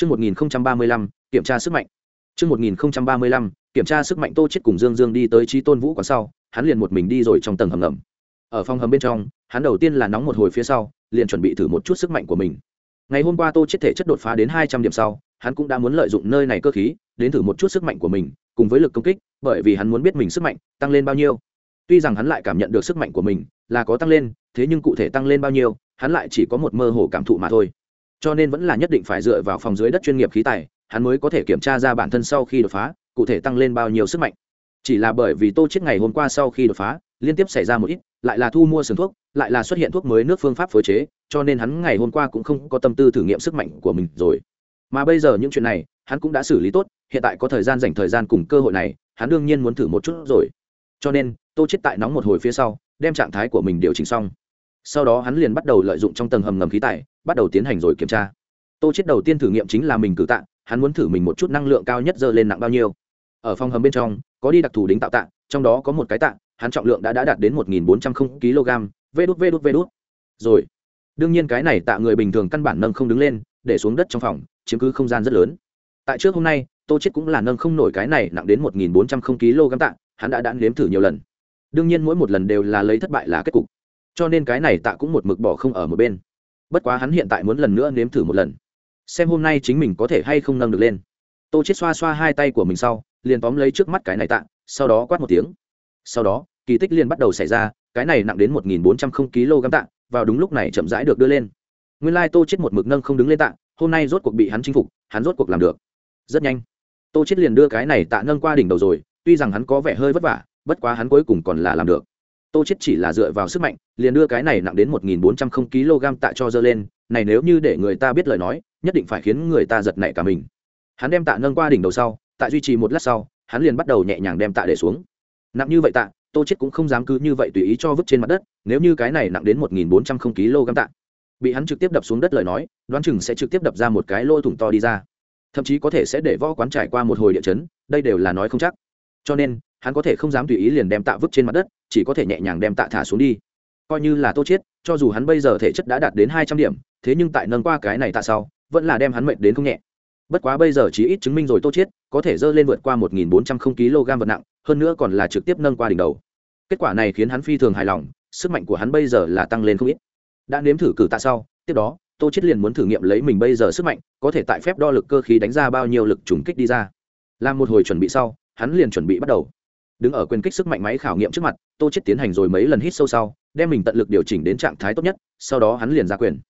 Chương 1035, kiểm tra sức mạnh. Chương 1035, kiểm tra sức mạnh Tô chết cùng Dương Dương đi tới Chí Tôn Vũ quán sau, hắn liền một mình đi rồi trong tầng hầm ngầm. Ở phòng hầm bên trong, hắn đầu tiên là nóng một hồi phía sau, liền chuẩn bị thử một chút sức mạnh của mình. Ngày hôm qua Tô chết thể chất đột phá đến 200 điểm sau, hắn cũng đã muốn lợi dụng nơi này cơ khí, đến thử một chút sức mạnh của mình, cùng với lực công kích, bởi vì hắn muốn biết mình sức mạnh tăng lên bao nhiêu. Tuy rằng hắn lại cảm nhận được sức mạnh của mình là có tăng lên, thế nhưng cụ thể tăng lên bao nhiêu, hắn lại chỉ có một mơ hồ cảm thụ mà thôi cho nên vẫn là nhất định phải dựa vào phòng dưới đất chuyên nghiệp khí tài, hắn mới có thể kiểm tra ra bản thân sau khi đột phá, cụ thể tăng lên bao nhiêu sức mạnh. Chỉ là bởi vì tô chết ngày hôm qua sau khi đột phá, liên tiếp xảy ra một ít, lại là thu mua sừng thuốc, lại là xuất hiện thuốc mới nước phương pháp phối chế, cho nên hắn ngày hôm qua cũng không có tâm tư thử nghiệm sức mạnh của mình rồi. Mà bây giờ những chuyện này, hắn cũng đã xử lý tốt, hiện tại có thời gian dành thời gian cùng cơ hội này, hắn đương nhiên muốn thử một chút rồi. Cho nên, tô chết tại nóng một hồi phía sau, đem trạng thái của mình điều chỉnh xong. Sau đó hắn liền bắt đầu lợi dụng trong tầng hầm ngầm khí tài bắt đầu tiến hành rồi kiểm tra. Tô chết đầu tiên thử nghiệm chính là mình cử tạ, hắn muốn thử mình một chút năng lượng cao nhất dơ lên nặng bao nhiêu. Ở phòng hầm bên trong, có đi đặc thù đính tạo tạ, trong đó có một cái tạ, hắn trọng lượng đã đã đạt đến một nghìn bốn trăm linh kg, vê đút vê đút vê đút. Rồi, đương nhiên cái này tạ người bình thường căn bản nâng không đứng lên, để xuống đất trong phòng, chiếm cứ không gian rất lớn. Tại trước hôm nay, tô chết cũng là nâng không nổi cái này nặng đến một nghìn bốn trăm linh kg tạ, hắn đã đã nếm thử nhiều lần. Đương nhiên mỗi một lần đều là lấy thất bại là kết cục. Cho nên cái này tạ cũng một mực bỏ không ở một bên bất quá hắn hiện tại muốn lần nữa nếm thử một lần. Xem hôm nay chính mình có thể hay không nâng được lên. Tô chết xoa xoa hai tay của mình sau, liền tóm lấy trước mắt cái này tạ, sau đó quát một tiếng. Sau đó, kỳ tích liền bắt đầu xảy ra, cái này nặng đến một nghìn bốn trăm không kg tạ, vào đúng lúc này chậm rãi được đưa lên. Nguyên lai tô chết một mực nâng không đứng lên tạ, hôm nay rốt cuộc bị hắn chinh phục, hắn rốt cuộc làm được. Rất nhanh, tô chết liền đưa cái này tạ nâng qua đỉnh đầu rồi, tuy rằng hắn có vẻ hơi vất vả, bất quá hắn cuối cùng còn là làm được tô chết chỉ là dựa vào sức mạnh, liền đưa cái này nặng đến một nghìn bốn trăm không kg tạ cho dơ lên, này nếu như để người ta biết lời nói, nhất định phải khiến người ta giật nảy cả mình. Hắn đem tạ nâng qua đỉnh đầu sau, tại duy trì một lát sau, hắn liền bắt đầu nhẹ nhàng đem tạ để xuống. Nặng như vậy tạ, tô chết cũng không dám cứ như vậy tùy ý cho vứt trên mặt đất, nếu như cái này nặng đến một nghìn bốn trăm không kg tạ. Bị hắn trực tiếp đập xuống đất lời nói, đoán chừng sẽ trực tiếp đập ra một cái lỗ thủng to đi ra. Thậm chí có thể sẽ để võ quán trải qua một hồi địa chấn, đây đều là nói không chắc. Cho nên, hắn có thể không dám tùy ý liền đem tạ vứt trên mặt đất chỉ có thể nhẹ nhàng đem tạ thả xuống đi. Coi như là tô chết, cho dù hắn bây giờ thể chất đã đạt đến hai trăm điểm, thế nhưng tại nâng qua cái này tạ sau, vẫn là đem hắn mệt đến không nhẹ. Bất quá bây giờ chỉ ít chứng minh rồi tô chết, có thể dơ lên vượt qua một nghìn bốn trăm không kg vật nặng, hơn nữa còn là trực tiếp nâng qua đỉnh đầu. Kết quả này khiến hắn phi thường hài lòng, sức mạnh của hắn bây giờ là tăng lên không ít. Đã nếm thử cử tạ sau, tiếp đó, tô chết liền muốn thử nghiệm lấy mình bây giờ sức mạnh, có thể tại phép đo lực cơ khí đánh ra bao nhiêu lực trùng kích đi ra. Làm một hồi chuẩn bị sau, hắn liền chuẩn bị bắt đầu đứng ở quyền kích sức mạnh máy khảo nghiệm trước mặt, tô chết tiến hành rồi mấy lần hít sâu sau, đem mình tận lực điều chỉnh đến trạng thái tốt nhất, sau đó hắn liền ra quyền.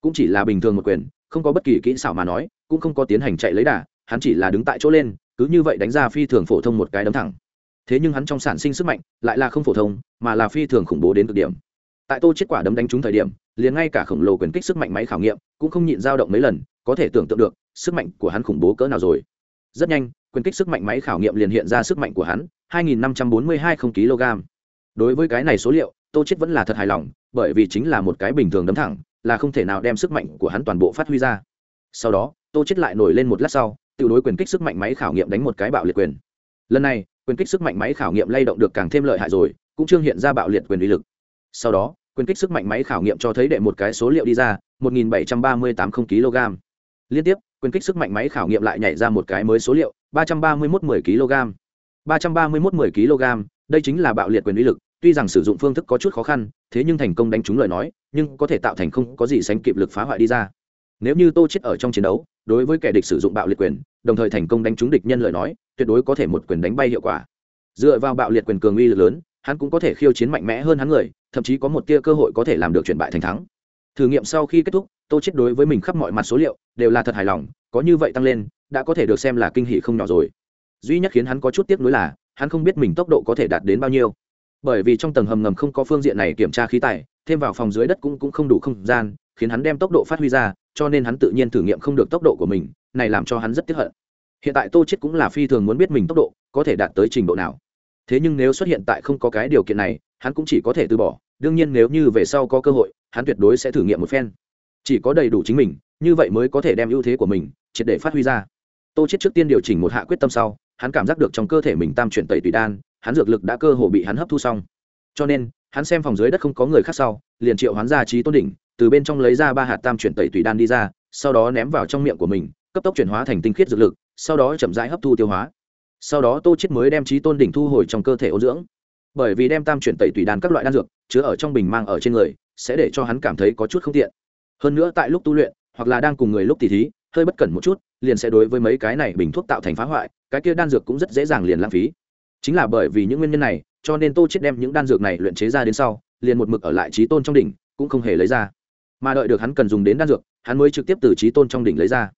Cũng chỉ là bình thường một quyền, không có bất kỳ kỹ xảo mà nói, cũng không có tiến hành chạy lấy đà, hắn chỉ là đứng tại chỗ lên, cứ như vậy đánh ra phi thường phổ thông một cái đấm thẳng. Thế nhưng hắn trong sản sinh sức mạnh, lại là không phổ thông, mà là phi thường khủng bố đến cực điểm. Tại tô chết quả đấm đánh trúng thời điểm, liền ngay cả khổng lồ quyền kích sức mạnh máy khảo nghiệm cũng không nhịn dao động mấy lần, có thể tưởng tượng được, sức mạnh của hắn khủng bố cỡ nào rồi. Rất nhanh quyền kích sức mạnh máy khảo nghiệm liền hiện ra sức mạnh của hắn 2.542 kg. Đối với cái này số liệu, tô chết vẫn là thật hài lòng, bởi vì chính là một cái bình thường đấm thẳng, là không thể nào đem sức mạnh của hắn toàn bộ phát huy ra. Sau đó, tô chết lại nổi lên một lát sau, tự đối quyền kích sức mạnh máy khảo nghiệm đánh một cái bạo liệt quyền. Lần này, quyền kích sức mạnh máy khảo nghiệm lay động được càng thêm lợi hại rồi, cũng trương hiện ra bạo liệt quyền uy lực. Sau đó, quyền kích sức mạnh máy khảo nghiệm cho thấy đệ một cái số liệu đi ra 1.738 kg. Liên tiếp quyền kích sức mạnh máy khảo nghiệm lại nhảy ra một cái mới số liệu 331 10 kg. 331 10 kg, đây chính là bạo liệt quyền uy lực, tuy rằng sử dụng phương thức có chút khó khăn, thế nhưng thành công đánh trúng lời nói, nhưng có thể tạo thành không có gì sánh kịp lực phá hoại đi ra. Nếu như tô chết ở trong chiến đấu, đối với kẻ địch sử dụng bạo liệt quyền, đồng thời thành công đánh trúng địch nhân lời nói, tuyệt đối có thể một quyền đánh bay hiệu quả. Dựa vào bạo liệt quyền cường uy lực lớn, hắn cũng có thể khiêu chiến mạnh mẽ hơn hắn người, thậm chí có một tia cơ hội có thể làm được chuyển bại thành thắng. Thử nghiệm sau khi kết thúc, tô chết đối với mình khắp mọi mặt số liệu đều là thật hài lòng, có như vậy tăng lên, đã có thể được xem là kinh hỷ không nhỏ rồi. Duy nhất khiến hắn có chút tiếc nuối là, hắn không biết mình tốc độ có thể đạt đến bao nhiêu. Bởi vì trong tầng hầm ngầm không có phương diện này kiểm tra khí tài, thêm vào phòng dưới đất cũng cũng không đủ không gian, khiến hắn đem tốc độ phát huy ra, cho nên hắn tự nhiên thử nghiệm không được tốc độ của mình, này làm cho hắn rất tiếc hận. Hiện tại tô chết cũng là phi thường muốn biết mình tốc độ có thể đạt tới trình độ nào. Thế nhưng nếu xuất hiện tại không có cái điều kiện này, hắn cũng chỉ có thể từ bỏ. Đương nhiên nếu như về sau có cơ hội, hắn tuyệt đối sẽ thử nghiệm một phen. Chỉ có đầy đủ chính mình như vậy mới có thể đem ưu thế của mình triệt để phát huy ra. Tô chết trước tiên điều chỉnh một hạ quyết tâm sau, hắn cảm giác được trong cơ thể mình tam chuyển tẩy tùy đan, hắn dược lực đã cơ hồ bị hắn hấp thu xong. Cho nên, hắn xem phòng dưới đất không có người khác sau, liền triệu hoán ra trí tôn đỉnh, từ bên trong lấy ra ba hạt tam chuyển tẩy tùy đan đi ra, sau đó ném vào trong miệng của mình, cấp tốc chuyển hóa thành tinh khiết dược lực, sau đó chậm rãi hấp thu tiêu hóa. Sau đó tô chết mới đem trí tôn đỉnh thu hồi trong cơ thể ô dưỡng. Bởi vì đem tam chuyển tẩy tùy đan các loại đan dược chứa ở trong bình mang ở trên người, sẽ để cho hắn cảm thấy có chút không tiện. Hơn nữa tại lúc tu luyện hoặc là đang cùng người lúc tỉ thí, hơi bất cẩn một chút, liền sẽ đối với mấy cái này bình thuốc tạo thành phá hoại, cái kia đan dược cũng rất dễ dàng liền lãng phí. Chính là bởi vì những nguyên nhân này, cho nên tô chết đem những đan dược này luyện chế ra đến sau, liền một mực ở lại trí tôn trong đỉnh, cũng không hề lấy ra. Mà đợi được hắn cần dùng đến đan dược, hắn mới trực tiếp từ trí tôn trong đỉnh lấy ra.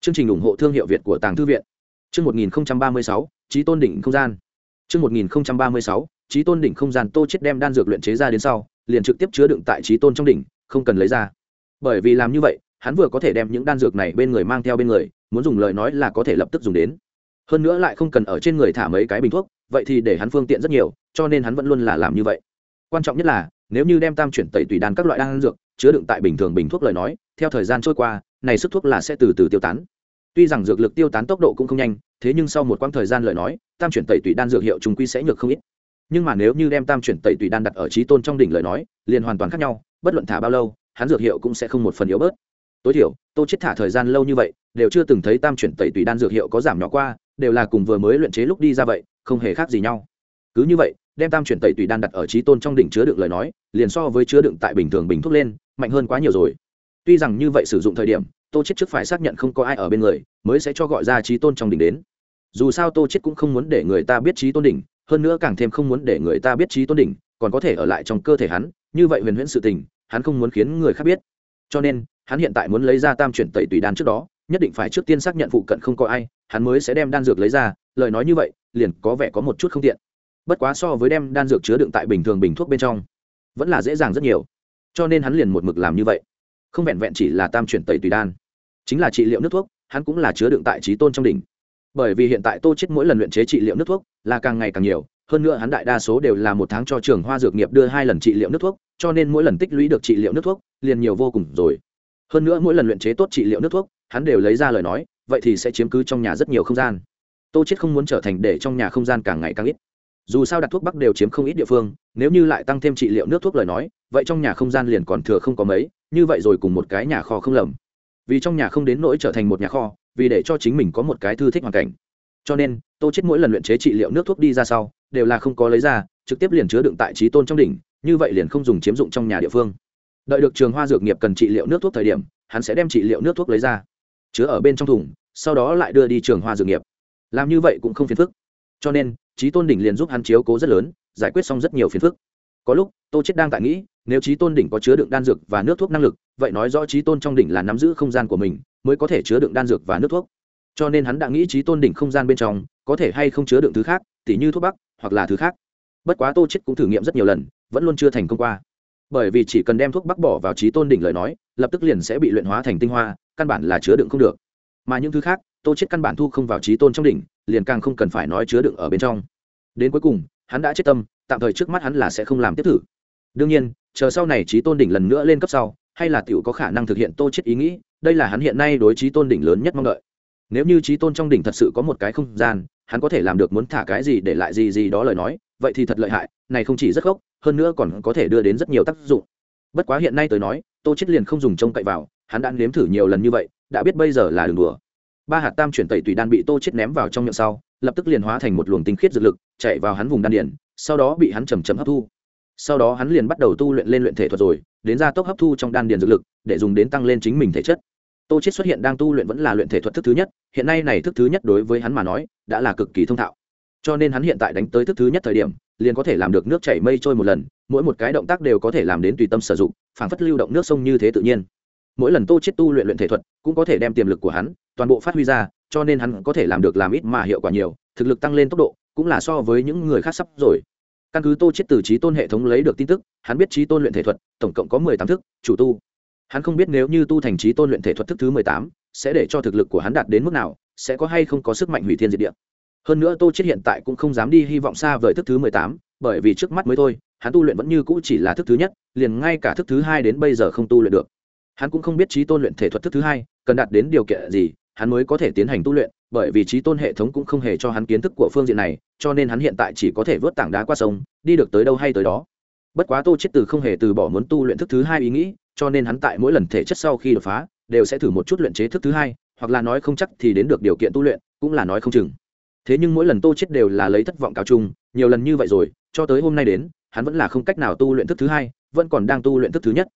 Chương trình ủng hộ thương hiệu việt của tàng thư viện. Chương 1036 trí tôn đỉnh không gian. Chương 1036 trí tôn đỉnh không gian tô chết đem đan dược luyện chế ra đến sau, liền trực tiếp chứa đựng tại trí tôn trong đỉnh, không cần lấy ra. Bởi vì làm như vậy hắn vừa có thể đem những đan dược này bên người mang theo bên người, muốn dùng lời nói là có thể lập tức dùng đến. Hơn nữa lại không cần ở trên người thả mấy cái bình thuốc, vậy thì để hắn phương tiện rất nhiều, cho nên hắn vẫn luôn là làm như vậy. Quan trọng nhất là, nếu như đem tam chuyển tẩy tùy đan các loại đan dược chứa đựng tại bình thường bình thuốc lời nói, theo thời gian trôi qua, này sức thuốc là sẽ từ từ tiêu tán. Tuy rằng dược lực tiêu tán tốc độ cũng không nhanh, thế nhưng sau một quãng thời gian lời nói, tam chuyển tẩy tùy đan dược hiệu chúng quy sẽ nhược không ít. Nhưng mà nếu như đem tam chuyển tẩy tùy đan đặt ở trí tôn trong đỉnh lời nói, liền hoàn toàn khác nhau, bất luận thả bao lâu, hắn dược hiệu cũng sẽ không một phần yếu bớt tối thiểu, tô chết thả thời gian lâu như vậy, đều chưa từng thấy tam chuyển tẩy tùy đan dược hiệu có giảm nhỏ qua, đều là cùng vừa mới luyện chế lúc đi ra vậy, không hề khác gì nhau. Cứ như vậy, đem tam chuyển tẩy tùy đan đặt ở trí tôn trong đỉnh chứa đựng lời nói, liền so với chứa đựng tại bình thường bình thuốc lên, mạnh hơn quá nhiều rồi. Tuy rằng như vậy sử dụng thời điểm, tô chết trước phải xác nhận không có ai ở bên người, mới sẽ cho gọi ra trí tôn trong đỉnh đến. Dù sao tô chết cũng không muốn để người ta biết trí tôn đỉnh, hơn nữa càng thêm không muốn để người ta biết trí tôn đỉnh, còn có thể ở lại trong cơ thể hắn, như vậy huyền huyễn sự tình, hắn không muốn khiến người khác biết. Cho nên hắn hiện tại muốn lấy ra tam chuyển tẩy tùy đan trước đó, nhất định phải trước tiên xác nhận phụ cận không có ai, hắn mới sẽ đem đan dược lấy ra, lời nói như vậy, liền có vẻ có một chút không tiện. Bất quá so với đem đan dược chứa đựng tại bình thường bình thuốc bên trong, vẫn là dễ dàng rất nhiều. Cho nên hắn liền một mực làm như vậy. Không vẹn vẹn chỉ là tam chuyển tẩy tùy đan, chính là trị liệu nước thuốc, hắn cũng là chứa đựng tại trí tôn trong đỉnh. Bởi vì hiện tại tô chết mỗi lần luyện chế trị liệu nước thuốc là càng ngày càng nhiều, hơn nữa hắn đại đa số đều là một tháng cho trường hoa dược nghiệp đưa hai lần trị liệu nước thuốc, cho nên mỗi lần tích lũy được trị liệu nước thuốc, liền nhiều vô cùng rồi hơn nữa mỗi lần luyện chế tốt trị liệu nước thuốc, hắn đều lấy ra lời nói, vậy thì sẽ chiếm cứ trong nhà rất nhiều không gian. Tô chết không muốn trở thành để trong nhà không gian càng ngày càng ít. Dù sao đặt thuốc bắc đều chiếm không ít địa phương, nếu như lại tăng thêm trị liệu nước thuốc lời nói, vậy trong nhà không gian liền còn thừa không có mấy, như vậy rồi cùng một cái nhà kho không lầm. Vì trong nhà không đến nỗi trở thành một nhà kho, vì để cho chính mình có một cái thư thích hoàn cảnh. Cho nên, tô chết mỗi lần luyện chế trị liệu nước thuốc đi ra sau, đều là không có lấy ra, trực tiếp liền chứa đựng tại trí tôn trong đỉnh, như vậy liền không dùng chiếm dụng trong nhà địa phương đợi được trường hoa dược nghiệp cần trị liệu nước thuốc thời điểm, hắn sẽ đem trị liệu nước thuốc lấy ra. Chứa ở bên trong thùng, sau đó lại đưa đi trường hoa dược nghiệp. Làm như vậy cũng không phiền phức. Cho nên trí tôn đỉnh liền giúp hắn chiếu cố rất lớn, giải quyết xong rất nhiều phiền phức. Có lúc, tô chết đang tại nghĩ, nếu trí tôn đỉnh có chứa đựng đan dược và nước thuốc năng lực, vậy nói rõ trí tôn trong đỉnh là nắm giữ không gian của mình, mới có thể chứa đựng đan dược và nước thuốc. Cho nên hắn đã nghĩ trí tôn đỉnh không gian bên trong, có thể hay không chứa đựng thứ khác, tỉ như thuốc bắc, hoặc là thứ khác. Bất quá tô chết cũng thử nghiệm rất nhiều lần, vẫn luôn chưa thành công qua bởi vì chỉ cần đem thuốc bắc bỏ vào trí tôn đỉnh lời nói, lập tức liền sẽ bị luyện hóa thành tinh hoa, căn bản là chứa đựng không được. Mà những thứ khác, tô chết căn bản thu không vào trí tôn trong đỉnh, liền càng không cần phải nói chứa đựng ở bên trong. Đến cuối cùng, hắn đã chết tâm, tạm thời trước mắt hắn là sẽ không làm tiếp thử. Đương nhiên, chờ sau này trí tôn đỉnh lần nữa lên cấp sau, hay là tiểu có khả năng thực hiện tô chết ý nghĩ, đây là hắn hiện nay đối trí tôn đỉnh lớn nhất mong đợi. Nếu như trí tôn trong đỉnh thật sự có một cái không gian, hắn có thể làm được muốn thả cái gì để lại gì gì đó lời nói, vậy thì thật lợi hại này không chỉ rất gốc, hơn nữa còn có thể đưa đến rất nhiều tác dụng. Bất quá hiện nay tới nói, tô chết liền không dùng trông cậy vào, hắn đã nếm thử nhiều lần như vậy, đã biết bây giờ là đường đùa. Ba hạt tam chuyển tẩy tùy đan bị tô chết ném vào trong miệng sau, lập tức liền hóa thành một luồng tinh khiết dược lực, chạy vào hắn vùng đan điển sau đó bị hắn chầm chậm hấp thu. Sau đó hắn liền bắt đầu tu luyện lên luyện thể thuật rồi, đến ra tốc hấp thu trong đan điền dược lực, để dùng đến tăng lên chính mình thể chất. Tô chết xuất hiện đang tu luyện vẫn là luyện thể thuật thức thứ nhất, hiện nay này thức thứ nhất đối với hắn mà nói, đã là cực kỳ thông thạo. Cho nên hắn hiện tại đánh tới thức thứ nhất thời điểm liền có thể làm được nước chảy mây trôi một lần, mỗi một cái động tác đều có thể làm đến tùy tâm sử dụng, phảng phất lưu động nước sông như thế tự nhiên. Mỗi lần tô chết tu luyện luyện thể thuật, cũng có thể đem tiềm lực của hắn toàn bộ phát huy ra, cho nên hắn có thể làm được làm ít mà hiệu quả nhiều, thực lực tăng lên tốc độ, cũng là so với những người khác sắp rồi. Căn cứ tô chết từ trí tôn hệ thống lấy được tin tức, hắn biết trí tôn luyện thể thuật, tổng cộng có mười tám thức, chủ tu. Hắn không biết nếu như tu thành trí tôn luyện thể thuật thức thứ mười tám, sẽ để cho thực lực của hắn đạt đến mức nào, sẽ có hay không có sức mạnh hủy thiên diệt địa hơn nữa tô chết hiện tại cũng không dám đi hy vọng xa vời thức thứ mười tám, bởi vì trước mắt mới thôi, hắn tu luyện vẫn như cũ chỉ là thức thứ nhất, liền ngay cả thức thứ hai đến bây giờ không tu luyện được. Hắn cũng không biết trí tôn luyện thể thuật thức thứ hai, cần đạt đến điều kiện gì, hắn mới có thể tiến hành tu luyện, bởi vì trí tôn hệ thống cũng không hề cho hắn kiến thức của phương diện này, cho nên hắn hiện tại chỉ có thể vớt tảng đá qua sông, đi được tới đâu hay tới đó. Bất quá tô chết từ không hề từ bỏ muốn tu luyện thức thứ hai ý nghĩ, cho nên hắn tại mỗi lần thể chất sau khi đột phá, đều sẽ thử một chút luyện chế thức thứ hai, hoặc là nói không chắc thì đến được điều kiện tu luyện, cũng là nói không chừng thế nhưng mỗi lần tô chết đều là lấy thất vọng cáo chung, nhiều lần như vậy rồi, cho tới hôm nay đến, hắn vẫn là không cách nào tu luyện thức thứ hai, vẫn còn đang tu luyện thức thứ nhất.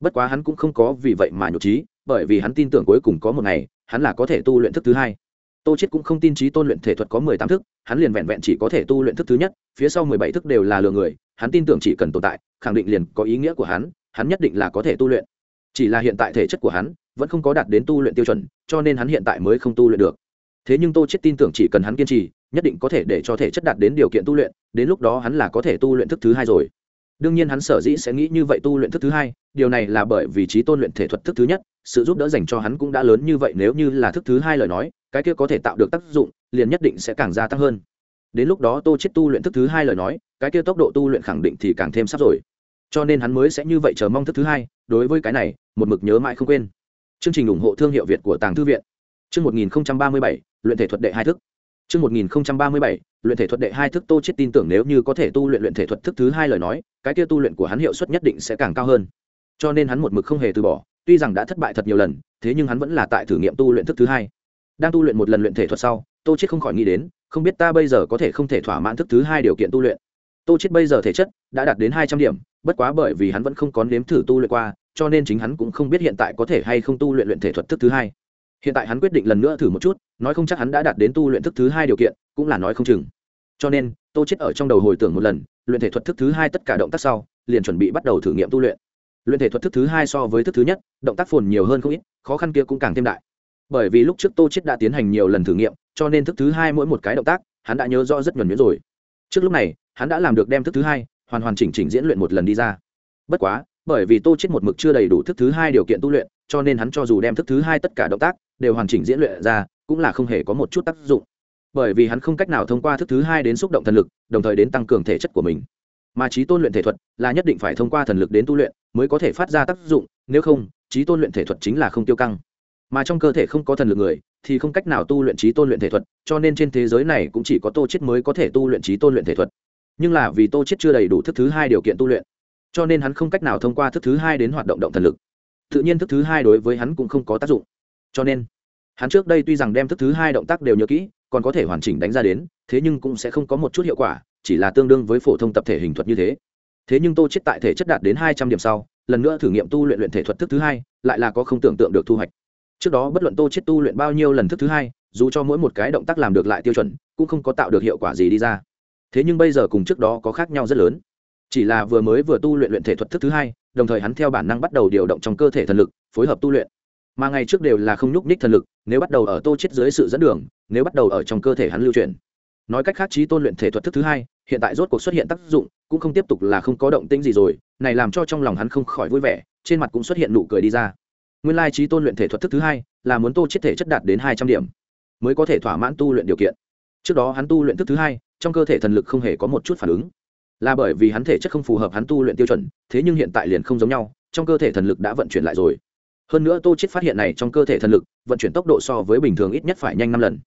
Bất quá hắn cũng không có vì vậy mà nhục trí, bởi vì hắn tin tưởng cuối cùng có một ngày, hắn là có thể tu luyện thức thứ hai. Tô chết cũng không tin trí tôn luyện thể thuật có mười tám thức, hắn liền vẹn vẹn chỉ có thể tu luyện thức thứ nhất, phía sau mười bảy thức đều là lừa người, hắn tin tưởng chỉ cần tồn tại, khẳng định liền có ý nghĩa của hắn hắn nhất định là có thể tu luyện. Chỉ là hiện tại thể chất của hắn vẫn không có đạt đến tu luyện tiêu chuẩn, cho nên hắn hiện tại mới không tu luyện được thế nhưng tô chết tin tưởng chỉ cần hắn kiên trì nhất định có thể để cho thể chất đạt đến điều kiện tu luyện đến lúc đó hắn là có thể tu luyện thức thứ hai rồi. Đương nhiên hắn sở dĩ sẽ nghĩ như vậy tu luyện thức thứ hai điều này là bởi vì trí tôn luyện thể thuật thức thứ nhất sự giúp đỡ dành cho hắn cũng đã lớn như vậy nếu như là thức thứ hai lời nói cái kia có thể tạo được tác dụng liền nhất định sẽ càng gia tăng hơn. Đến lúc đó tô chết tu luyện thức thứ hai lời nói cái kia tốc độ tu luyện khẳng định thì càng thêm sắp rồi. Cho nên hắn mới sẽ như vậy chờ mong thức thứ hai đối với cái này một mực nhớ mãi không quên. Chương trình ủng hộ thương hiệu việt của tàng thư viện. Chương 1037, luyện thể thuật đệ hai thức. Chương 1037, luyện thể thuật đệ hai thức tô chết tin tưởng nếu như có thể tu luyện luyện thể thuật thức thứ hai lời nói cái kia tu luyện của hắn hiệu suất nhất định sẽ càng cao hơn. Cho nên hắn một mực không hề từ bỏ tuy rằng đã thất bại thật nhiều lần thế nhưng hắn vẫn là tại thử nghiệm tu luyện thức thứ hai. Đang tu luyện một lần luyện thể thuật sau tô chết không khỏi nghĩ đến không biết ta bây giờ có thể không thể thỏa mãn thức thứ hai điều kiện tu luyện. Tô chết bây giờ thể chất đã đạt đến hai trăm điểm bất quá bởi vì hắn vẫn không có nếm thử tu luyện qua cho nên chính hắn cũng không biết hiện tại có thể hay không tu luyện luyện thể thuật thức thứ hai hiện tại hắn quyết định lần nữa thử một chút, nói không chắc hắn đã đạt đến tu luyện thức thứ hai điều kiện, cũng là nói không chừng. Cho nên, tô chết ở trong đầu hồi tưởng một lần, luyện thể thuật thức thứ hai tất cả động tác sau, liền chuẩn bị bắt đầu thử nghiệm tu luyện. Luyện thể thuật thức thứ hai so với thức thứ nhất, động tác phồn nhiều hơn không ít, khó khăn kia cũng càng thêm đại. Bởi vì lúc trước tô chết đã tiến hành nhiều lần thử nghiệm, cho nên thức thứ hai mỗi một cái động tác, hắn đã nhớ rõ rất nhuần nhuyễn rồi. Trước lúc này, hắn đã làm được đem thức thứ hai, hoàn hoàn chỉnh chỉnh diễn luyện một lần đi ra. Bất quá, bởi vì tô chết một mực chưa đầy đủ thức thứ hai điều kiện tu luyện, cho nên hắn cho dù đem thức thứ hai tất cả động tác đều hoàn chỉnh diễn luyện ra, cũng là không hề có một chút tác dụng. Bởi vì hắn không cách nào thông qua thức thứ hai đến xúc động thần lực, đồng thời đến tăng cường thể chất của mình. Mà trí tôn luyện thể thuật là nhất định phải thông qua thần lực đến tu luyện mới có thể phát ra tác dụng, nếu không, trí tôn luyện thể thuật chính là không tiêu căng. Mà trong cơ thể không có thần lực người, thì không cách nào tu luyện trí tôn luyện thể thuật, cho nên trên thế giới này cũng chỉ có tô chết mới có thể tu luyện trí tôn luyện thể thuật. Nhưng là vì tô chết chưa đầy đủ thức thứ hai điều kiện tu luyện, cho nên hắn không cách nào thông qua thức thứ hai đến hoạt động động thần lực. Tự nhiên thức thứ hai đối với hắn cũng không có tác dụng cho nên, hắn trước đây tuy rằng đem thức thứ hai động tác đều nhớ kỹ, còn có thể hoàn chỉnh đánh ra đến, thế nhưng cũng sẽ không có một chút hiệu quả, chỉ là tương đương với phổ thông tập thể hình thuật như thế. Thế nhưng tô chết tại thể chất đạt đến hai trăm điểm sau, lần nữa thử nghiệm tu luyện luyện thể thuật thức thứ hai, lại là có không tưởng tượng được thu hoạch. Trước đó bất luận tô chết tu luyện bao nhiêu lần thức thứ hai, dù cho mỗi một cái động tác làm được lại tiêu chuẩn, cũng không có tạo được hiệu quả gì đi ra. Thế nhưng bây giờ cùng trước đó có khác nhau rất lớn. Chỉ là vừa mới vừa tu luyện luyện thể thuật thức thứ hai, đồng thời hắn theo bản năng bắt đầu điều động trong cơ thể thần lực, phối hợp tu luyện mà ngày trước đều là không nhúc ních thần lực, nếu bắt đầu ở tô chết dưới sự dẫn đường, nếu bắt đầu ở trong cơ thể hắn lưu truyền. nói cách khác, trí tôn luyện thể thuật thức thứ hai, hiện tại rốt cuộc xuất hiện tác dụng, cũng không tiếp tục là không có động tĩnh gì rồi, này làm cho trong lòng hắn không khỏi vui vẻ, trên mặt cũng xuất hiện nụ cười đi ra. Nguyên lai trí tôn luyện thể thuật thức thứ hai là muốn tô chết thể chất đạt đến hai trăm điểm, mới có thể thỏa mãn tu luyện điều kiện. Trước đó hắn tu luyện thức thứ hai, trong cơ thể thần lực không hề có một chút phản ứng. Là bởi vì hắn thể chất không phù hợp hắn tu luyện tiêu chuẩn, thế nhưng hiện tại liền không giống nhau, trong cơ thể thần lực đã vận chuyển lại rồi hơn nữa tô chết phát hiện này trong cơ thể thần lực, vận chuyển tốc độ so với bình thường ít nhất phải nhanh năm lần.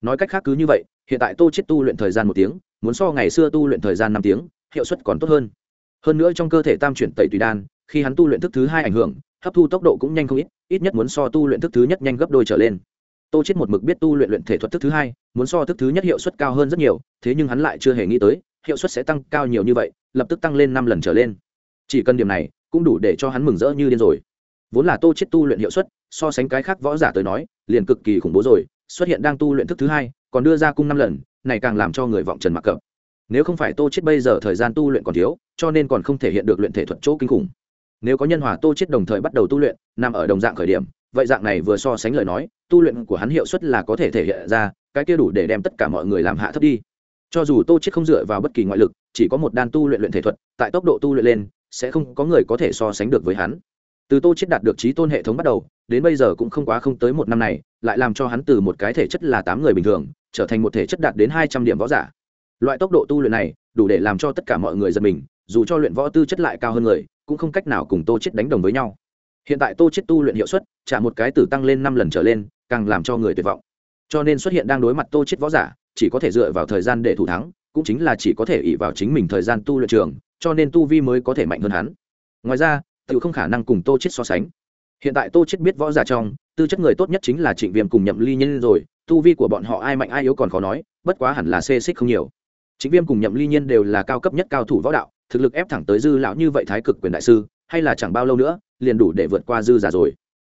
Nói cách khác cứ như vậy, hiện tại tô chết tu luyện thời gian một tiếng, muốn so ngày xưa tu luyện thời gian năm tiếng, hiệu suất còn tốt hơn. Hơn nữa trong cơ thể tam chuyển tẩy tùy đan, khi hắn tu luyện thức thứ hai ảnh hưởng, hấp thu tốc độ cũng nhanh không ít ít nhất muốn so tu luyện thức thứ nhất nhanh gấp đôi trở lên. Tô chết một mực biết tu luyện luyện thể thuật thức thứ hai, muốn so thức thứ nhất hiệu suất cao hơn rất nhiều, thế nhưng hắn lại chưa hề nghĩ tới, hiệu suất sẽ tăng cao nhiều như vậy, lập tức tăng lên năm lần trở lên. Chỉ cần điểm này, cũng đủ để cho hắn mừng rỡ như điên rồi vốn là tô chết tu luyện hiệu suất, so sánh cái khác võ giả tới nói, liền cực kỳ khủng bố rồi, xuất hiện đang tu luyện thức thứ hai, còn đưa ra cung năm lần, này càng làm cho người vọng trần mặc cập. Nếu không phải tô chết bây giờ thời gian tu luyện còn thiếu, cho nên còn không thể hiện được luyện thể thuật chỗ kinh khủng. Nếu có nhân hòa tô chết đồng thời bắt đầu tu luyện, nằm ở đồng dạng khởi điểm, vậy dạng này vừa so sánh lời nói, tu luyện của hắn hiệu suất là có thể thể hiện ra, cái kia đủ để đem tất cả mọi người làm hạ thấp đi. Cho dù tô chết không dựa vào bất kỳ ngoại lực, chỉ có một đan tu luyện luyện thể thuật, tại tốc độ tu luyện lên, sẽ không có người có thể so sánh được với hắn từ tô chết đạt được trí tôn hệ thống bắt đầu, đến bây giờ cũng không quá không tới một năm này, lại làm cho hắn từ một cái thể chất là tám người bình thường, trở thành một thể chất đạt đến hai trăm điểm võ giả. Loại tốc độ tu luyện này, đủ để làm cho tất cả mọi người giật mình, dù cho luyện võ tư chất lại cao hơn người, cũng không cách nào cùng tô chết đánh đồng với nhau. Hiện tại tô chết tu luyện hiệu suất, trả một cái từ tăng lên năm lần trở lên, càng làm cho người tuyệt vọng. Cho nên xuất hiện đang đối mặt tô chết võ giả, chỉ có thể dựa vào thời gian để thủ thắng, cũng chính là chỉ có thể ỉ vào chính mình thời gian tu luyện trường, cho nên tu vi mới có thể mạnh hơn hắn. Ngoài ra tự không khả năng cùng tô chết so sánh. Hiện tại tô chết biết võ giả trong, tư chất người tốt nhất chính là trịnh viêm cùng nhậm ly nhiên rồi, tu vi của bọn họ ai mạnh ai yếu còn khó nói, bất quá hẳn là xê xích không nhiều. Trịnh viêm cùng nhậm ly nhiên đều là cao cấp nhất cao thủ võ đạo, thực lực ép thẳng tới dư lão như vậy thái cực quyền đại sư, hay là chẳng bao lâu nữa, liền đủ để vượt qua dư giả rồi.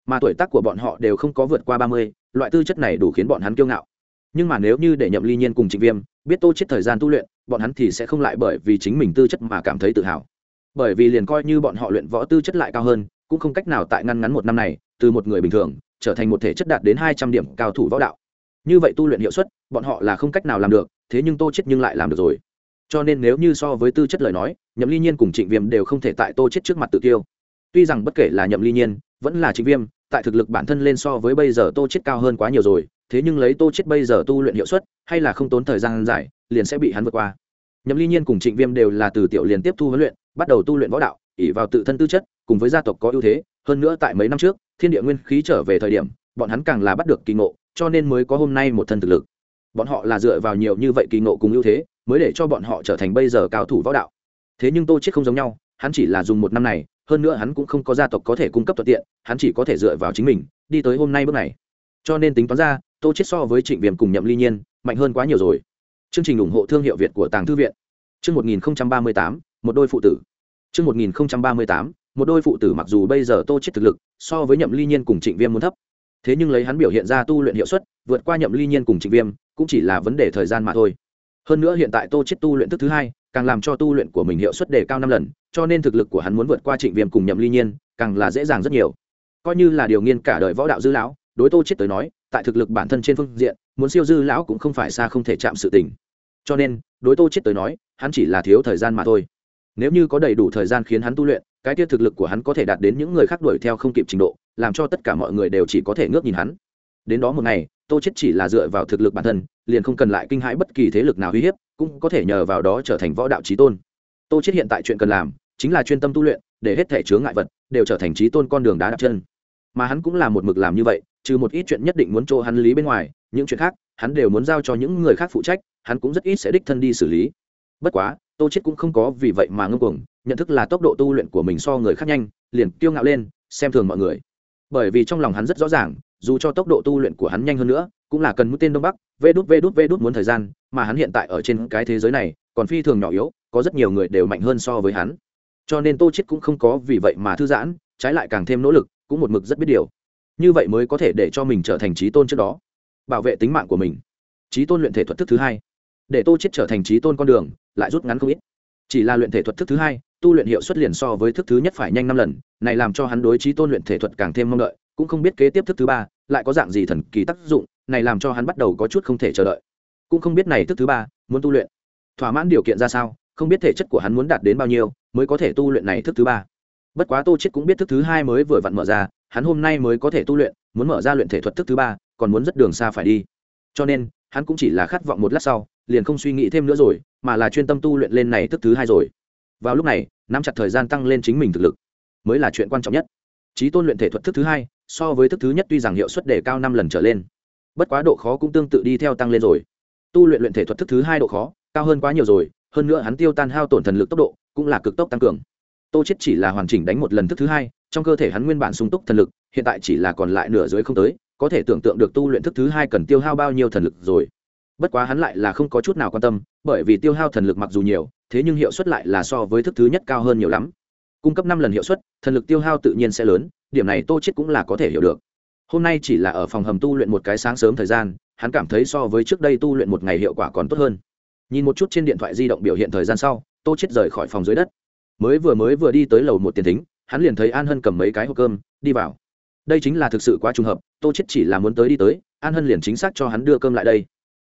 Mà tuổi tác của bọn họ đều không có vượt qua ba mươi, loại tư chất này đủ khiến bọn hắn kiêu ngạo. Nhưng mà nếu như để nhậm ly nhiên cùng trịnh viêm biết tô chết thời gian tu luyện, bọn hắn thì sẽ không lại bởi vì chính mình tư chất mà cảm thấy tự hào bởi vì liền coi như bọn họ luyện võ tư chất lại cao hơn, cũng không cách nào tại ngăn ngắn một năm này, từ một người bình thường, trở thành một thể chất đạt đến hai trăm điểm cao thủ võ đạo. Như vậy tu luyện hiệu suất, bọn họ là không cách nào làm được, thế nhưng tô chết nhưng lại làm được rồi. Cho nên nếu như so với tư chất lời nói, nhậm ly nhiên cùng trịnh viêm đều không thể tại tô chết trước mặt tự tiêu tuy rằng bất kể là nhậm ly nhiên, vẫn là trịnh viêm, tại thực lực bản thân lên so với bây giờ tô chết cao hơn quá nhiều rồi, thế nhưng lấy tô chết bây giờ tu luyện hiệu suất, hay là không tốn thời gian dài, liền sẽ bị hắn vượt qua. Nhậm ly nhiên cùng trịnh viêm đều là từ tiểu liền tiếp thu huấn luyện bắt đầu tu luyện võ đạo ỉ vào tự thân tư chất cùng với gia tộc có ưu thế. Hơn nữa tại mấy năm trước thiên địa nguyên khí trở về thời điểm bọn hắn càng là bắt được kỳ ngộ cho nên mới có hôm nay một thân thực lực. Bọn họ là dựa vào nhiều như vậy kỳ ngộ cùng ưu thế mới để cho bọn họ trở thành bây giờ cao thủ võ đạo. Thế nhưng tô chết không giống nhau hắn chỉ là dùng một năm này hơn nữa hắn cũng không có gia tộc có thể cung cấp thuận tiện hắn chỉ có thể dựa vào chính mình đi tới hôm nay bước này. Cho nên tính toán ra tô chết so với trịnh viêm cùng nhậm ly nhiên mạnh hơn quá nhiều rồi. Chương trình ủng hộ thương hiệu việt của tàng thư viện. Chương 1038, một đôi phụ tử. Trước 1038, một đôi phụ tử mặc dù bây giờ tô chết thực lực so với nhậm ly nhiên cùng trịnh viêm muốn thấp. Thế nhưng lấy hắn biểu hiện ra tu luyện hiệu suất vượt qua nhậm ly nhiên cùng trịnh viêm cũng chỉ là vấn đề thời gian mà thôi. Hơn nữa hiện tại tô chết tu luyện thức thứ hai càng làm cho tu luyện của mình hiệu suất đề cao năm lần cho nên thực lực của hắn muốn vượt qua trịnh viêm cùng nhậm ly nhiên càng là dễ dàng rất nhiều. Coi như là điều nghiên cả đời võ đạo dư lão đối tô chết tới nói tại thực lực bản thân trên phương diện muốn siêu dư lão cũng không phải xa không thể chạm sự tình. Cho nên đối tô chết tới nói hắn chỉ là thiếu thời gian mà thôi nếu như có đầy đủ thời gian khiến hắn tu luyện, cái tiết thực lực của hắn có thể đạt đến những người khác đuổi theo không kịp trình độ, làm cho tất cả mọi người đều chỉ có thể ngước nhìn hắn. Đến đó một ngày, tô chết chỉ là dựa vào thực lực bản thân, liền không cần lại kinh hãi bất kỳ thế lực nào uy hiếp, cũng có thể nhờ vào đó trở thành võ đạo trí tôn. Tô chết hiện tại chuyện cần làm, chính là chuyên tâm tu luyện, để hết thể chướng ngại vật, đều trở thành trí tôn con đường đá đặt chân. Mà hắn cũng là một mực làm như vậy, trừ một ít chuyện nhất định muốn chỗ hắn lý bên ngoài, những chuyện khác, hắn đều muốn giao cho những người khác phụ trách, hắn cũng rất ít sẽ đích thân đi xử lý. Bất quá tô chết cũng không có vì vậy mà ngưng cuồng, nhận thức là tốc độ tu luyện của mình so người khác nhanh, liền kiêu ngạo lên, xem thường mọi người. Bởi vì trong lòng hắn rất rõ ràng, dù cho tốc độ tu luyện của hắn nhanh hơn nữa, cũng là cần mũi tên đông bắc, vê đút vê đút vê đút muốn thời gian, mà hắn hiện tại ở trên cái thế giới này, còn phi thường nhỏ yếu, có rất nhiều người đều mạnh hơn so với hắn. Cho nên tô chết cũng không có vì vậy mà thư giãn, trái lại càng thêm nỗ lực, cũng một mực rất biết điều. Như vậy mới có thể để cho mình trở thành trí tôn trước đó. Bảo vệ tính mạng của mình. Trí tôn luyện thể thuật thức thứ hai. Để tô chết trở thành trí tôn con đường lại rút ngắn không ít. Chỉ là luyện thể thuật thức thứ hai, tu luyện hiệu suất liền so với thức thứ nhất phải nhanh năm lần, này làm cho hắn đối trí tôn luyện thể thuật càng thêm mong đợi, cũng không biết kế tiếp thức thứ ba lại có dạng gì thần kỳ tác dụng, này làm cho hắn bắt đầu có chút không thể chờ đợi. Cũng không biết này thức thứ ba muốn tu luyện. Thỏa mãn điều kiện ra sao, không biết thể chất của hắn muốn đạt đến bao nhiêu mới có thể tu luyện này thức thứ ba. Bất quá tô chết cũng biết thức thứ hai mới vừa vặn mở ra, hắn hôm nay mới có thể tu luyện, muốn mở ra luyện thể thuật thức thứ ba, còn muốn rất đường xa phải đi. Cho nên, hắn cũng chỉ là khát vọng một lát sau, liền không suy nghĩ thêm nữa rồi mà là chuyên tâm tu luyện lên này thức thứ hai rồi. Vào lúc này, nắm chặt thời gian tăng lên chính mình thực lực, mới là chuyện quan trọng nhất. Trí tôn luyện thể thuật thức thứ hai, so với thức thứ nhất tuy rằng hiệu suất đề cao năm lần trở lên, bất quá độ khó cũng tương tự đi theo tăng lên rồi. Tu luyện luyện thể thuật thức thứ hai độ khó, cao hơn quá nhiều rồi, hơn nữa hắn tiêu tan hao tổn thần lực tốc độ, cũng là cực tốc tăng cường. Tô chết chỉ là hoàn chỉnh đánh một lần thức thứ hai, trong cơ thể hắn nguyên bản sung túc thần lực, hiện tại chỉ là còn lại nửa dưới không tới, có thể tưởng tượng được tu luyện thức thứ hai cần tiêu hao bao nhiêu thần lực rồi. Bất quá hắn lại là không có chút nào quan tâm bởi vì tiêu hao thần lực mặc dù nhiều, thế nhưng hiệu suất lại là so với thức thứ nhất cao hơn nhiều lắm. Cung cấp năm lần hiệu suất, thần lực tiêu hao tự nhiên sẽ lớn, điểm này tô chết cũng là có thể hiểu được. Hôm nay chỉ là ở phòng hầm tu luyện một cái sáng sớm thời gian, hắn cảm thấy so với trước đây tu luyện một ngày hiệu quả còn tốt hơn. Nhìn một chút trên điện thoại di động biểu hiện thời gian sau, tô chết rời khỏi phòng dưới đất. Mới vừa mới vừa đi tới lầu một tiền thính, hắn liền thấy an hân cầm mấy cái hộp cơm, đi vào. Đây chính là thực sự quá trùng hợp, tô chết chỉ là muốn tới đi tới, an hân liền chính xác cho hắn đưa cơm lại đây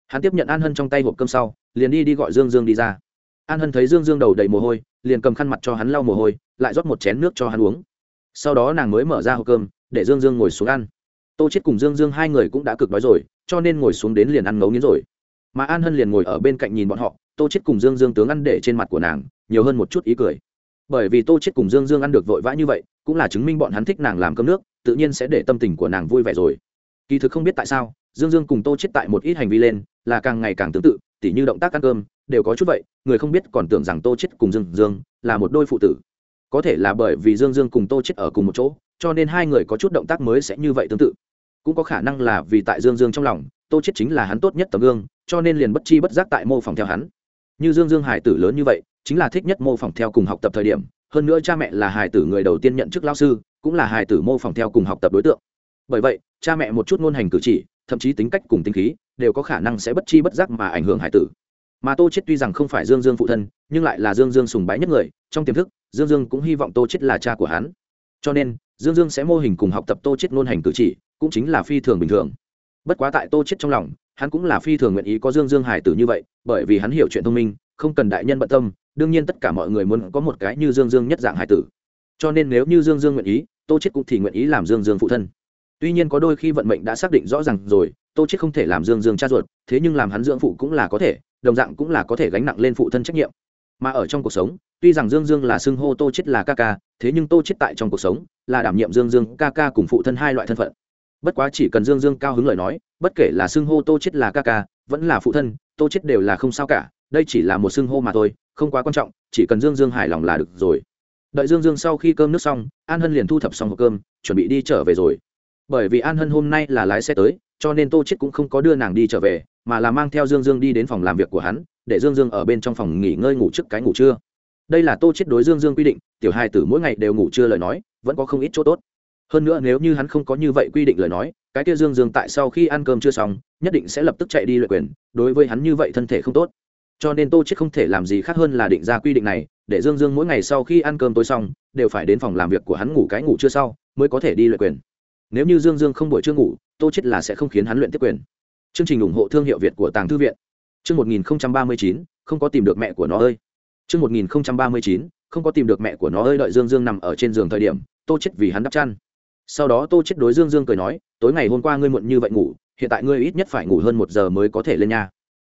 hắn tiếp nhận an hân trong tay hộp cơm sau, liền đi đi gọi dương dương đi ra. An hân thấy dương dương đầu đầy mồ hôi, liền cầm khăn mặt cho hắn lau mồ hôi, lại rót một chén nước cho hắn uống. Sau đó nàng mới mở ra hộp cơm, để dương dương ngồi xuống ăn. Tô chết cùng dương dương hai người cũng đã cực đói rồi, cho nên ngồi xuống đến liền ăn ngấu nghiến rồi. Mà an hân liền ngồi ở bên cạnh nhìn bọn họ, tô chết cùng dương dương tướng ăn để trên mặt của nàng, nhiều hơn một chút ý cười. Bởi vì tô chết cùng dương dương ăn được vội vã như vậy, cũng là chứng minh bọn hắn thích nàng làm cơm nước, tự nhiên sẽ để tâm tình của nàng vui vẻ rồi. Kỳ thực không biết tại sao, dương dương cùng tô chết tại một ít hành vi lên là càng ngày càng tương tự, tỉ như động tác ăn cơm, đều có chút vậy, người không biết còn tưởng rằng tô chết cùng dương dương là một đôi phụ tử. Có thể là bởi vì dương dương cùng tô chết ở cùng một chỗ, cho nên hai người có chút động tác mới sẽ như vậy tương tự. Cũng có khả năng là vì tại dương dương trong lòng, tô chết chính là hắn tốt nhất tấm gương, cho nên liền bất chi bất giác tại mô phỏng theo hắn. Như dương dương hải tử lớn như vậy, chính là thích nhất mô phỏng theo cùng học tập thời điểm, hơn nữa cha mẹ là hải tử người đầu tiên nhận chức lao sư, cũng là hải tử mô phỏng theo cùng học tập đối tượng. Bởi vậy, cha mẹ một chút ngôn hành cử chỉ, thậm chí tính cách cùng tính khí đều có khả năng sẽ bất chi bất giác mà ảnh hưởng hải tử. Mà tô chết tuy rằng không phải dương dương phụ thân, nhưng lại là dương dương sùng bái nhất người, trong tiềm thức, dương dương cũng hy vọng tô chết là cha của hắn. Cho nên, dương dương sẽ mô hình cùng học tập tô chết ngôn hành cử chỉ, cũng chính là phi thường bình thường. Bất quá tại tô chết trong lòng, hắn cũng là phi thường nguyện ý có dương dương hải tử như vậy, bởi vì hắn hiểu chuyện thông minh, không cần đại nhân bận tâm, đương nhiên tất cả mọi người muốn có một cái như dương dương nhất dạng hải tử. Cho nên nếu như dương dương nguyện ý, tô chết cũng thì nguyện ý làm dương dương phụ thân tuy nhiên có đôi khi vận mệnh đã xác định rõ ràng rồi, tô chết không thể làm dương dương cha ruột, thế nhưng làm hắn dưỡng phụ cũng là có thể, đồng dạng cũng là có thể gánh nặng lên phụ thân trách nhiệm. Mà ở trong cuộc sống, tuy rằng dương dương là xưng hô tô chết là ca ca, thế nhưng tô chết tại trong cuộc sống là đảm nhiệm dương dương ca ca cùng phụ thân hai loại thân phận. Bất quá chỉ cần dương dương cao hứng lời nói, bất kể là xưng hô tô chết là ca ca, vẫn là phụ thân, tô chết đều là không sao cả, đây chỉ là một xưng hô mà thôi, không quá quan trọng, chỉ cần dương dương hài lòng là được rồi. Đợi dương dương sau khi cơm nước xong, an hân liền thu thập xong hộp cơm, chuẩn bị đi trở về rồi bởi vì an hân hôm nay là lái xe tới, cho nên tô chết cũng không có đưa nàng đi trở về, mà là mang theo dương dương đi đến phòng làm việc của hắn, để dương dương ở bên trong phòng nghỉ ngơi ngủ trước cái ngủ trưa. Đây là tô chết đối dương dương quy định, tiểu hai tử mỗi ngày đều ngủ trưa lời nói, vẫn có không ít chỗ tốt. Hơn nữa nếu như hắn không có như vậy quy định lời nói, cái kia dương dương tại sau khi ăn cơm chưa xong, nhất định sẽ lập tức chạy đi luyện quyền, đối với hắn như vậy thân thể không tốt. Cho nên tô chết không thể làm gì khác hơn là định ra quy định này, để dương dương mỗi ngày sau khi ăn cơm tối xong, đều phải đến phòng làm việc của hắn ngủ cái ngủ chưa sau, mới có thể đi luyện quyền nếu như dương dương không buổi chưa ngủ tô chết là sẽ không khiến hắn luyện tiếp quyền. Chương trình ủng hộ thương hiệu việt của tàng thư viện. Chương 1039, không có tìm được mẹ của nó ơi. Chương 1039, không có tìm được mẹ của nó ơi đợi dương dương nằm ở trên giường thời điểm tô chết vì hắn đắp chăn. Sau đó tô chết đối dương dương cười nói tối ngày hôm qua ngươi muộn như vậy ngủ hiện tại ngươi ít nhất phải ngủ hơn một giờ mới có thể lên nhà.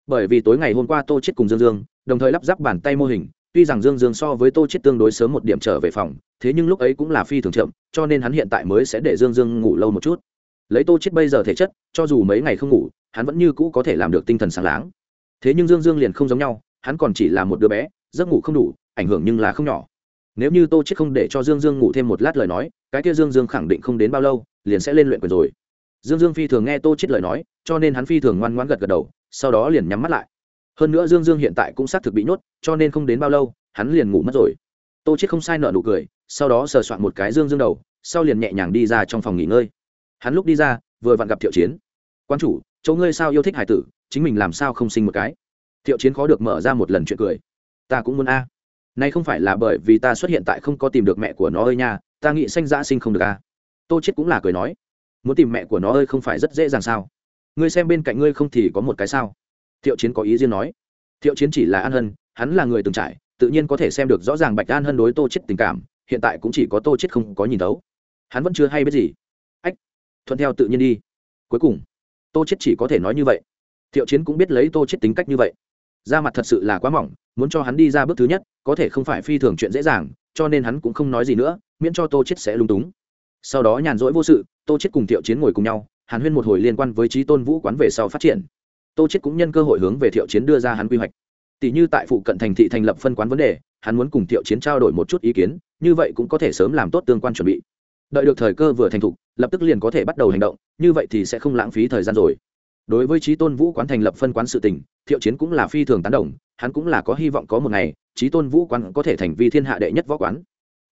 Bởi vì tối ngày hôm qua tô chết cùng dương dương đồng thời lắp ráp bàn tay mô hình tuy rằng dương dương so với tô chết tương đối sớm một điểm trở về phòng, thế nhưng lúc ấy cũng là phi thường chậm, cho nên hắn hiện tại mới sẽ để dương dương ngủ lâu một chút. Lấy tô chết bây giờ thể chất, cho dù mấy ngày không ngủ, hắn vẫn như cũ có thể làm được tinh thần sáng láng. Thế nhưng dương dương liền không giống nhau, hắn còn chỉ là một đứa bé, giấc ngủ không đủ, ảnh hưởng nhưng là không nhỏ. Nếu như tô chết không để cho dương dương ngủ thêm một lát lời nói, cái kia dương dương khẳng định không đến bao lâu, liền sẽ lên luyện quyền rồi. Dương dương phi thường nghe tô chết lời nói, cho nên hắn phi thường ngoan ngoãn gật gật đầu, sau đó liền nhắm mắt lại hơn nữa dương dương hiện tại cũng xác thực bị nhốt, cho nên không đến bao lâu, hắn liền ngủ mất rồi. Tô chết không sai nợ nụ cười, sau đó sờ soạn một cái dương dương đầu, sau liền nhẹ nhàng đi ra trong phòng nghỉ ngơi. Hắn lúc đi ra, vừa vặn gặp thiệu chiến. Quan chủ, chỗ ngươi sao yêu thích hải tử, chính mình làm sao không sinh một cái? Thiệu chiến khó được mở ra một lần chuyện cười. Ta cũng muốn a. Nay không phải là bởi vì ta xuất hiện tại không có tìm được mẹ của nó ơi nha, ta nghĩ sanh dã sinh không được a. Tô chết cũng là cười nói. Muốn tìm mẹ của nó ơi không phải rất dễ dàng sao? Ngươi xem bên cạnh ngươi không thì có một cái sao? Thiệu chiến có ý riêng nói. Thiệu chiến chỉ là an hân, hắn là người từng trải, tự nhiên có thể xem được rõ ràng bạch an hân đối tô chết tình cảm, hiện tại cũng chỉ có tô chết không có nhìn thấu. Hắn vẫn chưa hay biết gì. Ách, thuận theo tự nhiên đi. Cuối cùng, tô chết chỉ có thể nói như vậy. Thiệu chiến cũng biết lấy tô chết tính cách như vậy. Da mặt thật sự là quá mỏng, muốn cho hắn đi ra bước thứ nhất, có thể không phải phi thường chuyện dễ dàng, cho nên hắn cũng không nói gì nữa, miễn cho tô chết sẽ lung túng. Sau đó nhàn rỗi vô sự, tô chết cùng thiệu chiến ngồi cùng nhau, hàn huyên một hồi liên quan với trí tôn vũ quán về sau phát triển tô chết cũng nhân cơ hội hướng về thiệu chiến đưa ra hắn quy hoạch. Tỷ như tại phụ cận thành thị thành lập phân quán vấn đề, hắn muốn cùng thiệu chiến trao đổi một chút ý kiến, như vậy cũng có thể sớm làm tốt tương quan chuẩn bị. Đợi được thời cơ vừa thành thục, lập tức liền có thể bắt đầu hành động, như vậy thì sẽ không lãng phí thời gian rồi. Đối với trí tôn vũ quán thành lập phân quán sự tình, thiệu chiến cũng là phi thường tán đồng, hắn cũng là có hy vọng có một ngày trí tôn vũ quán có thể thành vi thiên hạ đệ nhất võ quán.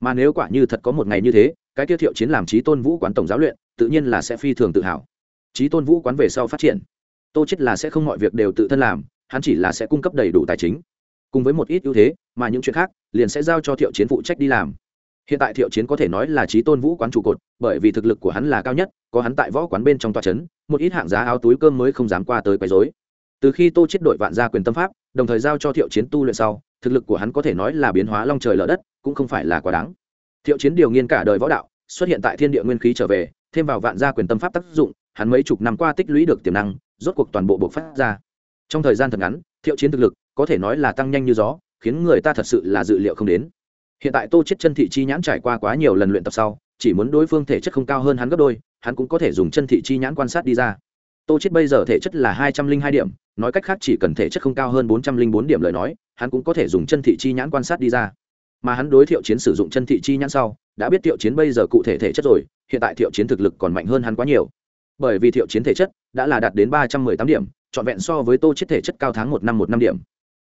Mà nếu quả như thật có một ngày như thế, cái tiêu thiệu chiến làm trí tôn vũ quán tổng giáo luyện, tự nhiên là sẽ phi thường tự hào. Trí tôn vũ quán về sau phát triển tô chết là sẽ không mọi việc đều tự thân làm, hắn chỉ là sẽ cung cấp đầy đủ tài chính. Cùng với một ít ưu thế, mà những chuyện khác, liền sẽ giao cho thiệu chiến phụ trách đi làm. Hiện tại thiệu chiến có thể nói là trí tôn vũ quán trụ cột, bởi vì thực lực của hắn là cao nhất, có hắn tại võ quán bên trong tòa trấn một ít hạng giá áo túi cơm mới không dám qua tới quấy rối. Từ khi tô chết đội vạn gia quyền tâm pháp, đồng thời giao cho thiệu chiến tu luyện sau, thực lực của hắn có thể nói là biến hóa long trời lở đất, cũng không phải là quá đáng. Thiệu chiến điều nghiên cả đời võ đạo, xuất hiện tại thiên địa nguyên khí trở về, thêm vào vạn gia quyền tâm pháp tác dụng, hắn mấy chục năm qua tích lũy được tiềm năng rốt cuộc toàn bộ bộc phát ra. Trong thời gian thật ngắn, thiệu chiến thực lực có thể nói là tăng nhanh như gió, khiến người ta thật sự là dự liệu không đến. Hiện tại tô chết chân thị chi nhãn trải qua quá nhiều lần luyện tập sau, chỉ muốn đối phương thể chất không cao hơn hắn gấp đôi, hắn cũng có thể dùng chân thị chi nhãn quan sát đi ra. Tô chết bây giờ thể chất là hai trăm linh hai điểm, nói cách khác chỉ cần thể chất không cao hơn bốn trăm linh bốn điểm lời nói, hắn cũng có thể dùng chân thị chi nhãn quan sát đi ra. Mà hắn đối thiệu chiến sử dụng chân thị chi nhãn sau, đã biết thiệu chiến bây giờ cụ thể thể chất rồi, hiện tại thiệu chiến thực lực còn mạnh hơn hắn quá nhiều bởi vì thiệu chiến thể chất đã là đạt đến ba trăm mười tám điểm, trọn vẹn so với tô chết thể chất cao tháng một năm một năm điểm.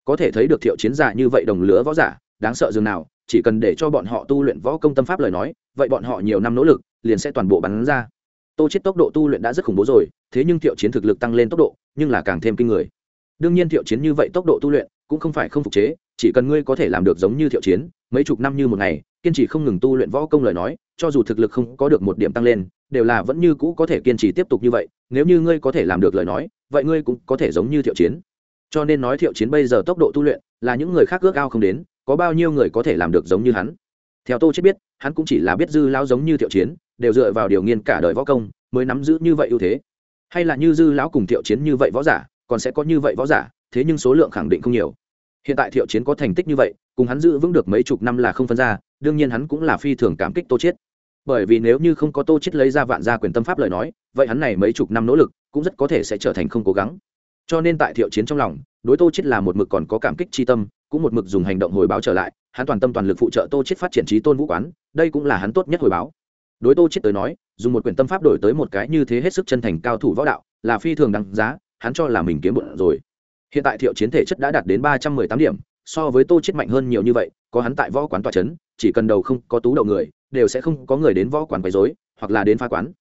Có thể thấy được thiệu chiến giả như vậy đồng lứa võ giả, đáng sợ dường nào, chỉ cần để cho bọn họ tu luyện võ công tâm pháp lời nói, vậy bọn họ nhiều năm nỗ lực, liền sẽ toàn bộ bắn ra. Tô chết tốc độ tu luyện đã rất khủng bố rồi, thế nhưng thiệu chiến thực lực tăng lên tốc độ, nhưng là càng thêm kinh người. Đương nhiên thiệu chiến như vậy tốc độ tu luyện cũng không phải không phục chế, chỉ cần ngươi có thể làm được giống như thiệu chiến, mấy chục năm như một ngày, kiên trì không ngừng tu luyện võ công lời nói, cho dù thực lực không có được một điểm tăng lên đều là vẫn như cũ có thể kiên trì tiếp tục như vậy, nếu như ngươi có thể làm được lời nói, vậy ngươi cũng có thể giống như thiệu chiến. Cho nên nói thiệu chiến bây giờ tốc độ tu luyện, là những người khác ước ao không đến, có bao nhiêu người có thể làm được giống như hắn? Theo tô chết biết, hắn cũng chỉ là biết dư lão giống như thiệu chiến, đều dựa vào điều nghiên cả đời võ công, mới nắm giữ như vậy ưu thế. Hay là như dư lão cùng thiệu chiến như vậy võ giả, còn sẽ có như vậy võ giả, thế nhưng số lượng khẳng định không nhiều. Hiện tại thiệu chiến có thành tích như vậy, cùng hắn giữ vững được mấy chục năm là không phân ra, đương nhiên hắn cũng là phi thường cảm kích tô chết bởi vì nếu như không có tô chết lấy ra vạn gia quyền tâm pháp lời nói, vậy hắn này mấy chục năm nỗ lực cũng rất có thể sẽ trở thành không cố gắng. Cho nên tại thiệu chiến trong lòng, đối tô chết là một mực còn có cảm kích chi tâm, cũng một mực dùng hành động hồi báo trở lại, hắn toàn tâm toàn lực phụ trợ tô chết phát triển trí tôn vũ quán, đây cũng là hắn tốt nhất hồi báo. Đối tô chết tới nói, dùng một quyển tâm pháp đổi tới một cái như thế hết sức chân thành cao thủ võ đạo, là phi thường đáng giá, hắn cho là mình kiếm bụng rồi. Hiện tại thiệu chiến thể chất đã đạt đến ba trăm mười tám điểm, so với tô chết mạnh hơn nhiều như vậy, có hắn tại võ quán tòa chấn, chỉ cần đầu không có tú đầu người đều sẽ không có người đến võ quán quấy rối, hoặc là đến phá quán.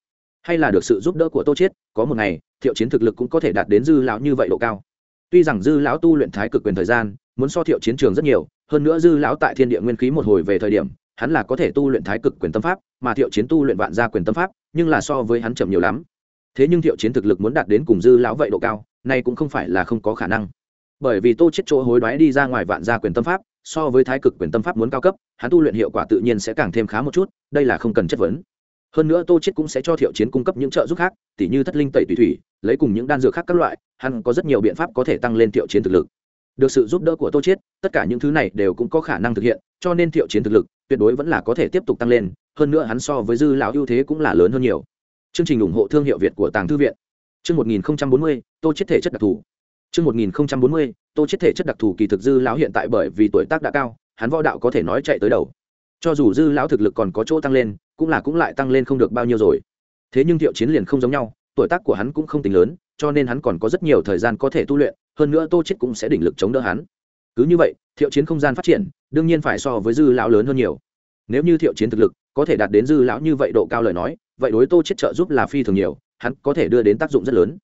Hay là được sự giúp đỡ của tô chết có một ngày, thiệu chiến thực lực cũng có thể đạt đến dư lão như vậy độ cao. Tuy rằng dư lão tu luyện thái cực quyền thời gian, muốn so thiệu chiến trường rất nhiều, hơn nữa dư lão tại thiên địa nguyên khí một hồi về thời điểm, hắn là có thể tu luyện thái cực quyền tâm pháp, mà thiệu chiến tu luyện vạn gia quyền tâm pháp, nhưng là so với hắn chậm nhiều lắm. Thế nhưng thiệu chiến thực lực muốn đạt đến cùng dư lão vậy độ cao này cũng không phải là không có khả năng. Bởi vì tô chết chỗ hối đoái đi ra ngoài vạn gia quyền tâm pháp so với thái cực quyền tâm pháp muốn cao cấp hắn tu luyện hiệu quả tự nhiên sẽ càng thêm khá một chút đây là không cần chất vấn. Hơn nữa tô chết cũng sẽ cho thiệu chiến cung cấp những trợ giúp khác tỉ như thất linh tẩy tùy thủy lấy cùng những đan dược khác các loại hắn có rất nhiều biện pháp có thể tăng lên thiệu chiến thực lực. Được sự giúp đỡ của tô chết tất cả những thứ này đều cũng có khả năng thực hiện cho nên thiệu chiến thực lực tuyệt đối vẫn là có thể tiếp tục tăng lên hơn nữa hắn so với dư lão ưu thế cũng là lớn hơn nhiều. Chương trình ủng hộ thương hiệu việt của tàng thư viện. Chương 1040, tô chết thể chất đặc thù chương 1040, tô chết thể chất đặc thù kỳ thực dư lão hiện tại bởi vì tuổi tác đã cao hắn võ đạo có thể nói chạy tới đầu. Cho dù dư lão thực lực còn có chỗ tăng lên cũng là cũng lại tăng lên không được bao nhiêu rồi. Thế nhưng thiệu chiến liền không giống nhau tuổi tác của hắn cũng không tính lớn cho nên hắn còn có rất nhiều thời gian có thể tu luyện hơn nữa tô chết cũng sẽ đỉnh lực chống đỡ hắn. Cứ như vậy thiệu chiến không gian phát triển đương nhiên phải so với dư lão lớn hơn nhiều. Nếu như thiệu chiến thực lực có thể đạt đến dư lão như vậy độ cao lời nói vậy đối tô chết trợ giúp là phi thường nhiều hắn có thể đưa đến tác dụng rất lớn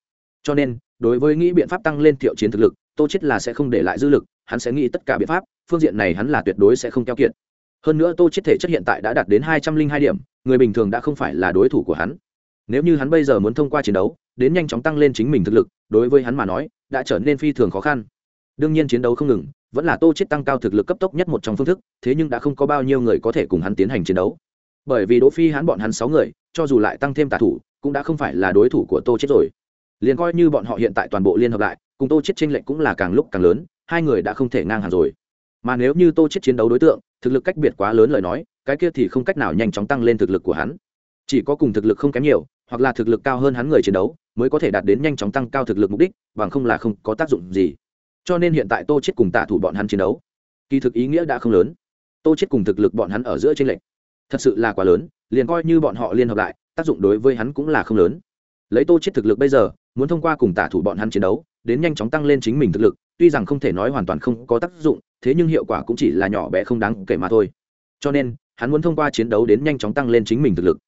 cho nên, đối với nghĩ biện pháp tăng lên thiệu chiến thực lực, tô chết là sẽ không để lại dư lực, hắn sẽ nghĩ tất cả biện pháp, phương diện này hắn là tuyệt đối sẽ không keo kiệt. Hơn nữa tô chết thể chất hiện tại đã đạt đến hai trăm linh hai điểm, người bình thường đã không phải là đối thủ của hắn. Nếu như hắn bây giờ muốn thông qua chiến đấu, đến nhanh chóng tăng lên chính mình thực lực, đối với hắn mà nói, đã trở nên phi thường khó khăn. Đương nhiên chiến đấu không ngừng, vẫn là tô chết tăng cao thực lực cấp tốc nhất một trong phương thức, thế nhưng đã không có bao nhiêu người có thể cùng hắn tiến hành chiến đấu. Bởi vì đỗ phi hắn bọn hắn sáu người, cho dù lại tăng thêm tà thủ, cũng đã không phải là đối thủ của tô chết rồi liền coi như bọn họ hiện tại toàn bộ liên hợp lại, cùng tô chết tranh lệch cũng là càng lúc càng lớn, hai người đã không thể ngang hàng rồi. Mà nếu như tô chết chiến đấu đối tượng, thực lực cách biệt quá lớn lời nói, cái kia thì không cách nào nhanh chóng tăng lên thực lực của hắn. Chỉ có cùng thực lực không kém nhiều, hoặc là thực lực cao hơn hắn người chiến đấu, mới có thể đạt đến nhanh chóng tăng cao thực lực mục đích, bằng không là không có tác dụng gì. Cho nên hiện tại tô chết cùng tạ thủ bọn hắn chiến đấu, kỳ thực ý nghĩa đã không lớn. Tô chết cùng thực lực bọn hắn ở giữa tranh lệch, thật sự là quá lớn, liền coi như bọn họ liên hợp lại, tác dụng đối với hắn cũng là không lớn lấy tô chết thực lực bây giờ, muốn thông qua cùng tạ thủ bọn hắn chiến đấu, đến nhanh chóng tăng lên chính mình thực lực, tuy rằng không thể nói hoàn toàn không có tác dụng, thế nhưng hiệu quả cũng chỉ là nhỏ bé không đáng kể mà thôi. Cho nên, hắn muốn thông qua chiến đấu đến nhanh chóng tăng lên chính mình thực lực.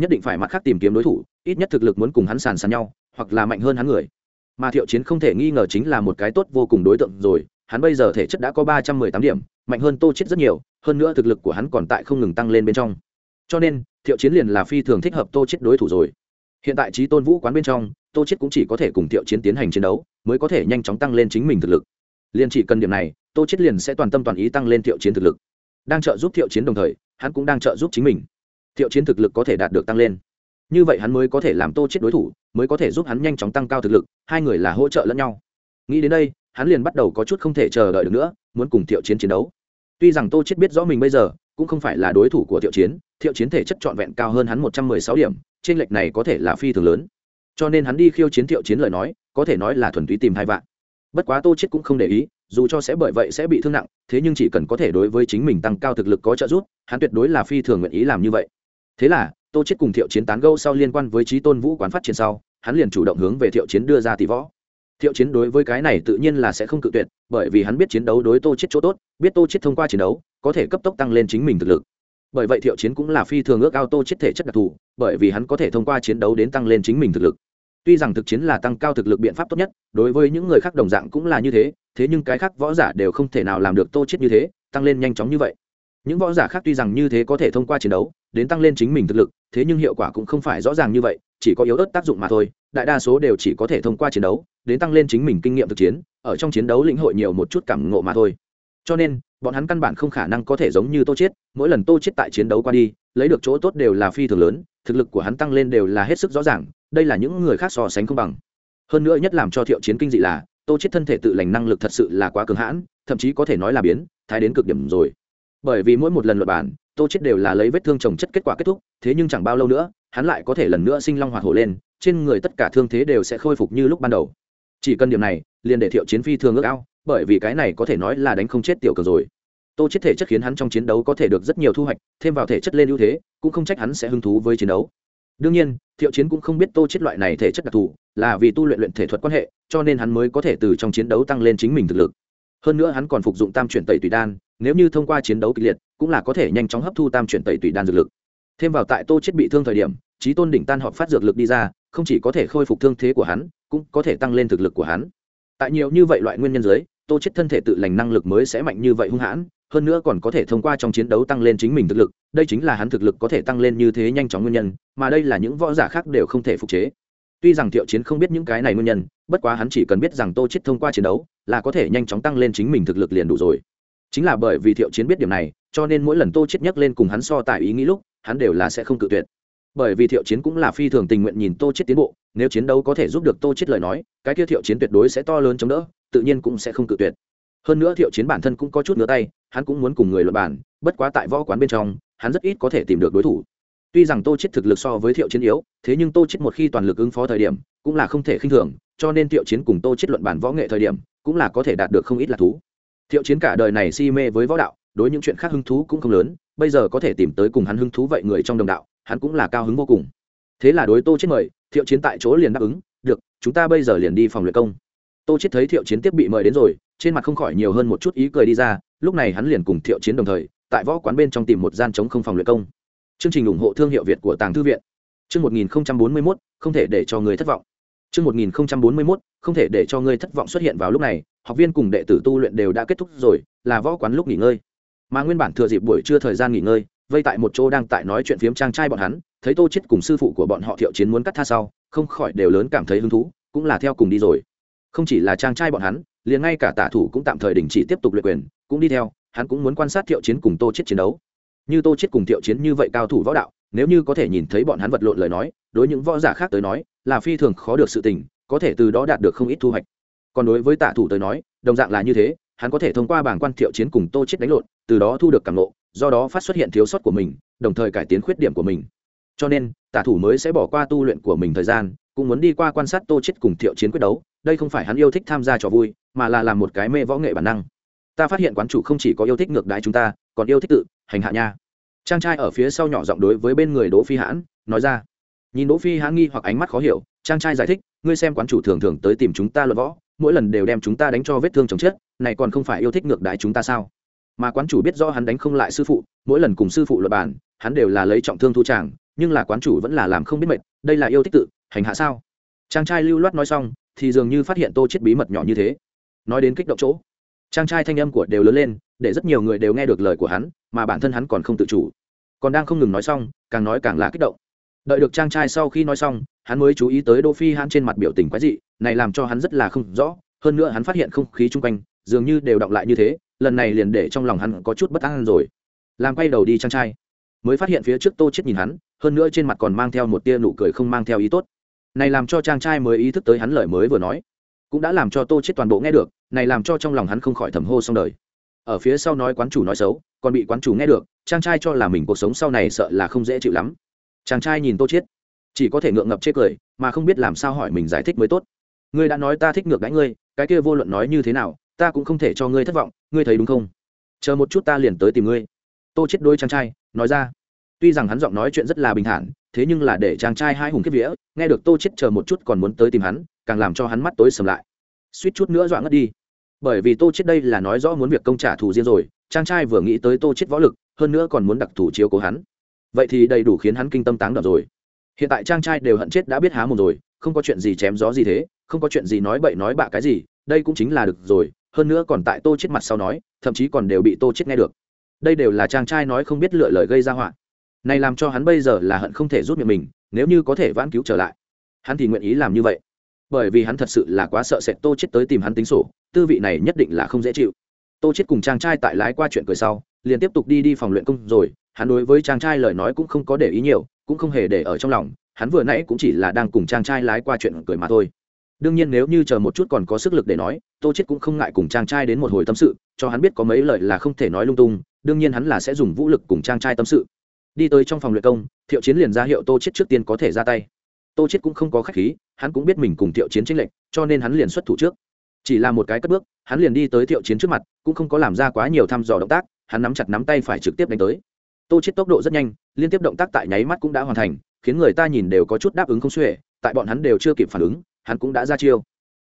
Nhất định phải mặt khác tìm kiếm đối thủ, ít nhất thực lực muốn cùng hắn sàn sàn nhau, hoặc là mạnh hơn hắn người. Mà thiệu chiến không thể nghi ngờ chính là một cái tốt vô cùng đối tượng rồi, hắn bây giờ thể chất đã có ba trăm mười tám điểm, mạnh hơn tô chết rất nhiều, hơn nữa thực lực của hắn còn tại không ngừng tăng lên bên trong. Cho nên, thiệu chiến liền là phi thường thích hợp tô chết đối thủ rồi hiện tại trí tôn vũ quán bên trong, tô chết cũng chỉ có thể cùng thiệu chiến tiến hành chiến đấu, mới có thể nhanh chóng tăng lên chính mình thực lực. Liền chỉ cần điểm này, tô chết liền sẽ toàn tâm toàn ý tăng lên thiệu chiến thực lực. Đang trợ giúp thiệu chiến đồng thời, hắn cũng đang trợ giúp chính mình. Thiệu chiến thực lực có thể đạt được tăng lên. Như vậy hắn mới có thể làm tô chết đối thủ, mới có thể giúp hắn nhanh chóng tăng cao thực lực, hai người là hỗ trợ lẫn nhau. Nghĩ đến đây, hắn liền bắt đầu có chút không thể chờ đợi được nữa, muốn cùng thiệu chiến chiến đấu. Tuy rằng tô chết biết rõ mình bây giờ cũng không phải là đối thủ của thiệu chiến thiệu chiến thể chất trọn vẹn cao hơn hắn một trăm mười sáu điểm trên lệch này có thể là phi thường lớn. Cho nên hắn đi khiêu chiến thiệu chiến lời nói, có thể nói là thuần túy tìm hai vạn. Bất quá tô chết cũng không để ý, dù cho sẽ bởi vậy sẽ bị thương nặng, thế nhưng chỉ cần có thể đối với chính mình tăng cao thực lực có trợ giúp, hắn tuyệt đối là phi thường nguyện ý làm như vậy. Thế là, tô chết cùng thiệu chiến tán gẫu sau liên quan với trí tôn vũ quán phát triển sau, hắn liền chủ động hướng về thiệu chiến đưa ra tỷ võ. Thiệu chiến đối với cái này tự nhiên là sẽ không cự tuyệt, bởi vì hắn biết chiến đấu đối tô chết chỗ tốt, biết tô chết thông qua chiến đấu có thể cấp tốc tăng lên chính mình thực lực. Bởi vậy thiệu chiến cũng là phi thường ước ao tô chết thể chất đặc thù, bởi vì hắn có thể thông qua chiến đấu đến tăng lên chính mình thực lực. Tuy rằng thực chiến là tăng cao thực lực biện pháp tốt nhất, đối với những người khác đồng dạng cũng là như thế thế nhưng cái khác võ giả đều không thể nào làm được tô chết như thế, tăng lên nhanh chóng như vậy. Những võ giả khác tuy rằng như thế có thể thông qua chiến đấu, đến tăng lên chính mình thực lực, thế nhưng hiệu quả cũng không phải rõ ràng như vậy, chỉ có yếu ớt tác dụng mà thôi, đại đa số đều chỉ có thể thông qua chiến đấu, đến tăng lên chính mình kinh nghiệm thực chiến, ở trong chiến đấu lĩnh hội nhiều một chút cảm ngộ mà thôi. Cho nên bọn hắn căn bản không khả năng có thể giống như tô chết, mỗi lần tô chết tại chiến đấu qua đi, lấy được chỗ tốt đều là phi thường lớn, thực lực của hắn tăng lên đều là hết sức rõ ràng, đây là những người khác so sánh không bằng. Hơn nữa nhất làm cho thiệu chiến kinh dị là, tô chết thân thể tự lành năng lực thật sự là quá cường hãn, thậm chí có thể nói là biến, thái đến cực điểm rồi. Bởi vì mỗi một lần luật bản tô chết đều là lấy vết thương trồng chất kết quả kết thúc, thế nhưng chẳng bao lâu nữa, hắn lại có thể lần nữa sinh long hoạt hổ lên, trên người tất cả thương thế đều sẽ khôi phục như lúc ban đầu chỉ cần điểm này, liền để thiệu chiến phi thường ước ao, bởi vì cái này có thể nói là đánh không chết tiểu cường rồi. Tô chết thể chất khiến hắn trong chiến đấu có thể được rất nhiều thu hoạch, thêm vào thể chất lên ưu thế, cũng không trách hắn sẽ hứng thú với chiến đấu. Đương nhiên, thiệu chiến cũng không biết tô chết loại này thể chất đặc thù là vì tu luyện luyện thể thuật quan hệ, cho nên hắn mới có thể từ trong chiến đấu tăng lên chính mình thực lực. Hơn nữa hắn còn phục dụng tam chuyển tẩy tùy đan, nếu như thông qua chiến đấu kịch liệt, cũng là có thể nhanh chóng hấp thu tam chuyển tẩy tùy đan dược lực. Thêm vào tại tô chết bị thương thời điểm trí tôn đỉnh tan họp phát dược lực đi ra, không chỉ có thể khôi phục thương thế của hắn cũng có thể tăng lên thực lực của hắn. Tại nhiều như vậy loại nguyên nhân dưới, tô chết thân thể tự lành năng lực mới sẽ mạnh như vậy hung hãn, hơn nữa còn có thể thông qua trong chiến đấu tăng lên chính mình thực lực, đây chính là hắn thực lực có thể tăng lên như thế nhanh chóng nguyên nhân, mà đây là những võ giả khác đều không thể phục chế. Tuy rằng thiệu chiến không biết những cái này nguyên nhân, bất quá hắn chỉ cần biết rằng tô chết thông qua chiến đấu là có thể nhanh chóng tăng lên chính mình thực lực liền đủ rồi. Chính là bởi vì thiệu chiến biết điểm này, cho nên mỗi lần tô chết nhắc lên cùng hắn so tài ý nghĩ lúc, hắn đều là sẽ không cự tuyệt bởi vì thiệu chiến cũng là phi thường tình nguyện nhìn tô chết tiến bộ, nếu chiến đấu có thể giúp được tô chết lời nói, cái kia thiệu chiến tuyệt đối sẽ to lớn chống đỡ, tự nhiên cũng sẽ không cự tuyệt. Hơn nữa thiệu chiến bản thân cũng có chút ngứa tay, hắn cũng muốn cùng người luận bản bất quá tại võ quán bên trong, hắn rất ít có thể tìm được đối thủ. Tuy rằng tô chết thực lực so với thiệu chiến yếu, thế nhưng tô chết một khi toàn lực ứng phó thời điểm, cũng là không thể khinh thường, cho nên thiệu chiến cùng tô chết luận bản võ nghệ thời điểm, cũng là có thể đạt được không ít là thú. Thiệu chiến cả đời này si mê với võ đạo, đối những chuyện khác hứng thú cũng không lớn bây giờ có thể tìm tới cùng hắn hứng thú vậy người trong đồng đạo hắn cũng là cao hứng vô cùng. Thế là đối tô chết mời thiệu chiến tại chỗ liền đáp ứng được chúng ta bây giờ liền đi phòng luyện công. Tô chết thấy thiệu chiến tiếp bị mời đến rồi trên mặt không khỏi nhiều hơn một chút ý cười đi ra lúc này hắn liền cùng thiệu chiến đồng thời tại võ quán bên trong tìm một gian chống không phòng luyện công. Chương trình ủng hộ thương hiệu việt của tàng thư viện. Chương 1041, không thể để cho người thất vọng. Chương 1041, không thể để cho người thất vọng xuất hiện vào lúc này học viên cùng đệ tử tu luyện đều đã kết thúc rồi là võ quán lúc nghỉ ngơi mà nguyên bản thừa dịp buổi trưa thời gian nghỉ ngơi, vây tại một chỗ đang tại nói chuyện phiếm trang trai bọn hắn, thấy tô chết cùng sư phụ của bọn họ thiệu chiến muốn cắt tha sau, không khỏi đều lớn cảm thấy hứng thú, cũng là theo cùng đi rồi. Không chỉ là trang trai bọn hắn, liền ngay cả tả thủ cũng tạm thời đình chỉ tiếp tục luyện quyền, cũng đi theo, hắn cũng muốn quan sát thiệu chiến cùng tô chết chiến đấu. Như tô chết cùng thiệu chiến như vậy cao thủ võ đạo, nếu như có thể nhìn thấy bọn hắn vật lộn lời nói, đối những võ giả khác tới nói, là phi thường khó được sự tình, có thể từ đó đạt được không ít thu hoạch. Còn đối với tả thủ tới nói, đồng dạng là như thế hắn có thể thông qua bảng quan thiệu chiến cùng tô chết đánh lộn, từ đó thu được cảm nộ do đó phát xuất hiện thiếu sót của mình, đồng thời cải tiến khuyết điểm của mình. Cho nên, tả thủ mới sẽ bỏ qua tu luyện của mình thời gian, cũng muốn đi qua quan sát tô chết cùng thiệu chiến quyết đấu, đây không phải hắn yêu thích tham gia trò vui, mà là làm một cái mê võ nghệ bản năng. Ta phát hiện quán chủ không chỉ có yêu thích ngược đái chúng ta, còn yêu thích tự, hành hạ nha. Trang trai ở phía sau nhỏ giọng đối với bên người đỗ phi hãn, nói ra. Nhìn đỗ phi hãn nghi hoặc ánh mắt khó hiểu trang trai giải thích, ngươi xem quán chủ thường thường tới tìm chúng ta luận võ, mỗi lần đều đem chúng ta đánh cho vết thương chồng chết này còn không phải yêu thích ngược đái chúng ta sao? Mà quán chủ biết rõ hắn đánh không lại sư phụ, mỗi lần cùng sư phụ luật bản hắn đều là lấy trọng thương thu tràng nhưng là quán chủ vẫn là làm không biết mệt, đây là yêu thích tự, hành hạ sao? Trang trai lưu loát nói xong, thì dường như phát hiện tô chết bí mật nhỏ như thế. Nói đến kích động chỗ trang trai thanh âm của đều lớn lên, để rất nhiều người đều nghe được lời của hắn, mà bản thân hắn còn không tự chủ. Còn đang không ngừng nói xong, càng nói càng là kích động. Đợi được trang trai sau khi nói xong, hắn mới chú ý tới đỗ phi hắn trên mặt biểu tình quái dị, này làm cho hắn rất là không rõ, hơn nữa hắn phát hiện không khí chung quanh dường như đều đọng lại như thế, lần này liền để trong lòng hắn có chút bất an rồi. Làm quay đầu đi trang trai. Mới phát hiện phía trước tô chết nhìn hắn, hơn nữa trên mặt còn mang theo một tia nụ cười không mang theo ý tốt. Này làm cho trang trai mới ý thức tới hắn lời mới vừa nói, cũng đã làm cho tô chết toàn bộ nghe được, này làm cho trong lòng hắn không khỏi thầm hô xong đời. Ở phía sau nói quán chủ nói xấu, còn bị quán chủ nghe được trang trai cho là mình cuộc sống sau này sợ là không dễ chịu lắm. Chàng trai nhìn tô chết chỉ có thể ngượng ngập chê cười, mà không biết làm sao hỏi mình giải thích mới tốt. Ngươi đã nói ta thích ngược đãi ngươi, cái kia vô luận nói như thế nào ta cũng không thể cho ngươi thất vọng, ngươi thấy đúng không? Chờ một chút ta liền tới tìm ngươi. Tô chết đôi trang trai, nói ra. Tuy rằng hắn giọng nói chuyện rất là bình thản, thế nhưng là để chàng trai hai hùng kiếp vía, nghe được tô chết chờ một chút còn muốn tới tìm hắn, càng làm cho hắn mắt tối sầm lại. Suýt chút nữa dọa ngất đi. Bởi vì tô chết đây là nói rõ muốn việc công trả thù riêng rồi, chàng trai vừa nghĩ tới tô chết võ lực, hơn nữa còn muốn đặc thù chiếu cố hắn. Vậy thì đầy đủ khiến hắn kinh tâm táng đỏ rồi. Hiện tại trang trai đều hận chết đã biết há mồm rồi, không có chuyện gì chém gió gì thế, không có chuyện gì nói bậy nói bạ cái gì, đây cũng chính là được rồi hơn nữa còn tại tô chết mặt sau nói, thậm chí còn đều bị tô chết nghe được. Đây đều là trang trai nói không biết lựa lời gây ra họa. Này làm cho hắn bây giờ là hận không thể rút miệng mình, nếu như có thể vãn cứu trở lại, hắn thì nguyện ý làm như vậy. Bởi vì hắn thật sự là quá sợ sệt tô chết tới tìm hắn tính sổ, tư vị này nhất định là không dễ chịu. Tô chết cùng trang trai tại lái qua chuyện cười sau, liền tiếp tục đi đi phòng luyện công rồi, hắn đối với trang trai lời nói cũng không có để ý nhiều, cũng không hề để ở trong lòng, hắn vừa nãy cũng chỉ là đang cùng trang trai lái qua chuyện cười mà thôi đương nhiên nếu như chờ một chút còn có sức lực để nói, tô chết cũng không ngại cùng trang trai đến một hồi tâm sự, cho hắn biết có mấy lời là không thể nói lung tung, đương nhiên hắn là sẽ dùng vũ lực cùng trang trai tâm sự. Đi tới trong phòng luyện công, thiệu chiến liền ra hiệu tô chết trước tiên có thể ra tay. Tô chết cũng không có khách khí, hắn cũng biết mình cùng thiệu chiến tranh lệch, cho nên hắn liền xuất thủ trước. Chỉ là một cái cất bước, hắn liền đi tới thiệu chiến trước mặt, cũng không có làm ra quá nhiều thăm dò động tác, hắn nắm chặt nắm tay phải trực tiếp đánh tới. Tô chết tốc độ rất nhanh, liên tiếp động tác tại nháy mắt cũng đã hoàn thành, khiến người ta nhìn đều có chút đáp ứng không xuể, tại bọn hắn đều chưa kịp phản ứng hắn cũng đã ra chiêu.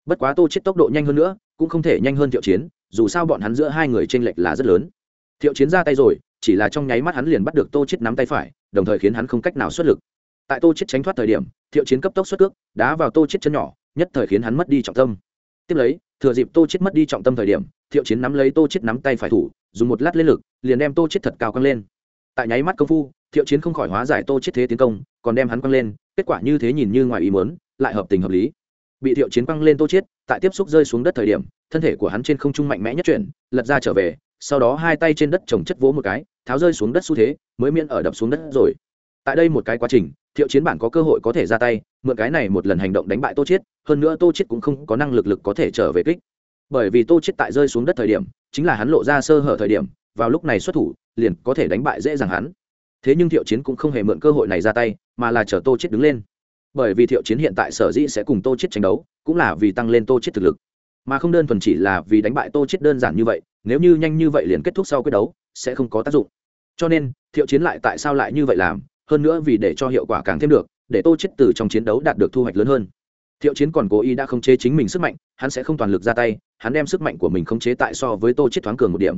Bất quá tô chết tốc độ nhanh hơn nữa, cũng không thể nhanh hơn thiệu chiến, dù sao bọn hắn giữa hai người tranh lệch là rất lớn. Thiệu chiến ra tay rồi, chỉ là trong nháy mắt hắn liền bắt được tô chết nắm tay phải, đồng thời khiến hắn không cách nào xuất lực. Tại tô chết tránh thoát thời điểm, thiệu chiến cấp tốc xuất cước, đá vào tô chết chân nhỏ, nhất thời khiến hắn mất đi trọng tâm. Tiếp lấy, thừa dịp tô chết mất đi trọng tâm thời điểm, thiệu chiến nắm lấy tô chết nắm tay phải thủ, dùng một lát lên lực, liền đem tô chết thật cao căng lên. Tại nháy mắt công phu, thiệu chiến không khỏi hóa giải tô chết thế tiến công, còn đem hắn quăng lên, kết quả như thế nhìn như ngoài ý muốn, lại hợp tình hợp lý bị thiệu chiến băng lên tô chết tại tiếp xúc rơi xuống đất thời điểm, thân thể của hắn trên không trung mạnh mẽ nhất chuyển, lật ra trở về, sau đó hai tay trên đất trồng chất vỗ một cái, tháo rơi xuống đất xu thế, mới miễn ở đập xuống đất rồi. Tại đây một cái quá trình, thiệu chiến bản có cơ hội có thể ra tay, mượn cái này một lần hành động đánh bại tô chết hơn nữa tô chết cũng không có năng lực lực có thể trở về kích. Bởi vì tô chết tại rơi xuống đất thời điểm, chính là hắn lộ ra sơ hở thời điểm, vào lúc này xuất thủ, liền có thể đánh bại dễ dàng hắn. Thế nhưng thiệu chiến cũng không hề mượn cơ hội này ra tay, mà là chờ tô chết đứng lên bởi vì thiệu chiến hiện tại sở dĩ sẽ cùng tô chết tranh đấu, cũng là vì tăng lên tô chết thực lực. Mà không đơn thuần chỉ là vì đánh bại tô chết đơn giản như vậy, nếu như nhanh như vậy liền kết thúc sau quyết đấu, sẽ không có tác dụng. Cho nên, thiệu chiến lại tại sao lại như vậy làm, hơn nữa vì để cho hiệu quả càng thêm được, để tô chết từ trong chiến đấu đạt được thu hoạch lớn hơn. Thiệu chiến còn cố ý đã khống chế chính mình sức mạnh, hắn sẽ không toàn lực ra tay, hắn đem sức mạnh của mình khống chế tại so với tô chết thoáng cường một điểm.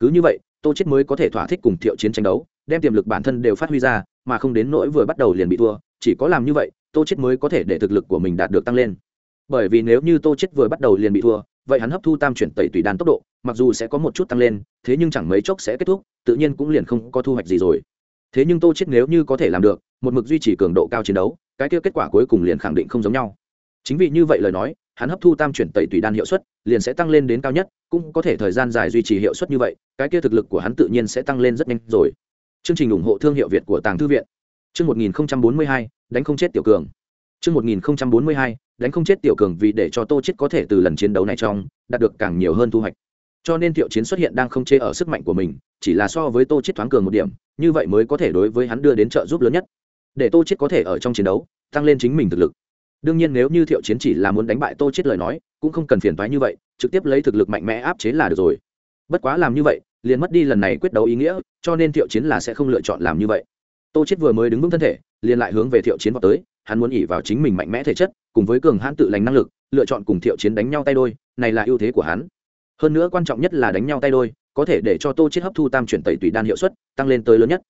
Cứ như vậy, tô chết mới có thể thỏa thích cùng thiệu chiến tranh đấu, đem tiềm lực bản thân đều phát huy ra, mà không đến nỗi vừa bắt đầu liền bị thua chỉ có làm như vậy, tô chết mới có thể để thực lực của mình đạt được tăng lên. Bởi vì nếu như tô chết vừa bắt đầu liền bị thua, vậy hắn hấp thu tam chuyển tẩy tùy đan tốc độ, mặc dù sẽ có một chút tăng lên, thế nhưng chẳng mấy chốc sẽ kết thúc, tự nhiên cũng liền không có thu hoạch gì rồi. Thế nhưng tô chết nếu như có thể làm được, một mực duy trì cường độ cao chiến đấu, cái kia kết quả cuối cùng liền khẳng định không giống nhau. Chính vì như vậy lời nói, hắn hấp thu tam chuyển tẩy tùy đan hiệu suất liền sẽ tăng lên đến cao nhất, cũng có thể thời gian dài duy trì hiệu suất như vậy, cái kia thực lực của hắn tự nhiên sẽ tăng lên rất nhanh rồi. Chương trình ủng hộ thương hiệu việt của tàng thư viện chương 1042, đánh không chết tiểu cường. Chương 1042, đánh không chết tiểu cường vì để cho tô chết có thể từ lần chiến đấu này trong đạt được càng nhiều hơn thu hoạch. Cho nên thiệu chiến xuất hiện đang không chế ở sức mạnh của mình chỉ là so với tô chết thoáng cường một điểm như vậy mới có thể đối với hắn đưa đến trợ giúp lớn nhất. Để tô chết có thể ở trong chiến đấu tăng lên chính mình thực lực. Đương nhiên nếu như thiệu chiến chỉ là muốn đánh bại tô chết lời nói cũng không cần phiền toái như vậy trực tiếp lấy thực lực mạnh mẽ áp chế là được rồi. Bất quá làm như vậy liền mất đi lần này quyết đấu ý nghĩa cho nên thiệu chiến là sẽ không lựa chọn làm như vậy tô chết vừa mới đứng vững thân thể, liền lại hướng về thiệu chiến vào tới, hắn muốn ỉ vào chính mình mạnh mẽ thể chất, cùng với cường hãn tự lành năng lực, lựa chọn cùng thiệu chiến đánh nhau tay đôi, này là ưu thế của hắn. Hơn nữa quan trọng nhất là đánh nhau tay đôi, có thể để cho tô chết hấp thu tam chuyển tẩy tùy đan hiệu suất, tăng lên tới lớn nhất.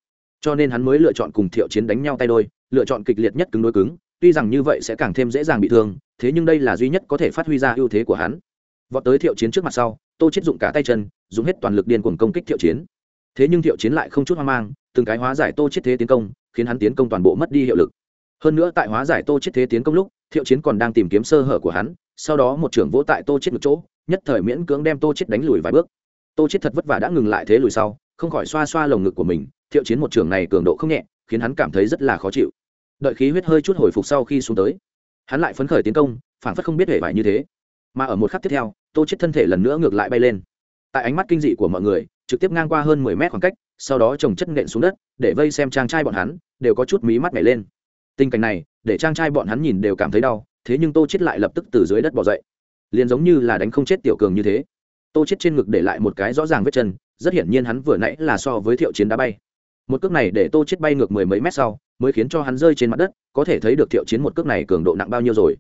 Cho nên hắn mới lựa chọn cùng thiệu chiến đánh nhau tay đôi, lựa chọn kịch liệt nhất cứng đối cứng, tuy rằng như vậy sẽ càng thêm dễ dàng bị thương, thế nhưng đây là duy nhất có thể phát huy ra ưu thế của hắn. Vọt tới thiệu chiến trước mặt sau, tô chết dụng cả tay chân, dùng hết toàn lực điên cuồng công kích thiệu chiến thế nhưng thiệu chiến lại không chút hoang mang, từng cái hóa giải tô chết thế tiến công, khiến hắn tiến công toàn bộ mất đi hiệu lực. Hơn nữa tại hóa giải tô chết thế tiến công lúc, thiệu chiến còn đang tìm kiếm sơ hở của hắn, sau đó một trưởng vỗ tại tô chết một chỗ, nhất thời miễn cưỡng đem tô chết đánh lùi vài bước. Tô chết thật vất vả đã ngừng lại thế lùi sau, không khỏi xoa xoa lồng ngực của mình, thiệu chiến một trưởng này cường độ không nhẹ, khiến hắn cảm thấy rất là khó chịu. Đợi khí huyết hơi chút hồi phục sau khi xuống tới, hắn lại phấn khởi tiến công phản phất không biết hề vải như thế. Mà ở một khắc tiếp theo, tô chết thân thể lần nữa ngược lại bay lên. Tại ánh mắt kinh dị của mọi người trực tiếp ngang qua hơn mười mét khoảng cách, sau đó trồng chất nện xuống đất, để vây xem trang trai bọn hắn, đều có chút mí mắt nhảy lên. Tình cảnh này, để trang trai bọn hắn nhìn đều cảm thấy đau, thế nhưng tô chết lại lập tức từ dưới đất bỏ dậy. Liền giống như là đánh không chết tiểu cường như thế. Tô chết trên ngực để lại một cái rõ ràng vết chân, rất hiển nhiên hắn vừa nãy là so với thiệu chiến đá bay. Một cước này để tô chết bay ngược mười mấy mét sau, mới khiến cho hắn rơi trên mặt đất, có thể thấy được thiệu chiến một cước này cường độ nặng bao nhiêu rồi.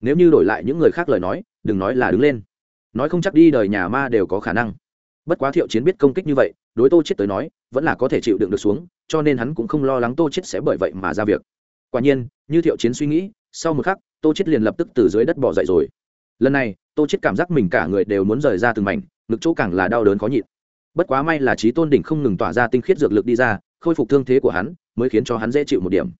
Nếu như đổi lại những người khác lời nói, đừng nói là đứng lên. Nói không chắc đi đời nhà ma đều có khả năng bất quá thiệu chiến biết công kích như vậy, đối tô chết tới nói, vẫn là có thể chịu đựng được xuống, cho nên hắn cũng không lo lắng tô chết sẽ bởi vậy mà ra việc. Quả nhiên, như thiệu chiến suy nghĩ, sau một khắc, tô chết liền lập tức từ dưới đất bỏ dậy rồi. Lần này, tô chết cảm giác mình cả người đều muốn rời ra từng mảnh, ngực chỗ càng là đau đớn khó nhịn. Bất quá may là trí tôn đỉnh không ngừng tỏa ra tinh khiết dược lực đi ra, khôi phục thương thế của hắn, mới khiến cho hắn dễ chịu một điểm.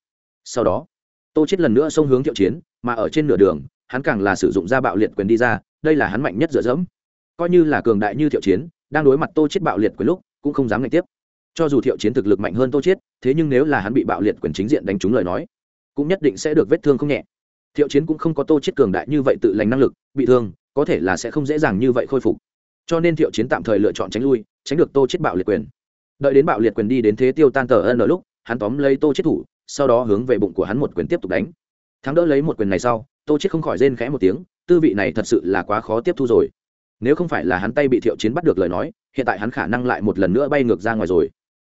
Sau đó, tô chết lần nữa xông hướng thiệu chiến, mà ở trên nửa đường, hắn càng là sử dụng ra bạo liệt quyền đi ra, đây là hắn mạnh nhất dựa dẫm. Coi như là cường đại như thiệu chiến đang đối mặt tô chết bạo liệt quyền lúc, cũng không dám ngạch tiếp. Cho dù thiệu chiến thực lực mạnh hơn tô chết, thế nhưng nếu là hắn bị bạo liệt quyền chính diện đánh trúng lời nói, cũng nhất định sẽ được vết thương không nhẹ. Thiệu chiến cũng không có tô chết cường đại như vậy tự lành năng lực, bị thương, có thể là sẽ không dễ dàng như vậy khôi phục. Cho nên thiệu chiến tạm thời lựa chọn tránh lui, tránh được tô chết bạo liệt quyền. Đợi đến bạo liệt quyền đi đến thế tiêu tan tờ ân ở lúc, hắn tóm lấy tô chết thủ, sau đó hướng về bụng của hắn một quyền tiếp tục đánh. Thắng đỡ lấy một quyền này sau, tô chết không khỏi rên khẽ một tiếng, tư vị này thật sự là quá khó tiếp thu rồi nếu không phải là hắn tay bị thiệu chiến bắt được lời nói, hiện tại hắn khả năng lại một lần nữa bay ngược ra ngoài rồi.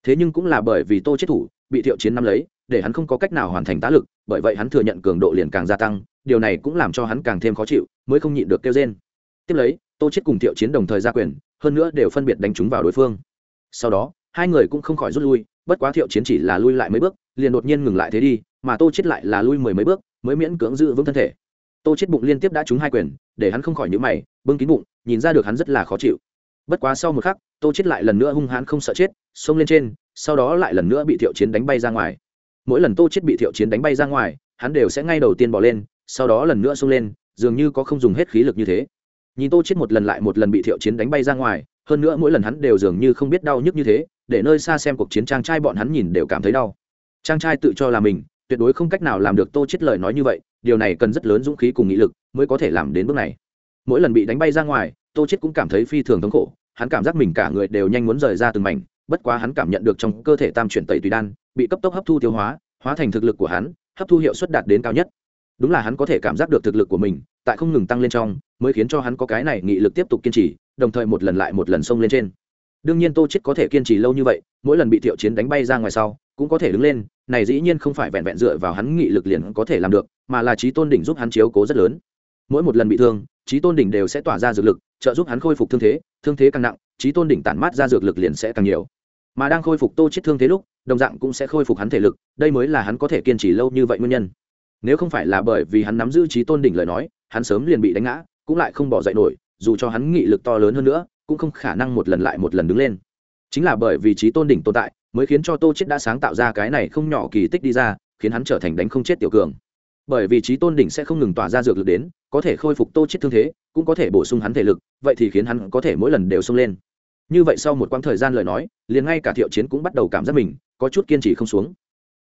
Thế nhưng cũng là bởi vì tô chết thủ bị thiệu chiến nắm lấy, để hắn không có cách nào hoàn thành tá lực, bởi vậy hắn thừa nhận cường độ liền càng gia tăng, điều này cũng làm cho hắn càng thêm khó chịu, mới không nhịn được kêu rên. Tiếp lấy, tô chết cùng thiệu chiến đồng thời ra quyền, hơn nữa đều phân biệt đánh trúng vào đối phương. Sau đó, hai người cũng không khỏi rút lui, bất quá thiệu chiến chỉ là lui lại mấy bước, liền đột nhiên ngừng lại thế đi, mà tô chết lại là lui mười mấy bước, mới miễn cưỡng giữ vững thân thể. Tô chết bụng liên tiếp đã trúng hai quyền để hắn không khỏi nhíu mày, bưng kín bụng, nhìn ra được hắn rất là khó chịu. Bất quá sau một khắc, tô chết lại lần nữa hung hãn không sợ chết, xông lên trên, sau đó lại lần nữa bị thiệu chiến đánh bay ra ngoài. Mỗi lần tô chết bị thiệu chiến đánh bay ra ngoài, hắn đều sẽ ngay đầu tiên bỏ lên, sau đó lần nữa xông lên, dường như có không dùng hết khí lực như thế. Nhìn tô chết một lần lại một lần bị thiệu chiến đánh bay ra ngoài, hơn nữa mỗi lần hắn đều dường như không biết đau nhức như thế, để nơi xa xem cuộc chiến trang trai bọn hắn nhìn đều cảm thấy đau. Trang trai tự cho là mình, tuyệt đối không cách nào làm được tô chết lời nói như vậy, điều này cần rất lớn dũng khí cùng nghị lực mới có thể làm đến bước này. Mỗi lần bị đánh bay ra ngoài, tô chết cũng cảm thấy phi thường thống khổ. Hắn cảm giác mình cả người đều nhanh muốn rời ra từng mảnh, bất quá hắn cảm nhận được trong cơ thể tam chuyển tẩy tùy đan, bị cấp tốc hấp thu tiêu hóa hóa thành thực lực của hắn, hấp thu hiệu suất đạt đến cao nhất. Đúng là hắn có thể cảm giác được thực lực của mình, tại không ngừng tăng lên trong, mới khiến cho hắn có cái này nghị lực tiếp tục kiên trì, đồng thời một lần lại một lần xông lên trên. Đương nhiên tô chết có thể kiên trì lâu như vậy, mỗi lần bị thiệu chiến đánh bay ra ngoài sau, cũng có thể đứng lên, này dĩ nhiên không phải vẹn vẹn dựa vào hắn nghị lực liền có thể làm được, mà là trí tôn đỉnh giúp hắn chiếu cố rất lớn mỗi một lần bị thương, trí tôn đỉnh đều sẽ tỏa ra dược lực, trợ giúp hắn khôi phục thương thế thương thế càng nặng, trí tôn đỉnh tản mát ra dược lực liền sẽ càng nhiều. Mà đang khôi phục tô chết thương thế lúc, đồng dạng cũng sẽ khôi phục hắn thể lực, đây mới là hắn có thể kiên trì lâu như vậy nguyên nhân. Nếu không phải là bởi vì hắn nắm giữ trí tôn đỉnh lời nói, hắn sớm liền bị đánh ngã, cũng lại không bỏ dậy nổi, dù cho hắn nghị lực to lớn hơn nữa, cũng không khả năng một lần lại một lần đứng lên. Chính là bởi vì trí tôn đỉnh tồn tại, mới khiến cho tô chết đã sáng tạo ra cái này không nhỏ kỳ tích đi ra, khiến hắn trở thành đánh không chết tiểu cường bởi vì trí tôn đỉnh sẽ không ngừng tỏa ra dược lực đến, có thể khôi phục tô chết thương thế, cũng có thể bổ sung hắn thể lực, vậy thì khiến hắn có thể mỗi lần đều sung lên. Như vậy sau một quãng thời gian lời nói, liền ngay cả thiệu chiến cũng bắt đầu cảm giác mình có chút kiên trì không xuống.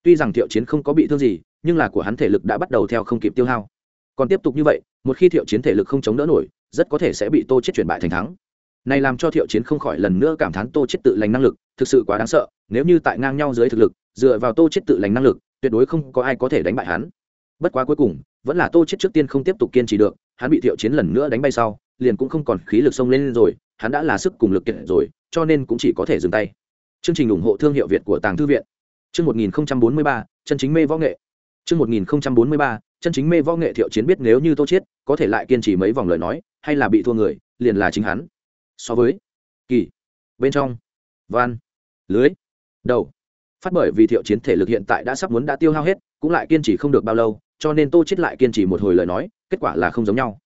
Tuy rằng thiệu chiến không có bị thương gì, nhưng là của hắn thể lực đã bắt đầu theo không kịp tiêu hao. Còn tiếp tục như vậy, một khi thiệu chiến thể lực không chống đỡ nổi, rất có thể sẽ bị tô chết chuyển bại thành thắng. Này làm cho thiệu chiến không khỏi lần nữa cảm thán tô chết tự lành năng lực, thực sự quá đáng sợ, nếu như tại ngang nhau dưới thực lực, dựa vào tô chết tự lành năng lực, tuyệt đối không có ai có thể đánh bại hắn bất quá cuối cùng vẫn là tô chết trước tiên không tiếp tục kiên trì được hắn bị thiệu chiến lần nữa đánh bay sau liền cũng không còn khí lực xông lên rồi hắn đã là sức cùng lực kiện rồi cho nên cũng chỉ có thể dừng tay. Chương trình ủng hộ thương hiệu việt của tàng thư viện. Chương 1043, chân chính mê võ nghệ. Chương 1043, chân chính mê võ nghệ thiệu chiến biết nếu như tô chết có thể lại kiên trì mấy vòng lời nói hay là bị thua người liền là chính hắn. So với kỳ bên trong van lưới đầu phát bởi vì thiệu chiến thể lực hiện tại đã sắp muốn đã tiêu hao hết, cũng lại kiên trì không được bao lâu, cho nên tô chết lại kiên trì một hồi lời nói, kết quả là không giống nhau.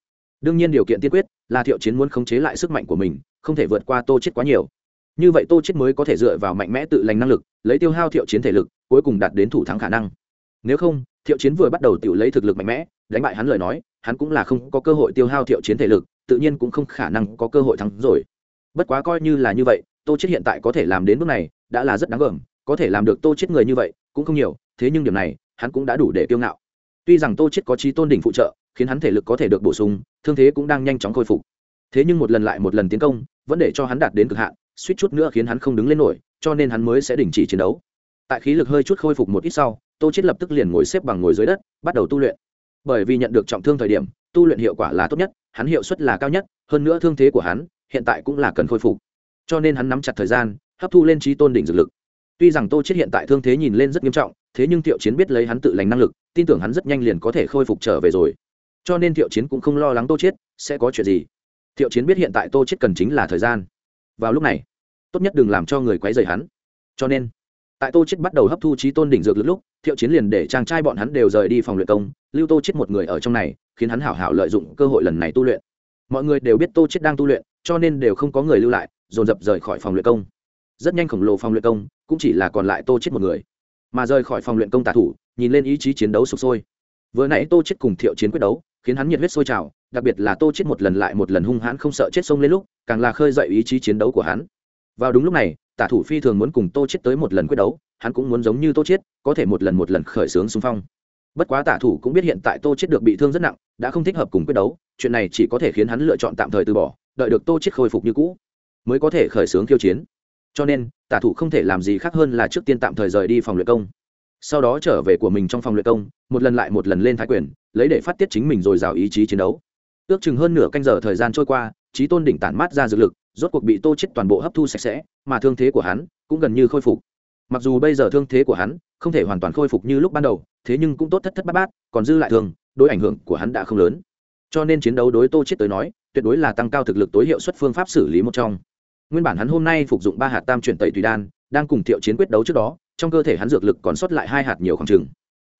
Đương nhiên điều kiện tiên quyết là thiệu chiến muốn khống chế lại sức mạnh của mình, không thể vượt qua tô chết quá nhiều. Như vậy tô chết mới có thể dựa vào mạnh mẽ tự lành năng lực, lấy tiêu hao thiệu chiến thể lực, cuối cùng đạt đến thủ thắng khả năng. Nếu không, thiệu chiến vừa bắt đầu tự lấy thực lực mạnh mẽ, đánh bại hắn lời nói, hắn cũng là không có cơ hội tiêu hao thiệu chiến thể lực, tự nhiên cũng không khả năng có cơ hội thắng rồi. Bất quá coi như là như vậy, tô chết hiện tại có thể làm đến bước này, đã là rất đáng gờm có thể làm được tô chết người như vậy, cũng không nhiều, thế nhưng điểm này, hắn cũng đã đủ để kiêu ngạo. Tuy rằng tô chết có trí tôn đỉnh phụ trợ, khiến hắn thể lực có thể được bổ sung, thương thế cũng đang nhanh chóng khôi phục. Thế nhưng một lần lại một lần tiến công, vẫn để cho hắn đạt đến cực hạn, suýt chút nữa khiến hắn không đứng lên nổi, cho nên hắn mới sẽ đình chỉ chiến đấu. Tại khí lực hơi chút khôi phục một ít sau, tô chết lập tức liền ngồi xếp bằng ngồi dưới đất, bắt đầu tu luyện. Bởi vì nhận được trọng thương thời điểm, tu luyện hiệu quả là tốt nhất, hắn hiệu suất là cao nhất, hơn nữa thương thế của hắn, hiện tại cũng là cần khôi phục. Cho nên hắn nắm chặt thời gian, hấp thu lên trí tôn đỉnh dược lực tuy rằng tô chết hiện tại thương thế nhìn lên rất nghiêm trọng, thế nhưng thiệu chiến biết lấy hắn tự lành năng lực, tin tưởng hắn rất nhanh liền có thể khôi phục trở về rồi. Cho nên thiệu chiến cũng không lo lắng tô chết sẽ có chuyện gì. Thiệu chiến biết hiện tại tô chết cần chính là thời gian. Vào lúc này, tốt nhất đừng làm cho người quấy rầy hắn. Cho nên, tại tô chết bắt đầu hấp thu trí tôn đỉnh dược lúc, thiệu chiến liền để chàng trai bọn hắn đều rời đi phòng luyện công, lưu tô chết một người ở trong này, khiến hắn hảo hảo lợi dụng cơ hội lần này tu luyện. Mọi người đều biết tô chết đang tu luyện, cho nên đều không có người lưu lại, dồn dập rời khỏi phòng luyện công rất nhanh khổng lồ phòng luyện công cũng chỉ là còn lại tô chết một người. Mà rời khỏi phòng luyện công tả thủ, nhìn lên ý chí chiến đấu sục sôi. Vừa nãy tô chết cùng thiệu chiến quyết đấu, khiến hắn nhiệt huyết sôi trào, đặc biệt là tô chết một lần lại một lần hung hãn không sợ chết sông lên lúc, càng là khơi dậy ý chí chiến đấu của hắn. Vào đúng lúc này, tả thủ phi thường muốn cùng tô chết tới một lần quyết đấu, hắn cũng muốn giống như tô chết, có thể một lần một lần khởi sướng xung phong. Bất quá tả thủ cũng biết hiện tại tô chết được bị thương rất nặng, đã không thích hợp cùng quyết đấu, chuyện này chỉ có thể khiến hắn lựa chọn tạm thời từ bỏ, đợi được tô chết khôi phục như cũ, mới có thể khởi sướng khiêu chiến cho nên, tả thủ không thể làm gì khác hơn là trước tiên tạm thời rời đi phòng luyện công. Sau đó trở về của mình trong phòng luyện công, một lần lại một lần lên thái quyền, lấy để phát tiết chính mình rồi rào ý chí chiến đấu. Ước chừng hơn nửa canh giờ thời gian trôi qua trí tôn đỉnh tản mát ra dược lực, rốt cuộc bị tô chết toàn bộ hấp thu sạch sẽ, mà thương thế của hắn cũng gần như khôi phục. Mặc dù bây giờ thương thế của hắn không thể hoàn toàn khôi phục như lúc ban đầu, thế nhưng cũng tốt thất thất bát bát, còn dư lại thường, đối ảnh hưởng của hắn đã không lớn. Cho nên chiến đấu đối tô chết tới nói, tuyệt đối là tăng cao thực lực tối hiệu suất phương pháp xử lý một trong nguyên bản hắn hôm nay phục dụng ba hạt tam chuyển tẩy tùy đan, đang cùng thiệu chiến quyết đấu trước đó, trong cơ thể hắn dược lực còn sót lại hai hạt nhiều khoảng trừng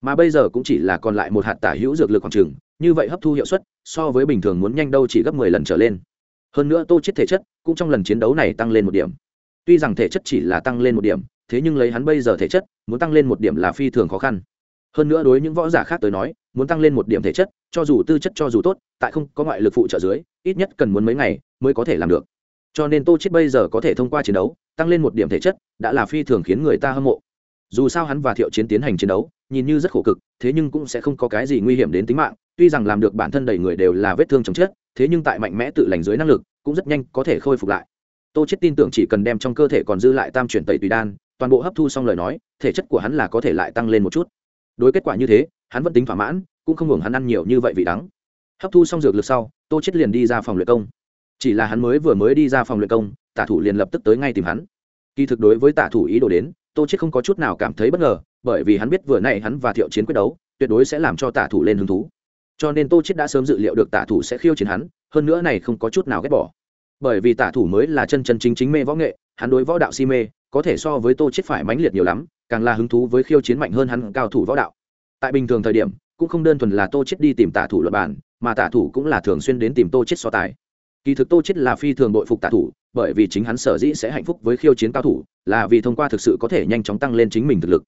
mà bây giờ cũng chỉ là còn lại một hạt tả hữu dược lực khoảng trừng như vậy hấp thu hiệu suất, so với bình thường muốn nhanh đâu chỉ gấp mười lần trở lên. Hơn nữa tô chết thể chất cũng trong lần chiến đấu này tăng lên một điểm. Tuy rằng thể chất chỉ là tăng lên một điểm, thế nhưng lấy hắn bây giờ thể chất, muốn tăng lên một điểm là phi thường khó khăn. Hơn nữa đối những võ giả khác tới nói, muốn tăng lên một điểm thể chất, cho dù tư chất cho dù tốt, tại không có ngoại lực phụ trợ dưới, ít nhất cần muốn mấy ngày mới có thể làm được cho nên tô chết bây giờ có thể thông qua chiến đấu, tăng lên một điểm thể chất, đã là phi thường khiến người ta hâm mộ. Dù sao hắn và thiệu chiến tiến hành chiến đấu, nhìn như rất khổ cực, thế nhưng cũng sẽ không có cái gì nguy hiểm đến tính mạng. Tuy rằng làm được bản thân đầy người đều là vết thương chồng chết thế nhưng tại mạnh mẽ tự lành dưới năng lực, cũng rất nhanh có thể khôi phục lại. Tô chết tin tưởng chỉ cần đem trong cơ thể còn dư lại tam chuyển tẩy tùy đan, toàn bộ hấp thu xong lời nói, thể chất của hắn là có thể lại tăng lên một chút. Đối kết quả như thế, hắn vẫn tính thỏa mãn, cũng không hưởng hắn ăn nhiều như vậy vì đắng. Hấp thu xong dược lực sau, tô chết liền đi ra phòng luyện công chỉ là hắn mới vừa mới đi ra phòng luyện công, tả thủ liền lập tức tới ngay tìm hắn. Kỳ thực đối với tả thủ ý đồ đến, tô chết không có chút nào cảm thấy bất ngờ, bởi vì hắn biết vừa nay hắn và thiệu chiến quyết đấu, tuyệt đối sẽ làm cho tả thủ lên hứng thú. Cho nên tô chết đã sớm dự liệu được tả thủ sẽ khiêu chiến hắn, hơn nữa này không có chút nào ghét bỏ. Bởi vì tả thủ mới là chân chân chính chính mê võ nghệ, hắn đối võ đạo si mê, có thể so với tô chết phải mãnh liệt nhiều lắm, càng là hứng thú với khiêu chiến mạnh hơn hắn cao thủ võ đạo. Tại bình thường thời điểm, cũng không đơn thuần là tô chết đi tìm tả thủ luật bản mà tả thủ cũng là thường xuyên đến tìm tô chết so tài kỳ thực tô chết là phi thường bội phục tả thủ, bởi vì chính hắn sở dĩ sẽ hạnh phúc với khiêu chiến cao thủ, là vì thông qua thực sự có thể nhanh chóng tăng lên chính mình thực lực.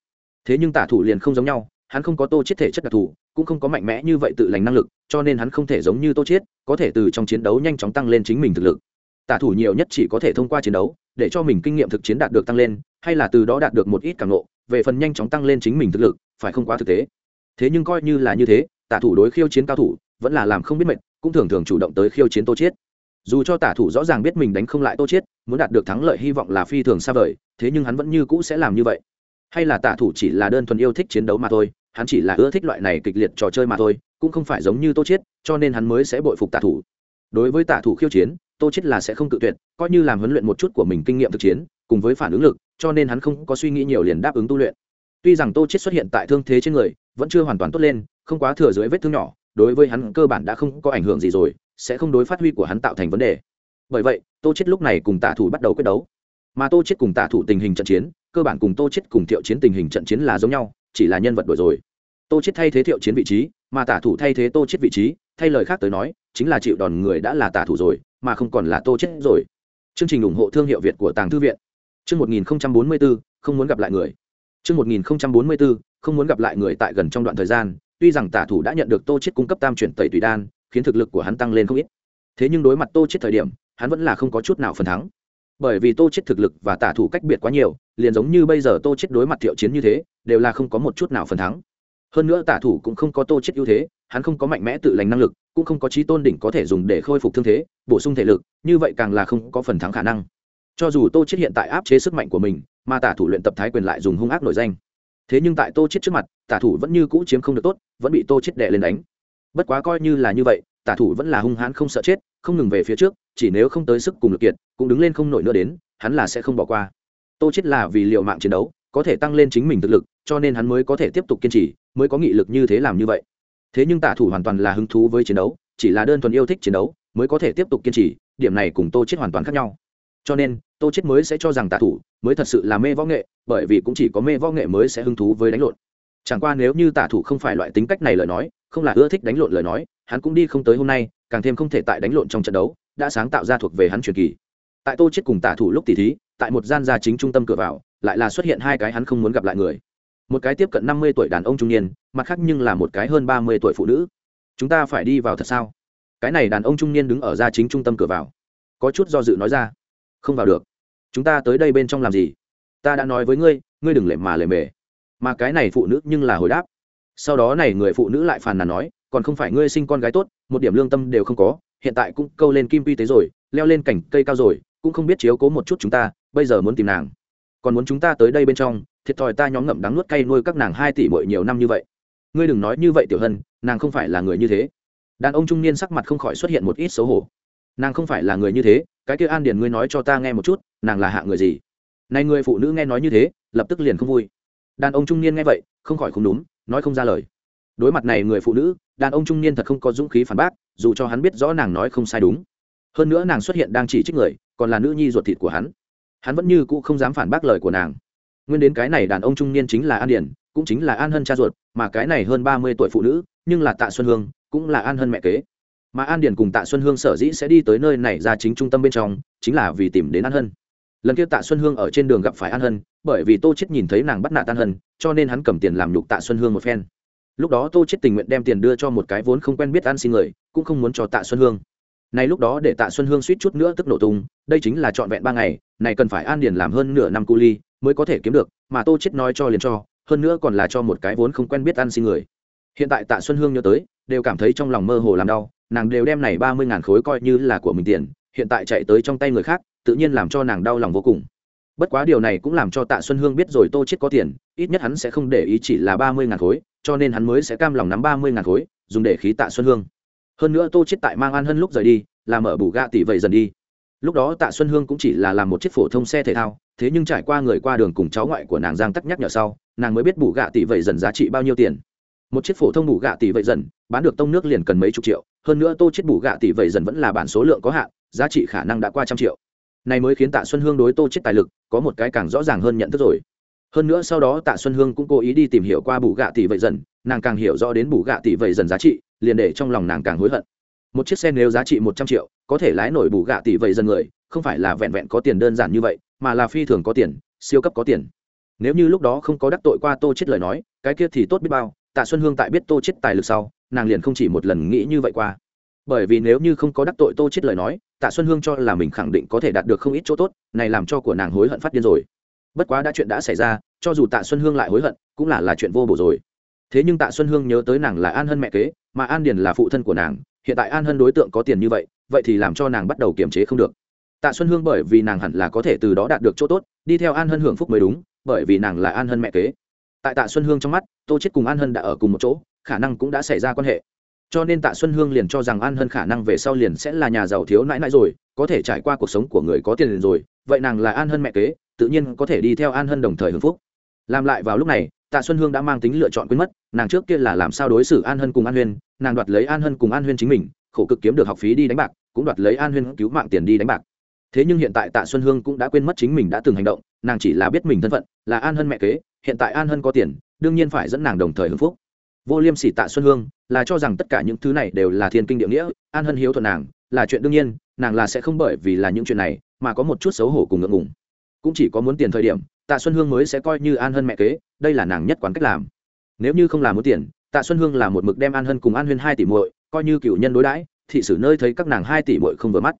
Thế nhưng tả thủ liền không giống nhau, hắn không có tô chết thể chất đặc thù, cũng không có mạnh mẽ như vậy tự lành năng lực, cho nên hắn không thể giống như tô chết có thể từ trong chiến đấu nhanh chóng tăng lên chính mình thực lực. Tả thủ nhiều nhất chỉ có thể thông qua chiến đấu, để cho mình kinh nghiệm thực chiến đạt được tăng lên, hay là từ đó đạt được một ít cảm ngộ về phần nhanh chóng tăng lên chính mình thực lực, phải không quá thực tế. Thế nhưng coi như là như thế, tả thủ đối khiêu chiến cao thủ, vẫn là làm không biết mệt, cũng thường thường chủ động tới khiêu chiến tô chết dù cho tả thủ rõ ràng biết mình đánh không lại tô chiết, muốn đạt được thắng lợi hy vọng là phi thường xa vời, thế nhưng hắn vẫn như cũ sẽ làm như vậy. Hay là tả thủ chỉ là đơn thuần yêu thích chiến đấu mà thôi, hắn chỉ là ưa thích loại này kịch liệt trò chơi mà thôi, cũng không phải giống như tô chiết, cho nên hắn mới sẽ bội phục tả thủ. Đối với tả thủ khiêu chiến, tô chiết là sẽ không tự tuyệt, coi như làm huấn luyện một chút của mình kinh nghiệm thực chiến, cùng với phản ứng lực, cho nên hắn không có suy nghĩ nhiều liền đáp ứng tu luyện. Tuy rằng tô chiết xuất hiện tại thương thế trên người, vẫn chưa hoàn toàn tốt lên, không quá thừa dưới vết thương nhỏ đối với hắn cơ bản đã không có ảnh hưởng gì rồi, sẽ không đối phát huy của hắn tạo thành vấn đề. Bởi vậy, tô chết lúc này cùng tạ thủ bắt đầu quyết đấu. Mà tô chết cùng tạ thủ tình hình trận chiến, cơ bản cùng tô chết cùng thiệu chiến tình hình trận chiến là giống nhau, chỉ là nhân vật đổi rồi. Tô chết thay thế thiệu chiến vị trí, mà tạ thủ thay thế tô chết vị trí, thay lời khác tới nói, chính là chịu đòn người đã là tạ thủ rồi, mà không còn là tô chết rồi. Chương trình ủng hộ thương hiệu việt của tàng thư viện. Chương 1044 không muốn gặp lại người. Chương 1044 không muốn gặp lại người tại gần trong đoạn thời gian tuy rằng tả thủ đã nhận được tô chết cung cấp tam chuyển tẩy tùy đan, khiến thực lực của hắn tăng lên không ít. Thế nhưng đối mặt tô chết thời điểm, hắn vẫn là không có chút nào phần thắng. Bởi vì tô chết thực lực và tả thủ cách biệt quá nhiều, liền giống như bây giờ tô chết đối mặt thiệu chiến như thế, đều là không có một chút nào phần thắng. Hơn nữa tả thủ cũng không có tô chết ưu thế, hắn không có mạnh mẽ tự lành năng lực, cũng không có trí tôn đỉnh có thể dùng để khôi phục thương thế, bổ sung thể lực, như vậy càng là không có phần thắng khả năng. Cho dù tô chết hiện tại áp chế sức mạnh của mình, mà tả thủ luyện tập thái quyền lại dùng hung ác nổi danh thế nhưng tại tô chết trước mặt, tả thủ vẫn như cũ chiếm không được tốt, vẫn bị tô chết đè lên đánh. Bất quá coi như là như vậy, tả thủ vẫn là hung hãn không sợ chết, không ngừng về phía trước, chỉ nếu không tới sức cùng lực kiệt, cũng đứng lên không nổi nữa đến, hắn là sẽ không bỏ qua. Tô chết là vì liều mạng chiến đấu, có thể tăng lên chính mình thực lực, cho nên hắn mới có thể tiếp tục kiên trì, mới có nghị lực như thế làm như vậy. Thế nhưng tả thủ hoàn toàn là hứng thú với chiến đấu, chỉ là đơn thuần yêu thích chiến đấu, mới có thể tiếp tục kiên trì, điểm này cùng tô chết hoàn toàn khác nhau. Cho nên tô chết mới sẽ cho rằng tạ thủ mới thật sự là mê võ nghệ, bởi vì cũng chỉ có mê võ nghệ mới sẽ hứng thú với đánh lộn. Chẳng qua nếu như tạ thủ không phải loại tính cách này lời nói, không là ưa thích đánh lộn lời nói, hắn cũng đi không tới hôm nay, càng thêm không thể tại đánh lộn trong trận đấu, đã sáng tạo ra thuộc về hắn truyền kỳ. Tại tô chết cùng tạ thủ lúc tỉ thí, tại một gian gia chính trung tâm cửa vào, lại là xuất hiện hai cái hắn không muốn gặp lại người. Một cái tiếp cận năm mươi tuổi đàn ông trung niên, mặt khác nhưng là một cái hơn ba mươi tuổi phụ nữ. Chúng ta phải đi vào thật sao? Cái này đàn ông trung niên đứng ở gia chính trung tâm cửa vào. Có chút do dự nói ra. Không vào được chúng ta tới đây bên trong làm gì? Ta đã nói với ngươi ngươi đừng lệ mà lệ mề. Mà cái này phụ nữ nhưng là hồi đáp. Sau đó này người phụ nữ lại phàn nàn nói, còn không phải ngươi sinh con gái tốt, một điểm lương tâm đều không có, hiện tại cũng câu lên kim pi tế rồi, leo lên cảnh cây cao rồi, cũng không biết chiếu cố một chút chúng ta, bây giờ muốn tìm nàng. Còn muốn chúng ta tới đây bên trong, thiệt thòi ta nhóm ngậm đắng nuốt cay nuôi các nàng hai tỷ mỗi nhiều năm như vậy. Ngươi đừng nói như vậy tiểu hân, nàng không phải là người như thế. Đàn ông trung niên sắc mặt không khỏi xuất hiện một ít xấu hổ. Nàng không phải là người như thế cái kia an điền ngươi nói cho ta nghe một chút, nàng là hạ người gì? Này người phụ nữ nghe nói như thế, lập tức liền không vui. Đàn ông trung niên nghe vậy, không khỏi không đúng, nói không ra lời. Đối mặt này người phụ nữ, đàn ông trung niên thật không có dũng khí phản bác, dù cho hắn biết rõ nàng nói không sai đúng. Hơn nữa nàng xuất hiện đang chỉ trích người, còn là nữ nhi ruột thịt của hắn. Hắn vẫn như cũ không dám phản bác lời của nàng. Nguyên đến cái này đàn ông trung niên chính là an điển, cũng chính là an hân cha ruột, mà cái này hơn ba mươi tuổi phụ nữ, nhưng là tạ xuân hương, cũng là an hân mẹ kế mà an điển cùng tạ xuân hương sở dĩ sẽ đi tới nơi này ra chính trung tâm bên trong, chính là vì tìm đến an hân. Lần kia tạ xuân hương ở trên đường gặp phải an hân, bởi vì tô chết nhìn thấy nàng bắt nạt an hân, cho nên hắn cầm tiền làm nhục tạ xuân hương một phen. Lúc đó tô chết tình nguyện đem tiền đưa cho một cái vốn không quen biết ăn xin người, cũng không muốn cho tạ xuân hương. Này lúc đó để tạ xuân hương suýt chút nữa tức nổ tung, đây chính là trọn vẹn ba ngày, này cần phải an điền làm hơn nửa năm cu ly mới có thể kiếm được, mà tô chết nói cho liền cho, hơn nữa còn là cho một cái vốn không quen biết ăn xin người. Hiện tại tạ xuân hương nhớ tới đều cảm thấy trong lòng mơ hồ làm đau, nàng đều đem này ba mươi ngàn khối coi như là của mình tiền, hiện tại chạy tới trong tay người khác, tự nhiên làm cho nàng đau lòng vô cùng. Bất quá điều này cũng làm cho tạ xuân hương biết rồi tô chết có tiền, ít nhất hắn sẽ không để ý chỉ là ba mươi ngàn khối, cho nên hắn mới sẽ cam lòng nắm ba mươi ngàn khối, dùng để khí tạ xuân hương. Hơn nữa tô chết tại mang an hân lúc rời đi làm mở bù gạ tỷ vậy dần đi. Lúc đó tạ xuân hương cũng chỉ là làm một chiếc phổ thông xe thể thao, thế nhưng trải qua người qua đường cùng cháu ngoại của nàng giang tắc nhắc nhở sau, nàng mới biết bù gạ tỷ vậy dần giá trị bao nhiêu tiền một chiếc phổ thông bù gạ tỷ vậy dần, bán được tông nước liền cần mấy chục triệu, hơn nữa tô chết bù gạ tỷ vậy dần vẫn là bản số lượng có hạn, giá trị khả năng đã qua trăm triệu. Này mới khiến tạ xuân hương đối tô chết tài lực có một cái càng rõ ràng hơn nhận thức rồi. Hơn nữa sau đó tạ xuân hương cũng cố ý đi tìm hiểu qua bù gạ tỷ vậy dần, nàng càng hiểu rõ đến bù gạ tỷ vậy dần giá trị, liền để trong lòng nàng càng hối hận. Một chiếc xe nếu giá trị một trăm triệu, có thể lái nổi bù gạ tỷ vậy dần người, không phải là vẹn vẹn có tiền đơn giản như vậy, mà là phi thường có tiền, siêu cấp có tiền. Nếu như lúc đó không có đắc tội qua tô chết lời nói, cái kia thì tốt biết bao tạ xuân hương tại biết tô chết tài lực sau, nàng liền không chỉ một lần nghĩ như vậy qua. Bởi vì nếu như không có đắc tội tô chết lời nói, tạ xuân hương cho là mình khẳng định có thể đạt được không ít chỗ tốt, này làm cho của nàng hối hận phát điên rồi. Bất quá đã chuyện đã xảy ra, cho dù tạ xuân hương lại hối hận, cũng là là chuyện vô bổ rồi. Thế nhưng tạ xuân hương nhớ tới nàng là an hân mẹ kế, mà an điền là phụ thân của nàng, hiện tại an hân đối tượng có tiền như vậy vậy thì làm cho nàng bắt đầu kiềm chế không được. Tạ xuân hương bởi vì nàng hẳn là có thể từ đó đạt được chỗ tốt, đi theo an hân hưởng phúc mới đúng, bởi vì nàng là an hân mẹ kế tại tạ xuân hương trong mắt, tô chết cùng an hân đã ở cùng một chỗ, khả năng cũng đã xảy ra quan hệ. Cho nên tạ xuân hương liền cho rằng an hân khả năng về sau liền sẽ là nhà giàu thiếu nãi nãi rồi, có thể trải qua cuộc sống của người có tiền liền rồi, vậy nàng là an hân mẹ kế, tự nhiên có thể đi theo an hân đồng thời hưởng phúc. Làm lại vào lúc này, tạ xuân hương đã mang tính lựa chọn quên mất, nàng trước kia là làm sao đối xử an hân cùng an huyên, nàng đoạt lấy an hân cùng an huyên chính mình, khổ cực kiếm được học phí đi đánh bạc, cũng đoạt lấy an huyên cứu mạng tiền đi đánh bạc. Thế nhưng hiện tại tạ xuân hương cũng đã quên mất chính mình đã từng hành động, nàng chỉ là biết mình thân phận, là an hân mẹ kế hiện tại an hân có tiền, đương nhiên phải dẫn nàng đồng thời hưng phúc. Vô liêm sỉ tạ xuân hương, là cho rằng tất cả những thứ này đều là thiên kinh địa nghĩa, an hân hiếu thuận nàng, là chuyện đương nhiên, nàng là sẽ không bởi vì là những chuyện này mà có một chút xấu hổ cùng ngượng ngùng. Cũng chỉ có muốn tiền thời điểm, tạ xuân hương mới sẽ coi như an hân mẹ kế, đây là nàng nhất quán cách làm. Nếu như không làm muốn tiền, tạ xuân hương là một mực đem an hân cùng an huyên hai tỷ muội, coi như cựu nhân đối đãi, thị sử nơi thấy các nàng hai tỷ muội không vừa mắt.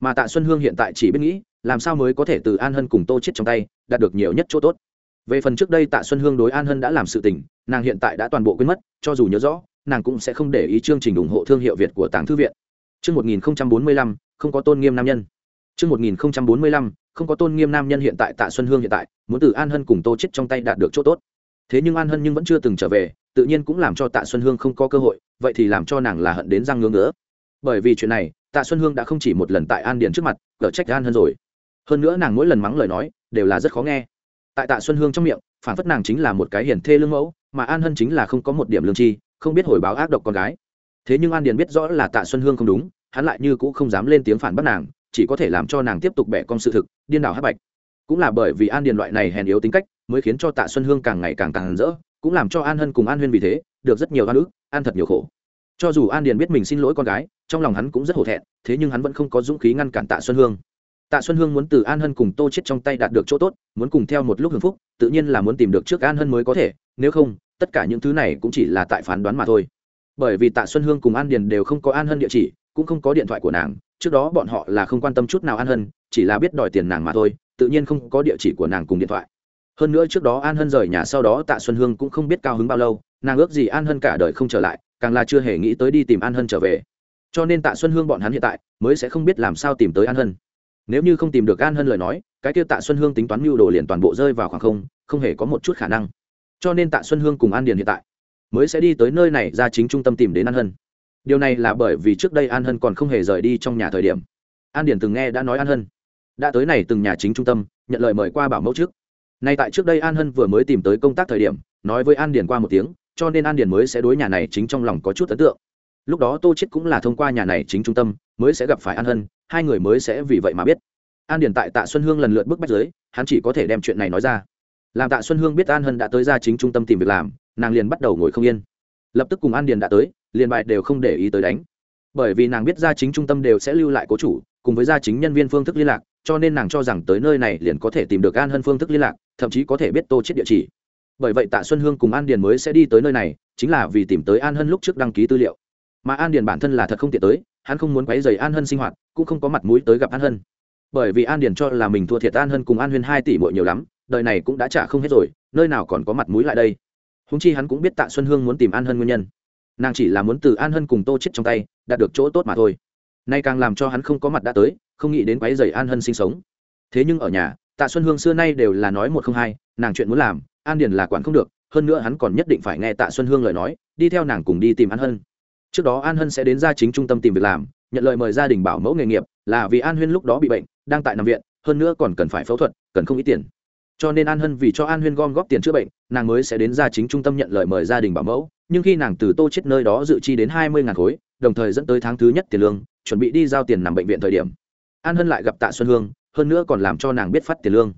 Mà tạ xuân hương hiện tại chỉ biết nghĩ, làm sao mới có thể từ an hân cùng tô chết trong tay, đạt được nhiều nhất chỗ tốt về phần trước đây tạ xuân hương đối an hân đã làm sự tình, nàng hiện tại đã toàn bộ quên mất, cho dù nhớ rõ, nàng cũng sẽ không để ý chương trình ủng hộ thương hiệu việt của tàng thư viện. Chương một nghìn bốn mươi lăm, không có tôn nghiêm nam nhân. Chương một nghìn bốn mươi lăm, không có tôn nghiêm nam nhân hiện tại tạ xuân hương hiện tại, muốn từ an hân cùng tô chết trong tay đạt được chỗ tốt. Thế nhưng an hân nhưng vẫn chưa từng trở về, tự nhiên cũng làm cho tạ xuân hương không có cơ hội, vậy thì làm cho nàng là hận đến răng ngưỡng nữa bởi vì chuyện này, tạ xuân hương đã không chỉ một lần tại an điền trước mặt cở trách an hân rồi. Hơn nữa nàng mỗi lần mắng lời nói, đều là rất khó nghe tại tạ xuân hương trong miệng, phản phất nàng chính là một cái hiển thê lương mẫu, mà an hân chính là không có một điểm lương tri, không biết hồi báo ác độc con gái. Thế nhưng an điền biết rõ là tạ xuân hương không đúng, hắn lại như cũng không dám lên tiếng phản bắt nàng, chỉ có thể làm cho nàng tiếp tục bẻ con sự thực, điên đảo hát bạch. Cũng là bởi vì an điền loại này hèn yếu tính cách, mới khiến cho tạ xuân hương càng ngày càng càng rỡ, cũng làm cho an hân cùng an huyên vì thế, được rất nhiều an ức an thật nhiều khổ. Cho dù an điền biết mình xin lỗi con gái, trong lòng hắn cũng rất hổ thẹn, thế nhưng hắn vẫn không có dũng khí ngăn cản tạ xuân hương tạ xuân hương muốn từ an hân cùng tô chết trong tay đạt được chỗ tốt, muốn cùng theo một lúc hưởng phúc, tự nhiên là muốn tìm được trước an hân mới có thể, nếu không, tất cả những thứ này cũng chỉ là tại phán đoán mà thôi. Bởi vì tạ xuân hương cùng an điền đều không có an hân địa chỉ, cũng không có điện thoại của nàng, trước đó bọn họ là không quan tâm chút nào an hân, chỉ là biết đòi tiền nàng mà thôi, tự nhiên không có địa chỉ của nàng cùng điện thoại. Hơn nữa trước đó an hân rời nhà sau đó tạ xuân hương cũng không biết cao hứng bao lâu, nàng ước gì an hân cả đời không trở lại, càng là chưa hề nghĩ tới đi tìm an hân trở về. Cho nên tạ xuân hương bọn hắn hiện tại mới sẽ không biết làm sao tìm tới an hân nếu như không tìm được an hân lời nói, cái kia tạ xuân hương tính toán mưu đồ liền toàn bộ rơi vào khoảng không không hề có một chút khả năng. Cho nên tạ xuân hương cùng an điền hiện tại mới sẽ đi tới nơi này ra chính trung tâm tìm đến an hân. Điều này là bởi vì trước đây an hân còn không hề rời đi trong nhà thời điểm. An điền từng nghe đã nói an hân đã tới này từng nhà chính trung tâm, nhận lời mời qua bảo mẫu trước. Nay tại trước đây an hân vừa mới tìm tới công tác thời điểm, nói với an điền qua một tiếng, cho nên an điền mới sẽ đối nhà này chính trong lòng có chút ấn tượng. Lúc đó tô chết cũng là thông qua nhà này chính trung tâm, mới sẽ gặp phải an hân hai người mới sẽ vì vậy mà biết. An điền tại tạ xuân hương lần lượt bước bách giới hắn chỉ có thể đem chuyện này nói ra. Làm tạ xuân hương biết an hân đã tới ra chính trung tâm tìm việc làm, nàng liền bắt đầu ngồi không yên. Lập tức cùng an điền đã tới, liền bài đều không để ý tới đánh. Bởi vì nàng biết gia chính trung tâm đều sẽ lưu lại cố chủ, cùng với gia chính nhân viên phương thức liên lạc, cho nên nàng cho rằng tới nơi này liền có thể tìm được an hân phương thức liên lạc, thậm chí có thể biết tô chết địa chỉ. Bởi vậy tạ xuân hương cùng an điền mới sẽ đi tới nơi này, chính là vì tìm tới an hân lúc trước đăng ký tư liệu. Mà an điền bản thân là thật không tiện tới hắn không muốn quấy rầy an hân sinh hoạt, cũng không có mặt mũi tới gặp an hân. Bởi vì an điền cho là mình thua thiệt an hân cùng an huyên hai tỷ bội nhiều lắm, đời này cũng đã trả không hết rồi, nơi nào còn có mặt mũi lại đây. Húng chi hắn cũng biết tạ xuân hương muốn tìm an hân nguyên nhân. Nàng chỉ là muốn từ an hân cùng tô chết trong tay, đạt được chỗ tốt mà thôi. Nay càng làm cho hắn không có mặt đã tới, không nghĩ đến quấy rầy an hân sinh sống. Thế nhưng ở nhà, tạ xuân hương xưa nay đều là nói một không hai, nàng chuyện muốn làm, an điền là quản không được, hơn nữa hắn còn nhất định phải nghe tạ xuân hương lời nói, đi theo nàng cùng đi tìm an hân trước đó an hân sẽ đến gia chính trung tâm tìm việc làm, nhận lời mời gia đình bảo mẫu nghề nghiệp, là vì an huyên lúc đó bị bệnh, đang tại nằm viện, hơn nữa còn cần phải phẫu thuật, cần không ít tiền. Cho nên an hân vì cho an huyên gom góp tiền chữa bệnh, nàng mới sẽ đến gia chính trung tâm nhận lời mời gia đình bảo mẫu, nhưng khi nàng từ tô chết nơi đó dự chi đến hai mươi ngàn khối, đồng thời dẫn tới tháng thứ nhất tiền lương, chuẩn bị đi giao tiền nằm bệnh viện thời điểm. An hân lại gặp tạ xuân hương, hơn nữa còn làm cho nàng biết phát tiền lương.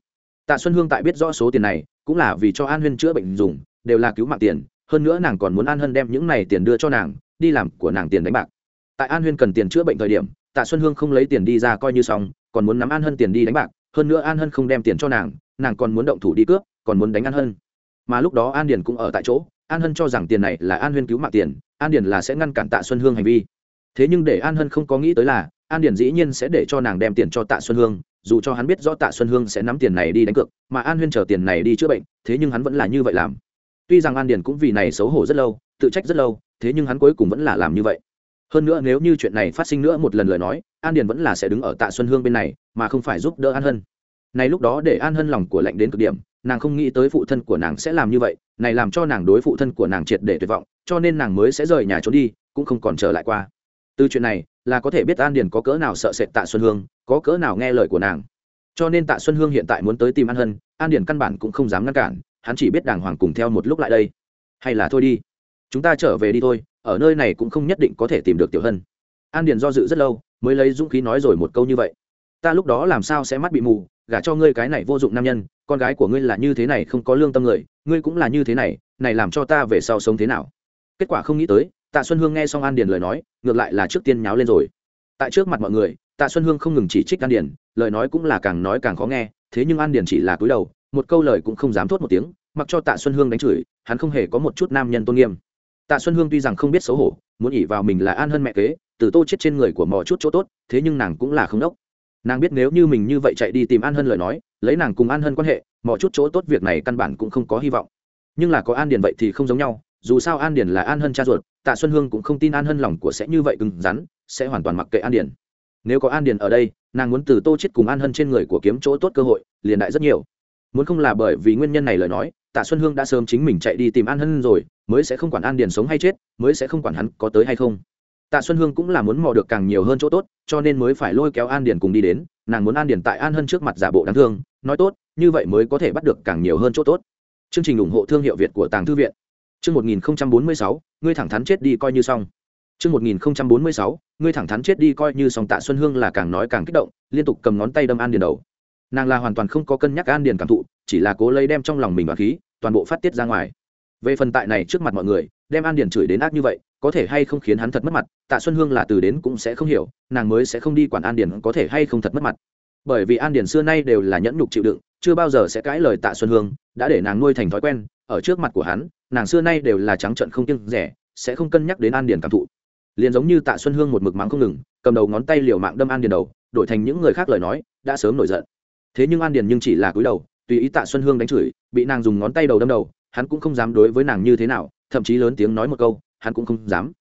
Tạ xuân hương tại biết rõ số tiền này, cũng là vì cho an huyên chữa bệnh dùng, đều là cứu mạng tiền, hơn nữa nàng còn muốn an hân đem những này tiền đưa cho nàng đi làm của nàng tiền đánh bạc. Tại an huyên cần tiền chữa bệnh thời điểm, tạ xuân hương không lấy tiền đi ra coi như xong, còn muốn nắm an hân tiền đi đánh bạc, hơn nữa an hân không đem tiền cho nàng nàng còn muốn động thủ đi cướp, còn muốn đánh an hân. Mà lúc đó an điền cũng ở tại chỗ, an hân cho rằng tiền này là an huyên cứu mạng tiền, an điền là sẽ ngăn cản tạ xuân hương hành vi. Thế nhưng để an hân không có nghĩ tới là, an điền dĩ nhiên sẽ để cho nàng đem tiền cho tạ xuân hương, dù cho hắn biết rõ tạ xuân hương sẽ nắm tiền này đi đánh cược, mà an huyên chờ tiền này đi chữa bệnh, thế nhưng hắn vẫn là như vậy làm tuy rằng an điền cũng vì này xấu hổ rất lâu, tự trách rất lâu, thế nhưng hắn cuối cùng vẫn là làm như vậy. Hơn nữa nếu như chuyện này phát sinh nữa một lần lời nói, an điền vẫn là sẽ đứng ở tạ xuân hương bên này, mà không phải giúp đỡ an hân. Này lúc đó để an hân lòng của lạnh đến cực điểm, nàng không nghĩ tới phụ thân của nàng sẽ làm như vậy, này làm cho nàng đối phụ thân của nàng triệt để tuyệt vọng, cho nên nàng mới sẽ rời nhà trốn đi, cũng không còn trở lại qua. Từ chuyện này, là có thể biết an điền có cỡ nào sợ sệt tạ xuân hương, có cỡ nào nghe lời của nàng. Cho nên tạ xuân hương hiện tại muốn tới tìm an hân, an điền căn bản cũng không dám ngăn cản hắn chỉ biết đàng hoàng cùng theo một lúc lại đây. Hay là thôi đi. Chúng ta trở về đi thôi, ở nơi này cũng không nhất định có thể tìm được tiểu hân. An điền do dự rất lâu, mới lấy dũng khí nói rồi một câu như vậy. Ta lúc đó làm sao sẽ mắt bị mù, gả cho ngươi cái này vô dụng nam nhân, con gái của ngươi là như thế này không có lương tâm người, ngươi cũng là như thế này này làm cho ta về sau sống thế nào? Kết quả không nghĩ tới, tạ xuân hương nghe xong an điền lời nói, ngược lại là trước tiên nháo lên rồi. Tại trước mặt mọi người, tạ xuân hương không ngừng chỉ trích an điền, lời nói cũng là càng nói càng khó nghe, thế nhưng an điền chỉ là cúi đầu một câu lời cũng không dám thốt một tiếng, mặc cho tạ xuân hương đánh chửi, hắn không hề có một chút nam nhân tôn nghiêm. Tạ xuân hương tuy rằng không biết xấu hổ, muốn ỉ vào mình là an hơn mẹ kế, từ tô chết trên người của mò chút chỗ tốt, thế nhưng nàng cũng là không đốc. Nàng biết nếu như mình như vậy chạy đi tìm an hân lời nói, lấy nàng cùng an hân quan hệ, mò chút chỗ tốt việc này căn bản cũng không có hy vọng. Nhưng là có an điền vậy thì không giống nhau, dù sao an điền là an hân cha ruột, tạ xuân hương cũng không tin an hân lòng của sẽ như vậy cứng rắn, sẽ hoàn toàn mặc kệ an điền. Nếu có an điền ở đây, nàng muốn từ tô chết cùng an hân trên người của kiếm chỗ tốt cơ hội, liền đại rất nhiều muốn không là bởi vì nguyên nhân này lời nói, tạ xuân hương đã sớm chính mình chạy đi tìm an hân rồi, mới sẽ không quản an điền sống hay chết, mới sẽ không quản hắn có tới hay không. Tạ xuân hương cũng là muốn mò được càng nhiều hơn chỗ tốt, cho nên mới phải lôi kéo an điền cùng đi đến, nàng muốn an điền tại an hân trước mặt giả bộ đáng thương, nói tốt, như vậy mới có thể bắt được càng nhiều hơn chỗ tốt. Chương trình ủng hộ thương hiệu việt của tàng thư viện. Chương một nghìn bốn mươi sáu, ngươi thẳng thắn chết đi coi như xong. Chương một nghìn bốn mươi sáu, ngươi thẳng thắn chết đi coi như xong tạ xuân hương là càng nói càng kích động, liên tục cầm ngón tay đâm an điền đầu nàng là hoàn toàn không có cân nhắc an điền cảm thụ, chỉ là cố lấy đem trong lòng mình và khí, toàn bộ phát tiết ra ngoài. Về phần tại này trước mặt mọi người, đem an điền chửi đến ác như vậy, có thể hay không khiến hắn thật mất mặt, tạ xuân hương là từ đến cũng sẽ không hiểu, nàng mới sẽ không đi quản an điền có thể hay không thật mất mặt. Bởi vì an điền xưa nay đều là nhẫn nhục chịu đựng, chưa bao giờ sẽ cãi lời tạ xuân hương, đã để nàng nuôi thành thói quen, ở trước mặt của hắn, nàng xưa nay đều là trắng trận không kiêng rẻ, sẽ không cân nhắc đến an điền cảm thụ. Liền giống như tạ xuân hương một mực mắng không ngừng, cầm đầu ngón tay liều mạng đâm an điền đầu, đổi thành những người khác lời nói, đã sớm nổi giận thế nhưng an điền nhưng chỉ là cúi đầu, tùy ý tạ xuân hương đánh chửi, bị nàng dùng ngón tay đầu đâm đầu, hắn cũng không dám đối với nàng như thế nào, thậm chí lớn tiếng nói một câu, hắn cũng không dám.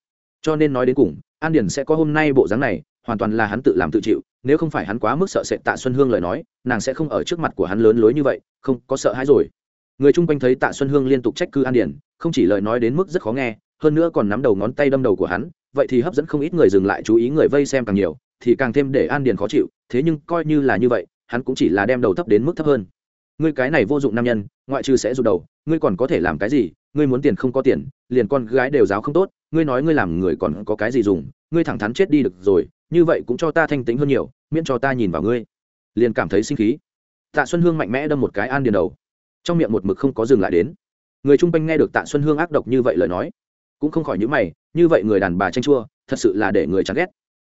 Cho nên nói đến cùng, an điền sẽ có hôm nay bộ dáng này, hoàn toàn là hắn tự làm tự chịu, nếu không phải hắn quá mức sợ sệt tạ xuân hương lời nói, nàng sẽ không ở trước mặt của hắn lớn lối như vậy, không có sợ hãi rồi. Người chung quanh thấy tạ xuân hương liên tục trách cứ an điển không chỉ lời nói đến mức rất khó nghe, hơn nữa còn nắm đầu ngón tay đâm đầu của hắn, vậy thì hấp dẫn không ít người dừng lại chú ý người vây xem càng nhiều, thì càng thêm để an điển khó chịu, thế nhưng coi như là như vậy hắn cũng chỉ là đem đầu thấp đến mức thấp hơn. Ngươi cái này vô dụng nam nhân, ngoại trừ sẽ rụt đầu, ngươi còn có thể làm cái gì? Ngươi muốn tiền không có tiền, liền con gái đều giáo không tốt, ngươi nói ngươi làm người còn có cái gì dùng, ngươi thẳng thắn chết đi được rồi, như vậy cũng cho ta thanh tính hơn nhiều, miễn cho ta nhìn vào ngươi. Liền cảm thấy sinh khí. Tạ xuân hương mạnh mẽ đâm một cái an điền đầu. Trong miệng một mực không có dừng lại đến. Người chung quanh nghe được tạ xuân hương ác độc như vậy lời nói, cũng không khỏi những mày, như vậy người đàn bà tranh chua, thật sự là để người chán ghét.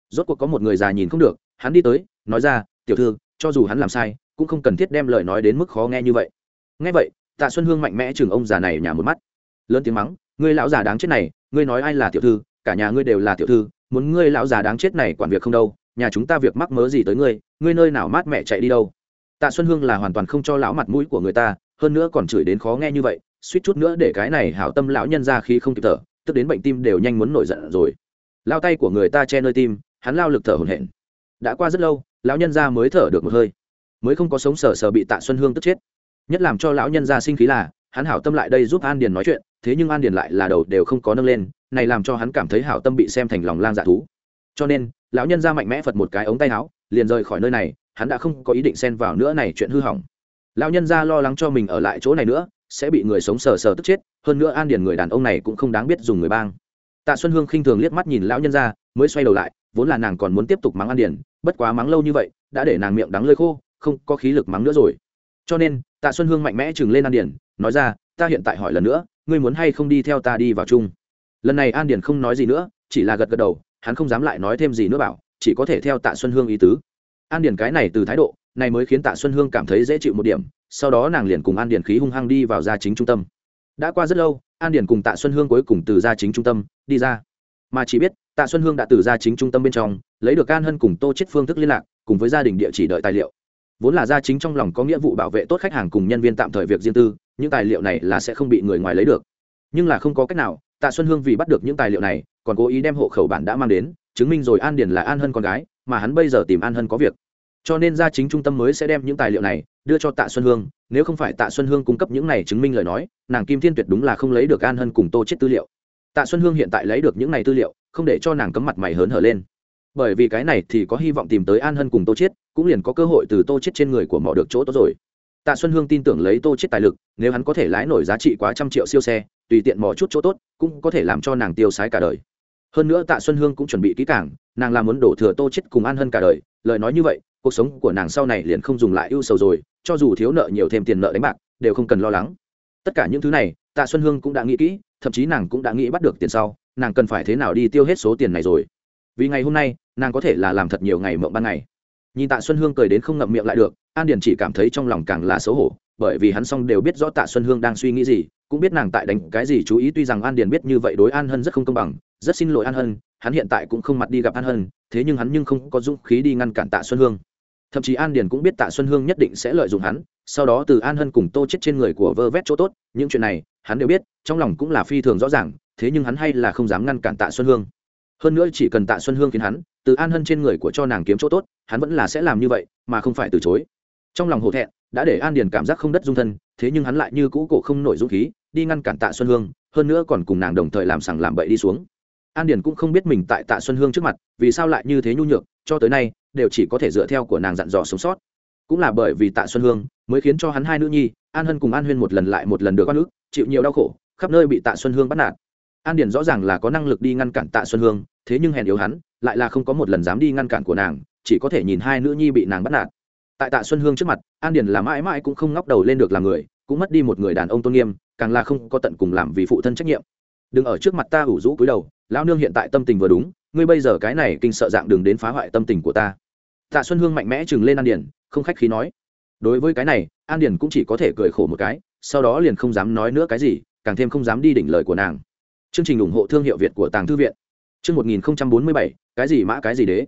Rốt cuộc có một người già nhìn không được, hắn đi tới, nói ra, tiểu thư cho dù hắn làm sai, cũng không cần thiết đem lời nói đến mức khó nghe như vậy. Nghe vậy, tạ xuân hương mạnh mẽ chừng ông già này nhà một mắt. Lớn tiếng mắng, ngươi lão già đáng chết này, ngươi nói ai là tiểu thư, cả nhà ngươi đều là tiểu thư, muốn ngươi lão già đáng chết này quản việc không đâu, nhà chúng ta việc mắc mớ gì tới ngươi ngươi nơi nào mát mẹ chạy đi đâu. Tạ xuân hương là hoàn toàn không cho lão mặt mũi của người ta, hơn nữa còn chửi đến khó nghe như vậy, suýt chút nữa để cái này hảo tâm lão nhân ra khi không kịp thở, tức đến bệnh tim đều nhanh muốn nổi giận rồi. Lao tay của người ta che nơi tim, hắn lao lực thở hổn hển đã qua rất lâu lão nhân gia mới thở được một hơi. Mới không có sống sờ sờ bị tạ xuân hương tức chết. Nhất làm cho lão nhân gia sinh khí là hắn hảo tâm lại đây giúp an điền nói chuyện thế nhưng an điền lại là đầu đều không có nâng lên này làm cho hắn cảm thấy hảo tâm bị xem thành lòng lang dạ thú. Cho nên lão nhân gia mạnh mẽ phật một cái ống tay áo liền rời khỏi nơi này hắn đã không có ý định xen vào nữa này chuyện hư hỏng. Lão nhân gia lo lắng cho mình ở lại chỗ này nữa sẽ bị người sống sờ sờ tức chết hơn nữa an điền người đàn ông này cũng không đáng biết dùng người bang. Tạ xuân hương khinh thường liếc mắt nhìn lão nhân gia, mới xoay đầu lại vốn là nàng còn muốn tiếp tục mắng an điền, bất quá mắng lâu như vậy, đã để nàng miệng đắng lơi khô, không có khí lực mắng nữa rồi. Cho nên, tạ xuân hương mạnh mẽ chừng lên an điền, nói ra, ta hiện tại hỏi lần nữa, ngươi muốn hay không đi theo ta đi vào chung? Lần này an điền không nói gì nữa, chỉ là gật gật đầu, hắn không dám lại nói thêm gì nữa bảo, chỉ có thể theo tạ xuân hương ý tứ. An điền cái này từ thái độ, này mới khiến tạ xuân hương cảm thấy dễ chịu một điểm, sau đó nàng liền cùng an điền khí hung hăng đi vào gia chính trung tâm. Đã qua rất lâu, an điền cùng tạ xuân hương cuối cùng từ gia chính trung tâm, đi ra. Mà chỉ biết tạ xuân hương đã từ gia chính trung tâm bên trong, lấy được an hân cùng tô chết phương thức liên lạc, cùng với gia đình địa chỉ đợi tài liệu. Vốn là gia chính trong lòng có nghĩa vụ bảo vệ tốt khách hàng cùng nhân viên tạm thời việc riêng tư, những tài liệu này là sẽ không bị người ngoài lấy được. Nhưng là không có cách nào, tạ xuân hương vì bắt được những tài liệu này, còn cố ý đem hộ khẩu bản đã mang đến, chứng minh rồi an điền là an hân con gái, mà hắn bây giờ tìm an hân có việc. Cho nên gia chính trung tâm mới sẽ đem những tài liệu này đưa cho tạ xuân hương, nếu không phải tạ xuân hương cung cấp những này chứng minh lời nói, nàng kim thiên tuyệt đúng là không lấy được an hân cùng tô chết tư liệu. Tạ xuân hương hiện tại lấy được những này tư liệu không để cho nàng cấm mặt mày hớn hở lên. Bởi vì cái này thì có hy vọng tìm tới an hân cùng tô chết cũng liền có cơ hội từ tô chết trên người của mỏ được chỗ tốt rồi. Tạ xuân hương tin tưởng lấy tô chết tài lực, nếu hắn có thể lái nổi giá trị quá trăm triệu siêu xe, tùy tiện mỏ chút chỗ tốt, cũng có thể làm cho nàng tiêu sái cả đời. Hơn nữa tạ xuân hương cũng chuẩn bị kỹ càng, nàng là muốn đổ thừa tô chết cùng an hân cả đời, lời nói như vậy, cuộc sống của nàng sau này liền không dùng lại ưu sầu rồi, cho dù thiếu nợ nhiều thêm tiền nợ đánh bạc, đều không cần lo lắng. Tất cả những thứ này, tạ xuân hương cũng đã nghĩ kỹ, thậm chí nàng cũng đã nghĩ bắt được tiền sau nàng cần phải thế nào đi tiêu hết số tiền này rồi? Vì ngày hôm nay, nàng có thể là làm thật nhiều ngày mộng ban ngày. Nhìn tạ xuân hương cười đến không ngậm miệng lại được, an điền chỉ cảm thấy trong lòng càng là xấu hổ, bởi vì hắn xong đều biết rõ tạ xuân hương đang suy nghĩ gì, cũng biết nàng tại đánh cái gì chú ý, tuy rằng an điền biết như vậy đối an hân rất không công bằng, rất xin lỗi an hân, hắn hiện tại cũng không mặt đi gặp an hân, thế nhưng hắn nhưng không có dũng khí đi ngăn cản tạ xuân hương. Thậm chí an điền cũng biết tạ xuân hương nhất định sẽ lợi dụng hắn, sau đó từ an hân cùng tô chết trên người của vơ vét chỗ tốt, những chuyện này, hắn đều biết, trong lòng cũng là phi thường rõ ràng thế nhưng hắn hay là không dám ngăn cản tạ xuân hương. Hơn nữa chỉ cần tạ xuân hương khiến hắn, từ an hân trên người của cho nàng kiếm chỗ tốt, hắn vẫn là sẽ làm như vậy, mà không phải từ chối. Trong lòng hổ thẹn, đã để an điền cảm giác không đất dung thân, thế nhưng hắn lại như cũ cổ không nổi dũng khí, đi ngăn cản tạ xuân hương, hơn nữa còn cùng nàng đồng thời làm sằng làm bậy đi xuống. An điền cũng không biết mình tại tạ xuân hương trước mặt, vì sao lại như thế nhu nhược, cho tới nay, đều chỉ có thể dựa theo của nàng dặn dò sống sót. Cũng là bởi vì tạ xuân hương, mới khiến cho hắn hai nữ nhi, an hân cùng an huyên một lần lại một lần được oan ức, chịu nhiều đau khổ, khắp nơi bị tạ xuân hương bắt nạt an điền rõ ràng là có năng lực đi ngăn cản tạ xuân hương, thế nhưng hèn yếu hắn, lại là không có một lần dám đi ngăn cản của nàng, chỉ có thể nhìn hai nữ nhi bị nàng bắt nạt. Tại tạ xuân hương trước mặt, an điền là mãi mãi cũng không ngóc đầu lên được làm người, cũng mất đi một người đàn ông tôn nghiêm, càng là không có tận cùng làm vì phụ thân trách nhiệm. Đừng ở trước mặt ta ủ rũ cúi đầu, lão nương hiện tại tâm tình vừa đúng, ngươi bây giờ cái này kinh sợ dạng đừng đến phá hoại tâm tình của ta. Tạ xuân hương mạnh mẽ chừng lên an điền, không khách khí nói. Đối với cái này, an điền cũng chỉ có thể cười khổ một cái, sau đó liền không dám nói nữa cái gì, càng thêm không dám đi đỉnh lời của nàng chương trình ủng hộ thương hiệu việt của tàng thư viện. Chương một nghìn bốn mươi bảy, cái gì mã cái gì đế?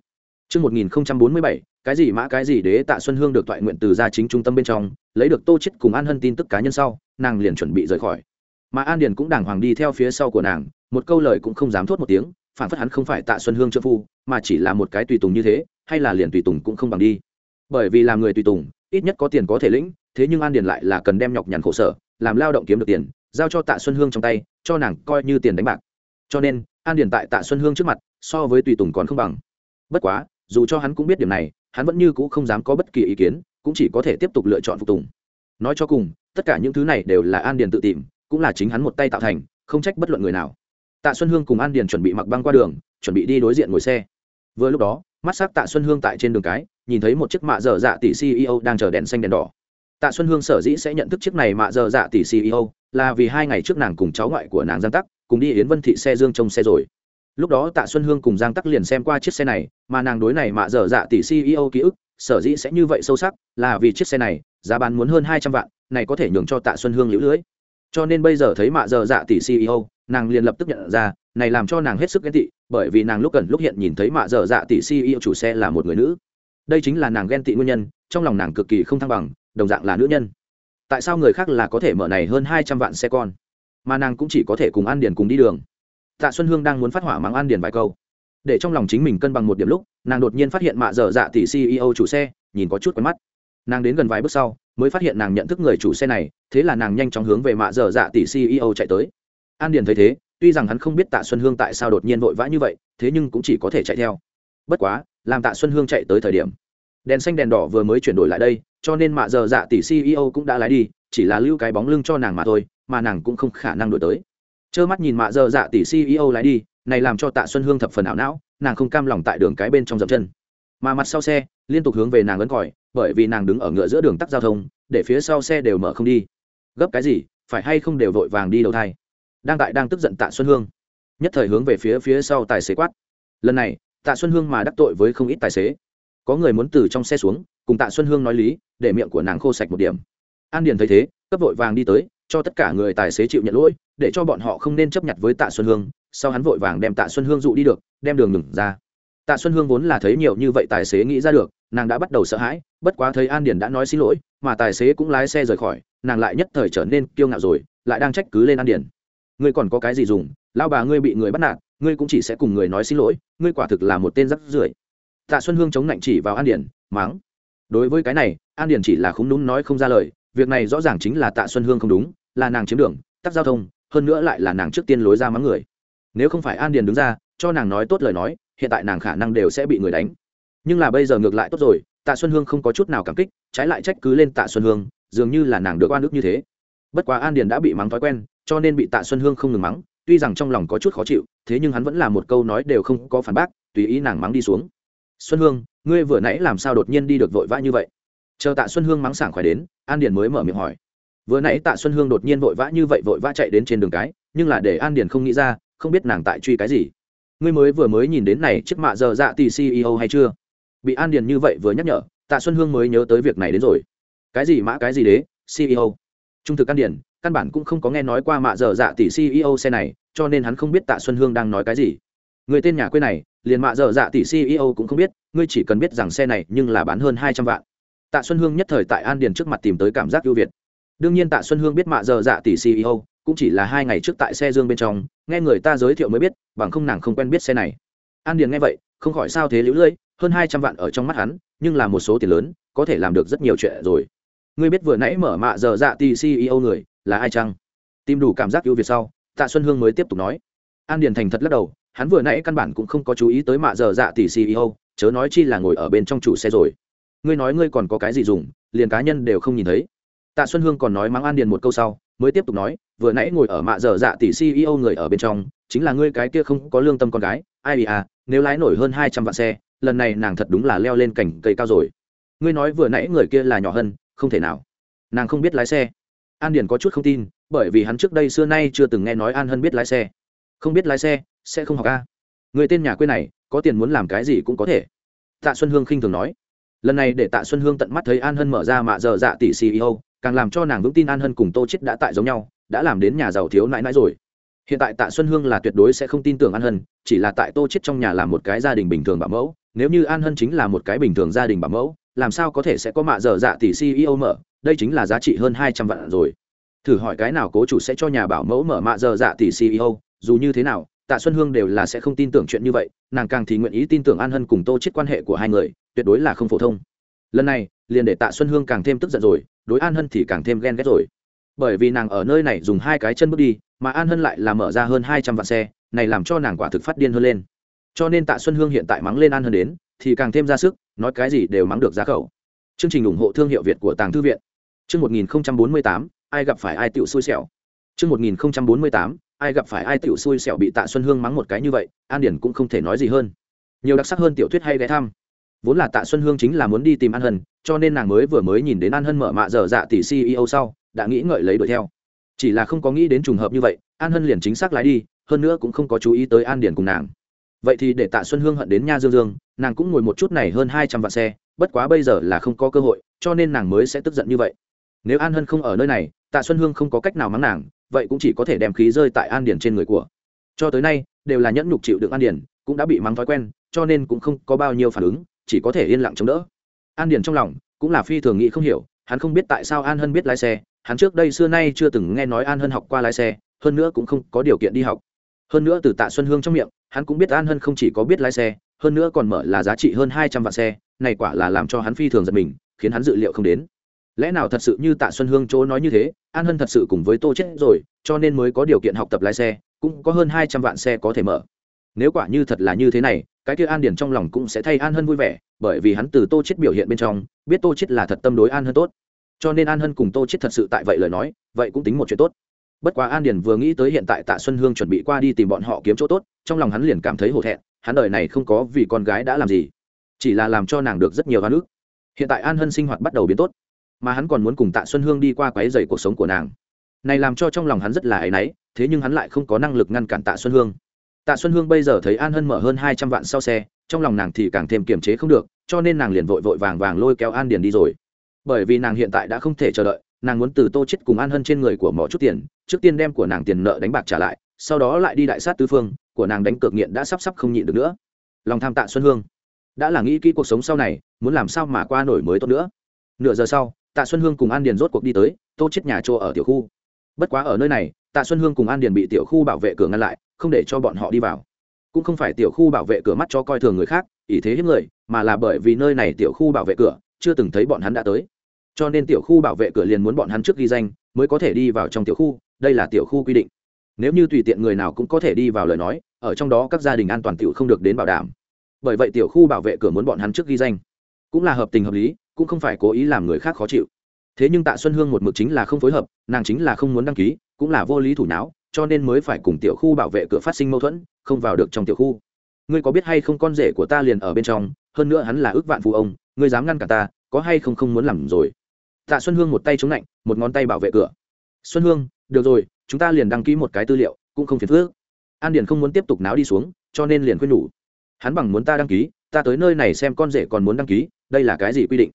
Chương một nghìn bốn mươi bảy, cái gì mã cái gì đế tạ xuân hương được thoại nguyện từ gia chính trung tâm bên trong, lấy được tô chết cùng an hân tin tức cá nhân sau, nàng liền chuẩn bị rời khỏi. Mà an điền cũng đàng hoàng đi theo phía sau của nàng, một câu lời cũng không dám thốt một tiếng, phản phất hắn không phải tạ xuân hương trợ phu, mà chỉ là một cái tùy tùng như thế, hay là liền tùy tùng cũng không bằng đi. Bởi vì làm người tùy tùng, ít nhất có tiền có thể lĩnh, thế nhưng an điền lại là cần đem nhọc nhằn khổ sở, làm lao động kiếm được tiền, giao cho tạ xuân hương trong tay cho nàng coi như tiền đánh bạc. Cho nên, an điền tại tạ xuân hương trước mặt, so với tùy tùng còn không bằng. Bất quá, dù cho hắn cũng biết điểm này, hắn vẫn như c ũ không dám có bất kỳ ý kiến, cũng chỉ có thể tiếp tục lựa chọn phục tùng. Nói cho cùng, tất cả những thứ này đều là an điền tự tìm, cũng là chính hắn một tay tạo thành, không trách bất luận người nào. Tạ xuân hương cùng an điền chuẩn bị mặc băng qua đường, chuẩn bị đi đối diện ngồi xe. Vừa lúc đó, mắt s á c tạ xuân hương tại trên đường cái, nhìn thấy một chiếc mạ dở dạ tỷ ceo đang chờ đèn xanh đèn đỏ tạ xuân hương sở dĩ sẽ nhận thức chiếc này mạ giờ dạ tỷ ceo là vì hai ngày trước nàng cùng cháu ngoại của nàng giang tắc cùng đi yến vân thị xe dương trông xe rồi lúc đó tạ xuân hương cùng giang tắc liền xem qua chiếc xe này, mà nàng đối này mạ dở dạ tỷ ceo ký ức, sở dĩ sẽ như vậy sâu sắc là vì chiếc xe này giá bán muốn hơn hai trăm vạn, này có thể nhường cho tạ xuân hương lũ lưỡi. cho nên bây giờ thấy mạ dở dạ tỷ ceo nàng liền lập tức nhận ra, này làm cho nàng hết sức ghen tị, bởi vì nàng lúc cần lúc hiện nhìn thấy mạ dở dạ tỷ ceo chủ xe là một người nữ đây chính là nàng ghen tị nguyên nhân, trong lòng nàng cực kỳ không thăng bằng đồng dạng là nữ nhân. Tại sao người khác là có thể mở này hơn hai trăm vạn xe con? Mà nàng cũng chỉ có thể cùng an điền cùng đi đường. Tạ xuân hương đang muốn phát hỏa mắng an điền vài câu. Để trong lòng chính mình cân bằng một điểm lúc, nàng đột nhiên phát hiện mạ dở dạ tỷ ceo chủ xe, nhìn có chút quen mắt. Nàng đến gần vài bước sau, mới phát hiện nàng nhận thức người chủ xe này, thế là nàng nhanh chóng hướng về mạ dở dạ tỷ ceo chạy tới. An điền thấy thế, tuy rằng hắn không biết tạ xuân hương tại sao đột nhiên vội vã như vậy, thế nhưng cũng chỉ có thể chạy theo. Bất quá, làm tạ xuân hương chạy tới thời điểm, đèn xanh đèn đỏ vừa mới chuyển đổi lại đây cho nên mạ giờ dạ tỷ ceo cũng đã lái đi, chỉ là lưu cái bóng lưng cho nàng mà thôi, mà nàng cũng không khả năng đổi tới. Trơ mắt nhìn mạ giờ dạ tỷ ceo lái đi, này làm cho tạ xuân hương thập phần ảo não, nàng không cam lòng tại đường cái bên trong dập chân. Mà mặt sau xe, liên tục hướng về nàng ấn còi, bởi vì nàng đứng ở ngựa giữa đường tắt giao thông, để phía sau xe đều mở không đi. Gấp cái gì, phải hay không đều vội vàng đi đầu thai. Đang tại đang tức giận tạ xuân hương. Nhất thời hướng về phía phía sau tài xế quát. Lần này, tạ xuân hương mà đắc tội với không ít tài xế có người muốn từ trong xe xuống, cùng tạ xuân hương nói lý, để miệng của nàng khô sạch một điểm. An điền thấy thế, cấp vội vàng đi tới, cho tất cả người tài xế chịu nhận lỗi, để cho bọn họ không nên chấp nhận với tạ xuân hương. Sau hắn vội vàng đem tạ xuân hương dụ đi được, đem đường ngừng ra. Tạ xuân hương vốn là thấy nhiều như vậy tài xế nghĩ ra được, nàng đã bắt đầu sợ hãi, bất quá thấy an điền đã nói xin lỗi, mà tài xế cũng lái xe rời khỏi, nàng lại nhất thời trở nên kiêu ngạo rồi, lại đang trách cứ lên an điền. Ngươi còn có cái gì dùng? Lao bà ngươi bị người bắt nạt, ngươi cũng chỉ sẽ cùng người nói xin lỗi, ngươi quả thực là một tên rắc rưởi tạ xuân hương chống lạnh chỉ vào an điển, mắng. Đối với cái này, an điển chỉ là không đúng nói không ra lời, việc này rõ ràng chính là tạ xuân hương không đúng, là nàng chiếm đường, tắc giao thông, hơn nữa lại là nàng trước tiên lối ra mắng người. Nếu không phải an điền đứng ra, cho nàng nói tốt lời nói, hiện tại nàng khả năng đều sẽ bị người đánh. Nhưng là bây giờ ngược lại tốt rồi, tạ xuân hương không có chút nào cảm kích, trái lại trách cứ lên tạ xuân hương, dường như là nàng được oan ức như thế. Bất quá an điền đã bị mắng thói quen, cho nên bị tạ xuân hương không ngừng mắng, tuy rằng trong lòng có chút khó chịu, thế nhưng hắn vẫn là một câu nói đều không có phản bác, tùy ý nàng mắng đi xuống xuân hương, ngươi vừa nãy làm sao đột nhiên đi được vội vã như vậy? Chờ tạ xuân hương mắng sảng khỏe đến, an điền mới mở miệng hỏi. Vừa nãy tạ xuân hương đột nhiên vội vã như vậy vội vã chạy đến trên đường cái, nhưng là để an điền không nghĩ ra, không biết nàng tại truy cái gì. Ngươi mới vừa mới nhìn đến này chiếc mạ giờ dạ tỷ ceo hay chưa? Bị an điền như vậy vừa nhắc nhở, tạ xuân hương mới nhớ tới việc này đến rồi. Cái gì mã cái gì đế ceo trung thực an điền, căn bản cũng không có nghe nói qua mạ dở dạ tỷ ceo xe này, cho nên hắn không biết tạ xuân hương đang nói cái gì người tên nhà quê này, liền mạ dở dạ tỷ ceo cũng không biết, ngươi chỉ cần biết rằng xe này nhưng là bán hơn hai trăm vạn. Tạ xuân hương nhất thời tại an điền trước mặt tìm tới cảm giác ưu việt. Đương nhiên tạ xuân hương biết mạ dở dạ tỷ ceo cũng chỉ là hai ngày trước tại xe dương bên trong, nghe người ta giới thiệu mới biết, bằng không nàng không quen biết xe này. An điền nghe vậy, không khỏi sao thế lũ lưỡi, hơn hai trăm vạn ở trong mắt hắn, nhưng là một số tiền lớn, có thể làm được rất nhiều chuyện rồi. Ngươi biết vừa nãy mở mạ dở dạ tỷ ceo người là ai chăng? Tìm đủ cảm giác ưu việt sau, tạ xuân hương mới tiếp tục nói. An điền thành thật lắc đầu hắn vừa nãy căn bản cũng không có chú ý tới mạ giờ dạ tỷ ceo chớ nói chi là ngồi ở bên trong chủ xe rồi. Ngươi nói ngươi còn có cái gì dùng, liền cá nhân đều không nhìn thấy. Tạ xuân hương còn nói mắng an điền một câu sau, mới tiếp tục nói, vừa nãy ngồi ở mạ dở dạ tỷ ceo người ở bên trong, chính là ngươi cái kia không có lương tâm con gái, ai à nếu lái nổi hơn hai trăm vạn xe, lần này nàng thật đúng là leo lên cành cây cao rồi. Ngươi nói vừa nãy người kia là nhỏ hơn, không thể nào. Nàng không biết lái xe. An điền có chút không tin, bởi vì hắn trước đây xưa nay chưa từng nghe nói an hân biết lái xe. Không biết lái xe sẽ không học a. Người tên nhà quê này, có tiền muốn làm cái gì cũng có thể. Tạ xuân hương khinh thường nói. Lần này để tạ xuân hương tận mắt thấy an hân mở ra mạ giờ dạ tỷ ceo càng làm cho nàng vững tin an hân cùng tô chết đã tại giống nhau, đã làm đến nhà giàu thiếu nãi nãi rồi. Hiện tại tạ xuân hương là tuyệt đối sẽ không tin tưởng an hân, chỉ là tại tô chết trong nhà là một cái gia đình bình thường bảo mẫu, nếu như an hân chính là một cái bình thường gia đình bảo mẫu, làm sao có thể sẽ có mạ dở dạ tỷ ceo mở, đây chính là giá trị hơn hai trăm vạn rồi. Thử hỏi cái nào cố chủ sẽ cho nhà bảo mẫu mở mạ dở dạ tỷ ceo dù như thế nào tạ xuân hương đều là sẽ không tin tưởng chuyện như vậy, nàng càng thì nguyện ý tin tưởng an hân cùng tô chết quan hệ của hai người, tuyệt đối là không phổ thông. Lần này, liền để tạ xuân hương càng thêm tức giận rồi, đối an hân thì càng thêm ghen ghét rồi. Bởi vì nàng ở nơi này dùng hai cái chân bước đi, mà an hân lại là mở ra hơn hai trăm vạn xe, này làm cho nàng quả thực phát điên hơn lên. Cho nên tạ xuân hương hiện tại mắng lên an hân đến, thì càng thêm ra sức, nói cái gì đều mắng được giá khẩu. Chương trình ủng hộ thương hiệu việt của tàng thư viện. Chương một nghìn bốn mươi tám, ai gặp phải ai tựu xui xẻo. Chương một nghìn bốn mươi tám ai gặp phải ai tiểu xui xẻo bị tạ xuân hương mắng một cái như vậy, an điển cũng không thể nói gì hơn. Nhiều đặc sắc hơn tiểu thuyết hay ghé thăm. Vốn là tạ xuân hương chính là muốn đi tìm an hân, cho nên nàng mới vừa mới nhìn đến an hân mở mạ dở dạ tỷ ceo sau, đã nghĩ ngợi lấy đuổi theo. Chỉ là không có nghĩ đến trùng hợp như vậy, an hân liền chính xác lái đi, hơn nữa cũng không có chú ý tới an điển cùng nàng. Vậy thì để tạ xuân hương hận đến nha dương dương, nàng cũng ngồi một chút này hơn hai trăm vạn xe, bất quá bây giờ là không có cơ hội, cho nên nàng mới sẽ tức giận như vậy. Nếu an hân không ở nơi này, tạ xuân hương không có cách nào mắng nàng vậy cũng chỉ có thể đem khí rơi tại an điển trên người của. Cho tới nay, đều là nhẫn nhục chịu đựng an điển cũng đã bị mắng thói quen, cho nên cũng không có bao nhiêu phản ứng, chỉ có thể yên lặng chống đỡ. An điển trong lòng cũng là phi thường nghĩ không hiểu, hắn không biết tại sao an hân biết lái xe, hắn trước đây xưa nay chưa từng nghe nói an hân học qua lái xe, hơn nữa cũng không có điều kiện đi học. Hơn nữa từ tạ xuân hương trong miệng, hắn cũng biết an hân không chỉ có biết lái xe, hơn nữa còn mở là giá trị hơn hai trăm vạn xe, này quả là làm cho hắn phi thường giật mình, khiến hắn dự liệu không đến lẽ nào thật sự như tạ xuân hương chỗ nói như thế, an hân thật sự cùng với tô chết rồi, cho nên mới có điều kiện học tập lái xe, cũng có hơn hai trăm vạn xe có thể mở. Nếu quả như thật là như thế này, cái kia an điển trong lòng cũng sẽ thay an hân vui vẻ, bởi vì hắn từ tô chết biểu hiện bên trong, biết tô chết là thật tâm đối an hân tốt. Cho nên an hân cùng tô chết thật sự tại vậy lời nói, vậy cũng tính một chuyện tốt. Bất quá an điển vừa nghĩ tới hiện tại tạ xuân hương chuẩn bị qua đi tìm bọn họ kiếm chỗ tốt, trong lòng hắn liền cảm thấy hổ thẹn, hắn đời này không có vì con gái đã làm gì, chỉ là làm cho nàng được rất nhiều hoa nước hiện tại an hân sinh hoạt bắt đầu biến tốt mà hắn còn muốn cùng tạ xuân hương đi qua quấy dày cuộc sống của nàng. Này làm cho trong lòng hắn rất là áy náy, thế nhưng hắn lại không có năng lực ngăn cản tạ xuân hương. Tạ xuân hương bây giờ thấy an hân mở hơn hai trăm vạn sau xe, trong lòng nàng thì càng thêm kiềm chế không được, cho nên nàng liền vội vội vàng vàng lôi kéo an điền đi rồi. Bởi vì nàng hiện tại đã không thể chờ đợi, nàng muốn từ tô chết cùng an hân trên người của mỏ chút tiền, trước tiên đem của nàng tiền nợ đánh bạc trả lại, sau đó lại đi đại sát tứ phương, của nàng đánh cược nghiện đã sắp sắp không nhịn được nữa. Lòng tham tạ xuân hương. Đã là nghĩ kỹ cuộc sống sau này, muốn làm sao mà qua nổi mới tốt nữa. Nửa giờ sau tạ xuân hương cùng an điền rốt cuộc đi tới, tô chết nhà chỗ ở tiểu khu. Bất quá ở nơi này, tạ xuân hương cùng an điền bị tiểu khu bảo vệ cửa ngăn lại, không để cho bọn họ đi vào. Cũng không phải tiểu khu bảo vệ cửa mắt cho coi thường người khác, ý thế hiếp người, mà là bởi vì nơi này tiểu khu bảo vệ cửa, chưa từng thấy bọn hắn đã tới. Cho nên tiểu khu bảo vệ cửa liền muốn bọn hắn trước ghi danh, mới có thể đi vào trong tiểu khu, đây là tiểu khu quy định. Nếu như tùy tiện người nào cũng có thể đi vào lời nói, ở trong đó các gia đình an toàn tiểu không được đến bảo đảm. Bởi vậy tiểu khu bảo vệ cửa muốn bọn hắn trước ghi danh, cũng là hợp tình hợp lý cũng không phải cố ý làm người khác khó chịu. Thế nhưng tạ xuân hương một mực chính là không phối hợp, nàng chính là không muốn đăng ký, cũng là vô lý thủ não cho nên mới phải cùng tiểu khu bảo vệ cửa phát sinh mâu thuẫn, không vào được trong tiểu khu. Ngươi có biết hay không con rể của ta liền ở bên trong, hơn nữa hắn là ước vạn phụ ông, ngươi dám ngăn cả ta, có hay không không muốn làm rồi? Tạ xuân hương một tay chống lạnh, một ngón tay bảo vệ cửa. Xuân hương, được rồi, chúng ta liền đăng ký một cái tư liệu, cũng không phiền phước an điền không muốn tiếp tục náo đi xuống, cho nên liền khuyên nhủ. Hắn bằng muốn ta đăng ký, ta tới nơi này xem con rể còn muốn đăng ký, đây là cái gì quy định?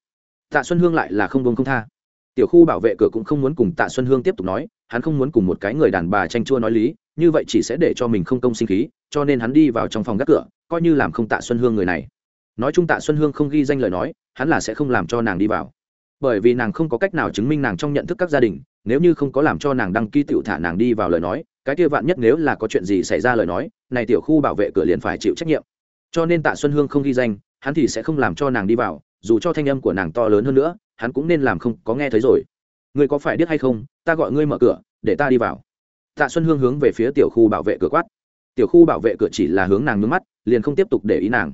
Tạ xuân hương lại là không bông không tha. Tiểu khu bảo vệ cửa cũng không muốn cùng tạ xuân hương tiếp tục nói, hắn không muốn cùng một cái người đàn bà tranh chua nói lý, như vậy chỉ sẽ để cho mình không công sinh khí, cho nên hắn đi vào trong phòng gác cửa, coi như làm không tạ xuân hương người này. Nói chung tạ xuân hương không ghi danh lời nói, hắn là sẽ không làm cho nàng đi vào. Bởi vì nàng không có cách nào chứng minh nàng trong nhận thức các gia đình, nếu như không có làm cho nàng đăng ký tựu thả nàng đi vào lời nói, cái kia vạn nhất nếu là có chuyện gì xảy ra lời nói, này tiểu khu bảo vệ cửa liền phải chịu trách nhiệm. Cho nên tạ xuân hương không ghi danh, hắn thì sẽ không làm cho nàng đi vào dù cho thanh âm của nàng to lớn hơn nữa, hắn cũng nên làm không có nghe thấy rồi. Ngươi có phải biết hay không? Ta gọi ngươi mở cửa, để ta đi vào. Tạ xuân hương hướng về phía tiểu khu bảo vệ cửa quát. Tiểu khu bảo vệ cửa chỉ là hướng nàng ngưng mắt, liền không tiếp tục để ý nàng.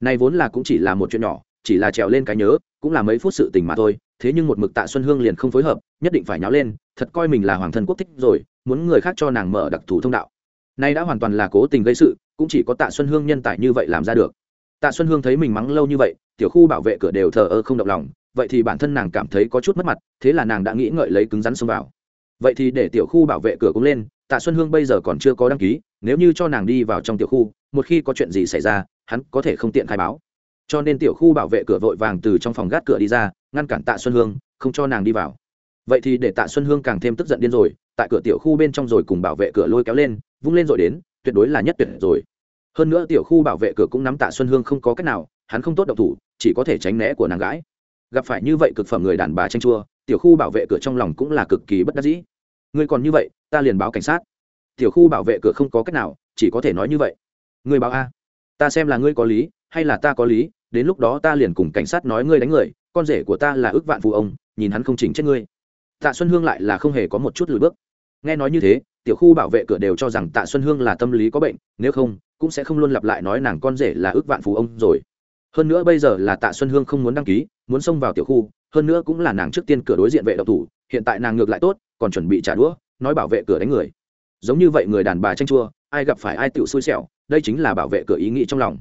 Nay vốn là cũng chỉ là một chuyện nhỏ, chỉ là trèo lên cái nhớ, cũng là mấy phút sự tình mà thôi, thế nhưng một mực tạ xuân hương liền không phối hợp, nhất định phải nháo lên, thật coi mình là hoàng thân quốc thích rồi, muốn người khác cho nàng mở đặc thù thông đạo. Nay đã hoàn toàn là cố tình gây sự, cũng chỉ có tạ xuân hương nhân tài như vậy làm ra được tạ xuân hương thấy mình mắng lâu như vậy, tiểu khu bảo vệ cửa đều thờ ơ không động lòng, vậy thì bản thân nàng cảm thấy có chút mất mặt, thế là nàng đã nghĩ ngợi lấy cứng rắn xông vào. Vậy thì để tiểu khu bảo vệ cửa cũng lên, tạ xuân hương bây giờ còn chưa có đăng ký, nếu như cho nàng đi vào trong tiểu khu, một khi có chuyện gì xảy ra, hắn có thể không tiện khai báo. Cho nên tiểu khu bảo vệ cửa vội vàng từ trong phòng gác cửa đi ra, ngăn cản tạ xuân hương, không cho nàng đi vào. Vậy thì để tạ xuân hương càng thêm tức giận điên rồi, tại cửa tiểu khu bên trong rồi cùng bảo vệ cửa lôi kéo lên, vung lên rồi đến, tuyệt đối là nhất tuyệt rồi hơn nữa tiểu khu bảo vệ cửa cũng nắm tạ xuân hương không có cách nào, hắn không tốt độc thủ, chỉ có thể tránh né của nàng gái. Gặp phải như vậy cực phẩm người đàn bà tranh chua, tiểu khu bảo vệ cửa trong lòng cũng là cực kỳ bất đắc dĩ. Ngươi còn như vậy, ta liền báo cảnh sát. Tiểu khu bảo vệ cửa không có cách nào, chỉ có thể nói như vậy. Ngươi báo a. Ta xem là ngươi có lý, hay là ta có lý, đến lúc đó ta liền cùng cảnh sát nói ngươi đánh người, con rể của ta là ước vạn phụ ông, nhìn hắn không chỉnh chết ngươi. Tạ xuân hương lại là không hề có một chút lùi bước nghe nói như thế, tiểu khu bảo vệ cửa đều cho rằng tạ xuân hương là tâm lý có bệnh, nếu không, cũng sẽ không luôn lặp lại nói nàng con rể là ước vạn phú ông rồi. Hơn nữa bây giờ là tạ xuân hương không muốn đăng ký, muốn xông vào tiểu khu, hơn nữa cũng là nàng trước tiên cửa đối diện vệ độc thủ, hiện tại nàng ngược lại tốt, còn chuẩn bị trả đũa, nói bảo vệ cửa đánh người. Giống như vậy người đàn bà tranh chua, ai gặp phải ai tự xui xẻo, đây chính là bảo vệ cửa ý nghĩ trong lòng.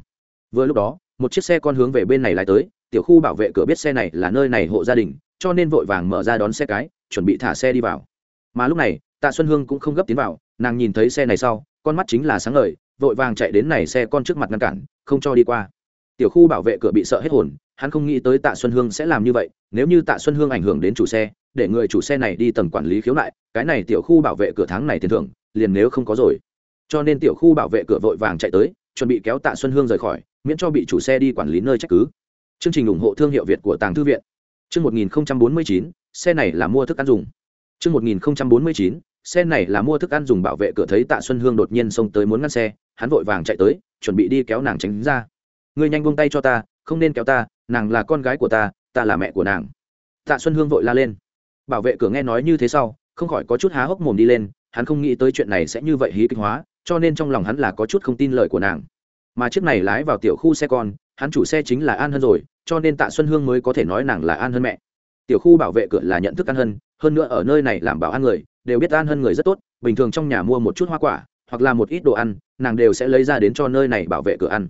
Vừa lúc đó, một chiếc xe con hướng về bên này lái tới, tiểu khu bảo vệ cửa biết xe này là nơi này hộ gia đình, cho nên vội vàng mở ra đón xe cái, chuẩn bị thả xe đi vào. Mà lúc này tạ xuân hương cũng không gấp tiến vào, nàng nhìn thấy xe này sau, con mắt chính là sáng ngời, vội vàng chạy đến này xe con trước mặt ngăn cản, không cho đi qua. Tiểu khu bảo vệ cửa bị sợ hết hồn, hắn không nghĩ tới tạ xuân hương sẽ làm như vậy, nếu như tạ xuân hương ảnh hưởng đến chủ xe, để người chủ xe này đi tầng quản lý khiếu nại, cái này tiểu khu bảo vệ cửa tháng này tiền thưởng, liền nếu không có rồi. Cho nên tiểu khu bảo vệ cửa vội vàng chạy tới, chuẩn bị kéo tạ xuân hương rời khỏi, miễn cho bị chủ xe đi quản lý nơi trách cứ. Chương trình ủng hộ thương hiệu việt của tàng thư viện. Chương một nghìn bốn mươi chín, xe này là mua thức ăn dùng chương một nghìn bốn mươi chín, xe này là mua thức ăn dùng bảo vệ cửa thấy tạ xuân hương đột nhiên xông tới muốn ngăn xe, hắn vội vàng chạy tới, chuẩn bị đi kéo nàng tránh ra. Ngươi nhanh buông tay cho ta, không nên kéo ta, nàng là con gái của ta ta là mẹ của nàng. Tạ xuân hương vội la lên. Bảo vệ cửa nghe nói như thế sau, không khỏi có chút há hốc mồm đi lên, hắn không nghĩ tới chuyện này sẽ như vậy hí kịch hóa, cho nên trong lòng hắn là có chút không tin lời của nàng. Mà chiếc này lái vào tiểu khu xe con, hắn chủ xe chính là an hân rồi, cho nên tạ xuân hương mới có thể nói nàng là an hân mẹ. Tiểu khu bảo vệ cửa là nhận thức an hân hơn nữa ở nơi này làm bảo an người, đều biết an hơn người rất tốt, bình thường trong nhà mua một chút hoa quả, hoặc là một ít đồ ăn, nàng đều sẽ lấy ra đến cho nơi này bảo vệ cửa ăn.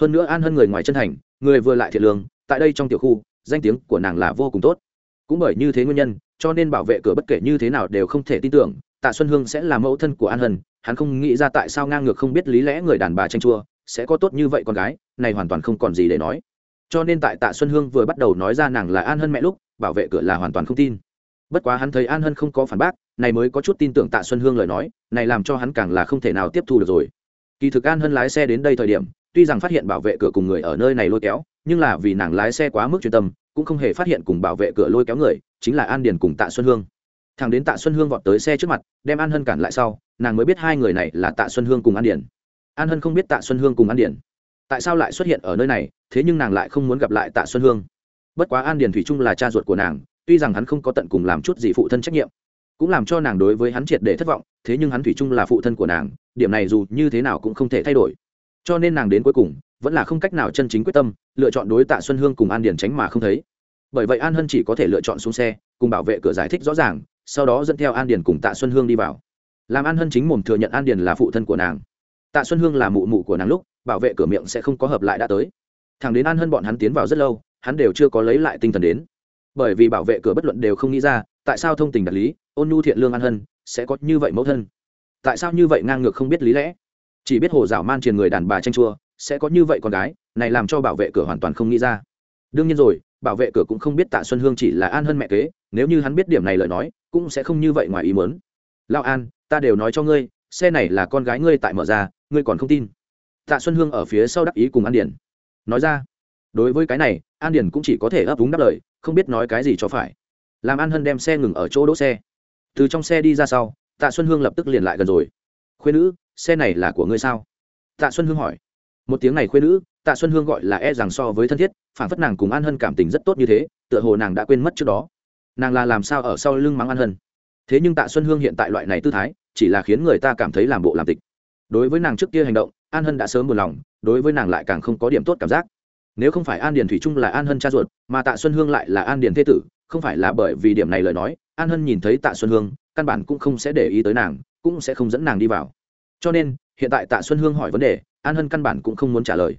Hơn nữa an hơn người ngoài chân thành, người vừa lại thiệt lương, tại đây trong tiểu khu, danh tiếng của nàng là vô cùng tốt. Cũng bởi như thế nguyên nhân, cho nên bảo vệ cửa bất kể như thế nào đều không thể tin tưởng, tạ xuân hương sẽ là mẫu thân của an hân, hắn không nghĩ ra tại sao ngang ngược không biết lý lẽ người đàn bà tranh chua, sẽ có tốt như vậy con gái, này hoàn toàn không còn gì để nói. Cho nên tại tạ xuân hương vừa bắt đầu nói ra nàng là an hân mẹ lúc, bảo vệ cửa là hoàn toàn không tin bất quá hắn thấy an hân không có phản bác, này mới có chút tin tưởng tạ xuân hương lời nói, này làm cho hắn càng là không thể nào tiếp thu được rồi. Kỳ thực an hân lái xe đến đây thời điểm, tuy rằng phát hiện bảo vệ cửa cùng người ở nơi này lôi kéo, nhưng là vì nàng lái xe quá mức chuyên tâm, cũng không hề phát hiện cùng bảo vệ cửa lôi kéo người, chính là an điền cùng tạ xuân hương. Thằng đến tạ xuân hương vọt tới xe trước mặt, đem an hân cản lại sau, nàng mới biết hai người này là tạ xuân hương cùng an điền. An hân không biết tạ xuân hương cùng an điền. Tại sao lại xuất hiện ở nơi này, thế nhưng nàng lại không muốn gặp lại tạ xuân hương. Bất quá an điền thủy trung là cha ruột của nàng tuy rằng hắn không có tận cùng làm chút gì phụ thân trách nhiệm, cũng làm cho nàng đối với hắn triệt để thất vọng, thế nhưng hắn thủy chung là phụ thân của nàng, điểm này dù như thế nào cũng không thể thay đổi. Cho nên nàng đến cuối cùng, vẫn là không cách nào chân chính quyết tâm, lựa chọn đối tạ xuân hương cùng an điển tránh mà không thấy. Bởi vậy an hân chỉ có thể lựa chọn xuống xe, cùng bảo vệ cửa giải thích rõ ràng, sau đó dẫn theo an điển cùng tạ xuân hương đi vào. Làm an hân chính mồm thừa nhận an điển là phụ thân của nàng. Tạ xuân hương là mụ mụ của nàng lúc, bảo vệ cửa miệng sẽ không có hợp lại đã tới. Thằng đến an hân bọn hắn tiến vào rất lâu, hắn đều chưa có lấy lại tinh thần đến bởi vì bảo vệ cửa bất luận đều không nghĩ ra, tại sao thông tình đạt lý, ôn nhu thiện lương an hân, sẽ có như vậy mẫu thân? Tại sao như vậy ngang ngược không biết lý lẽ? Chỉ biết hồ dạo man truyền người đàn bà tranh chua, sẽ có như vậy con gái, này làm cho bảo vệ cửa hoàn toàn không nghĩ ra. Đương nhiên rồi, bảo vệ cửa cũng không biết tạ xuân hương chỉ là an hơn mẹ kế, nếu như hắn biết điểm này lời nói, cũng sẽ không như vậy ngoài ý mớn lao an, ta đều nói cho ngươi, xe này là con gái ngươi tại mở ra, ngươi còn không tin. Tạ xuân hương ở phía sau đắc ý cùng an điển nói ra đối với cái này, an điển cũng chỉ có thể ấp úng đáp lời, không biết nói cái gì cho phải. Làm an hân đem xe ngừng ở chỗ đỗ xe. Từ trong xe đi ra sau, tạ xuân hương lập tức liền lại gần rồi. Khuyên nữ, xe này là của ngươi sao? Tạ xuân hương hỏi. Một tiếng này khuyên nữ, tạ xuân hương gọi là e rằng so với thân thiết, phản phất nàng cùng an hân cảm tình rất tốt như thế, tựa hồ nàng đã quên mất trước đó. Nàng là làm sao ở sau lưng mắng an hân? Thế nhưng tạ xuân hương hiện tại loại này tư thái, chỉ là khiến người ta cảm thấy làm bộ làm tịch. Đối với nàng trước kia hành động, an hân đã sớm buồn lòng, đối với nàng lại càng không có điểm tốt cảm giác nếu không phải an điền thủy trung là an hân cha ruột, mà tạ xuân hương lại là an điền thế tử, không phải là bởi vì điểm này lời nói, an hân nhìn thấy tạ xuân hương, căn bản cũng không sẽ để ý tới nàng, cũng sẽ không dẫn nàng đi vào. Cho nên, hiện tại tạ xuân hương hỏi vấn đề, an hân căn bản cũng không muốn trả lời.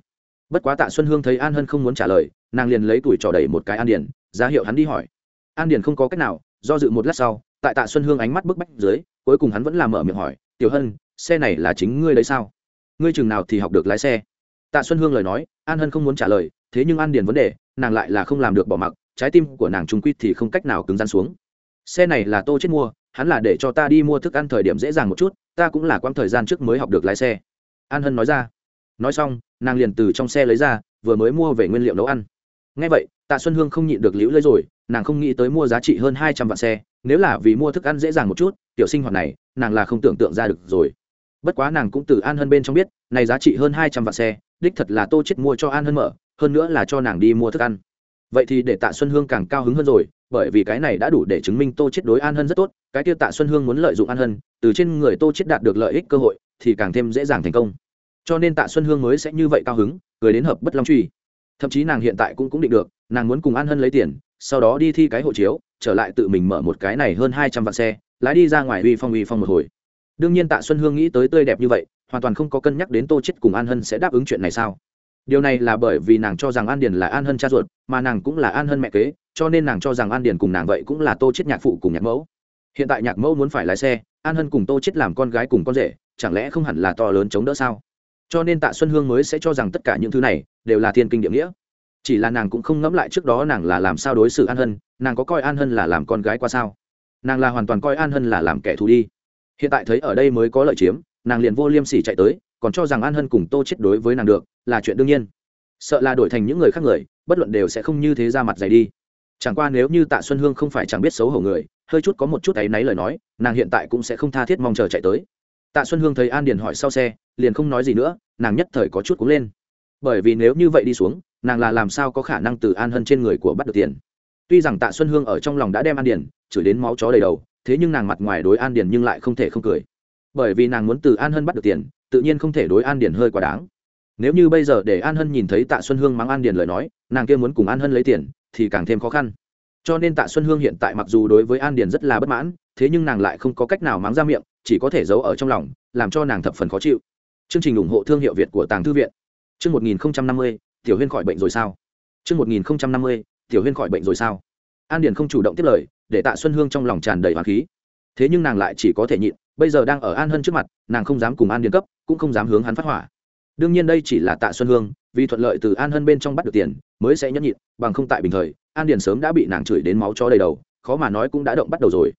Bất quá tạ xuân hương thấy an hân không muốn trả lời, nàng liền lấy tuổi trò đầy một cái an điền, ra hiệu hắn đi hỏi. An điền không có cách nào, do dự một lát sau, tại tạ xuân hương ánh mắt bức bách dưới, cuối cùng hắn vẫn làm mở miệng hỏi, tiểu hân, xe này là chính ngươi đấy sao? Ngươi chừng nào thì học được lái xe? Tạ xuân hương lời nói, an hân không muốn trả lời, thế nhưng an điền vấn đề, nàng lại là không làm được bỏ mặc, trái tim của nàng trung quy thì không cách nào cứng rắn xuống. Xe này là tô chết mua, hắn là để cho ta đi mua thức ăn thời điểm dễ dàng một chút, ta cũng là quãng thời gian trước mới học được lái xe. An hân nói ra. Nói xong, nàng liền từ trong xe lấy ra, vừa mới mua về nguyên liệu nấu ăn. Ngay vậy, tạ xuân hương không nhịn được liễu lấy rồi, nàng không nghĩ tới mua giá trị hơn hai trăm vạn xe, nếu là vì mua thức ăn dễ dàng một chút, tiểu sinh hoạt này, nàng là không tưởng tượng ra được rồi bất quá nàng cũng từ an hân bên trong biết, này giá trị hơn hai trăm vạn xe, đích thật là tô chết mua cho an hân mở, hơn nữa là cho nàng đi mua thức ăn. Vậy thì để tạ xuân hương càng cao hứng hơn rồi, bởi vì cái này đã đủ để chứng minh tô chết đối an hân rất tốt, cái kia tạ xuân hương muốn lợi dụng an hân, từ trên người tô chết đạt được lợi ích cơ hội, thì càng thêm dễ dàng thành công. Cho nên tạ xuân hương mới sẽ như vậy cao hứng, cười đến hợp bất long truy. Thậm chí nàng hiện tại cũng cũng định được, nàng muốn cùng an hân lấy tiền, sau đó đi thi cái hộ chiếu, trở lại tự mình mở một cái này hơn hai trăm vạn xe, lái đi ra ngoài uy phong uy phong một hồi đương nhiên tạ xuân hương nghĩ tới tươi đẹp như vậy, hoàn toàn không có cân nhắc đến tô chết cùng an hân sẽ đáp ứng chuyện này sao. Điều này là bởi vì nàng cho rằng an điền là an hân cha ruột, mà nàng cũng là an hân mẹ kế, cho nên nàng cho rằng an điền cùng nàng vậy cũng là tô chết nhạc phụ cùng nhạc mẫu. Hiện tại nhạc mẫu muốn phải lái xe, an hân cùng tô chết làm con gái cùng con rể, chẳng lẽ không hẳn là to lớn chống đỡ sao? Cho nên tạ xuân hương mới sẽ cho rằng tất cả những thứ này đều là thiên kinh địa nghĩa. Chỉ là nàng cũng không ngẫm lại trước đó nàng là làm sao đối xử an hân, nàng có coi an hân là làm con gái qua sao? Nàng là hoàn toàn coi an hân là làm kẻ thù đi hiện tại thấy ở đây mới có lợi chiếm, nàng liền vô liêm sỉ chạy tới, còn cho rằng an hân cùng tô chết đối với nàng được, là chuyện đương nhiên. Sợ là đổi thành những người khác người, bất luận đều sẽ không như thế ra mặt dày đi. Chẳng qua nếu như tạ xuân hương không phải chẳng biết xấu hổ người, hơi chút có một chút áy náy lời nói, nàng hiện tại cũng sẽ không tha thiết mong chờ chạy tới. Tạ xuân hương thấy an điền hỏi sau xe, liền không nói gì nữa, nàng nhất thời có chút cúng lên. Bởi vì nếu như vậy đi xuống, nàng là làm sao có khả năng từ an hân trên người của bắt được tiền? Tuy rằng tạ xuân hương ở trong lòng đã đem an điền chửi đến máu chó đầy đầu thế nhưng nàng mặt ngoài đối an điền nhưng lại không thể không cười. Bởi vì nàng muốn từ an hân bắt được tiền, tự nhiên không thể đối an điền hơi quá đáng. Nếu như bây giờ để an hân nhìn thấy tạ xuân hương mắng an điền lời nói, nàng kia muốn cùng an hân lấy tiền, thì càng thêm khó khăn. Cho nên tạ xuân hương hiện tại mặc dù đối với an điền rất là bất mãn, thế nhưng nàng lại không có cách nào mắng ra miệng, chỉ có thể giấu ở trong lòng, làm cho nàng thập phần khó chịu. Chương trình ủng hộ thương hiệu việt của tàng thư viện. Chương một nghìn năm mươi, tiểu huyên khỏi bệnh rồi sao? Chương một nghìn năm mươi, tiểu huyên khỏi bệnh rồi sao? An điền không chủ động tiếp lời để tạ xuân hương trong lòng tràn đầy hoàng khí. Thế nhưng nàng lại chỉ có thể nhịn, bây giờ đang ở an hân trước mặt, nàng không dám cùng an điền cấp, cũng không dám hướng hắn phát hỏa. Đương nhiên đây chỉ là tạ xuân hương, vì thuận lợi từ an hân bên trong bắt được tiền, mới sẽ nhẫn nhịn, bằng không tại bình thời, an điền sớm đã bị nàng chửi đến máu chó đầy đầu, khó mà nói cũng đã động bắt đầu rồi.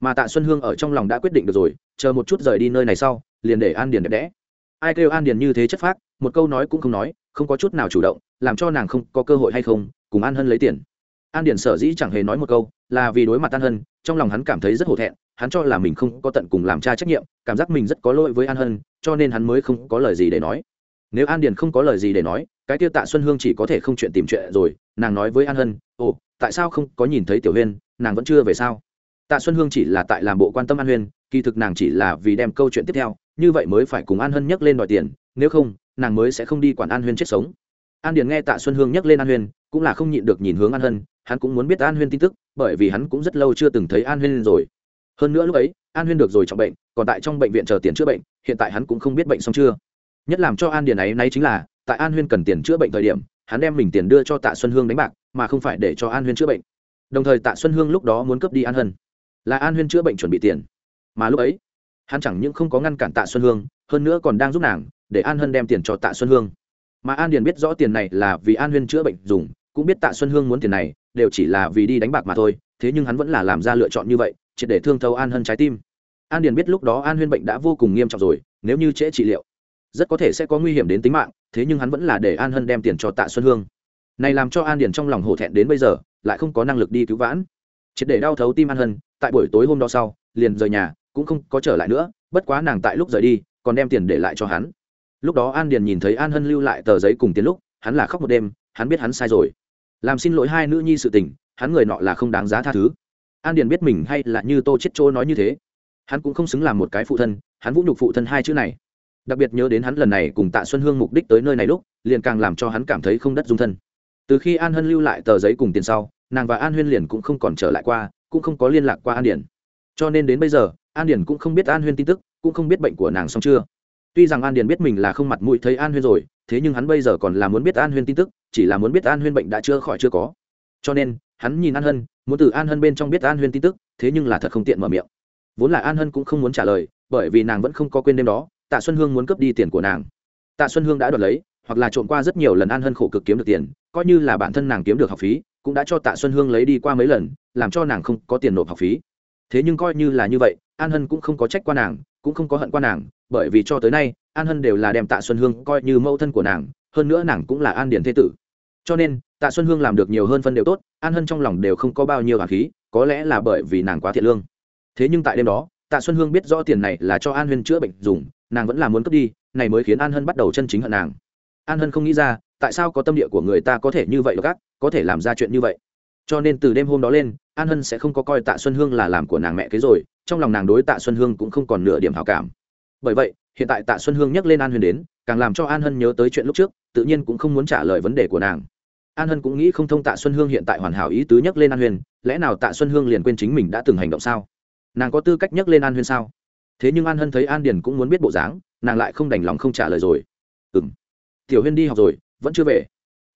Mà tạ xuân hương ở trong lòng đã quyết định được rồi, chờ một chút rời đi nơi này sau, liền để an điền đẹp đẽ. Ai kêu an điền như thế chất phác, một câu nói cũng không nói, không có chút nào chủ động, làm cho nàng không có cơ hội hay không, cùng an hân lấy tiền an điền sở dĩ chẳng hề nói một câu, là vì đối mặt an hân, trong lòng hắn cảm thấy rất hổ thẹn, hắn cho là mình không có tận cùng làm cha trách nhiệm, cảm giác mình rất có lỗi với an hân, cho nên hắn mới không có lời gì để nói. Nếu an điền không có lời gì để nói, cái tiêu tạ xuân hương chỉ có thể không chuyện tìm chuyện rồi, nàng nói với an hân, ồ, tại sao không có nhìn thấy tiểu huyên, nàng vẫn chưa về sao? Tạ xuân hương chỉ là tại làm bộ quan tâm an huyên, kỳ thực nàng chỉ là vì đem câu chuyện tiếp theo, như vậy mới phải cùng an hân nhắc lên đòi tiền, nếu không, nàng mới sẽ không đi quản an huyên chết sống. An điền nghe tạ xuân hương nhắc lên an huyên cũng là không nhịn được nhìn hướng an hân, hắn cũng muốn biết an huyên tin tức, bởi vì hắn cũng rất lâu chưa từng thấy an huyên rồi. Hơn nữa lúc ấy, an huyên được rồi trọng bệnh, còn tại trong bệnh viện chờ tiền chữa bệnh, hiện tại hắn cũng không biết bệnh xong chưa. Nhất làm cho an điền ấy nay chính là, tại an huyên cần tiền chữa bệnh thời điểm, hắn đem mình tiền đưa cho tạ xuân hương đánh bạc, mà không phải để cho an huyên chữa bệnh. Đồng thời tạ xuân hương lúc đó muốn cướp đi an hân. Là an huyên chữa bệnh chuẩn bị tiền. Mà lúc ấy, hắn chẳng những không có ngăn cản tạ xuân hương, hơn nữa còn đang giúp nàng, để an hân đem tiền cho tạ xuân hương. Mà an điền biết rõ tiền này là vì an huyên chữa bệnh dùng cũng biết tạ xuân hương muốn tiền này, đều chỉ là vì đi đánh bạc mà thôi, thế nhưng hắn vẫn là làm ra lựa chọn như vậy chỉ để thương thấu an hân trái tim. An điền biết lúc đó an huyên bệnh đã vô cùng nghiêm trọng rồi, nếu như trễ trị liệu, rất có thể sẽ có nguy hiểm đến tính mạng, thế nhưng hắn vẫn là để an hân đem tiền cho tạ xuân hương. Này làm cho an điền trong lòng hổ thẹn đến bây giờ, lại không có năng lực đi cứu vãn. Chỉ để đau thấu tim an hân, tại buổi tối hôm đó sau, liền rời nhà, cũng không có trở lại nữa, bất quá nàng tại lúc rời đi, còn đem tiền để lại cho hắn. Lúc đó an điền nhìn thấy an hân lưu lại tờ giấy cùng tiền lúc, hắn là khóc một đêm, hắn biết hắn sai rồi làm xin lỗi hai nữ nhi sự tình, hắn người nọ là không đáng giá tha thứ. An điền biết mình hay là như tô chết trôi nói như thế. Hắn cũng không xứng làm một cái phụ thân, hắn vũ nhục phụ thân hai chữ này. Đặc biệt nhớ đến hắn lần này cùng tạ xuân hương mục đích tới nơi này lúc, liền càng làm cho hắn cảm thấy không đất dung thân. Từ khi an hân lưu lại tờ giấy cùng tiền sau, nàng và an huyên liền cũng không còn trở lại qua, cũng không có liên lạc qua an điển cho nên đến bây giờ, an điển cũng không biết an huyên tin tức, cũng không biết bệnh của nàng xong chưa tuy rằng an điền biết mình là không mặt mũi thấy an huyên rồi, thế nhưng hắn bây giờ còn là muốn biết an huyên tin tức, chỉ là muốn biết an huyên bệnh đã chưa khỏi chưa có. Cho nên, hắn nhìn an hân, muốn từ an hân bên trong biết an huyên tin tức, thế nhưng là thật không tiện mở miệng. Vốn là an hân cũng không muốn trả lời, bởi vì nàng vẫn không có quên đêm đó, tạ xuân hương muốn cướp đi tiền của nàng. Tạ xuân hương đã đoạt lấy, hoặc là trộm qua rất nhiều lần an hân khổ cực kiếm được tiền, coi như là bản thân nàng kiếm được học phí, cũng đã cho tạ xuân hương lấy đi qua mấy lần, làm cho nàng không có tiền nộp học phí. Thế nhưng coi như là như vậy, an hân cũng không có trách qua nàng, cũng không có hận qua nàng bởi vì cho tới nay, an hân đều là đem tạ xuân hương coi như mẫu thân của nàng, hơn nữa nàng cũng là an điển thế tử. Cho nên, tạ xuân hương làm được nhiều hơn phân đều tốt, an hân trong lòng đều không có bao nhiêu hạt khí, có lẽ là bởi vì nàng quá thiện lương. Thế nhưng tại đêm đó, tạ xuân hương biết rõ tiền này là cho an huyên chữa bệnh dùng, nàng vẫn là muốn cướp đi, này mới khiến an hân bắt đầu chân chính hận nàng. An hân không nghĩ ra, tại sao có tâm địa của người ta có thể như vậy gác có thể làm ra chuyện như vậy. Cho nên từ đêm hôm đó lên, an hân sẽ không có coi tạ xuân hương là làm của nàng mẹ kế rồi, trong lòng nàng đối tạ xuân hương cũng không còn nửa điểm hảo cảm bởi vậy, hiện tại tạ xuân hương nhắc lên an huyền đến, càng làm cho an hân nhớ tới chuyện lúc trước, tự nhiên cũng không muốn trả lời vấn đề của nàng. An hân cũng nghĩ không thông tạ xuân hương hiện tại hoàn hảo ý tứ nhắc lên an huyền, lẽ nào tạ xuân hương liền quên chính mình đã từng hành động sao? Nàng có tư cách nhắc lên an huyền sao? Thế nhưng an hân thấy an điền cũng muốn biết bộ dáng, nàng lại không đành lòng không trả lời rồi. Ừ m tiểu huyên đi học rồi, vẫn chưa về.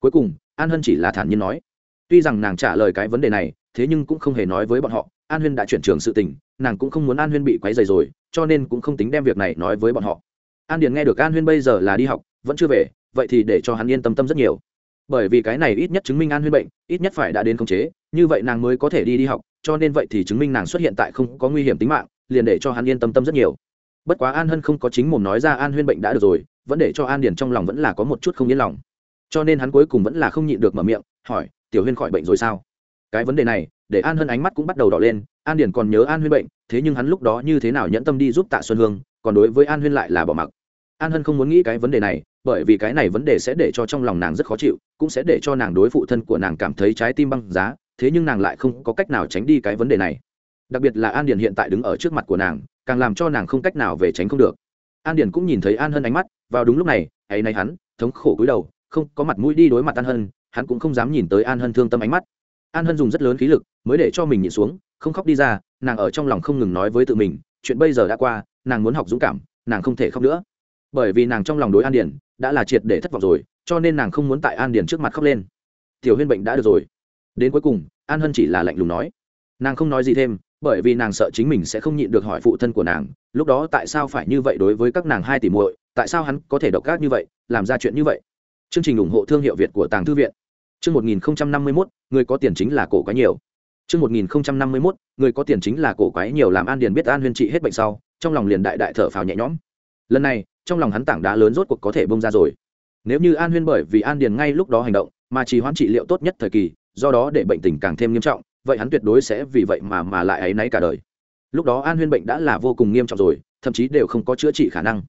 Cuối cùng, an hân chỉ là thản nhiên nói. Tuy rằng nàng trả lời cái vấn đề này, thế nhưng cũng không hề nói với bọn họ, an huyên đã chuyển trường sự tình nàng cũng không muốn an huyên bị quấy dày rồi, cho nên cũng không tính đem việc này nói với bọn họ. An điền nghe được an huyên bây giờ là đi học, vẫn chưa về, vậy thì để cho hắn yên tâm tâm rất nhiều. Bởi vì cái này ít nhất chứng minh an huyên bệnh, ít nhất phải đã đến khống chế, như vậy nàng mới có thể đi đi học, cho nên vậy thì chứng minh nàng xuất hiện tại không có nguy hiểm tính mạng, liền để cho hắn yên tâm tâm rất nhiều. Bất quá an hân không có chính mồm nói ra an huyên bệnh đã được rồi, vẫn để cho an điền trong lòng vẫn là có một chút không yên lòng. Cho nên hắn cuối cùng vẫn là không nhịn được mở miệng, hỏi, tiểu huyên khỏi bệnh rồi sao? Cái vấn đề này, để an hân ánh mắt cũng bắt đầu đỏ lên an điền còn nhớ an huyên bệnh, thế nhưng hắn lúc đó như thế nào nhẫn tâm đi giúp tạ xuân hương, còn đối với an huyên lại là bỏ mặc. An hân không muốn nghĩ cái vấn đề này, bởi vì cái này vấn đề sẽ để cho trong lòng nàng rất khó chịu, cũng sẽ để cho nàng đối phụ thân của nàng cảm thấy trái tim băng giá, thế nhưng nàng lại không có cách nào tránh đi cái vấn đề này. Đặc biệt là an điền hiện tại đứng ở trước mặt của nàng, càng làm cho nàng không cách nào về tránh không được. An điền cũng nhìn thấy an hân ánh mắt, vào đúng lúc này, ấy nay hắn, thống khổ cúi đầu, không có mặt mũi đi đối mặt an hân, hắn cũng không dám nhìn tới an hân thương tâm ánh mắt an hân dùng rất lớn khí lực mới để cho mình nhịn xuống, không khóc đi ra, nàng ở trong lòng không ngừng nói với tự mình, chuyện bây giờ đã qua, nàng muốn học dũng cảm, nàng không thể khóc nữa. Bởi vì nàng trong lòng đối an điển đã là triệt để thất vọng rồi, cho nên nàng không muốn tại an điển trước mặt khóc lên. Tiểu huyên bệnh đã được rồi. Đến cuối cùng, an hân chỉ là lạnh lùng nói. Nàng không nói gì thêm, bởi vì nàng sợ chính mình sẽ không nhịn được hỏi phụ thân của nàng, lúc đó tại sao phải như vậy đối với các nàng hai tỷ muội, tại sao hắn có thể độc ác như vậy, làm ra chuyện như vậy. Chương trình ủng hộ thương hiệu việt của tàng thư viện chương một nghìn năm mươi mốt, người có tiền chính là cổ quái nhiều. Chương một nghìn năm mươi mốt, người có tiền chính là cổ quái nhiều làm an điền biết an huyên trị hết bệnh sau, trong lòng liền đại đại thở phào nhẹ nhõm. Lần này, trong lòng hắn tảng đá lớn rốt cuộc có thể bung ra rồi. Nếu như an huyên bởi vì an điền ngay lúc đó hành động, mà trì hoãn trị liệu tốt nhất thời kỳ, do đó để bệnh tình càng thêm nghiêm trọng, vậy hắn tuyệt đối sẽ vì vậy mà mà lại ấy nấy cả đời. Lúc đó an huyên bệnh đã là vô cùng nghiêm trọng rồi, thậm chí đều không có chữa trị khả năng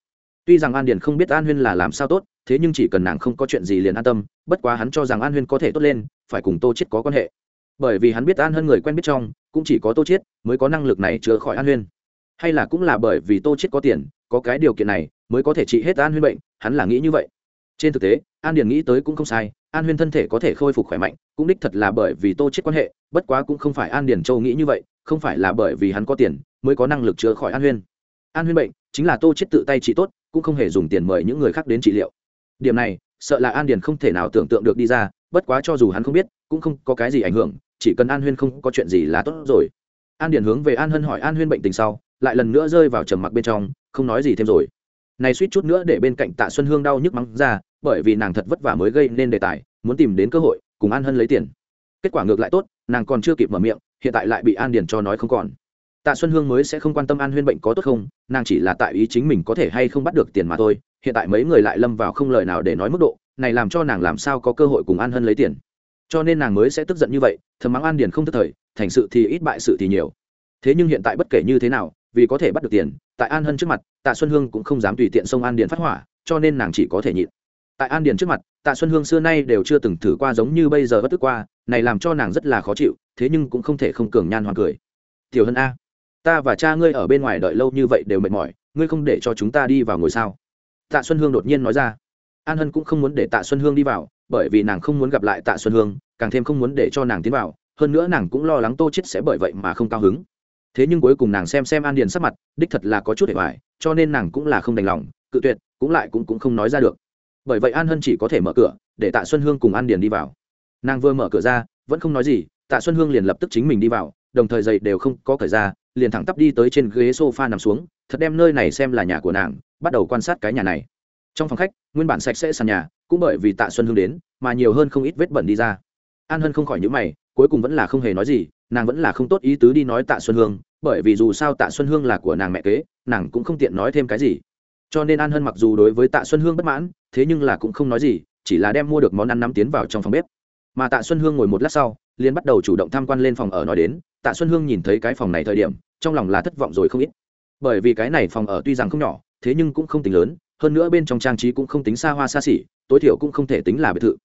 tuy rằng an điền không biết an huyên là làm sao tốt, thế nhưng chỉ cần nàng không có chuyện gì liền an tâm, bất quá hắn cho rằng an huyên có thể tốt lên, phải cùng tô chết có quan hệ. Bởi vì hắn biết an hơn người quen biết trong, cũng chỉ có tô chết mới có năng lực này chữa khỏi an huyên. Hay là cũng là bởi vì tô chết có tiền, có cái điều kiện này mới có thể trị hết an huyên bệnh, hắn là nghĩ như vậy. Trên thực tế, an điền nghĩ tới cũng không sai, an huyên thân thể có thể khôi phục khỏe mạnh, cũng đích thật là bởi vì tô chết quan hệ, bất quá cũng không phải an điền châu nghĩ như vậy, không phải là bởi vì hắn có tiền mới có năng lực chữa khỏi an huyên. An huyên bệnh chính là tô chết tự tay trị tốt cũng không hề dùng tiền mời những người khác đến trị liệu. Điểm này, sợ là an điền không thể nào tưởng tượng được đi ra, bất quá cho dù hắn không biết, cũng không có cái gì ảnh hưởng, chỉ cần an huyên không có chuyện gì là tốt rồi. An điền hướng về an hân hỏi an huyên bệnh tình sau, lại lần nữa rơi vào trầm mặc bên trong, không nói gì thêm rồi. Này suýt chút nữa để bên cạnh tạ xuân hương đau nhức mắng ra, bởi vì nàng thật vất vả mới gây nên đề tài, muốn tìm đến cơ hội cùng an hân lấy tiền. Kết quả ngược lại tốt, nàng còn chưa kịp mở miệng, hiện tại lại bị an điền cho nói không còn tạ xuân hương mới sẽ không quan tâm an huyên bệnh có tốt không, nàng chỉ là tại ý chính mình có thể hay không bắt được tiền mà thôi, hiện tại mấy người lại lâm vào không lời nào để nói mức độ, này làm cho nàng làm sao có cơ hội cùng an hân lấy tiền. Cho nên nàng mới sẽ tức giận như vậy, thầm mắng an điền không tức thời, thành sự thì ít bại sự thì nhiều. Thế nhưng hiện tại bất kể như thế nào, vì có thể bắt được tiền, tại an hân trước mặt, tạ xuân hương cũng không dám tùy tiện xông an điền phát hỏa, cho nên nàng chỉ có thể nhịn. Tại an điền trước mặt, tạ xuân hương xưa nay đều chưa từng thử qua giống như bây giờ bất tức qua, này làm cho nàng rất là khó chịu, thế nhưng cũng không thể không cường nhan hoàng cười. Tiểu hân a ta và cha ngươi ở bên ngoài đợi lâu như vậy đều mệt mỏi, ngươi không để cho chúng ta đi vào ngồi sao? Tạ xuân hương đột nhiên nói ra. An hân cũng không muốn để tạ xuân hương đi vào, bởi vì nàng không muốn gặp lại tạ xuân hương, càng thêm không muốn để cho nàng tiến vào, hơn nữa nàng cũng lo lắng tô chết sẽ bởi vậy mà không cao hứng. Thế nhưng cuối cùng nàng xem xem an điền sắc mặt, đích thật là có chút hệ hoài cho nên nàng cũng là không đành lòng, cự tuyệt, cũng lại cũng cũng không nói ra được. Bởi vậy an hân chỉ có thể mở cửa, để tạ xuân hương cùng an điền đi vào. Nàng vừa mở cửa ra, vẫn không nói gì, tạ xuân hương liền lập tức chính mình đi vào, đồng thời giày đều không có cởi ra liền thẳng tắp đi tới trên ghế sofa nằm xuống, thật đem nơi này xem là nhà của nàng, bắt đầu quan sát cái nhà này. Trong phòng khách, nguyên bản sạch sẽ sàn nhà, cũng bởi vì tạ xuân hương đến, mà nhiều hơn không ít vết bẩn đi ra. An hân không khỏi nhữ mày, cuối cùng vẫn là không hề nói gì, nàng vẫn là không tốt ý tứ đi nói tạ xuân hương bởi vì dù sao tạ xuân hương là của nàng mẹ kế, nàng cũng không tiện nói thêm cái gì. Cho nên an hân mặc dù đối với tạ xuân hương bất mãn, thế nhưng là cũng không nói gì, chỉ là đem mua được món ăn nắm tiến vào trong phòng bếp. Mà tạ xuân hương ngồi một lát sau, liền bắt đầu chủ động tham quan lên phòng ở nói đến tạ xuân hương nhìn thấy cái phòng này thời điểm, trong lòng là thất vọng rồi không ít. Bởi vì cái này phòng ở tuy rằng không nhỏ, thế nhưng cũng không tính lớn, hơn nữa bên trong trang trí cũng không tính xa hoa xa xỉ, tối thiểu cũng không thể tính là biệt thự.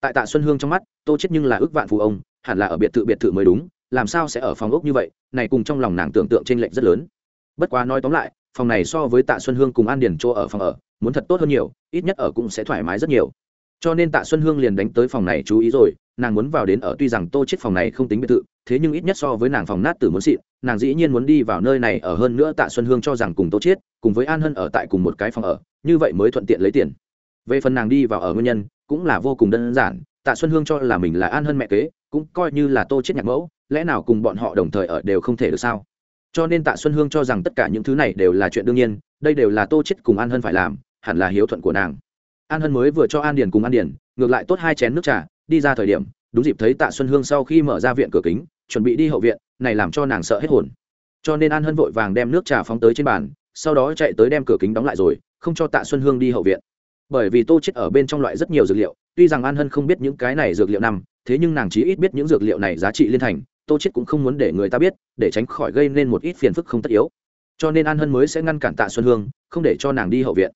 Tại tạ xuân hương trong mắt, tô chết nhưng là ước vạn phù ông, hẳn là ở biệt thự biệt thự mới đúng, làm sao sẽ ở phòng ốc như vậy, này cùng trong lòng nàng tưởng tượng trên lệnh rất lớn. Bất quá nói tóm lại, phòng này so với tạ xuân hương cùng an Điền chỗ ở phòng ở, muốn thật tốt hơn nhiều, ít nhất ở cũng sẽ thoải mái rất nhiều. Cho nên tạ xuân hương liền đánh tới phòng này chú ý rồi nàng muốn vào đến ở tuy rằng tô chết phòng này không tính biệt thự, thế nhưng ít nhất so với nàng phòng nát tử muốn xịn, nàng dĩ nhiên muốn đi vào nơi này ở hơn nữa tạ xuân hương cho rằng cùng tô chết, cùng với an hân ở tại cùng một cái phòng ở, như vậy mới thuận tiện lấy tiền. Về phần nàng đi vào ở nguyên nhân, cũng là vô cùng đơn giản, tạ xuân hương cho là mình là an hân mẹ kế, cũng coi như là tô chết nhạc mẫu, lẽ nào cùng bọn họ đồng thời ở đều không thể được sao? Cho nên tạ xuân hương cho rằng tất cả những thứ này đều là chuyện đương nhiên, đây đều là tô chết cùng an hân phải làm, hẳn là hiếu thuận của nàng. An hân mới vừa cho an điền cùng an điền, ngược lại tốt hai chén nước trà đi ra thời điểm, đúng dịp thấy tạ xuân hương sau khi mở ra viện cửa kính, chuẩn bị đi hậu viện, này làm cho nàng sợ hết hồn. Cho nên an hân vội vàng đem nước trà phóng tới trên bàn, sau đó chạy tới đem cửa kính đóng lại rồi, không cho tạ xuân hương đi hậu viện. Bởi vì tô chết ở bên trong loại rất nhiều dược liệu, tuy rằng an hân không biết những cái này dược liệu nằm, thế nhưng nàng chí ít biết những dược liệu này giá trị liên thành, tô chết cũng không muốn để người ta biết, để tránh khỏi gây nên một ít phiền phức không tất yếu. Cho nên an hân mới sẽ ngăn cản tạ xuân hương, không để cho nàng đi hậu viện.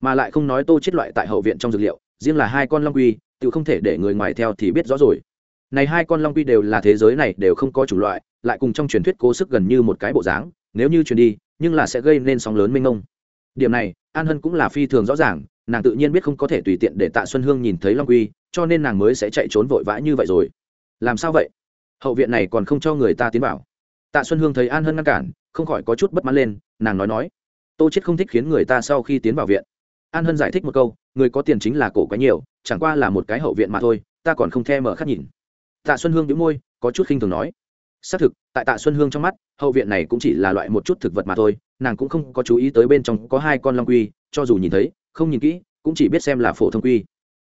Mà lại không nói tô chết loại tại hậu viện trong dược liệu, riêng là hai con long quy tự không thể để người ngoài theo thì biết rõ rồi. Này hai con long quy đều là thế giới này đều không có chủng loại, lại cùng trong truyền thuyết cố sức gần như một cái bộ dáng, nếu như truyền đi, nhưng là sẽ gây nên sóng lớn mênh mông. Điểm này, an hân cũng là phi thường rõ ràng, nàng tự nhiên biết không có thể tùy tiện để tạ xuân hương nhìn thấy long quy, cho nên nàng mới sẽ chạy trốn vội vã như vậy rồi. Làm sao vậy? Hậu viện này còn không cho người ta tiến vào. Tạ xuân hương thấy an hân ngăn cản, không khỏi có chút bất mãn lên, nàng nói nói, tô chết không thích khiến người ta sau khi tiến vào viện an hân giải thích một câu, người có tiền chính là cổ quái nhiều, chẳng qua là một cái hậu viện mà thôi, ta còn không thèm mở khát nhìn. Tạ xuân hương nhíu môi, có chút khinh thường nói. Xác thực, tại tạ xuân hương trong mắt, hậu viện này cũng chỉ là loại một chút thực vật mà thôi, nàng cũng không có chú ý tới bên trong có hai con long quy, cho dù nhìn thấy, không nhìn kỹ, cũng chỉ biết xem là phổ thông quy.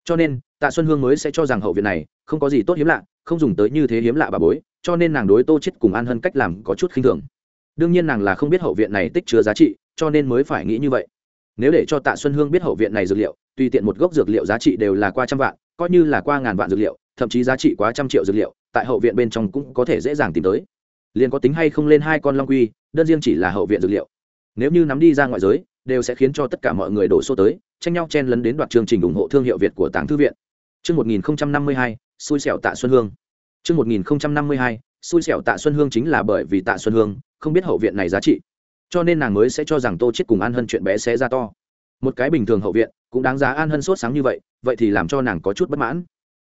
Cho nên, tạ xuân hương mới sẽ cho rằng hậu viện này không có gì tốt hiếm lạ, không dùng tới như thế hiếm lạ bà bối, cho nên nàng đối tô chết cùng an hân cách làm có chút khinh thường. Đương nhiên nàng là không biết hậu viện này tích chứa giá trị, cho nên mới phải nghĩ như vậy nếu để cho tạ xuân hương biết hậu viện này dược liệu tùy tiện một gốc dược liệu giá trị đều là qua trăm vạn coi như là qua ngàn vạn dược liệu thậm chí giá trị quá trăm triệu dược liệu tại hậu viện bên trong cũng có thể dễ dàng tìm tới liền có tính hay không lên hai con long quy đơn riêng chỉ là hậu viện dược liệu nếu như nắm đi ra ngoại giới đều sẽ khiến cho tất cả mọi người đổ xô tới tranh nhau chen lấn đến đoạt chương trình ủng hộ thương hiệu việt của tàng thư viện Trước 1052, xui xẻo tạ Xuân Hương. Trước 1052, xui xẻo tạ Xuân Hương chính là bởi vì tạ Xuân Hương không biết hậu viện này giá trị. Cho nên nàng mới sẽ cho rằng Tô Chiết cùng An Hân chuyện bé xé ra to. Một cái bình thường hậu viện cũng đáng giá An Hân sốt sáng như vậy, vậy thì làm cho nàng có chút bất mãn.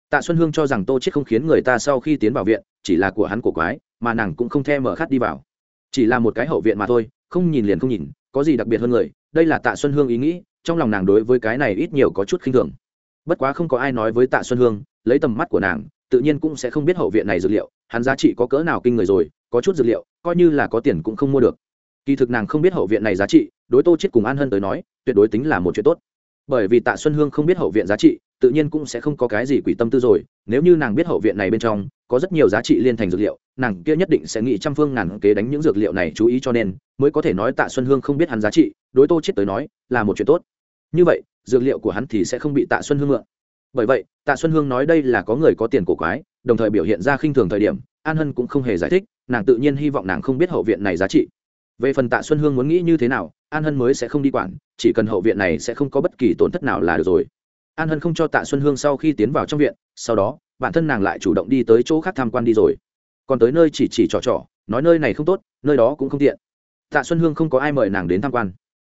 Tạ Xuân Hương cho rằng Tô Chiết không khiến người ta sau khi tiến vào viện, chỉ là của hắn cổ quái, mà nàng cũng không thèm mở khát đi vào. Chỉ là một cái hậu viện mà thôi, không nhìn liền không nhìn, có gì đặc biệt hơn người, đây là Tạ Xuân Hương ý nghĩ, trong lòng nàng đối với cái này ít nhiều có chút khinh thường bất quá không có ai nói với tạ xuân hương lấy tầm mắt của nàng tự nhiên cũng sẽ không biết hậu viện này dược liệu hắn giá trị có cỡ nào kinh người rồi có chút dược liệu coi như là có tiền cũng không mua được kỳ thực nàng không biết hậu viện này giá trị, đối tô chết cùng an hân tới nói, tuyệt đối tính là một chuyện tốt. Bởi vì tạ xuân hương không biết hậu viện giá trị, tự nhiên cũng sẽ không có cái gì quỷ tâm tư rồi. Nếu như nàng biết hậu viện này bên trong có rất nhiều giá trị liên thành dược liệu, nàng kia nhất định sẽ nghĩ trăm phương ngàn kế đánh những dược liệu này chú ý cho nên mới có thể nói tạ xuân hương không biết hắn giá trị, đối tô chết tới nói là một chuyện tốt. Như vậy, dược liệu của hắn thì sẽ không bị tạ xuân hương mượn. Bởi vậy, tạ xuân hương nói đây là có người có tiền cổ quái, đồng thời biểu hiện ra khinh thường thời điểm, an hân cũng không hề giải thích, nàng tự nhiên hy vọng nàng không biết hậu viện này giá trị về phần tạ xuân hương muốn nghĩ như thế nào, an hân mới sẽ không đi quản, chỉ cần hậu viện này sẽ không có bất kỳ tổn thất nào là được rồi. An hân không cho tạ xuân hương sau khi tiến vào trong viện, sau đó, bản thân nàng lại chủ động đi tới chỗ khác tham quan đi rồi. Còn tới nơi chỉ chỉ trò trò, nói nơi này không tốt, nơi đó cũng không tiện. Tạ xuân hương không có ai mời nàng đến tham quan.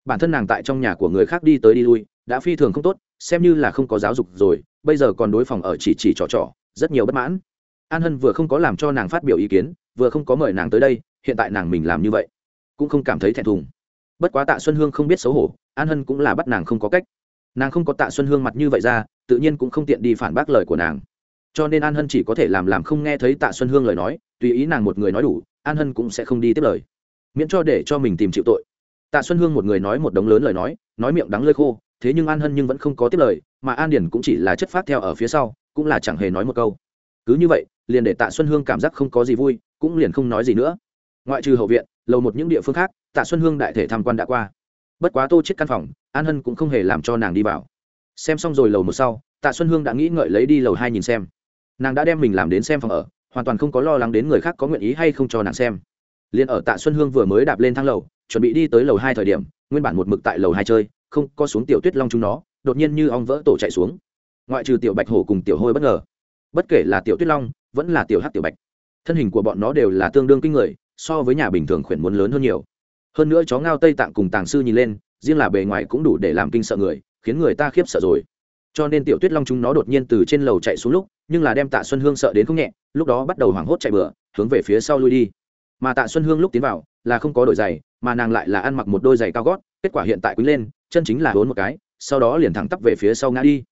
Bản thân nàng tại trong nhà của người khác đi tới đi lui, đã phi thường không tốt, xem như là không có giáo dục rồi, bây giờ còn đối phòng ở chỉ chỉ trò trò, rất nhiều bất mãn. An hân vừa không có làm cho nàng phát biểu ý kiến, vừa không có mời nàng tới đây, hiện tại nàng mình làm như vậy cũng không cảm thấy thẹn thùng. Bất quá tạ xuân hương không biết xấu hổ, an hân cũng là bắt nàng không có cách. Nàng không có tạ xuân hương mặt như vậy ra, tự nhiên cũng không tiện đi phản bác lời của nàng. Cho nên an hân chỉ có thể làm làm không nghe thấy tạ xuân hương lời nói, tùy ý nàng một người nói đủ, an hân cũng sẽ không đi tiếp lời. Miễn cho để cho mình tìm chịu tội. Tạ xuân hương một người nói một đống lớn lời nói nói miệng đắng lơi khô, thế nhưng an hân nhưng vẫn không có tiếp lời, mà an điển cũng chỉ là chất phát theo ở phía sau, cũng là chẳng hề nói một câu. Cứ như vậy, liền để tạ xuân hương cảm giác không có gì vui, cũng liền không nói gì nữa. Ngoại trừ hậu viện lầu một những địa phương khác, tạ xuân hương đại thể tham quan đã qua. Bất quá tô chết căn phòng, an hân cũng không hề làm cho nàng đi vào. Xem xong rồi lầu một sau, tạ xuân hương đã nghĩ ngợi lấy đi lầu hai nhìn xem. Nàng đã đem mình làm đến xem phòng ở, hoàn toàn không có lo lắng đến người khác có nguyện ý hay không cho nàng xem. Liền ở tạ xuân hương vừa mới đạp lên thang lầu, chuẩn bị đi tới lầu hai thời điểm, nguyên bản một mực tại lầu hai chơi, không có xuống tiểu tuyết long chúng nó, đột nhiên như ong vỡ tổ chạy xuống. Ngoại trừ tiểu bạch hổ cùng tiểu hôi bất ngờ. Bất kể là tiểu tuyết long, vẫn là tiểu hắc tiểu bạch. Thân hình của bọn nó đều là tương đương kinh người so với nhà bình thường khuyển muốn lớn hơn nhiều. Hơn nữa chó ngao tây tạng cùng tàng sư nhìn lên, riêng là bề ngoài cũng đủ để làm kinh sợ người, khiến người ta khiếp sợ rồi. Cho nên tiểu tuyết long chúng nó đột nhiên từ trên lầu chạy xuống lúc, nhưng là đem tạ xuân hương sợ đến không nhẹ, lúc đó bắt đầu hoảng hốt chạy bừa, hướng về phía sau lui đi. Mà tạ xuân hương lúc tiến vào, là không có đôi giày, mà nàng lại là ăn mặc một đôi giày cao gót, kết quả hiện tại quý lên, chân chính là hốn một cái, sau đó liền thẳng tắp về phía sau ngã đi.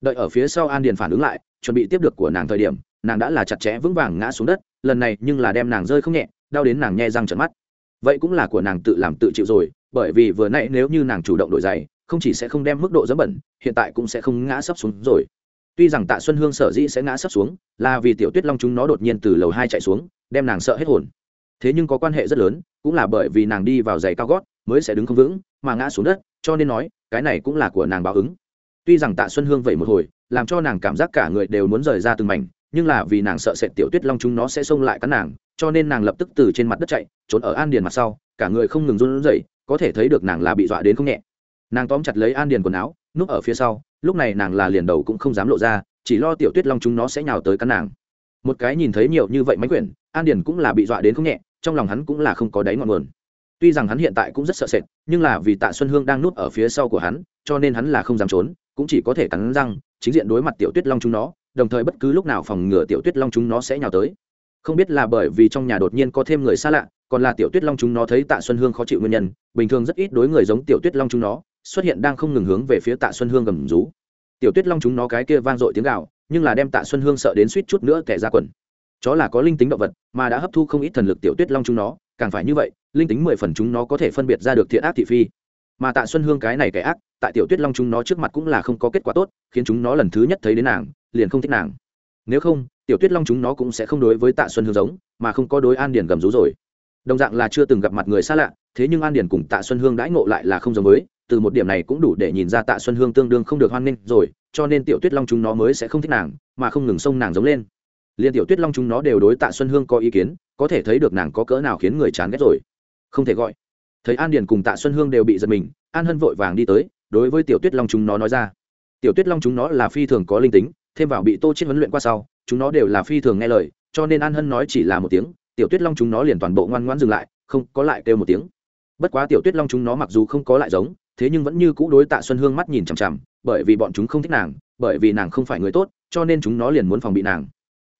Đợi ở phía sau an điền phản ứng lại, chuẩn bị tiếp được của nàng thời điểm, nàng đã là chặt chẽ vững vàng ngã xuống đất, lần này nhưng là đem nàng rơi không nhẹ đau đến nàng nhe răng trận mắt. Vậy cũng là của nàng tự làm tự chịu rồi, bởi vì vừa nãy nếu như nàng chủ động đổi giày, không chỉ sẽ không đem mức độ dẫm bẩn, hiện tại cũng sẽ không ngã sấp xuống rồi. Tuy rằng tạ xuân hương sở dĩ sẽ ngã sấp xuống, là vì tiểu tuyết long chúng nó đột nhiên từ lầu hai chạy xuống, đem nàng sợ hết hồn. Thế nhưng có quan hệ rất lớn, cũng là bởi vì nàng đi vào giày cao gót, mới sẽ đứng không vững, mà ngã xuống đất, cho nên nói, cái này cũng là của nàng báo ứng. Tuy rằng tạ xuân hương vậy một hồi, làm cho nàng cảm giác cả người đều muốn rời ra từng mảnh nhưng là vì nàng sợ sệt tiểu tuyết long chúng nó sẽ xông lại cắn nàng, cho nên nàng lập tức từ trên mặt đất chạy, trốn ở an điền mặt sau, cả người không ngừng run rẩy, có thể thấy được nàng là bị dọa đến không nhẹ. Nàng tóm chặt lấy an điền quần áo, núp ở phía sau, lúc này nàng là liền đầu cũng không dám lộ ra, chỉ lo tiểu tuyết long chúng nó sẽ nhào tới cắn nàng. Một cái nhìn thấy nhiều như vậy mấy quyển, an điền cũng là bị dọa đến không nhẹ, trong lòng hắn cũng là không có đáy ngọn nguồn. Tuy rằng hắn hiện tại cũng rất sợ sệt, nhưng là vì tạ xuân hương đang núp ở phía sau của hắn, cho nên hắn là không dám trốn, cũng chỉ có thể cắn răng, chính diện đối mặt tiểu tuyết long chúng nó đồng thời bất cứ lúc nào phòng ngừa tiểu tuyết long chúng nó sẽ nhào tới. Không biết là bởi vì trong nhà đột nhiên có thêm người xa lạ, còn là tiểu tuyết long chúng nó thấy tạ xuân hương khó chịu nguyên nhân, bình thường rất ít đối người giống tiểu tuyết long chúng nó, xuất hiện đang không ngừng hướng về phía tạ xuân hương gầm rú. Tiểu tuyết long chúng nó cái kia vang dội tiếng gạo nhưng là đem tạ xuân hương sợ đến suýt chút nữa kẻ ra quần. Chó là có linh tính động vật, mà đã hấp thu không ít thần lực tiểu tuyết long chúng nó, càng phải như vậy, linh tính mười phần chúng nó có thể phân biệt ra được thiện ác thị phi mà tạ xuân hương cái này kẻ ác, tại tiểu tuyết long chúng nó trước mặt cũng là không có kết quả tốt, khiến chúng nó lần thứ nhất thấy đến nàng, liền không thích nàng. Nếu không, tiểu tuyết long chúng nó cũng sẽ không đối với tạ xuân hương giống, mà không có đối an điền gầm rú rồi. Đồng dạng là chưa từng gặp mặt người xa lạ, thế nhưng an điền cùng tạ xuân hương đãi ngộ lại là không giống với, từ một điểm này cũng đủ để nhìn ra tạ xuân hương tương đương không được hoan nghênh rồi, cho nên tiểu tuyết long chúng nó mới sẽ không thích nàng, mà không ngừng xông nàng giống lên. Liền tiểu tuyết long chúng nó đều đối tạ xuân hương có ý kiến, có thể thấy được nàng có cỡ nào khiến người chán ghét rồi. Không thể gọi thấy an điền cùng tạ xuân hương đều bị giật mình an hân vội vàng đi tới đối với tiểu tuyết long chúng nó nói ra tiểu tuyết long chúng nó là phi thường có linh tính thêm vào bị tô chết huấn luyện qua sau chúng nó đều là phi thường nghe lời cho nên an hân nói chỉ là một tiếng tiểu tuyết long chúng nó liền toàn bộ ngoan ngoãn dừng lại không có lại kêu một tiếng bất quá tiểu tuyết long chúng nó mặc dù không có lại giống thế nhưng vẫn như cũ đối tạ xuân hương mắt nhìn chằm chằm bởi vì bọn chúng không thích nàng bởi vì nàng không phải người tốt cho nên chúng nó liền muốn phòng bị nàng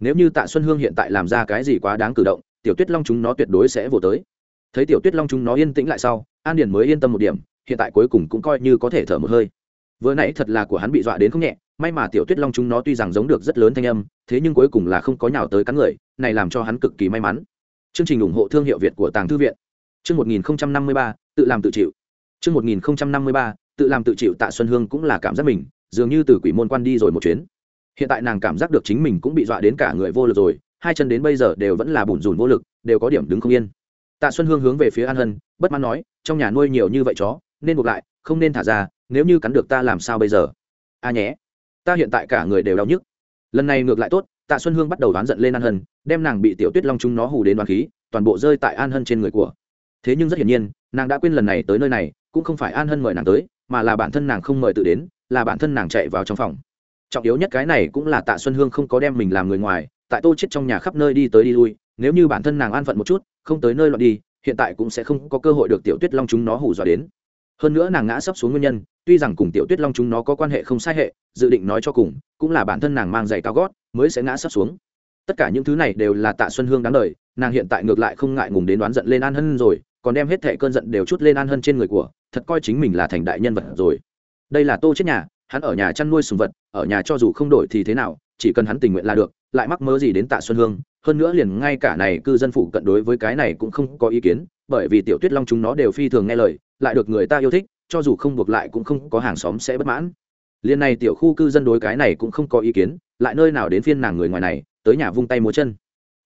nếu như tạ xuân hương hiện tại làm ra cái gì quá đáng cử động tiểu tuyết long chúng nó tuyệt đối sẽ vỗ tới thấy tiểu tuyết long chúng nó yên tĩnh lại sau, an điền mới yên tâm một điểm, hiện tại cuối cùng cũng coi như có thể thở một hơi. Vừa nãy thật là của hắn bị dọa đến không nhẹ, may mà tiểu tuyết long chúng nó tuy rằng giống được rất lớn thanh âm, thế nhưng cuối cùng là không có nhào tới cắn người, này làm cho hắn cực kỳ may mắn. Chương trình ủng hộ thương hiệu việt của tàng thư viện. Chương một nghìn năm mươi ba, tự làm tự chịu. Chương một nghìn năm mươi ba, tự làm tự chịu tạ xuân hương cũng là cảm giác mình, dường như từ quỷ môn quan đi rồi một chuyến. Hiện tại nàng cảm giác được chính mình cũng bị dọa đến cả người vô lực rồi, hai chân đến bây giờ đều vẫn là bùn rùn vô lực, đều có điểm đứng không yên tạ xuân hương hướng về phía an hân, bất mãn nói, trong nhà nuôi nhiều như vậy chó, nên buộc lại, không nên thả ra, nếu như cắn được ta làm sao bây giờ? A nhé, ta hiện tại cả người đều đau nhức. Lần này ngược lại tốt, tạ xuân hương bắt đầu đoán giận lên an hân, đem nàng bị tiểu tuyết long chúng nó hù đến đoàn khí, toàn bộ rơi tại an hân trên người của. Thế nhưng rất hiển nhiên, nàng đã quên lần này tới nơi này, cũng không phải an hân mời nàng tới, mà là bản thân nàng không mời tự đến, là bản thân nàng chạy vào trong phòng. Trọng yếu nhất cái này cũng là tạ xuân hương không có đem mình làm người ngoài, tại tô chết trong nhà khắp nơi đi tới đi lui, nếu như bản thân nàng an phận một chút không tới nơi loạn đi hiện tại cũng sẽ không có cơ hội được tiểu tuyết long chúng nó hù dọa đến. Hơn nữa nàng ngã sấp xuống nguyên nhân tuy rằng cùng tiểu tuyết long chúng nó có quan hệ không sai hệ dự định nói cho cùng cũng là bản thân nàng mang giày cao gót mới sẽ ngã sấp xuống. Tất cả những thứ này đều là tạ xuân hương đáng lời, nàng hiện tại ngược lại không ngại ngùng đến đoán giận lên an hân rồi còn đem hết thệ cơn giận đều chút lên an hân trên người của thật coi chính mình là thành đại nhân vật rồi. Đây là tô chết nhà hắn ở nhà chăn nuôi sùng vật ở nhà cho dù không đổi thì thế nào chỉ cần hắn tình nguyện là được lại mắc mớ gì đến tạ xuân hương hơn nữa liền ngay cả này cư dân phụ cận đối với cái này cũng không có ý kiến, bởi vì tiểu tuyết long chúng nó đều phi thường nghe lời, lại được người ta yêu thích, cho dù không buộc lại cũng không có hàng xóm sẽ bất mãn. Liền này tiểu khu cư dân đối cái này cũng không có ý kiến, lại nơi nào đến phiên nàng người ngoài này, tới nhà vung tay múa chân.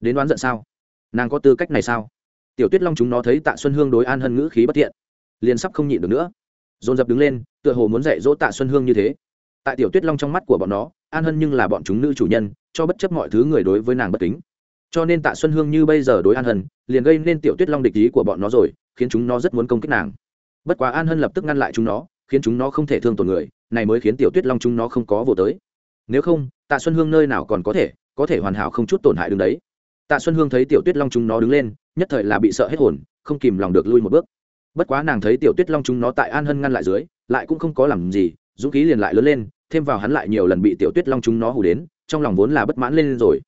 Đến đoán giận sao? Nàng có tư cách này sao? Tiểu tuyết long chúng nó thấy tạ xuân hương đối an hân ngữ khí bất thiện, liền sắp không nhịn được nữa. Dồn dập đứng lên, tựa hồ muốn dạy dỗ tạ xuân hương như thế. Tại tiểu tuyết long trong mắt của bọn nó, an hân nhưng là bọn chúng nữ chủ nhân, cho bất chấp mọi thứ người đối với nàng bất kính cho nên tạ xuân hương như bây giờ đối an hân, liền gây nên tiểu tuyết long địch ý của bọn nó rồi, khiến chúng nó rất muốn công kích nàng. Bất quá an hân lập tức ngăn lại chúng nó, khiến chúng nó không thể thương tổn người, này mới khiến tiểu tuyết long chúng nó không có vô tới. Nếu không, tạ xuân hương nơi nào còn có thể có thể hoàn hảo không chút tổn hại đứng đấy. Tạ xuân hương thấy tiểu tuyết long chúng nó đứng lên, nhất thời là bị sợ hết hồn, không kìm lòng được lui một bước. Bất quá nàng thấy tiểu tuyết long chúng nó tại an hân ngăn lại dưới, lại cũng không có làm gì, dũng khí liền lại lớn lên, thêm vào hắn lại nhiều lần bị tiểu tuyết long chúng nó hù đến, trong lòng vốn là bất mãn lên rồi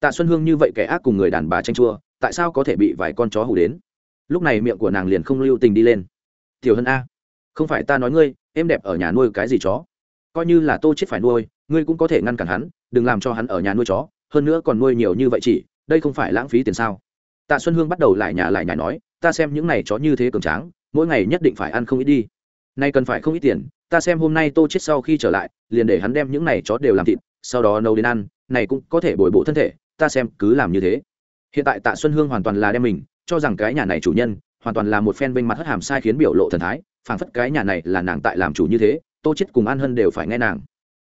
tạ xuân hương như vậy kẻ ác cùng người đàn bà tranh chua, tại sao có thể bị vài con chó hủ đến? Lúc này miệng của nàng liền không lưu tình đi lên. Tiểu hân a, không phải ta nói ngươi, em đẹp ở nhà nuôi cái gì chó? Coi như là tô chết phải nuôi, ngươi cũng có thể ngăn cản hắn, đừng làm cho hắn ở nhà nuôi chó, hơn nữa còn nuôi nhiều như vậy chỉ, đây không phải lãng phí tiền sao? Tạ xuân hương bắt đầu lại nhà lại nhà nói, ta xem những này chó như thế cường tráng, mỗi ngày nhất định phải ăn không ít đi. Nay cần phải không ít tiền, ta xem hôm nay tô chết sau khi trở lại, liền để hắn đem những này chó đều làm thịt, sau đó nấu đến ăn, này cũng có thể bồi bổ thân thể ta xem cứ làm như thế. Hiện tại tạ xuân hương hoàn toàn là đem mình, cho rằng cái nhà này chủ nhân, hoàn toàn là một phen bên mặt hất hàm sai khiến biểu lộ thần thái, phảng phất cái nhà này là nàng tại làm chủ như thế, tô chết cùng an hân đều phải nghe nàng.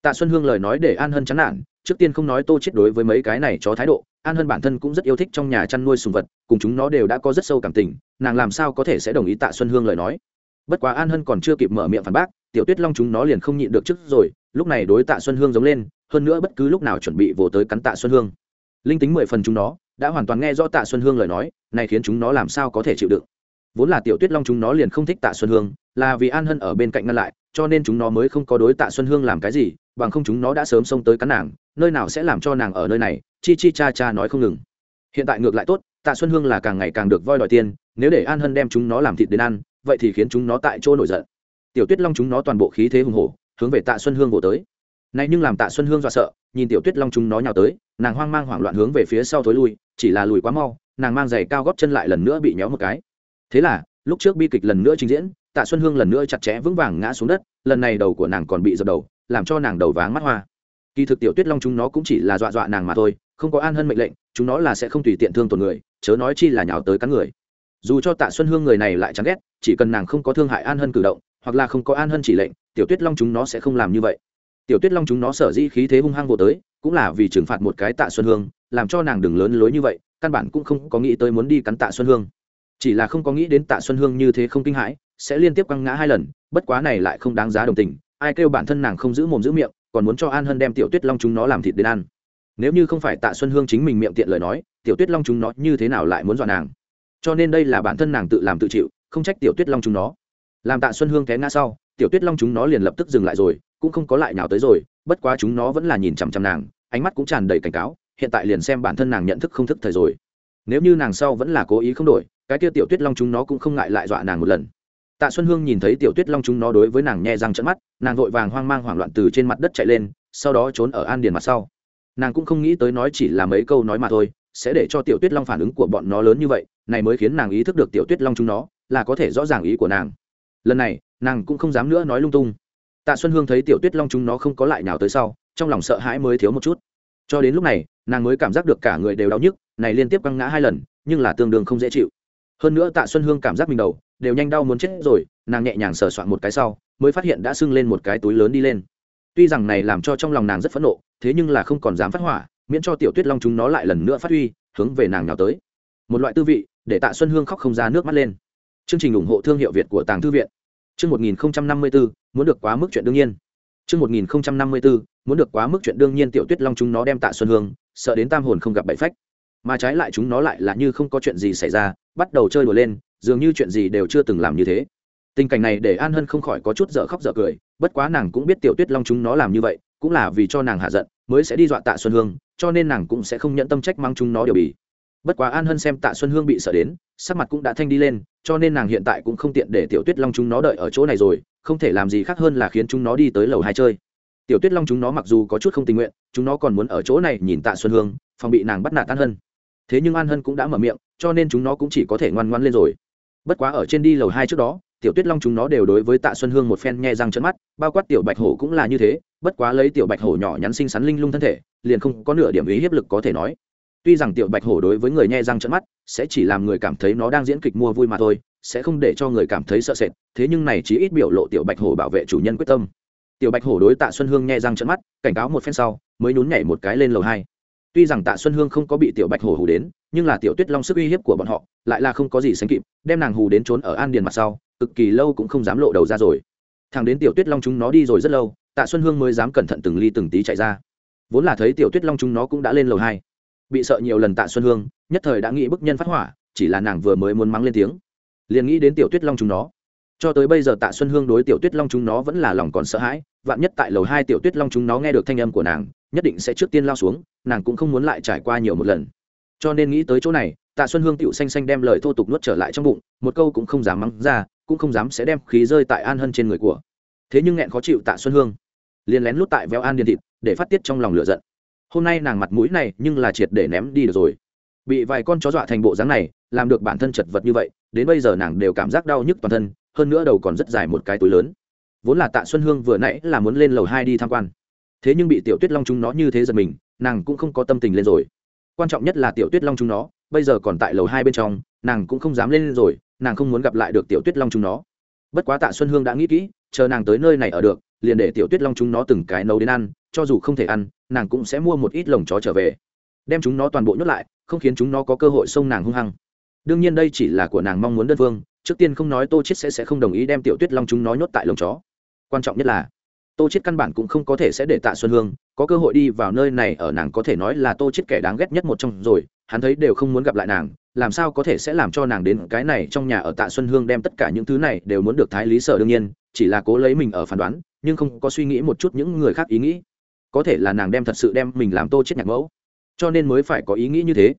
Tạ xuân hương lời nói để an hân chán nản, trước tiên không nói tô chết đối với mấy cái này chó thái độ, an hân bản thân cũng rất yêu thích trong nhà chăn nuôi sùng vật, cùng chúng nó đều đã có rất sâu cảm tình, nàng làm sao có thể sẽ đồng ý tạ xuân hương lời nói. Bất quá an hân còn chưa kịp mở miệng phản bác, tiểu tuyết long chúng nó liền không nhịn được trước rồi, lúc này đối tạ xuân hương giống lên, hơn nữa bất cứ lúc nào chuẩn bị vồ tới cắn tạ xuân hương linh tính mười phần chúng nó, đã hoàn toàn nghe rõ tạ xuân hương lời nói, này khiến chúng nó làm sao có thể chịu đựng? Vốn là tiểu tuyết long chúng nó liền không thích tạ xuân hương, là vì an hân ở bên cạnh ngăn lại, cho nên chúng nó mới không có đối tạ xuân hương làm cái gì, bằng không chúng nó đã sớm xông tới cắn nàng, nơi nào sẽ làm cho nàng ở nơi này, chi chi cha cha nói không ngừng. Hiện tại ngược lại tốt, tạ xuân hương là càng ngày càng được voi đòi tiền, nếu để an hân đem chúng nó làm thịt đến ăn, vậy thì khiến chúng nó tại chỗ nổi giận. Tiểu tuyết long chúng nó toàn bộ khí thế hùng hổ, hướng về tạ xuân hương vỗ tới. Này nhưng làm tạ xuân hương dọa sợ, nhìn tiểu tuyết long chúng nó nhào tới nàng hoang mang hoảng loạn hướng về phía sau thối lui, chỉ là lùi quá mau, nàng mang giày cao góp chân lại lần nữa bị nhéo một cái. Thế là, lúc trước bi kịch lần nữa trình diễn, tạ xuân hương lần nữa chặt chẽ vững vàng ngã xuống đất, lần này đầu của nàng còn bị dập đầu, làm cho nàng đầu váng mắt hoa. Kỳ thực tiểu tuyết long chúng nó cũng chỉ là dọa dọa nàng mà thôi, không có an hơn mệnh lệnh, chúng nó là sẽ không tùy tiện thương tổn người, chớ nói chi là nhào tới cắn người. Dù cho tạ xuân hương người này lại chán ghét, chỉ cần nàng không có thương hại an hân cử động, hoặc là không có an hân chỉ lệnh, tiểu tuyết long chúng nó sẽ không làm như vậy. Tiểu tuyết long chúng nó sở dĩ khí thế hung hăng vô tới cũng là vì trừng phạt một cái tạ xuân hương, làm cho nàng đừng lớn lối như vậy, căn bản cũng không có nghĩ tới muốn đi cắn tạ xuân hương. Chỉ là không có nghĩ đến tạ xuân hương như thế không kinh hãi, sẽ liên tiếp quăng ngã hai lần, bất quá này lại không đáng giá đồng tình, ai kêu bản thân nàng không giữ mồm giữ miệng, còn muốn cho an hân đem tiểu tuyết long chúng nó làm thịt đến ăn. Nếu như không phải tạ xuân hương chính mình miệng tiện lời nói, tiểu tuyết long chúng nó như thế nào lại muốn dọa nàng? Cho nên đây là bản thân nàng tự làm tự chịu, không trách tiểu tuyết long chúng nó. Làm tạ xuân hương té ngã sau tiểu tuyết long chúng nó liền lập tức dừng lại rồi, cũng không có lại nào tới rồi, bất quá chúng nó vẫn là nhìn chằm chằm nàng, ánh mắt cũng tràn đầy cảnh cáo, hiện tại liền xem bản thân nàng nhận thức không thức thời rồi. Nếu như nàng sau vẫn là cố ý không đổi, cái kia tiểu tuyết long chúng nó cũng không ngại lại dọa nàng một lần. Tạ xuân hương nhìn thấy tiểu tuyết long chúng nó đối với nàng nhẹ răng trận mắt, nàng vội vàng hoang mang hoảng loạn từ trên mặt đất chạy lên, sau đó trốn ở an điền mặt sau. Nàng cũng không nghĩ tới nói chỉ là mấy câu nói mà thôi, sẽ để cho tiểu tuyết long phản ứng của bọn nó lớn như vậy, này mới khiến nàng ý thức được tiểu tuyết long chúng nó là có thể rõ ràng ý của nàng. Lần này nàng cũng không dám nữa nói lung tung. Tạ xuân hương thấy tiểu tuyết long chúng nó không có lại nào tới sau, trong lòng sợ hãi mới thiếu một chút. Cho đến lúc này, nàng mới cảm giác được cả người đều đau nhức, này liên tiếp căng ngã hai lần, nhưng là tương đương không dễ chịu. Hơn nữa tạ xuân hương cảm giác mình đầu đều nhanh đau muốn chết rồi, nàng nhẹ nhàng sờ soạn một cái sau, mới phát hiện đã sưng lên một cái túi lớn đi lên. Tuy rằng này làm cho trong lòng nàng rất phẫn nộ, thế nhưng là không còn dám phát hỏa, miễn cho tiểu tuyết long chúng nó lại lần nữa phát huy, hướng về nàng nào tới. Một loại tư vị, để tạ xuân hương khóc không ra nước mắt lên. Chương trình ủng hộ thương hiệu việt của tàng thư viện chương một nghìn năm mươi bốn muốn được quá mức chuyện đương nhiên. Chương một nghìn năm mươi bốn muốn được quá mức chuyện đương nhiên tiểu tuyết long chúng nó đem tạ xuân hương, sợ đến tam hồn không gặp bảy phách. Mà trái lại chúng nó lại là như không có chuyện gì xảy ra, bắt đầu chơi đùa lên, dường như chuyện gì đều chưa từng làm như thế. Tình cảnh này để an hân không khỏi có chút dở khóc dở cười, bất quá nàng cũng biết tiểu tuyết long chúng nó làm như vậy, cũng là vì cho nàng hạ giận, mới sẽ đi dọa tạ xuân hương, cho nên nàng cũng sẽ không nhận tâm trách mang chúng nó điều bì. Bất quá an hân xem tạ xuân hương bị sợ đến sắc mặt cũng đã thanh đi lên, cho nên nàng hiện tại cũng không tiện để tiểu tuyết long chúng nó đợi ở chỗ này rồi, không thể làm gì khác hơn là khiến chúng nó đi tới lầu hai chơi. Tiểu tuyết long chúng nó mặc dù có chút không tình nguyện, chúng nó còn muốn ở chỗ này nhìn tạ xuân hương, phòng bị nàng bắt nạt an hân. Thế nhưng an hân cũng đã mở miệng, cho nên chúng nó cũng chỉ có thể ngoan ngoan lên rồi. Bất quá ở trên đi lầu hai trước đó, tiểu tuyết long chúng nó đều đối với tạ xuân hương một phen nghe răng chân mắt, bao quát tiểu bạch hổ cũng là như thế, bất quá lấy tiểu bạch hổ nhỏ nhắn xinh xắn linh lung thân thể, liền không có nửa điểm ý hiếp lực có thể nói tuy rằng tiểu bạch hổ đối với người nhẹ răng trận mắt, sẽ chỉ làm người cảm thấy nó đang diễn kịch mua vui mà thôi, sẽ không để cho người cảm thấy sợ sệt, thế nhưng này chỉ ít biểu lộ tiểu bạch hổ bảo vệ chủ nhân quyết tâm. Tiểu bạch hổ đối tạ xuân hương nhẹ răng trận mắt, cảnh cáo một phen sau, mới nhún nhảy một cái lên lầu hai. Tuy rằng tạ xuân hương không có bị tiểu bạch hổ hù đến, nhưng là tiểu tuyết long sức uy hiếp của bọn họ, lại là không có gì sánh kịp, đem nàng hù đến trốn ở an điền mặt sau, cực kỳ lâu cũng không dám lộ đầu ra rồi. Thằng đến tiểu tuyết long chúng nó đi rồi rất lâu, tạ xuân hương mới dám cẩn thận từng ly từng tí chạy ra. Vốn là thấy tiểu tuyết long chúng nó cũng đã lên lầu hai bị sợ nhiều lần tạ xuân hương, nhất thời đã nghĩ bức nhân phát hỏa, chỉ là nàng vừa mới muốn mắng lên tiếng. Liền nghĩ đến tiểu tuyết long chúng nó. Cho tới bây giờ tạ xuân hương đối tiểu tuyết long chúng nó vẫn là lòng còn sợ hãi, vạn nhất tại lầu hai tiểu tuyết long chúng nó nghe được thanh âm của nàng, nhất định sẽ trước tiên lao xuống, nàng cũng không muốn lại trải qua nhiều một lần. Cho nên nghĩ tới chỗ này, tạ xuân hương tựu xanh xanh đem lời thô tục nuốt trở lại trong bụng, một câu cũng không dám mắng ra, cũng không dám sẽ đem khí rơi tại an hân trên người của. Thế nhưng nghẹn khó chịu tạ xuân hương. Liền lén lút tại véo an điền thịt, để phát tiết trong lòng lửa giận hôm nay nàng mặt mũi này nhưng là triệt để ném đi được rồi. Bị vài con chó dọa thành bộ dáng này, làm được bản thân chật vật như vậy, đến bây giờ nàng đều cảm giác đau nhức toàn thân, hơn nữa đầu còn rất dài một cái túi lớn. Vốn là tạ xuân hương vừa nãy là muốn lên lầu hai đi tham quan. Thế nhưng bị tiểu tuyết long chúng nó như thế giật mình, nàng cũng không có tâm tình lên rồi. Quan trọng nhất là tiểu tuyết long chúng nó, bây giờ còn tại lầu hai bên trong, nàng cũng không dám lên rồi, nàng không muốn gặp lại được tiểu tuyết long chúng nó. Bất quá tạ xuân hương đã nghĩ kỹ, chờ nàng tới nơi này ở được, liền để tiểu tuyết long chúng nó từng cái nấu đến ăn, cho dù không thể ăn nàng cũng sẽ mua một ít lồng chó trở về. Đem chúng nó toàn bộ nhốt lại, không khiến chúng nó có cơ hội xông nàng hung hăng. Đương nhiên đây chỉ là của nàng mong muốn đơn phương, trước tiên không nói tô chết sẽ sẽ không đồng ý đem tiểu tuyết long chúng nó nhốt tại lồng chó. Quan trọng nhất là, tô chết căn bản cũng không có thể sẽ để tạ xuân hương có cơ hội đi vào nơi này ở nàng có thể nói là tô chết kẻ đáng ghét nhất một trong rồi, hắn thấy đều không muốn gặp lại nàng, làm sao có thể sẽ làm cho nàng đến cái này trong nhà ở tạ xuân hương đem tất cả những thứ này đều muốn được thái lý sở đương nhiên, chỉ là cố lấy mình ở phán đoán, nhưng không có suy nghĩ một chút những người khác ý nghĩ có thể là nàng đem thật sự đem mình làm tô chết nhạc mẫu. Cho nên mới phải có ý nghĩ như thế.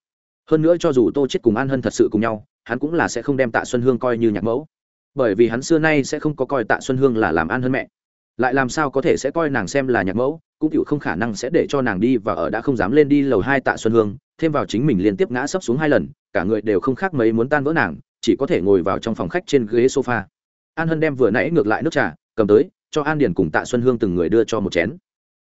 Hơn nữa cho dù tô chết cùng an hân thật sự cùng nhau, hắn cũng là sẽ không đem tạ xuân hương coi như nhạc mẫu. Bởi vì hắn xưa nay sẽ không có coi tạ xuân hương là làm an hân mẹ. Lại làm sao có thể sẽ coi nàng xem là nhạc mẫu, cũng chịu không khả năng sẽ để cho nàng đi và ở đã không dám lên đi lầu hai tạ xuân hương, thêm vào chính mình liên tiếp ngã sấp xuống hai lần, cả người đều không khác mấy muốn tan vỡ nàng, chỉ có thể ngồi vào trong phòng khách trên ghế sofa. An hân đem vừa nãy ngược lại nước trà, cầm tới, cho an điển cùng tạ xuân hương từng người đưa cho một chén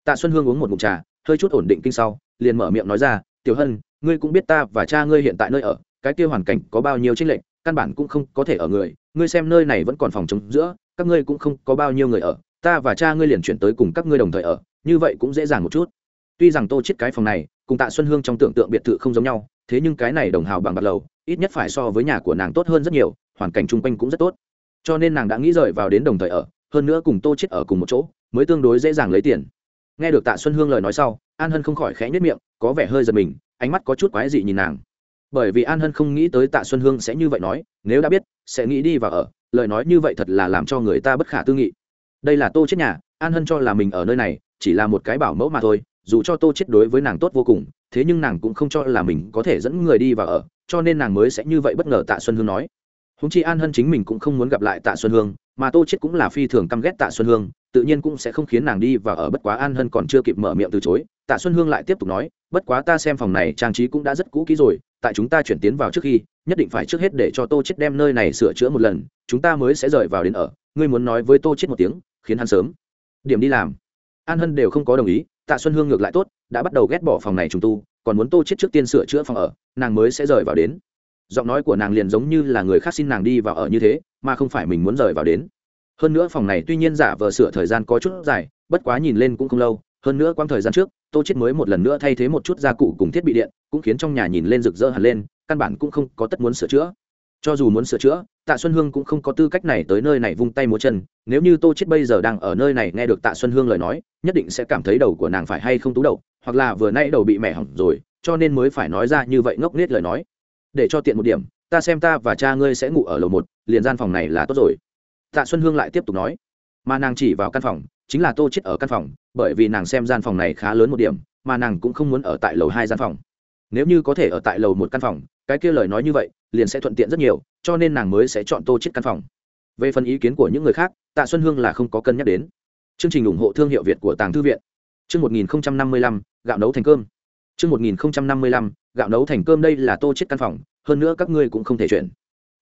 tạ xuân hương uống một mụn trà hơi chút ổn định kinh sau liền mở miệng nói ra tiểu hân ngươi cũng biết ta và cha ngươi hiện tại nơi ở cái kia hoàn cảnh có bao nhiêu tranh lệnh, căn bản cũng không có thể ở người ngươi xem nơi này vẫn còn phòng chống giữa các ngươi cũng không có bao nhiêu người ở ta và cha ngươi liền chuyển tới cùng các ngươi đồng thời ở như vậy cũng dễ dàng một chút. Tuy rằng tô chết cái phòng này cùng tạ xuân hương trong tưởng tượng biệt thự không giống nhau thế nhưng cái này đồng hào bằng bạc lầu ít nhất phải so với nhà của nàng tốt hơn rất nhiều hoàn cảnh chung quanh cũng rất tốt. Cho nên nàng đã nghĩ rời vào đến đồng thời ở hơn nữa cùng tô chết ở cùng một chỗ mới tương đối dễ dàng lấy tiền nghe được tạ xuân hương lời nói sau, an hân không khỏi khẽ nhất miệng, có vẻ hơi giật mình, ánh mắt có chút quái dị nhìn nàng. Bởi vì an hân không nghĩ tới tạ xuân hương sẽ như vậy nói, nếu đã biết, sẽ nghĩ đi và ở, lời nói như vậy thật là làm cho người ta bất khả tư nghị. Đây là tô chết nhà, an hân cho là mình ở nơi này, chỉ là một cái bảo mẫu mà thôi, dù cho tô chết đối với nàng tốt vô cùng, thế nhưng nàng cũng không cho là mình có thể dẫn người đi và ở, cho nên nàng mới sẽ như vậy bất ngờ tạ xuân hương nói húng chi an hân chính mình cũng không muốn gặp lại tạ xuân hương, mà tô chết cũng là phi thường căm ghét tạ xuân hương, tự nhiên cũng sẽ không khiến nàng đi và ở bất quá an hân còn chưa kịp mở miệng từ chối. Tạ xuân hương lại tiếp tục nói, bất quá ta xem phòng này trang trí cũng đã rất cũ kỹ rồi, tại chúng ta chuyển tiến vào trước khi, nhất định phải trước hết để cho tô chết đem nơi này sửa chữa một lần, chúng ta mới sẽ rời vào đến ở. Ngươi muốn nói với tô chết một tiếng, khiến hắn sớm điểm đi làm. An hân đều không có đồng ý, tạ xuân hương ngược lại tốt, đã bắt đầu ghét bỏ phòng này trùng tu, còn muốn tô chết trước tiên sửa chữa phòng ở, nàng mới sẽ rời vào đến giọng nói của nàng liền giống như là người khác xin nàng đi vào ở như thế, mà không phải mình muốn rời vào đến. Hơn nữa phòng này tuy nhiên giả vờ sửa thời gian có chút dài, bất quá nhìn lên cũng không lâu, hơn nữa quãng thời gian trước, tô chết mới một lần nữa thay thế một chút gia cụ cùng thiết bị điện, cũng khiến trong nhà nhìn lên rực rỡ hẳn lên, căn bản cũng không có tất muốn sửa chữa. Cho dù muốn sửa chữa, tạ xuân hương cũng không có tư cách này tới nơi này vung tay múa chân, nếu như tô chết bây giờ đang ở nơi này nghe được tạ xuân hương lời nói, nhất định sẽ cảm thấy đầu của nàng phải hay không tú đầu hoặc là vừa nãy đầu bị mẹ hỏng rồi, cho nên mới phải nói ra như vậy ngốc nghếch lời nói để cho tiện một điểm, ta xem ta và cha ngươi sẽ ngủ ở lầu một, liền gian phòng này là tốt rồi. Tạ xuân hương lại tiếp tục nói, mà nàng chỉ vào căn phòng, chính là tô chết ở căn phòng, bởi vì nàng xem gian phòng này khá lớn một điểm, mà nàng cũng không muốn ở tại lầu hai gian phòng. Nếu như có thể ở tại lầu một căn phòng, cái kia lời nói như vậy, liền sẽ thuận tiện rất nhiều, cho nên nàng mới sẽ chọn tô chết căn phòng. Về phần ý kiến của những người khác, tạ xuân hương là không có cân nhắc đến. Chương trình ủng hộ thương hiệu việt của tàng thư viện. Chương một nghìn năm mươi lăm, gạo nấu thành cơm chương một nghìn năm mươi lăm, gạo nấu thành cơm đây là tô chết căn phòng, hơn nữa các ngươi cũng không thể chuyển.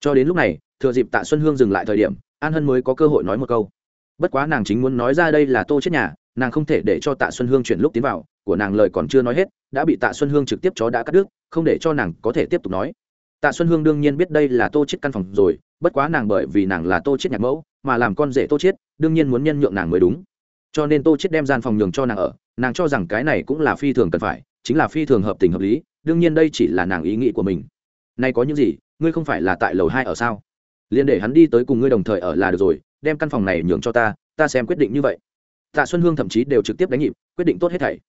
Cho đến lúc này, thừa dịp tạ xuân hương dừng lại thời điểm, an hân mới có cơ hội nói một câu. Bất quá nàng chính muốn nói ra đây là tô chết nhà, nàng không thể để cho tạ xuân hương chuyển lúc tiến vào, của nàng lời còn chưa nói hết, đã bị tạ xuân hương trực tiếp chó đã cắt đứt, không để cho nàng có thể tiếp tục nói. Tạ xuân hương đương nhiên biết đây là tô chết căn phòng rồi, bất quá nàng bởi vì nàng là tô chết nhạc mẫu, mà làm con rể tô chết, đương nhiên muốn nhân nhượng nàng mới đúng. Cho nên tô chết đem gian phòng nhường cho nàng ở, nàng cho rằng cái này cũng là phi thường cần phải chính là phi thường hợp tình hợp lý, đương nhiên đây chỉ là nàng ý nghĩ của mình. Nay có những gì, ngươi không phải là tại lầu hai ở sao? Liền để hắn đi tới cùng ngươi đồng thời ở là được rồi, đem căn phòng này nhường cho ta ta xem quyết định như vậy. Tạ xuân hương thậm chí đều trực tiếp đánh nhịp, quyết định tốt hết thảy.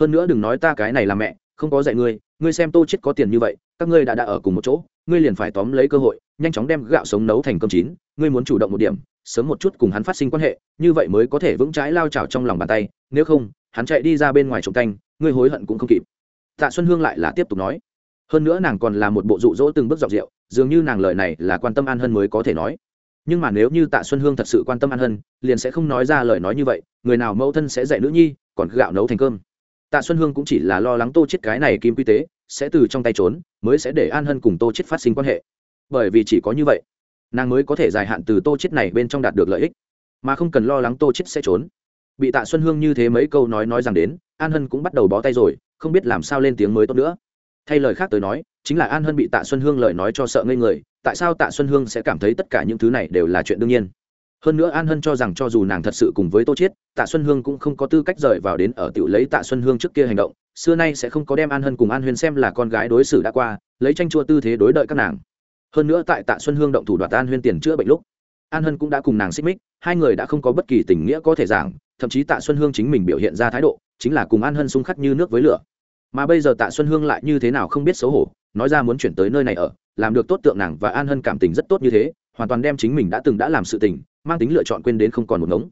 Hơn nữa đừng nói ta cái này là mẹ, không có dạy ngươi ngươi xem tô chết có tiền như vậy, các ngươi đã đã ở cùng một chỗ, ngươi liền phải tóm lấy cơ hội, nhanh chóng đem gạo sống nấu thành cơm chín, ngươi muốn chủ động một điểm, sớm một chút cùng hắn phát sinh quan hệ, như vậy mới có thể vững trái lao trào trong lòng bàn tay, nếu không, hắn chạy đi ra bên ngoài trồng canh ngươi hối hận cũng không kịp. Tạ xuân hương lại là tiếp tục nói. Hơn nữa nàng còn là một bộ rụ rỗ từng bước dọc rượu, dường như nàng lời này là quan tâm an hân mới có thể nói. Nhưng mà nếu như tạ xuân hương thật sự quan tâm an hân, liền sẽ không nói ra lời nói như vậy, người nào mẫu thân sẽ dạy nữ nhi, còn gạo nấu thành cơm. Tạ xuân hương cũng chỉ là lo lắng tô chết cái này kim quy tế, sẽ từ trong tay trốn, mới sẽ để an hân cùng tô chết phát sinh quan hệ. Bởi vì chỉ có như vậy, nàng mới có thể dài hạn từ tô chết này bên trong đạt được lợi ích. Mà không cần lo lắng tô chết sẽ trốn. Bị tạ xuân hương như thế mấy câu nói nói rằng đến an hân cũng bắt đầu bó tay rồi, không biết làm sao lên tiếng mới tốt nữa. Thay lời khác tới nói, chính là an hân bị tạ xuân hương lời nói cho sợ ngây người, tại sao tạ xuân hương sẽ cảm thấy tất cả những thứ này đều là chuyện đương nhiên? Hơn nữa an hân cho rằng cho dù nàng thật sự cùng với tô chiết, tạ xuân hương cũng không có tư cách rời vào đến ở tiểu lấy tạ xuân hương trước kia hành động, xưa nay sẽ không có đem an hân cùng an huyền xem là con gái đối xử đã qua, lấy tranh chua tư thế đối đợi các nàng. Hơn nữa tại tạ xuân hương động thủ đoạt an huyên tiền chữa bệnh lúc, an hân cũng đã cùng nàng xích mích, hai người đã không có bất kỳ tình nghĩa có thể giảng, thậm chí tạ xuân hương chính mình biểu hiện ra thái độ chính là cùng an hân xung khắc như nước với lửa. Mà bây giờ tạ xuân hương lại như thế nào không biết xấu hổ, nói ra muốn chuyển tới nơi này ở, làm được tốt tượng nàng và an hân cảm tình rất tốt như thế, hoàn toàn đem chính mình đã từng đã làm sự tình, mang tính lựa chọn quên đến không còn một ngống.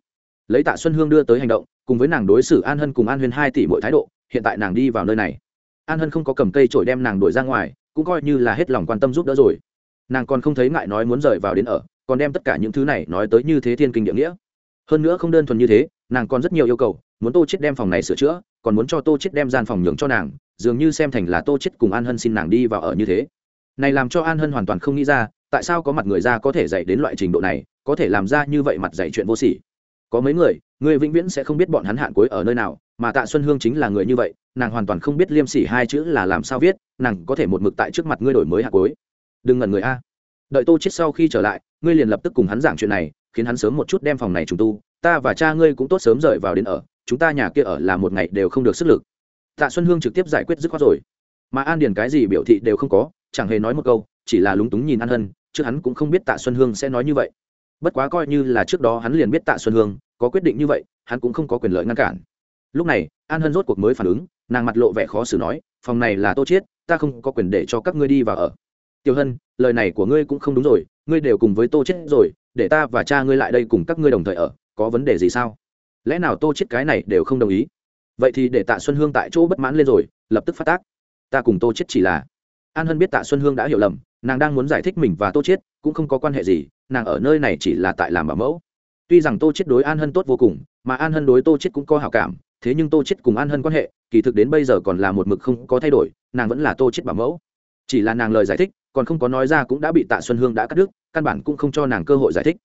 Lấy tạ xuân hương đưa tới hành động, cùng với nàng đối xử an hân cùng an huyên hai tỷ mỗi thái độ, hiện tại nàng đi vào nơi này. An hân không có cầm cây trổi đem nàng đuổi ra ngoài, cũng coi như là hết lòng quan tâm giúp đỡ rồi. Nàng còn không thấy ngại nói muốn rời vào đến ở, còn đem tất cả những thứ này nói tới như thế thiên kinh địa nghĩa. Hơn nữa không đơn thuần như thế, nàng còn rất nhiều yêu cầu muốn tô chết đem phòng này sửa chữa, còn muốn cho tô chết đem gian phòng nhường cho nàng, dường như xem thành là tô chết cùng an hân xin nàng đi vào ở như thế. Này làm cho an hân hoàn toàn không nghĩ ra, tại sao có mặt người ra có thể dạy đến loại trình độ này, có thể làm ra như vậy mặt dạy chuyện vô sỉ. Có mấy người người vĩnh viễn sẽ không biết bọn hắn hạn cuối ở nơi nào, mà tạ xuân hương chính là người như vậy, nàng hoàn toàn không biết liêm sỉ hai chữ là làm sao viết, nàng có thể một mực tại trước mặt ngươi đổi mới hạn cuối. Đừng ngẩn người a. Đợi tô chết sau khi trở lại, ngươi liền lập tức cùng hắn giảng chuyện này, khiến hắn sớm một chút đem phòng này trùng tu, ta và cha ngươi cũng tốt sớm rời vào đến ở chúng ta nhà kia ở là một ngày đều không được sức lực. Tạ xuân hương trực tiếp giải quyết dứt khoát rồi. Mà an điền cái gì biểu thị đều không có, chẳng hề nói một câu, chỉ là lúng túng nhìn an hân, chứ hắn cũng không biết tạ xuân hương sẽ nói như vậy. Bất quá coi như là trước đó hắn liền biết tạ xuân hương có quyết định như vậy, hắn cũng không có quyền lợi ngăn cản. Lúc này, an hân rốt cuộc mới phản ứng, nàng mặt lộ vẻ khó xử nói, phòng này là tô chiết ta không có quyền để cho các ngươi đi vào ở. Tiểu hân, lời này của ngươi cũng không đúng rồi, ngươi đều cùng với tô chết rồi, để ta và cha ngươi lại đây cùng các ngươi đồng thời ở, có vấn đề gì sao? Lẽ nào tô chết cái này đều không đồng ý? Vậy thì để tạ xuân hương tại chỗ bất mãn lên rồi, lập tức phát tác. Ta cùng tô chết chỉ là. An hân biết tạ xuân hương đã hiểu lầm, nàng đang muốn giải thích mình và tô chết, cũng không có quan hệ gì, nàng ở nơi này chỉ là tại làm bảo mẫu. Tuy rằng tô chết đối an hân tốt vô cùng, mà an hân đối tô chết cũng có hảo cảm, thế nhưng tô chết cùng an hân quan hệ, kỳ thực đến bây giờ còn là một mực không có thay đổi, nàng vẫn là tô chết bảo mẫu. Chỉ là nàng lời giải thích, còn không có nói ra cũng đã bị tạ xuân hương đã cắt đứt, căn bản cũng không cho nàng cơ hội giải thích.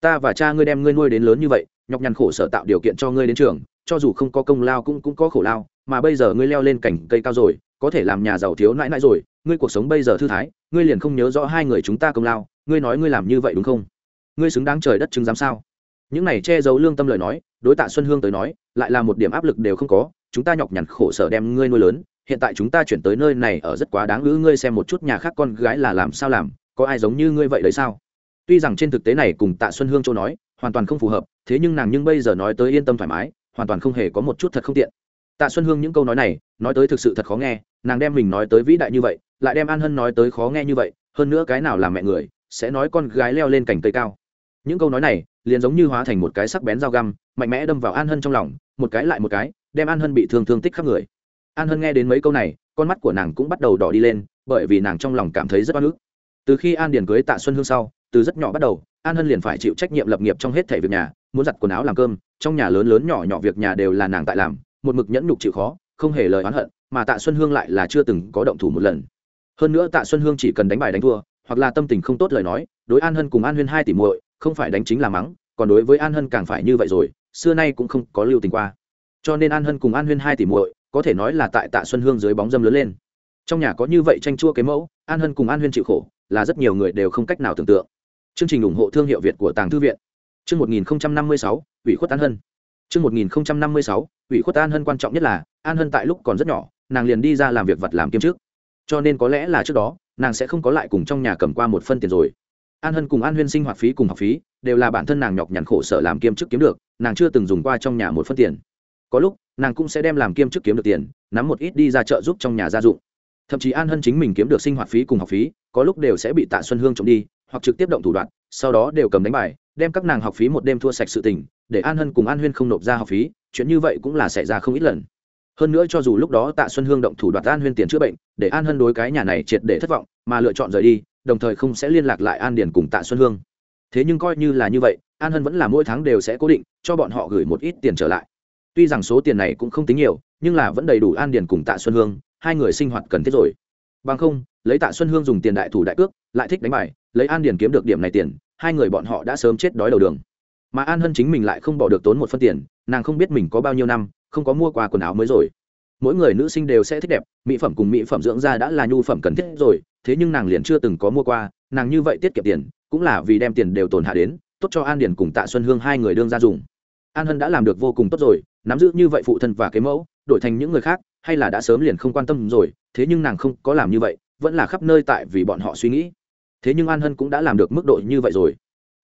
Ta và cha ngươi đem ngươi nuôi đến lớn như vậy nhọc nhằn khổ sở tạo điều kiện cho ngươi đến trường, cho dù không có công lao cũng cũng có khổ lao, mà bây giờ ngươi leo lên cảnh cây cao rồi, có thể làm nhà giàu thiếu nãi nãi rồi, ngươi cuộc sống bây giờ thư thái, ngươi liền không nhớ rõ hai người chúng ta công lao, ngươi nói ngươi làm như vậy đúng không? Ngươi xứng đáng trời đất chứng giám sao? Những này che giấu lương tâm lời nói, đối tạ xuân hương tới nói, lại là một điểm áp lực đều không có, chúng ta nhọc nhằn khổ sở đem ngươi nuôi lớn, hiện tại chúng ta chuyển tới nơi này ở rất quá đáng ngữ ngươi xem một chút nhà khác con gái là làm sao làm, có ai giống như ngươi vậy đấy sao? Tuy rằng trên thực tế này cùng tạ xuân hương châu nói, hoàn toàn không phù hợp, thế nhưng nàng nhưng bây giờ nói tới yên tâm thoải mái, hoàn toàn không hề có một chút thật không tiện. Tạ xuân hương những câu nói này, nói tới thực sự thật khó nghe, nàng đem mình nói tới vĩ đại như vậy, lại đem an hân nói tới khó nghe như vậy, hơn nữa cái nào làm mẹ người, sẽ nói con gái leo lên cành cây cao. Những câu nói này, liền giống như hóa thành một cái sắc bén dao găm, mạnh mẽ đâm vào an hân trong lòng, một cái lại một cái, đem an hân bị thương thương tích khắp người. An hân nghe đến mấy câu này, con mắt của nàng cũng bắt đầu đỏ đi lên, bởi vì nàng trong lòng cảm thấy rất oan ức. Từ khi an điền cưới tạ xuân hương sau từ rất nhỏ bắt đầu, an hân liền phải chịu trách nhiệm lập nghiệp trong hết thể việc nhà, muốn giặt quần áo làm cơm, trong nhà lớn lớn nhỏ nhỏ việc nhà đều là nàng tại làm, một mực nhẫn nhục chịu khó, không hề lời oán hận, mà tạ xuân hương lại là chưa từng có động thủ một lần. Hơn nữa tạ xuân hương chỉ cần đánh bài đánh thua, hoặc là tâm tình không tốt lời nói, đối an hân cùng an huyên hai tỷ muội, không phải đánh chính là mắng, còn đối với an hân càng phải như vậy rồi, xưa nay cũng không có lưu tình qua. Cho nên an hân cùng an huyên hai tỷ muội, có thể nói là tại tạ xuân hương dưới bóng dâm lớn lên. Trong nhà có như vậy tranh chua cái mẫu, an hân cùng an huyên chịu khổ, là rất nhiều người đều không cách nào tưởng tượng chương trình ủng hộ thương hiệu việt của tàng thư viện. Chương một nghìn năm mươi sáu, ủy khuất an hân. Chương một nghìn năm mươi sáu, ủy khuất an hân quan trọng nhất là, an hân tại lúc còn rất nhỏ, nàng liền đi ra làm việc vật làm kiêm trước cho nên có lẽ là trước đó, nàng sẽ không có lại cùng trong nhà cầm qua một phân tiền rồi. An hân cùng an huyên sinh hoạt phí cùng học phí, đều là bản thân nàng nhọc nhằn khổ sở làm kiêm chức kiếm được, nàng chưa từng dùng qua trong nhà một phân tiền. Có lúc, nàng cũng sẽ đem làm kiêm chức kiếm được tiền, nắm một ít đi ra chợ giúp trong nhà gia dụng. Thậm chí an hân chính mình kiếm được sinh hoạt phí cùng học phí, có lúc đều sẽ bị tạ xuân hương trộm đi hoặc trực tiếp động thủ đoạn, sau đó đều cầm đánh bài, đem các nàng học phí một đêm thua sạch sự tình, để an hân cùng an huyên không nộp ra học phí, chuyện như vậy cũng là xảy ra không ít lần. Hơn nữa cho dù lúc đó tạ xuân hương động thủ đoạt an huyên tiền chữa bệnh, để an hân đối cái nhà này triệt để thất vọng, mà lựa chọn rời đi, đồng thời không sẽ liên lạc lại an điền cùng tạ xuân hương. Thế nhưng coi như là như vậy, an hân vẫn là mỗi tháng đều sẽ cố định, cho bọn họ gửi một ít tiền trở lại. Tuy rằng số tiền này cũng không tính nhiều, nhưng là vẫn đầy đủ an điền cùng tạ xuân hương, hai người sinh hoạt cần thiết rồi. Bằng không, lấy tạ xuân hương dùng tiền đại thủ đại cước, lại thích đánh bài lấy an điền kiếm được điểm này tiền, hai người bọn họ đã sớm chết đói đầu đường. Mà an hân chính mình lại không bỏ được tốn một phân tiền, nàng không biết mình có bao nhiêu năm, không có mua quà quần áo mới rồi. Mỗi người nữ sinh đều sẽ thích đẹp, mỹ phẩm cùng mỹ phẩm dưỡng da đã là nhu phẩm cần thiết rồi, thế nhưng nàng liền chưa từng có mua qua, nàng như vậy tiết kiệm tiền, cũng là vì đem tiền đều tồn hạ đến, tốt cho an điền cùng tạ xuân hương hai người đương ra dùng. An hân đã làm được vô cùng tốt rồi, nắm giữ như vậy phụ thân và cái mẫu, đổi thành những người khác, hay là đã sớm liền không quan tâm rồi, thế nhưng nàng không có làm như vậy, vẫn là khắp nơi tại vì bọn họ suy nghĩ thế nhưng an hân cũng đã làm được mức độ như vậy rồi.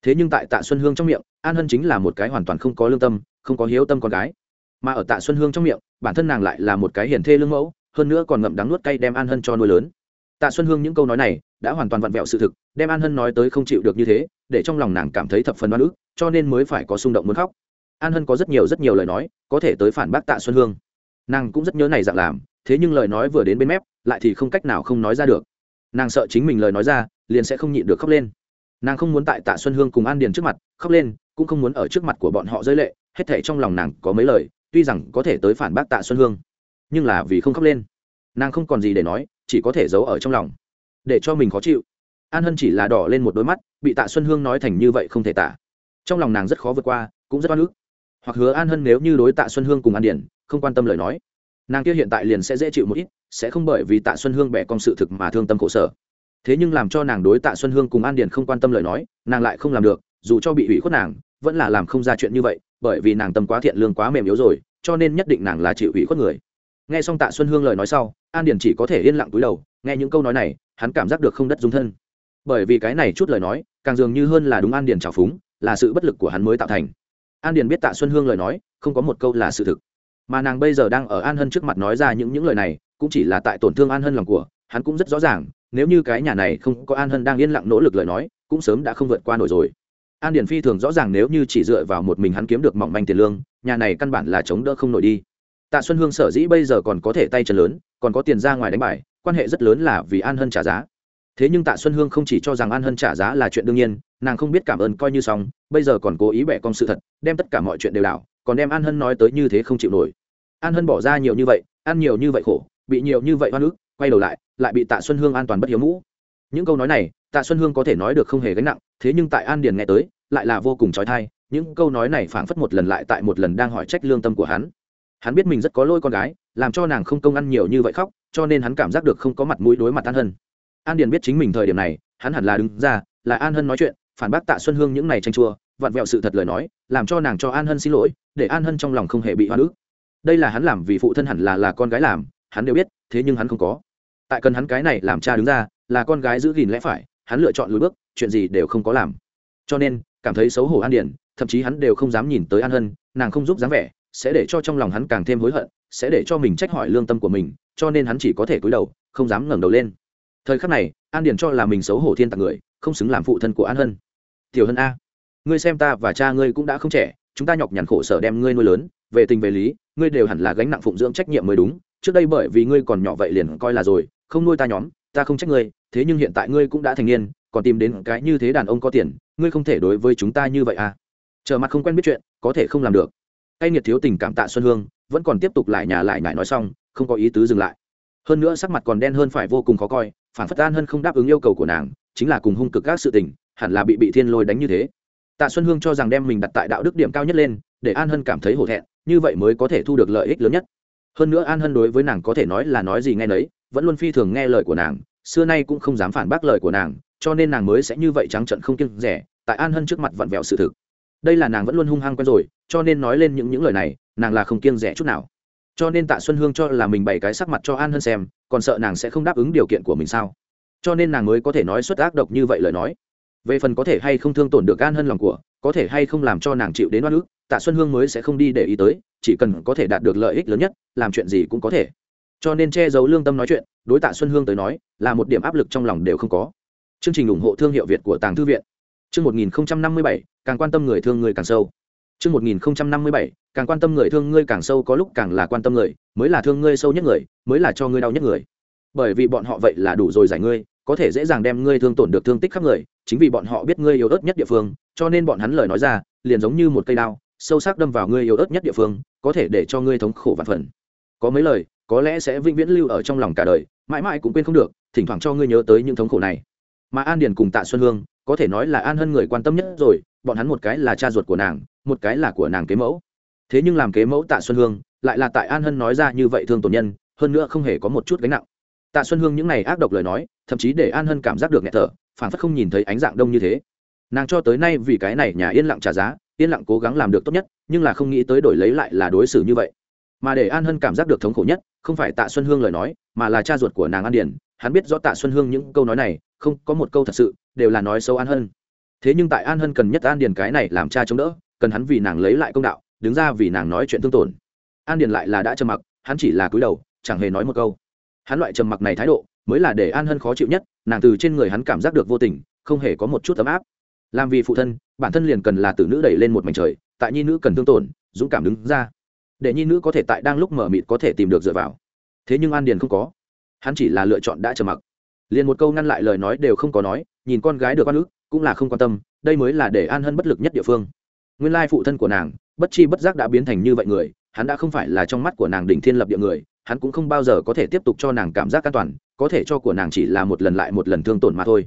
Thế nhưng tại tạ xuân hương trong miệng, an hân chính là một cái hoàn toàn không có lương tâm, không có hiếu tâm con gái. Mà ở tạ xuân hương trong miệng, bản thân nàng lại là một cái hiển thê lương mẫu, hơn nữa còn ngậm đắng nuốt cay đem an hân cho nuôi lớn. Tạ xuân hương những câu nói này đã hoàn toàn vặn vẹo sự thực, đem an hân nói tới không chịu được như thế, để trong lòng nàng cảm thấy thập phần oan ức, cho nên mới phải có xung động muốn khóc. An hân có rất nhiều rất nhiều lời nói, có thể tới phản bác tạ xuân hương. Nàng cũng rất nhớ này dạng làm, thế nhưng lời nói vừa đến bên mép, lại thì không cách nào không nói ra được. Nàng sợ chính mình lời nói ra liền sẽ không nhịn được khóc lên. Nàng không muốn tại tạ xuân hương cùng an điền trước mặt khóc lên, cũng không muốn ở trước mặt của bọn họ rơi lệ, hết thể trong lòng nàng có mấy lời, tuy rằng có thể tới phản bác tạ xuân hương, nhưng là vì không khóc lên. Nàng không còn gì để nói, chỉ có thể giấu ở trong lòng, để cho mình khó chịu. An hân chỉ là đỏ lên một đôi mắt, bị tạ xuân hương nói thành như vậy không thể tả. Trong lòng nàng rất khó vượt qua, cũng rất oan ức. Hoặc hứa an hân nếu như đối tạ xuân hương cùng an điển không quan tâm lời nói, nàng kia hiện tại liền sẽ dễ chịu một ít, sẽ không bởi vì tạ xuân hương bẻ con sự thực mà thương tâm khổ sở thế nhưng làm cho nàng đối tạ xuân hương cùng an điền không quan tâm lời nói, nàng lại không làm được, dù cho bị ủy khuất nàng, vẫn là làm không ra chuyện như vậy, bởi vì nàng tâm quá thiện lương quá mềm yếu rồi, cho nên nhất định nàng là chịu ủy khuất người. Nghe xong tạ xuân hương lời nói sau, an điền chỉ có thể yên lặng túi đầu, nghe những câu nói này, hắn cảm giác được không đất dung thân. Bởi vì cái này chút lời nói, càng dường như hơn là đúng an điền trào phúng, là sự bất lực của hắn mới tạo thành. An điền biết tạ xuân hương lời nói, không có một câu là sự thực. Mà nàng bây giờ đang ở an hân trước mặt nói ra những những lời này, cũng chỉ là tại tổn thương an hân lòng của, hắn cũng rất rõ ràng nếu như cái nhà này không có an hân đang yên lặng nỗ lực lời nói, cũng sớm đã không vượt qua nổi rồi. An điển phi thường rõ ràng nếu như chỉ dựa vào một mình hắn kiếm được mỏng manh tiền lương, nhà này căn bản là chống đỡ không nổi đi. Tạ xuân hương sở dĩ bây giờ còn có thể tay chân lớn, còn có tiền ra ngoài đánh bài, quan hệ rất lớn là vì an hân trả giá. Thế nhưng tạ xuân hương không chỉ cho rằng an hân trả giá là chuyện đương nhiên, nàng không biết cảm ơn coi như xong, bây giờ còn cố ý bẻ con sự thật, đem tất cả mọi chuyện đều đảo, còn đem an hân nói tới như thế không chịu nổi. An hân bỏ ra nhiều như vậy, ăn nhiều như vậy khổ, bị nhiều như vậy hoa nước quay đầu lại lại bị tạ xuân hương an toàn bất hiếu mũ. Những câu nói này, tạ xuân hương có thể nói được không hề gánh nặng, thế nhưng tại an điền nghe tới, lại là vô cùng trói thai, những câu nói này phảng phất một lần lại tại một lần đang hỏi trách lương tâm của hắn. Hắn biết mình rất có lôi con gái, làm cho nàng không công ăn nhiều như vậy khóc, cho nên hắn cảm giác được không có mặt mũi đối mặt an hân. An điền biết chính mình thời điểm này, hắn hẳn là đứng ra, là an hân nói chuyện, phản bác tạ xuân hương những này tranh chua, vặn vẹo sự thật lời nói, làm cho nàng cho an hân xin lỗi, để an hân trong lòng không hề bị hoa ức. Đây là hắn làm vì phụ thân hẳn là là con gái làm, hắn đều biết, thế nhưng hắn không có tại cần hắn cái này làm cha đứng ra, là con gái giữ gìn lẽ phải, hắn lựa chọn lùi bước, chuyện gì đều không có làm. Cho nên, cảm thấy xấu hổ an điển, thậm chí hắn đều không dám nhìn tới an hân, nàng không giúp dáng vẻ, sẽ để cho trong lòng hắn càng thêm hối hận, sẽ để cho mình trách hỏi lương tâm của mình, cho nên hắn chỉ có thể cúi đầu, không dám ngẩng đầu lên. Thời khắc này, an điển cho là mình xấu hổ thiên tặc người, không xứng làm phụ thân của an hân. Tiểu hân a, ngươi xem ta và cha ngươi cũng đã không trẻ, chúng ta nhọc nhằn khổ sở đem ngươi nuôi lớn, về tình về lý, ngươi đều hẳn là gánh nặng phụng dưỡng trách nhiệm mới đúng, trước đây bởi vì ngươi còn nhỏ vậy liền coi là rồi không nuôi ta nhóm, ta không trách ngươi, thế nhưng hiện tại ngươi cũng đã thành niên, còn tìm đến cái như thế đàn ông có tiền, ngươi không thể đối với chúng ta như vậy à? Chờ mặt không quen biết chuyện, có thể không làm được. Cay nghiệt thiếu tình cảm tạ xuân hương, vẫn còn tiếp tục lại nhà lại nhải nói xong, không có ý tứ dừng lại. Hơn nữa sắc mặt còn đen hơn phải vô cùng khó coi, phản phất an hơn không đáp ứng yêu cầu của nàng, chính là cùng hung cực các sự tình, hẳn là bị bị thiên lôi đánh như thế. Tạ xuân hương cho rằng đem mình đặt tại đạo đức điểm cao nhất lên, để an hân cảm thấy hổ thẹn, như vậy mới có thể thu được lợi ích lớn nhất. Hơn nữa an hân đối với nàng có thể nói là nói gì nghe nấy vẫn luôn phi thường nghe lời của nàng, xưa nay cũng không dám phản bác lời của nàng, cho nên nàng mới sẽ như vậy trắng trận không kiêng rẻ, tại an hân trước mặt vặn vẹo sự thực. Đây là nàng vẫn luôn hung hăng quen rồi, cho nên nói lên những những lời này, nàng là không kiêng rẻ chút nào. Cho nên tạ xuân hương cho là mình bày cái sắc mặt cho an hân xem, còn sợ nàng sẽ không đáp ứng điều kiện của mình sao? Cho nên nàng mới có thể nói xuất ác độc như vậy lời nói. Về phần có thể hay không thương tổn được an hân lòng của, có thể hay không làm cho nàng chịu đến oan ức, tạ xuân hương mới sẽ không đi để ý tới, chỉ cần có thể đạt được lợi ích lớn nhất, làm chuyện gì cũng có thể cho nên che giấu lương tâm nói chuyện, đối tạ xuân hương tới nói, là một điểm áp lực trong lòng đều không có. Chương trình ủng hộ thương hiệu việt của tàng thư viện. Chương một nghìn năm mươi bảy, càng quan tâm người thương người càng sâu. Chương một nghìn năm mươi bảy, càng quan tâm người thương ngươi càng sâu có lúc càng là quan tâm người, mới là thương ngươi sâu nhất người, mới là cho ngươi đau nhất người. Bởi vì bọn họ vậy là đủ rồi giải ngươi, có thể dễ dàng đem ngươi thương tổn được thương tích khắp người, chính vì bọn họ biết ngươi yếu ớt nhất địa phương, cho nên bọn hắn lời nói ra, liền giống như một cây đao, sâu sắc đâm vào ngươi yếu ớt nhất địa phương, có thể để cho ngươi thống khổ và phần. Có mấy lời có lẽ sẽ vĩnh viễn lưu ở trong lòng cả đời, mãi mãi cũng quên không được, thỉnh thoảng cho ngươi nhớ tới những thống khổ này. Mà an điền cùng tạ xuân hương, có thể nói là an hơn người quan tâm nhất rồi, bọn hắn một cái là cha ruột của nàng, một cái là của nàng kế mẫu. Thế nhưng làm kế mẫu tạ xuân hương, lại là tại an hân nói ra như vậy thương tổn nhân, hơn nữa không hề có một chút gánh nặng. Tạ xuân hương những n à y ác độc lời nói, thậm chí để an hân cảm giác được nghẹt thở phản phất không nhìn thấy ánh dạng đông như thế. Nàng cho tới nay vì cái này nhà yên lặng trả giá, yên lặng cố gắng làm được tốt nhất, nhưng là không nghĩ tới đổi lấy lại là đối xử như vậy mà để an hân cảm giác được thống khổ nhất, không phải tạ xuân hương lời nói, mà là cha ruột của nàng an điển hắn biết rõ tạ xuân hương những câu nói này, không có một câu thật sự, đều là nói xấu an hân. Thế nhưng tại an hân cần nhất an điền cái này làm cha chống đỡ, cần hắn vì nàng lấy lại công đạo, đứng ra vì nàng nói chuyện thương tổn. An điền lại là đã trầm mặc, hắn chỉ là cúi đầu, chẳng hề nói một câu. Hắn loại trầm mặc này thái độ, mới là để an hân khó chịu nhất, nàng từ trên người hắn cảm giác được vô tình, không hề có một chút ấm áp. Làm vì phụ thân, bản thân liền cần là tử nữ đẩy lên một mảnh trời, tại nhi nữ cần thương tổn, dũng cảm đứng ra để nhi nữ có thể tại đang lúc mở mịt có thể tìm được dựa vào. Thế nhưng an điền không có. Hắn chỉ là lựa chọn đã trầm mặc. Liền một câu ngăn lại lời nói đều không có nói, nhìn con gái được con ức, cũng là không quan tâm, đây mới là để an hân bất lực nhất địa phương. Nguyên lai phụ thân của nàng, bất chi bất giác đã biến thành như vậy người, hắn đã không phải là trong mắt của nàng đỉnh thiên lập địa người, hắn cũng không bao giờ có thể tiếp tục cho nàng cảm giác an toàn, có thể cho của nàng chỉ là một lần lại một lần thương tổn mà thôi.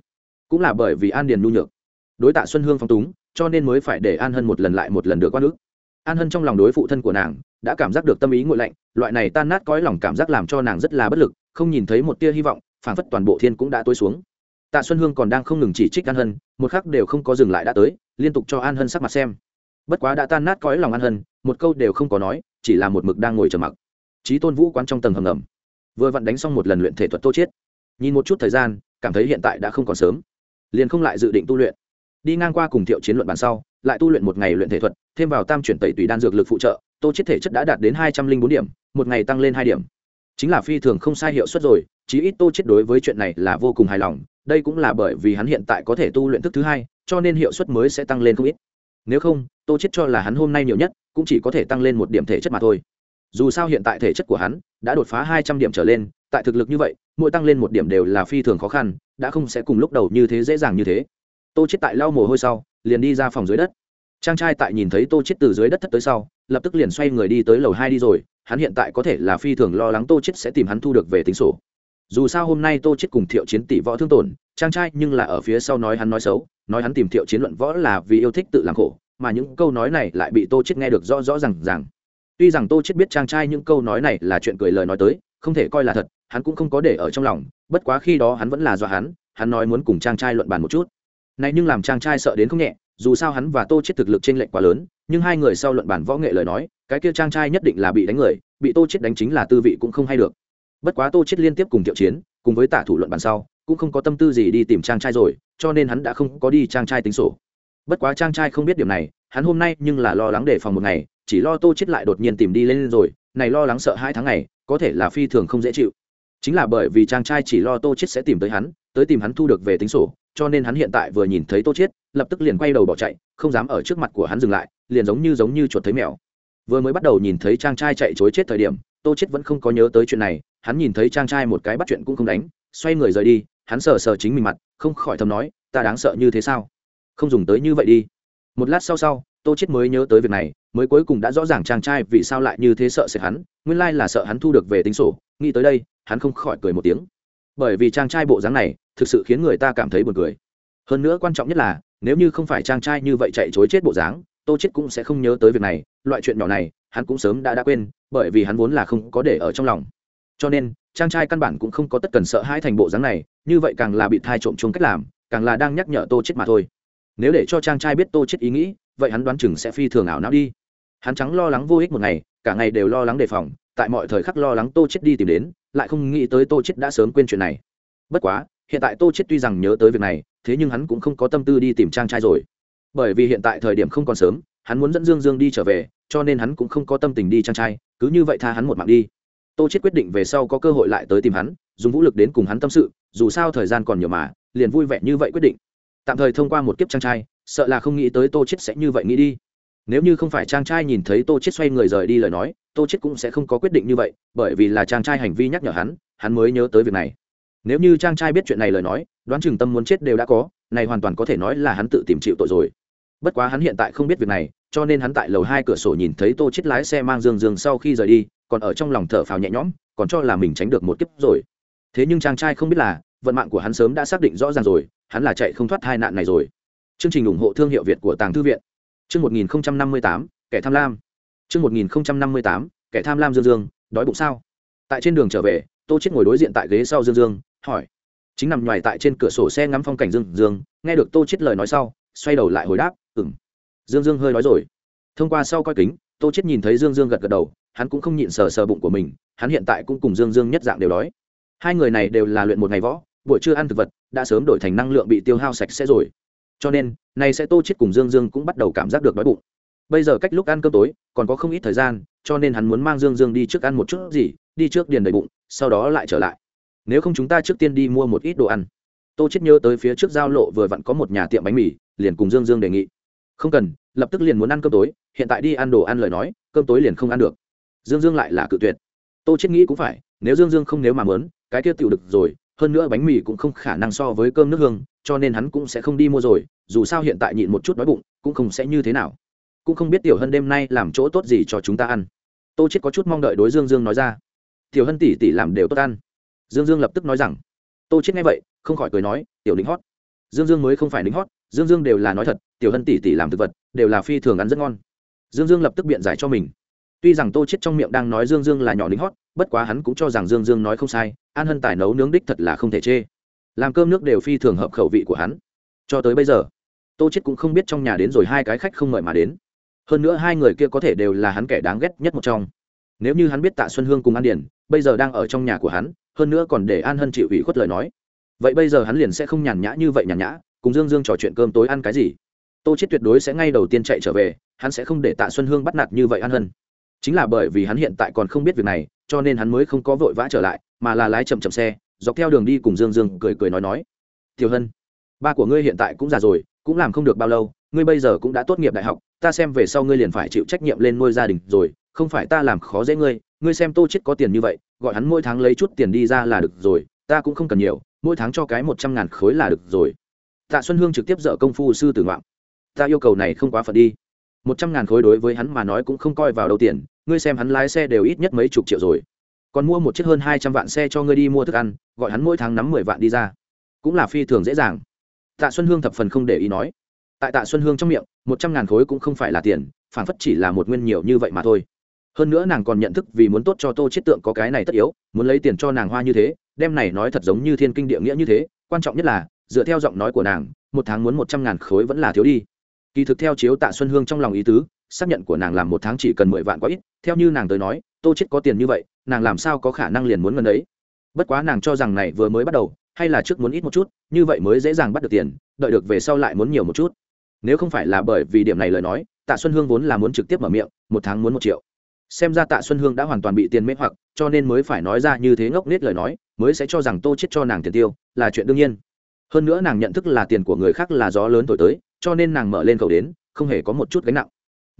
Cũng là bởi vì an điền nhu nhược. Đối tạ xuân hương phong túng, cho nên mới phải để an hân một lần lại một lần được quan ước an hân trong lòng đối phụ thân của nàng đã cảm giác được tâm ý ngội lạnh, loại này tan nát cõi lòng cảm giác làm cho nàng rất là bất lực, không nhìn thấy một tia hy vọng, phảng phất toàn bộ thiên cũng đã tối xuống. Tạ xuân hương còn đang không ngừng chỉ trích an hân, một khắc đều không có dừng lại đã tới, liên tục cho an hân sắc mặt xem. Bất quá đã tan nát cõi lòng an hân, một câu đều không có nói, chỉ là một mực đang ngồi trầm mặc. Trí tôn vũ quán trong tầng hầm ngầm. Vừa vặn đánh xong một lần luyện thể thuật tô chiết. Nhìn một chút thời gian, cảm thấy hiện tại đã không còn sớm. Liền không lại dự định tu luyện đi ngang qua cùng thiệu chiến luận bàn sau, lại tu luyện một ngày luyện thể thuật, thêm vào tam chuyển tẩy tùy đan dược lực phụ trợ, tô chiết thể chất đã đạt đến hai trăm linh bốn điểm, một ngày tăng lên hai điểm. Chính là phi thường không sai hiệu suất rồi, chí ít tô chiết đối với chuyện này là vô cùng hài lòng, đây cũng là bởi vì hắn hiện tại có thể tu luyện thức thứ hai, cho nên hiệu suất mới sẽ tăng lên không ít. Nếu không, tô chiết cho là hắn hôm nay nhiều nhất, cũng chỉ có thể tăng lên một điểm thể chất mà thôi. Dù sao hiện tại thể chất của hắn đã đột phá hai trăm điểm trở lên, tại thực lực như vậy, mỗi tăng lên một điểm đều là phi thường khó khăn, đã không sẽ cùng lúc đầu như thế dễ dàng như thế tô chết tại lau mồ hôi sau, liền đi ra phòng dưới đất. Trang trai tại nhìn thấy tô chết từ dưới đất thất tới sau, lập tức liền xoay người đi tới lầu hai đi rồi, hắn hiện tại có thể là phi thường lo lắng tô chết sẽ tìm hắn thu được về tính sổ. Dù sao hôm nay tô chết cùng thiệu chiến tỷ võ thương tổn, trang trai nhưng là ở phía sau nói hắn nói xấu, nói hắn tìm thiệu chiến luận võ là vì yêu thích tự làm khổ, mà những câu nói này lại bị tô chết nghe được rõ rõ rằng rằng tuy rằng tô chết biết trang trai những câu nói này là chuyện cười lời nói tới, không thể coi là thật, hắn cũng không có để ở trong lòng, bất quá khi đó hắn vẫn là do hắn hắn nói muốn cùng trang trai luận bàn một chút này nhưng làm trang trai sợ đến không nhẹ, dù sao hắn và tô chết thực lực trên lệnh quá lớn, nhưng hai người sau luận bàn võ nghệ lời nói, cái kia trang trai nhất định là bị đánh người, bị tô chết đánh chính là tư vị cũng không hay được. Bất quá tô chết liên tiếp cùng thiệu chiến, cùng với tả thủ luận bàn sau, cũng không có tâm tư gì đi tìm trang trai rồi, cho nên hắn đã không có đi trang trai tính sổ. Bất quá trang trai không biết điểm này, hắn hôm nay nhưng là lo lắng đề phòng một ngày, chỉ lo tô chết lại đột nhiên tìm đi lên rồi, này lo lắng sợ hai tháng ngày, có thể là phi thường không dễ chịu. Chính là bởi vì trang trai chỉ lo tô chết sẽ tìm tới hắn, tới tìm hắn thu được về tính sổ cho nên hắn hiện tại vừa nhìn thấy tô chết lập tức liền quay đầu bỏ chạy, không dám ở trước mặt của hắn dừng lại, liền giống như giống như chuột thấy mèo. Vừa mới bắt đầu nhìn thấy trang trai chạy chối chết thời điểm, tô chết vẫn không có nhớ tới chuyện này, hắn nhìn thấy trang trai một cái bắt chuyện cũng không đánh, xoay người rời đi, hắn sờ sờ chính mình mặt, không khỏi thầm nói, ta đáng sợ như thế sao? Không dùng tới như vậy đi. Một lát sau sau, tô chết mới nhớ tới việc này, mới cuối cùng đã rõ ràng chàng trai vì sao lại như thế sợ sệt hắn, nguyên lai là sợ hắn thu được về tính sổ, nghĩ tới đây, hắn không khỏi cười một tiếng bởi vì chàng trai bộ dáng này thực sự khiến người ta cảm thấy buồn cười. Hơn nữa quan trọng nhất là, nếu như không phải chàng trai như vậy chạy chối chết bộ dáng, tô chết cũng sẽ không nhớ tới việc này, loại chuyện nhỏ này, hắn cũng sớm đã đã quên, bởi vì hắn vốn là không có để ở trong lòng. Cho nên, trang trai căn bản cũng không có tất cần sợ hãi thành bộ dáng này, như vậy càng là bị thai trộm chung cách làm, càng là đang nhắc nhở tô chết mà thôi. Nếu để cho trang trai biết tô chết ý nghĩ, vậy hắn đoán chừng sẽ phi thường ảo não đi. Hắn trắng lo lắng vô ích một ngày, cả ngày đều lo lắng đề phòng, tại mọi thời khắc lo lắng tô chết đi tìm đến lại không nghĩ tới tô chết đã sớm quên chuyện này. Bất quá, hiện tại tô chết tuy rằng nhớ tới việc này, thế nhưng hắn cũng không có tâm tư đi tìm trang trai rồi. Bởi vì hiện tại thời điểm không còn sớm, hắn muốn dẫn dương dương đi trở về, cho nên hắn cũng không có tâm tình đi trang trai, cứ như vậy tha hắn một mạng đi. Tô chết quyết định về sau có cơ hội lại tới tìm hắn, dùng vũ lực đến cùng hắn tâm sự, dù sao thời gian còn nhiều mà, liền vui vẻ như vậy quyết định. Tạm thời thông qua một kiếp trang trai, sợ là không nghĩ tới tô chết sẽ như vậy nghĩ đi nếu như không phải trang trai nhìn thấy tô chết xoay người rời đi lời nói, tô chết cũng sẽ không có quyết định như vậy, bởi vì là trang trai hành vi nhắc nhở hắn hắn mới nhớ tới việc này. Nếu như trang trai biết chuyện này lời nói, đoán chừng tâm muốn chết đều đã có, này hoàn toàn có thể nói là hắn tự tìm chịu tội rồi. Bất quá hắn hiện tại không biết việc này, cho nên hắn tại lầu hai cửa sổ nhìn thấy tô chết lái xe mang dương dương sau khi rời đi, còn ở trong lòng thở phào nhẹ nhõm, còn cho là mình tránh được một kiếp rồi. Thế nhưng chàng trai không biết là, vận mạng của hắn sớm đã xác định rõ ràng rồi, hắn là chạy không thoát hai nạn này rồi. Chương trình ủng hộ thương hiệu việt của tàng thư viện chương một nghìn năm mươi tám, kẻ tham lam. Chương một nghìn năm mươi tám, kẻ tham lam dương dương, đói bụng sao? Tại trên đường trở về, tô Chiết ngồi đối diện tại ghế sau dương dương, hỏi. Chính nằm ngoài tại trên cửa sổ xe ngắm phong cảnh dương dương, nghe được tô Chiết lời nói sau, xoay đầu lại hồi đáp, ừm. dương dương hơi nói rồi. Thông qua sau coi kính, tô Chiết nhìn thấy dương dương gật gật đầu, hắn cũng không nhịn sờ sờ bụng của mình, hắn hiện tại cũng cùng dương dương nhất dạng đều đói. Hai người này đều là luyện một ngày võ, buổi trưa ăn thực vật, đã sớm đổi thành năng lượng bị tiêu hao sạch sẽ rồi cho nên, nay sẽ tô chết cùng dương dương cũng bắt đầu cảm giác được đói bụng. Bây giờ cách lúc ăn cơm tối, còn có không ít thời gian, cho nên hắn muốn mang dương dương đi trước ăn một chút gì, đi trước điền đầy bụng, sau đó lại trở lại. Nếu không chúng ta trước tiên đi mua một ít đồ ăn. Tô chết nhớ tới phía trước giao lộ vừa vặn có một nhà tiệm bánh mì, liền cùng dương dương đề nghị. Không cần, lập tức liền muốn ăn cơm tối, hiện tại đi ăn đồ ăn lời nói, cơm tối liền không ăn được. Dương dương lại là cự tuyệt. Tô chết nghĩ cũng phải, nếu dương dương không nếu mà mớn cái kia tiểu được rồi hơn nữa bánh mì cũng không khả năng so với cơm nước hương, cho nên hắn cũng sẽ không đi mua rồi, dù sao hiện tại nhịn một chút đói bụng, cũng không sẽ như thế nào. Cũng không biết tiểu hân đêm nay làm chỗ tốt gì cho chúng ta ăn. Tô chết có chút mong đợi đối dương dương nói ra. Tiểu hân tỷ tỷ làm đều tốt ăn. Dương dương lập tức nói rằng, tô chết nghe vậy, không khỏi cười nói, tiểu lính hót. Dương dương mới không phải lính hót, dương dương đều là nói thật, tiểu hân tỷ tỷ làm thực vật, đều là phi thường ăn rất ngon. Dương dương lập tức biện giải cho mình tuy rằng tô chết trong miệng đang nói dương dương là nhỏ lính hót, bất quá hắn cũng cho rằng dương dương nói không sai, an hân tài nấu nướng đích thật là không thể chê. Làm cơm nước đều phi thường hợp khẩu vị của hắn. Cho tới bây giờ, tô chết cũng không biết trong nhà đến rồi hai cái khách không mời mà đến. Hơn nữa hai người kia có thể đều là hắn kẻ đáng ghét nhất một trong. Nếu như hắn biết tạ xuân hương cùng an điển bây giờ đang ở trong nhà của hắn, hơn nữa còn để an hân chịu ủy khuất lời nói. Vậy bây giờ hắn liền sẽ không nhàn nhã như vậy nhàn nhã, cùng dương dương trò chuyện cơm tối ăn cái gì? Tô chết tuyệt đối sẽ ngay đầu tiên chạy trở về, hắn sẽ không để tạ xuân hương bắt nạt như vậy an hân chính là bởi vì hắn hiện tại còn không biết việc này, cho nên hắn mới không có vội vã trở lại, mà là lái chậm chậm xe, dọc theo đường đi cùng dương dương cười cười nói nói. Tiểu hân, ba của ngươi hiện tại cũng già rồi, cũng làm không được bao lâu, ngươi bây giờ cũng đã tốt nghiệp đại học, ta xem về sau ngươi liền phải chịu trách nhiệm lên nuôi gia đình rồi, không phải ta làm khó dễ ngươi ngươi xem tô chết có tiền như vậy, gọi hắn mỗi tháng lấy chút tiền đi ra là được rồi, ta cũng không cần nhiều, mỗi tháng cho cái một trăm ngàn khối là được rồi. Tạ xuân hương trực tiếp dở công phu sư tử ngoạm ta yêu cầu này không quá phận đi. Một trăm ngàn khối đối với hắn mà nói cũng không coi vào đầu tiền ngươi xem hắn lái xe đều ít nhất mấy chục triệu rồi. Còn mua một chiếc hơn hai trăm vạn xe cho ngươi đi mua thức ăn, gọi hắn mỗi tháng nắm mười vạn đi ra. Cũng là phi thường dễ dàng. Tạ xuân hương thập phần không để ý nói. Tại tạ xuân hương trong miệng, một trăm ngàn khối cũng không phải là tiền, phản phất chỉ là một nguyên nhiều như vậy mà thôi. Hơn nữa nàng còn nhận thức vì muốn tốt cho tô chết tượng có cái này tất yếu, muốn lấy tiền cho nàng hoa như thế, đem này nói thật giống như thiên kinh địa nghĩa như thế, quan trọng nhất là, dựa theo giọng nói của nàng, một tháng muốn một trăm ngàn khối vẫn là thiếu đi. Kỳ thực theo chiếu tạ xuân hương trong lòng ý tứ xác nhận của nàng làm một tháng chỉ cần mười vạn quá ít, theo như nàng tới nói, tô chết có tiền như vậy, nàng làm sao có khả năng liền muốn ngân đấy bất quá nàng cho rằng này vừa mới bắt đầu, hay là trước muốn ít một chút, như vậy mới dễ dàng bắt được tiền, đợi được về sau lại muốn nhiều một chút. Nếu không phải là bởi vì điểm này lời nói, tạ xuân hương vốn là muốn trực tiếp mở miệng, một tháng muốn một triệu. Xem ra tạ xuân hương đã hoàn toàn bị tiền mê hoặc, cho nên mới phải nói ra như thế ngốc nết lời nói, mới sẽ cho rằng tô chết cho nàng tiền tiêu, là chuyện đương nhiên. Hơn nữa nàng nhận thức là tiền của người khác là gió lớn thổi tới, cho nên nàng mở lên cầu đến, không hề có một chút gánh nặng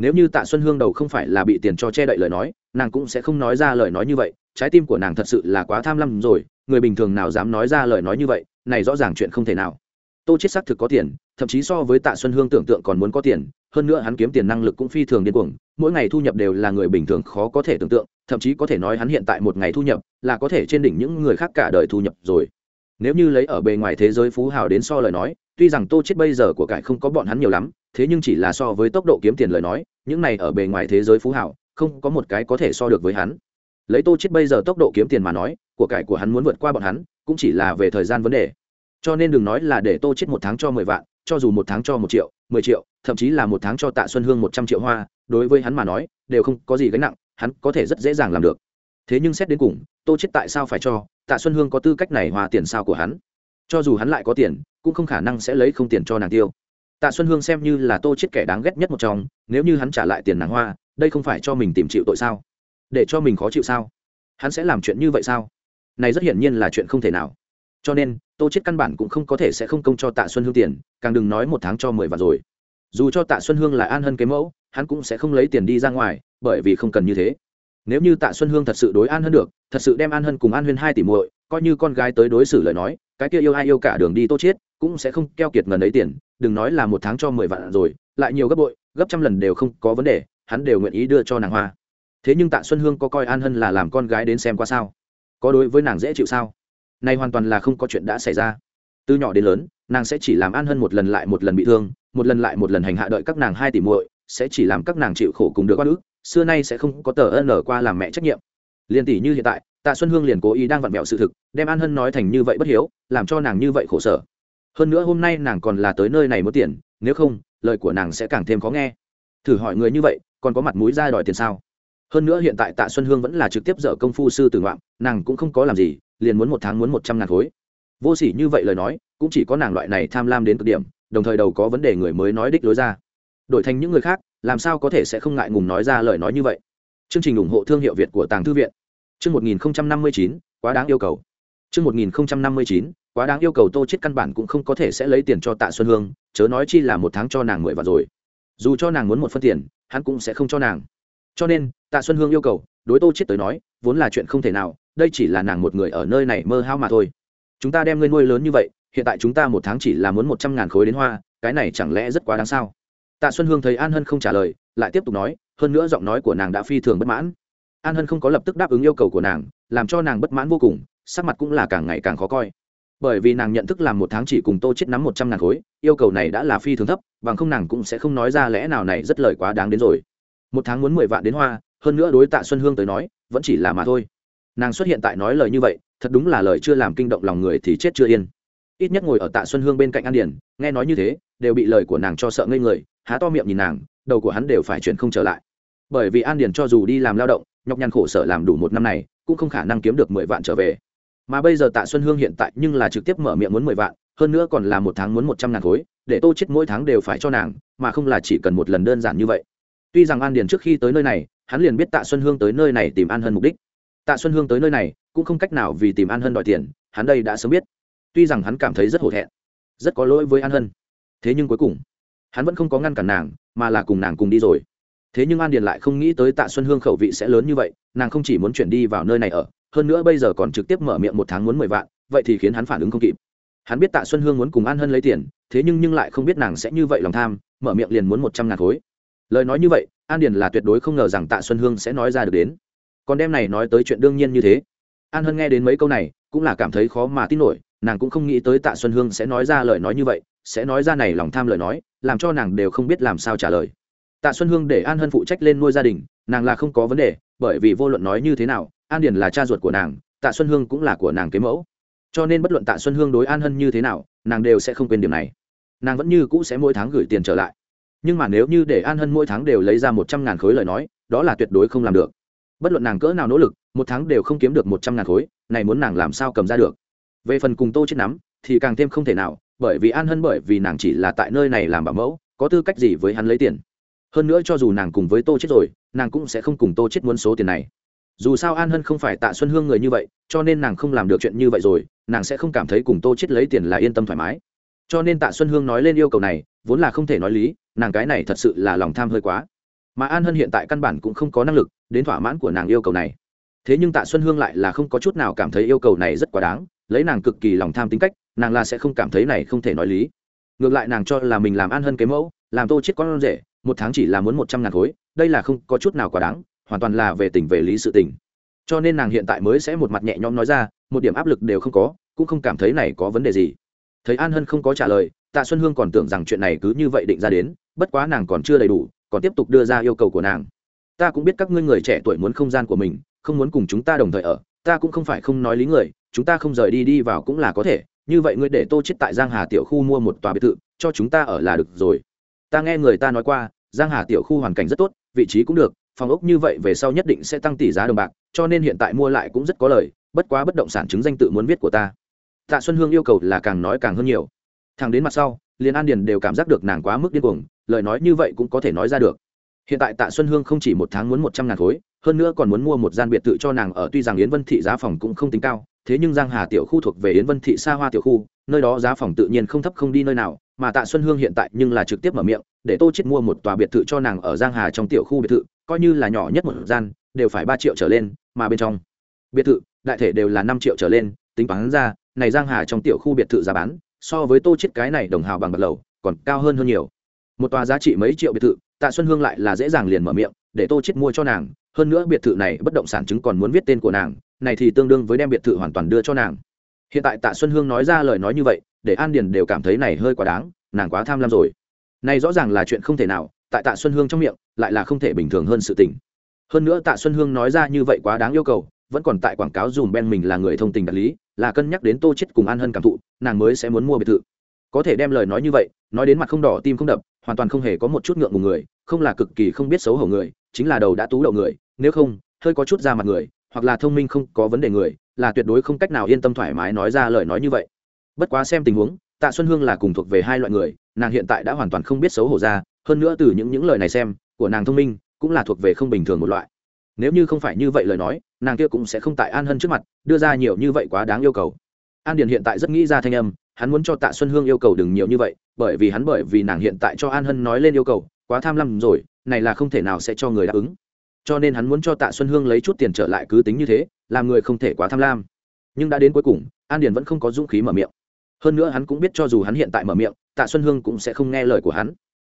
nếu như tạ xuân hương đầu không phải là bị tiền cho che đậy lời nói, nàng cũng sẽ không nói ra lời nói như vậy. Trái tim của nàng thật sự là quá tham lam rồi, người bình thường nào dám nói ra lời nói như vậy, này rõ ràng chuyện không thể nào. Tô chết xác thực có tiền, thậm chí so với tạ xuân hương tưởng tượng còn muốn có tiền, hơn nữa hắn kiếm tiền năng lực cũng phi thường điên cuồng, mỗi ngày thu nhập đều là người bình thường khó có thể tưởng tượng, thậm chí có thể nói hắn hiện tại một ngày thu nhập là có thể trên đỉnh những người khác cả đời thu nhập rồi nếu như lấy ở bề ngoài thế giới phú hào đến so lời nói, tuy rằng tô chết bây giờ của cải không có bọn hắn nhiều lắm, thế nhưng chỉ là so với tốc độ kiếm tiền lời nói, những này ở bề ngoài thế giới phú hào, không có một cái có thể so được với hắn. Lấy tô chết bây giờ tốc độ kiếm tiền mà nói, của cải của hắn muốn vượt qua bọn hắn, cũng chỉ là về thời gian vấn đề. Cho nên đừng nói là để tô chết một tháng cho mười vạn, cho dù một tháng cho một triệu, mười triệu, thậm chí là một tháng cho tạ xuân hương một trăm triệu hoa, đối với hắn mà nói, đều không có gì gánh nặng, hắn có thể rất dễ dàng làm được thế nhưng xét đến cùng, tô chết tại sao phải cho tạ xuân hương có tư cách này hòa tiền sao của hắn? Cho dù hắn lại có tiền, cũng không khả năng sẽ lấy không tiền cho nàng tiêu. Tạ xuân hương xem như là tô chết kẻ đáng ghét nhất một trong, nếu như hắn trả lại tiền nàng hoa, đây không phải cho mình tìm chịu tội sao? Để cho mình khó chịu sao? Hắn sẽ làm chuyện như vậy sao? Này rất hiển nhiên là chuyện không thể nào. Cho nên, tô chết căn bản cũng không có thể sẽ không công cho tạ xuân hương tiền, càng đừng nói một tháng cho mười vạn rồi. Dù cho tạ xuân hương là an hân cái mẫu, hắn cũng sẽ không lấy tiền đi ra ngoài, bởi vì không cần như thế nếu như tạ xuân hương thật sự đối an hân được, thật sự đem an hân cùng an huyên hai tỷ muội coi như con gái tới đối xử lời nói, cái kia yêu ai yêu cả đường đi tô chết, cũng sẽ không keo kiệt ngần ấy tiền, đừng nói là một tháng cho mười vạn rồi, lại nhiều gấp bội, gấp trăm lần đều không có vấn đề, hắn đều nguyện ý đưa cho nàng hoa. Thế nhưng tạ xuân hương có coi an hân là làm con gái đến xem qua sao? Có đối với nàng dễ chịu sao? Này hoàn toàn là không có chuyện đã xảy ra. Từ nhỏ đến lớn, nàng sẽ chỉ làm an hân một lần lại một lần bị thương, một lần lại một lần hành hạ đợi các nàng hai tỷ muội, sẽ chỉ làm các nàng chịu khổ cùng được quan ước xưa nay sẽ không có tờ ân ở qua làm mẹ trách nhiệm. Liền tỷ như hiện tại, tạ xuân hương liền cố ý đang vặn vẹo sự thực, đem an hân nói thành như vậy bất hiếu, làm cho nàng như vậy khổ sở. Hơn nữa hôm nay nàng còn là tới nơi này mất tiền, nếu không, lời của nàng sẽ càng thêm khó nghe. Thử hỏi người như vậy, còn có mặt mũi ra đòi tiền sao? Hơn nữa hiện tại tạ xuân hương vẫn là trực tiếp dở công phu sư tử ngoạm nàng cũng không có làm gì, liền muốn một tháng muốn một trăm ngàn khối. Vô s ỉ như vậy lời nói, cũng chỉ có nàng loại này tham lam đến cực điểm, đồng thời đầu có vấn đề người mới nói đích lối ra. Đổi thành những người khác làm sao có thể sẽ không ngại ngùng nói ra lời nói như vậy? Chương trình ủng hộ thương hiệu việt của tàng thư viện. Chương một nghìn năm mươi chín, quá đáng yêu cầu. Chương một nghìn năm mươi chín, quá đáng yêu cầu tô chết căn bản cũng không có thể sẽ lấy tiền cho tạ xuân hương, chớ nói chi là một tháng cho nàng mười vạn rồi. Dù cho nàng muốn một phân tiền, hắn cũng sẽ không cho nàng. Cho nên, tạ xuân hương yêu cầu, đối tô chết tới nói, vốn là chuyện không thể nào, đây chỉ là nàng một người ở nơi này mơ hao mà thôi. Chúng ta đem ngươi nuôi lớn như vậy, hiện tại chúng ta một tháng chỉ là muốn một trăm ngàn khối đến hoa, cái này chẳng lẽ rất quá đáng sao? Tạ xuân hương thấy an hân không trả lời, lại tiếp tục nói, hơn nữa giọng nói của nàng đã phi thường bất mãn. An hân không có lập tức đáp ứng yêu cầu của nàng, làm cho nàng bất mãn vô cùng, sắc mặt cũng là càng ngày càng khó coi. Bởi vì nàng nhận thức làm một tháng chỉ cùng tô chết nắm một trăm ngàn khối, yêu cầu này đã là phi thường thấp, bằng không nàng cũng sẽ không nói ra lẽ nào này rất lời quá đáng đến rồi. Một tháng muốn mười vạn đến hoa, hơn nữa đối tạ xuân hương tới nói, vẫn chỉ là mà thôi. Nàng xuất hiện tại nói lời như vậy, thật đúng là lời chưa làm kinh động lòng người thì chết chưa yên ít nhất ngồi ở tạ xuân hương bên cạnh an điển nghe nói như thế, đều bị lời của nàng cho sợ ngây người, há to miệng nhìn nàng, đầu của hắn đều phải chuyển không trở lại. Bởi vì an điển cho dù đi làm lao động, nhọc nhằn khổ sở làm đủ một năm này, cũng không khả năng kiếm được mười vạn trở về. Mà bây giờ tạ xuân hương hiện tại nhưng là trực tiếp mở miệng muốn mười vạn, hơn nữa còn là một tháng muốn một trăm ngàn khối, để tô chết mỗi tháng đều phải cho nàng, mà không là chỉ cần một lần đơn giản như vậy. Tuy rằng an điền trước khi tới nơi này, hắn liền biết tạ xuân hương tới nơi này tìm an hân mục đích. Tạ xuân hương tới nơi này, cũng không cách nào vì tìm an hân đòi tiền, hắn đây đã sớm biết tuy rằng hắn cảm thấy rất hổ thẹn, rất có lỗi với an hân. Thế nhưng cuối cùng, hắn vẫn không có ngăn cản nàng, mà là cùng nàng cùng đi rồi. Thế nhưng an điền lại không nghĩ tới tạ xuân hương khẩu vị sẽ lớn như vậy, nàng không chỉ muốn chuyển đi vào nơi này ở, hơn nữa bây giờ còn trực tiếp mở miệng một tháng muốn mười vạn, vậy thì khiến hắn phản ứng không kịp. Hắn biết tạ xuân hương muốn cùng an hân lấy tiền, thế nhưng nhưng lại không biết nàng sẽ như vậy lòng tham, mở miệng liền muốn một trăm ngàn khối. Lời nói như vậy, an điền là tuyệt đối không ngờ rằng tạ xuân hương sẽ nói ra được đến. Còn đêm này nói tới chuyện đương nhiên như thế. An hân nghe đến mấy câu này, cũng là cảm thấy khó mà tin nổi nàng cũng không nghĩ tới tạ xuân hương sẽ nói ra lời nói như vậy, sẽ nói ra này lòng tham lời nói, làm cho nàng đều không biết làm sao trả lời. Tạ xuân hương để an hân phụ trách lên nuôi gia đình, nàng là không có vấn đề, bởi vì vô luận nói như thế nào, an điền là cha ruột của nàng, tạ xuân hương cũng là của nàng kế mẫu. Cho nên bất luận tạ xuân hương đối an hân như thế nào, nàng đều sẽ không quên điểm này. Nàng vẫn như cũ sẽ mỗi tháng gửi tiền trở lại. Nhưng mà nếu như để an hân mỗi tháng đều lấy ra một trăm ngàn khối lời nói, đó là tuyệt đối không làm được. Bất luận nàng cỡ nào nỗ lực, một tháng đều không kiếm được một trăm ngàn khối, này muốn nàng làm sao cầm ra được? Về phần cùng tô chết nắm, thì càng thêm không thể nào, bởi vì an hân bởi vì nàng chỉ là tại nơi này làm bảo mẫu, có tư cách gì với hắn lấy tiền. Hơn nữa cho dù nàng cùng với tô chết rồi, nàng cũng sẽ không cùng tô chết muốn số tiền này. Dù sao an hân không phải tạ xuân hương người như vậy, cho nên nàng không làm được chuyện như vậy rồi, nàng sẽ không cảm thấy cùng tô chết lấy tiền là yên tâm thoải mái. Cho nên tạ xuân hương nói lên yêu cầu này, vốn là không thể nói lý, nàng cái này thật sự là lòng tham hơi quá. Mà an hân hiện tại căn bản cũng không có năng lực đến thỏa mãn của nàng yêu cầu này. Thế nhưng tạ xuân hương lại là không có chút nào cảm thấy yêu cầu này rất quá đáng lấy nàng cực kỳ lòng tham tính cách, nàng là sẽ không cảm thấy này không thể nói lý. Ngược lại nàng cho là mình làm an hơn cái mẫu, làm tô chết con rể, một tháng chỉ là muốn một trăm ngàn khối, đây là không có chút nào quá đáng, hoàn toàn là về tình về lý sự tình. Cho nên nàng hiện tại mới sẽ một mặt nhẹ nhõm nói ra, một điểm áp lực đều không có, cũng không cảm thấy này có vấn đề gì. Thấy an hân không có trả lời, tạ xuân hương còn tưởng rằng chuyện này cứ như vậy định ra đến, bất quá nàng còn chưa đầy đủ, còn tiếp tục đưa ra yêu cầu của nàng. Ta cũng biết các ngươi người trẻ tuổi muốn không gian của mình, không muốn cùng chúng ta đồng thời ở, ta cũng không phải không nói lý người chúng ta không rời đi đi vào cũng là có thể, như vậy ngươi để tô chết tại giang hà tiểu khu mua một tòa biệt thự, cho chúng ta ở là được rồi. Ta nghe người ta nói qua, giang hà tiểu khu hoàn cảnh rất tốt, vị trí cũng được, phòng ốc như vậy về sau nhất định sẽ tăng tỷ giá đồng bạc, cho nên hiện tại mua lại cũng rất có lời, bất quá bất động sản chứng danh tự muốn viết của ta. Tạ xuân hương yêu cầu là càng nói càng hơn nhiều. Thằng đến mặt sau liền an điền đều cảm giác được nàng quá mức điên cuồng, lời nói như vậy cũng có thể nói ra được. Hiện tại tạ xuân hương không chỉ một tháng muốn một trăm ngàn khối, hơn nữa còn muốn mua một gian biệt thự cho nàng ở tuy rằng yến vân thị giá phòng cũng không tính cao thế nhưng giang hà tiểu khu thuộc về yến vân thị xa hoa tiểu khu, nơi đó giá phòng tự nhiên không thấp không đi nơi nào, mà tạ xuân hương hiện tại nhưng là trực tiếp mở miệng, để tô chết mua một tòa biệt thự cho nàng ở giang hà trong tiểu khu biệt thự, coi như là nhỏ nhất một gian, đều phải ba triệu trở lên, mà bên trong biệt thự, đại thể đều là năm triệu trở lên, tính toán ra, này giang hà trong tiểu khu biệt thự giá bán, so với tô chết cái này đồng hào bằng bạc lầu, còn cao hơn hơn nhiều. Một tòa giá trị mấy triệu biệt thự, tạ xuân hương lại là dễ dàng liền mở miệng, để tô chết mua cho nàng, hơn nữa biệt thự này bất động sản chứng còn muốn viết tên của nàng này thì tương đương với đem biệt thự hoàn toàn đưa cho nàng. Hiện tại tạ xuân hương nói ra lời nói như vậy, để an điền đều cảm thấy này hơi quá đáng, nàng quá tham lam rồi. Này rõ ràng là chuyện không thể nào, tại tạ xuân hương trong miệng, lại là không thể bình thường hơn sự tình. Hơn nữa tạ xuân hương nói ra như vậy quá đáng yêu cầu, vẫn còn tại quảng cáo dùm ben mình là người thông tình đạt lý, là cân nhắc đến tô chết cùng an hân cảm thụ, nàng mới sẽ muốn mua biệt thự. Có thể đem lời nói như vậy, nói đến mặt không đỏ tim không đập, hoàn toàn không hề có một chút ngượng ngùng người, không là cực kỳ không biết xấu hổ người, chính là đầu đã tú đầu người, nếu không, hơi có chút ra mặt người hoặc là thông minh không có vấn đề người, là tuyệt đối không cách nào yên tâm thoải mái nói ra lời nói như vậy. Bất quá xem tình huống, tạ xuân hương là cùng thuộc về hai loại người, nàng hiện tại đã hoàn toàn không biết xấu hổ ra, hơn nữa từ những những lời này xem, của nàng thông minh cũng là thuộc về không bình thường một loại. Nếu như không phải như vậy lời nói, nàng kia cũng sẽ không tại an hân trước mặt đưa ra nhiều như vậy quá đáng yêu cầu. An điền hiện tại rất nghĩ ra thanh âm, hắn muốn cho tạ xuân hương yêu cầu đừng nhiều như vậy, bởi vì hắn bởi vì nàng hiện tại cho an hân nói lên yêu cầu, quá tham lam rồi, này là không thể nào sẽ cho người đáp ứng cho nên hắn muốn cho tạ xuân hương lấy chút tiền trở lại cứ tính như thế, làm người không thể quá tham lam. Nhưng đã đến cuối cùng, an điền vẫn không có dũng khí mở miệng. Hơn nữa hắn cũng biết cho dù hắn hiện tại mở miệng, tạ xuân hương cũng sẽ không nghe lời của hắn.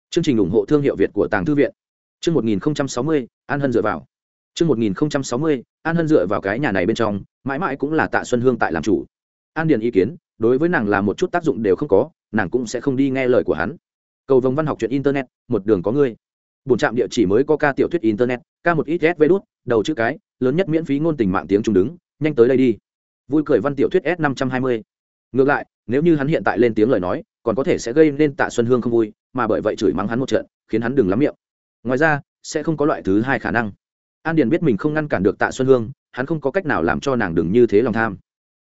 Chương trình ủng hộ thương hiệu việt của tàng thư viện. Chương một nghìn sáu mươi, an hân dựa vào. Chương một nghìn sáu mươi, an hân dựa vào cái nhà này bên trong, mãi mãi cũng là tạ xuân hương tại làm chủ. An điền ý kiến, đối với nàng là một chút tác dụng đều không có, nàng cũng sẽ không đi nghe lời của hắn. Cầu vồng văn học chuyện internet, một đường có ngươi bổn trạm địa chỉ mới có ca tiểu thuyết internet, ca một ít s đút, đầu chữ cái, lớn nhất miễn phí ngôn tình mạng tiếng trung đứng, nhanh tới đây đi. Vui cười văn tiểu thuyết s năm trăm hai mươi. Ngược lại, nếu như hắn hiện tại lên tiếng lời nói, còn có thể sẽ gây nên tạ xuân hương không vui, mà bởi vậy chửi mắng hắn một trận, khiến hắn đừng lắm miệng. Ngoài ra, sẽ không có loại thứ hai khả năng. An điền biết mình không ngăn cản được tạ xuân hương, hắn không có cách nào làm cho nàng đừng như thế lòng tham.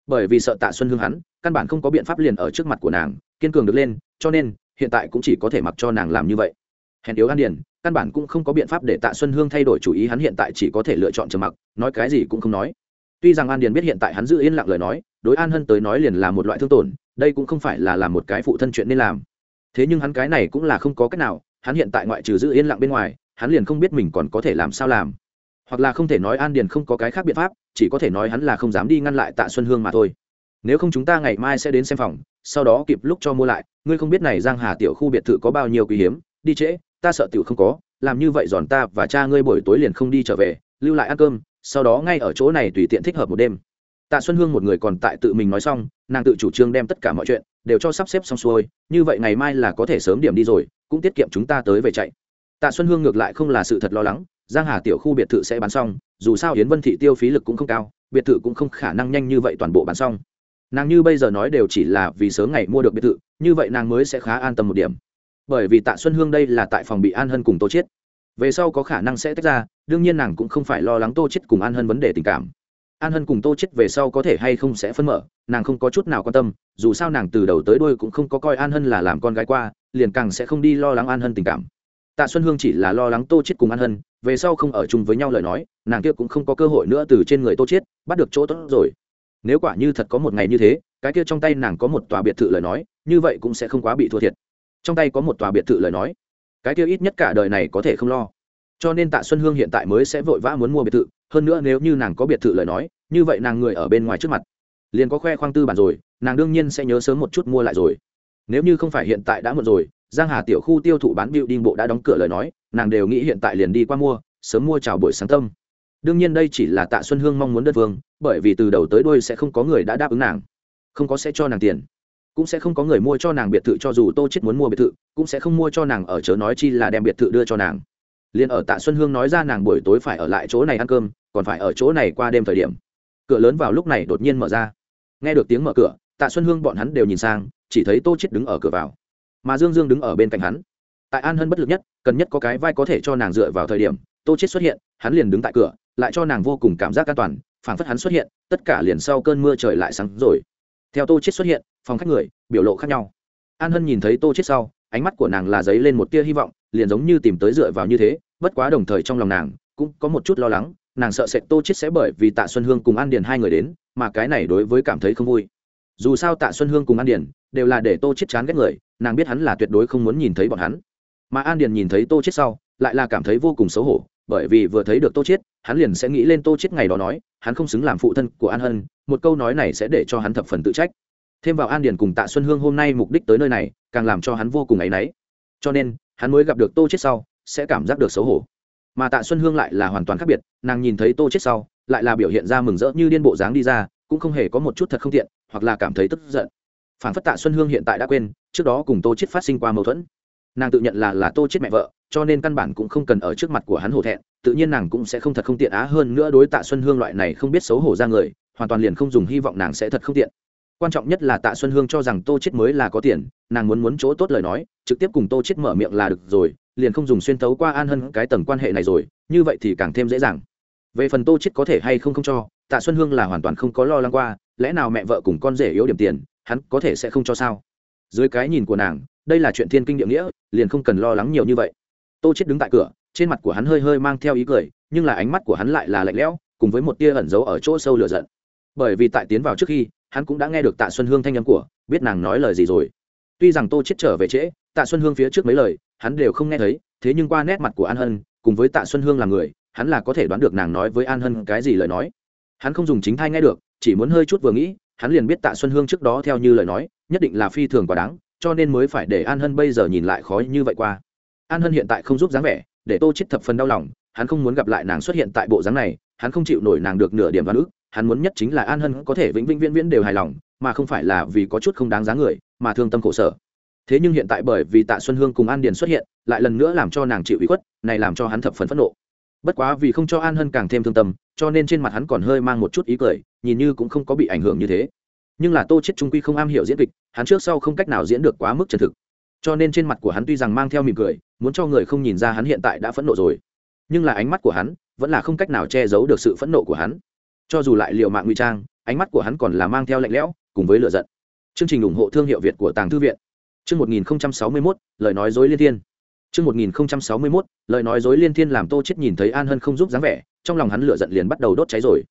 Bởi vì sợ tạ xuân hương hắn, căn bản không có biện pháp liền ở trước mặt của nàng, kiên cường được lên, cho nên, hiện tại cũng chỉ có thể mặc cho nàng làm như vậy hèn yếu an điền, căn bản cũng không có biện pháp để tạ xuân hương thay đổi chủ ý, hắn hiện tại chỉ có thể lựa chọn trầm mặc, nói cái gì cũng không nói. Tuy rằng an điền biết hiện tại hắn giữ yên lặng lời nói, đối an hân tới nói liền là một loại thương tổn, đây cũng không phải là làm một cái phụ thân chuyện nên làm. Thế nhưng hắn cái này cũng là không có cách nào, hắn hiện tại ngoại trừ giữ yên lặng bên ngoài, hắn liền không biết mình còn có thể làm sao làm. Hoặc là không thể nói an điền không có cái khác biện pháp, chỉ có thể nói hắn là không dám đi ngăn lại tạ xuân hương mà thôi. Nếu không chúng ta ngày mai sẽ đến xem phòng, sau đó kịp lúc cho mua lại, ngươi không biết này giang hà tiểu khu biệt thự có bao nhiêu quý hiếm, đi trễ ta sợ tiểu không có, làm như vậy giòn ta và cha ngươi buổi tối liền không đi trở về, lưu lại ăn cơm, sau đó ngay ở chỗ này tùy tiện thích hợp một đêm. Tạ xuân hương một người còn tại tự mình nói xong, nàng tự chủ trương đem tất cả mọi chuyện đều cho sắp xếp xong xuôi, như vậy ngày mai là có thể sớm điểm đi rồi, cũng tiết kiệm chúng ta tới về chạy. Tạ xuân hương ngược lại không là sự thật lo lắng, giang hà tiểu khu biệt thự sẽ bán xong, dù sao yến vân thị tiêu phí lực cũng không cao, biệt thự cũng không khả năng nhanh như vậy toàn bộ bán xong. Nàng như bây giờ nói đều chỉ là vì sớm ngày mua được biệt thự, như vậy nàng mới sẽ khá an tâm một điểm bởi vì tạ xuân hương đây là tại phòng bị an hân cùng tô chiết. Về sau có khả năng sẽ tách ra, đương nhiên nàng cũng không phải lo lắng tô chết cùng an hân vấn đề tình cảm. An hân cùng tô chết về sau có thể hay không sẽ phân mở, nàng không có chút nào quan tâm, dù sao nàng từ đầu tới đuôi cũng không có coi an hân là làm con gái qua, liền càng sẽ không đi lo lắng an hân tình cảm. Tạ xuân hương chỉ là lo lắng tô chết cùng an hân, về sau không ở chung với nhau lời nói, nàng kia cũng không có cơ hội nữa từ trên người tô chết bắt được chỗ tốt rồi. Nếu quả như thật có một ngày như thế, cái kia trong tay nàng có một tòa biệt thự lời nói, như vậy cũng sẽ không quá bị thua thiệt trong tay có một tòa biệt thự lời nói. Cái kia ít nhất cả đời này có thể không lo. Cho nên tạ xuân hương hiện tại mới sẽ vội vã muốn mua biệt thự, hơn nữa nếu như nàng có biệt thự lời nói, như vậy nàng người ở bên ngoài trước mặt. Liền có khoe khoang tư bản rồi, nàng đương nhiên sẽ nhớ sớm một chút mua lại rồi. Nếu như không phải hiện tại đã muộn rồi, giang hà tiểu khu tiêu thụ bán bịu đinh bộ đã đóng cửa lời nói, nàng đều nghĩ hiện tại liền đi qua mua, sớm mua chào buổi sáng tâm. Đương nhiên đây chỉ là tạ xuân hương mong muốn đất vương bởi vì từ đầu tới đôi sẽ không có người đã đáp ứng nàng. Không có sẽ cho nàng tiền cũng sẽ không có người mua cho nàng biệt thự cho dù tô chết muốn mua biệt thự, cũng sẽ không mua cho nàng ở chớ nói chi là đem biệt thự đưa cho nàng. Liền ở tạ xuân hương nói ra nàng buổi tối phải ở lại chỗ này ăn cơm, còn phải ở chỗ này qua đêm thời điểm. Cửa lớn vào lúc này đột nhiên mở ra. Nghe được tiếng mở cửa, tạ xuân hương bọn hắn đều nhìn sang, chỉ thấy tô chết đứng ở cửa vào. Mà dương dương đứng ở bên cạnh hắn. Tại an hân bất lực nhất, cần nhất có cái vai có thể cho nàng dựa vào thời điểm, tô chết xuất hiện, hắn liền đứng tại cửa, lại cho nàng vô cùng cảm giác an toàn, phảng phất hắn xuất hiện, tất cả liền sau cơn mưa trời lại sáng rồi. Theo tô chết xuất hiện phòng khách người, biểu lộ khác nhau. An hân nhìn thấy tô chết sau, ánh mắt của nàng là dấy lên một tia hy vọng, liền giống như tìm tới dựa vào như thế, bất quá đồng thời trong lòng nàng cũng có một chút lo lắng, nàng sợ sệt tô chết sẽ bởi vì tạ xuân hương cùng an điền hai người đến, mà cái này đối với cảm thấy không vui. Dù sao tạ xuân hương cùng an điền đều là để tô chết chán ghét người, nàng biết hắn là tuyệt đối không muốn nhìn thấy bọn hắn. Mà an điền nhìn thấy tô chết sau, lại là cảm thấy vô cùng xấu hổ, bởi vì vừa thấy được tô chết hắn liền sẽ nghĩ lên tô chết ngày đó nói, hắn không xứng làm phụ thân của an hân, một câu nói này sẽ để cho hắn thập phần tự trách thêm vào an điền cùng tạ xuân hương hôm nay mục đích tới nơi này, càng làm cho hắn vô cùng áy náy. Cho nên, hắn mới gặp được tô chết sau, sẽ cảm giác được xấu hổ. Mà tạ xuân hương lại là hoàn toàn khác biệt, nàng nhìn thấy tô chết sau, lại là biểu hiện ra mừng rỡ như điên bộ dáng đi ra, cũng không hề có một chút thật không tiện, hoặc là cảm thấy tức giận. Phản phất tạ xuân hương hiện tại đã quên, trước đó cùng tô chết phát sinh qua mâu thuẫn. Nàng tự nhận là là tô chết mẹ vợ, cho nên căn bản cũng không cần ở trước mặt của hắn hổ thẹn, tự nhiên nàng cũng sẽ không thật không tiện á hơn nữa đối tạ xuân hương loại này không biết xấu hổ ra người, hoàn toàn liền không dùng hy vọng nàng sẽ thật không tiện quan trọng nhất là tạ xuân hương cho rằng tô chết mới là có tiền, nàng muốn muốn chỗ tốt lời nói, trực tiếp cùng tô chết mở miệng là được rồi, liền không dùng xuyên tấu qua an hân cái tầng quan hệ này rồi, như vậy thì càng thêm dễ dàng. Về phần tô chết có thể hay không không cho, tạ xuân hương là hoàn toàn không có lo lắng qua, lẽ nào mẹ vợ cùng con rể yếu điểm tiền, hắn có thể sẽ không cho sao? Dưới cái nhìn của nàng, đây là chuyện thiên kinh địa nghĩa, liền không cần lo lắng nhiều như vậy. Tô chết đứng tại cửa, trên mặt của hắn hơi hơi mang theo ý cười, nhưng là ánh mắt của hắn lại là lạnh lẽo, cùng với một tia ẩn giấu ở chỗ sâu lửa giận. Bởi vì tại tiến vào trước khi hắn cũng đã nghe được tạ xuân hương thanh âm của, biết nàng nói lời gì rồi. Tuy rằng tô chết trở về trễ, tạ xuân hương phía trước mấy lời, hắn đều không nghe thấy, thế nhưng qua nét mặt của an hân, cùng với tạ xuân hương là người, hắn là có thể đoán được nàng nói với an hân cái gì lời nói. Hắn không dùng chính thai nghe được, chỉ muốn hơi chút vừa nghĩ, hắn liền biết tạ xuân hương trước đó theo như lời nói, nhất định là phi thường quá đáng, cho nên mới phải để an hân bây giờ nhìn lại khó như vậy qua. An hân hiện tại không giúp dáng vẻ, để tô chết thập phần đau lòng, hắn không muốn gặp lại nàng xuất hiện tại bộ dáng này, hắn không chịu nổi nàng được nửa điểm văn ức hắn muốn nhất chính là an hân có thể vĩnh vĩnh viễn viễn đều hài lòng, mà không phải là vì có chút không đáng giá người, mà thương tâm khổ sở. Thế nhưng hiện tại bởi vì tạ xuân hương cùng an điền xuất hiện, lại lần nữa làm cho nàng chịu ủy khuất, này làm cho hắn thập phần phẫn nộ. Bất quá vì không cho an hân càng thêm thương tâm, cho nên trên mặt hắn còn hơi mang một chút ý cười, nhìn như cũng không có bị ảnh hưởng như thế. Nhưng là tô chết trung quy không am hiểu diễn kịch, hắn trước sau không cách nào diễn được quá mức chân thực. Cho nên trên mặt của hắn tuy rằng mang theo mỉm cười, muốn cho người không nhìn ra hắn hiện tại đã phẫn nộ rồi. Nhưng là ánh mắt của hắn vẫn là không cách nào che giấu được sự phẫn nộ của hắn cho dù lại liều mạng nguy trang, ánh mắt của hắn còn là mang theo lạnh lẽo, cùng với lửa giận. Chương trình ủng hộ thương hiệu việt của tàng thư viện. Chương một nghìn sáu mươi mốt, lời nói dối liên thiên. Chương một nghìn sáu mươi mốt, lời nói dối liên thiên làm tô chết nhìn thấy an hân không giúp dáng vẻ, trong lòng hắn lửa giận liền bắt đầu đốt cháy rồi.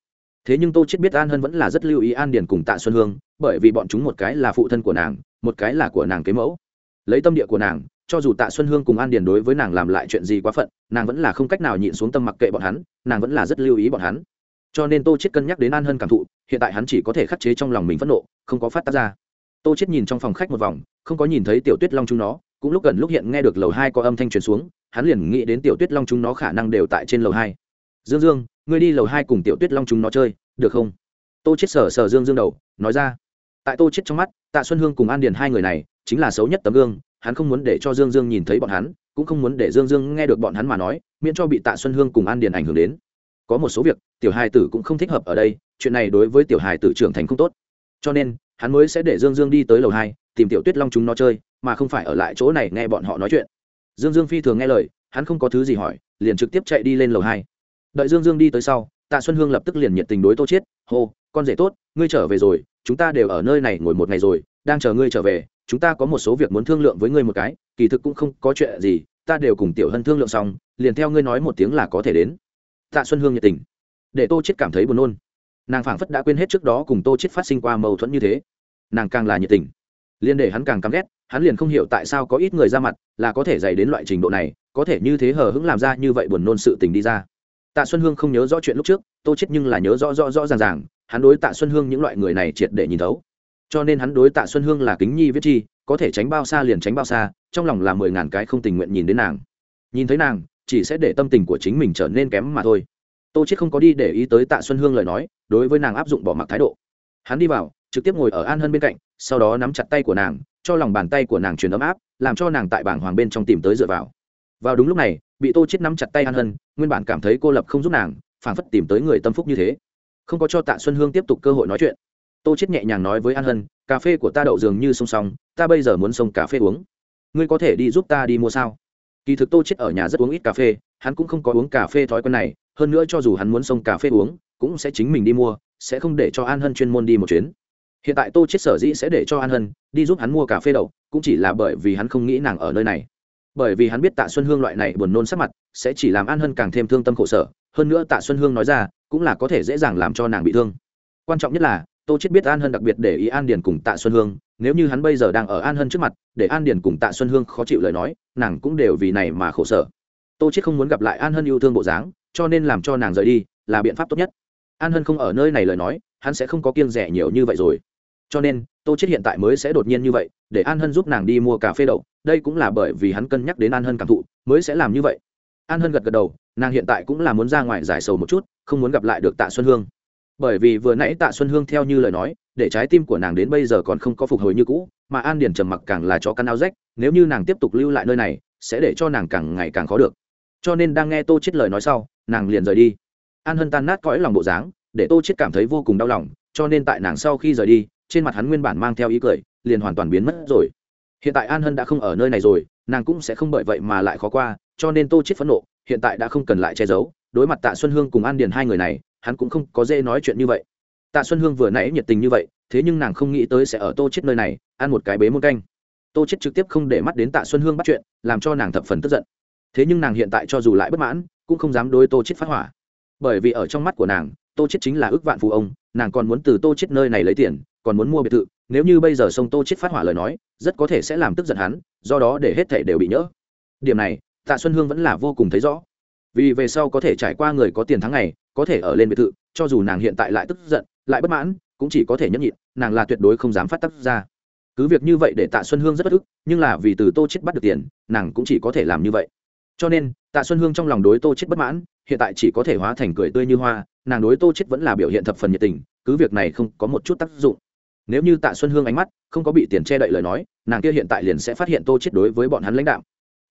Thế nhưng tô chết biết an hân vẫn là rất lưu ý an điền cùng tạ xuân hương, bởi vì bọn chúng một cái là phụ thân của nàng, một cái là của nàng kế mẫu. Lấy tâm địa của nàng, cho dù tạ xuân hương cùng an điền đối với nàng làm lại chuyện gì quá phận, nàng vẫn là không cách nào nhịn xuống tâm mặc kệ bọn hắn, nàng vẫn là rất lưu ý bọn hắn cho nên tô chết cân nhắc đến an hân cảm thụ, hiện tại hắn chỉ có thể khắc chế trong lòng mình phẫn nộ, không có phát tác ra. Tô chết nhìn trong phòng khách một vòng, không có nhìn thấy tiểu tuyết long chúng nó, cũng lúc gần lúc hiện nghe được lầu hai có âm thanh truyền xuống, hắn liền nghĩ đến tiểu tuyết long chúng nó khả năng đều tại trên lầu hai. Dương dương, ngươi đi lầu hai cùng tiểu tuyết long chúng nó chơi, được không? Tô chết sờ sờ dương dương đầu, nói ra. Tại tô chết trong mắt, tạ xuân hương cùng an điền hai người này, chính là xấu nhất tấm gương, hắn không muốn để cho dương dương nhìn thấy bọn hắn, cũng không muốn để dương dương nghe được bọn hắn mà nói, miễn cho bị tạ xuân hương cùng an điền ảnh hưởng đến có một số việc, tiểu hài tử cũng không thích hợp ở đây, chuyện này đối với tiểu hài tử trưởng thành không tốt. Cho nên, hắn mới sẽ để dương dương đi tới lầu hai, tìm tiểu tuyết long chúng nó chơi, mà không phải ở lại chỗ này nghe bọn họ nói chuyện. Dương dương phi thường nghe lời, hắn không có thứ gì hỏi, liền trực tiếp chạy đi lên lầu hai. Đợi dương dương đi tới sau, tạ xuân hương lập tức liền nhiệt tình đối tô chiết, hô, con rể tốt, ngươi trở về rồi, chúng ta đều ở nơi này ngồi một ngày rồi, đang chờ ngươi trở về, chúng ta có một số việc muốn thương lượng với ngươi một cái, kỳ thực cũng không có chuyện gì, ta đều cùng tiểu hân thương lượng xong, liền theo ngươi nói một tiếng là có thể đến tạ xuân hương nhiệt tình. Để tô chết cảm thấy buồn nôn. Nàng phảng phất đã quên hết trước đó cùng tô chết phát sinh qua mâu thuẫn như thế. Nàng càng là nhiệt tình. Liên để hắn càng căm ghét, hắn liền không hiểu tại sao có ít người ra mặt là có thể dày đến loại trình độ này, có thể như thế hờ hững làm ra như vậy buồn nôn sự tình đi ra. Tạ xuân hương không nhớ rõ chuyện lúc trước, tô chết nhưng là nhớ rõ rõ rõ ràng ràng, hắn đối tạ xuân hương những loại người này triệt để nhìn thấu. Cho nên hắn đối tạ xuân hương là kính nhi viết chi, có thể tránh bao xa liền tránh bao xa, trong lòng là mười ngàn cái không tình nguyện nhìn đến nàng. Nhìn thấy nàng chỉ sẽ để tâm tình của chính mình trở nên kém mà thôi. Tô chết không có đi để ý tới tạ xuân hương lời nói, đối với nàng áp dụng bỏ mặc thái độ. Hắn đi vào, trực tiếp ngồi ở an hân bên cạnh, sau đó nắm chặt tay của nàng, cho lòng bàn tay của nàng truyền ấm áp, làm cho nàng tại bảng hoàng bên trong tìm tới dựa vào. Vào đúng lúc này, bị tô chết nắm chặt tay an hân, nguyên bản cảm thấy cô lập không giúp nàng, phảng phất tìm tới người tâm phúc như thế. Không có cho tạ xuân hương tiếp tục cơ hội nói chuyện. Tô chết nhẹ nhàng nói với an hân, cà phê của ta đậu dường như song song, ta bây giờ muốn sông cà phê uống. Ngươi có thể đi giúp ta đi mua sao? Kỳ thực tô chết ở nhà rất uống ít cà phê, hắn cũng không có uống cà phê thói quen này, hơn nữa cho dù hắn muốn xông cà phê uống, cũng sẽ chính mình đi mua, sẽ không để cho an hân chuyên môn đi một chuyến. Hiện tại tô chết sở dĩ sẽ để cho an hân đi giúp hắn mua cà phê đậu, cũng chỉ là bởi vì hắn không nghĩ nàng ở nơi này. Bởi vì hắn biết tạ xuân hương loại này buồn nôn sắc mặt, sẽ chỉ làm an hân càng thêm thương tâm khổ sở. Hơn nữa tạ xuân hương nói ra, cũng là có thể dễ dàng làm cho nàng bị thương. Quan trọng nhất là tô chết biết an hân đặc biệt để ý an điền cùng tạ xuân hương, nếu như hắn bây giờ đang ở an hân trước mặt, để an điền cùng tạ xuân hương khó chịu lời nói, nàng cũng đều vì này mà khổ sở. Tô chết không muốn gặp lại an hân yêu thương bộ dáng, cho nên làm cho nàng rời đi là biện pháp tốt nhất. An hân không ở nơi này lời nói, hắn sẽ không có kiêng rẻ nhiều như vậy rồi. Cho nên, tô chết hiện tại mới sẽ đột nhiên như vậy, để an hân giúp nàng đi mua cà phê đậu. Đây cũng là bởi vì hắn cân nhắc đến an hân cảm thụ, mới sẽ làm như vậy. An hân gật gật đầu, nàng hiện tại cũng là muốn ra ngoài giải sầu một chút, không muốn gặp lại được tạ xuân hương bởi vì vừa nãy tạ xuân hương theo như lời nói, để trái tim của nàng đến bây giờ còn không có phục hồi như cũ, mà an điền trầm mặc càng là chó căn áo rách, nếu như nàng tiếp tục lưu lại nơi này, sẽ để cho nàng càng ngày càng khó được. Cho nên đang nghe tô chết lời nói sau, nàng liền rời đi. An hân tan nát cõi lòng bộ dáng, để tô chết cảm thấy vô cùng đau lòng, cho nên tại nàng sau khi rời đi, trên mặt hắn nguyên bản mang theo ý cười, liền hoàn toàn biến mất rồi. Hiện tại an hân đã không ở nơi này rồi, nàng cũng sẽ không bởi vậy mà lại khó qua, cho nên tô chết phẫn nộ, hiện tại đã không cần lại che giấu. Đối mặt tạ xuân hương cùng an điền hai người này hắn cũng không có dễ nói chuyện như vậy. Tạ xuân hương vừa nãy nhiệt tình như vậy, thế nhưng nàng không nghĩ tới sẽ ở tô chết nơi này, ăn một cái bế muôn canh. Tô chết trực tiếp không để mắt đến tạ xuân hương bắt chuyện, làm cho nàng thập phần tức giận. Thế nhưng nàng hiện tại cho dù lại bất mãn, cũng không dám đối tô chết phát hỏa. Bởi vì ở trong mắt của nàng, tô chết chính là ước vạn phụ ông, nàng còn muốn từ tô chết nơi này lấy tiền, còn muốn mua biệt thự, nếu như bây giờ sông tô chết phát hỏa lời nói, rất có thể sẽ làm tức giận hắn, do đó để hết thể đều bị nhỡ. Điểm này, tạ xuân hương vẫn là vô cùng thấy rõ. Vì về sau có thể trải qua người có tiền tháng ngày có thể ở lên biệt thự, cho dù nàng hiện tại lại tức giận, lại bất mãn, cũng chỉ có thể nhẫn nhịn, nàng là tuyệt đối không dám phát tác ra. Cứ việc như vậy để tạ xuân hương rất bất ức, nhưng là vì từ tô chết bắt được tiền, nàng cũng chỉ có thể làm như vậy. Cho nên, tạ xuân hương trong lòng đối tô chết bất mãn, hiện tại chỉ có thể hóa thành cười tươi như hoa, nàng đối tô chết vẫn là biểu hiện thập phần nhiệt tình, cứ việc này không có một chút tác dụng. Nếu như tạ xuân hương ánh mắt không có bị tiền che đậy lời nói, nàng kia hiện tại liền sẽ phát hiện tô chết đối với bọn hắn lãnh đạo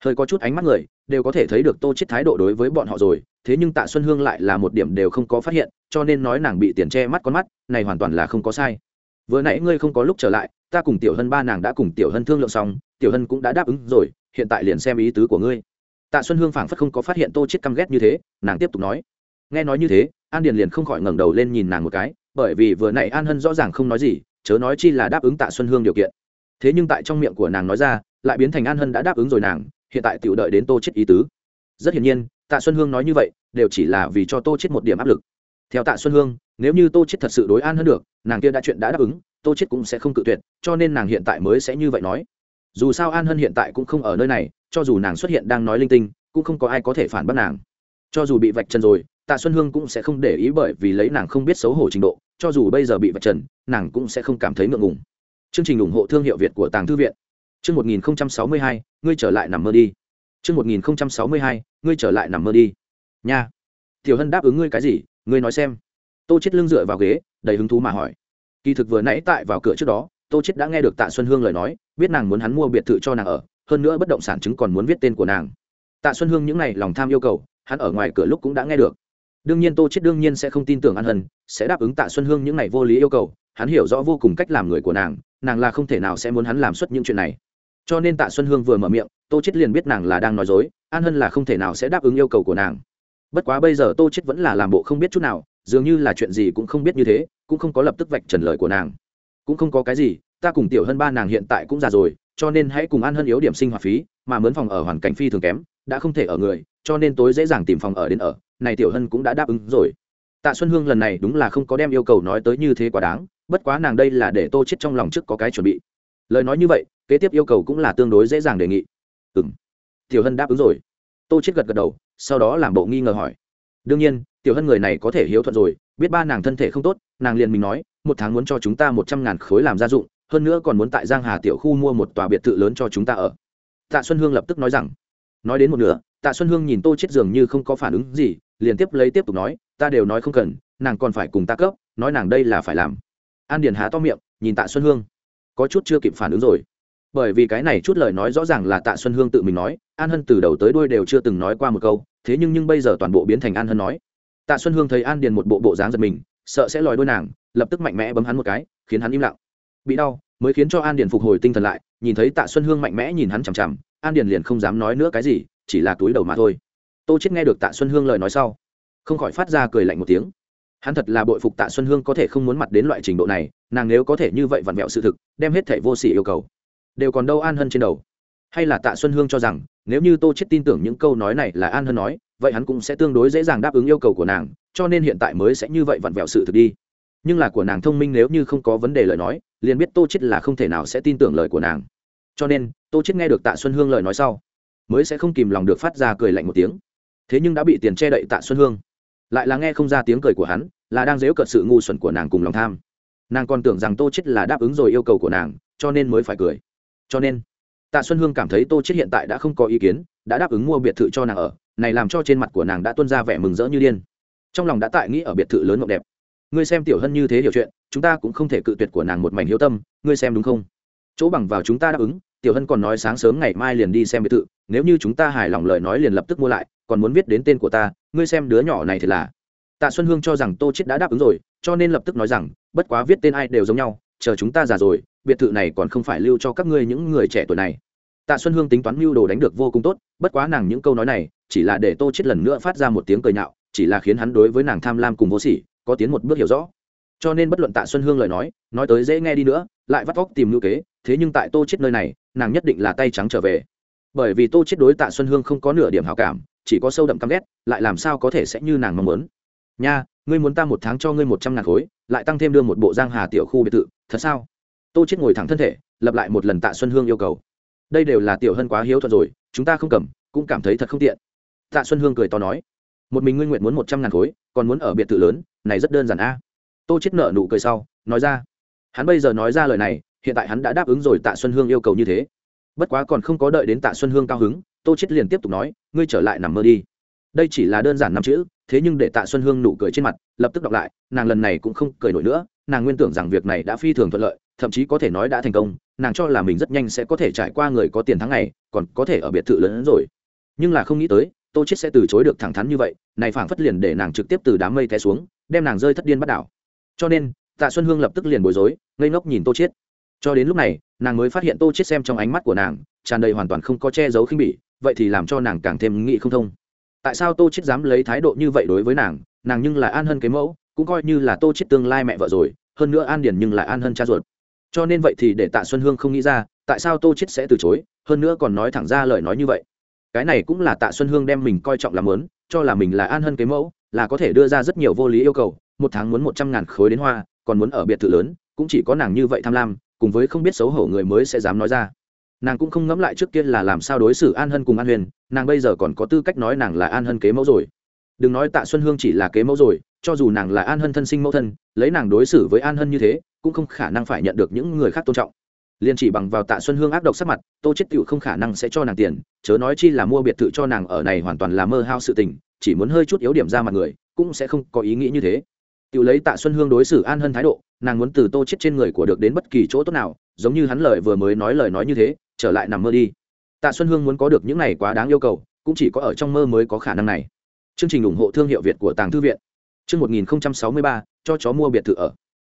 hơi có chút ánh mắt người, đều có thể thấy được tô chết thái độ đối với bọn họ rồi thế nhưng tạ xuân hương lại là một điểm đều không có phát hiện, cho nên nói nàng bị tiền che mắt con mắt, này hoàn toàn là không có sai. Vừa nãy ngươi không có lúc trở lại, ta cùng tiểu hân ba nàng đã cùng tiểu hân thương lượng xong, tiểu hân cũng đã đáp ứng rồi, hiện tại liền xem ý tứ của ngươi. Tạ xuân hương phảng phất không có phát hiện tô chết căm ghét như thế, nàng tiếp tục nói. Nghe nói như thế, an điền liền không khỏi ngẩng đầu lên nhìn nàng một cái, bởi vì vừa nãy an hân rõ ràng không nói gì, chớ nói chi là đáp ứng tạ xuân hương điều kiện. Thế nhưng tại trong miệng của nàng nói ra, lại biến thành an hân đã đáp ứng rồi nàng, hiện tại tiểu đợi đến tô chết ý tứ rất hiển nhiên, tạ xuân hương nói như vậy, đều chỉ là vì cho tô chết một điểm áp lực. Theo tạ xuân hương, nếu như tô chết thật sự đối an hơn được, nàng kia đã chuyện đã đáp ứng, tô chết cũng sẽ không cự tuyệt, cho nên nàng hiện tại mới sẽ như vậy nói. Dù sao an hân hiện tại cũng không ở nơi này, cho dù nàng xuất hiện đang nói linh tinh, cũng không có ai có thể phản bác nàng. Cho dù bị vạch trần rồi, tạ xuân hương cũng sẽ không để ý bởi vì lấy nàng không biết xấu hổ trình độ, cho dù bây giờ bị vạch trần, nàng cũng sẽ không cảm thấy ngượng ngùng. Chương trình ủng hộ thương hiệu việt của tàng thư viện. Chương một nghìn sáu mươi hai, ngươi trở lại nằm mơ đi chương một nghìn sáu mươi hai, ngươi trở lại nằm mơ đi. Nha. Tiểu hân đáp ứng ngươi cái gì, ngươi nói xem. Tô chết lưng dựa vào ghế, đầy hứng thú mà hỏi. Kỳ thực vừa nãy tại vào cửa trước đó, tô chết đã nghe được tạ xuân hương lời nói, biết nàng muốn hắn mua biệt thự cho nàng ở, hơn nữa bất động sản chứng còn muốn viết tên của nàng. Tạ xuân hương những này lòng tham yêu cầu, hắn ở ngoài cửa lúc cũng đã nghe được. Đương nhiên tô chết đương nhiên sẽ không tin tưởng an hân, sẽ đáp ứng tạ xuân hương những này vô lý yêu cầu, hắn hiểu rõ vô cùng cách làm người của nàng nàng là không thể nào sẽ muốn hắn làm suất những chuyện này. Cho nên tạ xuân hương vừa mở miệng tô chết liền biết nàng là đang nói dối, an hân là không thể nào sẽ đáp ứng yêu cầu của nàng. Bất quá bây giờ tô chết vẫn là làm bộ không biết chút nào, dường như là chuyện gì cũng không biết như thế, cũng không có lập tức vạch trần lời của nàng. Cũng không có cái gì, ta cùng tiểu hân ba nàng hiện tại cũng già rồi, cho nên hãy cùng an hân yếu điểm sinh hoạt phí, mà mướn phòng ở hoàn cảnh phi thường kém, đã không thể ở người, cho nên tối dễ dàng tìm phòng ở đến ở, này tiểu hân cũng đã đáp ứng rồi. Tạ xuân hương lần này đúng là không có đem yêu cầu nói tới như thế quá đáng, bất quá nàng đây là để tô chết trong lòng trước có cái chuẩn bị. Lời nói như vậy, kế tiếp yêu cầu cũng là tương đối dễ dàng đề nghị ừng tiểu hân đáp ứng rồi. Tô chết gật gật đầu, sau đó làm bộ nghi ngờ hỏi. Đương nhiên, tiểu hân người này có thể hiếu thuận rồi, biết ba nàng thân thể không tốt, nàng liền mình nói, một tháng muốn cho chúng ta một trăm ngàn khối làm gia dụng, hơn nữa còn muốn tại giang hà tiểu khu mua một tòa biệt thự lớn cho chúng ta ở. Tạ xuân hương lập tức nói rằng. Nói đến một nửa, tạ xuân hương nhìn tô chết dường như không có phản ứng gì, liền tiếp lấy tiếp tục nói, ta đều nói không cần, nàng còn phải cùng ta cấp, nói nàng đây là phải làm. An điền há to miệng, nhìn tạ xuân hương. Có chút chưa kịp phản ứng rồi bởi vì cái này chút lời nói rõ ràng là tạ xuân hương tự mình nói, an hân từ đầu tới đuôi đều chưa từng nói qua một câu, thế nhưng nhưng bây giờ toàn bộ biến thành an hân nói. Tạ xuân hương thấy an điền một bộ bộ dáng giật mình, sợ sẽ lòi đôi nàng, lập tức mạnh mẽ bấm hắn một cái, khiến hắn im lặng. Bị đau, mới khiến cho an điền phục hồi tinh thần lại, nhìn thấy tạ xuân hương mạnh mẽ nhìn hắn chằm chằm, an điền liền không dám nói nữa cái gì, chỉ là túi đầu mà thôi. Tô chết nghe được tạ xuân hương lời nói sau, không khỏi phát ra cười lạnh một tiếng. Hắn thật là bội phục tạ xuân hương có thể không muốn mặt đến loại trình độ này, nàng nếu có thể như vậy vặn vẹo sự thực, đem hết thảy vô sỉ yêu cầu đều còn đâu an hân trên đầu. Hay là tạ xuân hương cho rằng, nếu như tô chết tin tưởng những câu nói này là an hân nói, vậy hắn cũng sẽ tương đối dễ dàng đáp ứng yêu cầu của nàng, cho nên hiện tại mới sẽ như vậy vặn vẹo sự thực đi. Nhưng là của nàng thông minh nếu như không có vấn đề lời nói, liền biết tô chết là không thể nào sẽ tin tưởng lời của nàng. Cho nên, tô chết nghe được tạ xuân hương lời nói sau, mới sẽ không kìm lòng được phát ra cười lạnh một tiếng. Thế nhưng đã bị tiền che đậy tạ xuân hương, lại là nghe không ra tiếng cười của hắn, là đang dếu cợt sự ngu xuẩn của nàng cùng lòng tham. Nàng còn tưởng rằng tô chết là đáp ứng rồi yêu cầu của nàng, cho nên mới phải cười cho nên, tạ xuân hương cảm thấy tô chết hiện tại đã không có ý kiến, đã đáp ứng mua biệt thự cho nàng ở, này làm cho trên mặt của nàng đã tuôn ra vẻ mừng rỡ như điên. Trong lòng đã tại nghĩ ở biệt thự lớn ngọc đẹp. Ngươi xem tiểu hân như thế hiểu chuyện, chúng ta cũng không thể cự tuyệt của nàng một mảnh hiếu tâm, ngươi xem đúng không? Chỗ bằng vào chúng ta đáp ứng, tiểu hân còn nói sáng sớm ngày mai liền đi xem biệt thự, nếu như chúng ta hài lòng lời nói liền lập tức mua lại, còn muốn viết đến tên của ta, ngươi xem đứa nhỏ này thì là. Tạ xuân hương cho rằng tô chết đã đáp ứng rồi, cho nên lập tức nói rằng, bất quá viết tên ai đều giống nhau chờ chúng ta già rồi, biệt thự này còn không phải lưu cho các ngươi những người trẻ tuổi này. Tạ xuân hương tính toán mưu đồ đánh được vô cùng tốt, bất quá nàng những câu nói này, chỉ là để tô chết lần nữa phát ra một tiếng cười nhạo, chỉ là khiến hắn đối với nàng tham lam cùng vô sỉ, có tiến một bước hiểu rõ. Cho nên bất luận tạ xuân hương lời nói nói tới dễ nghe đi nữa, lại vắt vóc tìm ngữ kế, thế nhưng tại tô chết nơi này, nàng nhất định là tay trắng trở về. Bởi vì tô chết đối tạ xuân hương không có nửa điểm hảo cảm, chỉ có sâu đậm căm ghét, lại làm sao có thể sẽ như nàng mong muốn. Nha, ngươi muốn ta một tháng cho ngươi một trăm ngàn khối, lại tăng thêm đưa một bộ giang hà tiểu khu biệt thự thật sao? Tô chết ngồi thẳng thân thể lập lại một lần tạ xuân hương yêu cầu. Đây đều là tiểu hân quá hiếu thuận rồi, chúng ta không cầm, cũng cảm thấy thật không tiện. Tạ xuân hương cười to nói. Một mình nguyên nguyện muốn một trăm ngàn khối, còn muốn ở biệt thự lớn, này rất đơn giản a. Tô chết nợ nụ cười sau, nói ra. Hắn bây giờ nói ra lời này, hiện tại hắn đã đáp ứng rồi tạ xuân hương yêu cầu như thế. Bất quá còn không có đợi đến tạ xuân hương cao hứng, tô chết liền tiếp tục nói, ngươi trở lại nằm mơ đi. Đây chỉ là đơn giản năm chữ, thế nhưng để tạ xuân hương nụ cười trên mặt, lập tức đọc lại, nàng lần này cũng không cười nổi nữa nàng nguyên tưởng rằng việc này đã phi thường thuận lợi, thậm chí có thể nói đã thành công, nàng cho là mình rất nhanh sẽ có thể trải qua người có tiền tháng này còn có thể ở biệt thự lớn hơn rồi. Nhưng là không nghĩ tới, tô chết sẽ từ chối được thẳng thắn như vậy, này phảng phất liền để nàng trực tiếp từ đám mây té xuống, đem nàng rơi thất điên bắt đảo. Cho nên, tạ xuân hương lập tức liền bối rối, ngây ngốc nhìn tô chết cho đến lúc này, nàng mới phát hiện tô chết xem trong ánh mắt của nàng, tràn đầy hoàn toàn không có che giấu khinh bỉ, vậy thì làm cho nàng càng thêm nghĩ không thông. Tại sao tô chết dám lấy thái độ như vậy đối với nàng nàng nhưng là an hân cái mẫu cũng coi như là tô chết tương lai mẹ vợ rồi, hơn nữa an điển nhưng lại an hơn cha ruột. Cho nên vậy thì để tạ xuân hương không nghĩ ra, tại sao tô chết sẽ từ chối, hơn nữa còn nói thẳng ra lời nói như vậy. Cái này cũng là tạ xuân hương đem mình coi trọng làm lớn cho là mình là an hơn cái mẫu, là có thể đưa ra rất nhiều vô lý yêu cầu, một tháng muốn một trăm ngàn khối đến hoa, còn muốn ở biệt thự lớn, cũng chỉ có nàng như vậy tham lam, cùng với không biết xấu hổ người mới sẽ dám nói ra. Nàng cũng không ngẫm lại trước kia là làm sao đối xử an hân cùng an huyền, nàng bây giờ còn có tư cách nói nàng là an hân kế mẫu rồi đừng nói tạ xuân hương chỉ là kế mẫu rồi, cho dù nàng là an hân thân sinh mẫu thân, lấy nàng đối xử với an hân như thế, cũng không khả năng phải nhận được những người khác tôn trọng. Liền chỉ bằng vào tạ xuân hương ác độc sắc mặt, tô chết tựu không khả năng sẽ cho nàng tiền, chớ nói chi là mua biệt thự cho nàng ở này hoàn toàn là mơ hao sự tình, chỉ muốn hơi chút yếu điểm ra mặt người, cũng sẽ không có ý nghĩ như thế. Tựu lấy tạ xuân hương đối xử an hân thái độ, nàng muốn từ tô chết trên người của được đến bất kỳ chỗ tốt nào, giống như hắn lời vừa mới nói lời nói như thế, trở lại nằm mơ đi. Tạ xuân hương muốn có được những này quá đáng yêu cầu, cũng chỉ có ở trong mơ mới có khả năng này chương trình ủng hộ thương hiệu việt của tàng thư viện. Chương một nghìn sáu mươi ba, cho chó mua biệt thự ở.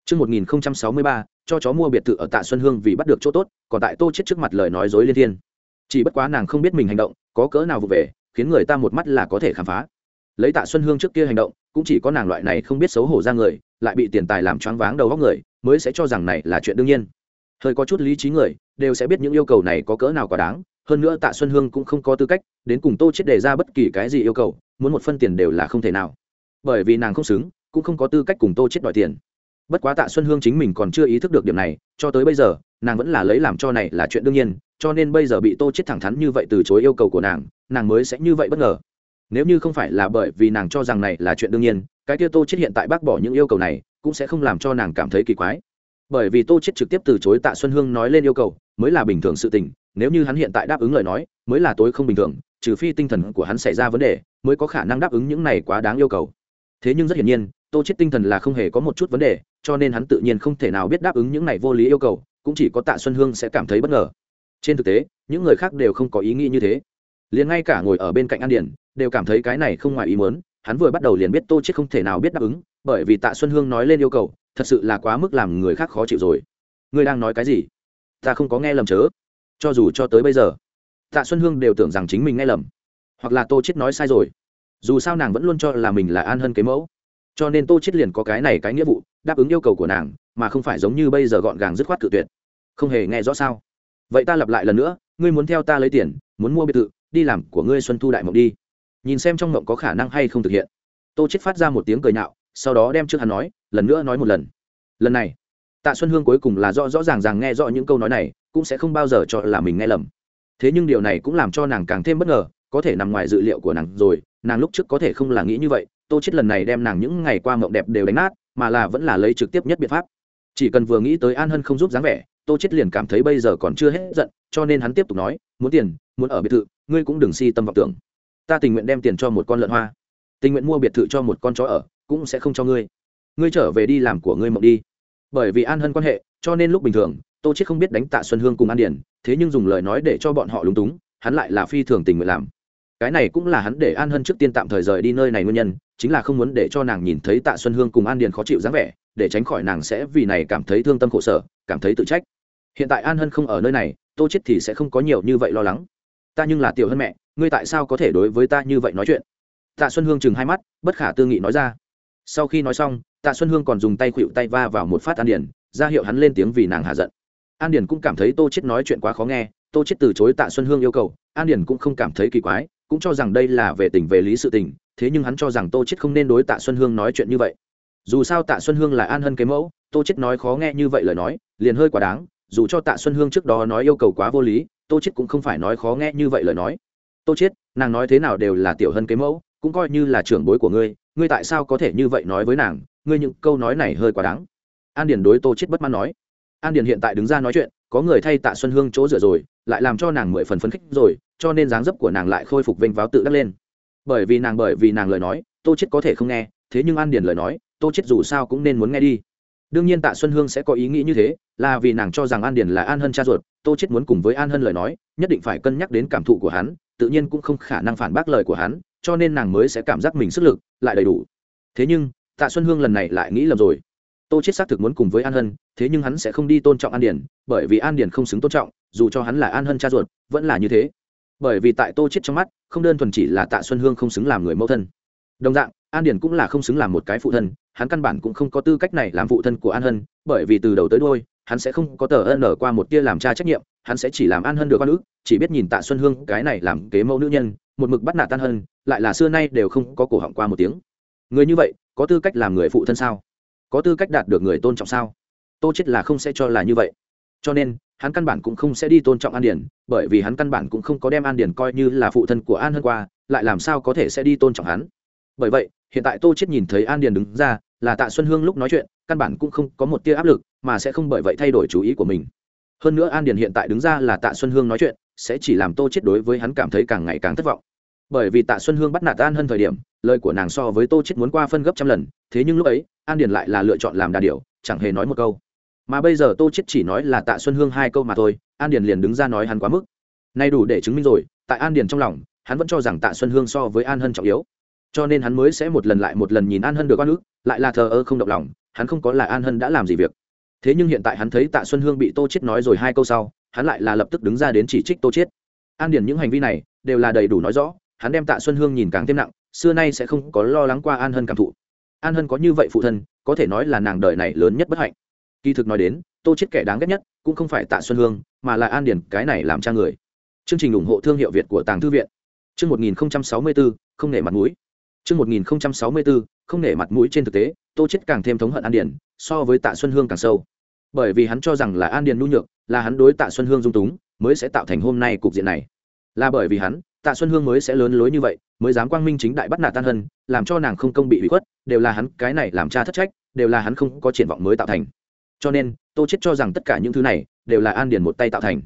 Chương một nghìn sáu mươi ba, cho chó mua biệt thự ở tạ xuân hương vì bắt được chỗ tốt, còn tại tô chết trước mặt lời nói dối liên thiên. Chỉ bất quá nàng không biết mình hành động, có cỡ nào vụ về, khiến người ta một mắt là có thể khám phá. Lấy tạ xuân hương trước kia hành động, cũng chỉ có nàng loại này không biết xấu hổ ra người, lại bị tiền tài làm choáng váng đầu óc người, mới sẽ cho rằng này là chuyện đương nhiên. Thời có chút lý trí người, đều sẽ biết những yêu cầu này có cỡ nào quá đáng, hơn nữa tạ xuân hương cũng không có tư cách đến cùng tô chết đề ra bất kỳ cái gì yêu cầu muốn một phân tiền đều là không thể nào. Bởi vì nàng không xứng, cũng không có tư cách cùng tô chết đòi tiền. Bất quá tạ xuân hương chính mình còn chưa ý thức được điểm này, cho tới bây giờ, nàng vẫn là lấy làm cho này là chuyện đương nhiên, cho nên bây giờ bị tô chết thẳng thắn như vậy từ chối yêu cầu của nàng nàng mới sẽ như vậy bất ngờ. Nếu như không phải là bởi vì nàng cho rằng này là chuyện đương nhiên, cái kia tô chết hiện tại bác bỏ những yêu cầu này, cũng sẽ không làm cho nàng cảm thấy kỳ quái. Bởi vì tô chết trực tiếp từ chối tạ xuân hương nói lên yêu cầu, mới là bình thường sự tình, nếu như hắn hiện tại đáp ứng lời nói, mới là tối không bình thường, trừ phi tinh thần của hắn xảy ra vấn đề mới có khả năng đáp ứng những này quá đáng yêu cầu. Thế nhưng rất hiển nhiên, tô chết tinh thần là không hề có một chút vấn đề, cho nên hắn tự nhiên không thể nào biết đáp ứng những này vô lý yêu cầu, cũng chỉ có tạ xuân hương sẽ cảm thấy bất ngờ. Trên thực tế, những người khác đều không có ý nghĩ như thế. Liền ngay cả ngồi ở bên cạnh an điển, đều cảm thấy cái này không ngoài ý muốn, hắn vừa bắt đầu liền biết tô chết không thể nào biết đáp ứng, bởi vì tạ xuân hương nói lên yêu cầu, thật sự là quá mức làm người khác khó chịu rồi. Ngươi đang nói cái gì? Ta không có nghe lầm chớ. Cho dù cho tới bây giờ, tạ xuân hương đều tưởng rằng chính mình nghe lầm hoặc là tô chết nói sai rồi. Dù sao nàng vẫn luôn cho là mình là an hơn cái mẫu. Cho nên tô chết liền có cái này cái nghĩa vụ, đáp ứng yêu cầu của nàng, mà không phải giống như bây giờ gọn gàng dứt khoát cự tuyệt. Không hề nghe rõ sao? Vậy ta lặp lại lần nữa, ngươi muốn theo ta lấy tiền, muốn mua biệt thự, đi làm của ngươi xuân thu đại mộng đi. Nhìn xem trong mộng có khả năng hay không thực hiện. Tô chết phát ra một tiếng cười nhạo, sau đó đem trước hắn nói, lần nữa nói một lần. Lần này, tạ xuân hương cuối cùng là rõ rõ ràng ràng nghe rõ những câu nói này, cũng sẽ không bao giờ cho là mình nghe lầm. Thế nhưng điều này cũng làm cho nàng càng thêm bất ngờ có thể nằm ngoài dự liệu của nàng rồi, nàng lúc trước có thể không là nghĩ như vậy, tô chết lần này đem nàng những ngày qua mộng đẹp đều đánh nát, mà là vẫn là lấy trực tiếp nhất biện pháp. Chỉ cần vừa nghĩ tới an hân không giúp dáng vẻ, tô chết liền cảm thấy bây giờ còn chưa hết giận, cho nên hắn tiếp tục nói, muốn tiền, muốn ở biệt thự, ngươi cũng đừng si tâm vọng tưởng. Ta tình nguyện đem tiền cho một con lợn hoa. Tình nguyện mua biệt thự cho một con chó ở, cũng sẽ không cho ngươi. Ngươi trở về đi làm của ngươi mộng đi. Bởi vì an hân quan hệ, cho nên lúc bình thường, tô chết không biết đánh tạ xuân hương cùng an điển thế nhưng dùng lời nói để cho bọn họ lúng túng, hắn lại là phi thường tình nguyện làm cái này cũng là hắn để an hân trước tiên tạm thời rời đi nơi này nguyên nhân, chính là không muốn để cho nàng nhìn thấy tạ xuân hương cùng an điền khó chịu dáng vẻ, để tránh khỏi nàng sẽ vì này cảm thấy thương tâm khổ sở, cảm thấy tự trách. Hiện tại an hân không ở nơi này, tô chết thì sẽ không có nhiều như vậy lo lắng. Ta nhưng là tiểu hơn mẹ, ngươi tại sao có thể đối với ta như vậy nói chuyện? Tạ xuân hương chừng hai mắt, bất khả tư nghị nói ra. Sau khi nói xong, tạ xuân hương còn dùng tay khuỵu tay va vào một phát an điền, ra hiệu hắn lên tiếng vì nàng hạ giận. An điền cũng cảm thấy tô chết nói chuyện quá khó nghe, tô chết từ chối tạ xuân hương yêu cầu, an điền cũng không cảm thấy kỳ quái cũng cho rằng đây là về tình về lý sự tình, thế nhưng hắn cho rằng tô chết không nên đối tạ xuân hương nói chuyện như vậy. Dù sao tạ xuân hương là an hân cái mẫu, tô chết nói khó nghe như vậy lời nói, liền hơi quá đáng, dù cho tạ xuân hương trước đó nói yêu cầu quá vô lý, tô chết cũng không phải nói khó nghe như vậy lời nói. Tô chết nàng nói thế nào đều là tiểu hân cái mẫu, cũng coi như là trưởng bối của ngươi ngươi tại sao có thể như vậy nói với nàng, ngươi những câu nói này hơi quá đáng. An điền đối tô chết bất mãn nói. An điền hiện tại đứng ra nói chuyện có người thay tạ xuân hương chỗ dựa rồi, lại làm cho nàng mười phần phấn khích rồi, cho nên dáng dấp của nàng lại khôi phục vênh váo tự đắc lên. Bởi vì nàng, bởi vì nàng lời nói, tô chết có thể không nghe, thế nhưng an điền lời nói, tô chết dù sao cũng nên muốn nghe đi. Đương nhiên tạ xuân hương sẽ có ý nghĩ như thế, là vì nàng cho rằng an điền là an hân cha ruột, tô chết muốn cùng với an hân lời nói, nhất định phải cân nhắc đến cảm thụ của hắn, tự nhiên cũng không khả năng phản bác lời của hắn, cho nên nàng mới sẽ cảm giác mình sức lực lại đầy đủ. Thế nhưng, tạ xuân hương lần này lại nghĩ lầm rồi tô chết xác thực muốn cùng với an hân, thế nhưng hắn sẽ không đi tôn trọng an điền, bởi vì an điền không xứng tôn trọng, dù cho hắn là an hân cha ruột, vẫn là như thế. Bởi vì tại tô chết trong mắt, không đơn thuần chỉ là tạ xuân hương không xứng làm người mẫu thân. Đồng dạng, an điền cũng là không xứng làm một cái phụ thân, hắn căn bản cũng không có tư cách này làm phụ thân của an hân, bởi vì từ đầu tới đôi hắn sẽ không có tờ ân ở qua một tia làm cha trách nhiệm, hắn sẽ chỉ làm an hân được con nữ chỉ biết nhìn tạ xuân hương cái này làm kế mẫu nữ nhân, một mực bắt nạt tan hân, lại là xưa nay đều không có cổ họng qua một tiếng. Người như vậy, có tư cách làm người phụ thân sao? Có tư cách đạt được người tôn trọng sao? Tô chết là không sẽ cho là như vậy. Cho nên, hắn căn bản cũng không sẽ đi tôn trọng an điển bởi vì hắn căn bản cũng không có đem an điển coi như là phụ thân của an hơn qua, lại làm sao có thể sẽ đi tôn trọng hắn? Bởi vậy, hiện tại tô chết nhìn thấy an điển đứng ra, là tạ xuân hương lúc nói chuyện, căn bản cũng không có một tia áp lực, mà sẽ không bởi vậy thay đổi chú ý của mình. Hơn nữa an điển hiện tại đứng ra là tạ xuân hương nói chuyện, sẽ chỉ làm tô chết đối với hắn cảm thấy càng ngày càng thất vọng. Bởi vì tạ xuân hương bắt nạt an hơn thời điểm, lời của nàng so với tô chết muốn qua phân gấp trăm lần, thế nhưng lúc ấy an Điền lại là lựa chọn làm đà điểu, chẳng hề nói một câu. Mà bây giờ tô chết chỉ nói là tạ xuân hương hai câu mà thôi, an điền liền đứng ra nói hắn quá mức. Nay đủ để chứng minh rồi, tại an điền trong lòng, hắn vẫn cho rằng tạ xuân hương so với an hân trọng yếu. Cho nên hắn mới sẽ một lần lại một lần nhìn an hân được oan ức, lại là thờ ơ không động lòng, hắn không có là an hân đã làm gì việc. Thế nhưng hiện tại hắn thấy tạ xuân hương bị tô chết nói rồi hai câu sau, hắn lại là lập tức đứng ra đến chỉ trích tô chết an điền những hành vi này đều là đầy đủ nói rõ, hắn đem tạ xuân hương nhìn càng thêm nặng, xưa nay sẽ không có lo lắng qua an hân cảm thụ an hân có như vậy phụ thân có thể nói là nàng đời này lớn nhất bất hạnh kỳ thực nói đến tô chết kẻ đáng ghét nhất cũng không phải tạ xuân hương mà là an điển cái này làm cha người chương trình ủng hộ thương hiệu việt của tàng thư viện chương một nghìn sáu mươi bốn không nể mặt mũi Trước 1064, không nể mặt mũi trên thực tế, Tô chết càng thêm thống hận An Điền, so với Tạ Xuân Hương càng sâu. Bởi vì hắn cho rằng là An Điền nhu nhược, là hắn đối Tạ Xuân Hương dung túng, mới sẽ tạo thành hôm nay cục diện này. Là bởi vì hắn, Tạ Xuân Hương mới sẽ lớn lối như vậy, mới dám quang minh chính đại bắt nạt Tan Hân, làm cho nàng không công bị ủy khuất, đều là hắn, cái này làm cha thất trách, đều là hắn không có triển vọng mới tạo thành. Cho nên, Tô chết cho rằng tất cả những thứ này đều là An Điền một tay tạo thành.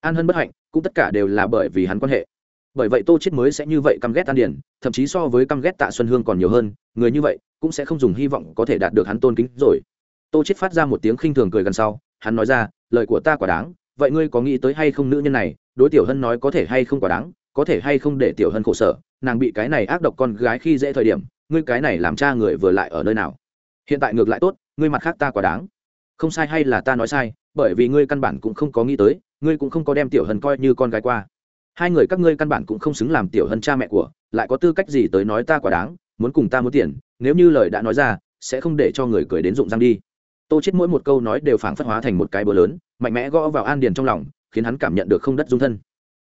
An Hân bất hạnh, cũng tất cả đều là bởi vì hắn quan hệ bởi vậy tô chết mới sẽ như vậy căm ghét an điển thậm chí so với căm ghét tạ xuân hương còn nhiều hơn người như vậy cũng sẽ không dùng hy vọng có thể đạt được hắn tôn kính rồi tô chết phát ra một tiếng khinh thường cười gần sau hắn nói ra lời của ta quả đáng vậy ngươi có nghĩ tới hay không nữ nhân này đối tiểu hân nói có thể hay không quả đáng có thể hay không để tiểu hân khổ sở nàng bị cái này ác độc con gái khi dễ thời điểm, ngươi cái này làm cha người vừa lại ở nơi nào? Hiện tại ngược lại tốt, ngươi mặt khác ta quả đáng. Không sai hay là ta nói sai, bởi vì ngươi căn bản cũng không có nghĩ tới, ngươi cũng không có đem tiểu hân coi như con gái qua. Hai người các ngươi căn bản cũng không xứng làm tiểu hân cha mẹ của, lại có tư cách gì tới nói ta quả đáng, muốn cùng ta muốn tiền, nếu như lời đã nói ra, sẽ không để cho người cười đến rụng răng đi. Tô chết mỗi một câu nói đều phảng phất hóa thành một cái bờ lớn, mạnh mẽ gõ vào an điền trong lòng, khiến hắn cảm nhận được không đất dung thân.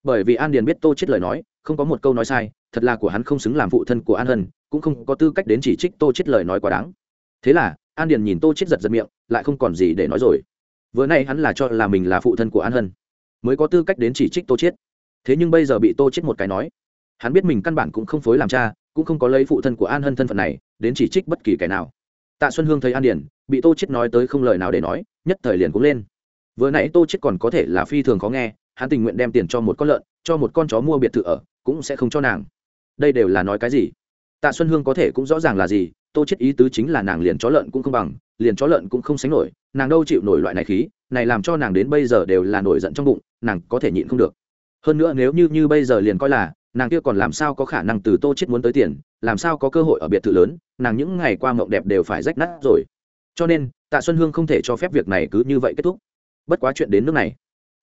Bởi vì an điền biết tô chết lời nói không có một câu nói sai, thật là của hắn không xứng làm phụ thân của an hân, cũng không có tư cách đến chỉ trích tô chết lời nói quá đáng. Thế là, an điền nhìn tô chết giật giật miệng, lại không còn gì để nói rồi. Vừa nay hắn là cho là mình là phụ thân của an hân, mới có tư cách đến chỉ trích tô chết thế nhưng bây giờ bị tô chết một cái nói, hắn biết mình căn bản cũng không phối làm cha, cũng không có lấy phụ thân của an hân thân phận này đến chỉ trích bất kỳ kẻ nào. Tạ xuân hương thấy an Điền, bị tô chết nói tới không lời nào để nói, nhất thời liền cũng lên. Vừa nãy tô chết còn có thể là phi thường khó nghe hắn tình nguyện đem tiền cho một con lợn, cho một con chó mua biệt thự ở, cũng sẽ không cho nàng. Đây đều là nói cái gì? Tạ xuân hương có thể cũng rõ ràng là gì, tô chết ý tứ chính là nàng liền chó lợn cũng không bằng, liền chó lợn cũng không sánh nổi, nàng đâu chịu nổi loại này khí, này làm cho nàng đến bây giờ đều là nổi giận trong bụng, nàng có thể nhịn không được. Hơn nữa nếu như như bây giờ liền coi là, nàng kia còn làm sao có khả năng từ tô chết muốn tới tiền, làm sao có cơ hội ở biệt thự lớn, nàng những ngày qua mộng đẹp đều phải rách nát rồi. Cho nên, tạ xuân hương không thể cho phép việc này cứ như vậy kết thúc. Bất quá chuyện đến nước này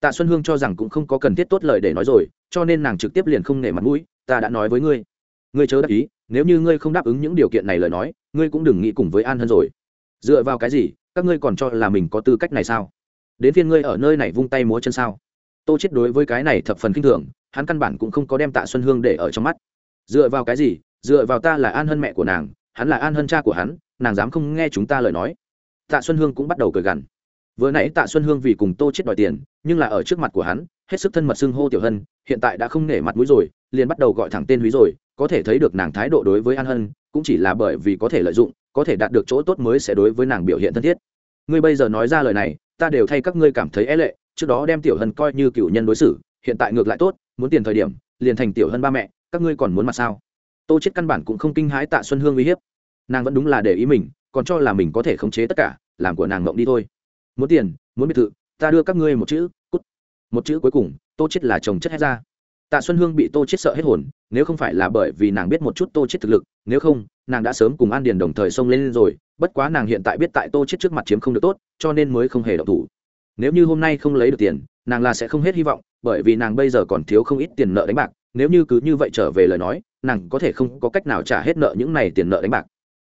tạ xuân hương cho rằng cũng không có cần thiết tốt lời để nói rồi, cho nên nàng trực tiếp liền không nể mặt mũi, ta đã nói với ngươi. Ngươi chớ đáp ý, nếu như ngươi không đáp ứng những điều kiện này lời nói, ngươi cũng đừng nghĩ cùng với an hơn rồi. Dựa vào cái gì? Các ngươi còn cho là mình có tư cách này sao? Đến phiên ngươi ở nơi này vung tay múa chân sao? Tô chết đối với cái này thập phần kinh thường, hắn căn bản cũng không có đem tạ xuân hương để ở trong mắt. Dựa vào cái gì? Dựa vào ta là an hân mẹ của nàng, hắn là an hân cha của hắn, nàng dám không nghe chúng ta lời nói. Tạ xuân hương cũng bắt đầu cười gằn vừa nãy tạ xuân hương vì cùng tô chết đòi tiền, nhưng là ở trước mặt của hắn, hết sức thân mật xưng hô tiểu hân, hiện tại đã không nể mặt mũi rồi, liền bắt đầu gọi thẳng tên húy rồi, có thể thấy được nàng thái độ đối với an hân, cũng chỉ là bởi vì có thể lợi dụng, có thể đạt được chỗ tốt mới sẽ đối với nàng biểu hiện thân thiết. Ngươi bây giờ nói ra lời này, ta đều thay các ngươi cảm thấy é lệ, trước đó đem tiểu hân coi như cựu nhân đối xử, hiện tại ngược lại tốt, muốn tiền thời điểm, liền thành tiểu hân ba mẹ, các ngươi còn muốn mặt sao? Tô chết căn bản cũng không kinh hãi tạ xuân hương uy hiếp. Nàng vẫn đúng là để ý mình, còn cho là mình có thể khống chế tất cả, làm của nàng mộng đi thôi muốn tiền, muốn biệt thự, ta đưa các ngươi một chữ, cút. Một chữ cuối cùng, tô chết là chồng chất hết ra. Tạ xuân hương bị tô chết sợ hết hồn, nếu không phải là bởi vì nàng biết một chút tô chết thực lực, nếu không, nàng đã sớm cùng an điền đồng thời xông lên rồi, bất quá nàng hiện tại biết tại tô chết trước mặt chiếm không được tốt, cho nên mới không hề động thủ. Nếu như hôm nay không lấy được tiền, nàng là sẽ không hết hy vọng, bởi vì nàng bây giờ còn thiếu không ít tiền nợ đánh bạc, nếu như cứ như vậy trở về lời nói, nàng có thể không có cách nào trả hết nợ những này tiền nợ đánh bạc.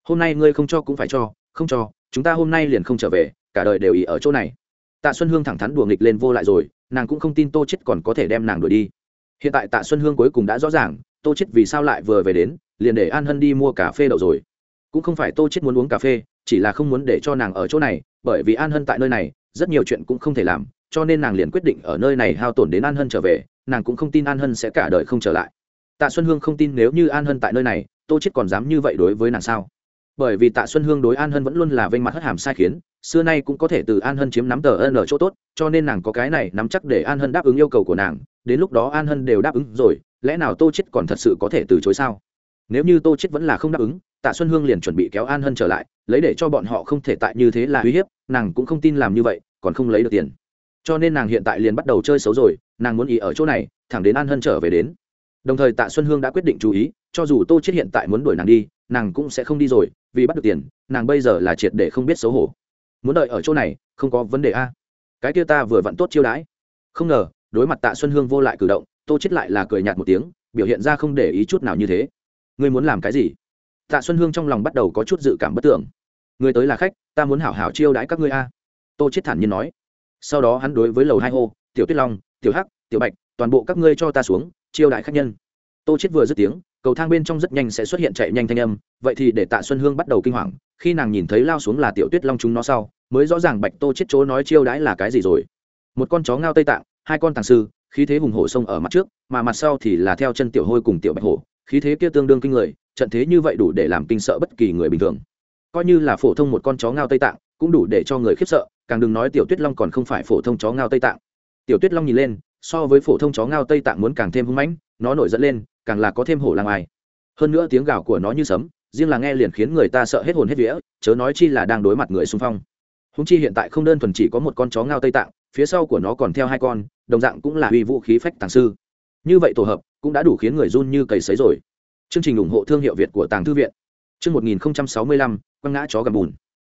Hôm nay ngươi không cho cũng phải cho, không cho, chúng ta hôm nay liền không trở về cả đời đều ý ở chỗ này. Tạ xuân hương thẳng thắn đùa nghịch lên vô lại rồi, nàng cũng không tin tô chết còn có thể đem nàng đuổi đi. Hiện tại tạ xuân hương cuối cùng đã rõ ràng, tô chết vì sao lại vừa về đến, liền để an hân đi mua cà phê đậu rồi. Cũng không phải tô chết muốn uống cà phê, chỉ là không muốn để cho nàng ở chỗ này, bởi vì an hân tại nơi này, rất nhiều chuyện cũng không thể làm, cho nên nàng liền quyết định ở nơi này hao tổn đến an hân trở về, nàng cũng không tin an hân sẽ cả đời không trở lại. Tạ xuân hương không tin nếu như an hân tại nơi này, tô chết còn dám như vậy đối với nàng sao? Bởi vì tạ xuân hương đối an hân vẫn luôn là vênh mặt hất hàm sai khiến, xưa nay cũng có thể từ an hân chiếm nắm tờ ân ở chỗ tốt, cho nên nàng có cái này nắm chắc để an hân đáp ứng yêu cầu của nàng, đến lúc đó an hân đều đáp ứng rồi, lẽ nào tô chết còn thật sự có thể từ chối sao? Nếu như tô chết vẫn là không đáp ứng, tạ xuân hương liền chuẩn bị kéo an hân trở lại, lấy để cho bọn họ không thể tại như thế là uy hiếp, nàng cũng không tin làm như vậy, còn không lấy được tiền. Cho nên nàng hiện tại liền bắt đầu chơi xấu rồi, nàng muốn ý ở chỗ này, thẳng đến an hân trở về đến. Đồng thời tạ xuân hương đã quyết định chú ý, cho dù tô chết hiện tại muốn đuổi nàng đi, nàng cũng sẽ không đi rồi vì bắt được tiền, nàng bây giờ là triệt để không biết xấu hổ. Muốn đợi ở chỗ này, không có vấn đề a. Cái kia ta vừa vặn tốt chiêu đãi. Không ngờ, đối mặt tạ xuân hương vô lại cử động, tô chết lại là cười nhạt một tiếng, biểu hiện ra không để ý chút nào như thế. Ngươi muốn làm cái gì? Tạ xuân hương trong lòng bắt đầu có chút dự cảm bất tưởng. Người tới là khách, ta muốn hảo hảo chiêu đãi các ngươi a. Tô chết thản nhiên nói. Sau đó hắn đối với lầu hai hô, tiểu tuyết long, tiểu hắc, tiểu bạch, toàn bộ các ngươi cho ta xuống, chiêu đãi khách nhân. Tô chết vừa dứt tiếng cầu thang bên trong rất nhanh sẽ xuất hiện chạy nhanh thanh âm, vậy thì để tạ xuân hương bắt đầu kinh hoàng, khi nàng nhìn thấy lao xuống là tiểu tuyết long chúng nó sau, mới rõ ràng bạch tô chết chỗ nói chiêu đãi là cái gì rồi. Một con chó ngao tây tạng, hai con tàng sư, khí thế hùng hổ sông ở mặt trước, mà mặt sau thì là theo chân tiểu hôi cùng tiểu bạch hổ, khí thế kia tương đương kinh người, trận thế như vậy đủ để làm kinh sợ bất kỳ người bình thường. Coi như là phổ thông một con chó ngao tây tạng, cũng đủ để cho người khiếp sợ, càng đừng nói tiểu tuyết long còn không phải phổ thông chó ngao tây tạng. Tiểu tuyết long nhìn lên, so với phổ thông chó ngao tây tạng muốn càng thêm hung mãnh nó nổi dẫn lên, càng là có thêm hổ lang ai. Hơn nữa tiếng gào của nó như sấm, riêng là nghe liền khiến người ta sợ hết hồn hết vía, chớ nói chi là đang đối mặt người xung phong. Húng chi hiện tại không đơn thuần chỉ có một con chó ngao tây tạng, phía sau của nó còn theo hai con, đồng dạng cũng là uy vũ khí phách tàng sư. Như vậy tổ hợp, cũng đã đủ khiến người run như cầy sấy rồi. Chương trình ủng hộ thương hiệu việt của tàng thư viện. Chương một nghìn sáu mươi lăm, quăng ngã chó gầm bùn.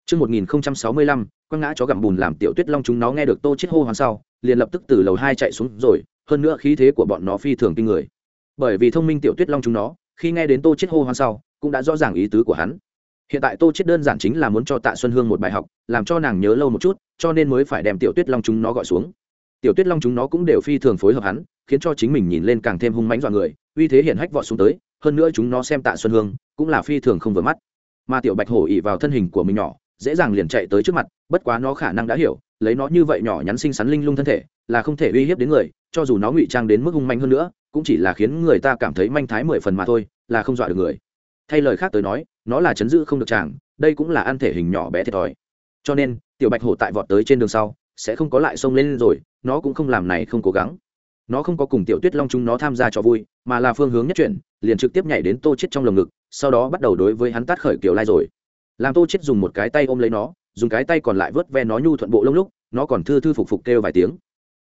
Chương một nghìn sáu mươi lăm, quăng ngã chó gầm bùn làm tiểu tuyết long chúng nó nghe được tô chết hô hoang sau liền lập tức từ lầu hai chạy xuống rồi, hơn nữa khí thế của bọn nó phi thường kinh người. Bởi vì thông minh tiểu tuyết long chúng nó, khi nghe đến tô chết hô hoang sau, cũng đã rõ ràng ý tứ của hắn. Hiện tại tô chết đơn giản chính là muốn cho tạ xuân hương một bài học, làm cho nàng nhớ lâu một chút, cho nên mới phải đem tiểu tuyết long chúng nó gọi xuống. Tiểu tuyết long chúng nó cũng đều phi thường phối hợp hắn, khiến cho chính mình nhìn lên càng thêm hung mãnh dọa người, uy thế hiện hách vọt xuống tới, hơn nữa chúng nó xem tạ xuân hương, cũng là phi thường không vừa mắt. Mà tiểu bạch hổ ỉ vào thân hình của mình nhỏ dễ dàng liền chạy tới trước mặt, bất quá nó khả năng đã hiểu, lấy nó như vậy nhỏ nhắn xinh xắn linh lung thân thể, là không thể uy hiếp đến người, cho dù nó ngụy trang đến mức hung manh hơn nữa, cũng chỉ là khiến người ta cảm thấy manh thái mười phần mà thôi, là không dọa được người. Thay lời khác tới nói, nó là chấn giữ không được chàng, đây cũng là ăn thể hình nhỏ bé thiệt thòi. Cho nên, tiểu bạch hổ tại vọt tới trên đường sau, sẽ không có lại xông lên rồi, nó cũng không làm này không cố gắng. Nó không có cùng tiểu tuyết long chúng nó tham gia cho vui, mà là phương hướng nhất chuyển, liền trực tiếp nhảy đến tô chết trong lồng ngực, sau đó bắt đầu đối với hắn tát khởi kiểu lai rồi làm tô chết dùng một cái tay ôm lấy nó, dùng cái tay còn lại vớt ve nó nhu thuận bộ lông lúc, nó còn thư thư phục phục kêu vài tiếng.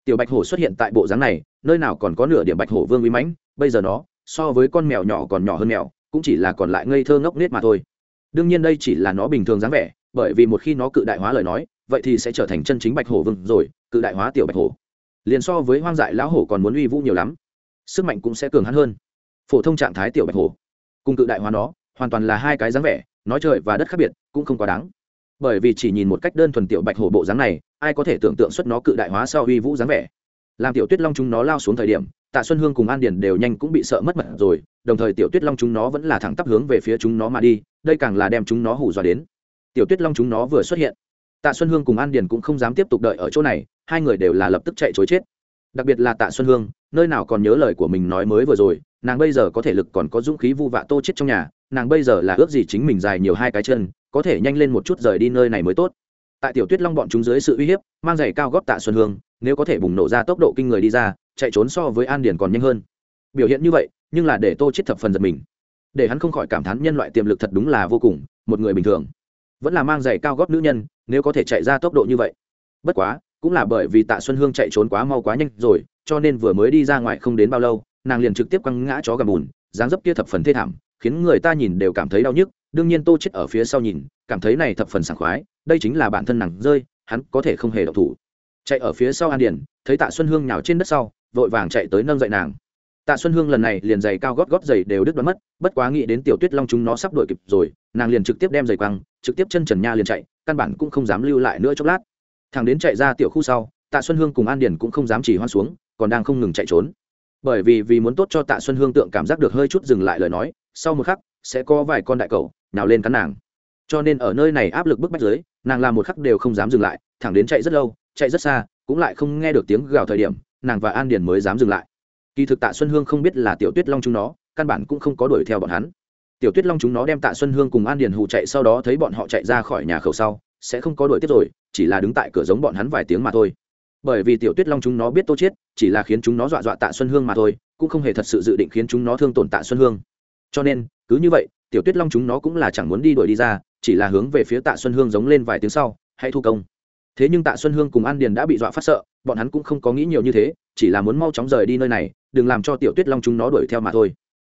Tiểu bạch hổ xuất hiện tại bộ dáng này, nơi nào còn có nửa điểm bạch hổ vương uy mãnh, bây giờ nó, so với con mèo nhỏ còn nhỏ hơn mèo, cũng chỉ là còn lại ngây thơ ngốc nết mà thôi. Đương nhiên đây chỉ là nó bình thường dáng vẻ, bởi vì một khi nó cự đại hóa lời nói, vậy thì sẽ trở thành chân chính bạch hổ vương rồi, cự đại hóa tiểu bạch hổ. Liền so với hoang dại lão hổ còn muốn uy vũ nhiều lắm, sức mạnh cũng sẽ cường hắn hơn. Phổ thông trạng thái tiểu bạch hổ, cùng cự đại hóa nó, hoàn toàn là hai cái dáng vẻ nói trời và đất khác biệt cũng không quá đáng. Bởi vì chỉ nhìn một cách đơn thuần tiểu bạch hổ bộ dáng này, ai có thể tưởng tượng xuất nó cự đại hóa sau uy vũ dáng vẻ. Làm tiểu tuyết long chúng nó lao xuống thời điểm, tạ xuân hương cùng an điền đều nhanh cũng bị sợ mất mật rồi, đồng thời tiểu tuyết long chúng nó vẫn là thẳng tắp hướng về phía chúng nó mà đi, đây càng là đem chúng nó hù dọa đến. Tiểu tuyết long chúng nó vừa xuất hiện, tạ xuân hương cùng an điền cũng không dám tiếp tục đợi ở chỗ này, hai người đều là lập tức chạy chối chết. Đặc biệt là tạ xuân hương, nơi nào còn nhớ lời của mình nói mới vừa rồi, nàng bây giờ có thể lực còn có dũng khí vu vạ tô chết trong nhà nàng bây giờ là ước gì chính mình dài nhiều hai cái chân, có thể nhanh lên một chút rời đi nơi này mới tốt. Tại tiểu tuyết long bọn chúng dưới sự uy hiếp, mang giày cao góp tạ xuân hương, nếu có thể bùng nổ ra tốc độ kinh người đi ra, chạy trốn so với an điển còn nhanh hơn. Biểu hiện như vậy, nhưng là để tô chết thập phần giật mình. Để hắn không khỏi cảm thán nhân loại tiềm lực thật đúng là vô cùng, một người bình thường. Vẫn là mang giày cao góp nữ nhân, nếu có thể chạy ra tốc độ như vậy. Bất quá, cũng là bởi vì tạ xuân hương chạy trốn quá mau quá nhanh rồi, cho nên vừa mới đi ra ngoài không đến bao lâu, nàng liền trực tiếp quăng ngã chó gầm bùn dáng dấp kia thập phần thê thảm, khiến người ta nhìn đều cảm thấy đau nhức, đương nhiên tô chết ở phía sau nhìn, cảm thấy này thập phần sảng khoái, đây chính là bản thân nàng rơi, hắn có thể không hề động thủ. Chạy ở phía sau an điển thấy tạ xuân hương nhào trên đất sau, vội vàng chạy tới nâng dậy nàng. Tạ xuân hương lần này liền giày cao gót gót giày đều đứt đoán mất, bất quá nghĩ đến tiểu tuyết long chúng nó sắp đuổi kịp rồi, nàng liền trực tiếp đem giày quăng, trực tiếp chân trần nha liền chạy, căn bản cũng không dám lưu lại nữa chốc lát. Thằng đến chạy ra tiểu khu sau, tạ xuân hương cùng an điển cũng không dám chỉ hoan xuống, còn đang không ngừng chạy trốn bởi vì vì muốn tốt cho tạ xuân hương tượng cảm giác được hơi chút dừng lại lời nói, sau một khắc, sẽ có vài con đại cầu nào lên cắn nàng. Cho nên ở nơi này áp lực bức bách dưới, nàng làm một khắc đều không dám dừng lại, thẳng đến chạy rất lâu, chạy rất xa, cũng lại không nghe được tiếng gào thời điểm, nàng và an điền mới dám dừng lại. Kỳ thực tạ xuân hương không biết là tiểu tuyết long chúng nó, căn bản cũng không có đuổi theo bọn hắn. Tiểu tuyết long chúng nó đem tạ xuân hương cùng an điền hù chạy sau đó thấy bọn họ chạy ra khỏi nhà khẩu sau, sẽ không có đuổi tiếp rồi, chỉ là đứng tại cửa giống bọn hắn vài tiếng mà thôi bởi vì tiểu tuyết long chúng nó biết tô chết, chỉ là khiến chúng nó dọa dọa tạ xuân hương mà thôi, cũng không hề thật sự dự định khiến chúng nó thương tổn tạ xuân hương. Cho nên, cứ như vậy, tiểu tuyết long chúng nó cũng là chẳng muốn đi đuổi đi ra, chỉ là hướng về phía tạ xuân hương giống lên vài tiếng sau, hãy thu công. Thế nhưng tạ xuân hương cùng an điền đã bị dọa phát sợ, bọn hắn cũng không có nghĩ nhiều như thế, chỉ là muốn mau chóng rời đi nơi này, đừng làm cho tiểu tuyết long chúng nó đuổi theo mà thôi.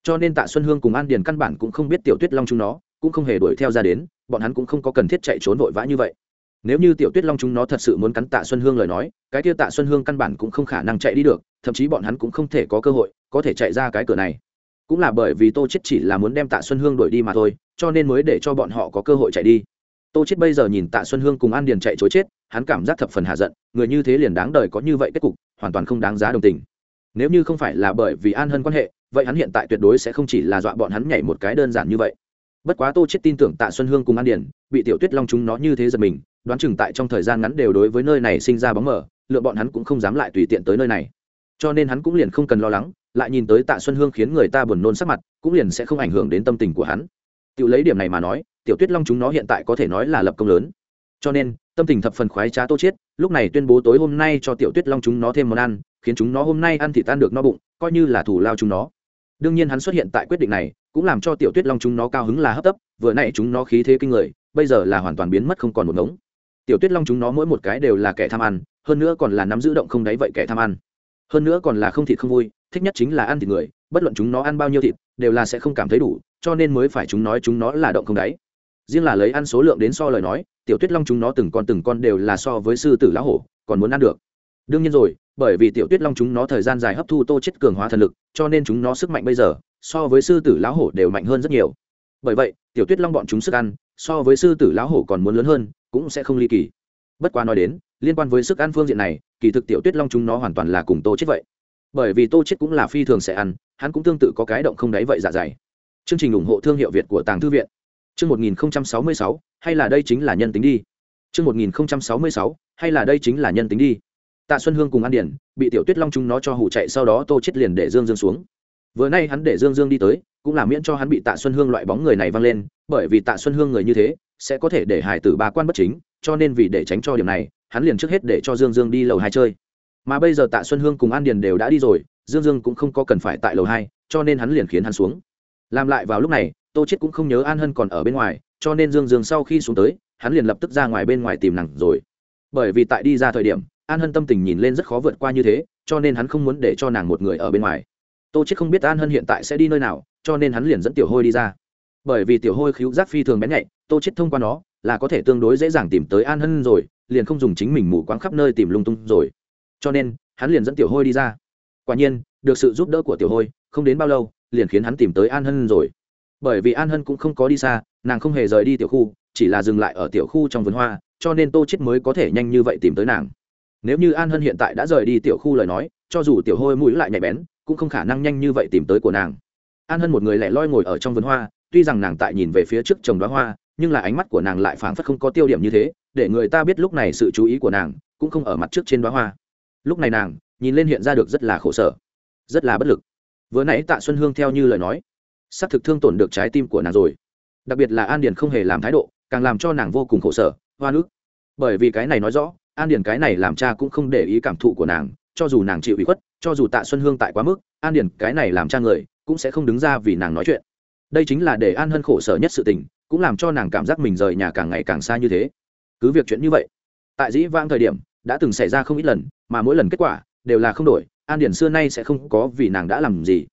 Cho nên tạ xuân hương cùng an điền căn bản cũng không biết tiểu tuyết long chúng nó, cũng không hề đuổi theo ra đến, bọn hắn cũng không có cần thiết chạy trốn vội vã như vậy nếu như tiểu tuyết long chúng nó thật sự muốn cắn tạ xuân hương lời nói, cái kia tạ xuân hương căn bản cũng không khả năng chạy đi được, thậm chí bọn hắn cũng không thể có cơ hội có thể chạy ra cái cửa này. Cũng là bởi vì tô chết chỉ là muốn đem tạ xuân hương đuổi đi mà thôi, cho nên mới để cho bọn họ có cơ hội chạy đi. Tô chết bây giờ nhìn tạ xuân hương cùng an điền chạy chối chết, hắn cảm giác thập phần hạ giận, người như thế liền đáng đời có như vậy kết cục, hoàn toàn không đáng giá đồng tình. Nếu như không phải là bởi vì an hân quan hệ, vậy hắn hiện tại tuyệt đối sẽ không chỉ là dọa bọn hắn nhảy một cái đơn giản như vậy. Bất quá tô chết tin tưởng tạ xuân hương cùng an điền, bị tiểu tuyết long chúng nó như thế giật mình đoán chừng tại trong thời gian ngắn đều đối với nơi này sinh ra bóng mở, lựa bọn hắn cũng không dám lại tùy tiện tới nơi này. Cho nên hắn cũng liền không cần lo lắng lại nhìn tới tạ xuân hương khiến người ta buồn nôn sắc mặt cũng liền sẽ không ảnh hưởng đến tâm tình của hắn. Tự lấy điểm này mà nói tiểu tuyết long chúng nó hiện tại có thể nói là lập công lớn. Cho nên tâm tình thập phần khoái trá tô chết lúc này tuyên bố tối hôm nay cho tiểu tuyết long chúng nó thêm món ăn khiến chúng nó hôm nay ăn thịt tan được no bụng coi như là thủ lao chúng nó. Đương nhiên hắn xuất hiện tại quyết định này cũng làm cho tiểu tuyết long chúng nó cao hứng là hấp tấp vừa nãy chúng nó khí thế kinh người bây giờ là hoàn toàn biến mất không còn một ngống tiểu tuyết long chúng nó mỗi một cái đều là kẻ tham ăn, hơn nữa còn là nắm giữ động không đáy vậy kẻ tham ăn. Hơn nữa còn là không thịt không vui, thích nhất chính là ăn thịt người, bất luận chúng nó ăn bao nhiêu thịt, đều là sẽ không cảm thấy đủ, cho nên mới phải chúng nói chúng nó là động không đáy. Riêng là lấy ăn số lượng đến so lời nói, tiểu tuyết long chúng nó từng con từng con đều là so với sư tử lão hổ, còn muốn ăn được. Đương nhiên rồi, bởi vì tiểu tuyết long chúng nó thời gian dài hấp thu tô chết cường hóa thần lực, cho nên chúng nó sức mạnh bây giờ, so với sư tử lão hổ đều mạnh hơn rất nhiều. Bởi vậy, tiểu tuyết long bọn chúng sức ăn, so với sư tử lão hổ còn muốn lớn hơn cũng sẽ không ly kỳ. Bất quá nói đến liên quan với sức ăn phương diện này kỳ thực tiểu tuyết long chúng nó hoàn toàn là cùng tô chết vậy. Bởi vì tô chết cũng là phi thường sẽ ăn hắn cũng tương tự có cái động không đáy vậy dạ dày. Chương trình ủng hộ thương hiệu việt của tàng thư viện. Chương 1066, hay là đây chính là nhân tính đi. Chương 1066, hay là đây chính là nhân tính đi. Tạ xuân hương cùng an điển bị tiểu tuyết long chúng nó cho hủ chạy sau đó tô chết liền để dương dương xuống. Vừa nay hắn để dương dương đi tới cũng là miễn cho hắn bị tạ xuân hương loại bóng người này văng lên bởi vì tạ xuân hương người như thế sẽ có thể để hải tử ba quan bất chính, cho nên vì để tránh cho điểm này, hắn liền trước hết để cho dương dương đi lầu hai chơi. Mà bây giờ tạ xuân hương cùng an điền đều đã đi rồi, dương dương cũng không có cần phải tại lầu hai, cho nên hắn liền khiến hắn xuống. Làm lại vào lúc này, tô chết cũng không nhớ an hân còn ở bên ngoài, cho nên dương dương sau khi xuống tới, hắn liền lập tức ra ngoài bên ngoài tìm nàng rồi. Bởi vì tại đi ra thời điểm, an hân tâm tình nhìn lên rất khó vượt qua như thế, cho nên hắn không muốn để cho nàng một người ở bên ngoài. Tô chết không biết an hân hiện tại sẽ đi nơi nào, cho nên hắn liền dẫn tiểu hôi đi ra. Bởi vì tiểu hôi khíu giác phi thường bén nhạy tô chết thông qua nó, là có thể tương đối dễ dàng tìm tới an hân rồi, liền không dùng chính mình mù quáng khắp nơi tìm lung tung rồi. Cho nên, hắn liền dẫn tiểu hôi đi ra. Quả nhiên, được sự giúp đỡ của tiểu hôi, không đến bao lâu, liền khiến hắn tìm tới an hân rồi. Bởi vì an hân cũng không có đi xa, nàng không hề rời đi tiểu khu, chỉ là dừng lại ở tiểu khu trong vườn hoa, cho nên tô chết mới có thể nhanh như vậy tìm tới nàng. Nếu như an hân hiện tại đã rời đi tiểu khu lời nói, cho dù tiểu hôi mũi lại nhạy bén, cũng không khả năng nhanh như vậy tìm tới của nàng. An hân một người lẻ loi ngồi ở trong vườn hoa, tuy rằng nàng tại nhìn về phía trước trồng đoá hoa nhưng là ánh mắt của nàng lại phảng phất không có tiêu điểm như thế, để người ta biết lúc này sự chú ý của nàng cũng không ở mặt trước trên đoá hoa. Lúc này nàng nhìn lên hiện ra được rất là khổ sở, rất là bất lực. Vừa nãy tạ xuân hương theo như lời nói, xác thực thương tổn được trái tim của nàng rồi. Đặc biệt là an điền không hề làm thái độ, càng làm cho nàng vô cùng khổ sở, hoa nước. Bởi vì cái này nói rõ, an điền cái này làm cha cũng không để ý cảm thụ của nàng, cho dù nàng chịu ủy khuất, cho dù tạ xuân hương tại quá mức, an điền cái này làm cha người cũng sẽ không đứng ra vì nàng nói chuyện. Đây chính là để an hân khổ sở nhất sự tình cũng làm cho nàng cảm giác mình rời nhà càng ngày càng xa như thế. Cứ việc chuyện như vậy, tại dĩ vãng thời điểm, đã từng xảy ra không ít lần, mà mỗi lần kết quả đều là không đổi, an điển xưa nay sẽ không có vì nàng đã làm gì.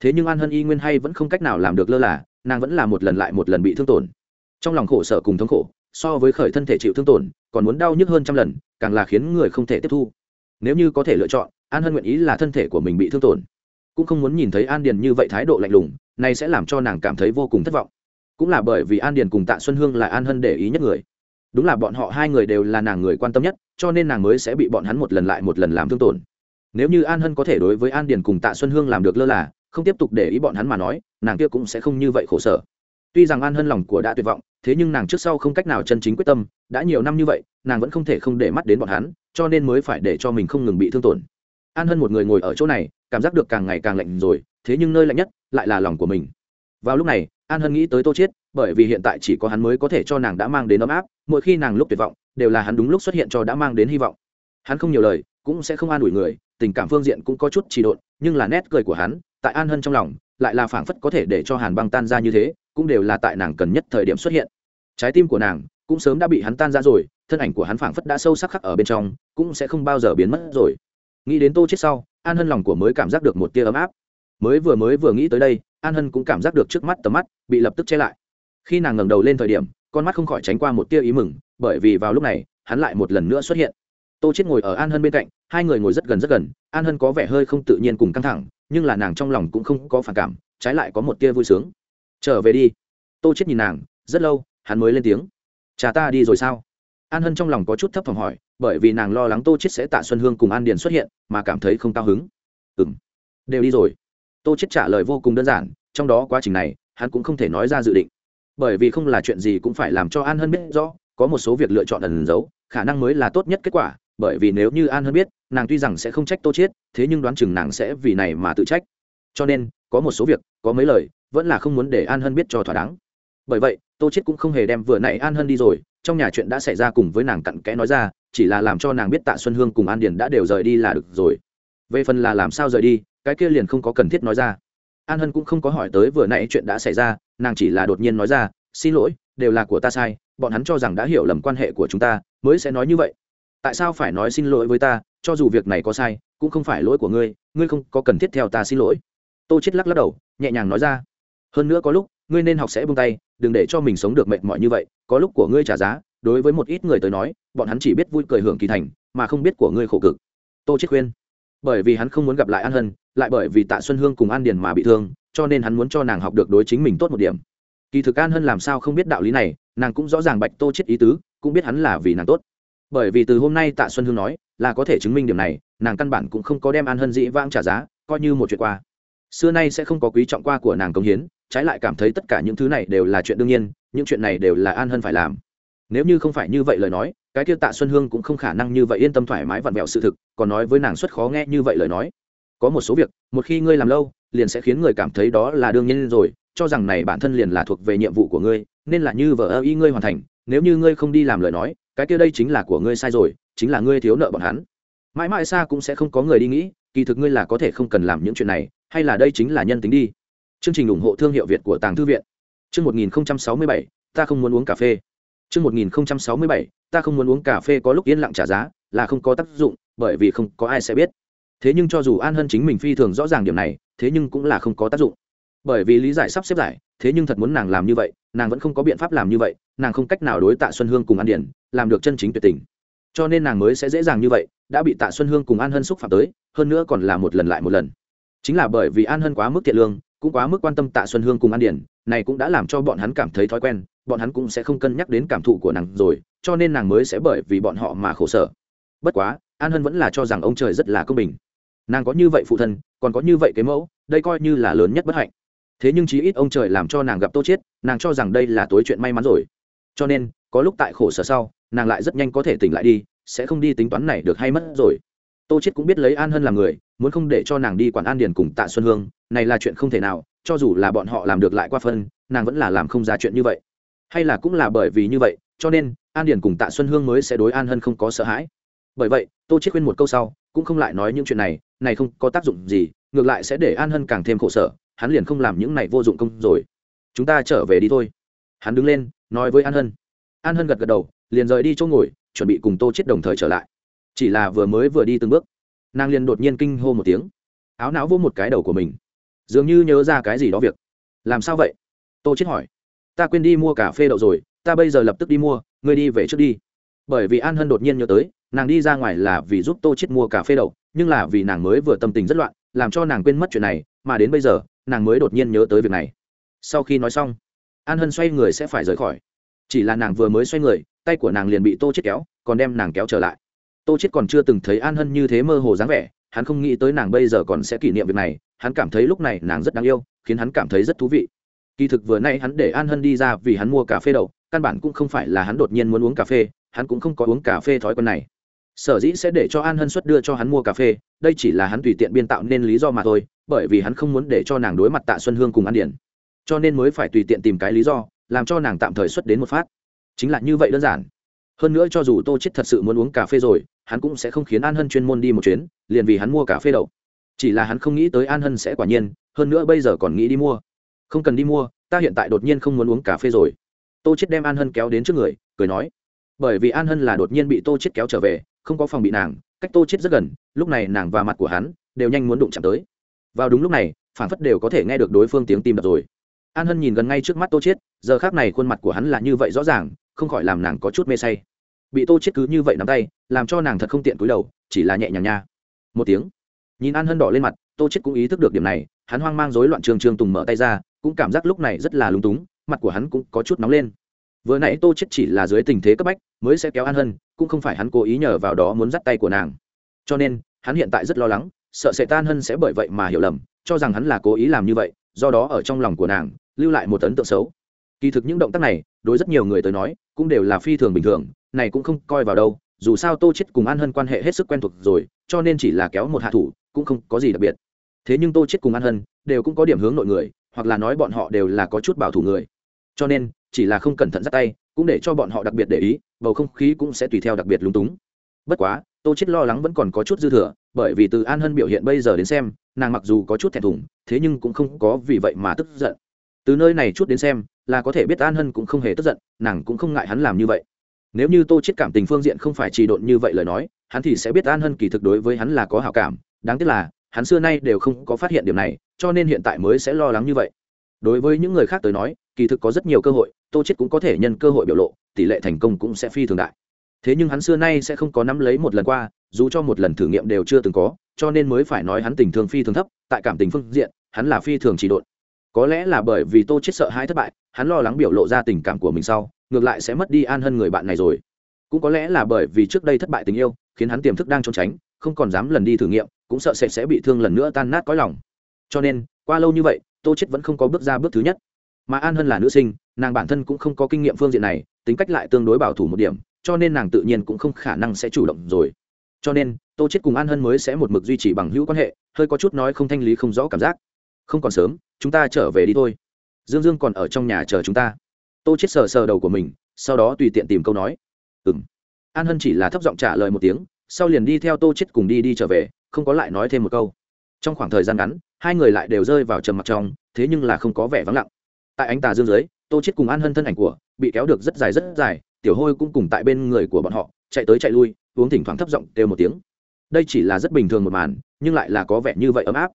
Thế nhưng an hân y nguyên hay vẫn không cách nào làm được lơ là, nàng vẫn là một lần lại một lần bị thương tổn. Trong lòng khổ sở cùng thống khổ, so với khởi thân thể chịu thương tổn, còn muốn đau nhức hơn trăm lần, càng là khiến người không thể tiếp thu. Nếu như có thể lựa chọn, an hân nguyện ý là thân thể của mình bị thương tổn. Cũng không muốn nhìn thấy an điền như vậy thái độ lạnh lùng này sẽ làm cho nàng cảm thấy vô cùng thất vọng cũng là bởi vì an điền cùng tạ xuân hương là an hân để ý nhất người. Đúng là bọn họ hai người đều là nàng người quan tâm nhất, cho nên nàng mới sẽ bị bọn hắn một lần lại một lần làm thương tổn. Nếu như an hân có thể đối với an điền cùng tạ xuân hương làm được lơ là, không tiếp tục để ý bọn hắn mà nói, nàng kia cũng sẽ không như vậy khổ sở. Tuy rằng an hân lòng của đã tuyệt vọng, thế nhưng nàng trước sau không cách nào chân chính quyết tâm, đã nhiều năm như vậy, nàng vẫn không thể không để mắt đến bọn hắn, cho nên mới phải để cho mình không ngừng bị thương tổn. An hân một người ngồi ở chỗ này, cảm giác được càng ngày càng lạnh rồi, thế nhưng nơi lạnh nhất lại là lòng của mình vào lúc này, an hân nghĩ tới tô chiết, bởi vì hiện tại chỉ có hắn mới có thể cho nàng đã mang đến ấm áp, mỗi khi nàng lúc tuyệt vọng, đều là hắn đúng lúc xuất hiện cho đã mang đến hy vọng. Hắn không nhiều lời, cũng sẽ không an ủi người, tình cảm phương diện cũng có chút trì độn, nhưng là nét cười của hắn, tại an hân trong lòng, lại là phảng phất có thể để cho hàn băng tan ra như thế, cũng đều là tại nàng cần nhất thời điểm xuất hiện. Trái tim của nàng cũng sớm đã bị hắn tan ra rồi, thân ảnh của hắn phảng phất đã sâu sắc khắc ở bên trong, cũng sẽ không bao giờ biến mất rồi. Nghĩ đến tô chết sau, an hân lòng của mới cảm giác được một tia ấm áp. Mới vừa mới vừa nghĩ tới đây an hân cũng cảm giác được trước mắt tầm mắt, bị lập tức che lại. Khi nàng ngẩng đầu lên thời điểm, con mắt không khỏi tránh qua một tia ý mừng, bởi vì vào lúc này, hắn lại một lần nữa xuất hiện. Tô chết ngồi ở an hân bên cạnh, hai người ngồi rất gần rất gần, an hân có vẻ hơi không tự nhiên cùng căng thẳng, nhưng là nàng trong lòng cũng không có phản cảm, trái lại có một tia vui sướng. Trở về đi. Tô chết nhìn nàng, rất lâu, hắn mới lên tiếng. Cha ta đi rồi sao? An hân trong lòng có chút thấp thỏm hỏi, bởi vì nàng lo lắng tô chết sẽ tạ xuân hương cùng an điền xuất hiện, mà cảm thấy không cao hứng. Ừ m đều đi rồi tô chết trả lời vô cùng đơn giản, trong đó quá trình này, hắn cũng không thể nói ra dự định. Bởi vì không là chuyện gì cũng phải làm cho an hân biết rõ, có một số việc lựa chọn ẩn giấu, khả năng mới là tốt nhất kết quả, bởi vì nếu như an hân biết, nàng tuy rằng sẽ không trách tô chết thế nhưng đoán chừng nàng sẽ vì này mà tự trách. Cho nên, có một số việc, có mấy lời, vẫn là không muốn để an hân biết cho thỏa đáng. Bởi vậy, tô chết cũng không hề đem vừa nãy an hân đi rồi, trong nhà chuyện đã xảy ra cùng với nàng cặn kẽ nói ra, chỉ là làm cho nàng biết tạ xuân hương cùng an điền đã đều rời đi là được rồi. Về phần là làm sao rời đi cái kia liền không có cần thiết nói ra. An hân cũng không có hỏi tới vừa nãy chuyện đã xảy ra, nàng chỉ là đột nhiên nói ra, xin lỗi, đều là của ta sai, bọn hắn cho rằng đã hiểu lầm quan hệ của chúng ta, mới sẽ nói như vậy. Tại sao phải nói xin lỗi với ta, cho dù việc này có sai, cũng không phải lỗi của ngươi ngươi không có cần thiết theo ta xin lỗi. Tô chết lắc lắc đầu, nhẹ nhàng nói ra, hơn nữa có lúc, ngươi nên học sẽ buông tay, đừng để cho mình sống được mệt mỏi như vậy, có lúc của ngươi trả giá, đối với một ít người tới nói, bọn hắn chỉ biết vui cười hưởng kỳ thành, mà không biết của ngươi khổ cực. Tô chết khuyên. Bởi vì hắn không muốn gặp lại an hân lại bởi vì tạ xuân hương cùng an điền mà bị thương, cho nên hắn muốn cho nàng học được đối chính mình tốt một điểm. Kỳ thực an hân làm sao không biết đạo lý này, nàng cũng rõ ràng bạch tô chết ý tứ, cũng biết hắn là vì nàng tốt. Bởi vì từ hôm nay tạ xuân hương nói, là có thể chứng minh điểm này, nàng căn bản cũng không có đem an hân dĩ vãng trả giá, coi như một chuyện qua. Xưa nay sẽ không có quý trọng qua của nàng công hiến, trái lại cảm thấy tất cả những thứ này đều là chuyện đương nhiên, những chuyện này đều là an hân phải làm. Nếu như không phải như vậy lời nói, cái kia tạ xuân hương cũng không khả năng như vậy yên tâm thoải mái vặn vẹo sự thực, còn nói với nàng xuất khó nghe như vậy lời nói có một số việc, một khi ngươi làm lâu, liền sẽ khiến người cảm thấy đó là đương nhiên rồi, cho rằng này bản thân liền là thuộc về nhiệm vụ của ngươi, nên là như vợ ơ y ngươi hoàn thành, nếu như ngươi không đi làm lời nói, cái kia đây chính là của ngươi sai rồi, chính là ngươi thiếu nợ bọn hắn. Mãi mãi xa cũng sẽ không có người đi nghĩ, kỳ thực ngươi là có thể không cần làm những chuyện này, hay là đây chính là nhân tính đi. Chương trình ủng hộ thương hiệu việt của tàng thư viện. Chương một nghìn sáu mươi bảy, ta không muốn uống cà phê. Chương một nghìn sáu mươi bảy, ta không muốn uống cà phê có lúc yên lặng trả giá, là không có tác dụng, bởi vì không có ai sẽ biết thế nhưng cho dù an hân chính mình phi thường rõ ràng điểm này, thế nhưng cũng là không có tác dụng. Bởi vì lý giải sắp xếp giải, thế nhưng thật muốn nàng làm như vậy, nàng vẫn không có biện pháp làm như vậy, nàng không cách nào đối tạ xuân hương cùng an điển, làm được chân chính tuyệt tình. Cho nên nàng mới sẽ dễ dàng như vậy, đã bị tạ xuân hương cùng an hân xúc phạm tới, hơn nữa còn là một lần lại một lần. Chính là bởi vì an hân quá mức thiện lương, cũng quá mức quan tâm tạ xuân hương cùng an điển, này cũng đã làm cho bọn hắn cảm thấy thói quen, bọn hắn cũng sẽ không cân nhắc đến cảm thụ của nàng rồi, cho nên nàng mới sẽ bởi vì bọn họ mà khổ sở. Bất quá, an hân vẫn là cho rằng ông trời rất là công bình nàng có như vậy phụ thân, còn có như vậy cái mẫu, đây coi như là lớn nhất bất hạnh. Thế nhưng chí ít ông trời làm cho nàng gặp tô chết, nàng cho rằng đây là tối chuyện may mắn rồi. Cho nên, có lúc tại khổ sở sau, nàng lại rất nhanh có thể tỉnh lại đi, sẽ không đi tính toán này được hay mất rồi. Tô chết cũng biết lấy an hân làm người, muốn không để cho nàng đi quản an điền cùng tạ xuân hương, này là chuyện không thể nào, cho dù là bọn họ làm được lại qua phân, nàng vẫn là làm không ra chuyện như vậy. Hay là cũng là bởi vì như vậy, cho nên, an điền cùng tạ xuân hương mới sẽ đối an hân không có sợ hãi bởi vậy, tô chết khuyên một câu sau, cũng không lại nói những chuyện này này không có tác dụng gì, ngược lại sẽ để an hân càng thêm khổ sở, hắn liền không làm những này vô dụng công rồi. Chúng ta trở về đi thôi. Hắn đứng lên, nói với an hân. An hân gật gật đầu, liền rời đi chỗ ngồi, chuẩn bị cùng tô chết đồng thời trở lại. Chỉ là vừa mới vừa đi từng bước, nàng liền đột nhiên kinh hô một tiếng. Áo não vô một cái đầu của mình. Dường như nhớ ra cái gì đó việc. Làm sao vậy? Tô chết hỏi. Ta quên đi mua cà phê đậu rồi, ta bây giờ lập tức đi mua, ngươi đi về trước đi bởi vì an hân đột nhiên nhớ tới, nàng đi ra ngoài là vì giúp tô chết mua cà phê đậu, nhưng là vì nàng mới vừa tâm tình rất loạn, làm cho nàng quên mất chuyện này, mà đến bây giờ, nàng mới đột nhiên nhớ tới việc này. Sau khi nói xong, an hân xoay người sẽ phải rời khỏi. Chỉ là nàng vừa mới xoay người, tay của nàng liền bị tô chết kéo, còn đem nàng kéo trở lại. Tô chết còn chưa từng thấy an hân như thế mơ hồ dáng vẻ, hắn không nghĩ tới nàng bây giờ còn sẽ kỷ niệm việc này, hắn cảm thấy lúc này nàng rất đáng yêu, khiến hắn cảm thấy rất thú vị. Kỳ thực vừa nay hắn để an hân đi ra vì hắn mua cà phê đậu, căn bản cũng không phải là hắn đột nhiên muốn uống cà phê hắn cũng không có uống cà phê thói quen này. Sở dĩ sẽ để cho an hân xuất đưa cho hắn mua cà phê, đây chỉ là hắn tùy tiện biên tạo nên lý do mà thôi, bởi vì hắn không muốn để cho nàng đối mặt tạ xuân hương cùng ăn điển. Cho nên mới phải tùy tiện tìm cái lý do, làm cho nàng tạm thời xuất đến một phát. Chính là như vậy đơn giản. Hơn nữa cho dù tô chết thật sự muốn uống cà phê rồi, hắn cũng sẽ không khiến an hân chuyên môn đi một chuyến, liền vì hắn mua cà phê đậu. Chỉ là hắn không nghĩ tới an hân sẽ quả nhiên, hơn nữa bây giờ còn nghĩ đi mua. Không cần đi mua, ta hiện tại đột nhiên không muốn uống cà phê rồi. Tô chết đem an hân kéo đến trước người, cười nói bởi vì an hân là đột nhiên bị tô chết kéo trở về, không có phòng bị nàng, cách tô chết rất gần, lúc này nàng và mặt của hắn đều nhanh muốn đụng chạm tới. Vào đúng lúc này phản phất đều có thể nghe được đối phương tiếng tim đập rồi. An hân nhìn gần ngay trước mắt tô chết, giờ khác này khuôn mặt của hắn là như vậy rõ ràng, không khỏi làm nàng có chút mê say. Bị tô chết cứ như vậy nắm tay, làm cho nàng thật không tiện cúi đầu, chỉ là nhẹ nhàng nha. Một tiếng, nhìn an hân đỏ lên mặt, tô chết cũng ý thức được điểm này, hắn hoang mang rối loạn trường trường tùng mở tay ra, cũng cảm giác lúc này rất là lúng túng, mặt của hắn cũng có chút nóng lên vừa nãy tô chết chỉ là dưới tình thế cấp bách, mới sẽ kéo an hân, cũng không phải hắn cố ý nhờ vào đó muốn dắt tay của nàng. Cho nên, hắn hiện tại rất lo lắng, sợ sẽ tan hân sẽ bởi vậy mà hiểu lầm, cho rằng hắn là cố ý làm như vậy, do đó ở trong lòng của nàng, lưu lại một ấn tượng xấu. Kỳ thực những động tác này, đối rất nhiều người tới nói, cũng đều là phi thường bình thường, này cũng không coi vào đâu, dù sao tô chết cùng an hân quan hệ hết sức quen thuộc rồi, cho nên chỉ là kéo một hạ thủ, cũng không có gì đặc biệt. Thế nhưng tô chết cùng an hân, đều cũng có điểm hướng nội người, hoặc là nói bọn họ đều là có chút bảo thủ người cho nên, chỉ là không cẩn thận dắt tay, cũng để cho bọn họ đặc biệt để ý, bầu không khí cũng sẽ tùy theo đặc biệt lúng túng. Bất quá, tô chết lo lắng vẫn còn có chút dư thừa, bởi vì từ an hân biểu hiện bây giờ đến xem, nàng mặc dù có chút thẹn thùng, thế nhưng cũng không có vì vậy mà tức giận. Từ nơi này chút đến xem, là có thể biết an hân cũng không hề tức giận, nàng cũng không ngại hắn làm như vậy. Nếu như tô chết cảm tình phương diện không phải trì độn như vậy lời nói, hắn thì sẽ biết an hân kỳ thực đối với hắn là có hảo cảm, đáng tiếc là, hắn xưa nay đều không có phát hiện điểm này, cho nên hiện tại mới sẽ lo lắng như vậy. Đối với những người khác tới nói kỳ thực có rất nhiều cơ hội, tô chết cũng có thể nhân cơ hội biểu lộ, tỷ lệ thành công cũng sẽ phi thường đại. Thế nhưng hắn xưa nay sẽ không có nắm lấy một lần qua, dù cho một lần thử nghiệm đều chưa từng có, cho nên mới phải nói hắn tình thương phi thường thấp, tại cảm tình phương diện, hắn là phi thường chỉ độn. Có lẽ là bởi vì tô chết sợ hãi thất bại, hắn lo lắng biểu lộ ra tình cảm của mình sau, ngược lại sẽ mất đi an hơn người bạn này rồi. Cũng có lẽ là bởi vì trước đây thất bại tình yêu, khiến hắn tiềm thức đang trốn tránh, không còn dám lần đi thử nghiệm, cũng sợ sẽ sẽ bị thương lần nữa tan nát cõi lòng. Cho nên, qua lâu như vậy, tô chết vẫn không có bước ra bước thứ nhất mà an hân là nữ sinh nàng bản thân cũng không có kinh nghiệm phương diện này tính cách lại tương đối bảo thủ một điểm cho nên nàng tự nhiên cũng không khả năng sẽ chủ động rồi cho nên tô chết cùng an hân mới sẽ một mực duy trì bằng hữu quan hệ hơi có chút nói không thanh lý không rõ cảm giác không còn sớm chúng ta trở về đi thôi dương dương còn ở trong nhà chờ chúng ta tô chết sờ sờ đầu của mình sau đó tùy tiện tìm câu nói ừm an hân chỉ là thấp giọng trả lời một tiếng sau liền đi theo tô chết cùng đi đi trở về không có lại nói thêm một câu trong khoảng thời gian ngắn hai người lại đều rơi vào trầm mặc trong thế nhưng là không có vẻ vắng lặng tại ánh tà dương dưới, tô chết cùng an hân thân ảnh của bị kéo được rất dài rất dài, tiểu hôi cũng cùng tại bên người của bọn họ, chạy tới chạy lui, uống thỉnh thoảng thấp giọng kêu một tiếng. Đây chỉ là rất bình thường một màn, nhưng lại là có vẻ như vậy ấm áp.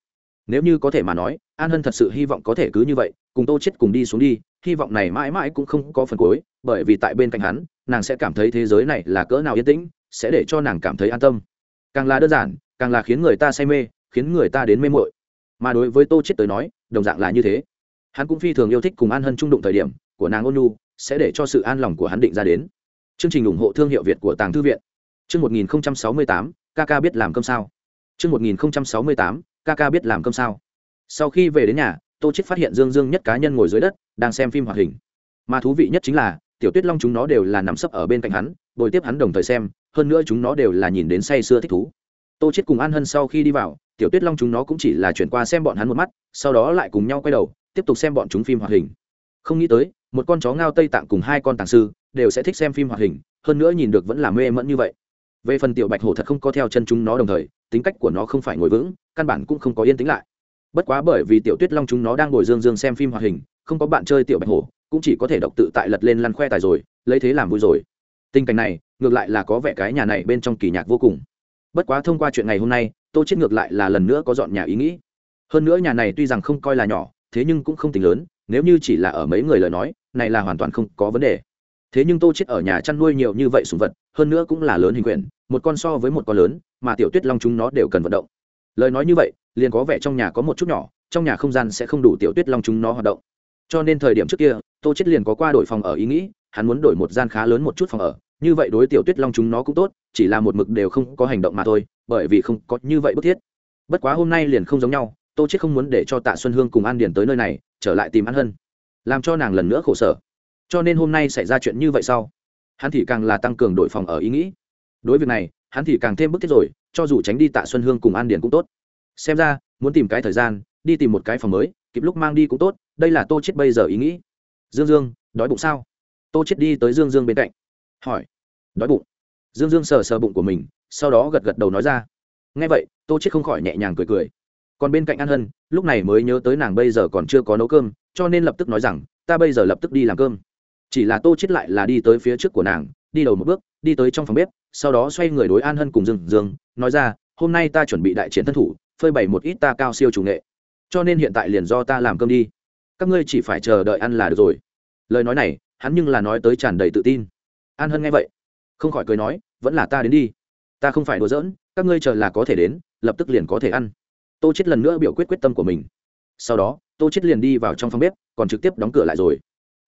Nếu như có thể mà nói, an hân thật sự hy vọng có thể cứ như vậy, cùng tô chết cùng đi xuống đi, hy vọng này mãi mãi cũng không có phần cuối, bởi vì tại bên cạnh hắn, nàng sẽ cảm thấy thế giới này là cỡ nào yên tĩnh, sẽ để cho nàng cảm thấy an tâm. Càng là đơn giản, càng là khiến người ta say mê, khiến người ta đến mê mội mà đối với tô chết tới nói, đồng dạng là như thế hắn cũng phi thường yêu thích cùng an hân trung đụng thời điểm của nàng ôn nhu, sẽ để cho sự an lòng của hắn định ra đến. Chương trình ủng hộ thương hiệu việt của tàng thư viện. Chương một nghìn sáu mươi tám kk biết làm cơm sao. Chương một nghìn sáu mươi tám kk biết làm cơm sao. Sau khi về đến nhà, tô chết phát hiện dương dương nhất cá nhân ngồi dưới đất, đang xem phim hoạt hình. Mà thú vị nhất chính là, tiểu tuyết long chúng nó đều là nằm sấp ở bên cạnh hắn, bồi tiếp hắn đồng thời xem, hơn nữa chúng nó đều là nhìn đến say sưa thích thú. Tô chết cùng an hân sau khi đi vào, tiểu tuyết long chúng nó cũng chỉ là chuyển qua xem bọn hắn một mắt, sau đó lại cùng nhau quay đầu tiếp tục xem bọn chúng phim hoạt hình. Không nghĩ tới, một con chó ngao tây tạng cùng hai con tàng sư đều sẽ thích xem phim hoạt hình, hơn nữa nhìn được vẫn là mê mẫn như vậy. Về phần tiểu bạch hổ thật không có theo chân chúng nó đồng thời, tính cách của nó không phải ngồi vững, căn bản cũng không có yên tĩnh lại. Bất quá bởi vì tiểu tuyết long chúng nó đang ngồi dương dương xem phim hoạt hình, không có bạn chơi tiểu bạch hổ, cũng chỉ có thể độc tự tại lật lên lăn khoe tài rồi, lấy thế làm vui rồi. Tình cảnh này, ngược lại là có vẻ cái nhà này bên trong kỳ nhạc vô cùng. Bất quá thông qua chuyện ngày hôm nay, tô chết ngược lại là lần nữa có dọn nhà ý nghĩ. Hơn nữa nhà này tuy rằng không coi là nhỏ thế nhưng cũng không tính lớn, nếu như chỉ là ở mấy người lời nói, này là hoàn toàn không có vấn đề. Thế nhưng tô chết ở nhà chăn nuôi nhiều như vậy sùng vật, hơn nữa cũng là lớn hình quyển, một con so với một con lớn, mà tiểu tuyết long chúng nó đều cần vận động. Lời nói như vậy, liền có vẻ trong nhà có một chút nhỏ, trong nhà không gian sẽ không đủ tiểu tuyết long chúng nó hoạt động. Cho nên thời điểm trước kia, tô chết liền có qua đổi phòng ở ý nghĩ, hắn muốn đổi một gian khá lớn một chút phòng ở, như vậy đối tiểu tuyết long chúng nó cũng tốt, chỉ là một mực đều không có hành động mà thôi, bởi vì không có như vậy bức thiết. Bất quá hôm nay liền không giống nhau tô chết không muốn để cho tạ xuân hương cùng an điền tới nơi này, trở lại tìm an hân. Làm cho nàng lần nữa khổ sở. Cho nên hôm nay xảy ra chuyện như vậy sau, hắn thì càng là tăng cường đội phòng ở ý nghĩ. Đối việc này, hắn thì càng thêm bức thiết rồi, cho dù tránh đi tạ xuân hương cùng an điền cũng tốt. Xem ra, muốn tìm cái thời gian, đi tìm một cái phòng mới, kịp lúc mang đi cũng tốt, đây là tô chết bây giờ ý nghĩ. Dương dương, đói bụng sao? Tô chết đi tới dương dương bên cạnh. Hỏi. Đói bụng. Dương dương sờ sờ bụng của mình, sau đó gật gật đầu nói ra. Nghe vậy, tô chết không khỏi nhẹ nhàng cười cười còn bên cạnh an hân, lúc này mới nhớ tới nàng bây giờ còn chưa có nấu cơm, cho nên lập tức nói rằng, ta bây giờ lập tức đi làm cơm. Chỉ là tô chết lại là đi tới phía trước của nàng, đi đầu một bước, đi tới trong phòng bếp, sau đó xoay người đối an hân cùng dương dương, nói ra, hôm nay ta chuẩn bị đại chiến thân thủ, phơi bày một ít ta cao siêu chủ nghệ. Cho nên hiện tại liền do ta làm cơm đi. Các ngươi chỉ phải chờ đợi ăn là được rồi. Lời nói này, hắn nhưng là nói tới tràn đầy tự tin. An hân nghe vậy, không khỏi cười nói, vẫn là ta đến đi. Ta không phải đùa giỡn, các ngươi chờ là có thể đến, lập tức liền có thể ăn tô chết lần nữa biểu quyết quyết tâm của mình. Sau đó, tô chết liền đi vào trong phòng bếp, còn trực tiếp đóng cửa lại rồi.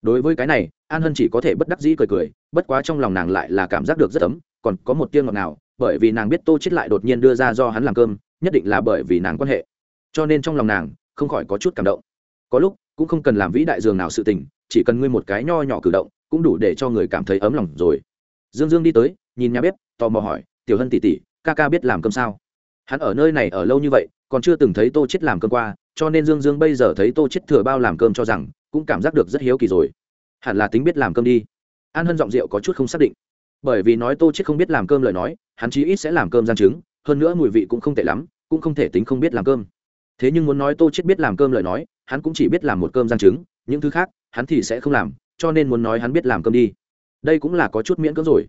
Đối với cái này, an hân chỉ có thể bất đắc dĩ cười cười, bất quá trong lòng nàng lại là cảm giác được rất ấm, còn có một tiếng ngọt nào bởi vì nàng biết tô chết lại đột nhiên đưa ra do hắn làm cơm, nhất định là bởi vì nàng quan hệ. Cho nên trong lòng nàng, không khỏi có chút cảm động. Có lúc, cũng không cần làm vĩ đại dường nào sự tình, chỉ cần ngươi một cái nho nhỏ cử động, cũng đủ để cho người cảm thấy ấm lòng rồi. Dương dương đi tới, nhìn nhà bếp, tò mò hỏi, tiểu hân tỉ tỉ ca ca biết làm cơm sao? Hắn ở nơi này ở lâu như vậy, còn chưa từng thấy tô chết làm cơm qua, cho nên dương dương bây giờ thấy tô chết thừa bao làm cơm cho rằng, cũng cảm giác được rất hiếu kỳ rồi. Hẳn là tính biết làm cơm đi. An hân giọng rượu có chút không xác định. Bởi vì nói tô chết không biết làm cơm lời nói, hắn chí ít sẽ làm cơm giang trứng, hơn nữa mùi vị cũng không tệ lắm, cũng không thể tính không biết làm cơm. Thế nhưng muốn nói tô chết biết làm cơm lời nói, hắn cũng chỉ biết làm một cơm giang trứng, những thứ khác, hắn thì sẽ không làm, cho nên muốn nói hắn biết làm cơm đi. Đây cũng là có chút miễn cưỡng rồi.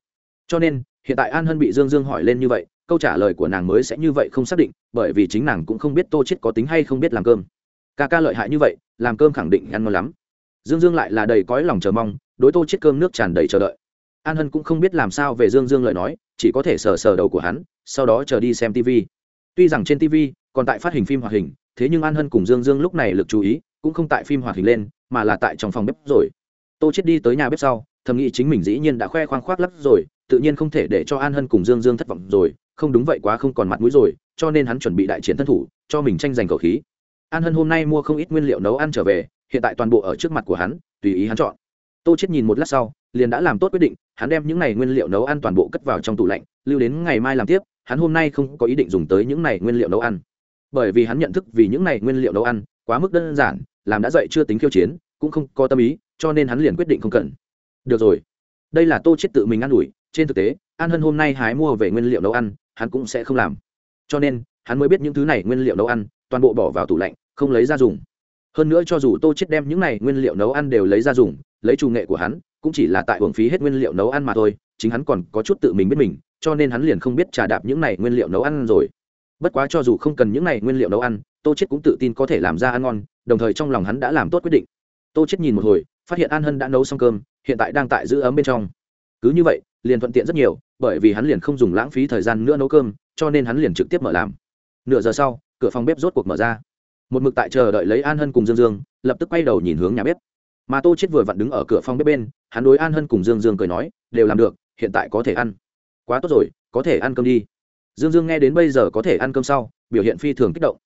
Cho nên, hiện tại an hân bị dương dương hỏi lên như vậy câu trả lời của nàng mới sẽ như vậy không xác định, bởi vì chính nàng cũng không biết tô chết có tính hay không biết làm cơm. Ca ca lợi hại như vậy, làm cơm khẳng định ăn ngon lắm. Dương dương lại là đầy cõi lòng chờ mong, đối tô chết cơm nước tràn đầy chờ đợi. An hân cũng không biết làm sao về dương dương lời nói, chỉ có thể sờ sờ đầu của hắn, sau đó chờ đi xem tv tuy rằng trên tv còn tại phát hình phim hoạt hình, thế nhưng an hân cùng dương dương lúc này lực chú ý cũng không tại phim hoạt hình lên, mà là tại trong phòng bếp rồi. Tô chết đi tới nhà bếp sau, thầm nghĩ chính mình dĩ nhiên đã khoe khoang khoác lắc rồi, tự nhiên không thể để cho an hân cùng dương dương thất vọng rồi không đúng vậy quá không còn mặt mũi rồi, cho nên hắn chuẩn bị đại chiến thân thủ, cho mình tranh giành cầu khí. An hân hôm nay mua không ít nguyên liệu nấu ăn trở về, hiện tại toàn bộ ở trước mặt của hắn, tùy ý hắn chọn. Tô chết nhìn một lát sau, liền đã làm tốt quyết định, hắn đem những này nguyên liệu nấu ăn toàn bộ cất vào trong tủ lạnh, lưu đến ngày mai làm tiếp, hắn hôm nay không có ý định dùng tới những này nguyên liệu nấu ăn. Bởi vì hắn nhận thức vì những này nguyên liệu nấu ăn quá mức đơn giản, làm đã dậy chưa tính khiêu chiến, cũng không có tâm ý, cho nên hắn liền quyết định không cần. Được rồi. Đây là tô chết tự mình ăn ủi trên thực tế, an hân hôm nay hái mua về nguyên liệu nấu ăn, hắn cũng sẽ không làm. Cho nên, hắn mới biết những thứ này nguyên liệu nấu ăn, toàn bộ bỏ vào tủ lạnh, không lấy ra dùng. Hơn nữa cho dù tô chết đem những này nguyên liệu nấu ăn đều lấy ra dùng, lấy chủ nghệ của hắn, cũng chỉ là tại hưởng phí hết nguyên liệu nấu ăn mà thôi, chính hắn còn có chút tự mình biết mình, cho nên hắn liền không biết trà đạp những này nguyên liệu nấu ăn rồi. Bất quá cho dù không cần những này nguyên liệu nấu ăn, tô chết cũng tự tin có thể làm ra ăn ngon, đồng thời trong lòng hắn đã làm tốt quyết định. Tô chết nhìn một hồi, phát hiện an hân đã nấu xong cơm, hiện tại đang tại giữ ấm bên trong. Cứ như vậy liền thuận tiện rất nhiều, bởi vì hắn liền không dùng lãng phí thời gian nữa nấu cơm, cho nên hắn liền trực tiếp mở làm. Nửa giờ sau, cửa phòng bếp rốt cuộc mở ra. Một mực tại chờ đợi lấy an hân cùng dương dương, lập tức quay đầu nhìn hướng nhà bếp. Mà tô chết vừa vặn đứng ở cửa phòng bếp bên, hắn đối an hân cùng dương dương cười nói, đều làm được, hiện tại có thể ăn. Quá tốt rồi, có thể ăn cơm đi. Dương dương nghe đến bây giờ có thể ăn cơm sau, biểu hiện phi thường kích động.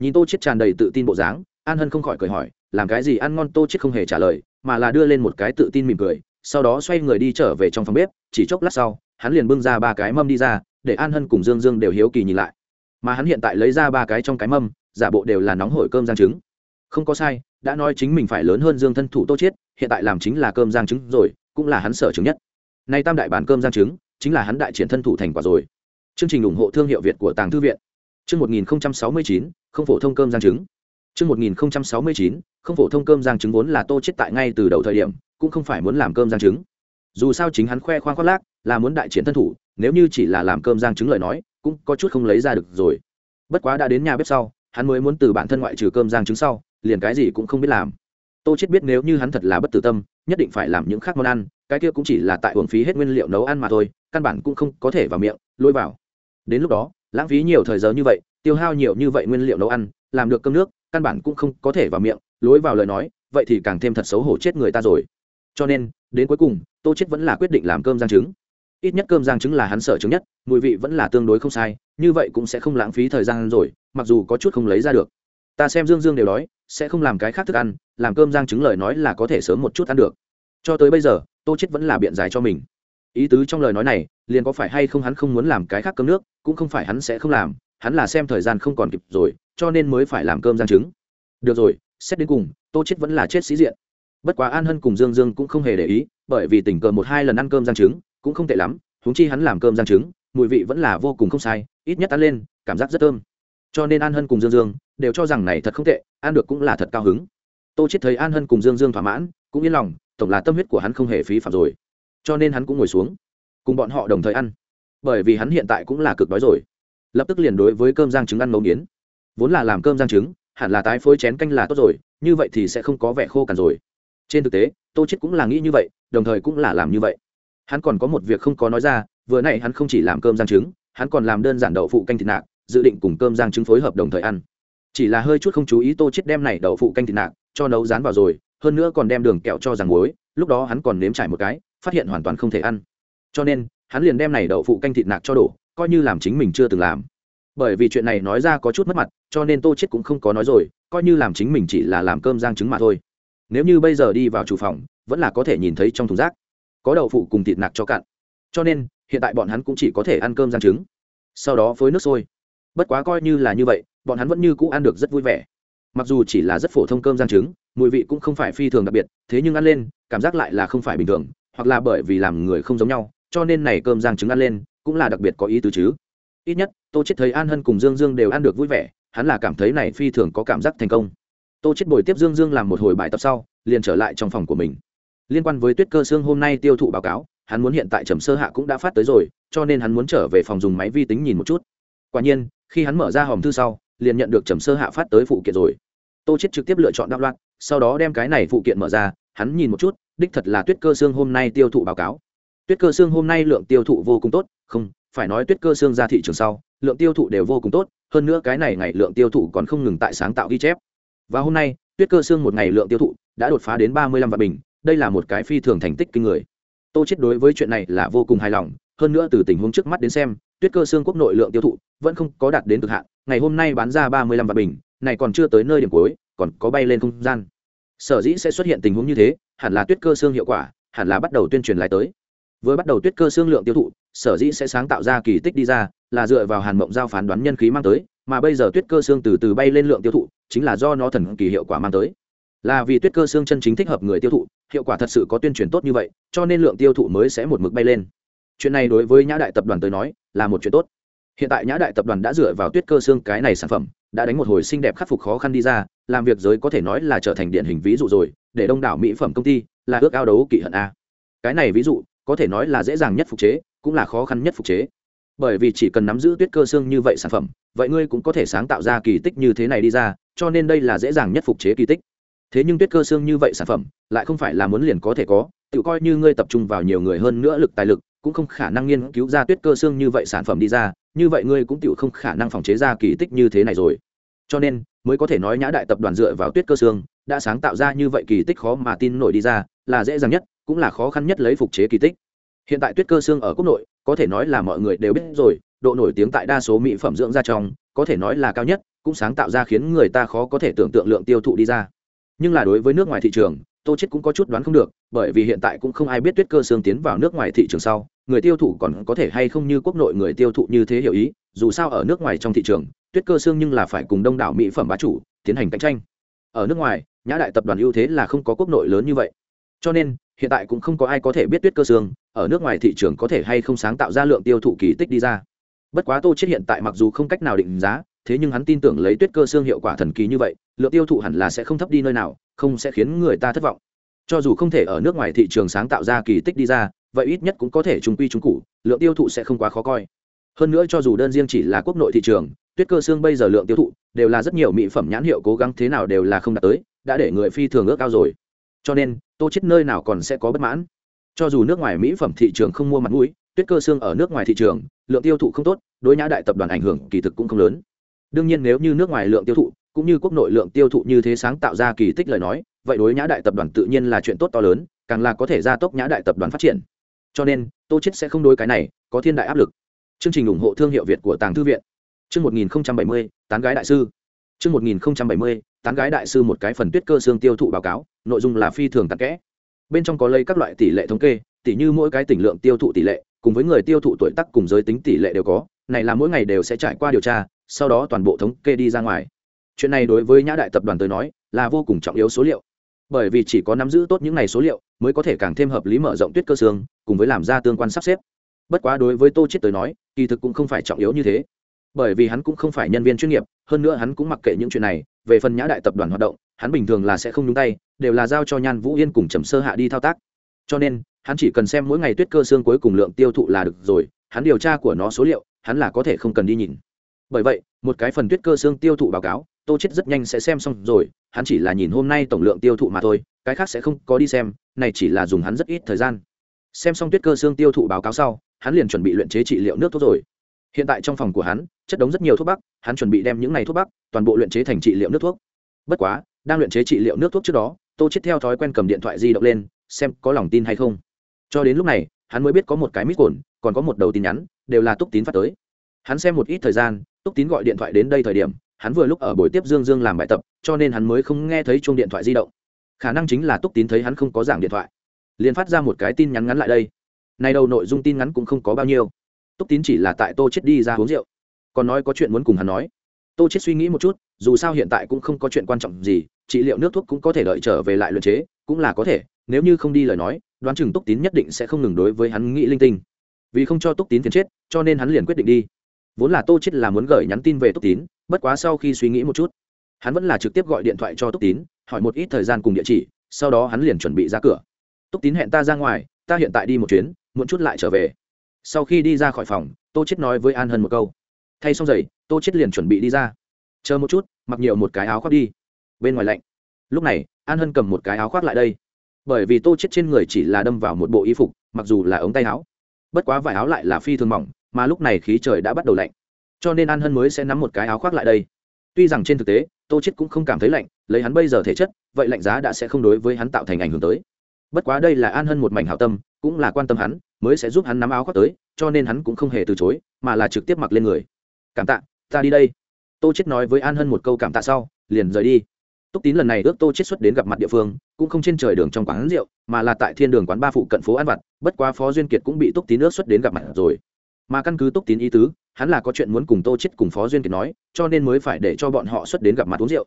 Nhìn tô chết tràn đầy tự tin bộ dáng, an hân không khỏi cười hỏi, làm cái gì ăn ngon? Tô chết không hề trả lời, mà là đưa lên một cái tự tin mỉm cười sau đó xoay người đi trở về trong phòng bếp, chỉ chốc lát sau, hắn liền bưng ra ba cái mâm đi ra, để an hân cùng dương dương đều hiếu kỳ nhìn lại. Mà hắn hiện tại lấy ra ba cái trong cái mâm, giả bộ đều là nóng hổi cơm giang trứng. Không có sai, đã nói chính mình phải lớn hơn dương thân thủ tô chiết, hiện tại làm chính là cơm giang trứng rồi, cũng là hắn sở chứng nhất. Nay tam đại bản cơm giang trứng, chính là hắn đại triển thân thủ thành quả rồi. Chương trình ủng hộ thương hiệu việt của tàng thư viện. Chương một nghìn sáu mươi chín, không phổ thông cơm giang trứng. Trước một nghìn sáu mươi chín, không phổ thông cơm giang trứng vốn là tô chết tại ngay từ đầu thời điểm, cũng không phải muốn làm cơm giang trứng. Dù sao chính hắn khoe khoang khoác lác, là muốn đại chiến thân thủ, nếu như chỉ là làm cơm giang trứng lời nói, cũng có chút không lấy ra được rồi. Bất quá đã đến nhà bếp sau, hắn mới muốn từ bản thân ngoại trừ cơm giang trứng sau, liền cái gì cũng không biết làm. Tô chết biết nếu như hắn thật là bất tử tâm, nhất định phải làm những khác món ăn, cái kia cũng chỉ là tại uổng phí hết nguyên liệu nấu ăn mà thôi, căn bản cũng không có thể vào miệng, lôi vào. Đến lúc đó, lãng phí nhiều thời giờ như vậy, tiêu hao nhiều như vậy nguyên liệu nấu ăn, làm được cơm nước căn bản cũng không có thể vào miệng, lối vào lời nói, vậy thì càng thêm thật xấu hổ chết người ta rồi. Cho nên, đến cuối cùng, tô chết vẫn là quyết định làm cơm giang trứng. Ít nhất cơm giang trứng là hắn sợ trứng nhất, mùi vị vẫn là tương đối không sai, như vậy cũng sẽ không lãng phí thời gian rồi, mặc dù có chút không lấy ra được. Ta xem dương dương đều đói sẽ không làm cái khác thức ăn, làm cơm giang trứng lời nói là có thể sớm một chút ăn được. Cho tới bây giờ, tô chết vẫn là biện giải cho mình. Ý tứ trong lời nói này, liền có phải hay không hắn không muốn làm cái khác cơm nước, cũng không phải hắn sẽ không làm hắn là xem thời gian không còn kịp rồi, cho nên mới phải làm cơm giang trứng. Được rồi, xét đến cùng, tô chết vẫn là chết sĩ diện. Bất quá an hân cùng dương dương cũng không hề để ý, bởi vì tình cờ một hai lần ăn cơm giang trứng cũng không tệ lắm, huống chi hắn làm cơm giang trứng, mùi vị vẫn là vô cùng không sai, ít nhất ăn lên, cảm giác rất thơm. Cho nên an hân cùng dương dương đều cho rằng này thật không tệ, ăn được cũng là thật cao hứng. Tô chết thấy an hân cùng dương dương thỏa mãn, cũng yên lòng, tổng là tâm huyết của hắn không hề phí phạm rồi. Cho nên hắn cũng ngồi xuống, cùng bọn họ đồng thời ăn. Bởi vì hắn hiện tại cũng là cực đói rồi lập tức liền đối với cơm giang trứng ăn ngấu nghiến. Vốn là làm cơm giang trứng, hẳn là tái phối chén canh là tốt rồi, như vậy thì sẽ không có vẻ khô cằn rồi. Trên thực tế, tô chết cũng là nghĩ như vậy, đồng thời cũng là làm như vậy. Hắn còn có một việc không có nói ra, vừa nãy hắn không chỉ làm cơm giang trứng, hắn còn làm đơn giản đậu phụ canh thịt nạc, dự định cùng cơm giang trứng phối hợp đồng thời ăn. Chỉ là hơi chút không chú ý tô chết đem này đậu phụ canh thịt nạc cho nấu rán vào rồi, hơn nữa còn đem đường kẹo cho rằng muối, lúc đó hắn còn nếm trải một cái, phát hiện hoàn toàn không thể ăn. Cho nên, hắn liền đem này đậu phụ canh thịt nạc cho đổ coi như làm chính mình chưa từng làm. Bởi vì chuyện này nói ra có chút mất mặt, cho nên tô chết cũng không có nói rồi, coi như làm chính mình chỉ là làm cơm giang trứng mà thôi. Nếu như bây giờ đi vào chủ phòng, vẫn là có thể nhìn thấy trong thùng rác, có đậu phụ cùng thịt nạc cho cạn. Cho nên, hiện tại bọn hắn cũng chỉ có thể ăn cơm giang trứng. Sau đó phối nước sôi. Bất quá coi như là như vậy, bọn hắn vẫn như cũ ăn được rất vui vẻ. Mặc dù chỉ là rất phổ thông cơm giang trứng, mùi vị cũng không phải phi thường đặc biệt, thế nhưng ăn lên, cảm giác lại là không phải bình thường, hoặc là bởi vì làm người không giống nhau, cho nên này cơm giang trứng ăn lên cũng là đặc biệt có ý tứ chứ. Ít nhất, tô chết thấy an hân cùng dương dương đều ăn được vui vẻ, hắn là cảm thấy này phi thường có cảm giác thành công. Tô chết bồi tiếp dương dương làm một hồi bài tập sau, liền trở lại trong phòng của mình. Liên quan với tuyết cơ xương hôm nay tiêu thụ báo cáo, hắn muốn hiện tại trầm sơ hạ cũng đã phát tới rồi, cho nên hắn muốn trở về phòng dùng máy vi tính nhìn một chút. Quả nhiên, khi hắn mở ra hòm thư sau, liền nhận được trầm sơ hạ phát tới phụ kiện rồi. Tô chết trực tiếp lựa chọn đạo loạn, sau đó đem cái này phụ kiện mở ra, hắn nhìn một chút, đích thật là tuyết cơ xương hôm nay tiêu thụ báo cáo. Tuyết cơ xương hôm nay lượng tiêu thụ vô cùng tốt không, phải nói tuyết cơ xương ra thị trường sau, lượng tiêu thụ đều vô cùng tốt, hơn nữa cái này ngày lượng tiêu thụ còn không ngừng tại sáng tạo ghi chép. Và hôm nay, tuyết cơ xương một ngày lượng tiêu thụ đã đột phá đến ba mươi lăm vạn bình, đây là một cái phi thường thành tích kinh người. Tô chết đối với chuyện này là vô cùng hài lòng, hơn nữa từ tình huống trước mắt đến xem, tuyết cơ xương quốc nội lượng tiêu thụ vẫn không có đạt đến cực hạn, ngày hôm nay bán ra ba mươi lăm vạn bình, này còn chưa tới nơi điểm cuối, còn có bay lên không gian. Sở dĩ sẽ xuất hiện tình huống như thế, hẳn là tuyết cơ xương hiệu quả, hẳn là bắt đầu tuyên truyền lại tới với bắt đầu tuyết cơ xương lượng tiêu thụ, sở dĩ sẽ sáng tạo ra kỳ tích đi ra, là dựa vào hàn mộng giao phán đoán nhân khí mang tới, mà bây giờ tuyết cơ xương từ từ bay lên lượng tiêu thụ, chính là do nó thần kỳ hiệu quả mang tới. Là vì tuyết cơ xương chân chính thích hợp người tiêu thụ, hiệu quả thật sự có tuyên truyền tốt như vậy, cho nên lượng tiêu thụ mới sẽ một mực bay lên. Chuyện này đối với nhã đại tập đoàn tới nói, là một chuyện tốt. Hiện tại nhã đại tập đoàn đã dựa vào tuyết cơ xương cái này sản phẩm, đã đánh một hồi xinh đẹp khắc phục khó khăn đi ra, làm việc giới có thể nói là trở thành điển hình ví dụ rồi, để đông đảo mỹ phẩm công ty là ước ao đấu kỵ hận a. Cái này ví dụ có thể nói là dễ dàng nhất phục chế, cũng là khó khăn nhất phục chế. Bởi vì chỉ cần nắm giữ tuyết cơ xương như vậy sản phẩm, vậy ngươi cũng có thể sáng tạo ra kỳ tích như thế này đi ra, cho nên đây là dễ dàng nhất phục chế kỳ tích. Thế nhưng tuyết cơ xương như vậy sản phẩm, lại không phải là muốn liền có thể có, tự coi như ngươi tập trung vào nhiều người hơn nữa lực tài lực, cũng không khả năng nghiên cứu ra tuyết cơ xương như vậy sản phẩm đi ra, như vậy ngươi cũng tự không khả năng phòng chế ra kỳ tích như thế này rồi. Cho nên, mới có thể nói nhã đại tập đoàn dựa vào tuyết cơ xương, đã sáng tạo ra như vậy kỳ tích khó mà tin nổi đi ra, là dễ dàng nhất cũng là khó khăn nhất lấy phục chế kỳ tích. Hiện tại tuyết cơ xương ở quốc nội, có thể nói là mọi người đều biết rồi, độ nổi tiếng tại đa số mỹ phẩm dưỡng da trong, có thể nói là cao nhất, cũng sáng tạo ra khiến người ta khó có thể tưởng tượng lượng tiêu thụ đi ra. Nhưng là đối với nước ngoài thị trường, tô chết cũng có chút đoán không được, bởi vì hiện tại cũng không ai biết tuyết cơ xương tiến vào nước ngoài thị trường sau, người tiêu thụ còn có thể hay không như quốc nội người tiêu thụ như thế hiểu ý, dù sao ở nước ngoài trong thị trường, tuyết cơ xương nhưng là phải cùng đông đảo mỹ phẩm bá chủ, tiến hành cạnh tranh. Ở nước ngoài, nhã đại tập đoàn ưu thế là không có quốc nội lớn như vậy. Cho nên hiện tại cũng không có ai có thể biết tuyết cơ xương, ở nước ngoài thị trường có thể hay không sáng tạo ra lượng tiêu thụ kỳ tích đi ra. Bất quá tô chết hiện tại mặc dù không cách nào định giá, thế nhưng hắn tin tưởng lấy tuyết cơ xương hiệu quả thần kỳ như vậy, lượng tiêu thụ hẳn là sẽ không thấp đi nơi nào, không sẽ khiến người ta thất vọng. Cho dù không thể ở nước ngoài thị trường sáng tạo ra kỳ tích đi ra, vậy ít nhất cũng có thể trung quy trung cụ lượng tiêu thụ sẽ không quá khó coi. Hơn nữa cho dù đơn riêng chỉ là quốc nội thị trường, tuyết cơ xương bây giờ lượng tiêu thụ đều là rất nhiều mỹ phẩm nhãn hiệu cố gắng thế nào đều là không đạt tới, đã để người phi thường ước cao rồi. Cho nên tô chết nơi nào còn sẽ có bất mãn. Cho dù nước ngoài mỹ phẩm thị trường không mua mặt mũi tuyết cơ xương ở nước ngoài thị trường lượng tiêu thụ không tốt đối nhã đại tập đoàn ảnh hưởng kỳ thực cũng không lớn. Đương nhiên nếu như nước ngoài lượng tiêu thụ cũng như quốc nội lượng tiêu thụ như thế sáng tạo ra kỳ tích lời nói vậy đối nhã đại tập đoàn tự nhiên là chuyện tốt to lớn càng là có thể gia tốc nhã đại tập đoàn phát triển. Cho nên tô chết sẽ không đối cái này có thiên đại áp lực. Chương trình ủng hộ thương hiệu việt của tàng thư viện. Chương 1070, tán gái đại sư. Chương 1070, tán gái đại sư một cái phần tuyết cơ xương tiêu thụ báo cáo, nội dung là phi thường tắc kẽ. Bên trong có lấy các loại tỷ lệ thống kê tỷ như mỗi cái tỉnh lượng tiêu thụ tỷ lệ, cùng với người tiêu thụ tuổi tác cùng giới tính tỷ lệ đều có, này là mỗi ngày đều sẽ trải qua điều tra, sau đó toàn bộ thống kê đi ra ngoài. Chuyện này đối với nhã đại tập đoàn tới nói, là vô cùng trọng yếu số liệu. Bởi vì chỉ có nắm giữ tốt những này số liệu, mới có thể càng thêm hợp lý mở rộng tuyết cơ xương, cùng với làm ra tương quan sắp xếp. Bất quá đối với tô chết tới nói, kỳ thực cũng không phải trọng yếu như thế bởi vì hắn cũng không phải nhân viên chuyên nghiệp, hơn nữa hắn cũng mặc kệ những chuyện này, về phần nhã đại tập đoàn hoạt động, hắn bình thường là sẽ không nhúng tay, đều là giao cho nhan vũ yên cùng trầm sơ hạ đi thao tác. Cho nên, hắn chỉ cần xem mỗi ngày tuyết cơ xương cuối cùng lượng tiêu thụ là được rồi, hắn điều tra của nó số liệu, hắn là có thể không cần đi nhìn. Bởi vậy, một cái phần tuyết cơ xương tiêu thụ báo cáo, tô chết rất nhanh sẽ xem xong rồi, hắn chỉ là nhìn hôm nay tổng lượng tiêu thụ mà thôi, cái khác sẽ không có đi xem, này chỉ là dùng hắn rất ít thời gian. Xem xong tuyết cơ xương tiêu thụ báo cáo sau, hắn liền chuẩn bị luyện chế trị liệu nước thuốc rồi hiện tại trong phòng của hắn, chất đống rất nhiều thuốc bắc, hắn chuẩn bị đem những này thuốc bắc, toàn bộ luyện chế thành trị liệu nước thuốc. Bất quá, đang luyện chế trị liệu nước thuốc trước đó, tô chết theo thói quen cầm điện thoại di động lên, xem có lòng tin hay không. Cho đến lúc này, hắn mới biết có một cái mít cồn còn có một đầu tin nhắn, đều là túc tín phát tới. Hắn xem một ít thời gian, túc tín gọi điện thoại đến đây thời điểm, hắn vừa lúc ở buổi tiếp dương dương làm bài tập, cho nên hắn mới không nghe thấy chuông điện thoại di động. Khả năng chính là túc tín thấy hắn không có giảng điện thoại, liền phát ra một cái tin nhắn ngắn lại đây. Nay đầu nội dung tin ngắn cũng không có bao nhiêu túc tín chỉ là tại tô chết đi ra uống rượu. Còn nói có chuyện muốn cùng hắn nói. Tô chết suy nghĩ một chút, dù sao hiện tại cũng không có chuyện quan trọng gì, trị liệu nước thuốc cũng có thể đợi trở về lại luyện chế, cũng là có thể, nếu như không đi lời nói, đoán chừng túc tín nhất định sẽ không ngừng đối với hắn nghĩ linh tinh. Vì không cho túc tín tiền chết, cho nên hắn liền quyết định đi. Vốn là tô chết là muốn gửi nhắn tin về túc tín, bất quá sau khi suy nghĩ một chút, hắn vẫn là trực tiếp gọi điện thoại cho túc tín, hỏi một ít thời gian cùng địa chỉ, sau đó hắn liền chuẩn bị ra cửa. Túc tín hẹn ta ra ngoài, ta hiện tại đi một chuyến, muộn chút lại trở về sau khi đi ra khỏi phòng, tô chết nói với an hân một câu. Thay xong giày, tô chết liền chuẩn bị đi ra. Chờ một chút, mặc nhiều một cái áo khoác đi. Bên ngoài lạnh. Lúc này, an hân cầm một cái áo khoác lại đây. Bởi vì tô chết trên người chỉ là đâm vào một bộ y phục, mặc dù là ống tay áo. Bất quá vải áo lại là phi thường mỏng, mà lúc này khí trời đã bắt đầu lạnh. Cho nên an hân mới sẽ nắm một cái áo khoác lại đây. Tuy rằng trên thực tế, tô chết cũng không cảm thấy lạnh, lấy hắn bây giờ thể chất, vậy lạnh giá đã sẽ không đối với hắn tạo thành ảnh hưởng tới bất quá đây là an hân một mảnh hảo tâm, cũng là quan tâm hắn, mới sẽ giúp hắn nắm áo khoác tới, cho nên hắn cũng không hề từ chối, mà là trực tiếp mặc lên người. Cảm tạ, ta đi đây. Tô chết nói với an hân một câu cảm tạ sau, liền rời đi. Túc tín lần này ước tô chết xuất đến gặp mặt địa phương, cũng không trên trời đường trong quán rượu, mà là tại thiên đường quán ba phụ cận phố an vặt, bất quá phó duyên kiệt cũng bị túc tín ước xuất đến gặp mặt rồi. Mà căn cứ túc tín ý tứ, hắn là có chuyện muốn cùng tô chết cùng phó duyên kiệt nói, cho nên mới phải để cho bọn họ xuất đến gặp mặt uống rượu.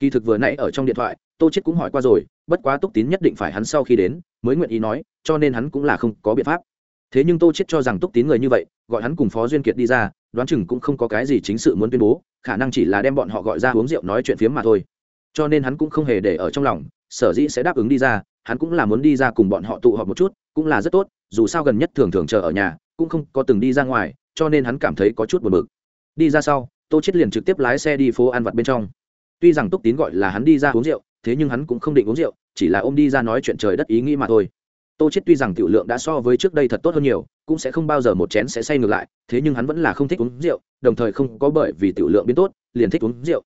Kỳ thực vừa nãy ở trong điện thoại, tô chết cũng hỏi qua rồi bất quá túc tín nhất định phải hắn sau khi đến, mới nguyện ý nói, cho nên hắn cũng là không có biện pháp. Thế nhưng tô chết cho rằng túc tín người như vậy, gọi hắn cùng phó duyên kiệt đi ra, đoán chừng cũng không có cái gì chính sự muốn tuyên bố, khả năng chỉ là đem bọn họ gọi ra uống rượu nói chuyện phiếm mà thôi. Cho nên hắn cũng không hề để ở trong lòng, sở dĩ sẽ đáp ứng đi ra, hắn cũng là muốn đi ra cùng bọn họ tụ họp một chút, cũng là rất tốt, dù sao gần nhất thường thường chờ ở nhà, cũng không có từng đi ra ngoài, cho nên hắn cảm thấy có chút buồn bực. Đi ra sau, tô chết liền trực tiếp lái xe đi phố ăn vặt bên trong. Tuy rằng túc tín gọi là hắn đi ra uống rượu thế nhưng hắn cũng không định uống rượu, chỉ là ôm đi ra nói chuyện trời đất ý nghĩ mà thôi. Tô chết tuy rằng tiểu lượng đã so với trước đây thật tốt hơn nhiều, cũng sẽ không bao giờ một chén sẽ say ngược lại, thế nhưng hắn vẫn là không thích uống rượu, đồng thời không có bởi vì tiểu lượng biến tốt, liền thích uống rượu.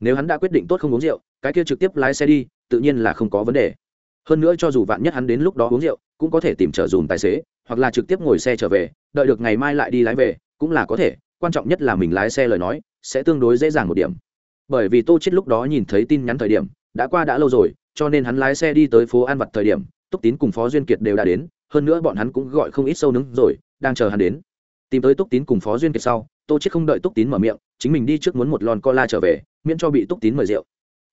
Nếu hắn đã quyết định tốt không uống rượu, cái kia trực tiếp lái xe đi, tự nhiên là không có vấn đề. Hơn nữa cho dù vạn nhất hắn đến lúc đó uống rượu, cũng có thể tìm trở dùm tài xế, hoặc là trực tiếp ngồi xe trở về, đợi được ngày mai lại đi lái về, cũng là có thể, quan trọng nhất là mình lái xe lời nói, sẽ tương đối dễ dàng một điểm. Bởi vì tô chết lúc đó nhìn thấy tin nhắn thời điểm đã qua đã lâu rồi, cho nên hắn lái xe đi tới phố an vật thời điểm, túc tín cùng phó duyên kiệt đều đã đến, hơn nữa bọn hắn cũng gọi không ít sâu nứng rồi, đang chờ hắn đến. Tìm tới túc tín cùng phó duyên kiệt sau, tô chết không đợi túc tín mở miệng, chính mình đi trước muốn một lon cola trở về, miễn cho bị túc tín mời rượu.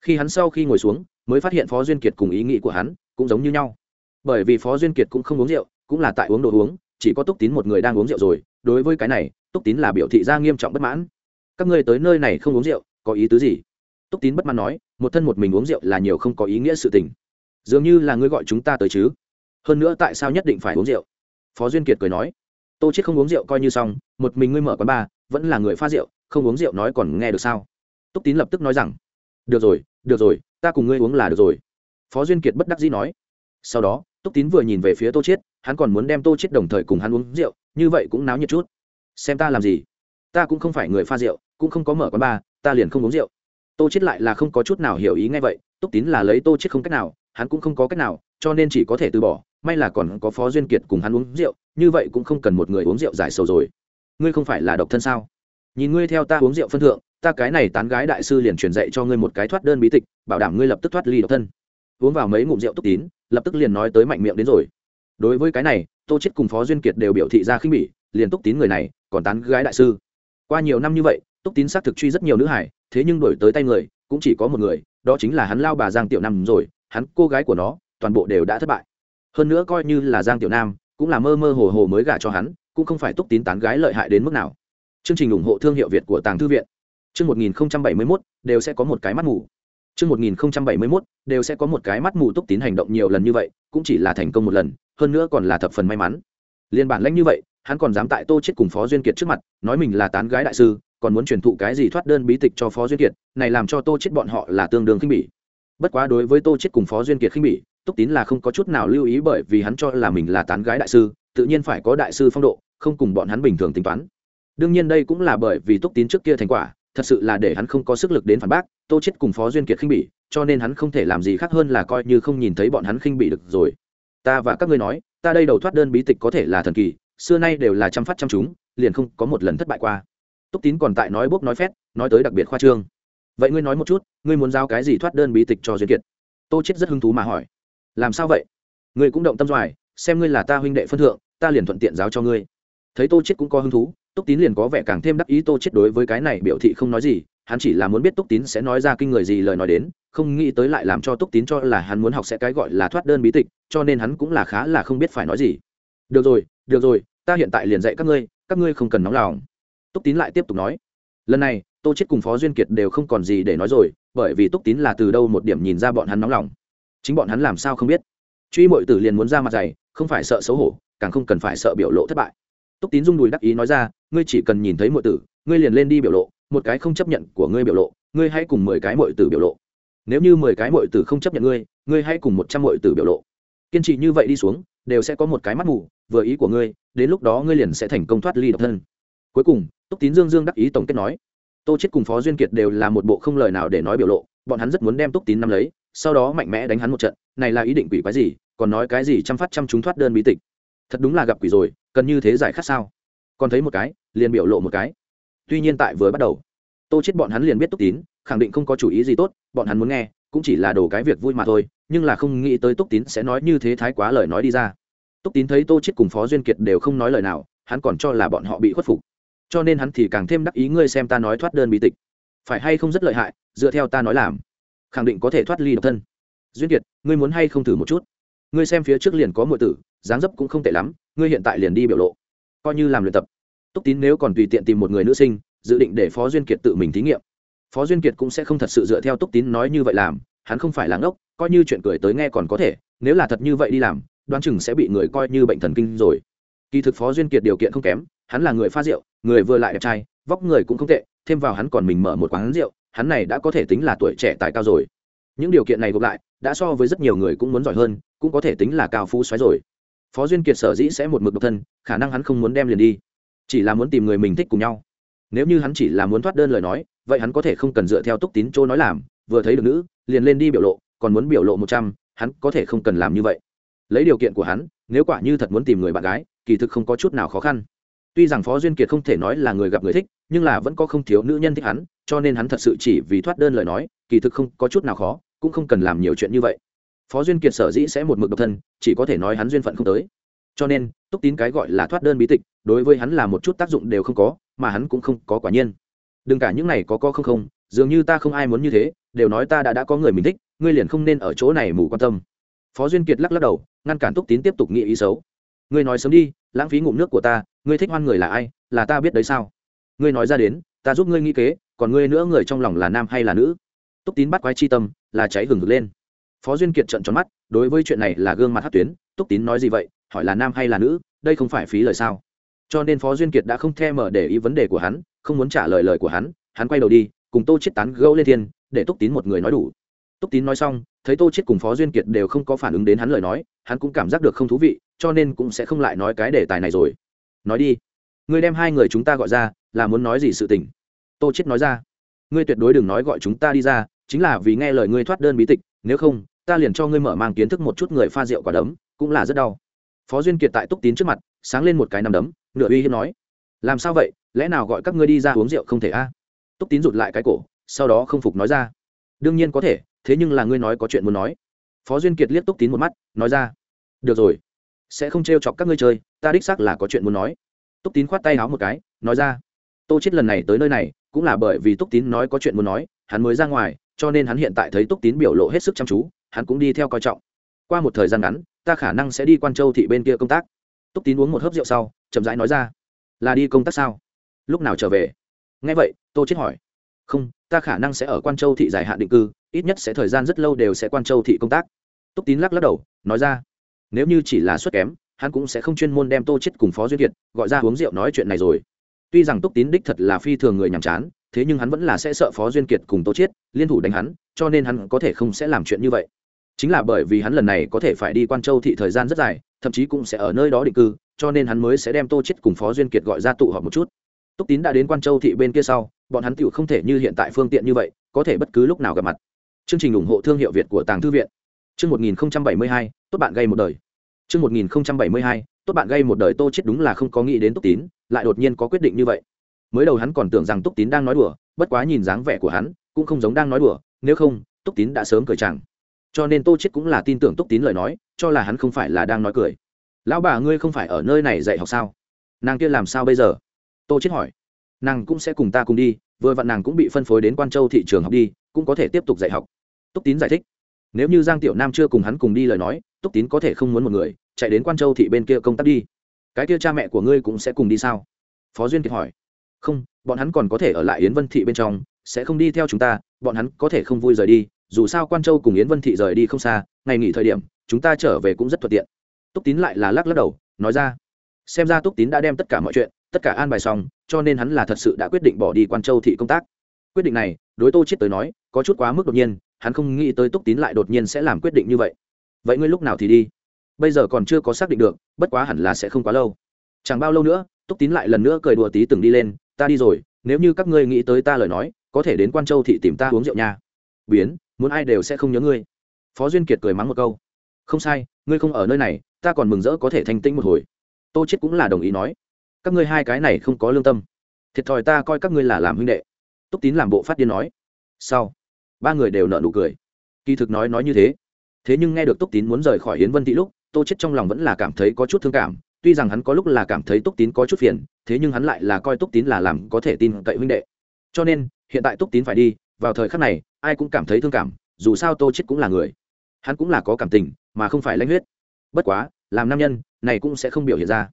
Khi hắn sau khi ngồi xuống, mới phát hiện phó duyên kiệt cùng ý nghĩ của hắn cũng giống như nhau. Bởi vì phó duyên kiệt cũng không uống rượu, cũng là tại uống đồ uống, chỉ có túc tín một người đang uống rượu rồi, đối với cái này, túc tín là biểu thị ra nghiêm trọng bất mãn. Các ngươi tới nơi này không uống rượu, có ý tứ gì? Túc tín bất mãn nói, một thân một mình uống rượu là nhiều không có ý nghĩa sự tình. Dường như là ngươi gọi chúng ta tới chứ. Hơn nữa tại sao nhất định phải uống rượu? Phó duyên kiệt cười nói, tô chết không uống rượu coi như xong, một mình ngươi mở quán bar, vẫn là người pha rượu, không uống rượu nói còn nghe được sao? Túc tín lập tức nói rằng, được rồi được rồi, ta cùng ngươi uống là được rồi. Phó duyên kiệt bất đắc dĩ nói. Sau đó, túc tín vừa nhìn về phía tô chiết hắn còn muốn đem tô chiết đồng thời cùng hắn uống rượu, như vậy cũng náo nhiệt chút. Xem ta làm gì? Ta cũng không phải người pha rượu, cũng không có mở quán bar, ta liền không uống rượu tô chết lại là không có chút nào hiểu ý ngay vậy, túc tín là lấy tô chết không cách nào, hắn cũng không có cách nào, cho nên chỉ có thể từ bỏ, may là còn có phó duyên kiệt cùng hắn uống rượu, như vậy cũng không cần một người uống rượu giải sầu rồi. Ngươi không phải là độc thân sao? Nhìn ngươi theo ta uống rượu phân thượng, ta cái này tán gái đại sư liền truyền dạy cho ngươi một cái thoát đơn bí tịch, bảo đảm ngươi lập tức thoát ly độc thân. Uống vào mấy ngụm rượu túc tín, lập tức liền nói tới mạnh miệng đến rồi. Đối với cái này, tô chết cùng phó duyên kiệt đều biểu thị ra khinh bỉ, liền túc tín người này, còn tán gái đại sư qua nhiều năm như vậy, túc tín xác thực truy rất nhiều nữ hải, thế nhưng đổi tới tay người, cũng chỉ có một người, đó chính là hắn lao bà giang tiểu nam rồi, hắn cô gái của nó, toàn bộ đều đã thất bại. Hơn nữa coi như là giang tiểu nam, cũng là mơ mơ hồ hồ mới gả cho hắn, cũng không phải túc tín tán gái lợi hại đến mức nào. Chương trình ủng hộ thương hiệu việt của tàng thư viện. Chương một nghìn bảy mươi mốt, đều sẽ có một cái mắt mù. Chương một nghìn bảy mươi mốt, đều sẽ có một cái mắt mù túc tín hành động nhiều lần như vậy, cũng chỉ là thành công một lần, hơn nữa còn là thập phần may mắn. Liên bản lãnh như vậy hắn còn dám tại tô chết cùng phó duyên kiệt trước mặt, nói mình là tán gái đại sư, còn muốn truyền thụ cái gì thoát đơn bí tịch cho phó duyên kiệt, này làm cho tô chết bọn họ là tương đương khinh bỉ. Bất quá đối với tô chết cùng phó duyên kiệt khinh bỉ, túc tín là không có chút nào lưu ý bởi vì hắn cho là mình là tán gái đại sư, tự nhiên phải có đại sư phong độ, không cùng bọn hắn bình thường tính toán. Đương nhiên đây cũng là bởi vì túc tín trước kia thành quả, thật sự là để hắn không có sức lực đến phản bác, tô chết cùng phó duyên kiệt khinh bỉ, cho nên hắn không thể làm gì khác hơn là coi như không nhìn thấy bọn hắn khinh bỉ được rồi. Ta và các ngươi nói, ta đây đầu thoát đơn bí tịch có thể là thần kỳ xưa nay đều là chăm phát chăm chúng, liền không có một lần thất bại qua. Túc tín còn tại nói bốc nói phét, nói tới đặc biệt khoa trương. Vậy ngươi nói một chút, ngươi muốn giao cái gì thoát đơn bí tịch cho duyên kiệt? Tô chết rất hứng thú mà hỏi. Làm sao vậy? Ngươi cũng động tâm doài, xem ngươi là ta huynh đệ phân thượng, ta liền thuận tiện giáo cho ngươi. Thấy tô chết cũng có hứng thú, túc tín liền có vẻ càng thêm đắc ý tô chết đối với cái này biểu thị không nói gì, hắn chỉ là muốn biết túc tín sẽ nói ra kinh người gì lời nói đến, không nghĩ tới lại làm cho túc tín cho là hắn muốn học sẽ cái gọi là thoát đơn bí tịch, cho nên hắn cũng là khá là không biết phải nói gì. Được rồi được rồi ta hiện tại liền dạy các ngươi các ngươi không cần nóng lòng. Túc tín lại tiếp tục nói, lần này, tô chết cùng phó duyên kiệt đều không còn gì để nói rồi, bởi vì túc tín là từ đâu một điểm nhìn ra bọn hắn nóng lòng. Chính bọn hắn làm sao không biết? Truy mọi tử liền muốn ra mặt dày không phải sợ xấu hổ, càng không cần phải sợ biểu lộ thất bại. Túc tín rung đùi đắc ý nói ra, ngươi chỉ cần nhìn thấy mọi tử, ngươi liền lên đi biểu lộ, một cái không chấp nhận của ngươi biểu lộ, ngươi hãy cùng mười cái mọi tử biểu lộ. Nếu như mười cái mọi tử không chấp nhận ngươi ngươi hãy cùng một trăm mọi tử biểu lộ. Kiên trì như vậy đi xuống đều sẽ có một cái mắt mù, vừa ý của ngươi, đến lúc đó ngươi liền sẽ thành công thoát ly độc thân. Cuối cùng, túc tín dương dương đắc ý tổng kết nói, tô chết cùng phó duyên kiệt đều là một bộ không lời nào để nói biểu lộ, bọn hắn rất muốn đem túc tín nắm lấy, sau đó mạnh mẽ đánh hắn một trận, này là ý định quỷ quái gì, còn nói cái gì chăm phát chăm chúng thoát đơn bí tịch. Thật đúng là gặp quỷ rồi, cần như thế giải khát sao? Còn thấy một cái, liền biểu lộ một cái. Tuy nhiên tại vừa bắt đầu, tô chết bọn hắn liền biết túc tín, khẳng định không có chủ ý gì tốt, bọn hắn muốn nghe cũng chỉ là đồ cái việc vui mà thôi, nhưng là không nghĩ tới túc tín sẽ nói như thế thái quá lời nói đi ra. Túc tín thấy tô chết cùng phó duyên kiệt đều không nói lời nào, hắn còn cho là bọn họ bị khuất phục. Cho nên hắn thì càng thêm đắc ý ngươi xem ta nói thoát đơn bí tịch. Phải hay không rất lợi hại, dựa theo ta nói làm. Khẳng định có thể thoát ly độc thân. Duyên kiệt, ngươi muốn hay không thử một chút? Ngươi xem phía trước liền có mọi tử, dáng dấp cũng không tệ lắm, ngươi hiện tại liền đi biểu lộ. Coi như làm luyện tập. Túc tín nếu còn tùy tiện tìm một người nữ sinh, dự định để phó duyên kiệt tự mình thí nghiệm phó duyên kiệt cũng sẽ không thật sự dựa theo túc tín nói như vậy làm, hắn không phải là ngốc, coi như chuyện cười tới nghe còn có thể, nếu là thật như vậy đi làm, đoán chừng sẽ bị người coi như bệnh thần kinh rồi. Kỳ thực phó duyên kiệt điều kiện không kém, hắn là người pha rượu, người vừa lại đẹp trai, vóc người cũng không tệ, thêm vào hắn còn mình mở một quán rượu, hắn này đã có thể tính là tuổi trẻ tài cao rồi. Những điều kiện này gộp lại, đã so với rất nhiều người cũng muốn giỏi hơn, cũng có thể tính là cao phú xoáy rồi. Phó duyên kiệt sở dĩ sẽ một mực độc thân, khả năng hắn không muốn đem liền đi, chỉ là muốn tìm người mình thích cùng nhau. Nếu như hắn chỉ là muốn thoát đơn lời nói vậy hắn có thể không cần dựa theo túc tín chỗ nói làm, vừa thấy được nữ, liền lên đi biểu lộ, còn muốn biểu lộ một trăm, hắn có thể không cần làm như vậy. Lấy điều kiện của hắn, nếu quả như thật muốn tìm người bạn gái, kỳ thực không có chút nào khó khăn. Tuy rằng phó duyên kiệt không thể nói là người gặp người thích, nhưng là vẫn có không thiếu nữ nhân thích hắn, cho nên hắn thật sự chỉ vì thoát đơn lời nói, kỳ thực không có chút nào khó, cũng không cần làm nhiều chuyện như vậy. Phó duyên kiệt sở dĩ sẽ một mực độc thân, chỉ có thể nói hắn duyên phận không tới. Cho nên, túc tín cái gọi là thoát đơn bí tịch, đối với hắn là một chút tác dụng đều không có, mà hắn cũng không có quả nhiên đừng cả những này có có không không, dường như ta không ai muốn như thế, đều nói ta đã đã có người mình thích, ngươi liền không nên ở chỗ này mù quan tâm. Phó duyên kiệt lắc lắc đầu, ngăn cản túc tín tiếp tục nghĩ ý xấu. Ngươi nói sớm đi, lãng phí ngụm nước của ta, ngươi thích hoan người là ai, là ta biết đấy sao? Ngươi nói ra đến, ta giúp ngươi nghĩ kế, còn ngươi nữa người trong lòng là nam hay là nữ? Túc tín bắt quái chi tâm, là cháy hừng hực lên. Phó duyên kiệt trận tròn mắt, đối với chuyện này là gương mặt hát tuyến, túc tín nói gì vậy, hỏi là nam hay là nữ, đây không phải phí lời sao? Cho nên phó duyên kiệt đã không thèm mở để ý vấn đề của hắn không muốn trả lời lời của hắn hắn quay đầu đi, cùng tô chết tán gẫu lên thiên, để túc tín một người nói đủ. Túc tín nói xong, thấy tô chết cùng phó duyên kiệt đều không có phản ứng đến hắn lời nói, hắn cũng cảm giác được không thú vị, cho nên cũng sẽ không lại nói cái đề tài này rồi. Nói đi. Ngươi đem hai người chúng ta gọi ra, là muốn nói gì sự tình? Tô chết nói ra. Ngươi tuyệt đối đừng nói gọi chúng ta đi ra, chính là vì nghe lời ngươi thoát đơn bí tịch, nếu không, ta liền cho ngươi mở mang kiến thức một chút người pha rượu quả đấm, cũng là rất đau. Phó duyên kiệt tại túc tín trước mặt, sáng lên một cái nằm đấm, nửa uy hiếp nói làm sao vậy? Lẽ nào gọi các ngươi đi ra uống rượu không thể a? Túc tín rụt lại cái cổ, sau đó không phục nói ra. Đương nhiên có thể, thế nhưng là ngươi nói có chuyện muốn nói. Phó duyên kiệt liếc túc tín một mắt, nói ra. Được rồi, sẽ không t chọc các ngươi chơi, ta đích xác là có chuyện muốn nói. Túc tín khoát tay áo một cái, nói ra. Tô chết lần này tới nơi này, cũng là bởi vì túc tín nói có chuyện muốn nói, hắn mới ra ngoài, cho nên hắn hiện tại thấy túc tín biểu lộ hết sức chăm chú, hắn cũng đi theo coi trọng. Qua một thời gian ngắn, ta khả năng sẽ đi quan châu thị bên kia công tác. Túc tín uống một hớp rượu sau, chậm rãi nói ra là đi công tác sao? Lúc nào trở về? Ngay vậy, tô chết hỏi. Không, ta khả năng sẽ ở quan châu thị dài hạn định cư, ít nhất sẽ thời gian rất lâu đều sẽ quan châu thị công tác. Túc tín lắc lắc đầu, nói ra. Nếu như chỉ là suất kém, hắn cũng sẽ không chuyên môn đem tô chết cùng phó duyên kiệt gọi ra uống rượu nói chuyện này rồi. Tuy rằng túc tín đích thật là phi thường người nhàm chán, thế nhưng hắn vẫn là sẽ sợ phó duyên kiệt cùng tô chết liên thủ đánh hắn, cho nên hắn có thể không sẽ làm chuyện như vậy chính là bởi vì hắn lần này có thể phải đi quan châu thị thời gian rất dài thậm chí cũng sẽ ở nơi đó định cư cho nên hắn mới sẽ đem tô chết cùng phó duyên kiệt gọi ra tụ họp một chút. Túc tín đã đến quan châu thị bên kia sau bọn hắn tựu không thể như hiện tại phương tiện như vậy có thể bất cứ lúc nào gặp mặt. Chương trình ủng hộ thương hiệu việt của tàng thư viện. Chương 1072, tốt bạn gây một đời. Chương 1072, tốt bạn gây một đời tô chết đúng là không có nghĩ đến túc tín lại đột nhiên có quyết định như vậy. Mới đầu hắn còn tưởng rằng túc tín đang nói đùa bất quá nhìn dáng vẻ của hắn cũng không giống đang nói đùa nếu không túc tín đã sớm cười chẳng cho nên tô chết cũng là tin tưởng túc tín lời nói, cho là hắn không phải là đang nói cười. Lão bà ngươi không phải ở nơi này dạy học sao? Nàng kia làm sao bây giờ? Tô chết hỏi. Nàng cũng sẽ cùng ta cùng đi, vừa vặn nàng cũng bị phân phối đến quan châu thị trường học đi, cũng có thể tiếp tục dạy học. Túc tín giải thích. Nếu như giang tiểu nam chưa cùng hắn cùng đi lời nói, túc tín có thể không muốn một người, chạy đến quan châu thị bên kia công tác đi. Cái kia cha mẹ của ngươi cũng sẽ cùng đi sao? Phó duyên kiệt hỏi. Không, bọn hắn còn có thể ở lại yến vân thị bên trong, sẽ không đi theo chúng ta, bọn hắn có thể không vui rời đi dù sao quan châu cùng yến vân thị rời đi không xa, ngày nghỉ thời điểm, chúng ta trở về cũng rất thuận tiện. Túc tín lại là lắc lắc đầu, nói ra, xem ra túc tín đã đem tất cả mọi chuyện, tất cả an bài xong, cho nên hắn là thật sự đã quyết định bỏ đi quan châu thị công tác. Quyết định này, đối tô chết tới nói, có chút quá mức đột nhiên, hắn không nghĩ tới túc tín lại đột nhiên sẽ làm quyết định như vậy. Vậy ngươi lúc nào thì đi? Bây giờ còn chưa có xác định được, bất quá hẳn là sẽ không quá lâu. Chẳng bao lâu nữa, túc tín lại lần nữa cười đùa tí từng đi lên, ta đi rồi, nếu như các ngươi nghĩ tới ta lời nói, có thể đến quan châu thị tìm ta uống rượu nha. Biến muốn ai đều sẽ không nhớ ngươi. Phó duyên kiệt cười mắng một câu. Không sai, ngươi không ở nơi này, ta còn mừng rỡ có thể thanh tĩnh một hồi. Tô chết cũng là đồng ý nói. Các ngươi hai cái này không có lương tâm. Thiệt thòi ta coi các ngươi là làm huynh đệ. Túc tín làm bộ phát điên nói. Sau ba người đều nợ nụ cười. Kỳ thực nói nói như thế. Thế nhưng nghe được túc tín muốn rời khỏi hiến vân thị lúc, tô chết trong lòng vẫn là cảm thấy có chút thương cảm. Tuy rằng hắn có lúc là cảm thấy túc tín có chút phiền, thế nhưng hắn lại là coi túc tín là làm có thể tin cậy huynh đệ. Cho nên, hiện tại túc tín phải đi vào thời khắc này, ai cũng cảm thấy thương cảm, dù sao tô chết cũng là người. Hắn cũng là có cảm tình, mà không phải lãnh huyết. Bất quá, làm nam nhân, này cũng sẽ không biểu hiện ra.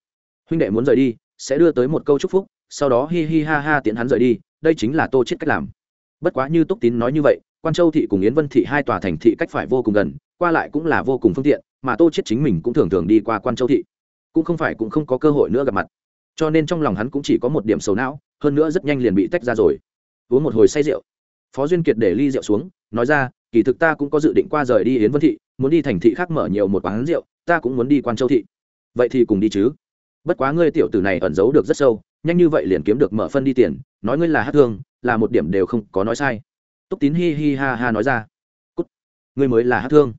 Huynh đệ muốn rời đi, sẽ đưa tới một câu chúc phúc, sau đó hi hi ha ha tiễn hắn rời đi, đây chính là tô chết cách làm. Bất quá như túc tín nói như vậy, quan châu thị cùng yến vân thị hai tòa thành thị cách phải vô cùng gần, qua lại cũng là vô cùng phương tiện, mà tô chết chính mình cũng thường thường đi qua quan châu thị. Cũng không phải cũng không có cơ hội nữa gặp mặt. Cho nên trong lòng hắn cũng chỉ có một điểm xấu não, hơn nữa rất nhanh liền bị tách ra rồi. Uống một hồi say rượu phó duyên kiệt để ly rượu xuống, nói ra, kỳ thực ta cũng có dự định qua rời đi yến vân thị, muốn đi thành thị khác mở nhiều một quán rượu, ta cũng muốn đi quan châu thị. Vậy thì cùng đi chứ. Bất quá ngươi tiểu tử này ẩn giấu được rất sâu, nhanh như vậy liền kiếm được mở phân đi tiền, nói ngươi là hát thương, là một điểm đều không có nói sai. Túc tín hi hi ha ha nói ra. Cút, ngươi mới là hát thương.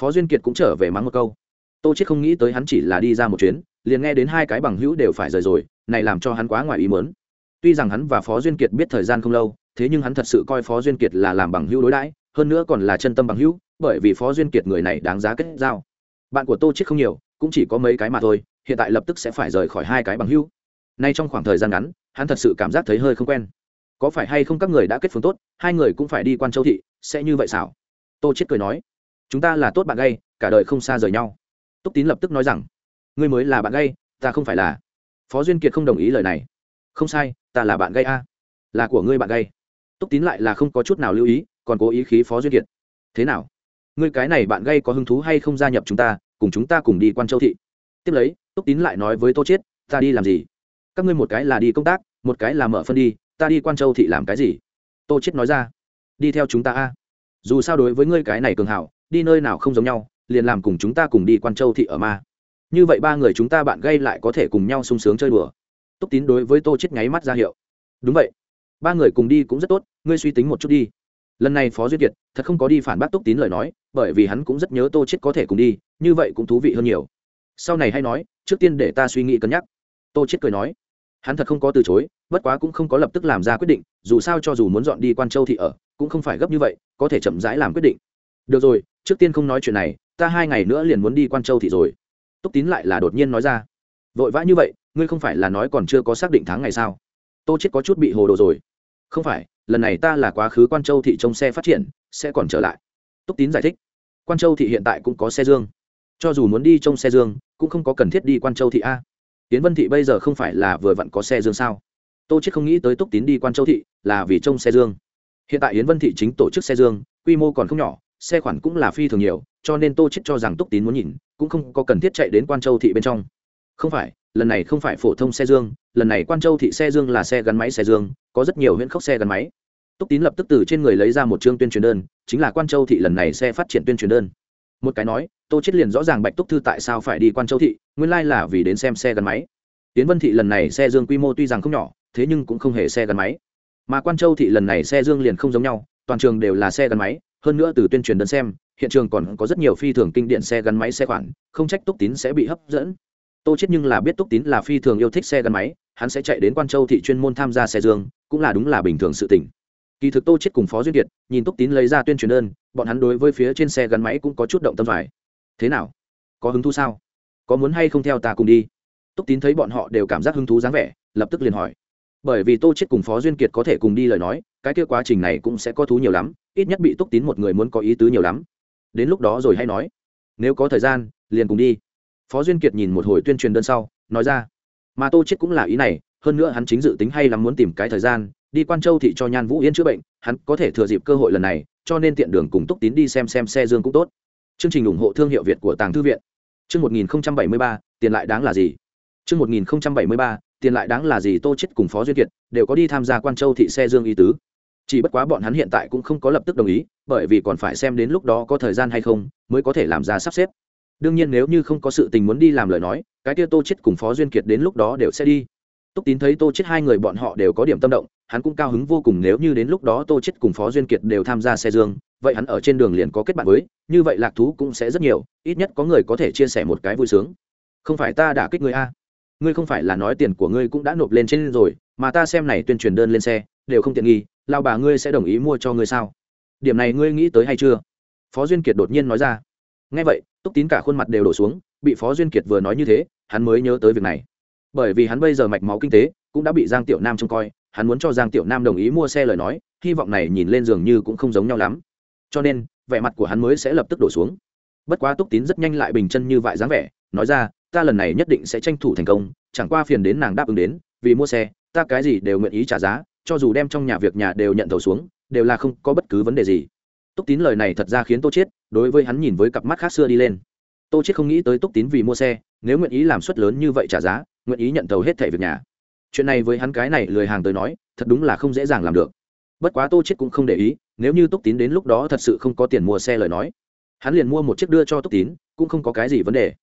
Phó duyên kiệt cũng trở về mắng một câu. Tô chết không nghĩ tới hắn chỉ là đi ra một chuyến, liền nghe đến hai cái bằng hữu đều phải rời rồi, này làm cho hắn quá ngoài ý mớn tuy rằng hắn và phó duyên kiệt biết thời gian không lâu, thế nhưng hắn thật sự coi phó duyên kiệt là làm bằng hữu đối đãi, hơn nữa còn là chân tâm bằng hữu, bởi vì phó duyên kiệt người này đáng giá kết giao. Bạn của tô chết không nhiều, cũng chỉ có mấy cái mà thôi, hiện tại lập tức sẽ phải rời khỏi hai cái bằng hữu. Nay trong khoảng thời gian ngắn, hắn thật sự cảm giác thấy hơi không quen. Có phải hay không các người đã kết phường tốt, hai người cũng phải đi quan châu thị, sẽ như vậy sao? Tô chết cười nói. Chúng ta là tốt bạn gay, cả đời không xa rời nhau. Túc tín lập tức nói rằng. Ngươi mới là bạn gay, ta không phải là. Phó duyên kiệt không đồng ý lời này. Không sai ta là bạn gay a. Là của ngươi bạn gay. Túc tín lại là không có chút nào lưu ý còn cố ý khí phó duyên kiệt. Thế nào? Ngươi cái này bạn gay có hứng thú hay không gia nhập chúng ta cùng chúng ta cùng đi quan châu thị? Tiếp lấy túc tín lại nói với tô chết, ta đi làm gì? Các ngươi một cái là đi công tác một cái là mở phân đi ta đi quan châu thị làm cái gì? Tô chết nói ra. Đi theo chúng ta a. Dù sao đối với ngươi cái này cường hảo đi nơi nào không giống nhau liền làm cùng chúng ta cùng đi quan châu thị ở ma. Như vậy ba người chúng ta bạn gây lại có thể cùng nhau sung sướng chơi đùa túc tín đối với tô chết nháy mắt ra hiệu. Đúng vậy. Ba người cùng đi cũng rất tốt, ngươi suy tính một chút đi. Lần này phó duyệt kiệt thật không có đi phản bác túc tín lời nói, bởi vì hắn cũng rất nhớ tô chết có thể cùng đi, như vậy cũng thú vị hơn nhiều. Sau này hay nói, trước tiên để ta suy nghĩ cân nhắc. Tô chết cười nói, hắn thật không có từ chối, bất quá cũng không có lập tức làm ra quyết định, dù sao cho dù muốn dọn đi quan châu thì ở, cũng không phải gấp như vậy, có thể chậm rãi làm quyết định. Được rồi, trước tiên không nói chuyện này, ta hai ngày nữa liền muốn đi quan châu thì rồi. Túc tín lại là đột nhiên nói ra, vội vã như vậy ngươi không phải là nói còn chưa có xác định tháng ngày sao? Tô chết có chút bị hồ đồ rồi. Không phải, lần này ta là quá khứ quan châu thị trông xe phát triển, sẽ còn trở lại. Túc tín giải thích. Quan châu thị hiện tại cũng có xe dương. Cho dù muốn đi trông xe dương, cũng không có cần thiết đi quan châu thị a. Tiến vân thị bây giờ không phải là vừa vặn có xe dương sao? Tô chết không nghĩ tới túc tín đi quan châu thị là vì trông xe dương. Hiện tại yến vân thị chính tổ chức xe dương, quy mô còn không nhỏ, xe khoản cũng là phi thường nhiều, cho nên tô chết cho rằng túc tín muốn nhìn, cũng không có cần thiết chạy đến quan châu thị bên trong. Không phải lần này không phải phổ thông xe dương, lần này quan châu thị xe dương là xe gắn máy xe dương, có rất nhiều huyện khốc xe gắn máy. Túc tín lập tức từ trên người lấy ra một chương tuyên truyền đơn, chính là quan châu thị lần này xe phát triển tuyên truyền đơn. Một cái nói, tô chết liền rõ ràng bạch túc thư tại sao phải đi quan châu thị, nguyên lai là vì đến xem xe gắn máy. Tiến vân thị lần này xe dương quy mô tuy rằng không nhỏ, thế nhưng cũng không hề xe gắn máy. Mà quan châu thị lần này xe dương liền không giống nhau, toàn trường đều là xe gắn máy, hơn nữa từ tuyên truyền đơn xem, hiện trường còn có rất nhiều phi thường kinh điển xe gắn máy xe khoản, không trách túc tín sẽ bị hấp dẫn tô chết nhưng là biết túc tín là phi thường yêu thích xe gắn máy, hắn sẽ chạy đến quan châu thị chuyên môn tham gia xe dương, cũng là đúng là bình thường sự tình. Kỳ thực tô chết cùng phó duyên kiệt, nhìn túc tín lấy ra tuyên truyền đơn, bọn hắn đối với phía trên xe gắn máy cũng có chút động tâm phải thế nào? Có hứng thú sao? Có muốn hay không theo ta cùng đi? Túc tín thấy bọn họ đều cảm giác hứng thú dáng vẻ, lập tức liền hỏi. Bởi vì tô chết cùng phó duyên kiệt có thể cùng đi lời nói, cái kia quá trình này cũng sẽ có thú nhiều lắm, ít nhất bị túc tín một người muốn có ý tứ nhiều lắm. Đến lúc đó rồi hay nói. Nếu có thời gian, liền cùng đi phó duyên kiệt nhìn một hồi tuyên truyền đơn sau nói ra mà tô chết cũng là ý này hơn nữa hắn chính dự tính hay lắm muốn tìm cái thời gian đi quan châu thị cho nhan vũ yên chữa bệnh hắn có thể thừa dịp cơ hội lần này cho nên tiện đường cùng túc tín đi xem xem xe dương cũng tốt. Chương trình ủng hộ thương hiệu việt của tàng thư viện. Chương 1073, tiền lại đáng là gì? Chương 1073, tiền lại đáng là gì tô chết cùng phó duyên kiệt đều có đi tham gia quan châu thị xe dương y tứ. Chỉ bất quá bọn hắn hiện tại cũng không có lập tức đồng ý bởi vì còn phải xem đến lúc đó có thời gian hay không mới có thể làm ra sắp xếp đương nhiên nếu như không có sự tình muốn đi làm lời nói, cái kia tô chết cùng phó duyên kiệt đến lúc đó đều sẽ đi. Túc tín thấy tô chết hai người bọn họ đều có điểm tâm động, hắn cũng cao hứng vô cùng nếu như đến lúc đó tô chết cùng phó duyên kiệt đều tham gia xe dương, vậy hắn ở trên đường liền có kết bạn với, như vậy lạc thú cũng sẽ rất nhiều, ít nhất có người có thể chia sẻ một cái vui sướng. Không phải ta đã kích người a? Ngươi không phải là nói tiền của ngươi cũng đã nộp lên trên rồi, mà ta xem này tuyên truyền đơn lên xe, đều không tiện nghi lao bà ngươi sẽ đồng ý mua cho ngươi sao? Điểm này ngươi nghĩ tới hay chưa? Phó duyên kiệt đột nhiên nói ra ngay vậy, túc tín cả khuôn mặt đều đổ xuống, bị phó duyên kiệt vừa nói như thế, hắn mới nhớ tới việc này. Bởi vì hắn bây giờ mạch máu kinh tế cũng đã bị giang tiểu nam trông coi, hắn muốn cho giang tiểu nam đồng ý mua xe lời nói, hy vọng này nhìn lên dường như cũng không giống nhau lắm. Cho nên, vẻ mặt của hắn mới sẽ lập tức đổ xuống. Bất quá túc tín rất nhanh lại bình chân như vậy dáng vẻ, nói ra, ta lần này nhất định sẽ tranh thủ thành công, chẳng qua phiền đến nàng đáp ứng đến, vì mua xe, ta cái gì đều nguyện ý trả giá, cho dù đem trong nhà việc nhà đều nhận thầu xuống, đều là không có bất cứ vấn đề gì. Túc tín lời này thật ra khiến tô chết đối với hắn nhìn với cặp mắt khác xưa đi lên. Tô chiết không nghĩ tới túc tín vì mua xe, nếu nguyện ý làm suất lớn như vậy trả giá, nguyện ý nhận thầu hết thẻ việc nhà. Chuyện này với hắn cái này lười hàng tới nói, thật đúng là không dễ dàng làm được. Bất quá tô chiết cũng không để ý, nếu như túc tín đến lúc đó thật sự không có tiền mua xe lời nói, hắn liền mua một chiếc đưa cho túc tín, cũng không có cái gì vấn đề.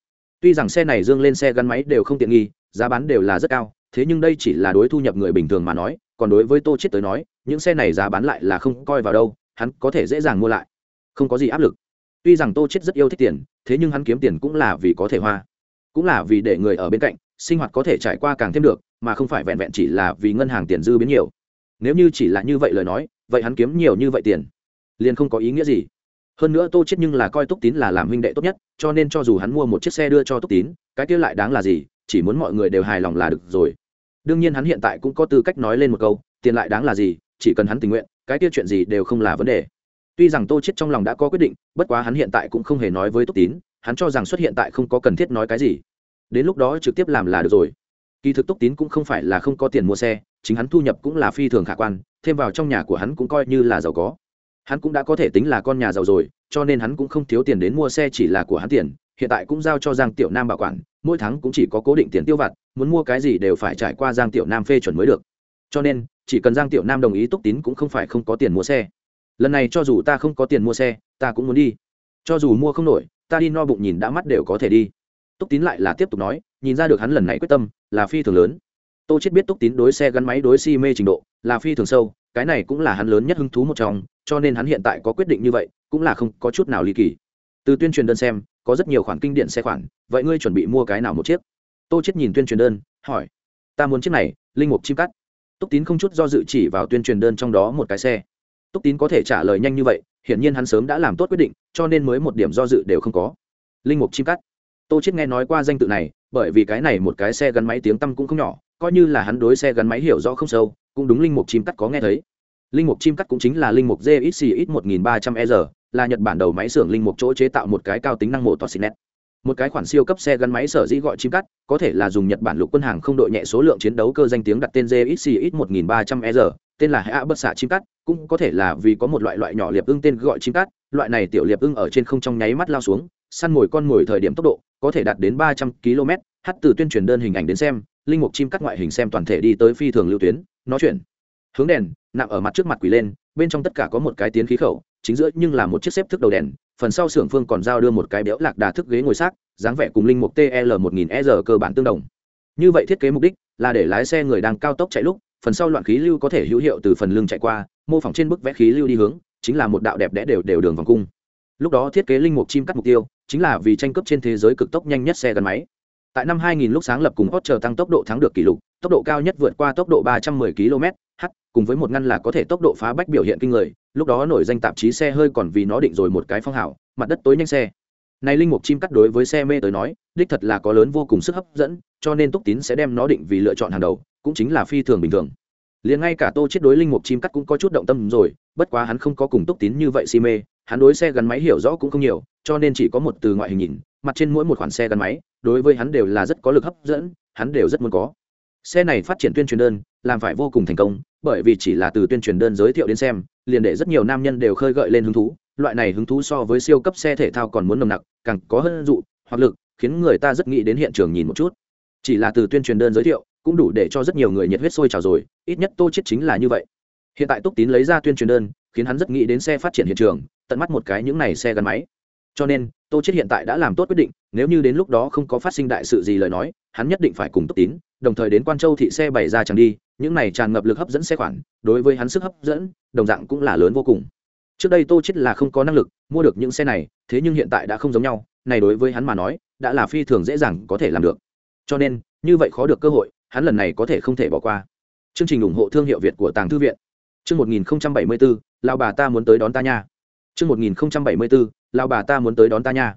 Tuy rằng xe này dương lên xe gắn máy đều không tiện nghi, giá bán đều là rất cao, thế nhưng đây chỉ là đối thu nhập người bình thường mà nói, còn đối với tô chết tới nói, những xe này giá bán lại là không coi vào đâu, hắn có thể dễ dàng mua lại. Không có gì áp lực tuy rằng tô chết rất yêu thích tiền, thế nhưng hắn kiếm tiền cũng là vì có thể hoa. Cũng là vì để người ở bên cạnh, sinh hoạt có thể trải qua càng thêm được, mà không phải vẹn vẹn chỉ là vì ngân hàng tiền dư biến nhiều. Nếu như chỉ là như vậy lời nói, vậy hắn kiếm nhiều như vậy tiền, liền không có ý nghĩa gì. Hơn nữa tô chết nhưng là coi túc tín là làm huynh đệ tốt nhất, cho nên cho dù hắn mua một chiếc xe đưa cho túc tín, cái kia lại đáng là gì, chỉ muốn mọi người đều hài lòng là được rồi. Đương nhiên hắn hiện tại cũng có tư cách nói lên một câu, tiền lại đáng là gì, chỉ cần hắn tình nguyện, cái kia chuyện gì đều không là vấn đề tuy rằng tô chết trong lòng đã có quyết định, bất quá hắn hiện tại cũng không hề nói với túc tín, hắn cho rằng xuất hiện tại không có cần thiết nói cái gì. Đến lúc đó trực tiếp làm là được rồi. Kỳ thực túc tín cũng không phải là không có tiền mua xe, chính hắn thu nhập cũng là phi thường khả quan, thêm vào trong nhà của hắn cũng coi như là giàu có. Hắn cũng đã có thể tính là con nhà giàu rồi, cho nên hắn cũng không thiếu tiền đến mua xe chỉ là của hắn tiền, hiện tại cũng giao cho giang tiểu nam bảo quản, mỗi tháng cũng chỉ có cố định tiền tiêu vặt, muốn mua cái gì đều phải trải qua giang tiểu nam phê chuẩn mới được. Cho nên, chỉ cần giang tiểu nam đồng ý túc tín cũng không phải không có tiền mua xe lần này cho dù ta không có tiền mua xe, ta cũng muốn đi. Cho dù mua không nổi, ta đi no bụng nhìn đã mắt đều có thể đi. Túc tín lại là tiếp tục nói, nhìn ra được hắn lần này quyết tâm, là phi thường lớn. Tô chết biết túc tín đối xe gắn máy đối si mê trình độ, là phi thường sâu, cái này cũng là hắn lớn nhất hứng thú một trong, cho nên hắn hiện tại có quyết định như vậy, cũng là không có chút nào ly kỳ. Từ tuyên truyền đơn xem, có rất nhiều khoản kinh điển xe khoản, vậy ngươi chuẩn bị mua cái nào một chiếc? Tô chết nhìn tuyên truyền đơn, hỏi. Ta muốn chiếc này, linh mục chim cắt. Túc tín không chút do dự chỉ vào tuyên truyền đơn trong đó một cái xe túc tín có thể trả lời nhanh như vậy, hiển nhiên hắn sớm đã làm tốt quyết định, cho nên mới một điểm do dự đều không có. Linh mục chim cắt. Tô chết nghe nói qua danh tự này, bởi vì cái này một cái xe gắn máy tiếng tăm cũng không nhỏ, coi như là hắn đối xe gắn máy hiểu rõ không sâu, cũng đúng linh mục chim cắt có nghe thấy. Linh mục chim cắt cũng chính là linh mục gxcx 1300 e r, là nhật bản đầu máy xưởng linh mục chỗ chế tạo một cái cao tính năng mổ toa net một cái khoản siêu cấp xe gắn máy sở dĩ gọi chim cắt, có thể là dùng nhật bản lục quân hàng không đội nhẹ số lượng chiến đấu cơ danh tiếng đặt tên gxcx 1300 e r tên là hạ bất xạ chim cắt cũng có thể là vì có một loại loại nhỏ liệp ưng tên gọi chim cắt loại này tiểu liệp ưng ở trên không trong nháy mắt lao xuống, săn mồi con mồi thời điểm tốc độ, có thể đạt đến ba trăm km, Hát từ tuyên truyền đơn hình ảnh đến xem, linh mục chim cắt ngoại hình xem toàn thể đi tới phi thường lưu tuyến, nó chuyển, hướng đèn, nặng ở mặt trước mặt quỷ lên, bên trong tất cả có một cái tiến khí khẩu, chính giữa nhưng là một chiếc xếp thức đầu đèn, phần sau xưởng phương còn giao đưa một cái béo lạc đà thức ghế ngồi xác, dáng vẻ cùng linh mục tl một nghìn e r cơ bản tương đồng. Như vậy thiết kế mục đích là để lái xe người đang cao tốc chạy lúc phần sau loạn khí lưu có thể hữu hiệu từ phần lưng chạy qua, mô phỏng trên bức vẽ khí lưu đi hướng, chính là một đạo đẹp đẽ đều đều đường vòng cung. Lúc đó thiết kế linh mục chim cắt mục tiêu, chính là vì tranh cướp trên thế giới cực tốc nhanh nhất xe gắn máy. Tại năm 2000 lúc sáng lập cùng hot chờ tăng tốc độ thắng được kỷ lục, tốc độ cao nhất vượt qua tốc độ 310 km, h, cùng với một ngăn là có thể tốc độ phá bách biểu hiện kinh người, lúc đó nổi danh tạp chí xe hơi còn vì nó định rồi một cái phong hảo mặt đất tối nhanh xe này linh mục chim cắt đối với xe mê tới nói, đích thật là có lớn vô cùng sức hấp dẫn, cho nên túc tín sẽ đem nó định vì lựa chọn hàng đầu, cũng chính là phi thường bình thường. Liền ngay cả tô chết đối linh mục chim cắt cũng có chút động tâm rồi, bất quá hắn không có cùng túc tín như vậy si mê, hắn đối xe gắn máy hiểu rõ cũng không nhiều, cho nên chỉ có một từ ngoại hình nhìn, mặt trên mỗi một khoản xe gắn máy, đối với hắn đều là rất có lực hấp dẫn, hắn đều rất muốn có. Xe này phát triển tuyên truyền đơn, làm phải vô cùng thành công, bởi vì chỉ là từ tuyên truyền đơn giới thiệu đến xem, liền để rất nhiều nam nhân đều khơi gợi lên hứng thú loại này hứng thú so với siêu cấp xe thể thao còn muốn nồng nặc, càng có hơn dụ, hoặc lực, khiến người ta rất nghĩ đến hiện trường nhìn một chút. Chỉ là từ tuyên truyền đơn giới thiệu, cũng đủ để cho rất nhiều người nhiệt huyết sôi trào rồi, ít nhất tô chết chính là như vậy. Hiện tại túc tín lấy ra tuyên truyền đơn, khiến hắn rất nghĩ đến xe phát triển hiện trường, tận mắt một cái những này xe gắn máy. Cho nên, tô chết hiện tại đã làm tốt quyết định, nếu như đến lúc đó không có phát sinh đại sự gì lời nói, hắn nhất định phải cùng túc tín, đồng thời đến quan châu thị xe bày ra chẳng đi, những này tràn ngập lực hấp dẫn xe khoản, đối với hắn sức hấp dẫn, đồng dạng cũng là lớn vô cùng trước đây tô chết là không có năng lực mua được những xe này thế nhưng hiện tại đã không giống nhau này đối với hắn mà nói đã là phi thường dễ dàng có thể làm được. Cho nên như vậy khó được cơ hội hắn lần này có thể không thể bỏ qua. Chương trình ủng hộ thương hiệu việt của tàng thư viện. Chương 1074, lão bà ta muốn tới đón ta nha. Chương 1074, lão bà ta muốn tới đón ta nha.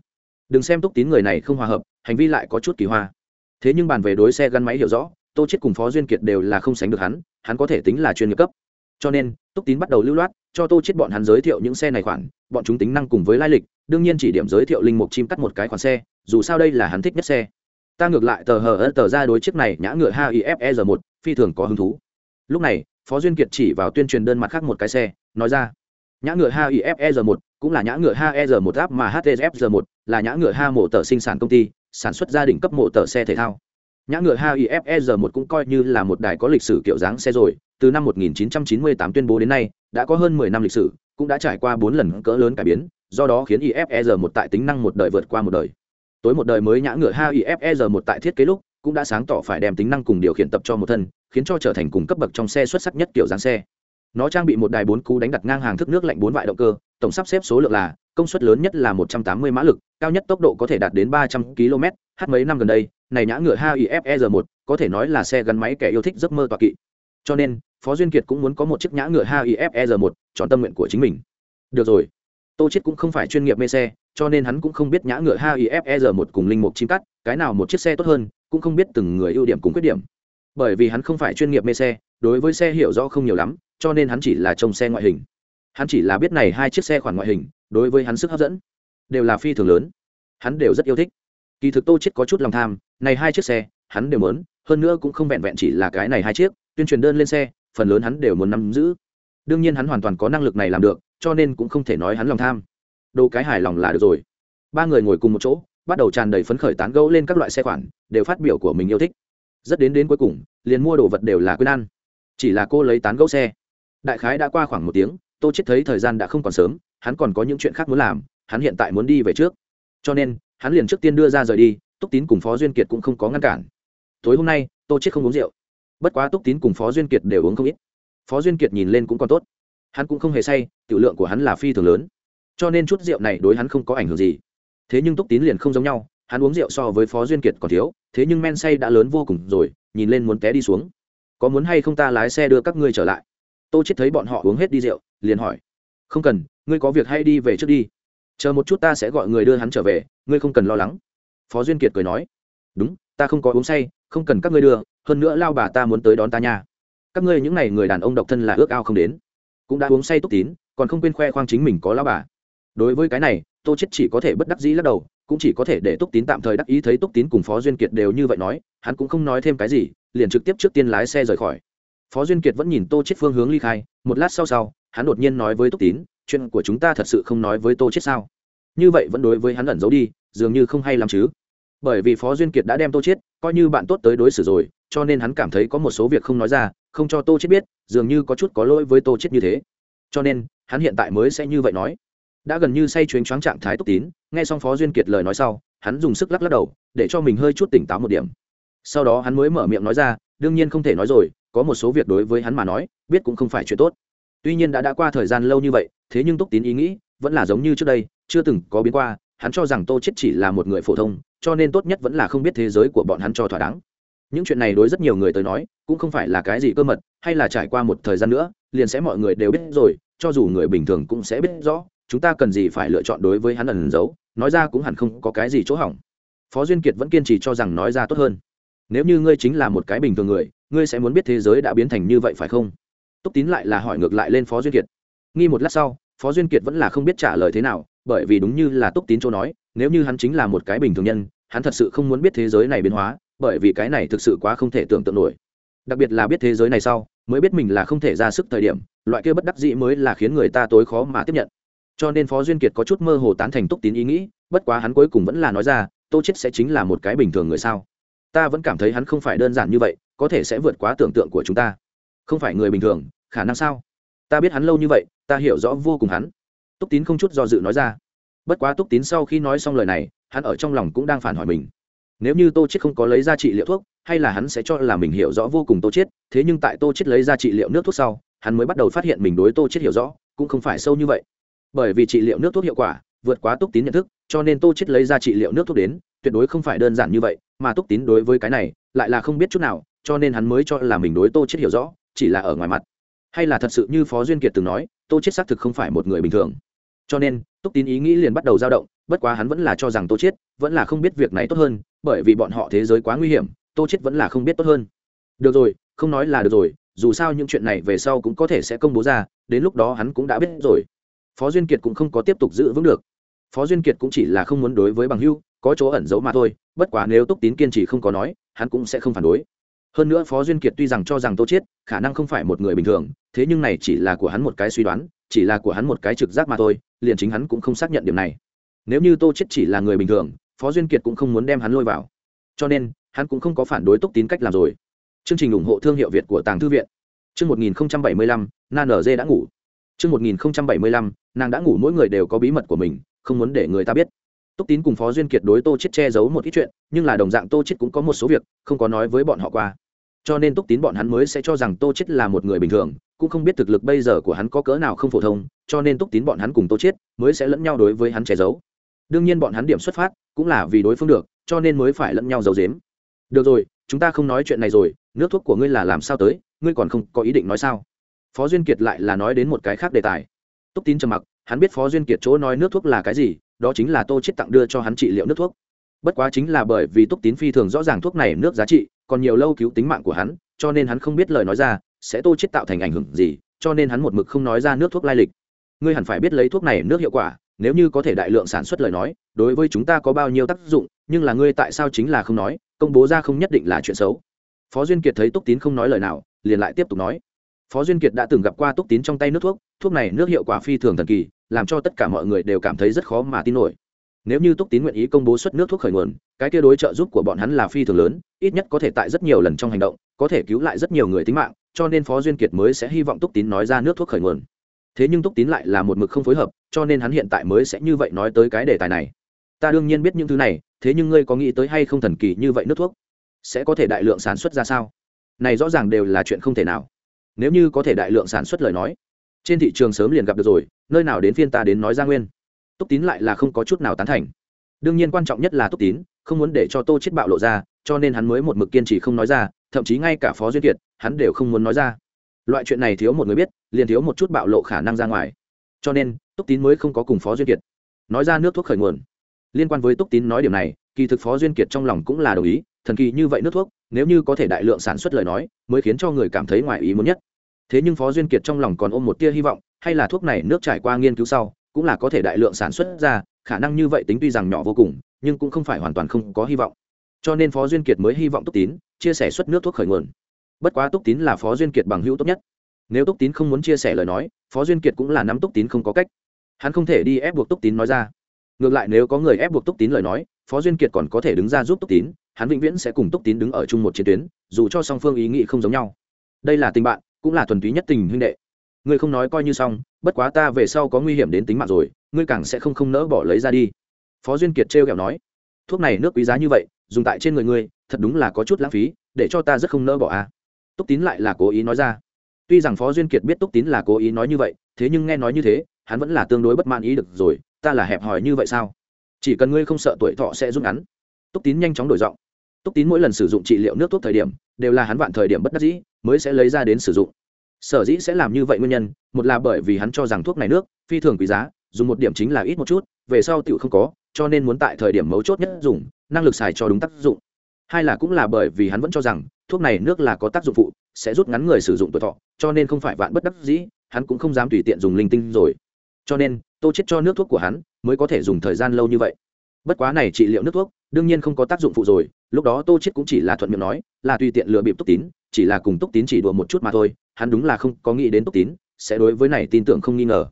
Đừng xem túc tín người này không hòa hợp hành vi lại có chút kỳ hoa. Thế nhưng bàn về đối xe gắn máy hiểu rõ tô chết cùng phó duyên kiệt đều là không sánh được hắn hắn có thể tính là chuyên nghiệp cấp. Cho nên túc tín bắt đầu lưu loát, cho tô chết bọn hắn giới thiệu những xe này khoản, bọn chúng tính năng cùng với lai lịch, đương nhiên chỉ điểm giới thiệu linh mục chim cắt một cái khoản xe, dù sao đây là hắn thích nhất xe. Ta ngược lại tờ hờ ớt tờ ra đối chiếc này nhã ngựa hife một, phi thường có hứng thú. Lúc này, phó duyên kiệt chỉ vào tuyên truyền đơn mặt khác một cái xe, nói ra, nhã ngựa hife một, cũng là nhã ngựa her một áp mà htsf một, là nhã ngựa ha mổ tờ sinh sản công ty, sản xuất gia đình cấp mổ tờ xe thể thao. Nhã ngựa hife một cũng coi như là một đài có lịch sử kiểu dáng xe rồi từ năm 1998 tuyên bố đến nay, đã có hơn 10 năm lịch sử, cũng đã trải qua 4 lần cỡ lớn cải biến, do đó khiến ifr một tại tính năng một đời vượt qua một đời. Tối một đời mới nhã ngựa ha ifr một tại thiết kế lúc, cũng đã sáng tỏ phải đem tính năng cùng điều khiển tập cho một thân, khiến cho trở thành cùng cấp bậc trong xe xuất sắc nhất kiểu dáng xe. Nó trang bị một đài bốn cú đánh đặt ngang hàng thức nước lạnh bốn vại động cơ, tổng sắp xếp số lượng là, công suất lớn nhất là 180 mã lực, cao nhất tốc độ có thể đạt đến 300 km h mấy năm gần đây, này nhã ngựa HIFR 1 có thể nói là xe gắn máy kẻ yêu thích giấc mơ tọa kỵ cho nên, phó duyên kiệt cũng muốn có một chiếc nhã ngựa HIFR một chọn tâm nguyện của chính mình. Được rồi. Tô chết cũng không phải chuyên nghiệp mê xe, cho nên hắn cũng không biết nhã ngựa HIFR một cùng linh mục chim cắt, cái nào một chiếc xe tốt hơn, cũng không biết từng người ưu điểm cùng khuyết điểm. Bởi vì hắn không phải chuyên nghiệp mê xe, đối với xe hiểu rõ không nhiều lắm, cho nên hắn chỉ là trông xe ngoại hình. Hắn chỉ là biết này hai chiếc xe khoản ngoại hình, đối với hắn sức hấp dẫn, đều là phi thường lớn. Hắn đều rất yêu thích. Kỳ thực tô chết có chút lòng tham, này hai chiếc xe, hắn đều muốn, hơn nữa cũng không vẹn vẹn chỉ là cái này hai chiếc tuyên truyền đơn lên xe, phần lớn hắn đều muốn nắm giữ. Đương nhiên hắn hoàn toàn có năng lực này làm được, cho nên cũng không thể nói hắn lòng tham. Đồ cái hài lòng là được rồi. Ba người ngồi cùng một chỗ, bắt đầu tràn đầy phấn khởi tán gẫu lên các loại xe khoản, đều phát biểu của mình yêu thích. Rất đến đến cuối cùng, liền mua đồ vật đều là quên ăn. Chỉ là cô lấy tán gẫu xe. Đại khái đã qua khoảng một tiếng, tô chết thấy thời gian đã không còn sớm, hắn còn có những chuyện khác muốn làm, hắn hiện tại muốn đi về trước. Cho nên, hắn liền trước tiên đưa ra rời đi, túc tín cùng phó duyên kiệt cũng không có ngăn cản. Tối hôm nay, tô chết không uống rượu bất quá túc tín cùng phó duyên kiệt đều uống không ít. Phó duyên kiệt nhìn lên cũng còn tốt. Hắn cũng không hề say, tiểu lượng của hắn là phi thường lớn. Cho nên chút rượu này đối hắn không có ảnh hưởng gì. Thế nhưng túc tín liền không giống nhau, hắn uống rượu so với phó duyên kiệt còn thiếu, thế nhưng men say đã lớn vô cùng rồi, nhìn lên muốn té đi xuống. Có muốn hay không ta lái xe đưa các ngươi trở lại? Tô chết thấy bọn họ uống hết đi rượu, liền hỏi. Không cần, ngươi có việc hay đi về trước đi. Chờ một chút ta sẽ gọi người đưa hắn trở về, ngươi không cần lo lắng. Phó duyên kiệt cười nói. Đúng, ta không có uống say, không cần các ngươi đưa hơn nữa lao bà ta muốn tới đón ta nha. Các ngươi những n à y người đàn ông độc thân là ước ao không đến. Cũng đã uống say túc tín, còn không quên khoe khoang chính mình có lao bà. Đối với cái này, tô chết chỉ có thể bất đắc dĩ lắc đầu, cũng chỉ có thể để túc tín tạm thời đắc ý thấy túc tín cùng phó duyên kiệt đều như vậy nói, hắn cũng không nói thêm cái gì, liền trực tiếp trước tiên lái xe rời khỏi. Phó duyên kiệt vẫn nhìn tô chết phương hướng ly khai, một lát sau sau, hắn đột nhiên nói với túc tín, chuyện của chúng ta thật sự không nói với tô chết sao? Như vậy vẫn đối với hắn ẩn giấu đi, dường như không hay lắm chứ bởi vì phó duyên kiệt đã đem tô chết coi như bạn tốt tới đối xử rồi, cho nên hắn cảm thấy có một số việc không nói ra, không cho tô chết biết, dường như có chút có lỗi với tô chết như thế. Cho nên, hắn hiện tại mới sẽ như vậy nói. Đã gần như say chuyến choáng trạng thái túc tín, nghe xong phó duyên kiệt lời nói sau, hắn dùng sức lắc lắc đầu, để cho mình hơi chút tỉnh táo một điểm. Sau đó hắn mới mở miệng nói ra, đương nhiên không thể nói rồi, có một số việc đối với hắn mà nói, biết cũng không phải chuyện tốt. Tuy nhiên đã đã qua thời gian lâu như vậy, thế nhưng túc tín ý nghĩ vẫn là giống như trước đây, chưa từng có biến qua, hắn cho rằng tô chết chỉ là một người phổ thông cho nên tốt nhất vẫn là không biết thế giới của bọn hắn cho thỏa đáng. Những chuyện này đối rất nhiều người tới nói, cũng không phải là cái gì cơ mật, hay là trải qua một thời gian nữa, liền sẽ mọi người đều biết rồi, cho dù người bình thường cũng sẽ biết rõ, chúng ta cần gì phải lựa chọn đối với hắn ẩn giấu, nói ra cũng hẳn không có cái gì chỗ hỏng. Phó duyên kiệt vẫn kiên trì cho rằng nói ra tốt hơn. Nếu như ngươi chính là một cái bình thường người, ngươi sẽ muốn biết thế giới đã biến thành như vậy phải không? Túc tín lại là hỏi ngược lại lên phó duyên kiệt. Nghi một lát sau phó duyên kiệt vẫn là không biết trả lời thế nào, bởi vì đúng như là túc tín châu nói, nếu như hắn chính là một cái bình thường nhân, hắn thật sự không muốn biết thế giới này biến hóa, bởi vì cái này thực sự quá không thể tưởng tượng nổi. Đặc biệt là biết thế giới này sau, mới biết mình là không thể ra sức thời điểm, loại kia bất đắc dĩ mới là khiến người ta tối khó mà tiếp nhận. Cho nên phó duyên kiệt có chút mơ hồ tán thành túc tín ý nghĩ, bất quá hắn cuối cùng vẫn là nói ra, tô chết sẽ chính là một cái bình thường người sao? Ta vẫn cảm thấy hắn không phải đơn giản như vậy, có thể sẽ vượt quá tưởng tượng của chúng ta. Không phải người bình thường, khả năng sao? Ta biết hắn lâu như vậy, ta hiểu rõ vô cùng hắn. Túc tín không chút do dự nói ra. Bất quá túc tín sau khi nói xong lời này, hắn ở trong lòng cũng đang phản hỏi mình. Nếu như tô chết không có lấy ra trị liệu thuốc, hay là hắn sẽ cho là mình hiểu rõ vô cùng tô chết thế nhưng tại tô chết lấy ra trị liệu nước thuốc sau, hắn mới bắt đầu phát hiện mình đối tô chết hiểu rõ, cũng không phải sâu như vậy. Bởi vì trị liệu nước thuốc hiệu quả, vượt quá túc tín nhận thức, cho nên tô chết lấy ra trị liệu nước thuốc đến, tuyệt đối không phải đơn giản như vậy, mà túc tín đối với cái này, lại là không biết chút nào, cho nên hắn mới cho là mình đối tô chết hiểu rõ, chỉ là ở ngoài mặt hay là thật sự như phó duyên kiệt từng nói, tô chết xác thực không phải một người bình thường. Cho nên, túc tín ý nghĩ liền bắt đầu dao động, bất quá hắn vẫn là cho rằng tô chết vẫn là không biết việc này tốt hơn, bởi vì bọn họ thế giới quá nguy hiểm, tô chết vẫn là không biết tốt hơn. Được rồi, không nói là được rồi, dù sao những chuyện này về sau cũng có thể sẽ công bố ra, đến lúc đó hắn cũng đã biết rồi. Phó duyên kiệt cũng không có tiếp tục giữ vững được. Phó duyên kiệt cũng chỉ là không muốn đối với bằng hưu, có chỗ ẩn giấu mà thôi, bất quá nếu túc tín kiên trì không có nói, hắn cũng sẽ không phản đối hơn nữa phó duyên kiệt tuy rằng cho rằng tô chiết khả năng không phải một người bình thường thế nhưng này chỉ là của hắn một cái suy đoán chỉ là của hắn một cái trực giác mà thôi liền chính hắn cũng không xác nhận điểm này. Nếu như tô chiết chỉ là người bình thường phó duyên kiệt cũng không muốn đem hắn lôi vào. Cho nên hắn cũng không có phản đối túc tín cách làm rồi. Chương trình ủng hộ thương hiệu việt của tàng thư viện. Chương 1075, nan ở dê đã ngủ. Chương 1075, nàng đã ngủ mỗi người đều có bí mật của mình không muốn để người ta biết túc tín cùng phó duyên kiệt đối tô chết che giấu một ít chuyện, nhưng là đồng dạng tô chết cũng có một số việc không có nói với bọn họ qua. Cho nên túc tín bọn hắn mới sẽ cho rằng tô chết là một người bình thường, cũng không biết thực lực bây giờ của hắn có cỡ nào không phổ thông, cho nên túc tín bọn hắn cùng tô chết mới sẽ lẫn nhau đối với hắn che giấu. Đương nhiên bọn hắn điểm xuất phát cũng là vì đối phương được, cho nên mới phải lẫn nhau giấu giếm. Được rồi, chúng ta không nói chuyện này rồi, nước thuốc của ngươi là làm sao tới, ngươi còn không có ý định nói sao? Phó duyên kiệt lại là nói đến một cái khác đề tài. Túc tín trầm mặc, hắn biết phó duyên kiệt chỗ nói nước thuốc là cái gì đó chính là tô chết tặng đưa cho hắn trị liệu nước thuốc. Bất quá chính là bởi vì túc tín phi thường rõ ràng thuốc này nước giá trị, còn nhiều lâu cứu tính mạng của hắn, cho nên hắn không biết lời nói ra, sẽ tô chết tạo thành ảnh hưởng gì, cho nên hắn một mực không nói ra nước thuốc lai lịch. Ngươi hẳn phải biết lấy thuốc này nước hiệu quả, nếu như có thể đại lượng sản xuất lời nói, đối với chúng ta có bao nhiêu tác dụng, nhưng là ngươi tại sao chính là không nói, công bố ra không nhất định là chuyện xấu. Phó duyên kiệt thấy túc tín không nói lời nào, liền lại tiếp tục nói. Phó duyên kiệt đã từng gặp qua túc tín trong tay nước thuốc thuốc này nước hiệu quả phi thường thần kỳ làm cho tất cả mọi người đều cảm thấy rất khó mà tin nổi. Nếu như túc tín nguyện ý công bố xuất nước thuốc khởi nguồn, cái kia đối trợ giúp của bọn hắn là phi thường lớn, ít nhất có thể tại rất nhiều lần trong hành động, có thể cứu lại rất nhiều người tính mạng, cho nên phó duyên kiệt mới sẽ hy vọng túc tín nói ra nước thuốc khởi nguồn. Thế nhưng túc tín lại là một mực không phối hợp, cho nên hắn hiện tại mới sẽ như vậy nói tới cái đề tài này. Ta đương nhiên biết những thứ này, thế nhưng ngươi có nghĩ tới hay không thần kỳ như vậy nước thuốc? Sẽ có thể đại lượng sản xuất ra sao? Này rõ ràng đều là chuyện không thể nào. Nếu như có thể đại lượng sản xuất lời nói trên thị trường sớm liền gặp được rồi, nơi nào đến phiên ta đến nói ra nguyên. Túc tín lại là không có chút nào tán thành. Đương nhiên quan trọng nhất là túc tín, không muốn để cho tô chết bạo lộ ra, cho nên hắn mới một mực kiên trì không nói ra, thậm chí ngay cả phó duyên kiệt, hắn đều không muốn nói ra. Loại chuyện này thiếu một người biết, liền thiếu một chút bạo lộ khả năng ra ngoài. Cho nên, túc tín mới không có cùng phó duyên kiệt nói ra nước thuốc khởi nguồn. Liên quan với túc tín nói điểm này, kỳ thực phó duyên kiệt trong lòng cũng là đồng ý, thần kỳ như vậy nước thuốc, nếu như có thể đại lượng sản xuất lời nói, mới khiến cho người cảm thấy ngoài ý muốn nhất thế nhưng phó duyên kiệt trong lòng còn ôm một tia hy vọng, hay là thuốc này nước trải qua nghiên cứu sau, cũng là có thể đại lượng sản xuất ra, khả năng như vậy tính tuy rằng nhỏ vô cùng, nhưng cũng không phải hoàn toàn không có hy vọng. Cho nên phó duyên kiệt mới hy vọng túc tín chia sẻ xuất nước thuốc khởi nguồn. Bất quá túc tín là phó duyên kiệt bằng hữu tốt nhất. Nếu túc tín không muốn chia sẻ lời nói, phó duyên kiệt cũng là nắm túc tín không có cách. Hắn không thể đi ép buộc túc tín nói ra. Ngược lại nếu có người ép buộc túc tín lời nói, phó duyên kiệt còn có thể đứng ra giúp túc tín, hắn vĩnh viễn sẽ cùng túc tín đứng ở chung một chiến tuyến, dù cho song phương ý nghĩ không giống nhau. Đây là tình bạn cũng là thuần túy nhất tình huynh đệ. Ngươi không nói coi như xong, bất quá ta về sau có nguy hiểm đến tính mạng rồi, ngươi càng sẽ không không nỡ bỏ lấy ra đi. Phó duyên kiệt trêu kẹo nói. Thuốc này nước quý giá như vậy, dùng tại trên người ngươi, thật đúng là có chút lãng phí, để cho ta rất không nỡ bỏ a à. túc tín lại là cố ý nói ra. Tuy rằng phó duyên kiệt biết túc tín là cố ý nói như vậy, thế nhưng nghe nói như thế, hắn vẫn là tương đối bất mãn ý được rồi, ta là hẹp hòi như vậy sao? Chỉ cần ngươi không sợ tuổi thọ sẽ rút ngắn. Túc tín nhanh chóng đổi giọng. Túc tín mỗi lần sử dụng trị liệu nước thuốc thời điểm đều là hắn vạn thời điểm bất đắc dĩ, mới sẽ lấy ra đến sử dụng. Sở dĩ sẽ làm như vậy nguyên nhân, một là bởi vì hắn cho rằng thuốc này nước, phi thường quý giá, dùng một điểm chính là ít một chút, về sau tựu không có, cho nên muốn tại thời điểm mấu chốt nhất dùng, năng lực xài cho đúng tác dụng. Hai là cũng là bởi vì hắn vẫn cho rằng, thuốc này nước là có tác dụng phụ, sẽ rút ngắn người sử dụng tuổi thọ, cho nên không phải vạn bất đắc dĩ, hắn cũng không dám tùy tiện dùng linh tinh rồi. Cho nên, tô chết cho nước thuốc của hắn, mới có thể dùng thời gian lâu như vậy. Bất quá này trị liệu nước thuốc đương nhiên không có tác dụng phụ rồi, lúc đó tô chết cũng chỉ là thuận miệng nói, là tùy tiện lừa bịp túc tín, chỉ là cùng túc tín chỉ đùa một chút mà thôi, hắn đúng là không có nghĩ đến túc tín sẽ đối với này tin tưởng không nghi ngờ.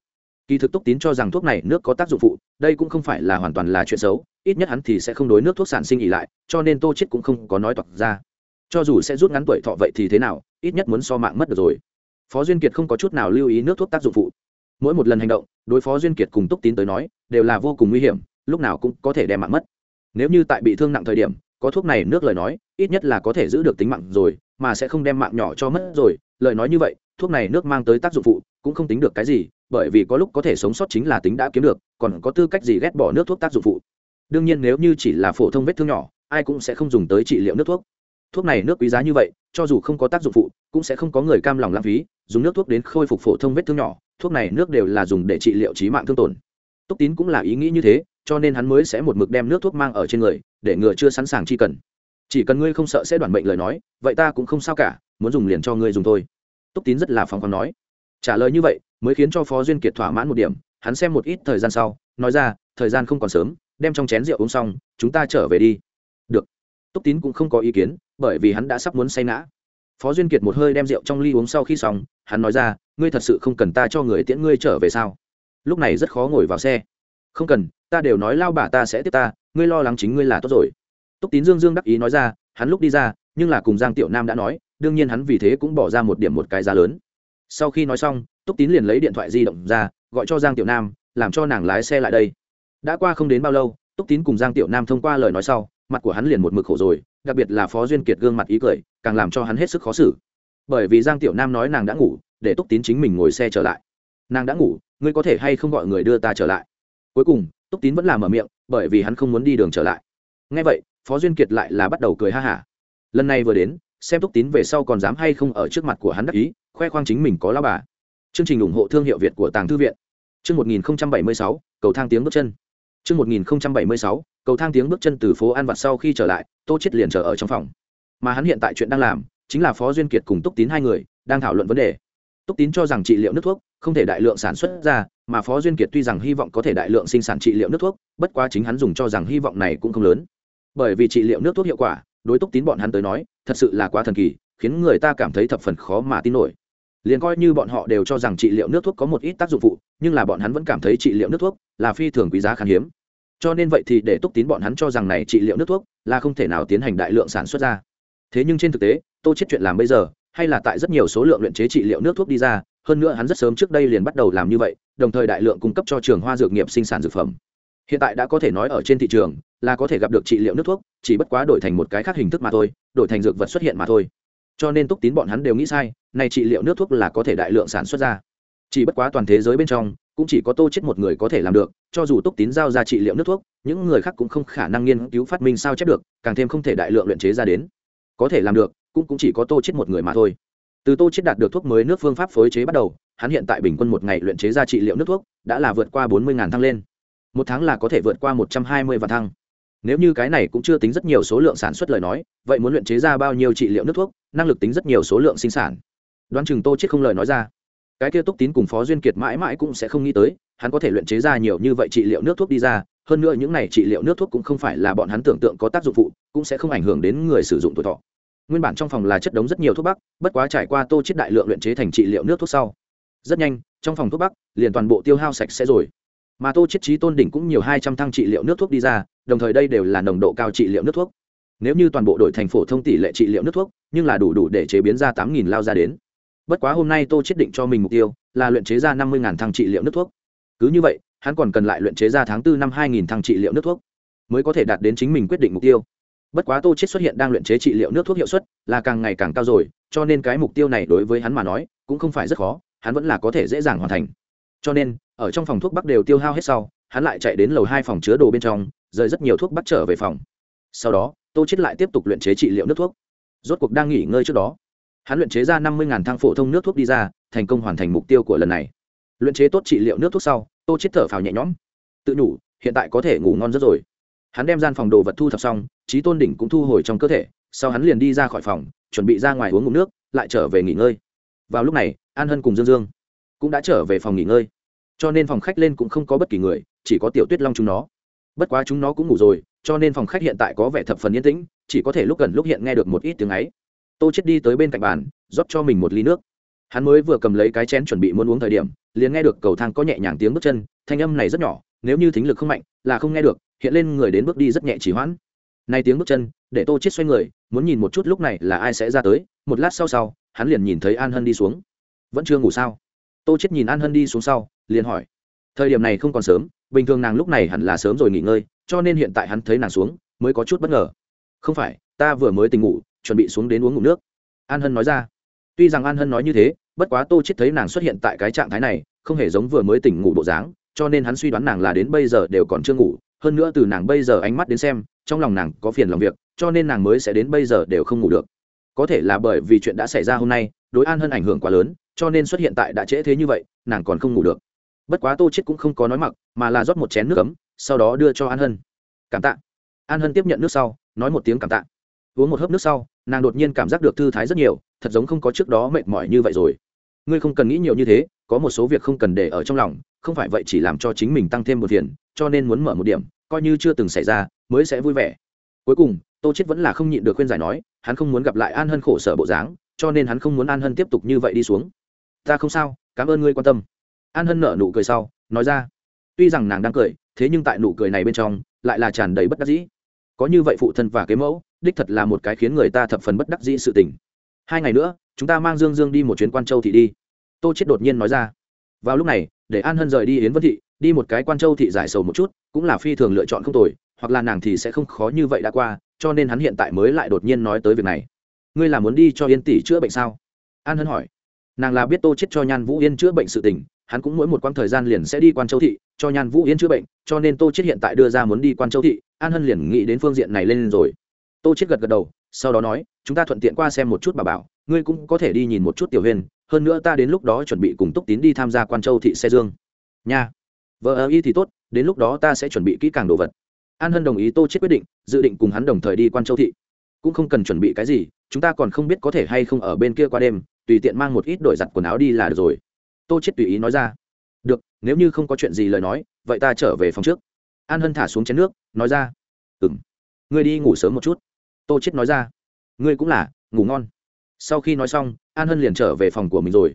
Kỳ thực túc tín cho rằng thuốc này nước có tác dụng phụ, đây cũng không phải là hoàn toàn là chuyện xấu, ít nhất hắn thì sẽ không đối nước thuốc sản sinh ỉ lại, cho nên tô chết cũng không có nói toạc ra. Cho dù sẽ rút ngắn tuổi thọ vậy thì thế nào, ít nhất muốn so mạng mất được rồi. Phó duyên kiệt không có chút nào lưu ý nước thuốc tác dụng phụ. Mỗi một lần hành động, đối phó duyên kiệt cùng túc tín tới nói, đều là vô cùng nguy hiểm, lúc nào cũng có thể đem mạng mất nếu như tại bị thương nặng thời điểm, có thuốc này nước lời nói, ít nhất là có thể giữ được tính mạng rồi, mà sẽ không đem mạng nhỏ cho mất rồi. Lời nói như vậy, thuốc này nước mang tới tác dụng phụ, cũng không tính được cái gì, bởi vì có lúc có thể sống sót chính là tính đã kiếm được, còn có tư cách gì ghét bỏ nước thuốc tác dụng phụ. Đương nhiên nếu như chỉ là phổ thông vết thương nhỏ, ai cũng sẽ không dùng tới trị liệu nước thuốc. Thuốc này nước quý giá như vậy, cho dù không có tác dụng phụ, cũng sẽ không có người cam lòng lãng phí, dùng nước thuốc đến khôi phục phổ thông vết thương nhỏ, thuốc này nước đều là dùng để trị liệu trí mạng thương tổn. Túc tín cũng là ý nghĩ như thế cho nên hắn mới sẽ một mực đem nước thuốc mang ở trên người, để ngừa chưa sẵn sàng chi cần. Chỉ cần ngươi không sợ sẽ đoản bệnh lời nói, vậy ta cũng không sao cả, muốn dùng liền cho ngươi dùng thôi. Túc tín rất là phóng khoáng nói. Trả lời như vậy, mới khiến cho phó duyên kiệt thỏa mãn một điểm, hắn xem một ít thời gian sau, nói ra, thời gian không còn sớm, đem trong chén rượu uống xong, chúng ta trở về đi. Được. Túc tín cũng không có ý kiến, bởi vì hắn đã sắp muốn say ngã. Phó duyên kiệt một hơi đem rượu trong ly uống sau khi xong, hắn nói ra, ngươi thật sự không cần ta cho người tiễn ngươi trở về sao? Lúc này rất khó ngồi vào xe không cần, ta đều nói lao bà ta sẽ tiếp ta, ngươi lo lắng chính ngươi là tốt rồi. Túc tín dương dương đắc ý nói ra, hắn lúc đi ra, nhưng là cùng giang tiểu nam đã nói, đương nhiên hắn vì thế cũng bỏ ra một điểm một cái giá lớn. Sau khi nói xong, túc tín liền lấy điện thoại di động ra, gọi cho giang tiểu nam, làm cho nàng lái xe lại đây. Đã qua không đến bao lâu, túc tín cùng giang tiểu nam thông qua lời nói sau, mặt của hắn liền một mực khổ rồi, đặc biệt là phó duyên kiệt gương mặt ý cười, càng làm cho hắn hết sức khó xử. Bởi vì giang tiểu nam nói nàng đã ngủ, để túc tín chính mình ngồi xe trở lại. Nàng đã ngủ, ngươi có thể hay không gọi người đưa ta trở lại? Cuối cùng, túc tín vẫn làm mở miệng, bởi vì hắn không muốn đi đường trở lại. Ngay vậy, phó duyên kiệt lại là bắt đầu cười ha hả. Lần này vừa đến, xem túc tín về sau còn dám hay không ở trước mặt của hắn đắc ý, khoe khoang chính mình có lao bà. Chương trình ủng hộ thương hiệu việt của tàng thư viện. Chương một nghìn bảy mươi sáu, cầu thang tiếng bước chân. Chương một nghìn bảy mươi sáu, cầu thang tiếng bước chân từ phố ăn vặt sau khi trở lại, tô chết liền chờ ở trong phòng. Mà hắn hiện tại chuyện đang làm, chính là phó duyên kiệt cùng túc tín hai người đang thảo luận vấn đề. Túc tín cho rằng trị liệu nước thuốc, không thể đại lượng sản xuất ra mà phó duyên kiệt tuy rằng hy vọng có thể đại lượng sinh sản trị liệu nước thuốc, bất quá chính hắn dùng cho rằng hy vọng này cũng không lớn. Bởi vì trị liệu nước thuốc hiệu quả, đối túc tín bọn hắn tới nói, thật sự là quá thần kỳ, khiến người ta cảm thấy thập phần khó mà tin nổi. Liền coi như bọn họ đều cho rằng trị liệu nước thuốc có một ít tác dụng phụ, nhưng là bọn hắn vẫn cảm thấy trị liệu nước thuốc là phi thường quý giá khan hiếm. Cho nên vậy thì để túc tín bọn hắn cho rằng này trị liệu nước thuốc là không thể nào tiến hành đại lượng sản xuất ra. Thế nhưng trên thực tế, tô chết chuyện làm bây giờ, hay là tại rất nhiều số lượng luyện chế trị liệu nước thuốc đi ra hơn nữa hắn rất sớm trước đây liền bắt đầu làm như vậy, đồng thời đại lượng cung cấp cho trường hoa dược nghiệp sinh sản dược phẩm. Hiện tại đã có thể nói ở trên thị trường, là có thể gặp được trị liệu nước thuốc, chỉ bất quá đổi thành một cái khác hình thức mà thôi, đổi thành dược vật xuất hiện mà thôi. Cho nên túc tín bọn hắn đều nghĩ sai, này trị liệu nước thuốc là có thể đại lượng sản xuất ra. Chỉ bất quá toàn thế giới bên trong, cũng chỉ có tô chết một người có thể làm được, cho dù túc tín giao ra trị liệu nước thuốc, những người khác cũng không khả năng nghiên cứu phát minh sao chép được, càng thêm không thể đại lượng luyện chế ra đến. Có thể làm được, cũng cũng chỉ có tô chết một người mà thôi từ tô chết đạt được thuốc mới nước phương pháp phối chế bắt đầu, hắn hiện tại bình quân một ngày luyện chế ra trị liệu nước thuốc, đã là vượt qua bốn mươi thăng lên. Một tháng là có thể vượt qua một trăm hai mươi vạn thăng. Nếu như cái này cũng chưa tính rất nhiều số lượng sản xuất lời nói, vậy muốn luyện chế ra bao nhiêu trị liệu nước thuốc, năng lực tính rất nhiều số lượng sinh sản. Đoán chừng tô chết không lời nói ra. Cái kia túc tín cùng phó duyên kiệt mãi mãi cũng sẽ không nghĩ tới, hắn có thể luyện chế ra nhiều như vậy trị liệu nước thuốc đi ra, hơn nữa những này trị liệu nước thuốc cũng không phải là bọn hắn tưởng tượng có tác dụng phụ, cũng sẽ không ảnh hưởng đến người sử dụng tuổi thọ nguyên bản trong phòng là chất đống rất nhiều thuốc bắc, bất quá trải qua tô chết đại lượng luyện chế thành trị liệu nước thuốc sau. Rất nhanh, trong phòng thuốc bắc, liền toàn bộ tiêu hao sạch sẽ rồi. Mà tô chết trí tôn đỉnh cũng nhiều hai trăm thăng trị liệu nước thuốc đi ra, đồng thời đây đều là nồng độ cao trị liệu nước thuốc. Nếu như toàn bộ đội thành phổ thông tỷ lệ trị liệu nước thuốc, nhưng là đủ đủ để chế biến ra tám nghìn lao ra đến. Bất quá hôm nay tô chết định cho mình mục tiêu là luyện chế ra năm mươi thăng trị liệu nước thuốc. Cứ như vậy, hắn còn cần lại luyện chế ra tháng tư năm hai nghìn thăng trị liệu nước thuốc, mới có thể đạt đến chính mình quyết định mục tiêu bất quá tô chết xuất hiện đang luyện chế trị liệu nước thuốc hiệu suất là càng ngày càng cao rồi, cho nên cái mục tiêu này đối với hắn mà nói cũng không phải rất khó, hắn vẫn là có thể dễ dàng hoàn thành. Cho nên, ở trong phòng thuốc bắc đều tiêu hao hết sau, hắn lại chạy đến lầu hai phòng chứa đồ bên trong, rời rất nhiều thuốc bắc trở về phòng. Sau đó, tô chết lại tiếp tục luyện chế trị liệu nước thuốc. Rốt cuộc đang nghỉ ngơi trước đó, hắn luyện chế ra năm mươi thang phổ thông nước thuốc đi ra, thành công hoàn thành mục tiêu của lần này. Luyện chế tốt trị liệu nước thuốc sau, tô chết thở phào nhẹ nhõm. Tự nhủ, hiện tại có thể ngủ ngon rất rồi hắn đem gian phòng đồ vật thu thập xong trí tôn đỉnh cũng thu hồi trong cơ thể, sau hắn liền đi ra khỏi phòng, chuẩn bị ra ngoài uống ngụm nước, lại trở về nghỉ ngơi. Vào lúc này, an hân cùng dương dương cũng đã trở về phòng nghỉ ngơi. Cho nên phòng khách lên cũng không có bất kỳ người, chỉ có tiểu tuyết long chúng nó. Bất quá chúng nó cũng ngủ rồi, cho nên phòng khách hiện tại có vẻ thập phần yên tĩnh, chỉ có thể lúc gần lúc hiện nghe được một ít tiếng ấy. Tô chết đi tới bên cạnh bàn, rót cho mình một ly nước. Hắn mới vừa cầm lấy cái chén chuẩn bị muốn uống thời điểm, liền nghe được cầu thang có nhẹ nhàng tiếng bước chân, thanh âm này rất nhỏ, nếu như thính lực không mạnh, là không nghe được hiện lên người đến bước đi rất nhẹ chỉ hoãn. Nay tiếng bước chân, để tô chết xoay người, muốn nhìn một chút lúc này là ai sẽ ra tới, một lát sau sau, hắn liền nhìn thấy an hân đi xuống. Vẫn chưa ngủ sao? Tô chết nhìn an hân đi xuống sau, liền hỏi. Thời điểm này không còn sớm, bình thường nàng lúc này hẳn là sớm rồi nghỉ ngơi, cho nên hiện tại hắn thấy nàng xuống, mới có chút bất ngờ. Không phải, ta vừa mới tỉnh ngủ, chuẩn bị xuống đến uống ngủ nước. An hân nói ra. Tuy rằng an hân nói như thế, bất quá tô chết thấy nàng xuất hiện tại cái trạng thái này, không hề giống vừa mới tỉnh ngủ bộ dáng, cho nên hắn suy đoán nàng là đến bây giờ đều còn chưa ngủ hơn nữa từ nàng bây giờ ánh mắt đến xem, trong lòng nàng có phiền lòng việc, cho nên nàng mới sẽ đến bây giờ đều không ngủ được. Có thể là bởi vì chuyện đã xảy ra hôm nay, đối an hân ảnh hưởng quá lớn, cho nên xuất hiện tại đã trễ thế như vậy, nàng còn không ngủ được. Bất quá tô chết cũng không có nói mặc, mà là rót một chén nước ấm, sau đó đưa cho an hân. Cảm tạ. An hân tiếp nhận nước sau, nói một tiếng cảm tạ. Uống một hớp nước sau, nàng đột nhiên cảm giác được thư thái rất nhiều, thật giống không có trước đó mệt mỏi như vậy rồi. Ngươi không cần nghĩ nhiều như thế, có một số việc không cần để ở trong lòng không phải vậy chỉ làm cho chính mình tăng thêm một phiền, cho nên muốn mở một điểm, coi như chưa từng xảy ra, mới sẽ vui vẻ. Cuối cùng, tô chết vẫn là không nhịn được khuyên giải nói, hắn không muốn gặp lại an hân khổ sở bộ dáng, cho nên hắn không muốn an hân tiếp tục như vậy đi xuống. Ta không sao, cảm ơn ngươi quan tâm. An hân nở nụ cười sau, nói ra. Tuy rằng nàng đang cười, thế nhưng tại nụ cười này bên trong, lại là tràn đầy bất đắc dĩ. Có như vậy phụ thân và kế mẫu, đích thật là một cái khiến người ta thập phần bất đắc dĩ sự tình. Hai ngày nữa, chúng ta mang dương dương đi một chuyến quan châu thị đi. Tô chết đột nhiên nói ra vào lúc này, để an hân rời đi yến vân thị, đi một cái quan châu thị giải sầu một chút, cũng là phi thường lựa chọn không tồi, hoặc là nàng thì sẽ không khó như vậy đã qua, cho nên hắn hiện tại mới lại đột nhiên nói tới việc này. Ngươi là muốn đi cho yên tỷ chữa bệnh sao? An hân hỏi. Nàng là biết tô chết cho nhan vũ yên chữa bệnh sự tình, hắn cũng mỗi một quãng thời gian liền sẽ đi quan châu thị, cho nhan vũ yên chữa bệnh, cho nên tô chết hiện tại đưa ra muốn đi quan châu thị. An hân liền nghĩ đến phương diện này lên rồi. Tô chết gật gật đầu, sau đó nói, chúng ta thuận tiện qua xem một chút bà bảo, ngươi cũng có thể đi nhìn một chút tiểu huyền hơn nữa ta đến lúc đó chuẩn bị cùng túc tín đi tham gia quan châu thị xe dương. Nha. Vợ ơ y thì tốt, đến lúc đó ta sẽ chuẩn bị kỹ càng đồ vật. An hân đồng ý tô chết quyết định, dự định cùng hắn đồng thời đi quan châu thị. Cũng không cần chuẩn bị cái gì, chúng ta còn không biết có thể hay không ở bên kia qua đêm, tùy tiện mang một ít đổi giặt quần áo đi là được rồi. Tô chết tùy ý nói ra. Được, nếu như không có chuyện gì lời nói, vậy ta trở về phòng trước. An hân thả xuống chén nước, nói ra. Ừm. Ngươi đi ngủ sớm một chút. Tô chết nói ra. Ngươi cũng là, ngủ ngon sau khi nói xong, an hân liền trở về phòng của mình rồi.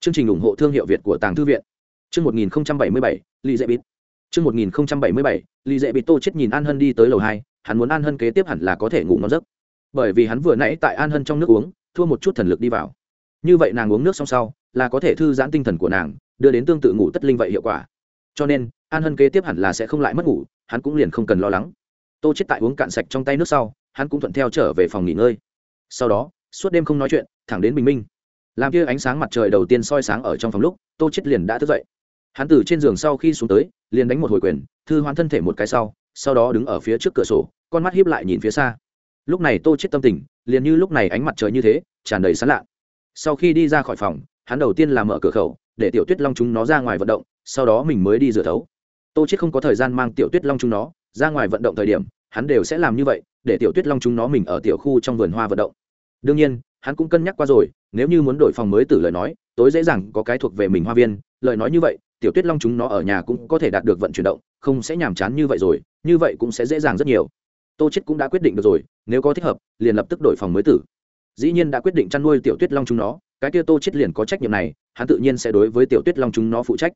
Chương trình ủng hộ thương hiệu việt của tàng thư viện. Chương một nghìn bảy mươi bảy ly dễ bít chương một nghìn bảy mươi bảy ly dễ bít tô chết nhìn an hân đi tới lầu hai, hắn muốn an hân kế tiếp hẳn là có thể ngủ ngon giấc. Bởi vì hắn vừa nãy tại an hân trong nước uống, thua một chút thần lực đi vào. Như vậy nàng uống nước xong sau, là có thể thư giãn tinh thần của nàng, đưa đến tương tự ngủ tất linh vậy hiệu quả. Cho nên, an hân kế tiếp hẳn là sẽ không lại mất ngủ, hắn cũng liền không cần lo lắng. Tô chết tại uống cạn sạch trong tay nước sau, hắn cũng thuận theo trở về phòng nghỉ ngơi. Sau đó suốt đêm không nói chuyện, thẳng đến bình minh. Làm kia ánh sáng mặt trời đầu tiên soi sáng ở trong phòng lúc, tô chết liền đã thức dậy. Hắn từ trên giường sau khi xuống tới, liền đánh một hồi quyền, thư hoán thân thể một cái sau sau đó đứng ở phía trước cửa sổ, con mắt hiếp lại nhìn phía xa. Lúc này tô chết tâm tình, liền như lúc này ánh mặt trời như thế, tràn đầy sán lạ. Sau khi đi ra khỏi phòng, hắn đầu tiên là mở cửa khẩu, để tiểu tuyết long chúng nó ra ngoài vận động, sau đó mình mới đi rửa thấu. Tô chết không có thời gian mang tiểu tuyết long chúng nó ra ngoài vận động thời điểm, hắn đều sẽ làm như vậy, để tiểu tuyết long chúng nó mình ở tiểu khu trong vườn hoa vận động đương nhiên, hắn cũng cân nhắc qua rồi, nếu như muốn đổi phòng mới từ lời nói, tối dễ dàng có cái thuộc về mình hoa viên, lời nói như vậy, tiểu tuyết long chúng nó ở nhà cũng có thể đạt được vận chuyển động, không sẽ nhàm chán như vậy rồi, như vậy cũng sẽ dễ dàng rất nhiều. Tô chết cũng đã quyết định được rồi, nếu có thích hợp, liền lập tức đổi phòng mới tử. Dĩ nhiên đã quyết định chăn nuôi tiểu tuyết long chúng nó, cái kia tô chết liền có trách nhiệm này, hắn tự nhiên sẽ đối với tiểu tuyết long chúng nó phụ trách.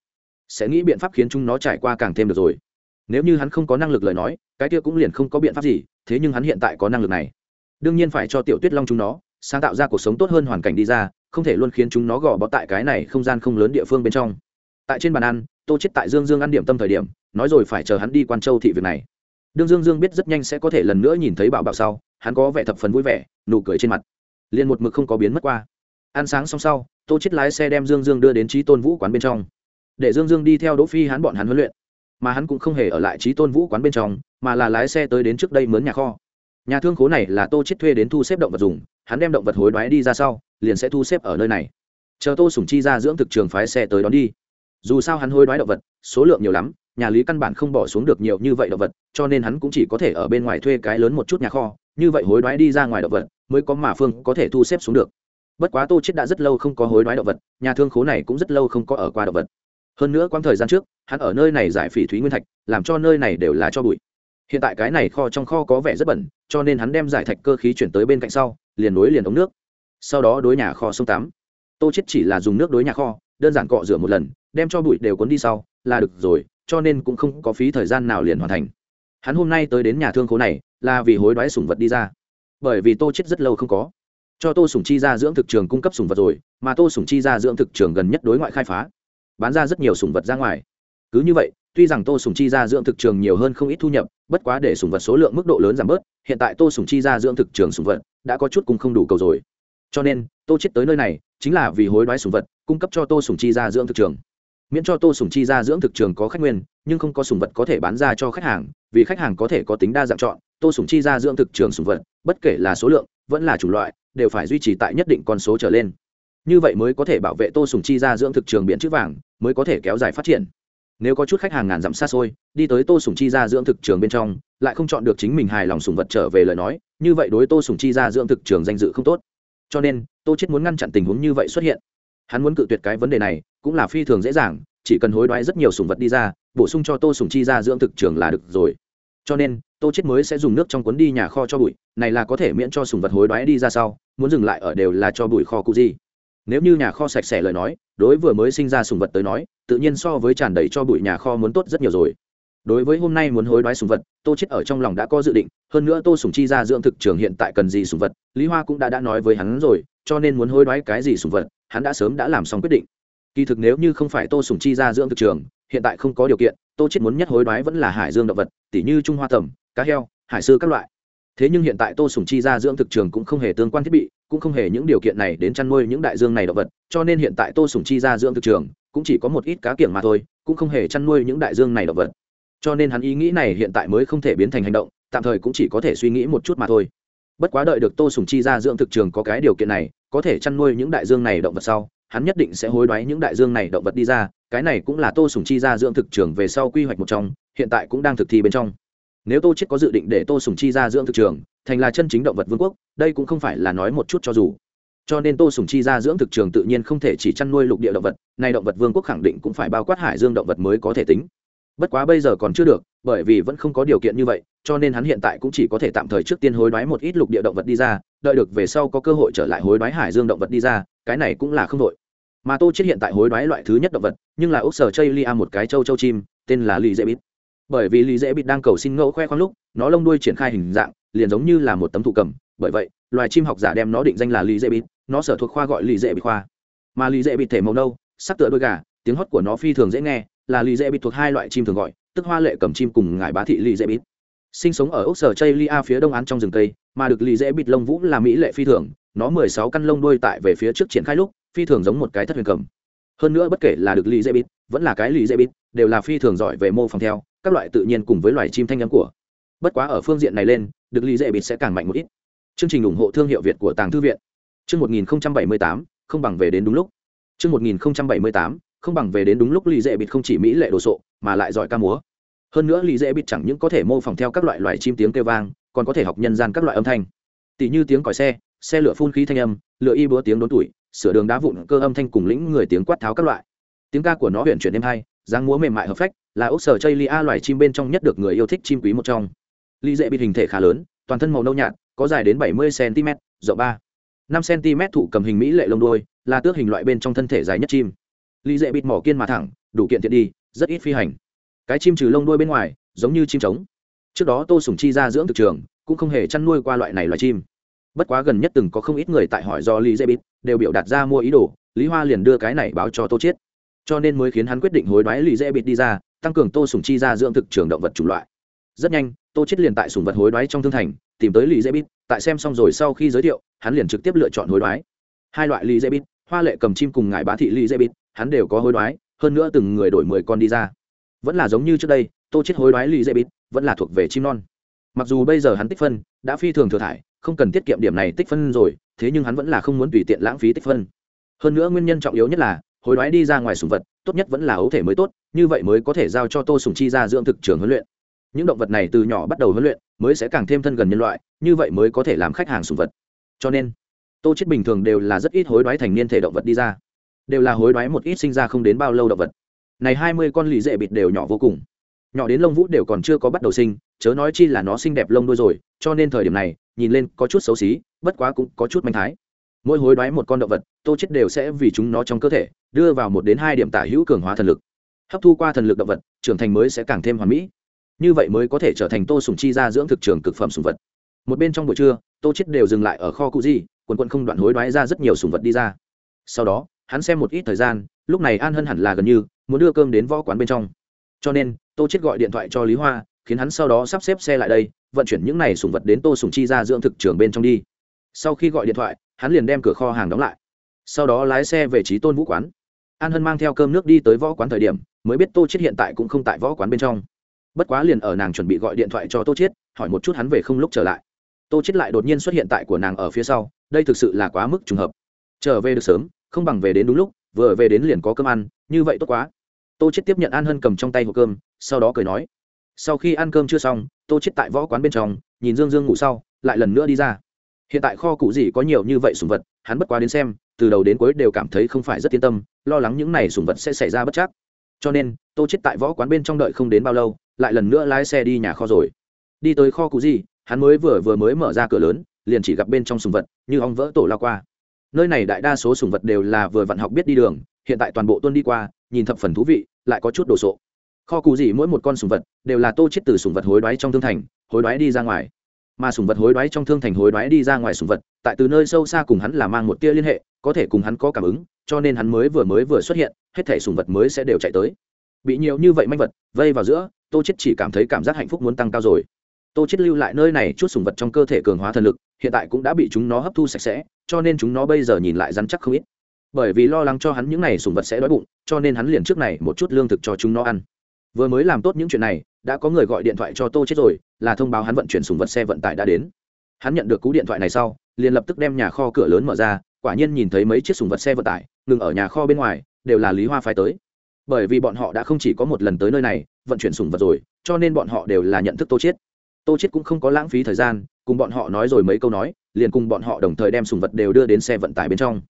Sẽ nghĩ biện pháp khiến chúng nó trải qua càng thêm được rồi. Nếu như hắn không có năng lực lời nói, cái kia cũng liền không có biện pháp gì, thế nhưng hắn hiện tại có năng lực này đương nhiên phải cho tiểu tuyết long chúng nó, sáng tạo ra cuộc sống tốt hơn hoàn cảnh đi ra, không thể luôn khiến chúng nó gò bó tại cái này không gian không lớn địa phương bên trong. Tại trên bàn ăn, tô chết tại dương dương ăn điểm tâm thời điểm, nói rồi phải chờ hắn đi quan châu thị việc này. Đương dương dương biết rất nhanh sẽ có thể lần nữa nhìn thấy bảo bảo sau, hắn có vẻ thập phần vui vẻ, nụ cười trên mặt. Liền một mực không có biến mất qua. Ăn sáng xong sau, tô chết lái xe đem dương dương đưa đến trí tôn vũ quán bên trong. Để dương dương đi theo đỗ phi hắn bọn hắn huấn luyện. Mà hắn cũng không hề ở lại trí tôn vũ quán bên trong, mà là lái xe tới đến trước đây mướn nhà kho nhà thương khố này là tô chết thuê đến thu xếp động vật dùng, hắn đem động vật hối đoái đi ra sau, liền sẽ thu xếp ở nơi này. Chờ tô sủng chi ra dưỡng thực trường phái xe tới đón đi. Dù sao hắn hối đoái động vật, số lượng nhiều lắm, nhà lý căn bản không bỏ xuống được nhiều như vậy động vật, cho nên hắn cũng chỉ có thể ở bên ngoài thuê cái lớn một chút nhà kho, như vậy hối đoái đi ra ngoài động vật, mới có mà phương có thể thu xếp xuống được. Bất quá tô chết đã rất lâu không có hối đoái động vật, nhà thương khố này cũng rất lâu không có ở qua động vật. Hơn nữa quãng thời gian trước, hắn ở nơi này giải phỉ thúy nguyên thạch, làm cho nơi này đều là cho bụi hiện tại cái này kho trong kho có vẻ rất bẩn cho nên hắn đem giải thạch cơ khí chuyển tới bên cạnh sau liền nối liền ống nước. Sau đó đối nhà kho sông tám, tô chết chỉ là dùng nước đối nhà kho đơn giản cọ rửa một lần đem cho bụi đều cuốn đi sau là được rồi cho nên cũng không có phí thời gian nào liền hoàn thành. Hắn hôm nay tới đến nhà thương khố này là vì hối đoái sủng vật đi ra. Bởi vì tô chết rất lâu không có. Cho tô sủng chi ra dưỡng thực trường cung cấp sủng vật rồi mà tô sủng chi ra dưỡng thực trường gần nhất đối ngoại khai phá. Bán ra rất nhiều sủng vật ra ngoài. Cứ như vậy tuy rằng tô Sùng chi ra dưỡng thực trường nhiều hơn không ít thu nhập, bất quá để sùng vật số lượng mức độ lớn giảm bớt, hiện tại tô Sùng chi ra dưỡng thực trường sùng vật đã có chút cùng không đủ cầu rồi. Cho nên, tô chết tới nơi này, chính là vì hối đoái sùng vật, cung cấp cho tô Sùng chi ra dưỡng thực trường. Miễn cho tô Sùng chi ra dưỡng thực trường có khách nguyên, nhưng không có sùng vật có thể bán ra cho khách hàng, vì khách hàng có thể có tính đa dạng chọn, tô Sùng chi ra dưỡng thực trường sùng vật, bất kể là số lượng, vẫn là chủng loại, đều phải duy trì tại nhất định con số trở lên. Như vậy mới có thể bảo vệ tô Sùng chi ra dưỡng thực trường biện chữ vàng, mới có thể kéo dài phát triển nếu có chút khách hàng ngàn dặm xa xôi, đi tới tô sủng chi ra dưỡng thực trường bên trong, lại không chọn được chính mình hài lòng sủng vật trở về lời nói, như vậy đối tô sủng chi ra dưỡng thực trường danh dự không tốt. Cho nên, tô chết muốn ngăn chặn tình huống như vậy xuất hiện. Hắn muốn cự tuyệt cái vấn đề này, cũng là phi thường dễ dàng, chỉ cần hối đoái rất nhiều sủng vật đi ra, bổ sung cho tô sủng chi ra dưỡng thực trường là được rồi. Cho nên, tô chết mới sẽ dùng nước trong cuốn đi nhà kho cho bụi, này là có thể miễn cho sủng vật hối đoái đi ra sau, muốn dừng lại ở đều là cho bụi kho cụ gì nếu như nhà kho sạch sẽ lời nói, đối vừa mới sinh ra sủng vật tới nói, tự nhiên so với tràn đầy cho bụi nhà kho muốn tốt rất nhiều rồi. Đối với hôm nay muốn hối đoái sủng vật, tô chết ở trong lòng đã có dự định, hơn nữa tô sủng chi ra dưỡng thực trường hiện tại cần gì sủng vật, lý hoa cũng đã đã nói với hắn rồi, cho nên muốn hối đoái cái gì sủng vật, hắn đã sớm đã làm xong quyết định. Kỳ thực nếu như không phải tô sủng chi ra dưỡng thực trường, hiện tại không có điều kiện, tô chết muốn nhất hối đoái vẫn là hải dương động vật, tỉ như trung hoa tầm, cá heo, hải sư các loại. Thế nhưng hiện tại tô sủng chi ra dưỡng thực trường cũng không hề tương quan thiết bị cũng không hề những điều kiện này đến chăn nuôi những đại dương này động vật, cho nên hiện tại tô sủng chi ra dưỡng thực trường, cũng chỉ có một ít cá kiểng mà thôi, cũng không hề chăn nuôi những đại dương này động vật. Cho nên hắn ý nghĩ này hiện tại mới không thể biến thành hành động, tạm thời cũng chỉ có thể suy nghĩ một chút mà thôi. Bất quá đợi được tô sùng chi ra dưỡng thực trường có cái điều kiện này, có thể chăn nuôi những đại dương này động vật sau, hắn nhất định sẽ hối đoái những đại dương này động vật đi ra, cái này cũng là tô sùng chi ra dưỡng thực trường về sau quy hoạch một trong, hiện tại cũng đang thực thi bên trong nếu tô chết có dự định để tô sùng chi ra dưỡng thực trường, thành là chân chính động vật vương quốc, đây cũng không phải là nói một chút cho dù. Cho nên tô sùng chi ra dưỡng thực trường tự nhiên không thể chỉ chăn nuôi lục địa động vật, nay động vật vương quốc khẳng định cũng phải bao quát hải dương động vật mới có thể tính. Bất quá bây giờ còn chưa được, bởi vì vẫn không có điều kiện như vậy, cho nên hắn hiện tại cũng chỉ có thể tạm thời trước tiên hối đoái một ít lục địa động vật đi ra, đợi được về sau có cơ hội trở lại hối đoái hải dương động vật đi ra, cái này cũng là không đội mà tô chết hiện tại hối đoái loại thứ nhất động vật, nhưng là ốc sở chây lia một cái châu châu chim, tên là lì dễ bít bởi vì lý dễ bị đang cầu xin ngẫu khoe khoang lúc nó lông đuôi triển khai hình dạng liền giống như là một tấm thụ cầm. Bởi vậy loài chim học giả đem nó định danh là lý dễ bị, nó sở thuộc khoa gọi lý dễ bị khoa. Mà lý dễ bị thể màu nâu sắc tựa đôi gà tiếng hót của nó phi thường dễ nghe là lý dễ bị thuộc hai loại chim thường gọi tức hoa lệ cầm chim cùng ngải bá thị lý dễ bị, sinh sống ở ốc sở chây lia phía đông án trong rừng cây mà được lý dễ bị lông vũ là mỹ lệ phi thường nó mười sáu căn lông đuôi tại về phía trước triển khai lúc phi thường giống một cái thất huyền cầm. Hơn nữa bất kể là được lý dễ bị, vẫn là cái lý dễ bị, đều là phi thường giỏi về mô phỏng theo các loại tự nhiên cùng với loài chim thanh âm của. Bất quá ở phương diện này lên, được lì dễ bít sẽ càng mạnh một ít. Chương trình ủng hộ thương hiệu việt của tàng thư viện. Chương một nghìn bảy mươi tám, không bằng về đến đúng lúc. Chương một nghìn bảy mươi tám, không bằng về đến đúng lúc lì dễ bịt không chỉ mỹ lệ đồ sộ, mà lại giỏi ca múa. Hơn nữa lì dễ bịt chẳng những có thể mô phỏng theo các loại loài chim tiếng kêu vang, còn có thể học nhân gian các loại âm thanh. Tỷ như tiếng còi xe xe lửa phun khí thanh âm, lửa y búa tiếng đốn tuổi sửa đường đá vụn cơ âm thanh cùng lĩnh người tiếng quát tháo các loại. Tiếng ca của nó huyện chuyển êm hay dáng múa mềm mại hợp phách, là ốc sở chây lia loài chim bên trong nhất được người yêu thích chim quý một trong. Ly dễ bịt hình thể khá lớn, toàn thân màu nâu nhạt, có dài đến bảy mươi cm rộng ba, năm cm thụ cầm hình mỹ lệ lông đôi là tước hình loại bên trong thân thể dài nhất chim. Ly dễ bịt mỏ kiên mà thẳng, đủ kiện tiện đi, rất ít phi hành. Cái chim trừ lông đuôi bên ngoài, giống như chim trống. Trước đó tô sùng chi ra dưỡng thực trường, cũng không hề chăn nuôi qua loại này loài chim. Bất quá gần nhất từng có không ít người tại hỏi do lý dễ bít đều biểu đạt ra mua ý đồ, lý hoa liền đưa cái này báo cho tô chiết cho nên mới khiến hắn quyết định hối đoái lì dễ bít đi ra, tăng cường tô sùng chi ra dưỡng thực trường động vật chủng loại. Rất nhanh, tô chết liền tại sùng vật hối đoái trong thương thành, tìm tới lì dễ bít tại xem xong rồi sau khi giới thiệu, hắn liền trực tiếp lựa chọn hối đoái. Hai loại lì dễ bít hoa lệ cầm chim cùng ngải bá thị lì dễ bít hắn đều có hối đoái, hơn nữa từng người đổi mười con đi ra. Vẫn là giống như trước đây, tô chết hối đoái lì dễ bít vẫn là thuộc về chim non. Mặc dù bây giờ hắn tích phân, đã phi thường thừa thải, không cần tiết kiệm điểm này tích phân rồi, thế nhưng hắn vẫn là không muốn tùy tiện lãng phí tích phân. Hơn nữa nguyên nhân trọng yếu nhất là hối đoái đi ra ngoài sùng vật, tốt nhất vẫn là ấu thể mới tốt, như vậy mới có thể giao cho tô sùng chi ra dưỡng thực trường huấn luyện. Những động vật này từ nhỏ bắt đầu huấn luyện, mới sẽ càng thêm thân gần nhân loại, như vậy mới có thể làm khách hàng sùng vật. Cho nên, tô chết bình thường đều là rất ít hối đoái thành niên thể động vật đi ra. Đều là hối đoái một ít sinh ra không đến bao lâu động vật. Này hai mươi con lì dệ bịt đều nhỏ vô cùng. Nhỏ đến lông vũ đều còn chưa có bắt đầu sinh, chớ nói chi là nó xinh đẹp lông đuôi rồi, cho nên thời điểm này, nhìn lên có chút xấu xí, bất quá cũng có chút manh thái mỗi hối đoái một con động vật, tô chết đều sẽ vì chúng nó trong cơ thể, đưa vào một đến hai điểm tả hữu cường hóa thần lực. Hấp thu qua thần lực động vật, trưởng thành mới sẽ càng thêm hoàn mỹ. Như vậy mới có thể trở thành tô sùng chi ra dưỡng thực trường cực phẩm sùng vật. Một bên trong buổi trưa, tô chết đều dừng lại ở kho cụ di quần quân không đoạn hối đoái ra rất nhiều sùng vật đi ra. Sau đó, hắn xem một ít thời gian, lúc này an hân hẳn là gần như, muốn đưa cơm đến võ quán bên trong. Cho nên, tô chết gọi điện thoại cho lý hoa, khiến hắn sau đó sắp xếp xe lại đây, vận chuyển những này sùng vật đến tô sùng chi ra dưỡng thực trường bên trong đi. Sau khi gọi điện thoại hắn liền đem cửa kho hàng đóng lại. Sau đó lái xe về trí tôn vũ quán. An hân mang theo cơm nước đi tới võ quán thời điểm, mới biết tô chết hiện tại cũng không tại võ quán bên trong. Bất quá liền ở nàng chuẩn bị gọi điện thoại cho tô chết hỏi một chút hắn về không lúc trở lại. Tô chết lại đột nhiên xuất hiện tại của nàng ở phía sau, đây thực sự là quá mức trùng hợp. Trở về được sớm, không bằng về đến đúng lúc, vừa về đến liền có cơm ăn, như vậy tốt quá. Tô chết tiếp nhận an hân cầm trong tay hộp cơm, sau đó cười nói. Sau khi ăn cơm chưa xong, tô chết tại võ quán bên trong, nhìn dương dương ngủ sau, lại lần nữa đi ra hiện tại kho cụ gì có nhiều như vậy sùng vật, hắn bất quá đến xem, từ đầu đến cuối đều cảm thấy không phải rất yên tâm, lo lắng những này sùng vật sẽ xảy ra bất chắc. Cho nên, tô chết tại võ quán bên trong đợi không đến bao lâu, lại lần nữa lái xe đi nhà kho rồi. Đi tới kho cụ gì, hắn mới vừa vừa mới mở ra cửa lớn, liền chỉ gặp bên trong sùng vật, như ong vỡ tổ lao qua. Nơi này đại đa số sùng vật đều là vừa vặn học biết đi đường, hiện tại toàn bộ tuân đi qua, nhìn thập phần thú vị, lại có chút đồ sộ. Kho cụ gì mỗi một con sùng vật đều là tô chết từ sùng vật hối đoái trong thương thành, hối đoái đi ra ngoài mà sùng vật hối đoái trong thương thành hối đoái đi ra ngoài sùng vật, tại từ nơi sâu xa cùng hắn là mang một tia liên hệ, có thể cùng hắn có cảm ứng, cho nên hắn mới vừa mới vừa xuất hiện, hết thể sùng vật mới sẽ đều chạy tới. Bị nhiều như vậy manh vật, vây vào giữa, tô chết chỉ cảm thấy cảm giác hạnh phúc muốn tăng cao rồi. Tô chết lưu lại nơi này chút sùng vật trong cơ thể cường hóa thần lực, hiện tại cũng đã bị chúng nó hấp thu sạch sẽ, cho nên chúng nó bây giờ nhìn lại rắn chắc không ít. Bởi vì lo lắng cho hắn những này sùng vật sẽ đói bụng, cho nên hắn liền trước này một chút lương thực cho chúng nó ăn vừa mới làm tốt những chuyện này, đã có người gọi điện thoại cho tô chết rồi, là thông báo hắn vận chuyển sùng vật xe vận tải đã đến. Hắn nhận được cú điện thoại này sau, liền lập tức đem nhà kho cửa lớn mở ra, quả nhiên nhìn thấy mấy chiếc sùng vật xe vận tải, ngừng ở nhà kho bên ngoài, đều là lý hoa phái tới. Bởi vì bọn họ đã không chỉ có một lần tới nơi này, vận chuyển sùng vật rồi, cho nên bọn họ đều là nhận thức tô chết. Tô chết cũng không có lãng phí thời gian, cùng bọn họ nói rồi mấy câu nói, liền cùng bọn họ đồng thời đem sùng vật đều đưa đến xe vận tải bên trong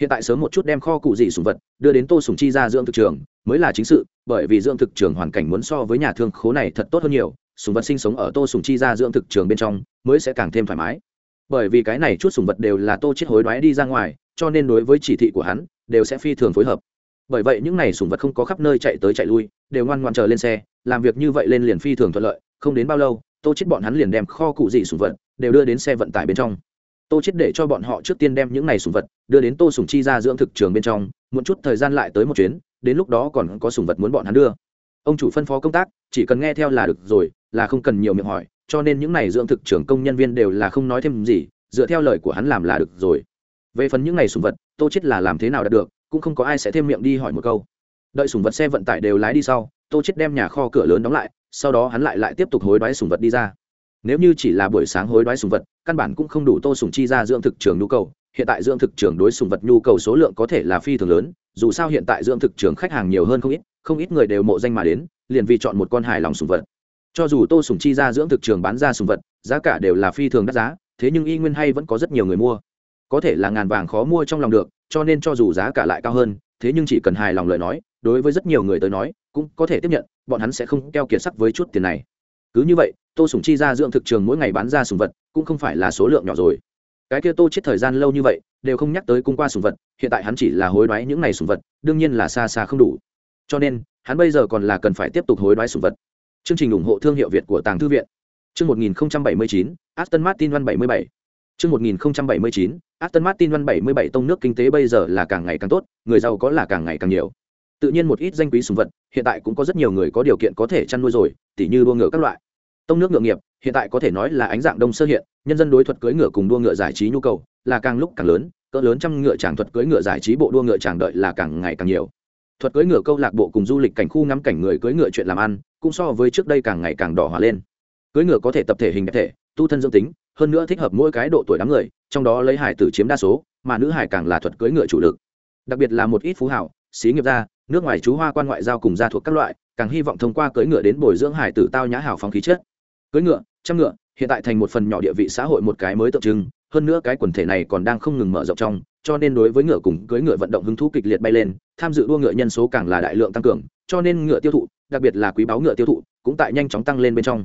hiện tại sớm một chút đem kho cụ dị sùng vật đưa đến tô sùng chi ra dưỡng thực trường, mới là chính sự, bởi vì dưỡng thực trường hoàn cảnh muốn so với nhà thương khố này thật tốt hơn nhiều sùng vật sinh sống ở tô sùng chi ra dưỡng thực trường bên trong mới sẽ càng thêm thoải mái. Bởi vì cái này chút sùng vật đều là tô chết hối đoái đi ra ngoài, cho nên đối với chỉ thị của hắn đều sẽ phi thường phối hợp. Bởi vậy những này sùng vật không có khắp nơi chạy tới chạy lui, đều ngoan ngoan chờ lên xe, làm việc như vậy lên liền phi thường thuận lợi, không đến bao lâu, tô chết bọn hắn liền đem kho cụ dị sùng vật đều đưa đến xe vận tải bên trong tô chết để cho bọn họ trước tiên đem những này sùng vật đưa đến tô sùng chi ra dưỡng thực trường bên trong một chút thời gian lại tới một chuyến, đến lúc đó còn có sùng vật muốn bọn hắn đưa. Ông chủ phân phó công tác, chỉ cần nghe theo là được rồi, là không cần nhiều miệng hỏi, cho nên những này dưỡng thực trường công nhân viên đều là không nói thêm gì, dựa theo lời của hắn làm là được rồi. Về phần những này sùng vật, tô chết là làm thế nào đạt được, cũng không có ai sẽ thêm miệng đi hỏi một câu. Đợi sùng vật xe vận tải đều lái đi sau, tô chết đem nhà kho cửa lớn đóng lại, sau đó hắn lại lại tiếp tục hối đoái sùng vật đi ra nếu như chỉ là buổi sáng hối đoái sùng vật, căn bản cũng không đủ tô sùng chi ra dưỡng thực trường nhu cầu. Hiện tại dưỡng thực trường đối sùng vật nhu cầu số lượng có thể là phi thường lớn, dù sao hiện tại dưỡng thực trường khách hàng nhiều hơn không ít không ít người đều mộ danh mà đến, liền vì chọn một con hài lòng sùng vật. Cho dù tô sùng chi ra dưỡng thực trường bán ra sùng vật, giá cả đều là phi thường đắt giá, thế nhưng y nguyên hay vẫn có rất nhiều người mua. Có thể là ngàn vàng khó mua trong lòng được, cho nên cho dù giá cả lại cao hơn, thế nhưng chỉ cần hài lòng lời nói, đối với rất nhiều người tới nói, cũng có thể tiếp nhận, bọn hắn sẽ không keo kiệt sắc với chút tiền này cứ như vậy tô sùng chi ra dưỡng thực trường mỗi ngày bán ra sùng vật cũng không phải là số lượng nhỏ rồi. Cái kia tô chết thời gian lâu như vậy đều không nhắc tới cung qua sùng vật hiện tại hắn chỉ là hối đoái những ngày sùng vật đương nhiên là xa xa không đủ. Cho nên hắn bây giờ còn là cần phải tiếp tục hối đoái sùng vật. Chương trình ủng hộ thương hiệu việt của tàng thư viện. Chương 1079, aston martin văn 77 chương 1079, aston martin văn 77 tông nước kinh tế bây giờ là càng ngày càng tốt người giàu có là càng ngày càng nhiều tự nhiên một ít danh quý sùng vật, hiện tại cũng có rất nhiều người có điều kiện có thể chăn nuôi rồi, tỉ như đua ngựa các loại. Tông nước ngựa nghiệp, hiện tại có thể nói là ánh dạng đông sơ hiện, nhân dân đối thuật cưỡi ngựa cùng đua ngựa giải trí nhu cầu là càng lúc càng lớn, cỡ lớn trăm ngựa tràng thuật cưỡi ngựa giải trí bộ đua ngựa tràng đợi là càng ngày càng nhiều. Thuật cưỡi ngựa câu lạc bộ cùng du lịch cảnh khu ngắm cảnh người cưỡi ngựa chuyện làm ăn, cũng so với trước đây càng ngày càng đỏ hỏa lên. Cưỡi ngựa có thể tập thể hình đẹp thể, tu thân dương tính, hơn nữa thích hợp mỗi cái độ tuổi đám người, trong đó lấy hải tử chiếm đa số, mà nữ hải càng là thuật cưỡi ngựa chủ lực. Đặc biệt là một ít phú hảo xí nghiệp gia nước ngoài chú hoa quan ngoại giao cùng gia thuộc các loại, càng hy vọng thông qua cưỡi ngựa đến bồi dưỡng hải tử tao nhã hào phóng khí chất. Cưỡi ngựa, trăm ngựa, hiện tại thành một phần nhỏ địa vị xã hội một cái mới tượng trưng, hơn nữa cái quần thể này còn đang không ngừng mở rộng trong, cho nên đối với ngựa cùng cưỡi ngựa vận động hứng thú kịch liệt bay lên, tham dự đua ngựa nhân số càng là đại lượng tăng cường, cho nên ngựa tiêu thụ, đặc biệt là quý báu ngựa tiêu thụ, cũng tại nhanh chóng tăng lên bên trong.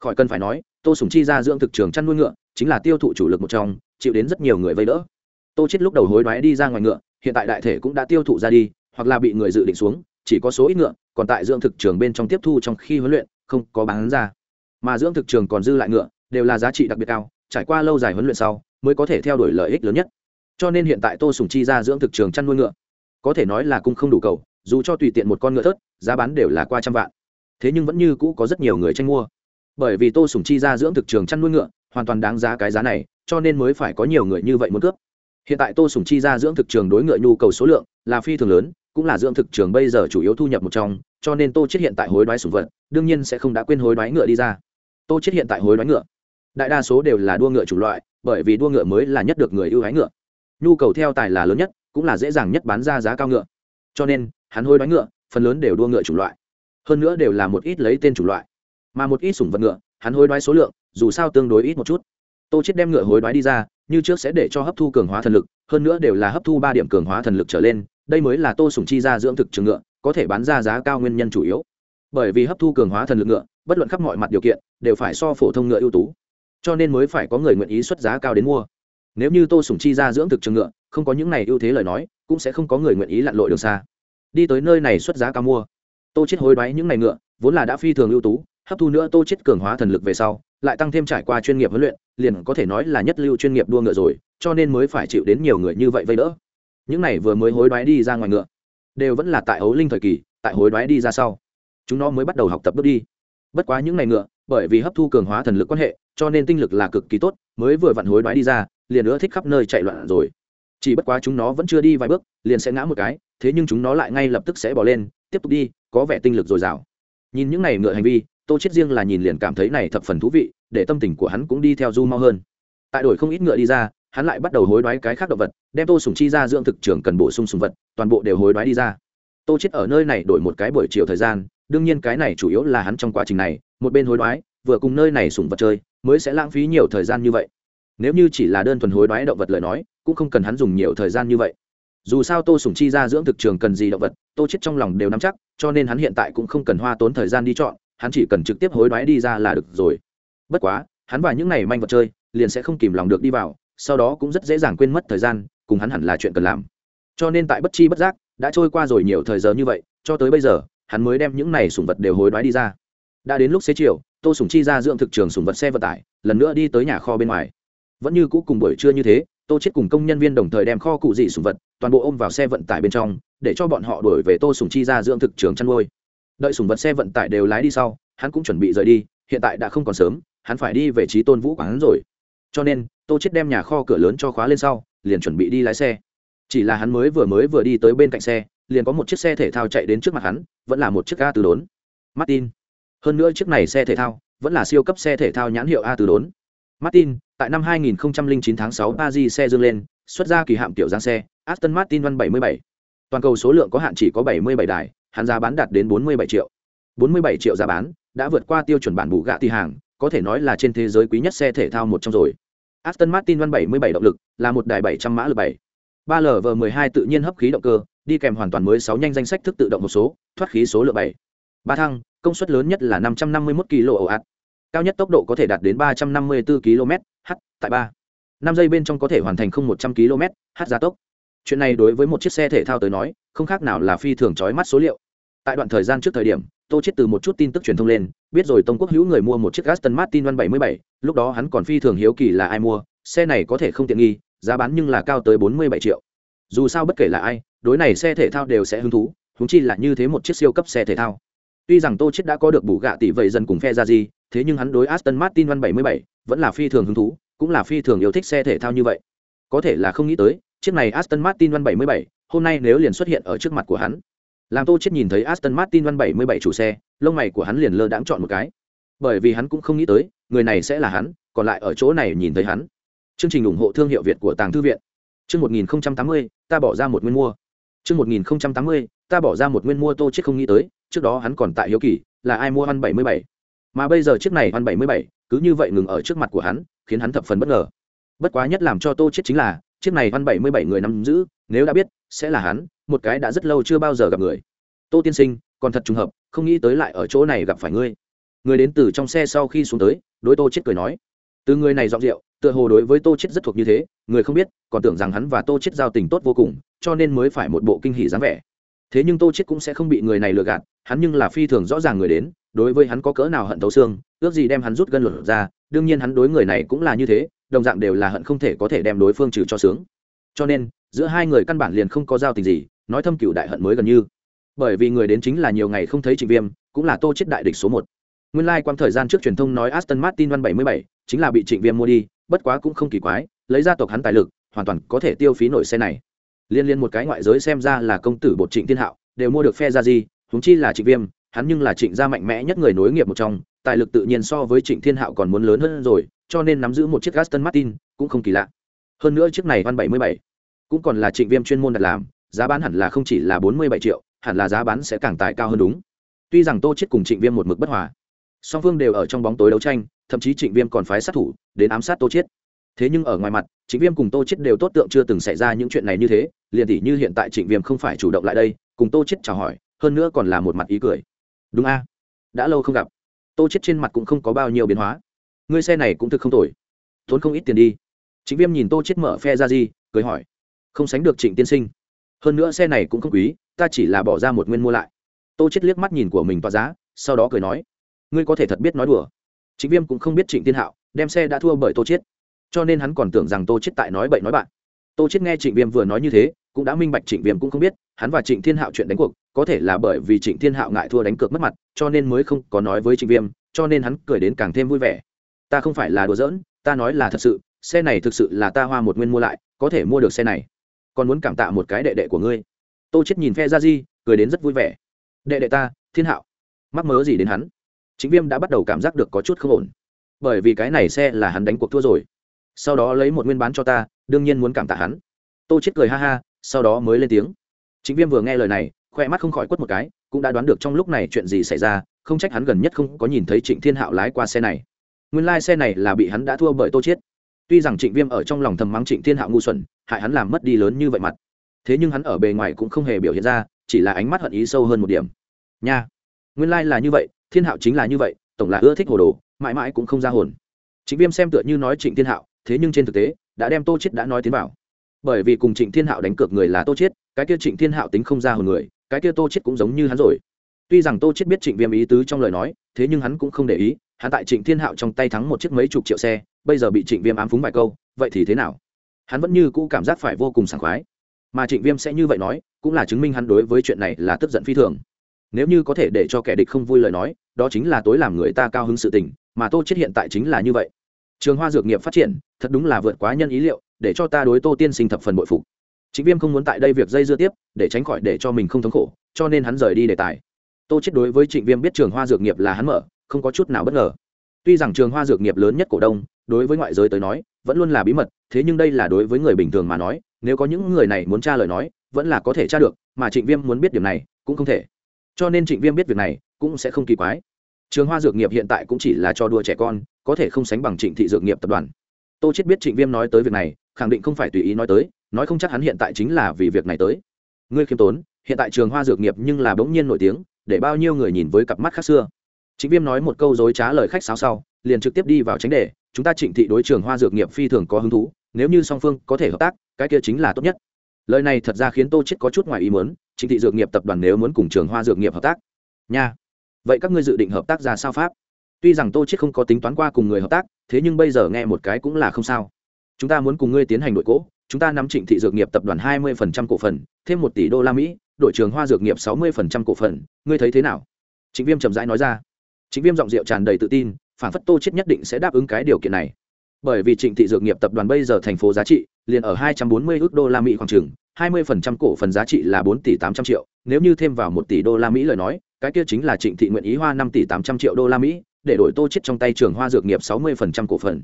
Khỏi cần phải nói, tô sùng chi ra dưỡng thực trường chăn nuôi ngựa, chính là tiêu thụ chủ lực một trong, chịu đến rất nhiều người vây đỡ. Tô chết lúc đầu hối đoái đi ra ngoài ngựa, hiện tại đại thể cũng đã tiêu thụ ra đi hoặc là bị người dự định xuống, chỉ có số ít ngựa, còn tại dưỡng thực trường bên trong tiếp thu trong khi huấn luyện, không có bán ra. Mà dưỡng thực trường còn dư lại ngựa, đều là giá trị đặc biệt cao, trải qua lâu dài huấn luyện sau, mới có thể theo đuổi lợi ích lớn nhất. Cho nên hiện tại tô sùng chi ra dưỡng thực trường chăn nuôi ngựa. Có thể nói là cung không đủ cầu, dù cho tùy tiện một con ngựa thớt, giá bán đều là qua trăm vạn. Thế nhưng vẫn như cũ có rất nhiều người tranh mua. Bởi vì tô sùng chi ra dưỡng thực trường chăn nuôi ngựa, hoàn toàn đáng giá cái giá này, cho nên mới phải có nhiều người như vậy muốn cướp. Hiện tại tô sùng chi ra dưỡng thực trường đối ngựa nhu cầu số lượng là phi thường lớn cũng là dưỡng thực trường bây giờ chủ yếu thu nhập một trong, cho nên tô chết hiện tại hối đoái sủng vật, đương nhiên sẽ không đã quên hối đoái ngựa đi ra. Tô chết hiện tại hối đoái ngựa. Đại đa số đều là đua ngựa chủ loại, bởi vì đua ngựa mới là nhất được người ưu ái ngựa. Nhu cầu theo tài là lớn nhất, cũng là dễ dàng nhất bán ra giá cao ngựa. Cho nên, hắn hối đoái ngựa, phần lớn đều đua ngựa chủ loại. Hơn nữa đều là một ít lấy tên chủ loại. Mà một ít sủng vật ngựa, hắn hối đoái số lượng, dù sao tương đối ít một chút. Tô chết đem ngựa hối đoái đi ra, như trước sẽ để cho hấp thu cường hóa thần lực, hơn nữa đều là hấp thu ba điểm cường hóa thần lực trở lên đây mới là tô sủng chi ra dưỡng thực trường ngựa, có thể bán ra giá cao nguyên nhân chủ yếu. Bởi vì hấp thu cường hóa thần lực ngựa, bất luận khắp mọi mặt điều kiện, đều phải so phổ thông ngựa ưu tú. Cho nên mới phải có người nguyện ý xuất giá cao đến mua. Nếu như tô sủng chi ra dưỡng thực trường ngựa, không có những này ưu thế lời nói, cũng sẽ không có người nguyện ý lặn lội đường xa. Đi tới nơi này xuất giá cao mua. Tô chết hối đoái những này ngựa, vốn là đã phi thường ưu tú, hấp thu nữa tô chết cường hóa thần lực về sau, lại tăng thêm trải qua chuyên nghiệp huấn luyện, liền có thể nói là nhất lưu chuyên nghiệp đua ngựa rồi, cho nên mới phải chịu đến nhiều người như vậy vây đỡ những này vừa mới hối đoái đi ra ngoài ngựa, đều vẫn là tại ấu linh thời kỳ, tại hối đoái đi ra sau. Chúng nó mới bắt đầu học tập bước đi. Bất quá những ngày ngựa, bởi vì hấp thu cường hóa thần lực quan hệ, cho nên tinh lực là cực kỳ tốt, mới vừa vặn hối đoái đi ra, liền nữa thích khắp nơi chạy loạn rồi. Chỉ bất quá chúng nó vẫn chưa đi vài bước, liền sẽ ngã một cái, thế nhưng chúng nó lại ngay lập tức sẽ bỏ lên, tiếp tục đi, có vẻ tinh lực dồi dào. Nhìn những này ngựa hành vi, tô chết riêng là nhìn liền cảm thấy này thập phần thú vị, để tâm tình của hắn cũng đi theo du mau hơn. Tại đổi không ít ngựa đi ra hắn lại bắt đầu hối đoái cái khác động vật, đem tô sùng chi ra dưỡng thực trường cần bổ sung sùng vật, toàn bộ đều hối đoái đi ra. Tô chết ở nơi này đổi một cái buổi chiều thời gian, đương nhiên cái này chủ yếu là hắn trong quá trình này, một bên hối đoái, vừa cùng nơi này sùng vật chơi, mới sẽ lãng phí nhiều thời gian như vậy. Nếu như chỉ là đơn thuần hối đoái động vật lời nói, cũng không cần hắn dùng nhiều thời gian như vậy. Dù sao tô sùng chi ra dưỡng thực trường cần gì động vật, tô chết trong lòng đều nắm chắc, cho nên hắn hiện tại cũng không cần hoa tốn thời gian đi chọn, hắn chỉ cần trực tiếp hối đoái đi ra là được rồi. Bất quá, hắn và những này manh vật chơi, liền sẽ không kìm lòng được đi vào sau đó cũng rất dễ dàng quên mất thời gian, cùng hắn hẳn là chuyện cần làm. Cho nên tại bất chi bất giác, đã trôi qua rồi nhiều thời giờ như vậy, cho tới bây giờ, hắn mới đem những này sủng vật đều hối đoái đi ra. Đã đến lúc xế chiều, tô sủng chi ra dưỡng thực trường sủng vật xe vận tải, lần nữa đi tới nhà kho bên ngoài. Vẫn như cũ cùng buổi trưa như thế, tô chết cùng công nhân viên đồng thời đem kho cụ dị sủng vật, toàn bộ ôm vào xe vận tải bên trong, để cho bọn họ đuổi về tô sủng chi ra dưỡng thực trường chăn nuôi. Đợi sủng vật xe vận tải đều lái đi sau, hắn cũng chuẩn bị rời đi, hiện tại đã không còn sớm, hắn phải đi về trí tôn vũ quán rồi. Cho nên tô chết đem nhà kho cửa lớn cho khóa lên sau, liền chuẩn bị đi lái xe. Chỉ là hắn mới vừa mới vừa đi tới bên cạnh xe, liền có một chiếc xe thể thao chạy đến trước mặt hắn, vẫn là một chiếc a từ đốn. Martin. Hơn nữa chiếc này xe thể thao vẫn là siêu cấp xe thể thao nhãn hiệu a từ đốn. Martin, tại năm 2009 tháng 6 paris xe dương lên, xuất ra kỳ hạm tiểu dáng xe, aston martin văn 77. toàn cầu số lượng có hạn chỉ có 77 đài, hắn giá bán đạt đến 47 triệu. 47 triệu giá bán, đã vượt qua tiêu chuẩn bản bù gạ tỷ hàng, có thể nói là trên thế giới quý nhất xe thể thao một trong rồi aston martin Van 77 động lực, là một đài 700 mã lực 7 3 lv 12 tự nhiên hấp khí động cơ, đi kèm hoàn toàn mới 6 nhanh danh sách thức tự động một số, thoát khí số lượng 7 ba thăng, công suất lớn nhất là 551 kW cao nhất tốc độ có thể đạt đến 354 km/h tại 3 năm giây bên trong có thể hoàn thành không 100 km/h gia tốc. Chuyện này đối với một chiếc xe thể thao tới nói, không khác nào là phi thường chói mắt số liệu. Tại đoạn thời gian trước thời điểm tô chết từ một chút tin tức truyền thông lên biết rồi tông quốc hữu người mua một chiếc aston martin văn 77, lúc đó hắn còn phi thường hiếu kỳ là ai mua xe này có thể không tiện nghi giá bán nhưng là cao tới 47 triệu. Dù sao bất kể là ai đối này xe thể thao đều sẽ hứng thú húng chi là như thế một chiếc siêu cấp xe thể thao. Tuy rằng tô chết đã có được bù gạ tỷ vậy dần cùng phe ra gì thế nhưng hắn đối aston martin văn 77 vẫn là phi thường hứng thú cũng là phi thường yêu thích xe thể thao như vậy. Có thể là không nghĩ tới chiếc này aston martin văn 77, hôm nay nếu liền xuất hiện ở trước mặt của hắn làm tô chết nhìn thấy aston martin văn 77 chủ xe, lông mày của hắn liền lơ đãng chọn một cái. Bởi vì hắn cũng không nghĩ tới, người này sẽ là hắn, còn lại ở chỗ này nhìn thấy hắn. Chương trình ủng hộ thương hiệu việt của tàng thư viện. Chương một nghìn tám mươi, ta bỏ ra một nguyên mua. Chương một nghìn tám mươi, ta bỏ ra một nguyên mua tô chết không nghĩ tới, trước đó hắn còn tại hiếu kỳ, là ai mua văn bảy mươi bảy. Mà bây giờ chiếc này văn bảy mươi bảy, cứ như vậy ngừng ở trước mặt của hắn, khiến hắn thập phần bất ngờ. Bất quá nhất làm cho tô chết chính là, chiếc này văn bảy mươi bảy người nắm giữ, nếu đã biết, sẽ là hắn một cái đã rất lâu chưa bao giờ gặp người. Tô tiên sinh, còn thật trùng hợp, không nghĩ tới lại ở chỗ này gặp phải ngươi. Người đến từ trong xe sau khi xuống tới, đối tô chết cười nói. Từ người này giọng rượu tựa hồ đối với tô chết rất thuộc như thế, người không biết, còn tưởng rằng hắn và tô chết giao tình tốt vô cùng, cho nên mới phải một bộ kinh hỉ dáng vẻ. Thế nhưng tô chết cũng sẽ không bị người này lừa gạt, hắn nhưng là phi thường rõ ràng người đến, đối với hắn có cỡ nào hận thấu xương, ước gì đem hắn rút gân luật ra, đương nhiên hắn đối người này cũng là như thế, đồng dạng đều là hận không thể có thể đem đối phương trừ cho sướng. Cho nên, giữa hai người căn bản liền không có giao tình gì nói thâm cựu đại hận mới gần như. Bởi vì người đến chính là nhiều ngày không thấy trịnh viêm cũng là tô chết đại địch số một. Nguyên lai、like, thời gian trước truyền thông nói aston martin văn bảy mươi bảy chính là bị trịnh viêm mua đi bất quá cũng không kỳ quái lấy ra tộc hắn tài lực hoàn toàn có thể tiêu phí nổi xe này. Liên liên một cái ngoại giới xem ra là công tử bột trịnh thiên hạo đều mua được phe ra gì húng chi là trịnh viêm hắn nhưng là trịnh gia mạnh mẽ nhất người nối nghiệp một trong tài lực tự nhiên so với trịnh thiên hạo còn muốn lớn hơn rồi cho nên nắm giữ một chiếc aston martin cũng không kỳ lạ. Hơn nữa chiếc này văn bảy mươi bảy cũng còn là trịnh viêm chuyên môn đặt làm giá bán hẳn là không chỉ là bốn mươi bảy triệu, hẳn là giá bán sẽ càng tài cao hơn đúng. Tuy rằng tô chết cùng trịnh viêm một mực bất hòa, song phương đều ở trong bóng tối đấu tranh, thậm chí trịnh viêm còn phái sát thủ đến ám sát tô chết thế nhưng ở ngoài mặt, trịnh viêm cùng tô chết đều tốt tượng chưa từng xảy ra những chuyện này như thế, liền tỷ như hiện tại trịnh viêm không phải chủ động lại đây, cùng tô chết chào hỏi, hơn nữa còn là một mặt ý cười. Đúng a, đã lâu không gặp. Tô chết trên mặt cũng không có bao nhiêu biến hóa. Ngươi xe này cũng thực không tồi. Tốn không ít tiền đi. Trịnh viêm nhìn tô chết mở phe ra gì, cười hỏi. Không sánh được trịnh tiên sinh hơn nữa xe này cũng không quý, ta chỉ là bỏ ra một nguyên mua lại. Tô chết liếc mắt nhìn của mình tỏa giá, sau đó cười nói, ngươi có thể thật biết nói đùa. Trịnh viêm cũng không biết trịnh tiên hạo đem xe đã thua bởi tô chết cho nên hắn còn tưởng rằng tô chết tại nói bậy nói bạn. Tô chết nghe trịnh viêm vừa nói như thế, cũng đã minh bạch trịnh viêm cũng không biết, hắn và trịnh thiên hạo chuyện đánh cuộc, có thể là bởi vì trịnh thiên hạo ngại thua đánh cược mất mặt, cho nên mới không có nói với trịnh viêm, cho nên hắn cười đến càng thêm vui vẻ. Ta không phải là đùa giỡn, ta nói là thật sự, xe này thực sự là ta hoa một nguyên mua lại, có thể mua được xe này còn muốn cảm tạ một cái đệ đệ của ngươi. Tô chết nhìn phe ra di cười đến rất vui vẻ. Đệ đệ ta thiên hạo. Mắc mớ gì đến hắn? Chính viêm đã bắt đầu cảm giác được có chút không ổn. Bởi vì cái này xe là hắn đánh cuộc thua rồi. Sau đó lấy một nguyên bán cho ta đương nhiên muốn cảm tạ hắn. Tô chết cười ha ha sau đó mới lên tiếng. Chính viêm vừa nghe lời này khoe mắt không khỏi quất một cái cũng đã đoán được trong lúc này chuyện gì xảy ra không trách hắn gần nhất không có nhìn thấy trịnh thiên hạo lái qua xe này. Nguyên lai、like、xe này là bị hắn đã thua bởi tô chết, tuy rằng trịnh viêm ở trong lòng thầm mắng trịnh thiên hạo ngu xuẩn hại hắn làm mất đi lớn như vậy mặt. Thế nhưng hắn ở bề ngoài cũng không hề biểu hiện ra, chỉ là ánh mắt hận ý sâu hơn một điểm. Nha, nguyên lai、like、là như vậy, thiên hạo chính là như vậy, tổng là ưa thích hồ đồ, mãi mãi cũng không ra hồn. Trịnh viêm xem tựa như nói trịnh thiên hạo, thế nhưng trên thực tế, đã đem tô chiết đã nói tiến vào. Bởi vì cùng trịnh thiên hạo đánh cược người là tô chiết, cái kia trịnh thiên hạo tính không ra hồn người, cái kia tô chiết cũng giống như hắn rồi. Tuy rằng tô chiết biết trịnh viêm ý tứ trong lời nói, thế nhưng hắn cũng không để ý, hắn tại trịnh thiên hạo trong tay thắng một chiếc mấy chục triệu xe, bây giờ bị trịnh viêm ám phúng vài câu, vậy thì thế nào? Hắn vẫn như cũ cảm giác phải vô cùng sảng khoái. Mà trịnh viêm sẽ như vậy nói, cũng là chứng minh hắn đối với chuyện này là tức giận phi thường. Nếu như có thể để cho kẻ địch không vui lời nói, đó chính là tối làm người ta cao hứng sự tình, mà tô chết hiện tại chính là như vậy. Trường hoa dược nghiệp phát triển, thật đúng là vượt quá nhân ý liệu, để cho ta đối tô tiên sinh thập phần bội phục. Chính viêm không muốn tại đây việc dây dưa tiếp, để tránh khỏi để cho mình không thống khổ, cho nên hắn rời đi đề tài. Tô chết đối với trịnh viêm biết trường hoa dược nghiệp là hắn mở, không có chút nào bất ngờ. Tuy rằng trường hoa dược nghiệp lớn nhất cổ đông, đối với ngoại giới tới nói vẫn luôn là bí mật, thế nhưng đây là đối với người bình thường mà nói, nếu có những người này muốn tra lời nói, vẫn là có thể tra được, mà trịnh viêm muốn biết điểm này, cũng không thể. Cho nên trịnh viêm biết việc này, cũng sẽ không kỳ quái. Trường hoa dược nghiệp hiện tại cũng chỉ là cho đua trẻ con, có thể không sánh bằng trịnh thị dược nghiệp tập đoàn. Tô chết biết trịnh viêm nói tới việc này, khẳng định không phải tùy ý nói tới, nói không chắc hắn hiện tại chính là vì việc này tới. Ngươi khiêm tốn, hiện tại trường hoa dược nghiệp nhưng là bỗng nhiên nổi tiếng, để bao nhiêu người nhìn với cặp mắt khác xưa. Trịnh viêm nói một câu dối trá lời khách sáo sau, liền trực tiếp đi vào tránh đề chúng ta trịnh thị đối trường hoa dược nghiệp phi thường có hứng thú, nếu như song phương có thể hợp tác, cái kia chính là tốt nhất. Lời này thật ra khiến tô chết có chút ngoài ý muốn, trịnh thị dược nghiệp tập đoàn nếu muốn cùng trường hoa dược nghiệp hợp tác, nha, vậy các ngươi dự định hợp tác ra sao pháp? Tuy rằng tô chết không có tính toán qua cùng người hợp tác, thế nhưng bây giờ nghe một cái cũng là không sao. Chúng ta muốn cùng ngươi tiến hành đội cỗ, chúng ta nắm trịnh thị dược nghiệp tập đoàn hai 20% cổ phần, thêm một tỷ đô la mỹ, đội trường hoa dược nghiệp sáu 60% cổ phần, ngươi thấy thế nào? Trịnh viêm trầm rãi nói ra. Trịnh viêm giọng rượu tràn đầy tự tin phản phất tô chết nhất định sẽ đáp ứng cái điều kiện này. Bởi vì trịnh thị dược nghiệp tập đoàn bây giờ thành phố giá trị liền ở 240 ước đô la mỹ khoảng chừng 20% cổ phần giá trị là 4 tỷ 800 triệu. Nếu như thêm vào một tỷ đô la mỹ lời nói, cái kia chính là trịnh thị nguyện ý hoa 5 tỷ 800 triệu đô la mỹ để đổi tô chết trong tay trường hoa dược nghiệp 60% cổ phần.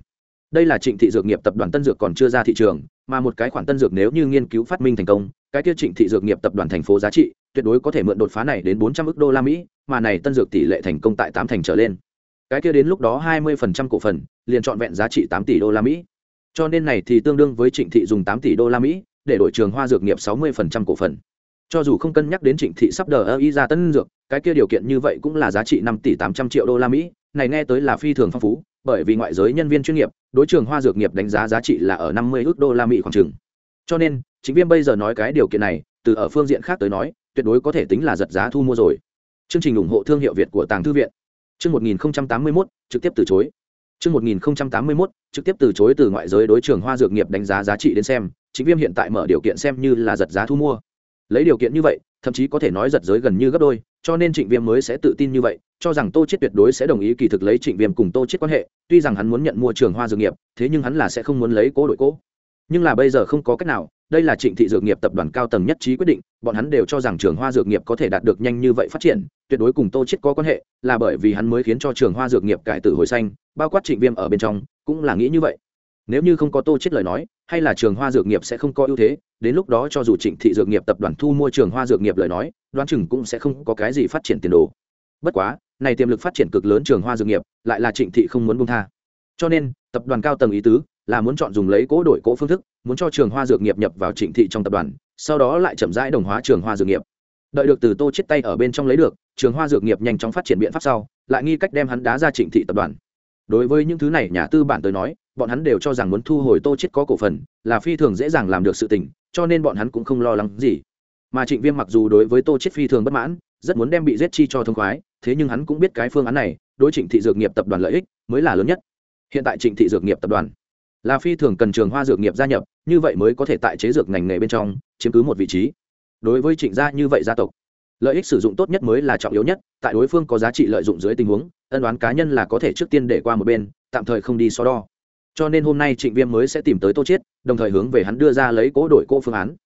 Đây là trịnh thị dược nghiệp tập đoàn tân dược còn chưa ra thị trường, mà một cái khoản tân dược nếu như nghiên cứu phát minh thành công, cái kia trịnh thị dược nghiệp tập đoàn thành phố giá trị tuyệt đối có thể mượn đột phá này đến 400 ức đô la mỹ, mà này tân dược tỷ lệ thành công tại tám thành trở lên cái kia đến lúc đó 20% cổ phần, liền chọn vẹn giá trị 8 tỷ đô la mỹ. Cho nên này thì tương đương với trịnh thị dùng 8 tỷ đô la mỹ để đổi trường hoa dược nghiệp 60% cổ phần. Cho dù không cân nhắc đến trịnh thị sắp đờ ơ y ra tân dược, cái kia điều kiện như vậy cũng là giá trị 5 tỷ 800 triệu đô la mỹ, này nghe tới là phi thường phong phú, bởi vì ngoại giới nhân viên chuyên nghiệp, đối trường hoa dược nghiệp đánh giá giá trị là ở 50 ước đô la mỹ khoảng chừng. Cho nên, chính viên bây giờ nói cái điều kiện này, từ ở phương diện khác tới nói, tuyệt đối có thể tính là giật giá thu mua rồi. Chương trình ủng hộ thương hiệu việt của tàng thư viện chương 1081, trực tiếp từ chối. Chương 1081, trực tiếp từ chối từ ngoại giới đối trường hoa dược nghiệp đánh giá giá trị đến xem chính viêm hiện tại mở điều kiện xem như là giật giá thu mua. Lấy điều kiện như vậy thậm chí có thể nói giật giới gần như gấp đôi cho nên trịnh viêm mới sẽ tự tin như vậy cho rằng tô chết tuyệt đối sẽ đồng ý kỳ thực lấy trịnh viêm cùng tô chết quan hệ tuy rằng hắn muốn nhận mua trường hoa dược nghiệp thế nhưng hắn là sẽ không muốn lấy cố đội cố nhưng là bây giờ không có cách nào, đây là trịnh thị dược nghiệp tập đoàn cao tầng nhất trí quyết định, bọn hắn đều cho rằng trường hoa dược nghiệp có thể đạt được nhanh như vậy phát triển, tuyệt đối cùng tô chết có quan hệ, là bởi vì hắn mới khiến cho trường hoa dược nghiệp cải tử hồi xanh, bao quát trịnh viêm ở bên trong, cũng là nghĩ như vậy. Nếu như không có tô chết lời nói, hay là trường hoa dược nghiệp sẽ không có ưu thế, đến lúc đó cho dù trịnh thị dược nghiệp tập đoàn thu mua trường hoa dược nghiệp lời nói, đoán chừng cũng sẽ không có cái gì phát triển tiền đồ. Bất quá, này tiềm lực phát triển cực lớn trường hoa dược nghiệp, lại là trịnh thị không muốn buông tha. Cho nên tập đoàn cao tầng ý tứ là muốn chọn dùng lấy cố đổi cố phương thức, muốn cho trường hoa dược nghiệp nhập vào trịnh thị trong tập đoàn, sau đó lại chậm rãi đồng hóa trường hoa dược nghiệp. Đợi được từ tô chết tay ở bên trong lấy được, trường hoa dược nghiệp nhanh chóng phát triển biện pháp sau, lại nghi cách đem hắn đá ra trịnh thị tập đoàn. Đối với những thứ này nhà tư bản tới nói, bọn hắn đều cho rằng muốn thu hồi tô chết có cổ phần, là phi thường dễ dàng làm được sự tình, cho nên bọn hắn cũng không lo lắng gì. Mà trịnh viêm mặc dù đối với tô chết phi thường bất mãn, rất muốn đem bị giết chi cho thông khoái, thế nhưng hắn cũng biết cái phương án này, đối trịnh thị dược nghiệp tập đoàn lợi ích mới là lớn nhất hiện tại trịnh thị dược nghiệp tập đoàn là phi thường cần trường hoa dược nghiệp gia nhập, như vậy mới có thể tại chế dược ngành nghề bên trong chiếm cứ một vị trí. Đối với trịnh gia như vậy gia tộc, lợi ích sử dụng tốt nhất mới là trọng yếu nhất, tại đối phương có giá trị lợi dụng dưới tình huống, ân đoán cá nhân là có thể trước tiên để qua một bên, tạm thời không đi so đo. Cho nên hôm nay trịnh viêm mới sẽ tìm tới tô chiết, đồng thời hướng về hắn đưa ra lấy cố đổi cô phương án.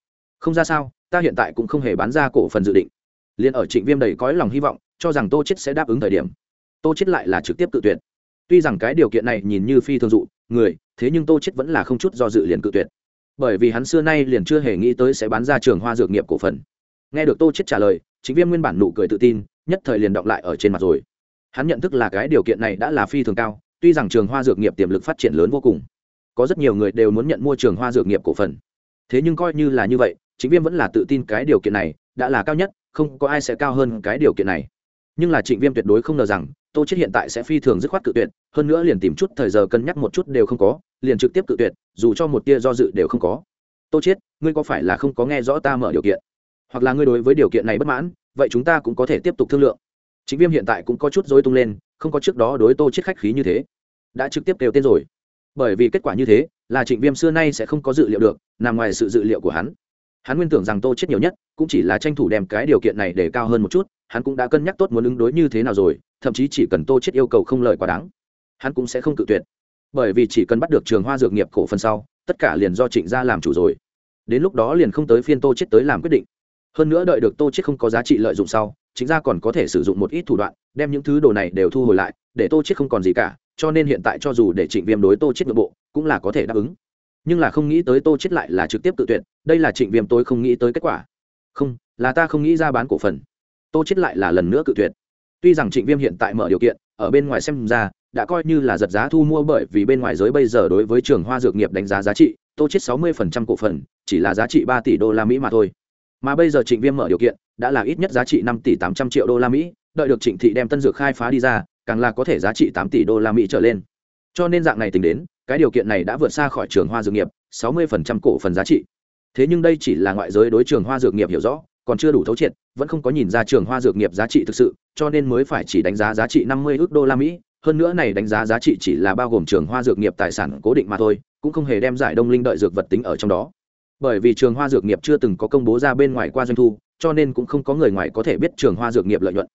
Không ra sao, ta hiện tại cũng không hề bán ra cổ phần dự định. Liền ở trịnh viêm đầy cõi lòng hy vọng, cho rằng tô chiết sẽ đáp ứng thời điểm. Tô chiết lại là trực tiếp tự tuyển tuy rằng cái điều kiện này nhìn như phi thường dụ, người, thế nhưng tô chiết vẫn là không chút do dự liền cự tuyệt. Bởi vì hắn xưa nay liền chưa hề nghĩ tới sẽ bán ra trường hoa dược nghiệp cổ phần. Nghe được tô chiết trả lời, chính viêm nguyên bản nụ cười tự tin, nhất thời liền đọc lại ở trên mặt rồi. Hắn nhận thức là cái điều kiện này đã là phi thường cao, tuy rằng trường hoa dược nghiệp tiềm lực phát triển lớn vô cùng, có rất nhiều người đều muốn nhận mua trường hoa dược nghiệp cổ phần. Thế nhưng coi như là như vậy, chính viêm vẫn là tự tin cái điều kiện này đã là cao nhất, không có ai sẽ cao hơn cái điều kiện này. Nhưng là trịnh viêm tuyệt đối không ngờ rằng tô chết hiện tại sẽ phi thường dứt khoát cự tuyệt, hơn nữa liền tìm chút thời giờ cân nhắc một chút đều không có, liền trực tiếp cự tuyệt, dù cho một tia do dự đều không có. Tô chết, ngươi có phải là không có nghe rõ ta mở điều kiện? Hoặc là ngươi đối với điều kiện này bất mãn, vậy chúng ta cũng có thể tiếp tục thương lượng. Chính viêm hiện tại cũng có chút dối tung lên, không có trước đó đối tô chết khách khí như thế. Đã trực tiếp kêu tên rồi. Bởi vì kết quả như thế, là trịnh viêm xưa nay sẽ không có dự liệu được, nằm ngoài sự dự liệu của hắn. Hắn nguyên tưởng rằng tô chết nhiều nhất, cũng chỉ là tranh thủ đem cái điều kiện này để cao hơn một chút, hắn cũng đã cân nhắc tốt muốn ứng đối như thế nào rồi thậm chí chỉ cần tô chết yêu cầu không lời quá đáng, hắn cũng sẽ không cự tuyệt. Bởi vì chỉ cần bắt được trường hoa dược nghiệp cổ phần sau, tất cả liền do trịnh gia làm chủ rồi. Đến lúc đó liền không tới phiên tô chết tới làm quyết định. Hơn nữa đợi được tô chết không có giá trị lợi dụng sau chính gia còn có thể sử dụng một ít thủ đoạn, đem những thứ đồ này đều thu hồi lại, để tô chết không còn gì cả, cho nên hiện tại cho dù để trịnh viêm đối tô chết nội bộ, cũng là có thể đáp ứng. Nhưng là không nghĩ tới tô chết lại là trực tiếp tự tuyệt, đây là trịnh viêm tôi không nghĩ tới kết quả. Không, là ta không nghĩ ra bán cổ phần. Tô chết lại là lần nữa cự tuyệt tuy rằng trịnh viêm hiện tại mở điều kiện, ở bên ngoài xem ra, đã coi như là giật giá thu mua bởi vì bên ngoài giới bây giờ đối với trường hoa dược nghiệp đánh giá giá trị, tô chết 60% cổ phần, chỉ là giá trị ba tỷ đô la mỹ mà thôi. Mà bây giờ trịnh viêm mở điều kiện, đã là ít nhất giá trị năm tỷ tám trăm triệu đô la mỹ, đợi được trịnh thị đem tân dược khai phá đi ra, càng là có thể giá trị tám tỷ đô la mỹ trở lên. Cho nên dạng này tính đến, cái điều kiện này đã vượt xa khỏi trường hoa dược nghiệp, sáu mươi cổ phần giá trị. Thế nhưng đây chỉ là ngoại giới đối trường hoa dược nghiệp hiểu rõ, còn chưa đủ thấu triệt, vẫn không có nhìn ra trường hoa dược nghiệp giá trị thực sự cho nên mới phải chỉ đánh giá giá trị năm mươi ước đô la mỹ. Hơn nữa này đánh giá giá trị chỉ là bao gồm trường hoa dược nghiệp tài sản cố định mà thôi, cũng không hề đem giải đông linh đợi dược vật tính ở trong đó. Bởi vì trường hoa dược nghiệp chưa từng có công bố ra bên ngoài qua doanh thu, cho nên cũng không có người ngoài có thể biết trường hoa dược nghiệp lợi nhuận.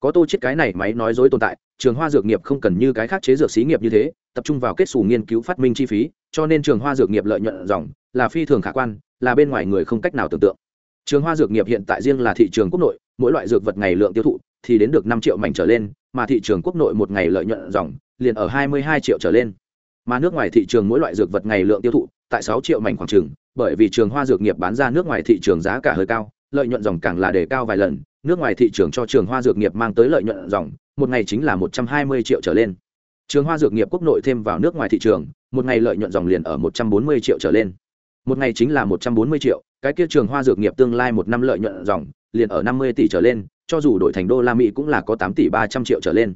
Có tô chết cái này máy nói dối tồn tại, trường hoa dược nghiệp không cần như cái khác chế dược xí nghiệp như thế, tập trung vào kết sủ nghiên cứu phát minh chi phí, cho nên trường hoa dược nghiệp lợi nhuận dòng là phi thường khả quan, là bên ngoài người không cách nào tưởng tượng. Trường hoa dược nghiệp hiện tại riêng là thị trường quốc nội, mỗi loại dược vật ngày lượng tiêu thụ thì đến được năm triệu mảnh trở lên, mà thị trường quốc nội một ngày lợi nhuận dòng liền ở 22 triệu trở lên. Mà nước ngoài thị trường mỗi loại dược vật ngày lượng tiêu thụ tại 6 triệu mảnh khoảng trường bởi vì trường hoa dược nghiệp bán ra nước ngoài thị trường giá cả hơi cao, lợi nhuận dòng càng là đề cao vài lần, nước ngoài thị trường cho trường hoa dược nghiệp mang tới lợi nhuận dòng, một ngày chính là 120 triệu trở lên. Trường hoa dược nghiệp quốc nội thêm vào nước ngoài thị trường, một ngày lợi nhuận dòng liền ở 140 triệu trở lên. Một ngày chính là 140 triệu, cái kia trường hoa dược nghiệp tương lai một năm lợi nhuận dòng liền ở 50 tỷ trở lên cho dù đổi thành đô la mỹ cũng là có 8 tỷ 300 triệu trở lên.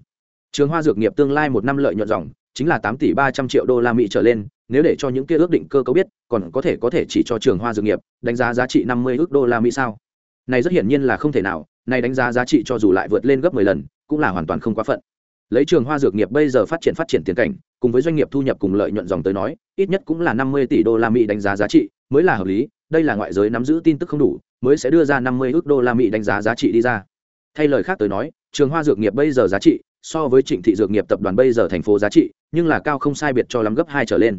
Trường hoa dược nghiệp tương lai một năm lợi nhuận dòng chính là 8 tỷ 300 triệu đô la mỹ trở lên, nếu để cho những kia ước định cơ cấu biết, còn có thể có thể chỉ cho trường hoa dược nghiệp, đánh giá giá trị 50 ước đô la mỹ sao? Này rất hiển nhiên là không thể nào, này đánh giá giá trị cho dù lại vượt lên gấp 10 lần, cũng là hoàn toàn không quá phận. Lấy trường hoa dược nghiệp bây giờ phát triển phát triển tiền cảnh, cùng với doanh nghiệp thu nhập cùng lợi nhuận dòng tới nói, ít nhất cũng là 50 tỷ đô la mỹ đánh giá giá trị mới là hợp lý, đây là ngoại giới nắm giữ tin tức không đủ, mới sẽ đưa ra 50 ước đô la mỹ đánh giá giá trị đi ra thay lời khác tới nói, trường hoa dược nghiệp bây giờ giá trị, so với trịnh thị dược nghiệp tập đoàn bây giờ thành phố giá trị, nhưng là cao không sai biệt cho lắm gấp hai trở lên.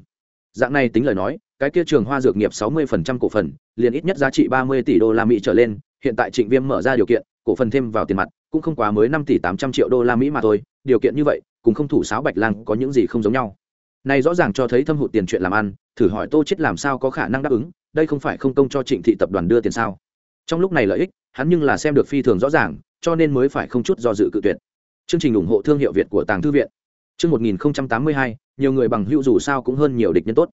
Dạng này tính lời nói, cái kia trường hoa dược nghiệp 60% cổ phần, liền ít nhất giá trị 30 tỷ đô la mỹ trở lên, hiện tại trịnh viêm mở ra điều kiện, cổ phần thêm vào tiền mặt, cũng không quá mới 5 tỷ 800 triệu đô la mỹ mà thôi, điều kiện như vậy cũng không thủ sáo bạch lang có những gì không giống nhau. Này rõ ràng cho thấy thâm hụt tiền chuyện làm ăn, thử hỏi tô chết làm sao có khả năng đáp ứng, đây không phải không công cho trịnh thị tập đoàn đưa tiền sao? Trong lúc này lợi ích, hắn nhưng là xem được phi thường rõ ràng cho nên mới phải không chút do dự cự tuyệt. Chương trình ủng hộ thương hiệu việt của tàng thư viện. Chương 1082, nhiều người bằng hữu dù sao cũng hơn nhiều địch nhân tốt.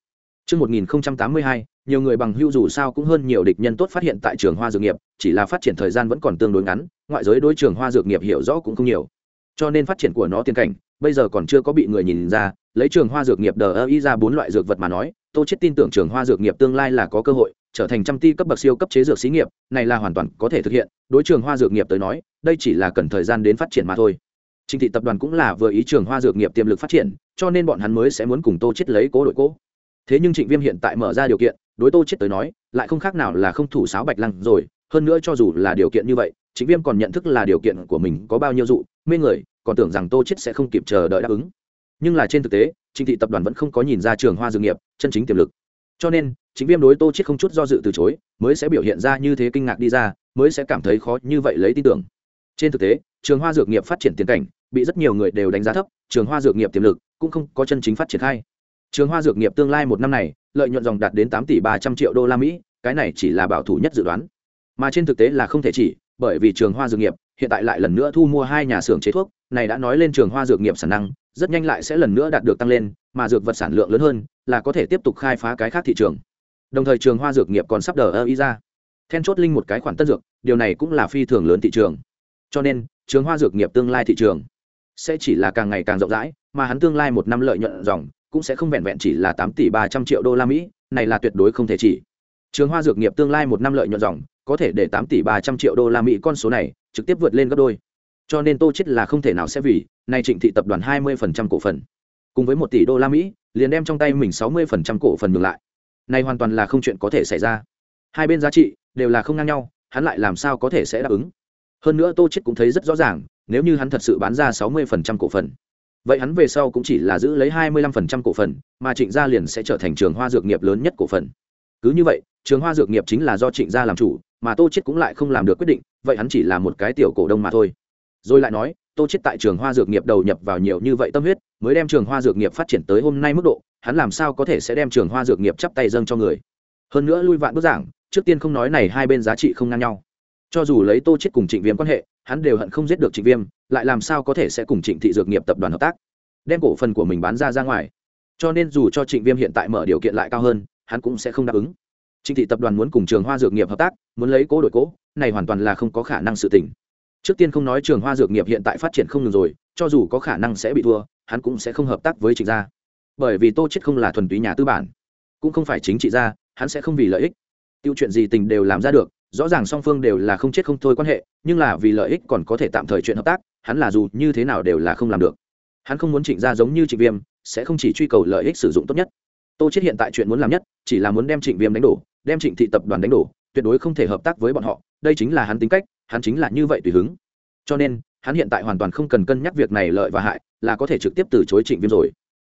Chương 1082, nhiều người bằng hữu dù sao cũng hơn nhiều địch nhân tốt phát hiện tại trường hoa dược nghiệp chỉ là phát triển thời gian vẫn còn tương đối ngắn ngoại giới đối trường hoa dược nghiệp hiểu rõ cũng không nhiều. Cho nên phát triển của nó tiên cảnh bây giờ còn chưa có bị người nhìn ra, lấy trường hoa dược nghiệp đờ ơ ý ra bốn loại dược vật mà nói tô chết tin tưởng trường hoa dược nghiệp tương lai là có cơ hội trở thành trăm ti cấp bậc siêu cấp chế dược xí nghiệp, này là hoàn toàn có thể thực hiện, đối trường hoa dược nghiệp tới nói, đây chỉ là cần thời gian đến phát triển mà thôi. Trình thị tập đoàn cũng là vừa ý trường hoa dược nghiệp tiềm lực phát triển, cho nên bọn hắn mới sẽ muốn cùng tô chết lấy cố đội cố. Thế nhưng trịnh viêm hiện tại mở ra điều kiện, đối tô chết tới nói, lại không khác nào là không thủ sáo bạch lăng rồi, hơn nữa cho dù là điều kiện như vậy, trịnh viêm còn nhận thức là điều kiện của mình có bao nhiêu dụ, mê người còn tưởng rằng tô chết sẽ không kịp chờ đợi đáp ứng. Nhưng là trên thực tế, trịnh thị tập đoàn vẫn không có nhìn ra trường hoa dược nghiệp, chân chính tiềm lực. Cho nên chính viêm đối tô chết không chút do dự từ chối, mới sẽ biểu hiện ra như thế kinh ngạc đi ra, mới sẽ cảm thấy khó như vậy lấy tin tưởng. Trên thực tế, trường hoa dược nghiệp phát triển tiến cảnh, bị rất nhiều người đều đánh giá thấp, trường hoa dược nghiệp tiềm lực cũng không có chân chính phát triển khai trường hoa dược nghiệp tương lai một năm này, lợi nhuận dòng đạt đến tám tỷ ba trăm triệu đô la mỹ, cái này chỉ là bảo thủ nhất dự đoán. Mà trên thực tế là không thể chỉ, bởi vì trường hoa dược nghiệp hiện tại lại lần nữa thu mua hai nhà xưởng chế thuốc, này đã nói lên trường hoa dược nghiệp sản năng, rất nhanh lại sẽ lần nữa đạt được tăng lên, mà dược vật sản lượng lớn hơn, là có thể tiếp tục khai phá cái khác thị trường. Đồng thời trường hoa dược nghiệp còn sắp đờ ơ ý ra. Then chốt linh một cái khoản tân dược, điều này cũng là phi thường lớn thị trường. Cho nên, trường hoa dược nghiệp tương lai thị trường sẽ chỉ là càng ngày càng rộng rãi, mà hắn tương lai một năm lợi nhuận dòng cũng sẽ không vẹn vẹn chỉ là tám tỷ ba trăm triệu đô la mỹ, này là tuyệt đối không thể chỉ. Trường hoa dược nghiệp tương lai một năm lợi nhuận dòng có thể để tám tỷ ba trăm triệu đô la mỹ con số này trực tiếp vượt lên gấp đôi. Cho nên tô chết là không thể nào sẽ vì, nay trịnh thị tập đoàn hai mươi phần trăm cổ phần. Cùng với một tỷ đô la mỹ, liền đem trong tay mình sáu mươi phần trăm cổ phần ngược lại. Này hoàn toàn là không chuyện có thể xảy ra. Hai bên giá trị đều là không ngang nhau, hắn lại làm sao có thể sẽ đáp ứng? Hơn nữa tô chết cũng thấy rất rõ ràng, nếu như hắn thật sự bán ra sáu mươi phần trăm cổ phần, vậy hắn về sau cũng chỉ là giữ lấy hai mươi lăm phần trăm cổ phần, mà trịnh gia liền sẽ trở thành trường hoa dược nghiệp lớn nhất cổ phần. Cứ như vậy, trường hoa dược nghiệp chính là do trịnh gia làm chủ mà tô chết cũng lại không làm được quyết định, vậy hắn chỉ là một cái tiểu cổ đông mà thôi. Rồi lại nói, tô chết tại trường hoa dược nghiệp đầu nhập vào nhiều như vậy tâm huyết, mới đem trường hoa dược nghiệp phát triển tới hôm nay mức độ, hắn làm sao có thể sẽ đem trường hoa dược nghiệp chắp tay dâng cho người? Hơn nữa lui vạn bức giảng, trước tiên không nói này hai bên giá trị không ngang nhau. Cho dù lấy tô chết cùng trịnh viêm quan hệ, hắn đều hận không giết được trịnh viêm, lại làm sao có thể sẽ cùng trịnh thị dược nghiệp tập đoàn hợp tác? Đem cổ phần của mình bán ra ra ngoài. Cho nên dù cho trịnh viêm hiện tại mở điều kiện lại cao hơn, hắn cũng sẽ không đáp ứng trịnh thị tập đoàn muốn cùng trường hoa dược nghiệp hợp tác, muốn lấy cố đổi cố, này hoàn toàn là không có khả năng sự tình. Trước tiên không nói trường hoa dược nghiệp hiện tại phát triển không ngừng rồi, cho dù có khả năng sẽ bị thua, hắn cũng sẽ không hợp tác với trịnh gia. Bởi vì tô chết không là thuần túy nhà tư bản, cũng không phải chính trị gia, hắn sẽ không vì lợi ích. Tiêu chuyện gì tình đều làm ra được, rõ ràng song phương đều là không chết không thôi quan hệ, nhưng là vì lợi ích còn có thể tạm thời chuyện hợp tác, hắn là dù như thế nào đều là không làm được. Hắn không muốn trịnh gia giống như trịnh viêm, sẽ không chỉ truy cầu lợi ích sử dụng tốt nhất. Tô chết hiện tại chuyện muốn làm nhất, chỉ là muốn đem trịnh viêm đánh đổ đem trịnh thị tập đoàn đánh đổ, tuyệt đối không thể hợp tác với bọn họ, đây chính là hắn tính cách, hắn chính là như vậy tùy hứng. Cho nên, hắn hiện tại hoàn toàn không cần cân nhắc việc này lợi và hại, là có thể trực tiếp từ chối trịnh viêm rồi.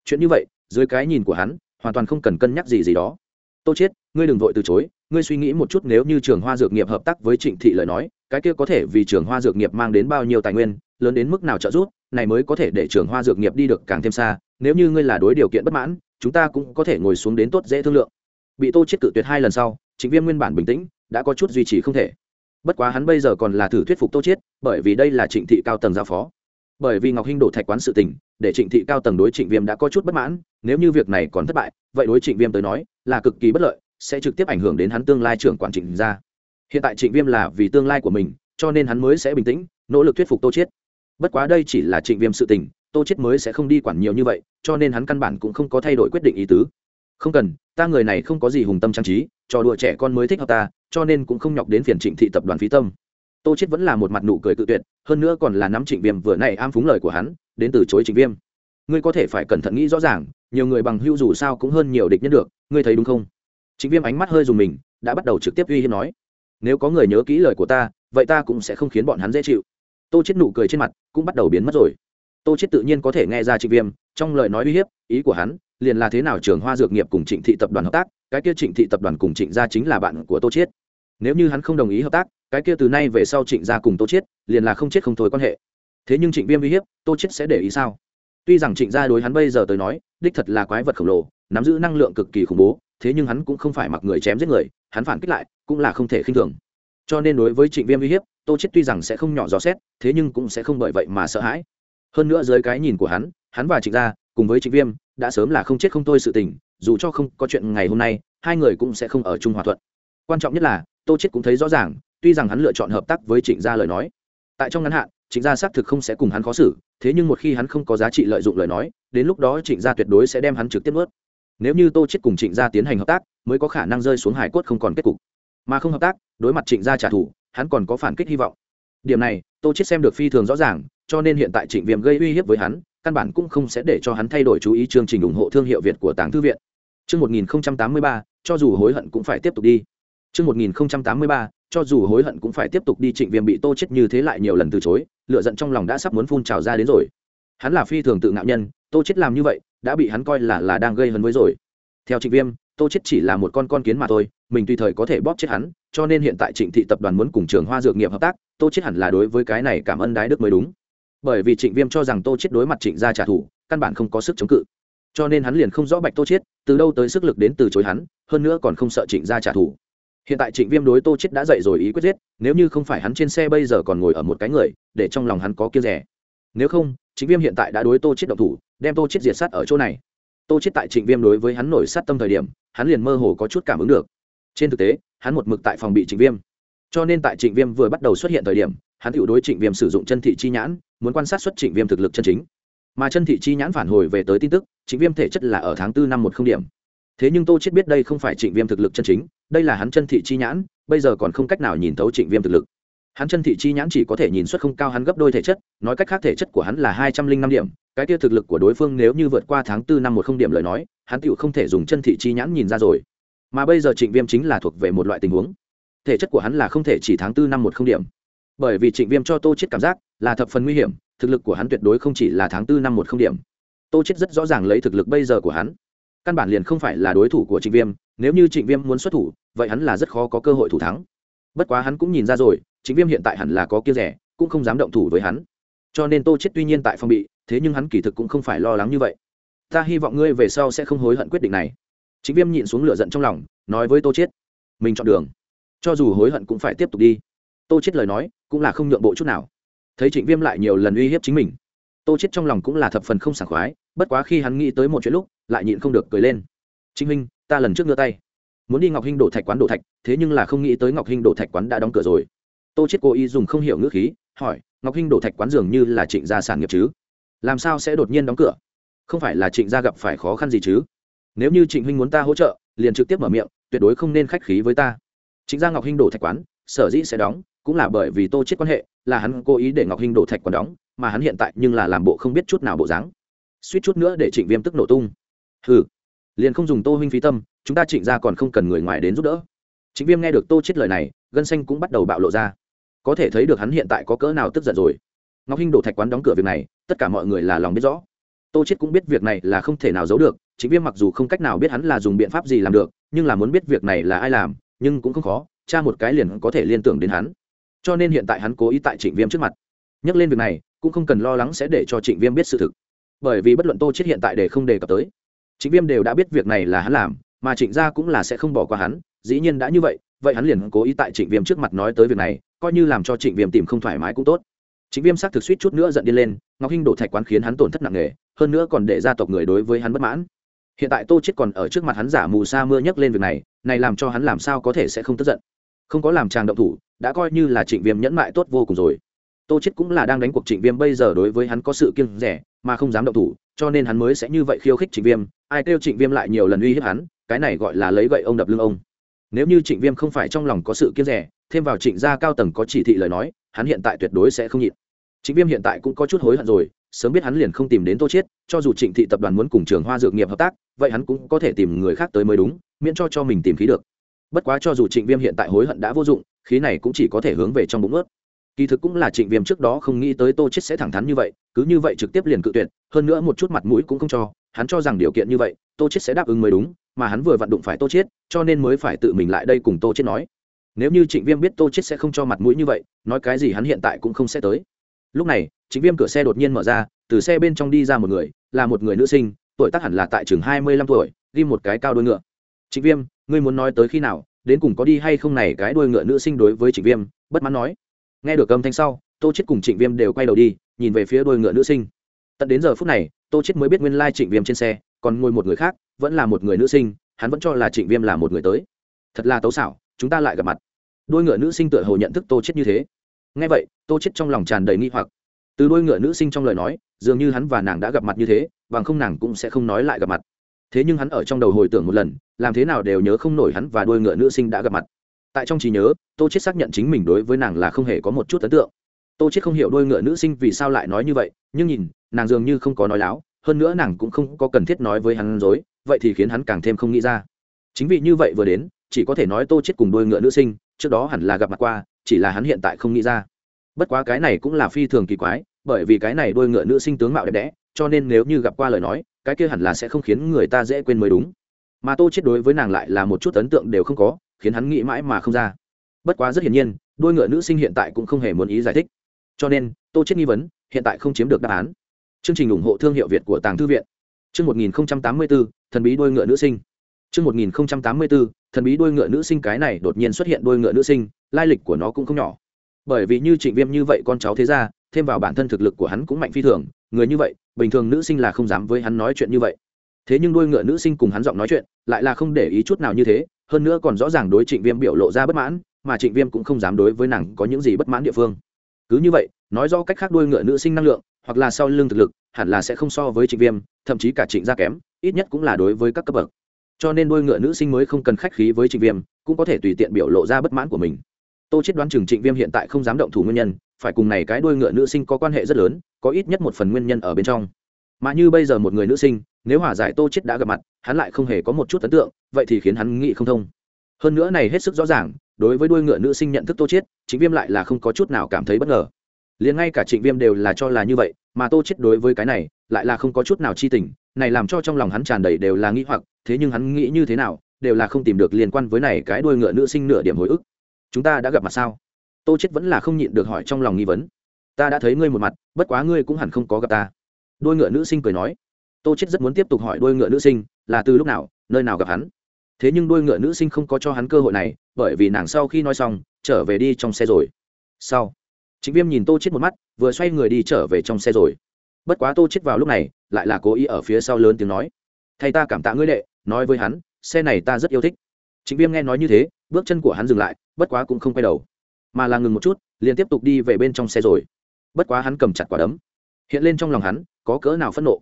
Chuyện như vậy, dưới cái nhìn của hắn, hoàn toàn không cần cân nhắc gì gì đó. Tô chết, ngươi đừng vội từ chối, ngươi suy nghĩ một chút nếu như trường hoa dược nghiệp hợp tác với trịnh thị lời nói, cái kia có thể vì trường hoa dược nghiệp mang đến bao nhiêu tài nguyên, lớn đến mức nào trợ giúp, này mới có thể để trường hoa dược nghiệp đi được càng thêm xa, nếu như ngươi là đối điều kiện bất mãn, chúng ta cũng có thể ngồi xuống đến tốt dễ thương lượng bị tô chết cự tuyệt hai lần sau chính viêm nguyên bản bình tĩnh, đã có chút duy trì không thể. Bất quá hắn bây giờ còn là thử thuyết phục tô chết, bởi vì đây là trịnh thị cao tầng giao phó. Bởi vì ngọc hinh đổ thạch quán sự tình, để trịnh thị cao tầng đối trịnh viêm đã có chút bất mãn, nếu như việc này còn thất bại, vậy đối trịnh viêm tới nói, là cực kỳ bất lợi, sẽ trực tiếp ảnh hưởng đến hắn tương lai trưởng quản trịnh ra hiện tại trịnh viêm là vì tương lai của mình, cho nên hắn mới sẽ bình tĩnh, nỗ lực thuyết phục tô chiết bất quá đây chỉ là trịnh viêm sự tình, tô chiết mới sẽ không đi quản nhiều như vậy, cho nên hắn căn bản cũng không có thay đổi quyết định ý tứ không cần, ta người này không có gì hùng tâm trang trí, trò đùa trẻ con mới thích hợp ta, cho nên cũng không nhọc đến phiền trịnh thị tập đoàn phí tâm. Tô chiết vẫn là một mặt nụ cười cự tuyệt, hơn nữa còn là nắm trịnh viêm vừa này am phúng lời của hắn, đến từ chối trịnh viêm. Ngươi có thể phải cẩn thận nghĩ rõ ràng, nhiều người bằng hưu dù sao cũng hơn nhiều địch nhân được, ngươi thấy đúng không? Trịnh viêm ánh mắt hơi dùng mình, đã bắt đầu trực tiếp uy hiếp nói. Nếu có người nhớ kỹ lời của ta, vậy ta cũng sẽ không khiến bọn hắn dễ chịu. Tô chết nụ cười trên mặt cũng bắt đầu biến mất rồi. Tô chết tự nhiên có thể nghe ra trịnh viêm, trong lời nói uy hiếp, ý của hắn liền là thế nào trường hoa dược nghiệp cùng trịnh thị tập đoàn hợp tác, cái kia trịnh thị tập đoàn cùng trịnh gia chính là bạn của tô chết nếu như hắn không đồng ý hợp tác, cái kia từ nay về sau trịnh gia cùng tô chết liền là không chết không thôi quan hệ. Thế nhưng trịnh viêm uy hiếp, tô chết sẽ để ý sao? Tuy rằng trịnh gia đối hắn bây giờ tới nói, đích thật là quái vật khổng lồ, nắm giữ năng lượng cực kỳ khủng bố, thế nhưng hắn cũng không phải mặc người chém giết người, hắn phản kích lại cũng là không thể khinh thường. Cho nên đối với trịnh viêm uy hiếp, tô chết tuy rằng sẽ không nhỏ dò xét, thế nhưng cũng sẽ không bởi vậy mà sợ hãi. Hơn nữa dưới cái nhìn của hắn hắn và trịnh gia cùng với trịnh viêm đã sớm là không chết không thôi sự tình, dù cho không có chuyện ngày hôm nay, hai người cũng sẽ không ở chung hòa thuận. Quan trọng nhất là, tô chết cũng thấy rõ ràng, tuy rằng hắn lựa chọn hợp tác với trịnh gia lời nói, tại trong ngắn hạn, trịnh gia xác thực không sẽ cùng hắn khó xử, thế nhưng một khi hắn không có giá trị lợi dụng lời nói, đến lúc đó trịnh gia tuyệt đối sẽ đem hắn trực tiếp ướt nếu như tô chết cùng trịnh gia tiến hành hợp tác, mới có khả năng rơi xuống hải cốt không còn kết cục. Mà không hợp tác, đối mặt trịnh gia trả thù, hắn còn có phản kích hy vọng. Điểm này, tô chết xem được phi thường rõ ràng, cho nên hiện tại trịnh viêm gây uy hiếp với hắn căn bản cũng không sẽ để cho hắn thay đổi chú ý chương trình ủng hộ thương hiệu việt của tàng thư viện. Chương 1083, cho dù hối hận cũng phải tiếp tục đi. Chương 1083, cho dù hối hận cũng phải tiếp tục đi trịnh viêm bị tô chết như thế lại nhiều lần từ chối lửa giận trong lòng đã sắp muốn phun trào ra đến rồi. Hắn là phi thường tự ngạo nhân tô chết làm như vậy đã bị hắn coi là là đang gây hấn với rồi. Theo trịnh viêm tô chết chỉ là một con con kiến mà thôi mình tùy thời có thể bóp chết hắn cho nên hiện tại trịnh thị tập đoàn muốn cùng trường hoa dược nghiệp hợp tác tô chết hẳn là đối với cái này cảm ơn đái đức mới đúng bởi vì trịnh viêm cho rằng tô chết đối mặt trịnh gia trả thù, căn bản không có sức chống cự. Cho nên hắn liền không rõ bạch tô chết từ đâu tới sức lực đến từ chối hắn, hơn nữa còn không sợ trịnh gia trả thù. Hiện tại trịnh viêm đối tô chết đã dậy rồi ý quyết giết, nếu như không phải hắn trên xe bây giờ còn ngồi ở một cái người, để trong lòng hắn có kia rẻ. Nếu không, trịnh viêm hiện tại đã đối tô chết động thủ, đem tô chết diệt sát ở chỗ này. Tô chết tại trịnh viêm đối với hắn nổi sát tâm thời điểm, hắn liền mơ hồ có chút cảm ứng được. Trên thực tế, hắn một mực tại phòng bị trịnh viêm. Cho nên tại trịnh viêm vừa bắt đầu xuất hiện thời điểm, hắn tự đối trịnh viêm sử dụng chân thị chi nhãn muốn quan sát xuất trịnh viêm thực lực chân chính. Mà chân thị chi nhãn phản hồi về tới tin tức, trịnh viêm thể chất là ở tháng tư năm một không điểm. Thế nhưng tô chết biết đây không phải trịnh viêm thực lực chân chính, đây là hắn chân thị chi nhãn, bây giờ còn không cách nào nhìn thấu trịnh viêm thực lực. Hắn chân thị chi nhãn chỉ có thể nhìn xuất không cao hắn gấp đôi thể chất, nói cách khác thể chất của hắn là hai trăm linh năm điểm, cái tiêu thực lực của đối phương nếu như vượt qua tháng tư năm một không điểm lời nói, hắn tựu không thể dùng chân thị chi nhãn nhìn ra rồi. Mà bây giờ trịnh viêm chính là thuộc về một loại tình huống. Thể chất của hắn là không thể chỉ tháng tư năm một không điểm. Bởi vì trịnh viêm cho tô chết cảm giác là thập phần nguy hiểm, thực lực của hắn tuyệt đối không chỉ là tháng tư năm một không điểm. Tô chết rất rõ ràng lấy thực lực bây giờ của hắn. Căn bản liền không phải là đối thủ của trịnh viêm, nếu như trịnh viêm muốn xuất thủ, vậy hắn là rất khó có cơ hội thủ thắng. Bất quá hắn cũng nhìn ra rồi, trịnh viêm hiện tại hẳn là có kia rẻ, cũng không dám động thủ với hắn. Cho nên tô chết tuy nhiên tại phòng bị, thế nhưng hắn kỳ thực cũng không phải lo lắng như vậy. Ta hy vọng ngươi về sau sẽ không hối hận quyết định này. Chính viêm nhịn xuống lửa giận trong lòng, nói với tô chết mình chọn đường. Cho dù hối hận cũng phải tiếp tục đi. Tô chết lời nói cũng là không nhượng bộ chút nào thấy trịnh viêm lại nhiều lần uy hiếp chính mình. Tô chết trong lòng cũng là thập phần không sảng khoái, bất quá khi hắn nghĩ tới một chuyện lúc, lại nhịn không được cười lên. Trịnh minh ta lần trước đưa tay. Muốn đi ngọc hinh đổ thạch quán đổ thạch, thế nhưng là không nghĩ tới ngọc hinh đổ thạch quán đã đóng cửa rồi. Tô chết cố ý dùng không hiểu ngữ khí, hỏi, ngọc hinh đổ thạch quán dường như là trịnh gia sản nghiệp chứ? Làm sao sẽ đột nhiên đóng cửa? Không phải là trịnh gia gặp phải khó khăn gì chứ? Nếu như trịnh huynh muốn ta hỗ trợ, liền trực tiếp mở miệng, tuyệt đối không nên khách khí với ta. Trịnh gia ngọc hinh đổ thạch quán, sở dĩ sẽ đóng cũng là bởi vì tô chết quan hệ, là hắn cố ý để ngọc hinh đổ thạch quán đóng, mà hắn hiện tại nhưng là làm bộ không biết chút nào bộ dáng. Suýt chút nữa để trịnh viêm tức nổ tung. Hừ, liền không dùng tô huynh phí tâm, chúng ta trịnh gia còn không cần người ngoài đến giúp đỡ. Trịnh viêm nghe được tô chết lời này, gân xanh cũng bắt đầu bạo lộ ra. Có thể thấy được hắn hiện tại có cỡ nào tức giận rồi. Ngọc hinh đổ thạch quán đóng cửa việc này, tất cả mọi người là lòng biết rõ. Tô chết cũng biết việc này là không thể nào giấu được chính viêm mặc dù không cách nào biết hắn là dùng biện pháp gì làm được, nhưng là muốn biết việc này là ai làm, nhưng cũng không khó, cha một cái liền có thể liên tưởng đến hắn cho nên hiện tại hắn cố ý tại trịnh viêm trước mặt. Nhắc lên việc này, cũng không cần lo lắng sẽ để cho trịnh viêm biết sự thực. Bởi vì bất luận tô chết hiện tại để không đề cập tới, trịnh viêm đều đã biết việc này là hắn làm, mà trịnh gia cũng là sẽ không bỏ qua hắn, dĩ nhiên đã như vậy vậy hắn liền cố ý tại trịnh viêm trước mặt nói tới việc này, coi như làm cho trịnh viêm tìm không thoải mái cũng tốt. Trịnh viêm xác thực suýt chút nữa giận đi lên, ngọc hinh đổ thạch quán khiến hắn tổn thất nặng nề, hơn nữa còn để gia tộc người đối với hắn bất mãn. Hiện tại tô chết còn ở trước mặt hắn giả mù sa mưa nhấc lên việc này này làm cho hắn làm sao có thể sẽ không tức giận. Không có làm chàng động thủ đã coi như là trịnh viêm nhẫn mại tốt vô cùng rồi. Tô chết cũng là đang đánh cuộc trịnh viêm bây giờ đối với hắn có sự kiêng rẻ, mà không dám động thủ, cho nên hắn mới sẽ như vậy khiêu khích trịnh viêm. Ai kêu trịnh viêm lại nhiều lần uy hiếp hắn, cái này gọi là lấy gậy ông đập lưng ông. Nếu như trịnh viêm không phải trong lòng có sự kiêng rẻ, thêm vào trịnh gia cao tầng có chỉ thị lời nói, hắn hiện tại tuyệt đối sẽ không nhịn. Trịnh viêm hiện tại cũng có chút hối hận rồi, sớm biết hắn liền không tìm đến tô chết cho dù trịnh thị tập đoàn muốn cùng trường hoa dược nghiệp hợp tác, vậy hắn cũng có thể tìm người khác tới mới đúng, miễn cho cho mình tìm khí được bất quá cho dù trịnh viêm hiện tại hối hận đã vô dụng, khí này cũng chỉ có thể hướng về trong bụng ướt. Kỳ thực cũng là trịnh viêm trước đó không nghĩ tới tô chết sẽ thẳng thắn như vậy, cứ như vậy trực tiếp liền cự tuyệt, hơn nữa một chút mặt mũi cũng không cho, hắn cho rằng điều kiện như vậy, tô chết sẽ đáp ứng mới đúng, mà hắn vừa vặn đụng phải tô chết, cho nên mới phải tự mình lại đây cùng tô chết nói. Nếu như trịnh viêm biết tô chết sẽ không cho mặt mũi như vậy, nói cái gì hắn hiện tại cũng không sẽ tới. Lúc này, trịnh viêm cửa xe đột nhiên mở ra, từ xe bên trong đi ra một người, là một người nữ sinh, tuổi tác hẳn là tại chừng hai mươi lăm tuổi đi một cái cao đôi ngựa. Trịnh viêm ngươi muốn nói tới khi nào, đến cùng có đi hay không này cái đuôi ngựa nữ sinh đối với trịnh viêm, bất mãn nói. Nghe được âm thanh sau, tô chết cùng trịnh viêm đều quay đầu đi, nhìn về phía đuôi ngựa nữ sinh. Tận đến giờ phút này, tô chết mới biết nguyên lai trịnh viêm trên xe còn ngồi một người khác, vẫn là một người nữ sinh, hắn vẫn cho là trịnh viêm là một người tới. Thật là tấu xảo, chúng ta lại gặp mặt. Đuôi ngựa nữ sinh tựa hồ nhận thức tô chết như thế. Nghe vậy, tô chết trong lòng tràn đầy nghi hoặc. Từ đuôi ngựa nữ sinh trong lời nói, dường như hắn và nàng đã gặp mặt như thế, bằng không nàng cũng sẽ không nói lại gặp mặt thế nhưng hắn ở trong đầu hồi tưởng một lần, làm thế nào đều nhớ không nổi hắn và đôi ngựa nữ sinh đã gặp mặt. Tại trong trí nhớ, tô chết xác nhận chính mình đối với nàng là không hề có một chút ấn tượng. Tô chết không hiểu đôi ngựa nữ sinh vì sao lại nói như vậy, nhưng nhìn, nàng dường như không có nói láo, hơn nữa nàng cũng không có cần thiết nói với hắn dối, vậy thì khiến hắn càng thêm không nghĩ ra. Chính vì như vậy vừa đến, chỉ có thể nói tô chết cùng đôi ngựa nữ sinh, trước đó hẳn là gặp mặt qua, chỉ là hắn hiện tại không nghĩ ra. Bất quá cái này cũng là phi thường kỳ quái, bởi vì cái này đôi ngựa nữ sinh tướng mạo đẹp đẽ, cho nên nếu như gặp qua lời nói cái kia hẳn là sẽ không khiến người ta dễ quên mới đúng. Mà tô chết đối với nàng lại là một chút ấn tượng đều không có khiến hắn nghĩ mãi mà không ra. Bất quá rất hiển nhiên đôi ngựa nữ sinh hiện tại cũng không hề muốn ý giải thích. Cho nên tô chết nghi vấn hiện tại không chiếm được đáp án. Chương trình ủng hộ thương hiệu việt của tàng thư viện. Chương 1084, thần bí đôi ngựa nữ sinh. Chương 1084, thần bí đôi ngựa nữ sinh cái này đột nhiên xuất hiện đôi ngựa nữ sinh lai lịch của nó cũng không nhỏ. Bởi vì như trịnh viêm như vậy con cháu thế ra thêm vào bản thân thực lực của hắn cũng mạnh phi thường, người như vậy, bình thường nữ sinh là không dám với hắn nói chuyện như vậy. Thế nhưng đôi ngựa nữ sinh cùng hắn giọng nói chuyện, lại là không để ý chút nào như thế, hơn nữa còn rõ ràng đối trịnh viêm biểu lộ ra bất mãn, mà trịnh viêm cũng không dám đối với nàng có những gì bất mãn địa phương. Cứ như vậy, nói do cách khác đôi ngựa nữ sinh năng lượng, hoặc là sau lưng thực lực, hẳn là sẽ không so với trịnh viêm, thậm chí cả trịnh gia kém, ít nhất cũng là đối với các cấp bậc. Cho nên đôi ngựa nữ sinh mới không cần khách khí với trịnh viêm, cũng có thể tùy tiện biểu lộ ra bất mãn của mình tô chết đoán chừng trịnh viêm hiện tại không dám động thủ nguyên nhân, phải cùng này cái đuôi ngựa nữ sinh có quan hệ rất lớn, có ít nhất một phần nguyên nhân ở bên trong. Mà như bây giờ một người nữ sinh, nếu hòa giải tô chết đã gặp mặt, hắn lại không hề có một chút ấn tượng, vậy thì khiến hắn nghĩ không thông. Hơn nữa này hết sức rõ ràng, đối với đuôi ngựa nữ sinh nhận thức tô chết, trịnh viêm lại là không có chút nào cảm thấy bất ngờ. Liền ngay cả trịnh viêm đều là cho là như vậy, mà tô chết đối với cái này, lại là không có chút nào chi tình, này làm cho trong lòng hắn tràn đầy đều là nghĩ hoặc, thế nhưng hắn nghĩ như thế nào, đều là không tìm được liên quan với này cái đuôi ngựa nữ sinh nửa điểm hồi ức chúng ta đã gặp mặt sao? Tô chết vẫn là không nhịn được hỏi trong lòng nghi vấn. Ta đã thấy ngươi một mặt, bất quá ngươi cũng hẳn không có gặp ta. Đôi ngựa nữ sinh cười nói. Tô chết rất muốn tiếp tục hỏi đôi ngựa nữ sinh, là từ lúc nào, nơi nào gặp hắn. Thế nhưng đôi ngựa nữ sinh không có cho hắn cơ hội này, bởi vì nàng sau khi nói xong, trở về đi trong xe rồi. Sau chính viêm nhìn tô chết một mắt, vừa xoay người đi trở về trong xe rồi. Bất quá tô chết vào lúc này, lại là cố ý ở phía sau lớn tiếng nói. Thay ta cảm tạ ngươi đệ, nói với hắn, xe này ta rất yêu thích. Chính viêm nghe nói như thế, bước chân của hắn dừng lại bất quá cũng không quay đầu, mà là ngừng một chút, liền tiếp tục đi về bên trong xe rồi. Bất quá hắn cầm chặt quả đấm, hiện lên trong lòng hắn, có cỡ nào phẫn nộ.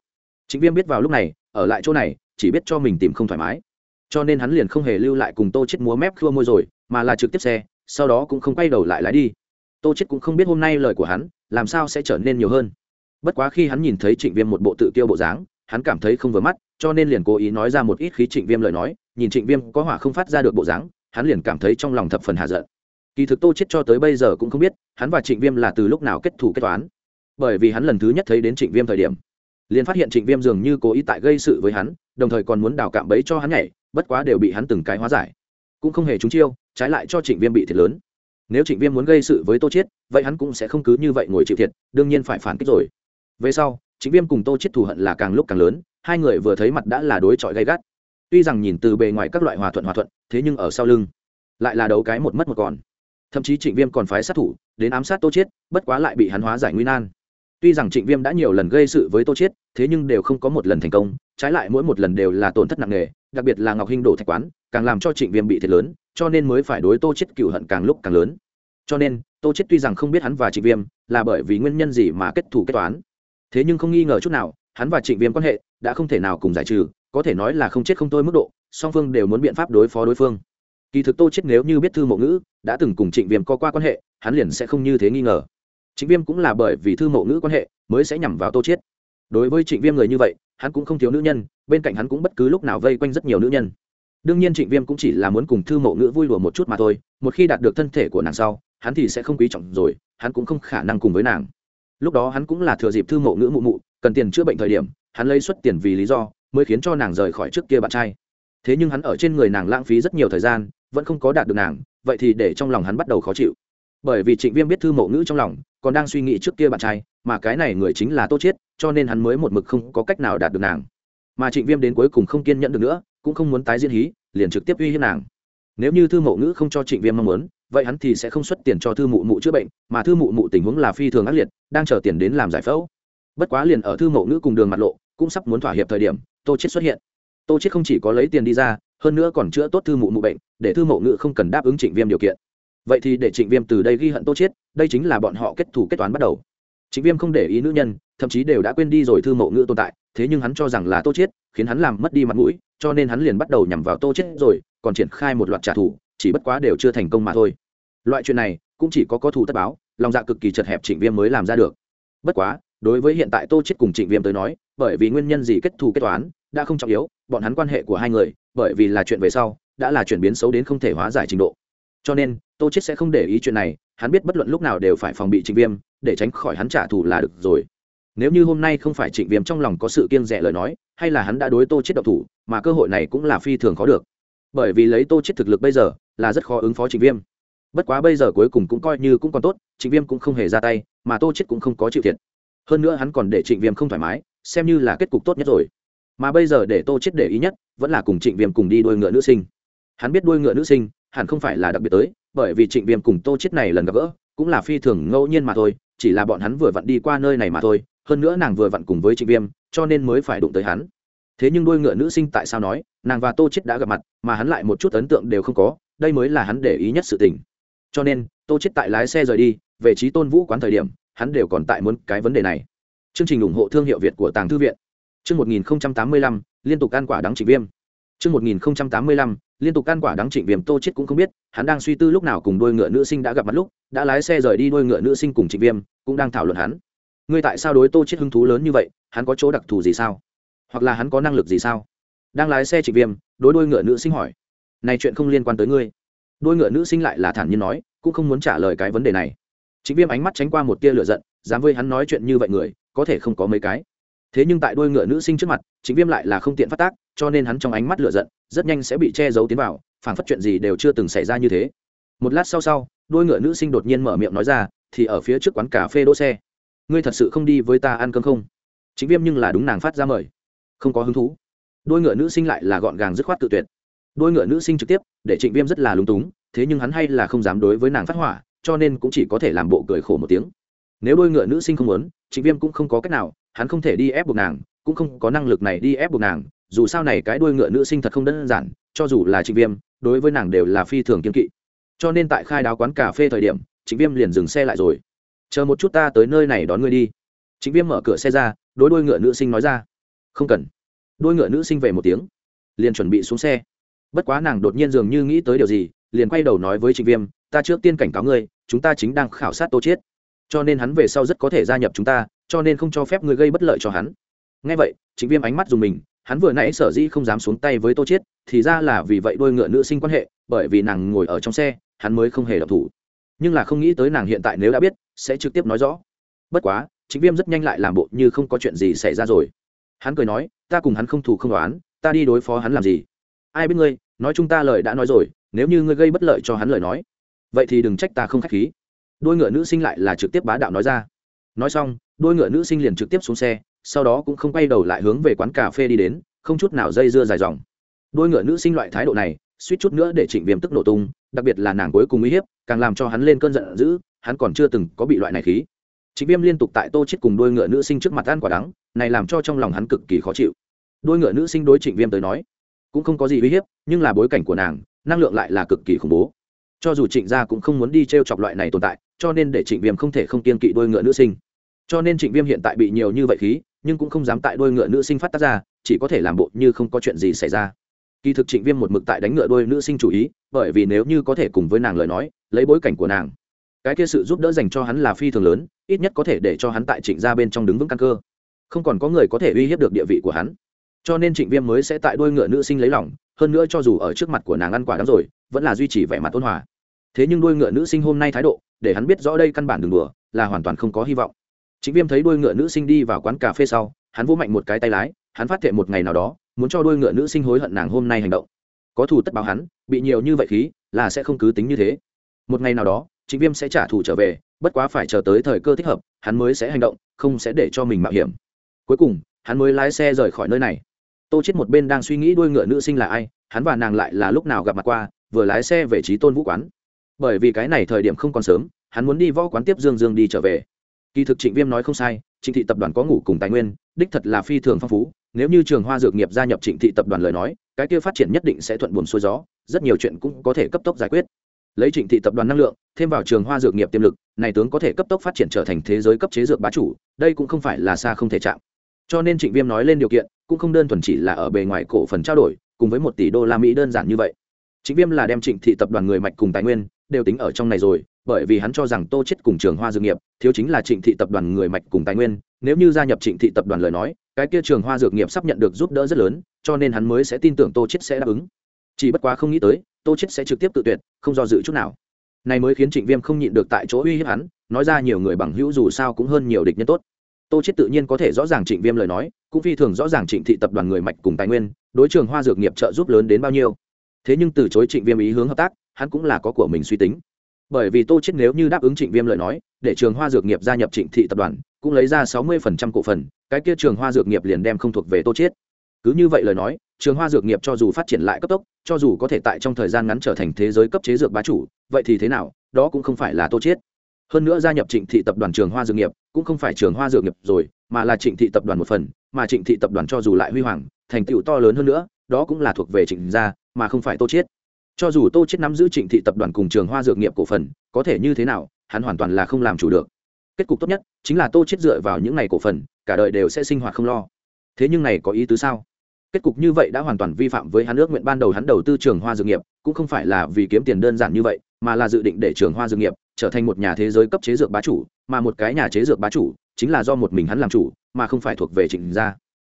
Chính viêm biết vào lúc này, ở lại chỗ này, chỉ biết cho mình tìm không thoải mái. Cho nên hắn liền không hề lưu lại cùng tô chết múa mép khua môi rồi, mà là trực tiếp xe, sau đó cũng không quay đầu lại lái đi. Tô chết cũng không biết hôm nay lời của hắn, làm sao sẽ trở nên nhiều hơn. Bất quá khi hắn nhìn thấy trịnh viêm một bộ tự kiêu bộ dáng, hắn cảm thấy không vừa mắt, cho nên liền cố ý nói ra một ít khí trịnh viêm lời nói, nhìn trịnh viêm có hỏa không phát ra được bộ dáng hắn liền cảm thấy trong lòng thập phần hạ giận. Kỳ thực tô chết cho tới bây giờ cũng không biết, hắn và trịnh viêm là từ lúc nào kết thủ kết toán. Bởi vì hắn lần thứ nhất thấy đến trịnh viêm thời điểm, liền phát hiện trịnh viêm dường như cố ý tại gây sự với hắn, đồng thời còn muốn đào cạm bẫy cho hắn nhảy, bất quá đều bị hắn từng cái hóa giải. Cũng không hề trúng chiêu, trái lại cho trịnh viêm bị thiệt lớn. Nếu trịnh viêm muốn gây sự với tô chiết, vậy hắn cũng sẽ không cứ như vậy ngồi chịu thiệt, đương nhiên phải phản kích rồi. Về sau, trịnh viêm cùng tô chiết thù hận là càng lúc càng lớn, hai người vừa thấy mặt đã là đối chọi gay gắt tuy rằng nhìn từ bề ngoài các loại hòa thuận hòa thuận, thế nhưng ở sau lưng lại là đấu cái một mất một còn. Thậm chí trịnh viêm còn phái sát thủ đến ám sát tô chiết, bất quá lại bị hắn hóa giải nguy nan. Tuy rằng trịnh viêm đã nhiều lần gây sự với tô chiết, thế nhưng đều không có một lần thành công, trái lại mỗi một lần đều là tổn thất nặng nề, đặc biệt là ngọc hinh đổ thạch quán, càng làm cho trịnh viêm bị thiệt lớn, cho nên mới phải đối tô chiết cựu hận càng lúc càng lớn. Cho nên, tô chiết tuy rằng không biết hắn và trịnh viêm là bởi vì nguyên nhân gì mà kết thù kết toán, thế nhưng không nghi ngờ chút nào, hắn và trịnh viêm quan hệ đã không thể nào cùng giải trừ có thể nói là không chết không thôi mức độ, song phương đều muốn biện pháp đối phó đối phương. Kỳ thực tô chết nếu như biết thư mộ ngữ, đã từng cùng trịnh viêm có qua quan hệ, hắn liền sẽ không như thế nghi ngờ. Trịnh viêm cũng là bởi vì thư mộ ngữ quan hệ, mới sẽ nhằm vào tô chết. Đối với trịnh viêm người như vậy, hắn cũng không thiếu nữ nhân, bên cạnh hắn cũng bất cứ lúc nào vây quanh rất nhiều nữ nhân. Đương nhiên trịnh viêm cũng chỉ là muốn cùng thư mộ ngữ vui đùa một chút mà thôi, một khi đạt được thân thể của nàng sau, hắn thì sẽ không quý trọng rồi, hắn cũng không khả năng cùng với nàng. Lúc đó hắn cũng là thừa dịp thư mộ ngữ mụ mụ, cần tiền chữa bệnh thời điểm, hắn lấy xuất tiền vì lý do mới khiến cho nàng rời khỏi trước kia bạn trai. Thế nhưng hắn ở trên người nàng lãng phí rất nhiều thời gian, vẫn không có đạt được nàng, vậy thì để trong lòng hắn bắt đầu khó chịu. Bởi vì trịnh viêm biết thư mộ ngữ trong lòng, còn đang suy nghĩ trước kia bạn trai, mà cái này người chính là tô chiết, cho nên hắn mới một mực không có cách nào đạt được nàng. Mà trịnh viêm đến cuối cùng không kiên nhẫn được nữa, cũng không muốn tái diễn hí, liền trực tiếp uy hiếp nàng. Nếu như thư mộ ngữ không cho trịnh viêm mong muốn, vậy hắn thì sẽ không xuất tiền cho thư mụ mụ chữa bệnh, mà thư mụ mụ tình huống là phi thường ác liệt, đang chờ tiền đến làm giải phẫu. Bất quá liền ở thư mộ ngữ cùng đường mặt lộ, cũng sắp muốn thỏa hiệp thời điểm tô chết xuất hiện. Tô chết không chỉ có lấy tiền đi ra, hơn nữa còn chữa tốt thư mụ mụ bệnh, để thư mộ ngự không cần đáp ứng trịnh viêm điều kiện. Vậy thì để trịnh viêm từ đây ghi hận tô chết, đây chính là bọn họ kết thủ kết toán bắt đầu. Trịnh viêm không để ý nữ nhân, thậm chí đều đã quên đi rồi thư mộ ngự tồn tại, thế nhưng hắn cho rằng là tô chết, khiến hắn làm mất đi mặt mũi, cho nên hắn liền bắt đầu nhằm vào tô chết rồi, còn triển khai một loạt trả thù, chỉ bất quá đều chưa thành công mà thôi. Loại chuyện này, cũng chỉ có có thù tất báo, lòng dạ cực kỳ chật hẹp trịnh viêm mới làm ra được. Bất quá, đối với hiện tại tô chết cùng trịnh viêm tới nói bởi vì nguyên nhân gì kết thù kết toán, đã không trọng yếu, bọn hắn quan hệ của hai người, bởi vì là chuyện về sau, đã là chuyển biến xấu đến không thể hóa giải trình độ. Cho nên, tô chết sẽ không để ý chuyện này, hắn biết bất luận lúc nào đều phải phòng bị trịnh viêm, để tránh khỏi hắn trả thù là được rồi. Nếu như hôm nay không phải trịnh viêm trong lòng có sự kiêng rẻ lời nói, hay là hắn đã đối tô chết độc thủ, mà cơ hội này cũng là phi thường khó được. Bởi vì lấy tô chết thực lực bây giờ, là rất khó ứng phó trịnh viêm. Bất quá bây giờ cuối cùng cũng coi như cũng còn tốt, trịnh viêm cũng không hề ra tay, mà tô chết cũng không có chịu thiệt. Hơn nữa hắn còn để trịnh viêm không thoải mái xem như là kết cục tốt nhất rồi. Mà bây giờ để tô chết để ý nhất, vẫn là cùng trịnh viêm cùng đi đuôi ngựa nữ sinh. Hắn biết đuôi ngựa nữ sinh hẳn không phải là đặc biệt tới, bởi vì trịnh viêm cùng tô chết này lần gặp gỡ cũng là phi thường ngẫu nhiên mà thôi, chỉ là bọn hắn vừa vặn đi qua nơi này mà thôi, hơn nữa nàng vừa vặn cùng với trịnh viêm, cho nên mới phải đụng tới hắn. Thế nhưng đuôi ngựa nữ sinh tại sao nói, nàng và tô chết đã gặp mặt, mà hắn lại một chút ấn tượng đều không có, đây mới là hắn để ý nhất sự tình. Cho nên, tô chết tại lái xe rời đi, về trí tôn vũ quán thời điểm, hắn đều còn tại muốn cái vấn đề này chương trình ủng hộ thương hiệu việt của tàng thư viện. Chương 1085 liên tục ăn quả đắng trịnh viêm. Chương 1085 liên tục ăn quả đắng trịnh viêm, tô chết cũng không biết, hắn đang suy tư lúc nào cùng đôi ngựa nữ sinh đã gặp mặt lúc, đã lái xe rời đi đôi ngựa nữ sinh cùng trịnh viêm, cũng đang thảo luận hắn. Ngươi tại sao đối tô chết hứng thú lớn như vậy, hắn có chỗ đặc thù gì sao? Hoặc là hắn có năng lực gì sao? Đang lái xe trịnh viêm, đối đôi ngựa nữ sinh hỏi. Này chuyện không liên quan tới ngươi. Đôi ngựa nữ sinh lại là thản nhiên nói, cũng không muốn trả lời cái vấn đề này. Trịnh viêm ánh mắt tránh qua một tia lửa giận, dám với hắn nói chuyện như vậy người có thể không có mấy cái. Thế nhưng tại đôi ngựa nữ sinh trước mặt, trịnh viêm lại là không tiện phát tác, cho nên hắn trong ánh mắt lửa giận, rất nhanh sẽ bị che giấu tiến vào, phảng phất chuyện gì đều chưa từng xảy ra như thế. Một lát sau sau, đôi ngựa nữ sinh đột nhiên mở miệng nói ra, thì ở phía trước quán cà phê đỗ xe. Ngươi thật sự không đi với ta ăn cơm không? Chính viêm nhưng là đúng nàng phát ra mời. Không có hứng thú. Đôi ngựa nữ sinh lại là gọn gàng dứt khoát tự tuyệt. Đôi ngựa nữ sinh trực tiếp, để trịnh viêm rất là lúng túng, thế nhưng hắn hay là không dám đối với nàng phát hỏa, cho nên cũng chỉ có thể làm bộ cười khổ một tiếng. Nếu đôi ngựa nữ sinh không muốn trịnh viêm cũng không có cách nào, hắn không thể đi ép buộc nàng, cũng không có năng lực này đi ép buộc nàng, dù sao này cái đuôi ngựa nữ sinh thật không đơn giản, cho dù là trịnh viêm, đối với nàng đều là phi thường kiên kỵ. Cho nên tại khai đáo quán cà phê thời điểm, trịnh viêm liền dừng xe lại rồi. Chờ một chút ta tới nơi này đón ngươi đi. Trịnh viêm mở cửa xe ra, đối đuôi ngựa nữ sinh nói ra. Không cần. Đuôi ngựa nữ sinh về một tiếng, liền chuẩn bị xuống xe. Bất quá nàng đột nhiên dường như nghĩ tới điều gì, liền quay đầu nói với trịnh viêm, ta trước tiên cảnh cáo ngươi, chúng ta chính đang khảo sát tô chiết cho nên hắn về sau rất có thể gia nhập chúng ta, cho nên không cho phép ngươi gây bất lợi cho hắn. Ngay vậy chính viêm ánh mắt dùng mình, hắn vừa nãy sở dĩ không dám xuống tay với tô chiết, thì ra là vì vậy đôi ngựa nữ sinh quan hệ, bởi vì nàng ngồi ở trong xe, hắn mới không hề động thủ. Nhưng là không nghĩ tới nàng hiện tại nếu đã biết, sẽ trực tiếp nói rõ. Bất quá chính viêm rất nhanh lại làm bộ như không có chuyện gì xảy ra rồi. Hắn cười nói, ta cùng hắn không thù không đoán ta đi đối phó hắn làm gì? Ai biết ngươi, nói chúng ta lời đã nói rồi, nếu như ngươi gây bất lợi cho hắn lời nói, vậy thì đừng trách ta không k h á c h khí đôi ngựa nữ sinh lại là trực tiếp bá đạo nói ra. Nói xong, đôi ngựa nữ sinh liền trực tiếp xuống xe, sau đó cũng không quay đầu lại hướng về quán cà phê đi đến, không chút nào dây dưa dài dòng. Đôi ngựa nữ sinh loại thái độ này, suýt chút nữa để trịnh viêm tức nổ tung, đặc biệt là nàng cuối cùng uy hiếp, càng làm cho hắn lên cơn giận dữ, hắn còn chưa từng có bị loại này khí. Trịnh viêm liên tục tại tô chết cùng đôi ngựa nữ sinh trước mặt ăn quả đắng, này làm cho trong lòng hắn cực kỳ khó chịu. Đôi ngựa nữ sinh đối trịnh viêm tới nói, cũng không có gì uy hiếp, nhưng là bối cảnh của nàng, năng lượng lại là cực kỳ khủng bố. Cho dù trịnh gia cũng không muốn đi t r e o chọc loại này tồn tại cho nên để trịnh viêm không thể không kiên kỵ đôi ngựa nữ sinh. Cho nên trịnh viêm hiện tại bị nhiều như vậy khí, nhưng cũng không dám tại đôi ngựa nữ sinh phát tác ra, chỉ có thể làm bộ như không có chuyện gì xảy ra. Kỳ thực trịnh viêm một mực tại đánh ngựa đôi nữ sinh chủ ý, bởi vì nếu như có thể cùng với nàng lời nói, lấy bối cảnh của nàng, cái kia sự giúp đỡ dành cho hắn là phi thường lớn, ít nhất có thể để cho hắn tại trịnh gia bên trong đứng vững căn cơ. Không còn có người có thể uy hiếp được địa vị của hắn. Cho nên trịnh viêm mới sẽ tại đôi ngựa nữ sinh lấy lòng, hơn nữa cho dù ở trước mặt của nàng ăn quả đắng rồi, vẫn là duy trì vẻ mặt ôn hòa thế nhưng đôi ngựa nữ sinh hôm nay thái độ, để hắn biết rõ đây căn bản đường đùa, là hoàn toàn không có hy vọng. Trịnh viêm thấy đôi ngựa nữ sinh đi vào quán cà phê sau, hắn vỗ mạnh một cái tay lái, hắn phát thệ một ngày nào đó, muốn cho đôi ngựa nữ sinh hối hận nàng hôm nay hành động. Có thù tất báo hắn, bị nhiều như vậy khí, là sẽ không cứ tính như thế. Một ngày nào đó, trịnh viêm sẽ trả thù trở về, bất quá phải chờ tới thời cơ thích hợp, hắn mới sẽ hành động, không sẽ để cho mình mạo hiểm. Cuối cùng, hắn mới lái xe rời khỏi nơi này. Tô chết một bên đang suy nghĩ đuôi ngựa nữ sinh là ai, hắn và nàng lại là lúc nào gặp mặt qua, vừa lái xe về trí tôn vũ quán bởi vì cái này thời điểm không còn sớm, hắn muốn đi võ quán tiếp dương dương đi trở về. Kỳ thực trịnh viêm nói không sai, trịnh thị tập đoàn có ngủ cùng tài nguyên, đích thật là phi thường phong phú, nếu như trường hoa dược nghiệp gia nhập trịnh thị tập đoàn lời nói, cái kia phát triển nhất định sẽ thuận buồm xuôi gió, rất nhiều chuyện cũng có thể cấp tốc giải quyết. Lấy trịnh thị tập đoàn năng lượng, thêm vào trường hoa dược nghiệp tiềm lực, này tướng có thể cấp tốc phát triển trở thành thế giới cấp chế dược bá chủ, đây cũng không phải là xa không thể chạm. Cho nên trịnh viêm nói lên điều kiện, cũng không đơn thuần chỉ là ở bề ngoài cổ phần trao đổi, cùng với một tỷ đô la mỹ đơn giản như vậy. Trịnh viêm là đem trịnh thị tập đoàn người mạch cùng tài nguyên đều tính ở trong này rồi, bởi vì hắn cho rằng tô chết cùng trường hoa dược nghiệp, thiếu chính là trịnh thị tập đoàn người mạch cùng tài nguyên, nếu như gia nhập trịnh thị tập đoàn lời nói, cái kia trường hoa dược nghiệp sắp nhận được giúp đỡ rất lớn, cho nên hắn mới sẽ tin tưởng tô chết sẽ đáp ứng. Chỉ bất quá không nghĩ tới, tô chết sẽ trực tiếp tự tuyệt, không do dự chút nào. Này mới khiến trịnh viêm không nhịn được tại chỗ uy hiếp hắn, nói ra nhiều người bằng hữu dù sao cũng hơn nhiều địch nhân tốt. Tô chết tự nhiên có thể rõ ràng trịnh viêm lời nói, cũng phi thường rõ ràng trịnh thị tập đoàn người mạch cùng tài nguyên, đối trường hoa dược nghiệp trợ giúp lớn đến bao nhiêu. Thế nhưng từ chối trịnh viêm ý hướng hợp tác hắn cũng là có của mình suy tính. Bởi vì tô chết nếu như đáp ứng trịnh viêm lời nói, để trường hoa dược nghiệp gia nhập trịnh thị tập đoàn, cũng lấy ra sáu mươi cổ phần, cái kia trường hoa dược nghiệp liền đem không thuộc về tô chết cứ như vậy lời nói, trường hoa dược nghiệp cho dù phát triển lại cấp tốc, cho dù có thể tại trong thời gian ngắn trở thành thế giới cấp chế dược bá chủ, vậy thì thế nào, đó cũng không phải là tô chết hơn nữa gia nhập trịnh thị tập đoàn trường hoa dược nghiệp, cũng không phải trường hoa dược nghiệp rồi, mà là trịnh thị tập đoàn một phần, mà trịnh thị tập đoàn cho dù lại huy hoàng, thành tựu to lớn hơn nữa, đó cũng là thuộc về trịnh gia, mà không phải tô chết cho dù tô chết nắm giữ trịnh thị tập đoàn cùng trường hoa dược nghiệp cổ phần, có thể như thế nào, hắn hoàn toàn là không làm chủ được. Kết cục tốt nhất chính là tô chết dựa vào những ngày cổ phần, cả đời đều sẽ sinh hoạt không lo. Thế nhưng này có ý tứ sao? Kết cục như vậy đã hoàn toàn vi phạm với hắn ước nguyện ban đầu hắn đầu tư trường hoa dược nghiệp, cũng không phải là vì kiếm tiền đơn giản như vậy, mà là dự định để trường hoa dược nghiệp trở thành một nhà thế giới cấp chế dược bá chủ, mà một cái nhà chế dược bá chủ chính là do một mình hắn làm chủ, mà không phải thuộc về trịnh gia.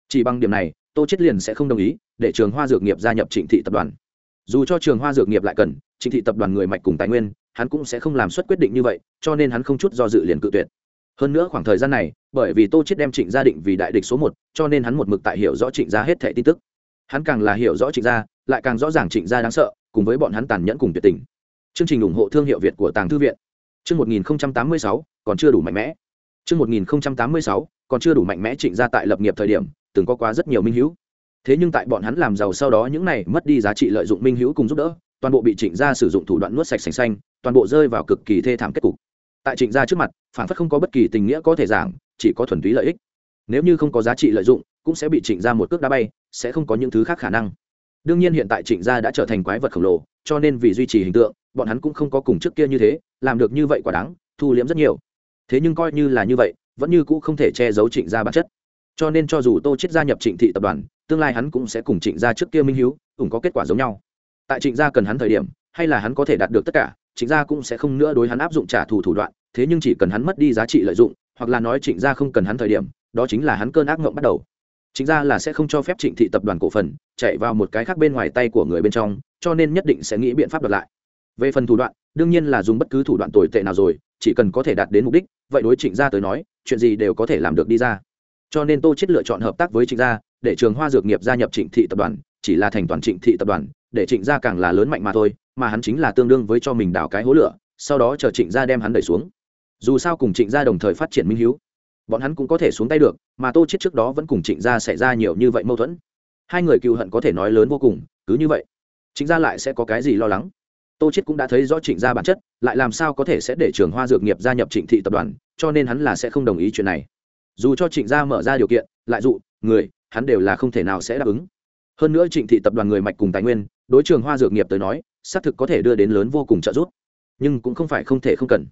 Chỉ bằng điểm này, tô chết liền sẽ không đồng ý để trường hoa dược nghiệp gia nhập trịnh thị tập đoàn dù cho trường hoa dược nghiệp lại cần trịnh thị tập đoàn người mạch cùng tài nguyên hắn cũng sẽ không làm suất quyết định như vậy cho nên hắn không chút do dự liền cự tuyệt. Hơn nữa khoảng thời gian này bởi vì tô chết đem trịnh gia định vì đại địch số một cho nên hắn một mực tại hiểu rõ trịnh gia hết thẻ tin tức. Hắn càng là hiểu rõ trịnh gia lại càng rõ ràng trịnh gia đáng sợ cùng với bọn hắn tàn nhẫn cùng tuyệt tình. Chương trình ủng hộ thương hiệu việt của tàng thư viện. Chương 1086, còn chưa đủ mạnh mẽ. Chương 1086, còn chưa đủ mạnh mẽ trịnh gia tại lập nghiệp thời điểm từng có quá rất nhiều minh hữu thế nhưng tại bọn hắn làm giàu sau đó những này mất đi giá trị lợi dụng minh hữu cùng giúp đỡ, toàn bộ bị trịnh gia sử dụng thủ đoạn nuốt sạch sành xanh, toàn bộ rơi vào cực kỳ thê thảm kết cục. Tại trịnh gia trước mặt, phản phất không có bất kỳ tình nghĩa có thể giảng, chỉ có thuần túy lợi ích. Nếu như không có giá trị lợi dụng, cũng sẽ bị trịnh gia một cước đá bay, sẽ không có những thứ khác khả năng. Đương nhiên hiện tại trịnh gia đã trở thành quái vật khổng lồ, cho nên vì duy trì hình tượng, bọn hắn cũng không có cùng trước kia như thế, làm được như vậy quả đáng, thu liễm rất nhiều. Thế nhưng coi như là như vậy, vẫn như cũ không thể che giấu trịnh gia bản chất. Cho nên cho dù tô chết gia nhập trịnh thị tập đoàn tương lai hắn cũng sẽ cùng trịnh gia trước kia minh hiếu cũng có kết quả giống nhau. Tại trịnh gia cần hắn thời điểm, hay là hắn có thể đạt được tất cả, trịnh gia cũng sẽ không nữa đối hắn áp dụng trả thù thủ đoạn, thế nhưng chỉ cần hắn mất đi giá trị lợi dụng, hoặc là nói trịnh gia không cần hắn thời điểm, đó chính là hắn cơn ác mộng bắt đầu. Trịnh gia là sẽ không cho phép trịnh thị tập đoàn cổ phần chạy vào một cái khác bên ngoài tay của người bên trong, cho nên nhất định sẽ nghĩ biện pháp đoạt lại. Về phần thủ đoạn, đương nhiên là dùng bất cứ thủ đoạn tồi tệ nào rồi, chỉ cần có thể đạt đến mục đích, vậy đối trịnh gia tới nói, chuyện gì đều có thể làm được đi ra. Cho nên tô chết lựa chọn hợp tác với trịnh gia để trường hoa dược nghiệp gia nhập trịnh thị tập đoàn, chỉ là thành toàn trịnh thị tập đoàn, để trịnh gia càng là lớn mạnh mà thôi, mà hắn chính là tương đương với cho mình đào cái hố lửa, sau đó chờ trịnh gia đem hắn đẩy xuống. Dù sao cùng trịnh gia đồng thời phát triển minh hiếu, bọn hắn cũng có thể xuống tay được, mà tô chết trước đó vẫn cùng trịnh gia xảy ra nhiều như vậy mâu thuẫn. Hai người cựu hận có thể nói lớn vô cùng, cứ như vậy, trịnh gia lại sẽ có cái gì lo lắng? Tô chết cũng đã thấy rõ trịnh gia bản chất, lại làm sao có thể sẽ để trường hoa dược nghiệp gia nhập trịnh thị tập đoàn, cho nên hắn là sẽ không đồng ý chuyện này. Dù cho trịnh gia mở ra điều kiện, lại dụ, người hắn đều là không thể nào sẽ đáp ứng. Hơn nữa trịnh thị tập đoàn người mạch cùng tài nguyên, đối trường hoa dược nghiệp tới nói, xác thực có thể đưa đến lớn vô cùng trợ giúp, nhưng cũng không phải không thể không cần.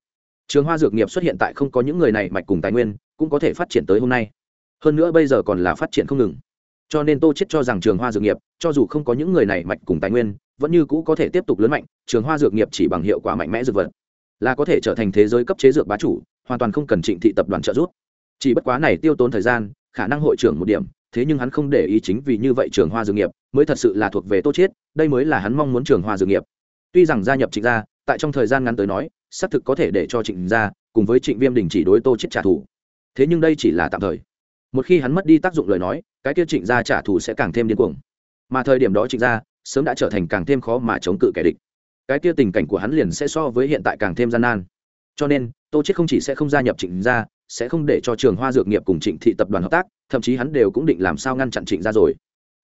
Trường hoa dược nghiệp xuất hiện tại không có những người này mạch cùng tài nguyên, cũng có thể phát triển tới hôm nay. Hơn nữa bây giờ còn là phát triển không ngừng. Cho nên tô chết cho rằng trường hoa dược nghiệp, cho dù không có những người này mạch cùng tài nguyên, vẫn như cũ có thể tiếp tục lớn mạnh, trường hoa dược nghiệp chỉ bằng hiệu quả mạnh mẽ dược vật, là có thể trở thành thế giới cấp chế dược bá chủ, hoàn toàn không cần trịnh thị tập đoàn trợ giúp. Chỉ bất quá này tiêu tốn thời gian, khả năng hội trưởng một điểm thế nhưng hắn không để ý chính vì như vậy trường hoa dược nghiệp, mới thật sự là thuộc về tô chiết, đây mới là hắn mong muốn trường hoa dược nghiệp. Tuy rằng gia nhập trịnh gia, tại trong thời gian ngắn tới nói, xác thực có thể để cho trịnh gia cùng với trịnh viêm đình chỉ đối tô chiết trả thù. Thế nhưng đây chỉ là tạm thời. Một khi hắn mất đi tác dụng lời nói, cái kia trịnh gia trả thù sẽ càng thêm điên cuồng. Mà thời điểm đó trịnh gia sớm đã trở thành càng thêm khó mà chống cự kẻ địch. Cái kia tình cảnh của hắn liền sẽ so với hiện tại càng thêm gian nan. Cho nên, tô chết không chỉ sẽ không gia nhập trịnh gia sẽ không để cho trường hoa dược nghiệp cùng trịnh thị tập đoàn hợp tác, thậm chí hắn đều cũng định làm sao ngăn chặn trịnh gia rồi.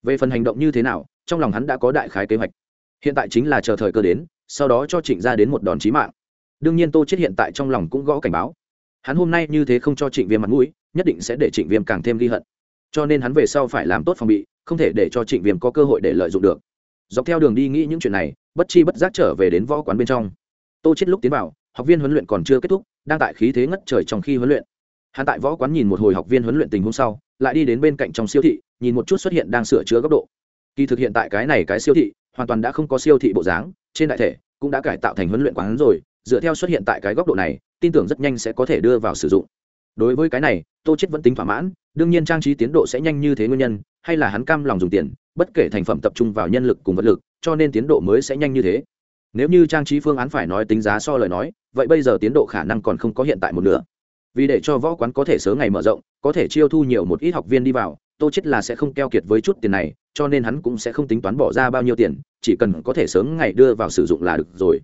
Về phần hành động như thế nào, trong lòng hắn đã có đại khái kế hoạch. Hiện tại chính là chờ thời cơ đến, sau đó cho trịnh gia đến một đòn chí mạng. Đương nhiên tô chết hiện tại trong lòng cũng gõ cảnh báo. Hắn hôm nay như thế không cho trịnh viêm mặt mũi, nhất định sẽ để trịnh viêm càng thêm ghi hận. Cho nên hắn về sau phải làm tốt phòng bị, không thể để cho trịnh viêm có cơ hội để lợi dụng được. Dọc theo đường đi nghĩ những chuyện này, bất chi bất giác trở về đến võ quán bên trong. Tô chết lúc tiến vào, học viên huấn luyện còn chưa kết thúc, đang tại khí thế ngất trời trong khi huấn luyện hắn tại võ quán nhìn một hồi học viên huấn luyện tình hôm sau, lại đi đến bên cạnh trong siêu thị, nhìn một chút xuất hiện đang sửa chữa góc độ. Kỳ thực hiện tại cái này cái siêu thị, hoàn toàn đã không có siêu thị bộ dáng, trên đại thể cũng đã cải tạo thành huấn luyện quán rồi, dựa theo xuất hiện tại cái góc độ này, tin tưởng rất nhanh sẽ có thể đưa vào sử dụng. Đối với cái này, tô chết vẫn tính thỏa mãn, đương nhiên trang trí tiến độ sẽ nhanh như thế nguyên nhân, hay là hắn cam lòng dùng tiền, bất kể thành phẩm tập trung vào nhân lực cùng vật lực, cho nên tiến độ mới sẽ nhanh như thế. Nếu như trang trí phương án phải nói tính giá so lời nói, vậy bây giờ tiến độ khả năng còn không có hiện tại một nửa vì để cho võ quán có thể sớm ngày mở rộng, có thể chiêu thu nhiều một ít học viên đi vào, tô chết là sẽ không keo kiệt với chút tiền này, cho nên hắn cũng sẽ không tính toán bỏ ra bao nhiêu tiền, chỉ cần có thể sớm ngày đưa vào sử dụng là được rồi.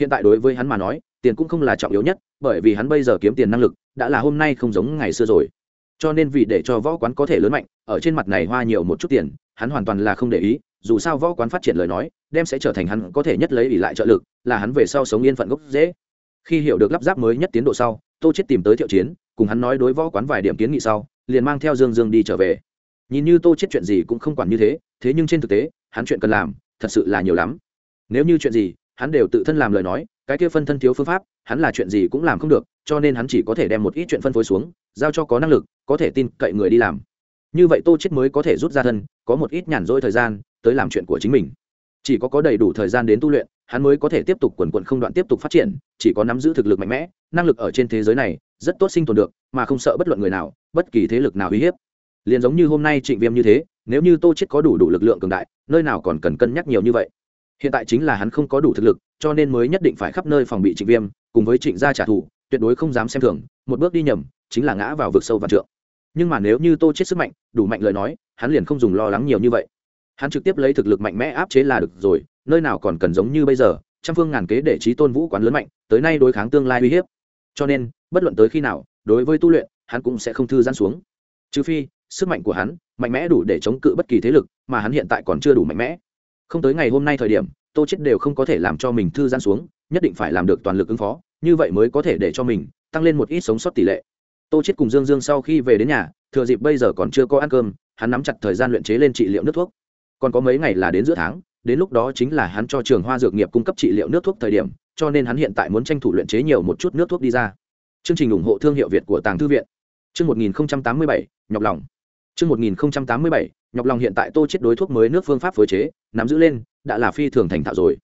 Hiện tại đối với hắn mà nói, tiền cũng không là trọng yếu nhất, bởi vì hắn bây giờ kiếm tiền năng lực đã là hôm nay không giống ngày xưa rồi. Cho nên vì để cho võ quán có thể lớn mạnh, ở trên mặt này hoa nhiều một chút tiền, hắn hoàn toàn là không để ý, dù sao võ quán phát triển lời nói, đem sẽ trở thành hắn có thể nhất lấy ỷ lại trợ lực, là hắn về sau sống yên phận gốc dễ. Khi hiểu được lắp ráp mới nhất tiến độ sau tô chết tìm tới thiệu chiến, cùng hắn nói đối võ quán vài điểm kiến nghị sau, liền mang theo dương dương đi trở về. Nhìn như tô chết chuyện gì cũng không quản như thế thế nhưng trên thực tế, hắn chuyện cần làm, thật sự là nhiều lắm. Nếu như chuyện gì, hắn đều tự thân làm lời nói, cái kia phân thân thiếu phương pháp, hắn là chuyện gì cũng làm không được, cho nên hắn chỉ có thể đem một ít chuyện phân phối xuống, giao cho có năng lực, có thể tin cậy người đi làm. Như vậy tô chết mới có thể rút ra thân, có một ít nhàn rỗi thời gian, tới làm chuyện của chính mình. Chỉ có có đầy đủ thời gian đến tu luyện, hắn mới có thể tiếp tục quần quận không đoạn tiếp tục phát triển, chỉ có nắm giữ thực lực mạnh mẽ năng lực ở trên thế giới này rất tốt sinh tồn được, mà không sợ bất luận người nào, bất kỳ thế lực nào uy hiếp. Liền giống như hôm nay trịnh viêm như thế, nếu như tô chết có đủ đủ lực lượng cường đại, nơi nào còn cần cân nhắc nhiều như vậy. Hiện tại chính là hắn không có đủ thực lực, cho nên mới nhất định phải khắp nơi phòng bị trịnh viêm, cùng với trịnh gia trả thù, tuyệt đối không dám xem thường, một bước đi nhầm, chính là ngã vào vực sâu và trượng. Nhưng mà nếu như tô chết sức mạnh, đủ mạnh lời nói, hắn liền không dùng lo lắng nhiều như vậy. Hắn trực tiếp lấy thực lực mạnh mẽ áp chế là được rồi, nơi nào còn cần giống như bây giờ, trăm phương ngàn kế để trí tôn vũ quán lớn mạnh, tới nay đối kháng tương lai uy hiếp cho nên, bất luận tới khi nào, đối với tu luyện, hắn cũng sẽ không thư giãn xuống. Trừ phi, sức mạnh của hắn mạnh mẽ đủ để chống cự bất kỳ thế lực mà hắn hiện tại còn chưa đủ mạnh mẽ. Không tới ngày hôm nay thời điểm, tô chết đều không có thể làm cho mình thư giãn xuống, nhất định phải làm được toàn lực ứng phó, như vậy mới có thể để cho mình tăng lên một ít sống sót tỷ lệ. Tô chết cùng dương dương sau khi về đến nhà, thừa dịp bây giờ còn chưa có ăn cơm, hắn nắm chặt thời gian luyện chế lên trị liệu nước thuốc. Còn có mấy ngày là đến giữa tháng, đến lúc đó chính là hắn cho trường hoa dược nghiệp cung cấp trị liệu nước thuốc thời điểm cho nên hắn hiện tại muốn tranh thủ luyện chế nhiều một chút nước thuốc đi ra. Chương trình ủng hộ thương hiệu việt của tàng thư viện. Chương 1087, nhọc lòng. Chương 1087, nhọc lòng hiện tại tô chết đối thuốc mới nước phương pháp phối chế nắm giữ lên đã là phi thường thành thạo rồi.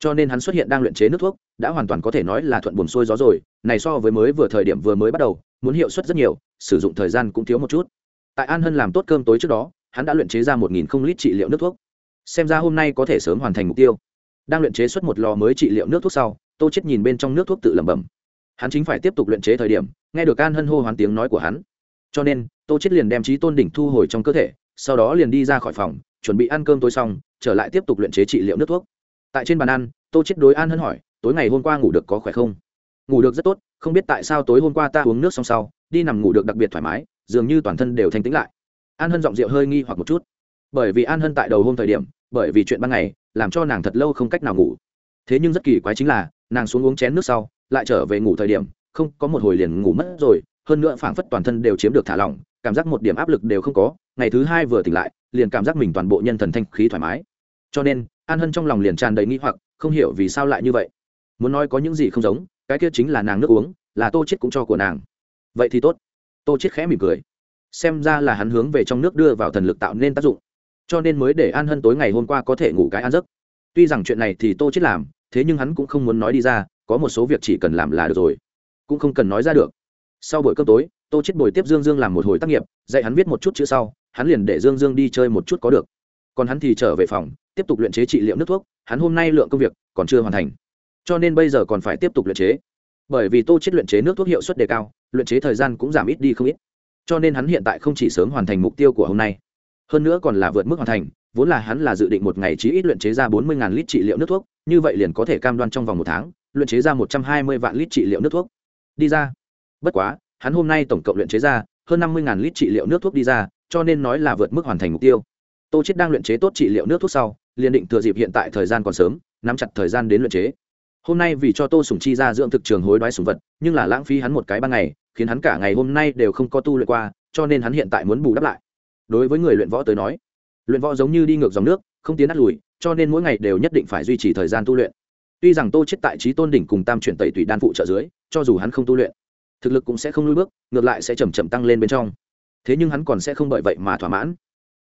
Cho nên hắn xuất hiện đang luyện chế nước thuốc đã hoàn toàn có thể nói là thuận buồm xuôi gió rồi. Này so với mới vừa thời điểm vừa mới bắt đầu muốn hiệu suất rất nhiều sử dụng thời gian cũng thiếu một chút. Tại an hân làm tốt cơm tối trước đó hắn đã luyện chế ra một nghìn không lít trị liệu nước thuốc. Xem ra hôm nay có thể sớm hoàn thành mục tiêu. Đang luyện chế xuất một lò mới trị liệu nước thuốc sau tô chết nhìn bên trong nước thuốc tự lẩm bẩm. Hắn chính phải tiếp tục luyện chế thời điểm, nghe được an hân hô hoán tiếng nói của hắn. Cho nên, tô chết liền đem trí tôn đỉnh thu hồi trong cơ thể, sau đó liền đi ra khỏi phòng, chuẩn bị ăn cơm tối xong, trở lại tiếp tục luyện chế trị liệu nước thuốc. Tại trên bàn ăn, tô chết đối an hân hỏi, tối ngày hôm qua ngủ được có khỏe không? Ngủ được rất tốt, không biết tại sao tối hôm qua ta uống nước xong sau, đi nằm ngủ được đặc biệt thoải mái, dường như toàn thân đều thanh tĩnh lại. An hân giọng rượu hơi nghi hoặc một chút. Bởi vì an hân tại đầu hôm thời điểm, bởi vì chuyện ban ngày, làm cho nàng thật lâu không cách nào ngủ. Thế nhưng rất kỳ quái chính là nàng xuống uống chén nước sau, lại trở về ngủ thời điểm, không có một hồi liền ngủ mất rồi, hơn nữa phảng phất toàn thân đều chiếm được thả lỏng, cảm giác một điểm áp lực đều không có, ngày thứ hai vừa tỉnh lại, liền cảm giác mình toàn bộ nhân thần thanh khí thoải mái. Cho nên, an hân trong lòng liền tràn đầy nghĩ hoặc, không hiểu vì sao lại như vậy. Muốn nói có những gì không giống, cái kia chính là nàng nước uống, là tô chết cũng cho của nàng. Vậy thì tốt. Tô chết khẽ mỉm cười. Xem ra là hắn hướng về trong nước đưa vào thần lực tạo nên tác dụng. Cho nên mới để an hân tối ngày hôm qua có thể ngủ cái an giấc. Tuy rằng chuyện này thì tô chết làm thế nhưng hắn cũng không muốn nói đi ra, có một số việc chỉ cần làm là được rồi. Cũng không cần nói ra được. Sau buổi cơm tối, tô chết bồi tiếp dương dương làm một hồi tác nghiệp, dạy hắn viết một chút chữ sau, hắn liền để dương dương đi chơi một chút có được. Còn hắn thì trở về phòng, tiếp tục luyện chế trị liệu nước thuốc, hắn hôm nay lượng công việc còn chưa hoàn thành. Cho nên bây giờ còn phải tiếp tục luyện chế. Bởi vì tô chết luyện chế nước thuốc hiệu suất đề cao, luyện chế thời gian cũng giảm ít đi không ít. Cho nên hắn hiện tại không chỉ sớm hoàn thành mục tiêu của hôm nay, hơn nữa còn là vượt mức hoàn thành vốn là hắn là dự định một ngày chí ít luyện chế ra bốn mươi lít trị liệu nước thuốc, như vậy liền có thể cam đoan trong vòng một tháng, luyện chế ra một trăm hai mươi vạn lít trị liệu nước thuốc. Đi ra. Bất quá, hắn hôm nay tổng cộng luyện chế ra hơn năm mươi lít trị liệu nước thuốc đi ra, cho nên nói là vượt mức hoàn thành mục tiêu. Tô chết đang luyện chế tốt trị liệu nước thuốc sau, liền định thừa dịp hiện tại thời gian còn sớm, nắm chặt thời gian đến luyện chế. Hôm nay vì cho tô sùng chi ra dưỡng thực trường hối đoái sùng vật, nhưng là lãng phí hắn một cái ban ngày, khiến hắn cả ngày hôm nay đều không có tu luyện qua, cho nên hắn hiện tại muốn bù đắp lại. Đối với người luyện võ tới nói luyện võ giống như đi ngược dòng nước, không tiến đắt lùi, cho nên mỗi ngày đều nhất định phải duy trì thời gian tu luyện. Tuy rằng tô chết tại trí tôn đỉnh cùng tam chuyển tẩy tùy đan phụ trợ dưới, cho dù hắn không tu luyện, thực lực cũng sẽ không lùi bước, ngược lại sẽ chậm chậm tăng lên bên trong. Thế nhưng hắn còn sẽ không bởi vậy mà thỏa mãn.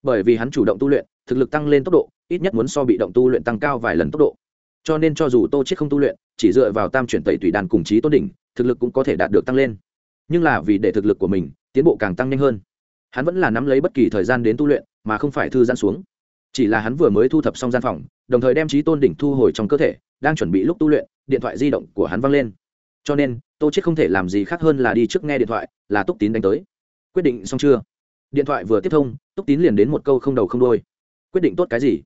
Bởi vì hắn chủ động tu luyện, thực lực tăng lên tốc độ, ít nhất muốn so bị động tu luyện tăng cao vài lần tốc độ. Cho nên cho dù tô chết không tu luyện, chỉ dựa vào tam chuyển tẩy tùy đan cùng trí tôn đỉnh, thực lực cũng có thể đạt được tăng lên. Nhưng là vì để thực lực của mình tiến bộ càng tăng nhanh hơn, hắn vẫn là nắm lấy bất kỳ thời gian đến tu luyện mà không phải thư giãn xuống. Chỉ là hắn vừa mới thu thập xong gian phòng, đồng thời đem trí tôn đỉnh thu hồi trong cơ thể, đang chuẩn bị lúc tu luyện, điện thoại di động của hắn văng lên. Cho nên, tô chết không thể làm gì khác hơn là đi trước nghe điện thoại, là túc tín đánh tới. Quyết định xong chưa? Điện thoại vừa tiếp thông, túc tín liền đến một câu không đầu không đôi quyết định tốt cái gì?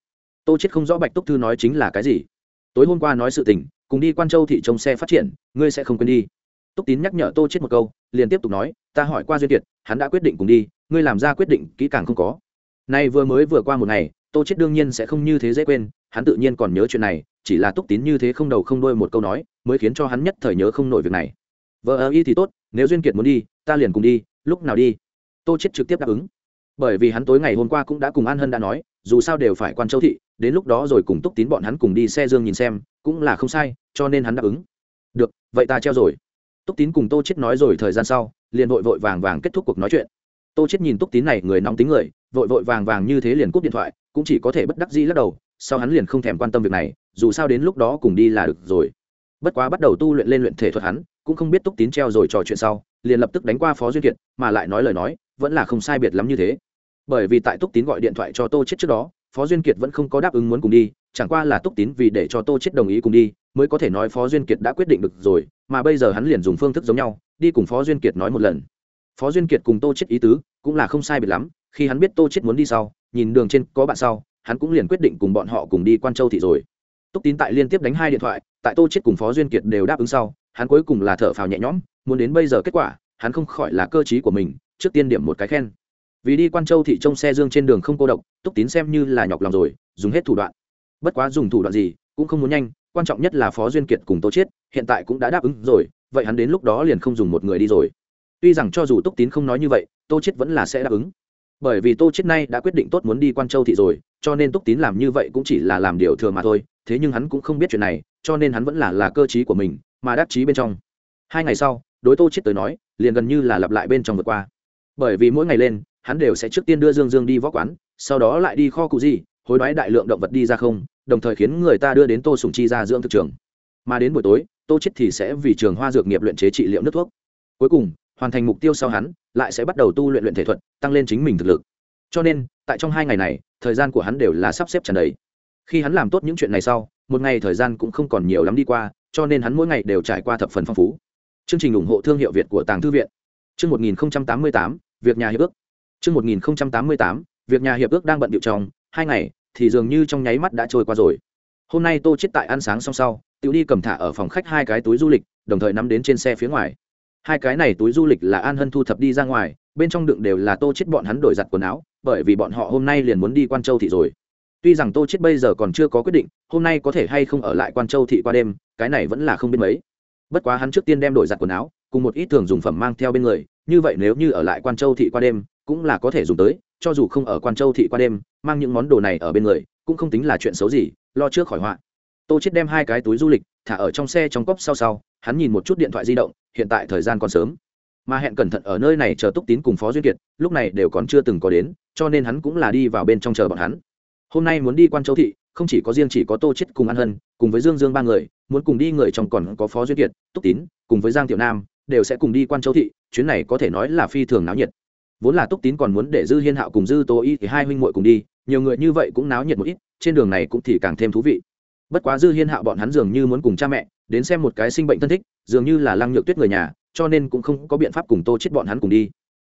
Tô chết không rõ bạch túc thư nói chính là cái gì. Tối hôm qua nói sự tình, cùng đi quan châu thị trông xe phát triển, ngươi sẽ không quên đi. Túc tín nhắc nhở tô chết một câu, liền tiếp tục nói, ta hỏi qua duyên kiệt, hắn đã quyết định cùng đi, ngươi làm ra quyết định kỹ càng không có nay vừa mới vừa qua một ngày, tô chết đương nhiên sẽ không như thế dễ quên, hắn tự nhiên còn nhớ chuyện này, chỉ là túc tín như thế không đầu không đuôi một câu nói, mới khiến cho hắn nhất thời nhớ không nổi việc này. Vợ ơ y thì tốt, nếu duyên kiệt muốn đi, ta liền cùng đi, lúc nào đi? Tô chết trực tiếp đáp ứng. Bởi vì hắn tối ngày hôm qua cũng đã cùng an hân đã nói, dù sao đều phải quan châu thị, đến lúc đó rồi cùng túc tín bọn hắn cùng đi xe dương nhìn xem, cũng là không sai, cho nên hắn đáp ứng. Được, vậy ta treo rồi. Túc tín cùng tô chết nói rồi thời gian sau, liền vội vội vàng vàng kết thúc cuộc nói chuyện tô chết nhìn túc tín này người nóng tính người, vội vội vàng vàng như thế liền cúp điện thoại, cũng chỉ có thể bất đắc dĩ lắc đầu, sau hắn liền không thèm quan tâm việc này, dù sao đến lúc đó cùng đi là được rồi. Bất quá bắt đầu tu luyện lên luyện thể thuật hắn, cũng không biết túc tín treo rồi trò chuyện sau, liền lập tức đánh qua phó duyên kiệt, mà lại nói lời nói, vẫn là không sai biệt lắm như thế. Bởi vì tại túc tín gọi điện thoại cho tô chết trước đó, phó duyên kiệt vẫn không có đáp ứng muốn cùng đi, chẳng qua là túc tín vì để cho tô chết đồng ý cùng đi, mới có thể nói phó duyên kiệt đã quyết định được rồi, mà bây giờ hắn liền dùng phương thức giống nhau, đi cùng phó duyên kiệt nói một lần phó duyên kiệt cùng tô chết ý tứ cũng là không sai biệt lắm, khi hắn biết tô chết muốn đi sau, nhìn đường trên có bạn sau, hắn cũng liền quyết định cùng bọn họ cùng đi quan châu thị rồi. Túc tín tại liên tiếp đánh hai điện thoại, tại tô chết cùng phó duyên kiệt đều đáp ứng sau, hắn cuối cùng là thở phào nhẹ nhõm, muốn đến bây giờ kết quả, hắn không khỏi là cơ trí của mình, trước tiên điểm một cái khen. Vì đi quan châu thị trông xe dương trên đường không cô độc, túc tín xem như là nhọc lòng rồi, dùng hết thủ đoạn. Bất quá dùng thủ đoạn gì, cũng không muốn nhanh, quan trọng nhất là phó duyên kiệt cùng tô chết hiện tại cũng đã đáp ứng rồi, vậy hắn đến lúc đó liền không dùng một người đi rồi tuy rằng cho dù túc tín không nói như vậy, tô chiết vẫn là sẽ đáp ứng. Bởi vì tô chiết nay đã quyết định tốt muốn đi quan châu thị rồi, cho nên túc tín làm như vậy cũng chỉ là làm điều thừa mà thôi, thế nhưng hắn cũng không biết chuyện này, cho nên hắn vẫn là là cơ trí của mình, mà đắc chí bên trong. Hai ngày sau, đối tô chiết tới nói, liền gần như là lặp lại bên trong vượt qua. Bởi vì mỗi ngày lên, hắn đều sẽ trước tiên đưa dương dương đi võ quán, sau đó lại đi kho cụ gì, hối đoái đại lượng động vật đi ra không, đồng thời khiến người ta đưa đến tô sùng chi ra dưỡng thực trường. Mà đến buổi tối, tô chết thì sẽ vì trường hoa dược nghiệp luyện chế trị liệu nước thuốc. Cuối cùng hoàn thành mục tiêu sau hắn lại sẽ bắt đầu tu luyện luyện thể thuật tăng lên chính mình thực lực. Cho nên tại trong hai ngày này thời gian của hắn đều là sắp xếp tràn đầy. Khi hắn làm tốt những chuyện này sau một ngày thời gian cũng không còn nhiều lắm đi qua cho nên hắn mỗi ngày đều trải qua thập phần phong phú. Chương trình ủng hộ thương hiệu việt của tàng thư viện. Chương 1088, việc nhà hiệp ước. Chương 1088, việc nhà hiệp ước đang bận điệu trong hai ngày thì dường như trong nháy mắt đã trôi qua rồi. Hôm nay tô chết tại ăn sáng xong sau tự đi cầm thả ở phòng khách hai cái túi du lịch đồng thời nắm đến trên xe phía ngoài hai cái này túi du lịch là an hân thu thập đi ra ngoài, bên trong đựng đều là tô chết bọn hắn đổi giặt quần áo, bởi vì bọn họ hôm nay liền muốn đi quan châu thị rồi. Tuy rằng tô chết bây giờ còn chưa có quyết định, hôm nay có thể hay không ở lại quan châu thị qua đêm, cái này vẫn là không biết mấy. Bất quá hắn trước tiên đem đổi giặt quần áo, cùng một ít thường dùng phẩm mang theo bên người, như vậy nếu như ở lại quan châu thị qua đêm, cũng là có thể dùng tới, cho dù không ở quan châu thị qua đêm, mang những món đồ này ở bên người, cũng không tính là chuyện xấu gì, lo trước khỏi họa. Tô chết đem hai cái túi du lịch thả ở trong xe trong cốc sau sau hắn nhìn một chút điện thoại di động, hiện tại thời gian còn sớm. Mà hẹn cẩn thận ở nơi này chờ túc tín cùng phó duyên kiệt, lúc này đều còn chưa từng có đến, cho nên hắn cũng là đi vào bên trong chờ bọn hắn. Hôm nay muốn đi quan châu thị, không chỉ có riêng chỉ có tô chết cùng an hân, cùng với dương dương ba người, muốn cùng đi người trong còn có phó duyên kiệt, túc tín, cùng với giang tiểu nam, đều sẽ cùng đi quan châu thị, chuyến này có thể nói là phi thường náo nhiệt. Vốn là túc tín còn muốn để dư hiên hạo cùng dư tô y thì hai huynh muội cùng đi, nhiều người như vậy cũng náo nhiệt một ít, trên đường này cũng thì càng thêm thú vị. Bất quá dư hiên hạo bọn hắn dường như muốn cùng cha mẹ đến xem một cái sinh bệnh thân thích, dường như là lăng nhược tuyết người nhà, cho nên cũng không có biện pháp cùng tô chết bọn hắn cùng đi.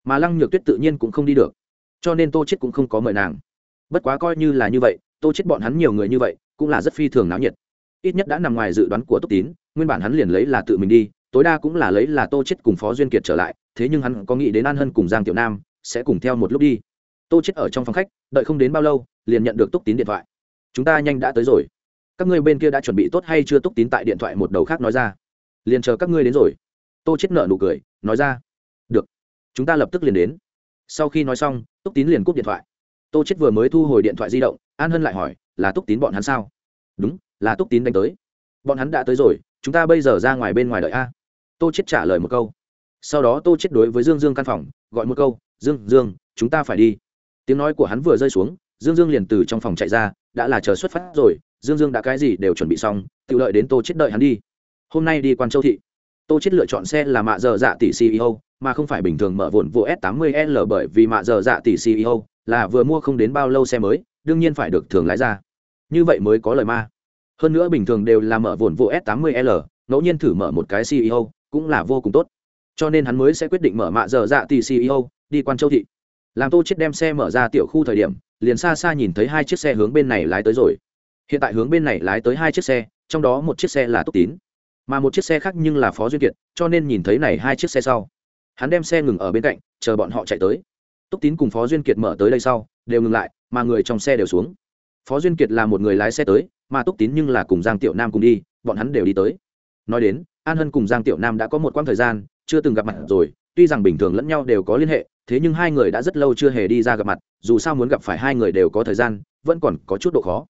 Mà lăng nhược tuyết tự nhiên cũng không đi được. Cho nên tô chết cũng không có mời nàng. Bất quá coi như là như vậy, tô chết bọn hắn nhiều người như vậy, cũng là rất phi thường náo nhiệt. Ít nhất đã nằm ngoài dự đoán của túc tín, nguyên bản hắn liền lấy là tự mình đi, tối đa cũng là lấy là tô chết cùng phó duyên kiệt trở lại, thế nhưng hắn có nghĩ đến an hân cùng giang tiểu nam sẽ cùng theo một lúc đi. Tô chết ở trong phòng khách, đợi không đến bao lâu, liền nhận được túc tín điện thoại. Chúng ta nhanh đã tới rồi các ngươi bên kia đã chuẩn bị tốt hay chưa túc tín tại điện thoại một đầu khác nói ra? Liền chờ các ngươi đến rồi. Tô chết nợ nụ cười, nói ra. Được. Chúng ta lập tức liền đến. Sau khi nói xong, túc tín liền cúp điện thoại. Tô chết vừa mới thu hồi điện thoại di động, an hân lại hỏi, là túc tín bọn hắn sao? Đúng, là túc tín đánh tới. Bọn hắn đã tới rồi, chúng ta bây giờ ra ngoài bên ngoài đợi a. Tô chết trả lời một câu. Sau đó tô chết đối với dương dương căn phòng, gọi một câu, dương dương, chúng ta phải đi. Tiếng nói của hắn vừa rơi xuống, dương dương liền từ trong phòng chạy ra, đã là chờ xuất phát rồi dương dương đã cái gì đều chuẩn bị xong, tự lợi đến tô chết đợi hắn đi. Hôm nay đi quan châu thị, tô chết lựa chọn xe là mạ giờ dạ tỷ ceo mà không phải bình thường mở vốn vô s 80 l bởi vì mạ giờ dạ tỷ ceo là vừa mua không đến bao lâu xe mới, đương nhiên phải được thường lái ra. Như vậy mới có lời ma. Hơn nữa bình thường đều là mở vốn vô s 80 l, ngẫu nhiên thử mở một cái ceo cũng là vô cùng tốt. Cho nên hắn mới sẽ quyết định mở mạ giờ dạ tỷ ceo đi quan châu thị. Làm tô chết đem xe mở ra tiểu khu thời điểm, liền xa xa nhìn thấy hai chiếc xe hướng bên này lái tới rồi hiện tại hướng bên này lái tới hai chiếc xe, trong đó một chiếc xe là túc tín. Mà một chiếc xe khác nhưng là phó duyên kiệt, cho nên nhìn thấy này hai chiếc xe sau, hắn đem xe ngừng ở bên cạnh, chờ bọn họ chạy tới. Túc tín cùng phó duyên kiệt mở tới đây sau, đều ngừng lại, mà người trong xe đều xuống. Phó duyên kiệt là một người lái xe tới, mà túc tín nhưng là cùng giang tiểu nam cùng đi, bọn hắn đều đi tới. Nói đến, an hân cùng giang tiểu nam đã có một quãng thời gian, chưa từng gặp mặt rồi, tuy rằng bình thường lẫn nhau đều có liên hệ, thế nhưng hai người đã rất lâu chưa hề đi ra gặp mặt, dù sao muốn gặp phải hai người đều có thời gian, vẫn còn có chút độ khó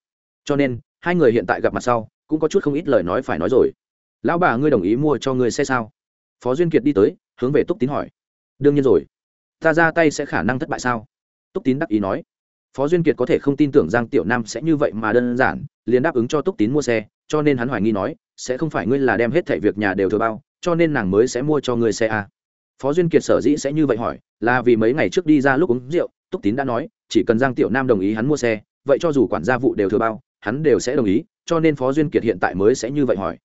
cho nên, hai người hiện tại gặp mặt sau, cũng có chút không ít lời nói phải nói rồi. Lão bà ngươi đồng ý mua cho ngươi xe sao? Phó duyên kiệt đi tới, hướng về túc tín hỏi. Đương nhiên rồi. Ta ra tay sẽ khả năng thất bại sao? Túc tín đắc ý nói. Phó duyên kiệt có thể không tin tưởng giang tiểu nam sẽ như vậy mà đơn giản, liền đáp ứng cho túc tín mua xe, cho nên hắn hoài nghi nói, sẽ không phải ngươi là đem hết thẻ việc nhà đều thừa bao, cho nên nàng mới sẽ mua cho ngươi xe à. phó duyên kiệt sở dĩ sẽ như vậy hỏi, là vì mấy ngày trước đi ra lúc uống rượu, túc tín đã nói, chỉ cần giang tiểu nam đồng ý hắn mua xe, vậy cho dù quản gia vụ đều thừa bao hắn đều sẽ đồng ý, cho nên phó duyên kiệt hiện tại mới sẽ như vậy hỏi.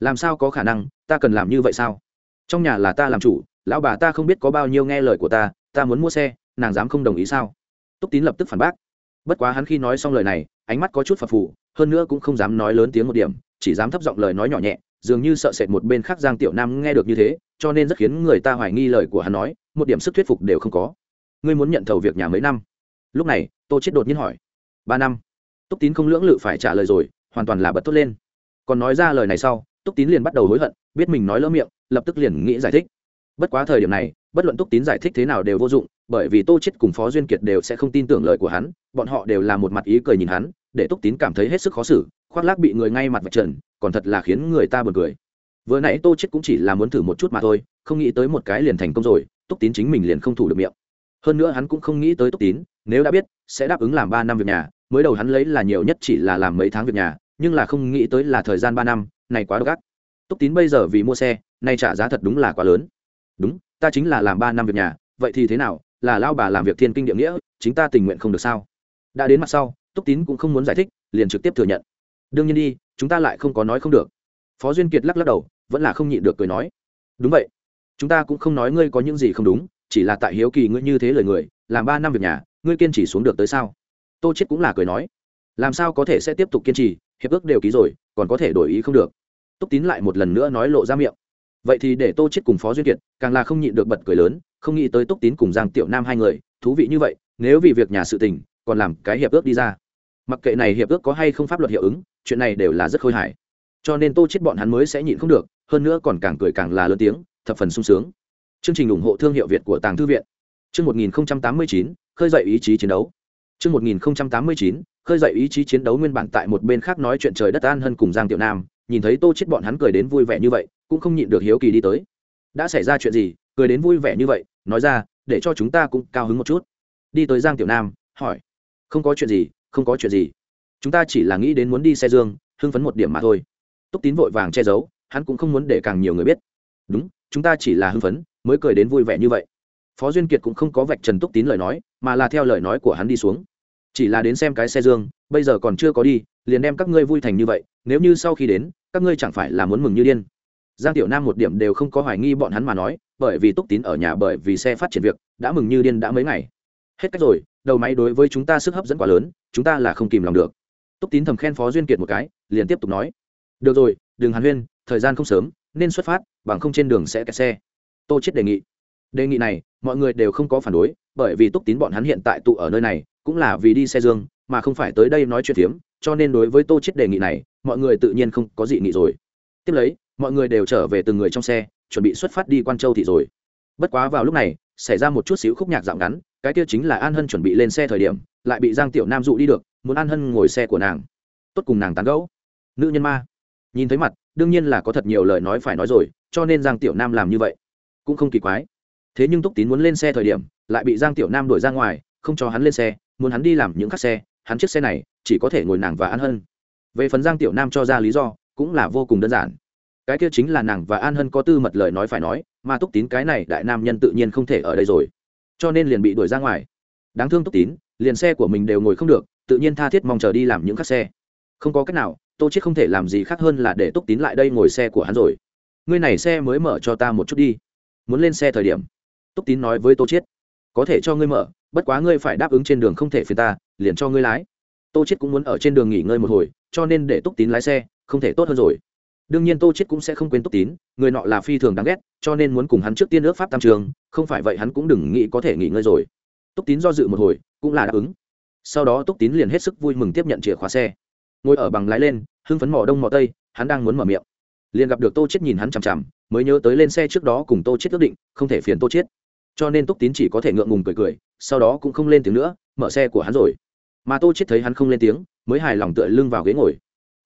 Làm sao có khả năng, ta cần làm như vậy sao? Trong nhà là ta làm chủ, lão bà ta không biết có bao nhiêu nghe lời của ta ta muốn mua xe, nàng dám không đồng ý sao? Túc tín lập tức phản bác. Bất quá hắn khi nói xong lời này, ánh mắt có chút phập phù, hơn nữa cũng không dám nói lớn tiếng một điểm, chỉ dám thấp giọng lời nói nhỏ nhẹ, dường như sợ sệt một bên khác giang tiểu nam nghe được như thế, cho nên rất khiến người ta hoài nghi lời của hắn nói, một điểm sức thuyết phục đều không có. Ngươi muốn nhận thầu việc nhà mấy năm? Lúc này, tô chết đột nhiên hỏi. Ba năm túc tín không lưỡng lự phải trả lời rồi, hoàn toàn là bật thốt lên. Còn nói ra lời này sau, túc tín liền bắt đầu hối hận, biết mình nói lỡ miệng, lập tức liền nghĩ giải thích. Bất quá thời điểm này, bất luận túc tín giải thích thế nào đều vô dụng, bởi vì tô chết cùng phó duyên kiệt đều sẽ không tin tưởng lời của hắn, bọn họ đều là một mặt ý cười nhìn hắn, để túc tín cảm thấy hết sức khó xử, khoác lác bị người ngay mặt vạch trần, còn thật là khiến người ta buồn cười. Vừa nãy tô chết cũng chỉ là muốn thử một chút mà thôi, không nghĩ tới một cái liền thành công rồi, túc tín chính mình liền không thủ được miệng. Hơn nữa hắn cũng không nghĩ tới túc tín, nếu đã biết, sẽ đáp ứng làm ba năm việc nhà mới đầu hắn lấy là nhiều nhất chỉ là làm mấy tháng việc nhà, nhưng là không nghĩ tới là thời gian ba năm, này quá gắt. túc tín bây giờ vì mua xe, nay trả giá thật đúng là quá lớn. Đúng, ta chính là làm ba năm việc nhà, vậy thì thế nào? Là lao bà làm việc thiên kinh địa nghĩa, chính ta tình nguyện không được sao? Đã đến mặt sau, túc tín cũng không muốn giải thích, liền trực tiếp thừa nhận. Đương nhiên đi, chúng ta lại không có nói không được. Phó duyên kiệt lắc lắc đầu, vẫn là không nhịn được cười nói. Đúng vậy. Chúng ta cũng không nói ngươi có những gì không đúng, chỉ là tại hiếu kỳ ngươi như thế lời người, làm ba năm việc nhà, ngươi kiên trì xuống được tới sao? Tô chết cũng là cười nói, làm sao có thể sẽ tiếp tục kiên trì, hiệp ước đều ký rồi, còn có thể đổi ý không được. Túc tín lại một lần nữa nói lộ ra miệng. Vậy thì để tô chết cùng phó duyên kiệt, càng là không nhịn được bật cười lớn, không nghĩ tới túc tín cùng giang tiểu nam hai người, thú vị như vậy, nếu vì việc nhà sự tình, còn làm cái hiệp ước đi ra. Mặc kệ này hiệp ước có hay không pháp luật hiệu ứng, chuyện này đều là rất khôi hài. Cho nên tô chết bọn hắn mới sẽ nhịn không được, hơn nữa còn càng cười càng là lớn tiếng, thập phần sung sướng. Chương trình ủng hộ thương hiệu việt của tàng thư viện. Chương 1089 khơi dậy ý chí chiến đấu chương 1089 khơi dậy ý chí chiến đấu nguyên bản tại một bên khác nói chuyện trời đất an hơn cùng giang tiểu nam, nhìn thấy tô chết bọn hắn cười đến vui vẻ như vậy, cũng không nhịn được hiếu kỳ đi tới. Đã xảy ra chuyện gì? Cười đến vui vẻ như vậy, nói ra, để cho chúng ta cũng cao hứng một chút. Đi tới giang tiểu nam, hỏi, không có chuyện gì, không có chuyện gì. Chúng ta chỉ là nghĩ đến muốn đi xe dương, hưng phấn một điểm mà thôi. Túc tín vội vàng che giấu, hắn cũng không muốn để càng nhiều người biết. Đúng, chúng ta chỉ là hưng phấn, mới cười đến vui vẻ như vậy phó duyên kiệt cũng không có vạch trần túc tín lời nói, mà là theo lời nói của hắn đi xuống. Chỉ là đến xem cái xe dương, bây giờ còn chưa có đi, liền đem các ngươi vui thành như vậy, nếu như sau khi đến, các ngươi chẳng phải là muốn mừng như điên. Giang tiểu nam một điểm đều không có hoài nghi bọn hắn mà nói, bởi vì túc tín ở nhà bởi vì xe phát triển việc, đã mừng như điên đã mấy ngày. Hết cách rồi, đầu máy đối với chúng ta sức hấp dẫn quá lớn, chúng ta là không kìm lòng được. Túc tín thầm khen phó duyên kiệt một cái, liền tiếp tục nói. Được rồi, đừng hàn huyên, thời gian không sớm, nên xuất phát, bằng không trên đường sẽ kẹt xe. Tô chết đề nghị đề nghị này, mọi người đều không có phản đối, bởi vì túc tín bọn hắn hiện tại tụ ở nơi này, cũng là vì đi xe dương, mà không phải tới đây nói chuyện phiếm, cho nên đối với tô chết đề nghị này, mọi người tự nhiên không có dị nghị rồi. Tiếp lấy, mọi người đều trở về từng người trong xe, chuẩn bị xuất phát đi quan châu thị rồi. Bất quá vào lúc này, xảy ra một chút xíu khúc nhạc dạo ngắn, cái kia chính là an hân chuẩn bị lên xe thời điểm, lại bị giang tiểu nam dụ đi được, muốn an hân ngồi xe của nàng. Tốt cùng nàng tán gẫu. Nữ nhân ma. Nhìn thấy mặt, đương nhiên là có thật nhiều lời nói phải nói rồi, cho nên giang tiểu nam làm như vậy. Cũng không kỳ quái thế nhưng túc tín muốn lên xe thời điểm, lại bị giang tiểu nam đuổi ra ngoài, không cho hắn lên xe, muốn hắn đi làm những khắc xe, hắn chiếc xe này chỉ có thể ngồi nàng và an hân. Về phần giang tiểu nam cho ra lý do, cũng là vô cùng đơn giản. Cái kia chính là nàng và an hân có tư mật lời nói phải nói, mà túc tín cái này đại nam nhân tự nhiên không thể ở đây rồi. Cho nên liền bị đuổi ra ngoài. Đáng thương túc tín, liền xe của mình đều ngồi không được, tự nhiên tha thiết mong chờ đi làm những các xe. Không có cách nào, tô chết không thể làm gì khác hơn là để túc tín lại đây ngồi xe của hắn rồi. Ngươi này xe mới mở cho ta một chút đi. Muốn lên xe thời điểm túc tín nói với tô Chiết, có thể cho ngươi mở bất quá ngươi phải đáp ứng trên đường không thể phiền ta liền cho ngươi lái. Tô Chiết cũng muốn ở trên đường nghỉ ngơi một hồi cho nên để túc tín lái xe không thể tốt hơn rồi. Đương nhiên tô Chiết cũng sẽ không quên túc tín người nọ là phi thường đáng ghét cho nên muốn cùng hắn trước tiên ước pháp tam trường không phải vậy hắn cũng đừng nghĩ có thể nghỉ ngơi rồi. Túc tín do dự một hồi cũng là đáp ứng. Sau đó túc tín liền hết sức vui mừng tiếp nhận chìa khóa xe. Ngồi ở bằng lái lên hưng phấn mỏ đông mỏ tây hắn đang muốn mở miệng. Liền gặp được tô chết nhìn hắn chằm chằm mới nhớ tới lên xe trước đó cùng tô chết ước định không thể phiền tô chết cho nên túc tín chỉ có thể ngượng ngùng cười cười, sau đó cũng không lên tiếng nữa, mở xe của hắn rồi. Mà tô chết thấy hắn không lên tiếng, mới hài lòng tựa lưng vào ghế ngồi.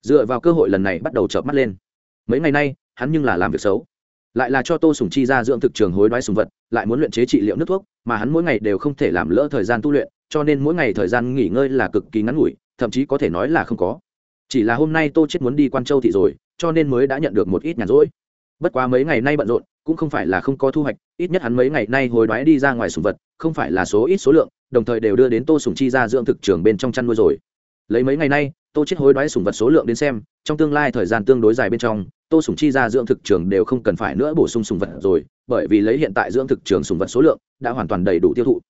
Dựa vào cơ hội lần này bắt đầu chợp mắt lên. Mấy ngày nay, hắn nhưng là làm việc xấu. Lại là cho tô sùng chi ra dưỡng thực trường hối đoái sùng vật, lại muốn luyện chế trị liệu nước thuốc, mà hắn mỗi ngày đều không thể làm lỡ thời gian tu luyện, cho nên mỗi ngày thời gian nghỉ ngơi là cực kỳ ngắn ngủi, thậm chí có thể nói là không có. Chỉ là hôm nay tô chết muốn đi quan châu thị rồi, cho nên mới đã nhận được một ít nhàn rỗi. Bất quá mấy ngày nay bận rộn cũng không phải là không có thu hoạch, ít nhất hắn mấy ngày nay hồi đoái đi ra ngoài sùng vật, không phải là số ít số lượng, đồng thời đều đưa đến tô sùng chi ra dưỡng thực trường bên trong chăn nuôi rồi. Lấy mấy ngày nay, tô chết hối đoái sùng vật số lượng đến xem, trong tương lai thời gian tương đối dài bên trong, tô sùng chi ra dưỡng thực trường đều không cần phải nữa bổ sung sùng vật rồi, bởi vì lấy hiện tại dưỡng thực trường sùng vật số lượng đã hoàn toàn đầy đủ tiêu thụ.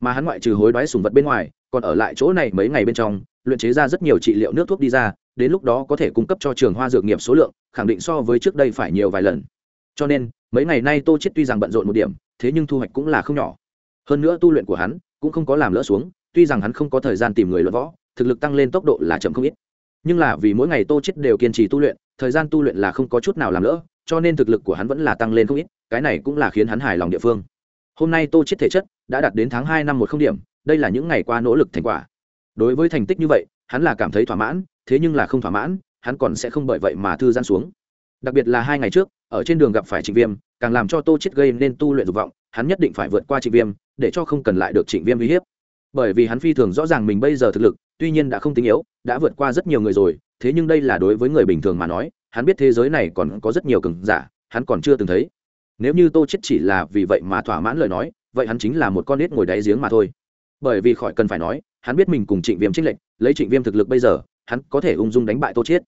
Mà hắn ngoại trừ hối đoái sùng vật bên ngoài, còn ở lại chỗ này mấy ngày bên trong, luyện chế ra rất nhiều trị liệu nước thuốc đi ra, đến lúc đó có thể cung cấp cho trường hoa dược nghiệp số lượng, khẳng định so với trước đây phải nhiều vài lần. Cho nên mấy ngày nay tô chết tuy rằng bận rộn một điểm, thế nhưng thu hoạch cũng là không nhỏ. Hơn nữa tu luyện của hắn cũng không có làm lỡ xuống, tuy rằng hắn không có thời gian tìm người luận võ, thực lực tăng lên tốc độ là chậm không ít. Nhưng là vì mỗi ngày tô chết đều kiên trì tu luyện, thời gian tu luyện là không có chút nào làm lỡ, cho nên thực lực của hắn vẫn là tăng lên không ít, cái này cũng là khiến hắn hài lòng địa phương. Hôm nay tô chết thể chất đã đạt đến tháng hai năm một không điểm, đây là những ngày qua nỗ lực thành quả. Đối với thành tích như vậy, hắn là cảm thấy thỏa mãn, thế nhưng là không thỏa mãn, hắn còn sẽ không bởi vậy mà thư giãn xuống đặc biệt là hai ngày trước, ở trên đường gặp phải trịnh viêm, càng làm cho tô chết gây nên tu luyện dục vọng, hắn nhất định phải vượt qua trịnh viêm, để cho không cần lại được trịnh viêm uy hiếp. Bởi vì hắn phi thường rõ ràng mình bây giờ thực lực, tuy nhiên đã không tính yếu, đã vượt qua rất nhiều người rồi, thế nhưng đây là đối với người bình thường mà nói, hắn biết thế giới này còn có rất nhiều cường giả, hắn còn chưa từng thấy. Nếu như tô chết chỉ là vì vậy mà thỏa mãn lời nói, vậy hắn chính là một con nết ngồi đáy giếng mà thôi. Bởi vì khỏi cần phải nói, hắn biết mình cùng trịnh viêm trích lệnh lấy trịnh viêm thực lực bây giờ, hắn có thể ung dung đánh bại tô chết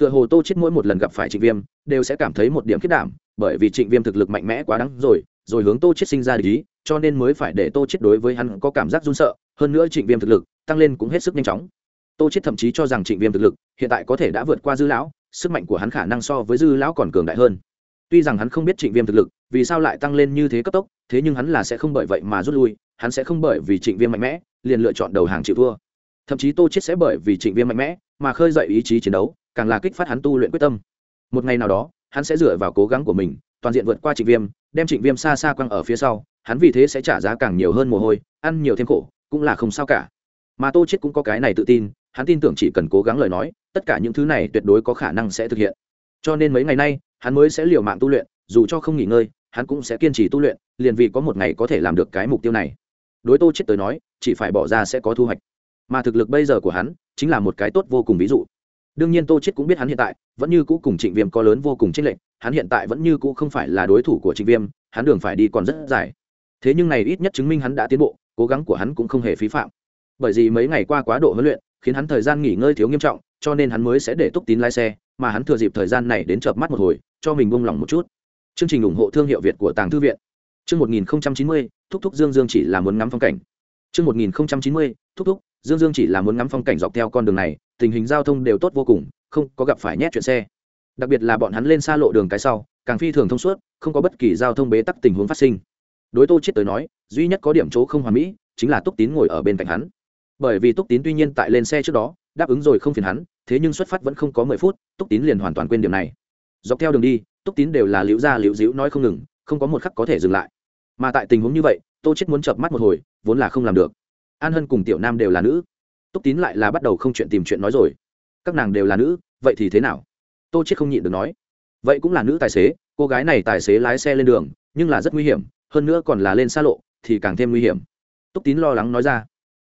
tựa hồ tô chết mỗi một lần gặp phải trịnh viêm, đều sẽ cảm thấy một điểm khiết đảm, bởi vì trịnh viêm thực lực mạnh mẽ quá đáng rồi rồi hướng tô chết sinh ra lý cho nên mới phải để tô chết đối với hắn có cảm giác run sợ, hơn nữa trịnh viêm thực lực tăng lên cũng hết sức nhanh chóng. Tô chết thậm chí cho rằng trịnh viêm thực lực hiện tại có thể đã vượt qua dư lão, sức mạnh của hắn khả năng so với dư lão còn cường đại hơn. Tuy rằng hắn không biết trịnh viêm thực lực, vì sao lại tăng lên như thế cấp tốc, thế nhưng hắn là sẽ không bởi vậy mà rút lui, hắn sẽ không bởi vì trịnh viêm mạnh mẽ, liền lựa chọn đầu hàng chịu thua. Thậm chí tô chết sẽ bởi vì trịnh viêm mạnh mẽ, mà khơi dậy ý chí chiến đấu càng là kích phát hắn tu luyện quyết tâm. Một ngày nào đó, hắn sẽ dựa vào cố gắng của mình, toàn diện vượt qua trịnh viêm, đem trịnh viêm xa xa quăng ở phía sau, hắn vì thế sẽ trả giá càng nhiều hơn mồ hôi, ăn nhiều thêm khổ, cũng là không sao cả. Mà tô chết cũng có cái này tự tin, hắn tin tưởng chỉ cần cố gắng lời nói, tất cả những thứ này tuyệt đối có khả năng sẽ thực hiện. Cho nên mấy ngày nay, hắn mới sẽ liều mạng tu luyện, dù cho không nghỉ ngơi, hắn cũng sẽ kiên trì tu luyện, liền vì có một ngày có thể làm được cái mục tiêu này. Đối tô chết tới nói, chỉ phải bỏ ra sẽ có thu hoạch. Mà thực lực bây giờ của hắn, chính là một cái tốt vô cùng ví dụ đương nhiên tô chết cũng biết hắn hiện tại vẫn như cũ cùng trịnh viêm có lớn vô cùng chênh lệch, hắn hiện tại vẫn như cũ không phải là đối thủ của trịnh viêm, hắn đường phải đi còn rất dài. Thế nhưng này ít nhất chứng minh hắn đã tiến bộ, cố gắng của hắn cũng không hề phí phạm. Bởi vì mấy ngày qua quá độ huấn luyện, khiến hắn thời gian nghỉ ngơi thiếu nghiêm trọng, cho nên hắn mới sẽ để túc tín lái xe, mà hắn thừa dịp thời gian này đến chợp mắt một hồi, cho mình buông lỏng một chút. Chương trình ủng hộ thương hiệu việt của tàng thư viện. Chương một nghìn chín mươi, thúc thúc dương dương chỉ là muốn ngắm phong cảnh. Chương một nghìn chín mươi, thúc thúc, dương dương chỉ là muốn ngắm phong cảnh dọc theo con đường này tình hình giao thông đều tốt vô cùng, không có gặp phải nhét chuyện xe. Đặc biệt là bọn hắn lên xa lộ đường cái sau, càng phi thường thông suốt, không có bất kỳ giao thông bế tắc tình huống phát sinh. Đối tô chết tới nói, duy nhất có điểm chỗ không hoàn mỹ, chính là túc tín ngồi ở bên cạnh hắn. Bởi vì túc tín tuy nhiên tại lên xe trước đó, đáp ứng rồi không phiền hắn, thế nhưng xuất phát vẫn không có mười phút, túc tín liền hoàn toàn quên điểm này. Dọc theo đường đi, túc tín đều là liễu ra liễu dĩu nói không ngừng, không có một khắc có thể dừng lại. Mà tại tình huống như vậy, tô chết muốn chợp mắt một hồi, vốn là không làm được. An hân cùng tiểu nam đều là nữ túc tín lại là bắt đầu không chuyện tìm chuyện nói rồi. Các nàng đều là nữ, vậy thì thế nào? Tô chết không nhịn được nói. Vậy cũng là nữ tài xế, cô gái này tài xế lái xe lên đường, nhưng là rất nguy hiểm, hơn nữa còn là lên xa lộ, thì càng thêm nguy hiểm. Túc tín lo lắng nói ra.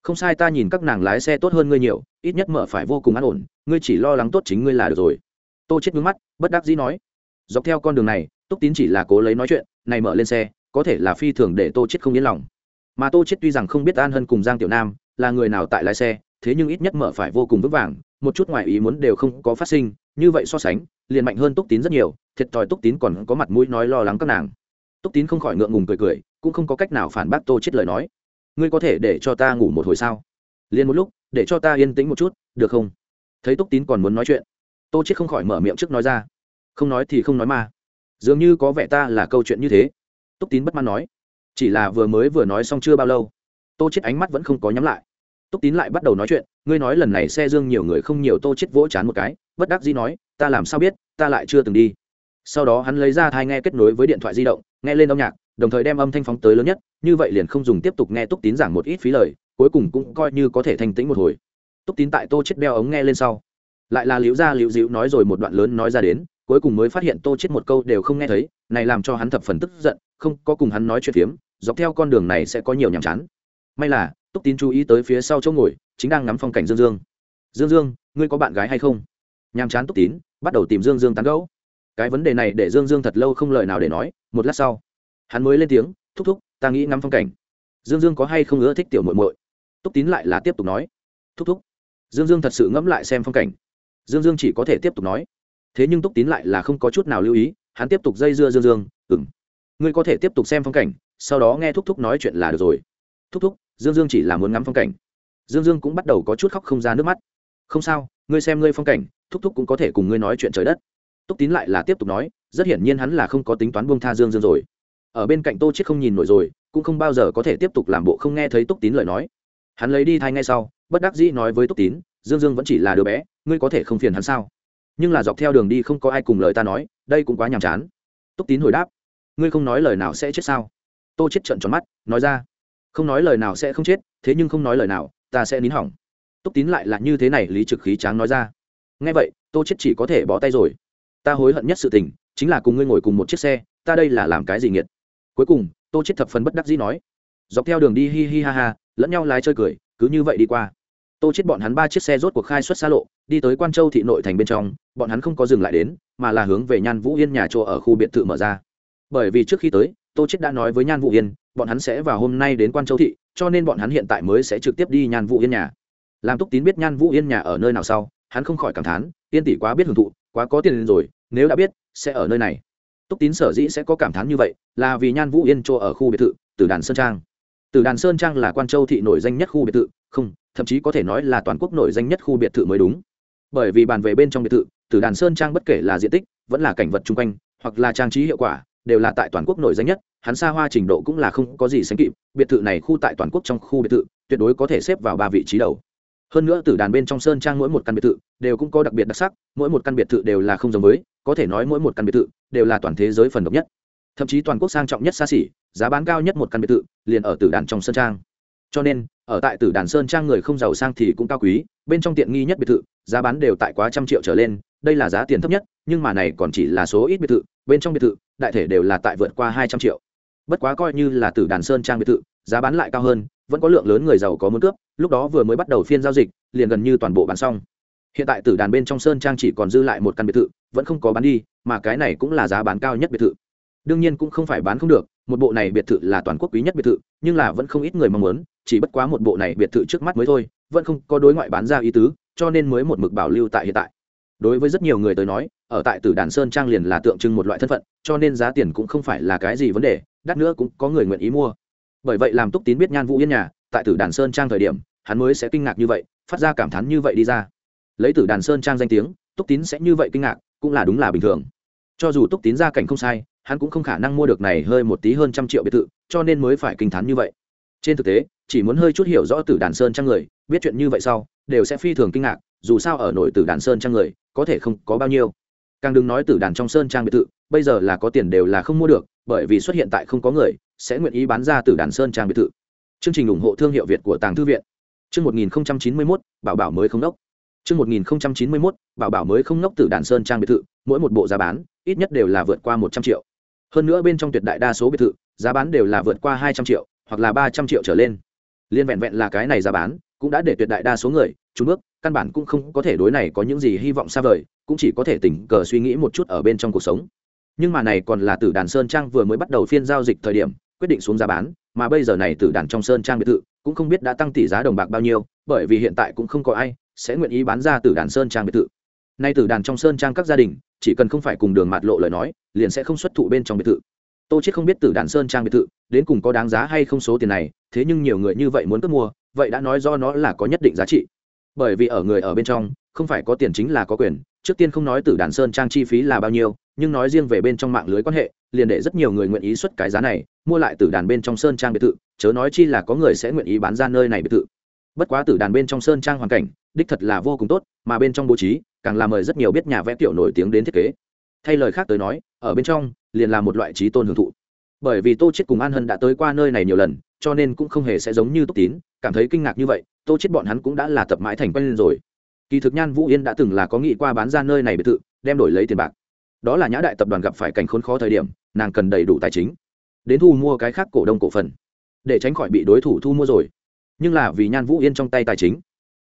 Không sai ta nhìn các nàng lái xe tốt hơn ngươi nhiều, ít nhất mở phải vô cùng an ổn, ngươi chỉ lo lắng tốt chính ngươi là được rồi. Tô chết ngước mắt, bất đắc dĩ nói. Dọc theo con đường này, túc tín chỉ là cố lấy nói chuyện, này mở lên xe, có thể là phi thường để tô chết không yên lòng. Mà tô chết tuy rằng không biết an hân cùng giang tiểu nam là người nào tại lái xe thế nhưng ít nhất mở phải vô cùng vững vàng, một chút ngoài ý muốn đều không có phát sinh, như vậy so sánh, liền mạnh hơn túc tín rất nhiều, thiệt thòi túc tín còn có mặt mũi nói lo lắng các nàng. Túc tín không khỏi ngượng ngùng cười cười, cũng không có cách nào phản bác tô chết lời nói. Ngươi có thể để cho ta ngủ một hồi sao? Liền một lúc, để cho ta yên tĩnh một chút, được không? Thấy túc tín còn muốn nói chuyện, tô chết không khỏi mở miệng trước nói ra. Không nói thì không nói mà. Dường như có vẻ ta là câu chuyện như thế. Túc tín bất mãn nói. Chỉ là vừa mới vừa nói xong chưa bao lâu. Tô chết ánh mắt vẫn không có nhắm lại túc tín lại bắt đầu nói chuyện, ngươi nói lần này xe dương nhiều người không nhiều tô chết vỗ chán một cái. Bất đắc dĩ nói, ta làm sao biết, ta lại chưa từng đi. Sau đó hắn lấy ra thai nghe kết nối với điện thoại di động, nghe lên âm nhạc, đồng thời đem âm thanh phóng tới lớn nhất, như vậy liền không dùng tiếp tục nghe túc tín giảng một ít phí lời, cuối cùng cũng coi như có thể thanh tĩnh một hồi. Túc tín tại tô chết đeo ống nghe lên sau, lại là liễu ra liễu dịu nói rồi một đoạn lớn nói ra đến, cuối cùng mới phát hiện tô chết một câu đều không nghe thấy, này làm cho hắn thập phần tức giận, không có cùng hắn nói chuyện phiếm, dọc theo con đường này sẽ có nhiều nhàm chán. May là túc tín chú ý tới phía sau chỗ ngồi, chính đang ngắm phong cảnh dương dương. Dương dương, ngươi có bạn gái hay không? Nhàm chán túc tín, bắt đầu tìm dương dương tán gẫu. Cái vấn đề này để dương dương thật lâu không lời nào để nói, một lát sau, hắn mới lên tiếng, thúc thúc, ta nghĩ ngắm phong cảnh. Dương dương có hay không ưa thích tiểu muội muội? Túc tín lại là tiếp tục nói, thúc thúc. Dương dương thật sự ngẫm lại xem phong cảnh. Dương dương chỉ có thể tiếp tục nói. Thế nhưng túc tín lại là không có chút nào lưu ý, hắn tiếp tục dây dưa dương dương ừng ngươi có thể tiếp tục xem phong cảnh, sau đó nghe thúc thúc nói chuyện là được rồi. Thúc thúc dương dương chỉ là muốn ngắm phong cảnh. Dương dương cũng bắt đầu có chút khóc không ra nước mắt. Không sao, ngươi xem ngươi phong cảnh, thúc thúc cũng có thể cùng ngươi nói chuyện trời đất. Túc tín lại là tiếp tục nói, rất hiển nhiên hắn là không có tính toán buông tha dương dương rồi. Ở bên cạnh tô chết không nhìn nổi rồi, cũng không bao giờ có thể tiếp tục làm bộ không nghe thấy túc tín lời nói. Hắn lấy đi thay ngay sau, bất đắc dĩ nói với túc tín, dương dương vẫn chỉ là đứa bé, ngươi có thể không phiền hắn sao? Nhưng là dọc theo đường đi không có ai cùng lời ta nói, đây cũng quá nhàm chán. Túc tín hồi đáp, ngươi không nói lời nào sẽ chết sao? Tô chết trợn tròn mắt, nói ra không nói lời nào sẽ không chết, thế nhưng không nói lời nào, ta sẽ nín hỏng. Túc tín lại là như thế này lý trực khí tráng nói ra. Nghe vậy, tô chết chỉ có thể bỏ tay rồi. Ta hối hận nhất sự tình, chính là cùng ngươi ngồi cùng một chiếc xe, ta đây là làm cái gì nghiệt? Cuối cùng, tô chết thập phần bất đắc dĩ nói. Dọc theo đường đi hi hi ha ha, lẫn nhau lái chơi cười, cứ như vậy đi qua. Tô chết bọn hắn ba chiếc xe rốt cuộc khai xuất xa lộ, đi tới quan châu thị nội thành bên trong, bọn hắn không có dừng lại đến, mà là hướng về nhan vũ yên nhà chỗ ở khu biệt thự mở ra. Bởi vì trước khi tới, tô chết đã nói với nhan vũ yên bọn hắn sẽ vào hôm nay đến quan châu thị, cho nên bọn hắn hiện tại mới sẽ trực tiếp đi nhan vũ yên nhà. Làm túc tín biết nhan vũ yên nhà ở nơi nào sau, hắn không khỏi cảm thán, yên tỷ quá biết hưởng thụ, quá có tiền rồi, nếu đã biết, sẽ ở nơi này. Túc tín sở dĩ sẽ có cảm thán như vậy, là vì nhan vũ yên chỗ ở khu biệt thự từ đàn sơn trang. Từ đàn sơn trang là quan châu thị nổi danh nhất khu biệt thự, không, thậm chí có thể nói là toàn quốc nổi danh nhất khu biệt thự mới đúng. Bởi vì bàn về bên trong biệt thự, tử đàn sơn trang bất kể là diện tích, vẫn là cảnh vật chung quanh, hoặc là trang trí hiệu quả, đều là tại toàn quốc nổi danh nhất hắn xa hoa trình độ cũng là không có gì sánh kịp, biệt thự này khu tại toàn quốc trong khu biệt thự, tuyệt đối có thể xếp vào ba vị trí đầu. Hơn nữa tử đàn bên trong sơn trang mỗi một căn biệt thự đều cũng có đặc biệt đặc sắc, mỗi một căn biệt thự đều là không giống với, có thể nói mỗi một căn biệt thự đều là toàn thế giới phần độc nhất. Thậm chí toàn quốc sang trọng nhất xa xỉ, giá bán cao nhất một căn biệt thự liền ở tử đàn trong sơn trang. Cho nên, ở tại tử đàn sơn trang người không giàu sang thì cũng cao quý, bên trong tiện nghi nhất biệt thự, giá bán đều tại quá trăm triệu trở lên, đây là giá tiền thấp nhất, nhưng mà này còn chỉ là số ít biệt thự, bên trong biệt thự, đại thể đều là tại vượt qua hai trăm triệu bất quá coi như là tử đàn sơn trang biệt thự, giá bán lại cao hơn, vẫn có lượng lớn người giàu có muốn cướp, lúc đó vừa mới bắt đầu phiên giao dịch, liền gần như toàn bộ bán xong. Hiện tại tử đàn bên trong sơn trang chỉ còn dư lại một căn biệt thự, vẫn không có bán đi, mà cái này cũng là giá bán cao nhất biệt thự. Đương nhiên cũng không phải bán không được, một bộ này biệt thự là toàn quốc quý nhất biệt thự, nhưng là vẫn không ít người mong muốn, chỉ bất quá một bộ này biệt thự trước mắt mới thôi, vẫn không có đối ngoại bán ra ý tứ, cho nên mới một mực bảo lưu tại hiện tại. Đối với rất nhiều người tới nói, ở tại tử đàn sơn trang liền là tượng trưng một loại thân phận, cho nên giá tiền cũng không phải là cái gì vấn đề đắt nữa cũng có người nguyện ý mua. Bởi vậy làm túc tín biết nhan vũ yên nhà, tại tử đàn sơn trang thời điểm, hắn mới sẽ kinh ngạc như vậy, phát ra cảm thán như vậy đi ra. Lấy tử đàn sơn trang danh tiếng, túc tín sẽ như vậy kinh ngạc, cũng là đúng là bình thường. Cho dù túc tín gia cảnh không sai, hắn cũng không khả năng mua được này hơi một tí hơn trăm triệu biệt thự, cho nên mới phải kinh thán như vậy. Trên thực tế, chỉ muốn hơi chút hiểu rõ tử đàn sơn trang người, biết chuyện như vậy sau, đều sẽ phi thường kinh ngạc, dù sao ở nội tử đàn sơn trang người, có thể không có bao nhiêu. Càng đừng nói tử đàn trong sơn trang biệt thự, bây giờ là có tiền đều là không mua được bởi vì xuất hiện tại không có người, sẽ nguyện ý bán ra từ đàn sơn trang biệt thự. Chương trình ủng hộ thương hiệu việt của tàng thư viện. Chương một nghìn chín mươi mốt, bảo bảo mới không đốc. Chương một nghìn chín mươi mốt, bảo bảo mới không ngốc từ đàn sơn trang biệt thự, mỗi một bộ giá bán, ít nhất đều là vượt qua một trăm triệu. Hơn nữa bên trong tuyệt đại đa số biệt thự, giá bán đều là vượt qua hai trăm triệu, hoặc là ba trăm triệu trở lên. Liên vẹn vẹn là cái này giá bán, cũng đã để tuyệt đại đa số người trúng bước, căn bản cũng không có thể đối này có những gì hy vọng xa vời, cũng chỉ có thể tình cờ suy nghĩ một chút ở bên trong cuộc sống nhưng mà này còn là tử đàn sơn trang vừa mới bắt đầu phiên giao dịch thời điểm, quyết định xuống giá bán, mà bây giờ này tử đàn trong sơn trang biệt thự cũng không biết đã tăng tỷ giá đồng bạc bao nhiêu, bởi vì hiện tại cũng không có ai sẽ nguyện ý bán ra tử đàn sơn trang biệt thự. Nay tử đàn trong sơn trang các gia đình, chỉ cần không phải cùng đường mạt lộ lời nói, liền sẽ không xuất thụ bên trong biệt thự. Tô chết không biết tử đàn sơn trang biệt thự, đến cùng có đáng giá hay không số tiền này, thế nhưng nhiều người như vậy muốn cướp mua, vậy đã nói do nó là có nhất định giá trị. Bởi vì ở người ở bên trong, không phải có tiền chính là có quyền, trước tiên không nói tử đàn sơn trang chi phí là bao nhiêu nhưng nói riêng về bên trong mạng lưới quan hệ, liền để rất nhiều người nguyện ý xuất cái giá này, mua lại tử đàn bên trong sơn trang biệt thự, chớ nói chi là có người sẽ nguyện ý bán ra nơi này biệt thự. Bất quá tử đàn bên trong sơn trang hoàn cảnh, đích thật là vô cùng tốt, mà bên trong bố trí, càng làm mời rất nhiều biết nhà vẽ tiểu nổi tiếng đến thiết kế. Thay lời khác tới nói, ở bên trong, liền là một loại trí tôn hưởng thụ. Bởi vì tô chết cùng an hân đã tới qua nơi này nhiều lần, cho nên cũng không hề sẽ giống như túc tín, cảm thấy kinh ngạc như vậy, tô chết bọn hắn cũng đã là tập mãi thành quen rồi. Kỳ thực nhan vũ yên đã từng là có nghĩ qua bán ra nơi này biệt thự, đem đổi lấy tiền bạc đó là nhã đại tập đoàn gặp phải cảnh khốn khó thời điểm, nàng cần đầy đủ tài chính, đến thu mua cái khác cổ đông cổ phần, để tránh khỏi bị đối thủ thu mua rồi. Nhưng là vì nhan vũ yên trong tay tài chính,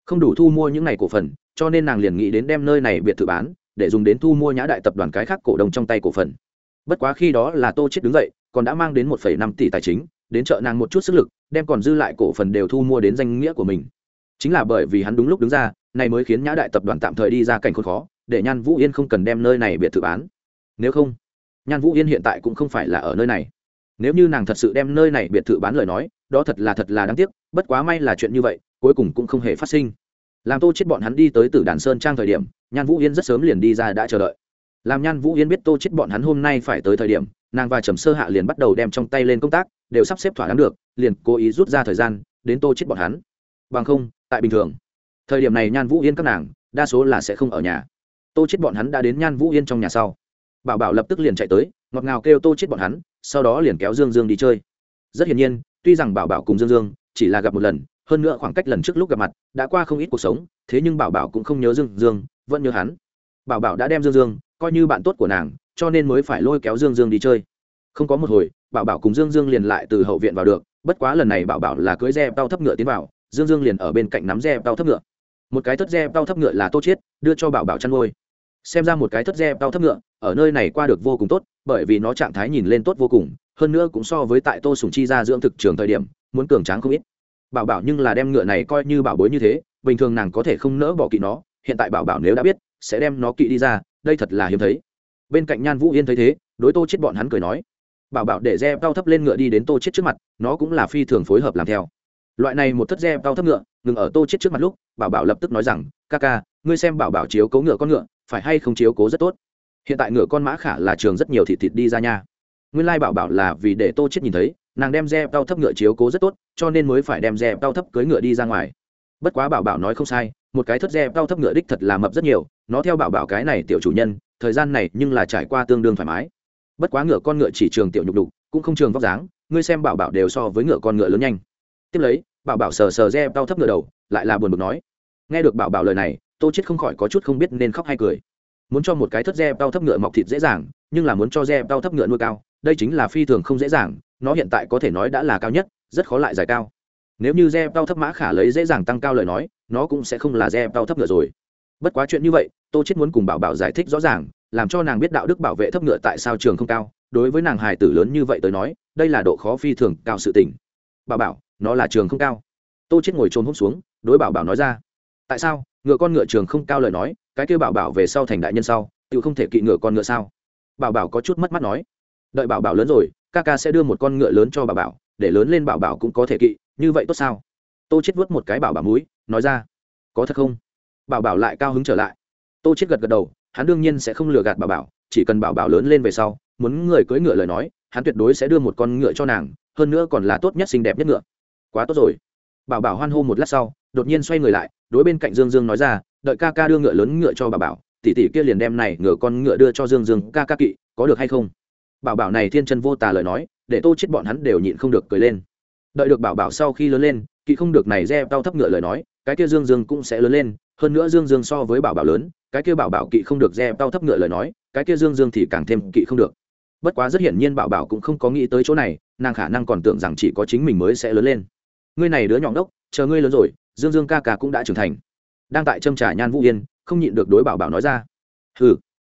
không đủ thu mua những ngày cổ phần, cho nên nàng liền nghĩ đến đem nơi này biệt thự bán, để dùng đến thu mua nhã đại tập đoàn cái khác cổ đông trong tay cổ phần. Bất quá khi đó là tô chết đứng dậy, còn đã mang đến một năm tỷ tài chính, đến chợ nàng một chút sức lực, đem còn dư lại cổ phần đều thu mua đến danh nghĩa của mình. Chính là bởi vì hắn đúng lúc đứng ra, này mới khiến nhã đại tập đoàn tạm thời đi ra cảnh khốn khó để nhan vũ yên không cần đem nơi này biệt thự bán. Nếu không, nhan vũ yên hiện tại cũng không phải là ở nơi này. Nếu như nàng thật sự đem nơi này biệt thự bán lời nói, đó thật là thật là đáng tiếc, bất quá may là chuyện như vậy, cuối cùng cũng không hề phát sinh. Làm tô chết bọn hắn đi tới tử đàn sơn trang thời điểm, nhan vũ yên rất sớm liền đi ra đã chờ đợi. Làm nhan vũ yên biết tô chết bọn hắn hôm nay phải tới thời điểm, nàng và trầm sơ hạ liền bắt đầu đem trong tay lên công tác, đều sắp xếp thỏa đáng được, liền cố ý rút ra thời gian, đến tô chết bọn hắn. Bằng không, tại bình thường, thời điểm này nhan vũ yên các nàng, đa số là sẽ không ở nhà tô chết bọn hắn đã đến nhan vũ yên trong nhà sau. Bảo bảo lập tức liền chạy tới ngọt ngào kêu tô chết bọn hắn sau đó liền kéo dương dương đi chơi. Rất hiển nhiên tuy rằng bảo bảo cùng dương dương chỉ là gặp một lần hơn nữa khoảng cách lần trước lúc gặp mặt đã qua không ít cuộc sống thế nhưng bảo bảo cũng không nhớ dương dương vẫn nhớ hắn. Bảo bảo đã đem dương dương coi như bạn tốt của nàng cho nên mới phải lôi kéo dương dương đi chơi. Không có một hồi bảo bảo cùng dương dương liền lại từ hậu viện vào được bất quá lần này bảo bảo là cưới xe bao thấp ngựa tiến vào dương dương liền ở bên cạnh nắm xe bao thấp ngựa. Một cái thất xe bao thấp ngựa là tô chết, đưa cho bảo bảo chăn nuôi xem ra một cái thất xe tao thấp ngựa, ở nơi này qua được vô cùng tốt, bởi vì nó trạng thái nhìn lên tốt vô cùng, hơn nữa cũng so với tại tô sùng chi ra dưỡng thực trường thời điểm, muốn cường tráng không ít. Bảo bảo nhưng là đem ngựa này coi như bảo bối như thế, bình thường nàng có thể không nỡ bỏ kỵ nó, hiện tại bảo bảo nếu đã biết, sẽ đem nó kỵ đi ra, đây thật là hiếm thấy. Bên cạnh nhan vũ yên thấy thế, đối tô chết bọn hắn cười nói, bảo bảo để re cao thấp lên ngựa đi đến tô chết trước mặt, nó cũng là phi thường phối hợp làm theo. Loại này một thất re cao thấp ngựa, ngừng ở tô chết trước mặt lúc, bảo bảo lập tức nói rằng, ca ca, ngươi xem bảo bảo chiếu cấu ngựa con ngựa phải hay không chiếu cố rất tốt. Hiện tại ngựa con mã khả là trường rất nhiều thịt thịt đi ra nha. Nguyên lai bảo bảo là vì để tô chết nhìn thấy, nàng đem re cao thấp ngựa chiếu cố rất tốt, cho nên mới phải đem re cao thấp cưới ngựa đi ra ngoài. Bất quá bảo bảo nói không sai, một cái thất re cao thấp ngựa đích thật là mập rất nhiều, nó theo bảo bảo cái này tiểu chủ nhân, thời gian này nhưng là trải qua tương đương thoải mái. Bất quá ngựa con ngựa chỉ trường tiểu nhục đục cũng không trường vóc dáng, ngươi xem bảo bảo đều so với ngựa con ngựa lớn nhanh. Tiếp lấy, bảo bảo sờ sờ re cao thấp ngựa đầu, lại là buồn bực nói. Nghe được bảo bảo lời này tô chết không khỏi có chút không biết nên khóc hay cười. Muốn cho một cái thất dê đau thấp ngựa mọc thịt dễ dàng, nhưng là muốn cho dê đau thấp ngựa nuôi cao, đây chính là phi thường không dễ dàng, nó hiện tại có thể nói đã là cao nhất, rất khó lại giải cao. Nếu như dê đau thấp mã khả lấy dễ dàng tăng cao lời nói, nó cũng sẽ không là dê đau thấp ngựa rồi. Bất quá chuyện như vậy, tô chết muốn cùng bảo bảo giải thích rõ ràng, làm cho nàng biết đạo đức bảo vệ thấp ngựa tại sao trường không cao, đối với nàng hài tử lớn như vậy tới nói, đây là độ khó phi thường cao sự tình. Bảo bảo, nó là trường không cao. Tô chết ngồi trôn hôm xuống, đối bảo bảo nói ra. Tại sao? Ngựa con ngựa trường không cao lời nói, cái kêu bảo bảo về sau thành đại nhân sau tự không thể kỵ ngựa con ngựa sao? Bảo bảo có chút mất mắt nói. Đợi bảo bảo lớn rồi, ca ca sẽ đưa một con ngựa lớn cho bảo bảo, để lớn lên bảo bảo cũng có thể kỵ, như vậy tốt sao? Tô chết vớt một cái bảo bảo mũi, nói ra. Có thật không? Bảo bảo lại cao hứng trở lại. Tô chết gật gật đầu, hắn đương nhiên sẽ không lừa gạt bảo bảo, chỉ cần bảo bảo lớn lên về sau, muốn người cưỡi ngựa lời nói, hắn tuyệt đối sẽ đưa một con ngựa cho nàng, hơn nữa còn là tốt nhất xinh đẹp nhất ngựa. Quá tốt rồi. Bảo bảo hoan hô một lát sau đột nhiên xoay người lại, đối bên cạnh dương dương nói ra, đợi ca ca đưa ngựa lớn ngựa cho bảo bảo, tỷ tỷ kia liền đem này ngựa con ngựa đưa cho dương dương, ca ca kỵ, có được hay không? Bảo bảo này thiên chân vô tà lời nói, để tô chết bọn hắn đều nhịn không được cười lên. Đợi được bảo bảo sau khi lớn lên, kỵ không được này re tao thấp ngựa lời nói, cái kia dương dương cũng sẽ lớn lên, hơn nữa dương dương so với bảo bảo lớn, cái kia bảo bảo kỵ không được re tao thấp ngựa lời nói, cái kia dương dương thì càng thêm kỵ không được. Bất quá rất hiển nhiên bảo bảo cũng không có nghĩ tới chỗ này, nàng khả năng còn tưởng rằng chỉ có chính mình mới sẽ lớn lên. Ngươi này đứa nhọn đốc chờ ngươi lớn rồi dương dương ca ca cũng đã trưởng thành. Đang tại châm trà nhan vũ yên, không nhịn được đối bảo bảo nói ra. Ừ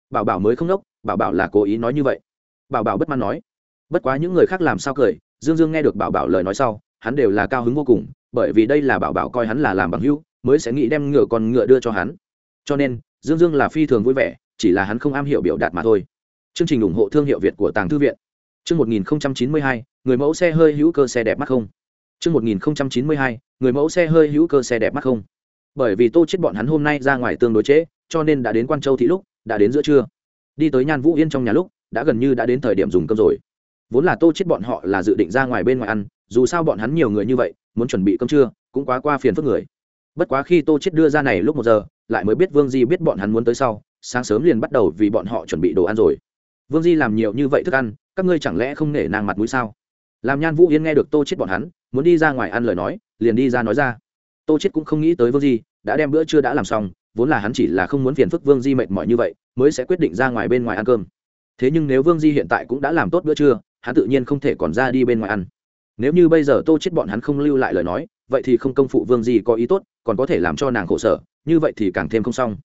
bảo bảo mới không đốc bảo bảo là cố ý nói như vậy. Bảo bảo bất mãn nói. Bất quá những người khác làm sao cười, dương dương nghe được bảo bảo lời nói sau, hắn đều là cao hứng vô cùng, bởi vì đây là bảo bảo coi hắn là làm bằng hữu, mới sẽ nghĩ đem ngựa con ngựa đưa cho hắn. Cho nên, dương dương là phi thường vui vẻ, chỉ là hắn không am hiểu biểu đạt mà thôi. Chương trình ủng hộ thương hiệu việt của tàng thư viện. Chương một nghìn chín mươi hai, người mẫu xe hơi hữu cơ xe đẹp mắt không? Trước 1092, người mẫu xe hơi hữu cơ xe đẹp mắt không? Bởi vì tô chết bọn hắn hôm nay ra ngoài tương đối trễ cho nên đã đến quan châu thị lúc đã đến giữa trưa. Đi tới nhan vũ yên trong nhà lúc đã gần như đã đến thời điểm dùng cơm rồi. Vốn là tô chết bọn họ là dự định ra ngoài bên ngoài ăn dù sao bọn hắn nhiều người như vậy muốn chuẩn bị cơm trưa cũng quá qua phiền phức người. Bất quá khi tô chết đưa ra này lúc một giờ lại mới biết vương di biết bọn hắn muốn tới sau sáng sớm liền bắt đầu vì bọn họ chuẩn bị đồ ăn rồi. Vương di làm nhiều như vậy thức ăn các ngươi chẳng lẽ không nể nàng mặt mũi sao? Làm nhan vũ yên nghe được tô chết bọn hắn muốn đi ra ngoài ăn lời nói, liền đi ra nói ra. Tô chết cũng không nghĩ tới vương di, đã đem bữa trưa đã làm xong, vốn là hắn chỉ là không muốn phiền phức vương di mệt mỏi như vậy, mới sẽ quyết định ra ngoài bên ngoài ăn cơm. Thế nhưng nếu vương di hiện tại cũng đã làm tốt bữa trưa, hắn tự nhiên không thể còn ra đi bên ngoài ăn. Nếu như bây giờ tô chết bọn hắn không lưu lại lời nói, vậy thì không công phụ vương di có ý tốt, còn có thể làm cho nàng khổ sở, như vậy thì càng thêm không xong.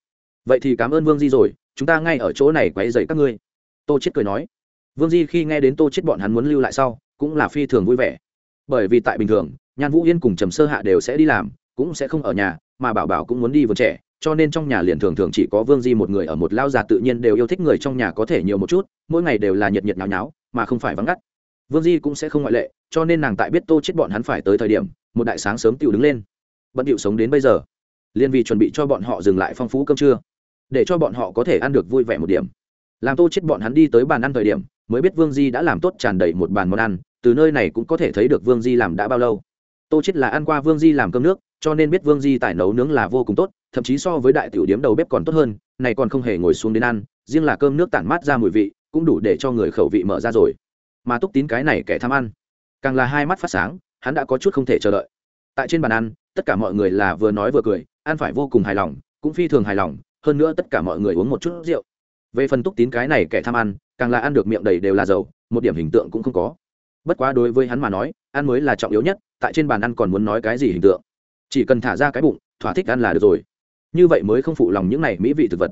Vậy thì cảm ơn vương di rồi, chúng ta ngay ở chỗ này quấy dậy các ngươi. Tô chết cười nói. Vương di khi nghe đến tô chết bọn hắn muốn lưu lại sau, cũng là phi thường vui vẻ bởi vì tại bình thường, nhan vũ yên cùng trầm sơ hạ đều sẽ đi làm, cũng sẽ không ở nhà, mà bảo bảo cũng muốn đi vườn trẻ, cho nên trong nhà liền thường thường chỉ có vương di một người ở một lao già tự nhiên đều yêu thích người trong nhà có thể nhiều một chút, mỗi ngày đều là nhiệt nhiệt nháo nháo, mà không phải vắng ngắt. Vương di cũng sẽ không ngoại lệ, cho nên nàng tại biết tô chết bọn hắn phải tới thời điểm, một đại sáng sớm tựu đứng lên. Bận điệu sống đến bây giờ. Liên vì chuẩn bị cho bọn họ dừng lại phong phú cơm trưa, để cho bọn họ có thể ăn được vui vẻ một điểm. Làm tô chết bọn hắn đi tới bàn ăn thời điểm, mới biết vương di đã làm tốt tràn đầy một bàn món ăn từ nơi này cũng có thể thấy được vương di làm đã bao lâu. Tô chết là ăn qua vương di làm cơm nước, cho nên biết vương di tài nấu nướng là vô cùng tốt, thậm chí so với đại tiểu điếm đầu bếp còn tốt hơn, này còn không hề ngồi xuống đến ăn, riêng là cơm nước tản mát ra mùi vị, cũng đủ để cho người khẩu vị mở ra rồi. Mà túc tín cái này kẻ tham ăn, càng là hai mắt phát sáng, hắn đã có chút không thể chờ đợi. Tại trên bàn ăn, tất cả mọi người là vừa nói vừa cười, ăn phải vô cùng hài lòng, cũng phi thường hài lòng, hơn nữa tất cả mọi người uống một chút rượu. Về phần túc tín cái này kẻ tham ăn, càng là ăn được miệng đầy đều là dầu, một điểm hình tượng cũng không có bất quá đối với hắn mà nói, ăn mới là trọng yếu nhất, tại trên bàn ăn còn muốn nói cái gì hình tượng. Chỉ cần thả ra cái bụng, thỏa thích ăn là được rồi. Như vậy mới không phụ lòng những này mỹ vị thực vật.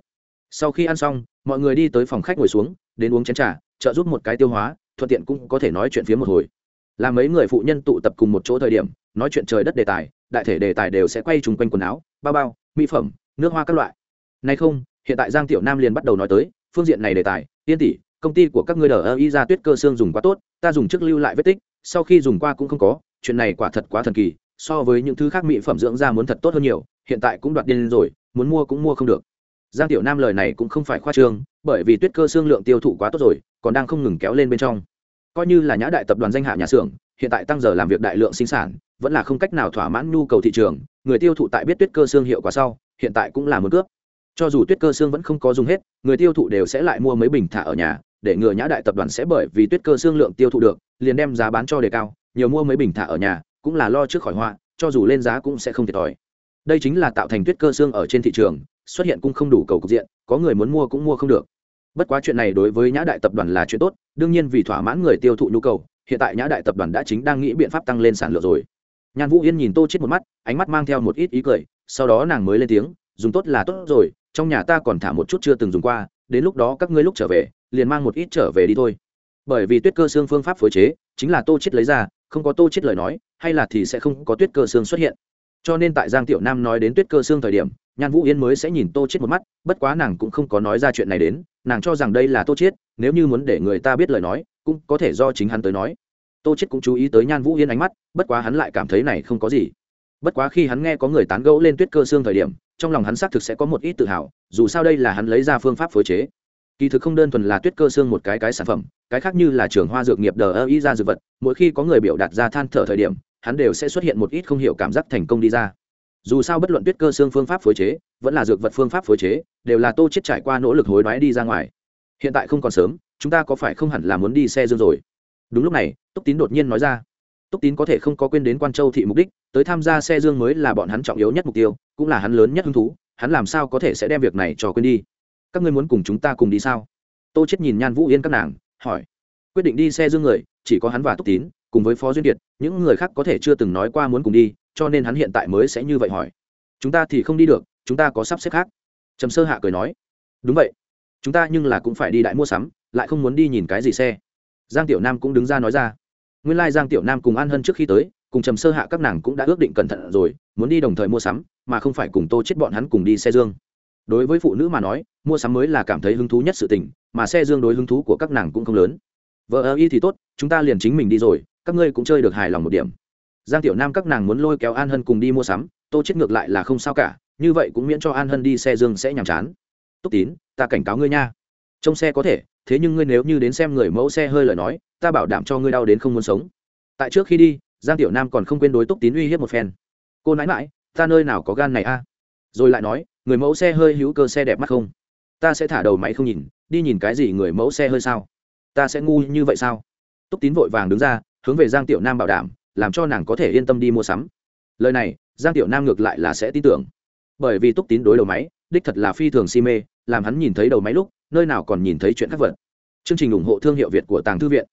Sau khi ăn xong, mọi người đi tới phòng khách ngồi xuống, đến uống chén t r à trợ giúp một cái tiêu hóa, thuận tiện cũng có thể nói chuyện phía một hồi. Là mấy người phụ nhân tụ tập cùng một chỗ thời điểm, nói chuyện trời đất đề tài, đại thể đề tài đều sẽ quay chung quanh quần áo, bao bao, mỹ phẩm, nước hoa các loại. Nay không, hiện tại giang tiểu nam liền bắt đầu nói tới, phương diện này đề tài, yên tỷ công ty của các ngươi đờ ơ y ra tuyết cơ xương dùng quá tốt, ta dùng trước lưu lại vết tích, sau khi dùng qua cũng không có, chuyện này quả thật quá thần kỳ, so với những thứ khác mỹ phẩm dưỡng da muốn thật tốt hơn nhiều, hiện tại cũng đoạt điên rồi, muốn mua cũng mua không được. Giang tiểu nam lời này cũng không phải khoa trương, bởi vì tuyết cơ xương lượng tiêu thụ quá tốt rồi, còn đang không ngừng kéo lên bên trong. Coi như là nhã đại tập đoàn danh hạ nhà xưởng, hiện tại tăng giờ làm việc đại lượng sinh sản, vẫn là không cách nào thỏa mãn nhu cầu thị trường, người tiêu thụ tại biết tuyết cơ xương hiệu quả sau, hiện tại cũng là một cướp. Cho dù tuyết cơ xương vẫn không có dùng hết, người tiêu thụ đều sẽ lại mua mấy bình thả ở nhà để ngừa nhã đại tập đoàn sẽ bởi vì tuyết cơ xương lượng tiêu thụ được, liền đem giá bán cho đề cao, nhiều mua mấy bình thả ở nhà, cũng là lo trước khỏi họa, cho dù lên giá cũng sẽ không thiệt thòi. Đây chính là tạo thành tuyết cơ xương ở trên thị trường, xuất hiện cũng không đủ cầu cục diện, có người muốn mua cũng mua không được. Bất quá chuyện này đối với nhã đại tập đoàn là chuyện tốt, đương nhiên vì thỏa mãn người tiêu thụ nhu cầu, hiện tại nhã đại tập đoàn đã chính đang nghĩ biện pháp tăng lên sản lượng rồi. Nhan vũ yên nhìn tô chết một mắt, ánh mắt mang theo một ít ý cười, sau đó nàng mới lên tiếng, dùng tốt là tốt rồi, trong nhà ta còn thả một chút chưa từng dùng qua, đến lúc đó các ngươi lúc trở về liền mang một ít trở về đi thôi. Bởi vì tuyết cơ xương phương pháp phối chế chính là tô chết lấy ra, không có tô chết lời nói, hay là thì sẽ không có tuyết cơ xương xuất hiện. Cho nên tại giang tiểu nam nói đến tuyết cơ xương thời điểm, nhan vũ yên mới sẽ nhìn tô chết một mắt, bất quá nàng cũng không có nói ra chuyện này đến, nàng cho rằng đây là tô chết nếu như muốn để người ta biết lời nói, cũng có thể do chính hắn tới nói. Tô chết cũng chú ý tới nhan vũ yên ánh mắt, bất quá hắn lại cảm thấy này không có gì. Bất quá khi hắn nghe có người tán gẫu lên tuyết cơ xương thời điểm, trong lòng hắn xác thực sẽ có một ít tự hào, dù sao đây là hắn lấy ra phương pháp phối chế kỳ thực không đơn thuần là tuyết cơ xương một cái cái sản phẩm, cái khác như là trường hoa dược nghiệp đờ ơ ý ra dược vật, mỗi khi có người biểu đạt ra than thở thời điểm, hắn đều sẽ xuất hiện một ít không hiểu cảm giác thành công đi ra. Dù sao bất luận tuyết cơ xương phương pháp phối chế, vẫn là dược vật phương pháp phối chế, đều là tô chết trải qua nỗ lực hối đoái đi ra ngoài. Hiện tại không còn sớm, chúng ta có phải không hẳn là muốn đi xe dương rồi? Đúng lúc này, túc tín đột nhiên nói ra. Túc tín có thể không có quên đến quan châu thị mục đích, tới tham gia xe dương mới là bọn hắn trọng yếu nhất mục tiêu, cũng là hắn lớn nhất hứng thú, hắn làm sao có thể sẽ đem việc này cho quên đi? Các ngươi muốn cùng chúng ta cùng đi sao? Tô chết nhìn nhan vũ yên các nàng, hỏi. Quyết định đi xe dương người, chỉ có hắn và túc tín, cùng với phó duyên kiệt, những người khác có thể chưa từng nói qua muốn cùng đi, cho nên hắn hiện tại mới sẽ như vậy hỏi. Chúng ta thì không đi được, chúng ta có sắp xếp khác. Trầm sơ hạ cười nói. Đúng vậy. Chúng ta nhưng là cũng phải đi đại mua sắm, lại không muốn đi nhìn cái gì xe. Giang tiểu nam cũng đứng ra nói ra. Nguyên lai、like、giang tiểu nam cùng an hân trước khi tới, cùng trầm sơ hạ các nàng cũng đã ước định cẩn thận rồi, muốn đi đồng thời mua sắm, mà không phải cùng tô chết bọn hắn cùng đi xe dương đối với phụ nữ mà nói, mua sắm mới là cảm thấy hứng thú nhất sự tình, mà xe dương đối hứng thú của các nàng cũng không lớn. Vợ ơ y thì tốt, chúng ta liền chính mình đi rồi, các ngươi cũng chơi được hài lòng một điểm. Giang tiểu nam các nàng muốn lôi kéo an hân cùng đi mua sắm, tô chết ngược lại là không sao cả, như vậy cũng miễn cho an hân đi xe dương sẽ nhàm chán. Túc tín, ta cảnh cáo ngươi nha. Trong xe có thể, thế nhưng ngươi nếu như đến xem người mẫu xe hơi lời nói, ta bảo đảm cho ngươi đau đến không muốn sống. Tại trước khi đi, giang tiểu nam còn không quên đối túc tín uy hiếp một phen. Cô nãi mãi ta nơi nào có gan này a? Rồi lại nói người mẫu xe hơi hữu cơ xe đẹp mắt không? Ta sẽ thả đầu máy không nhìn, đi nhìn cái gì người mẫu xe hơi sao? Ta sẽ ngu như vậy sao? Túc tín vội vàng đứng ra, hướng về giang tiểu nam bảo đảm, làm cho nàng có thể yên tâm đi mua sắm. Lời này, giang tiểu nam ngược lại là sẽ tin tưởng. Bởi vì túc tín đối đầu máy, đích thật là phi thường si mê, làm hắn nhìn thấy đầu máy lúc, nơi nào còn nhìn thấy chuyện khác vật. Chương trình ủng hộ thương hiệu việt của tàng thư viện.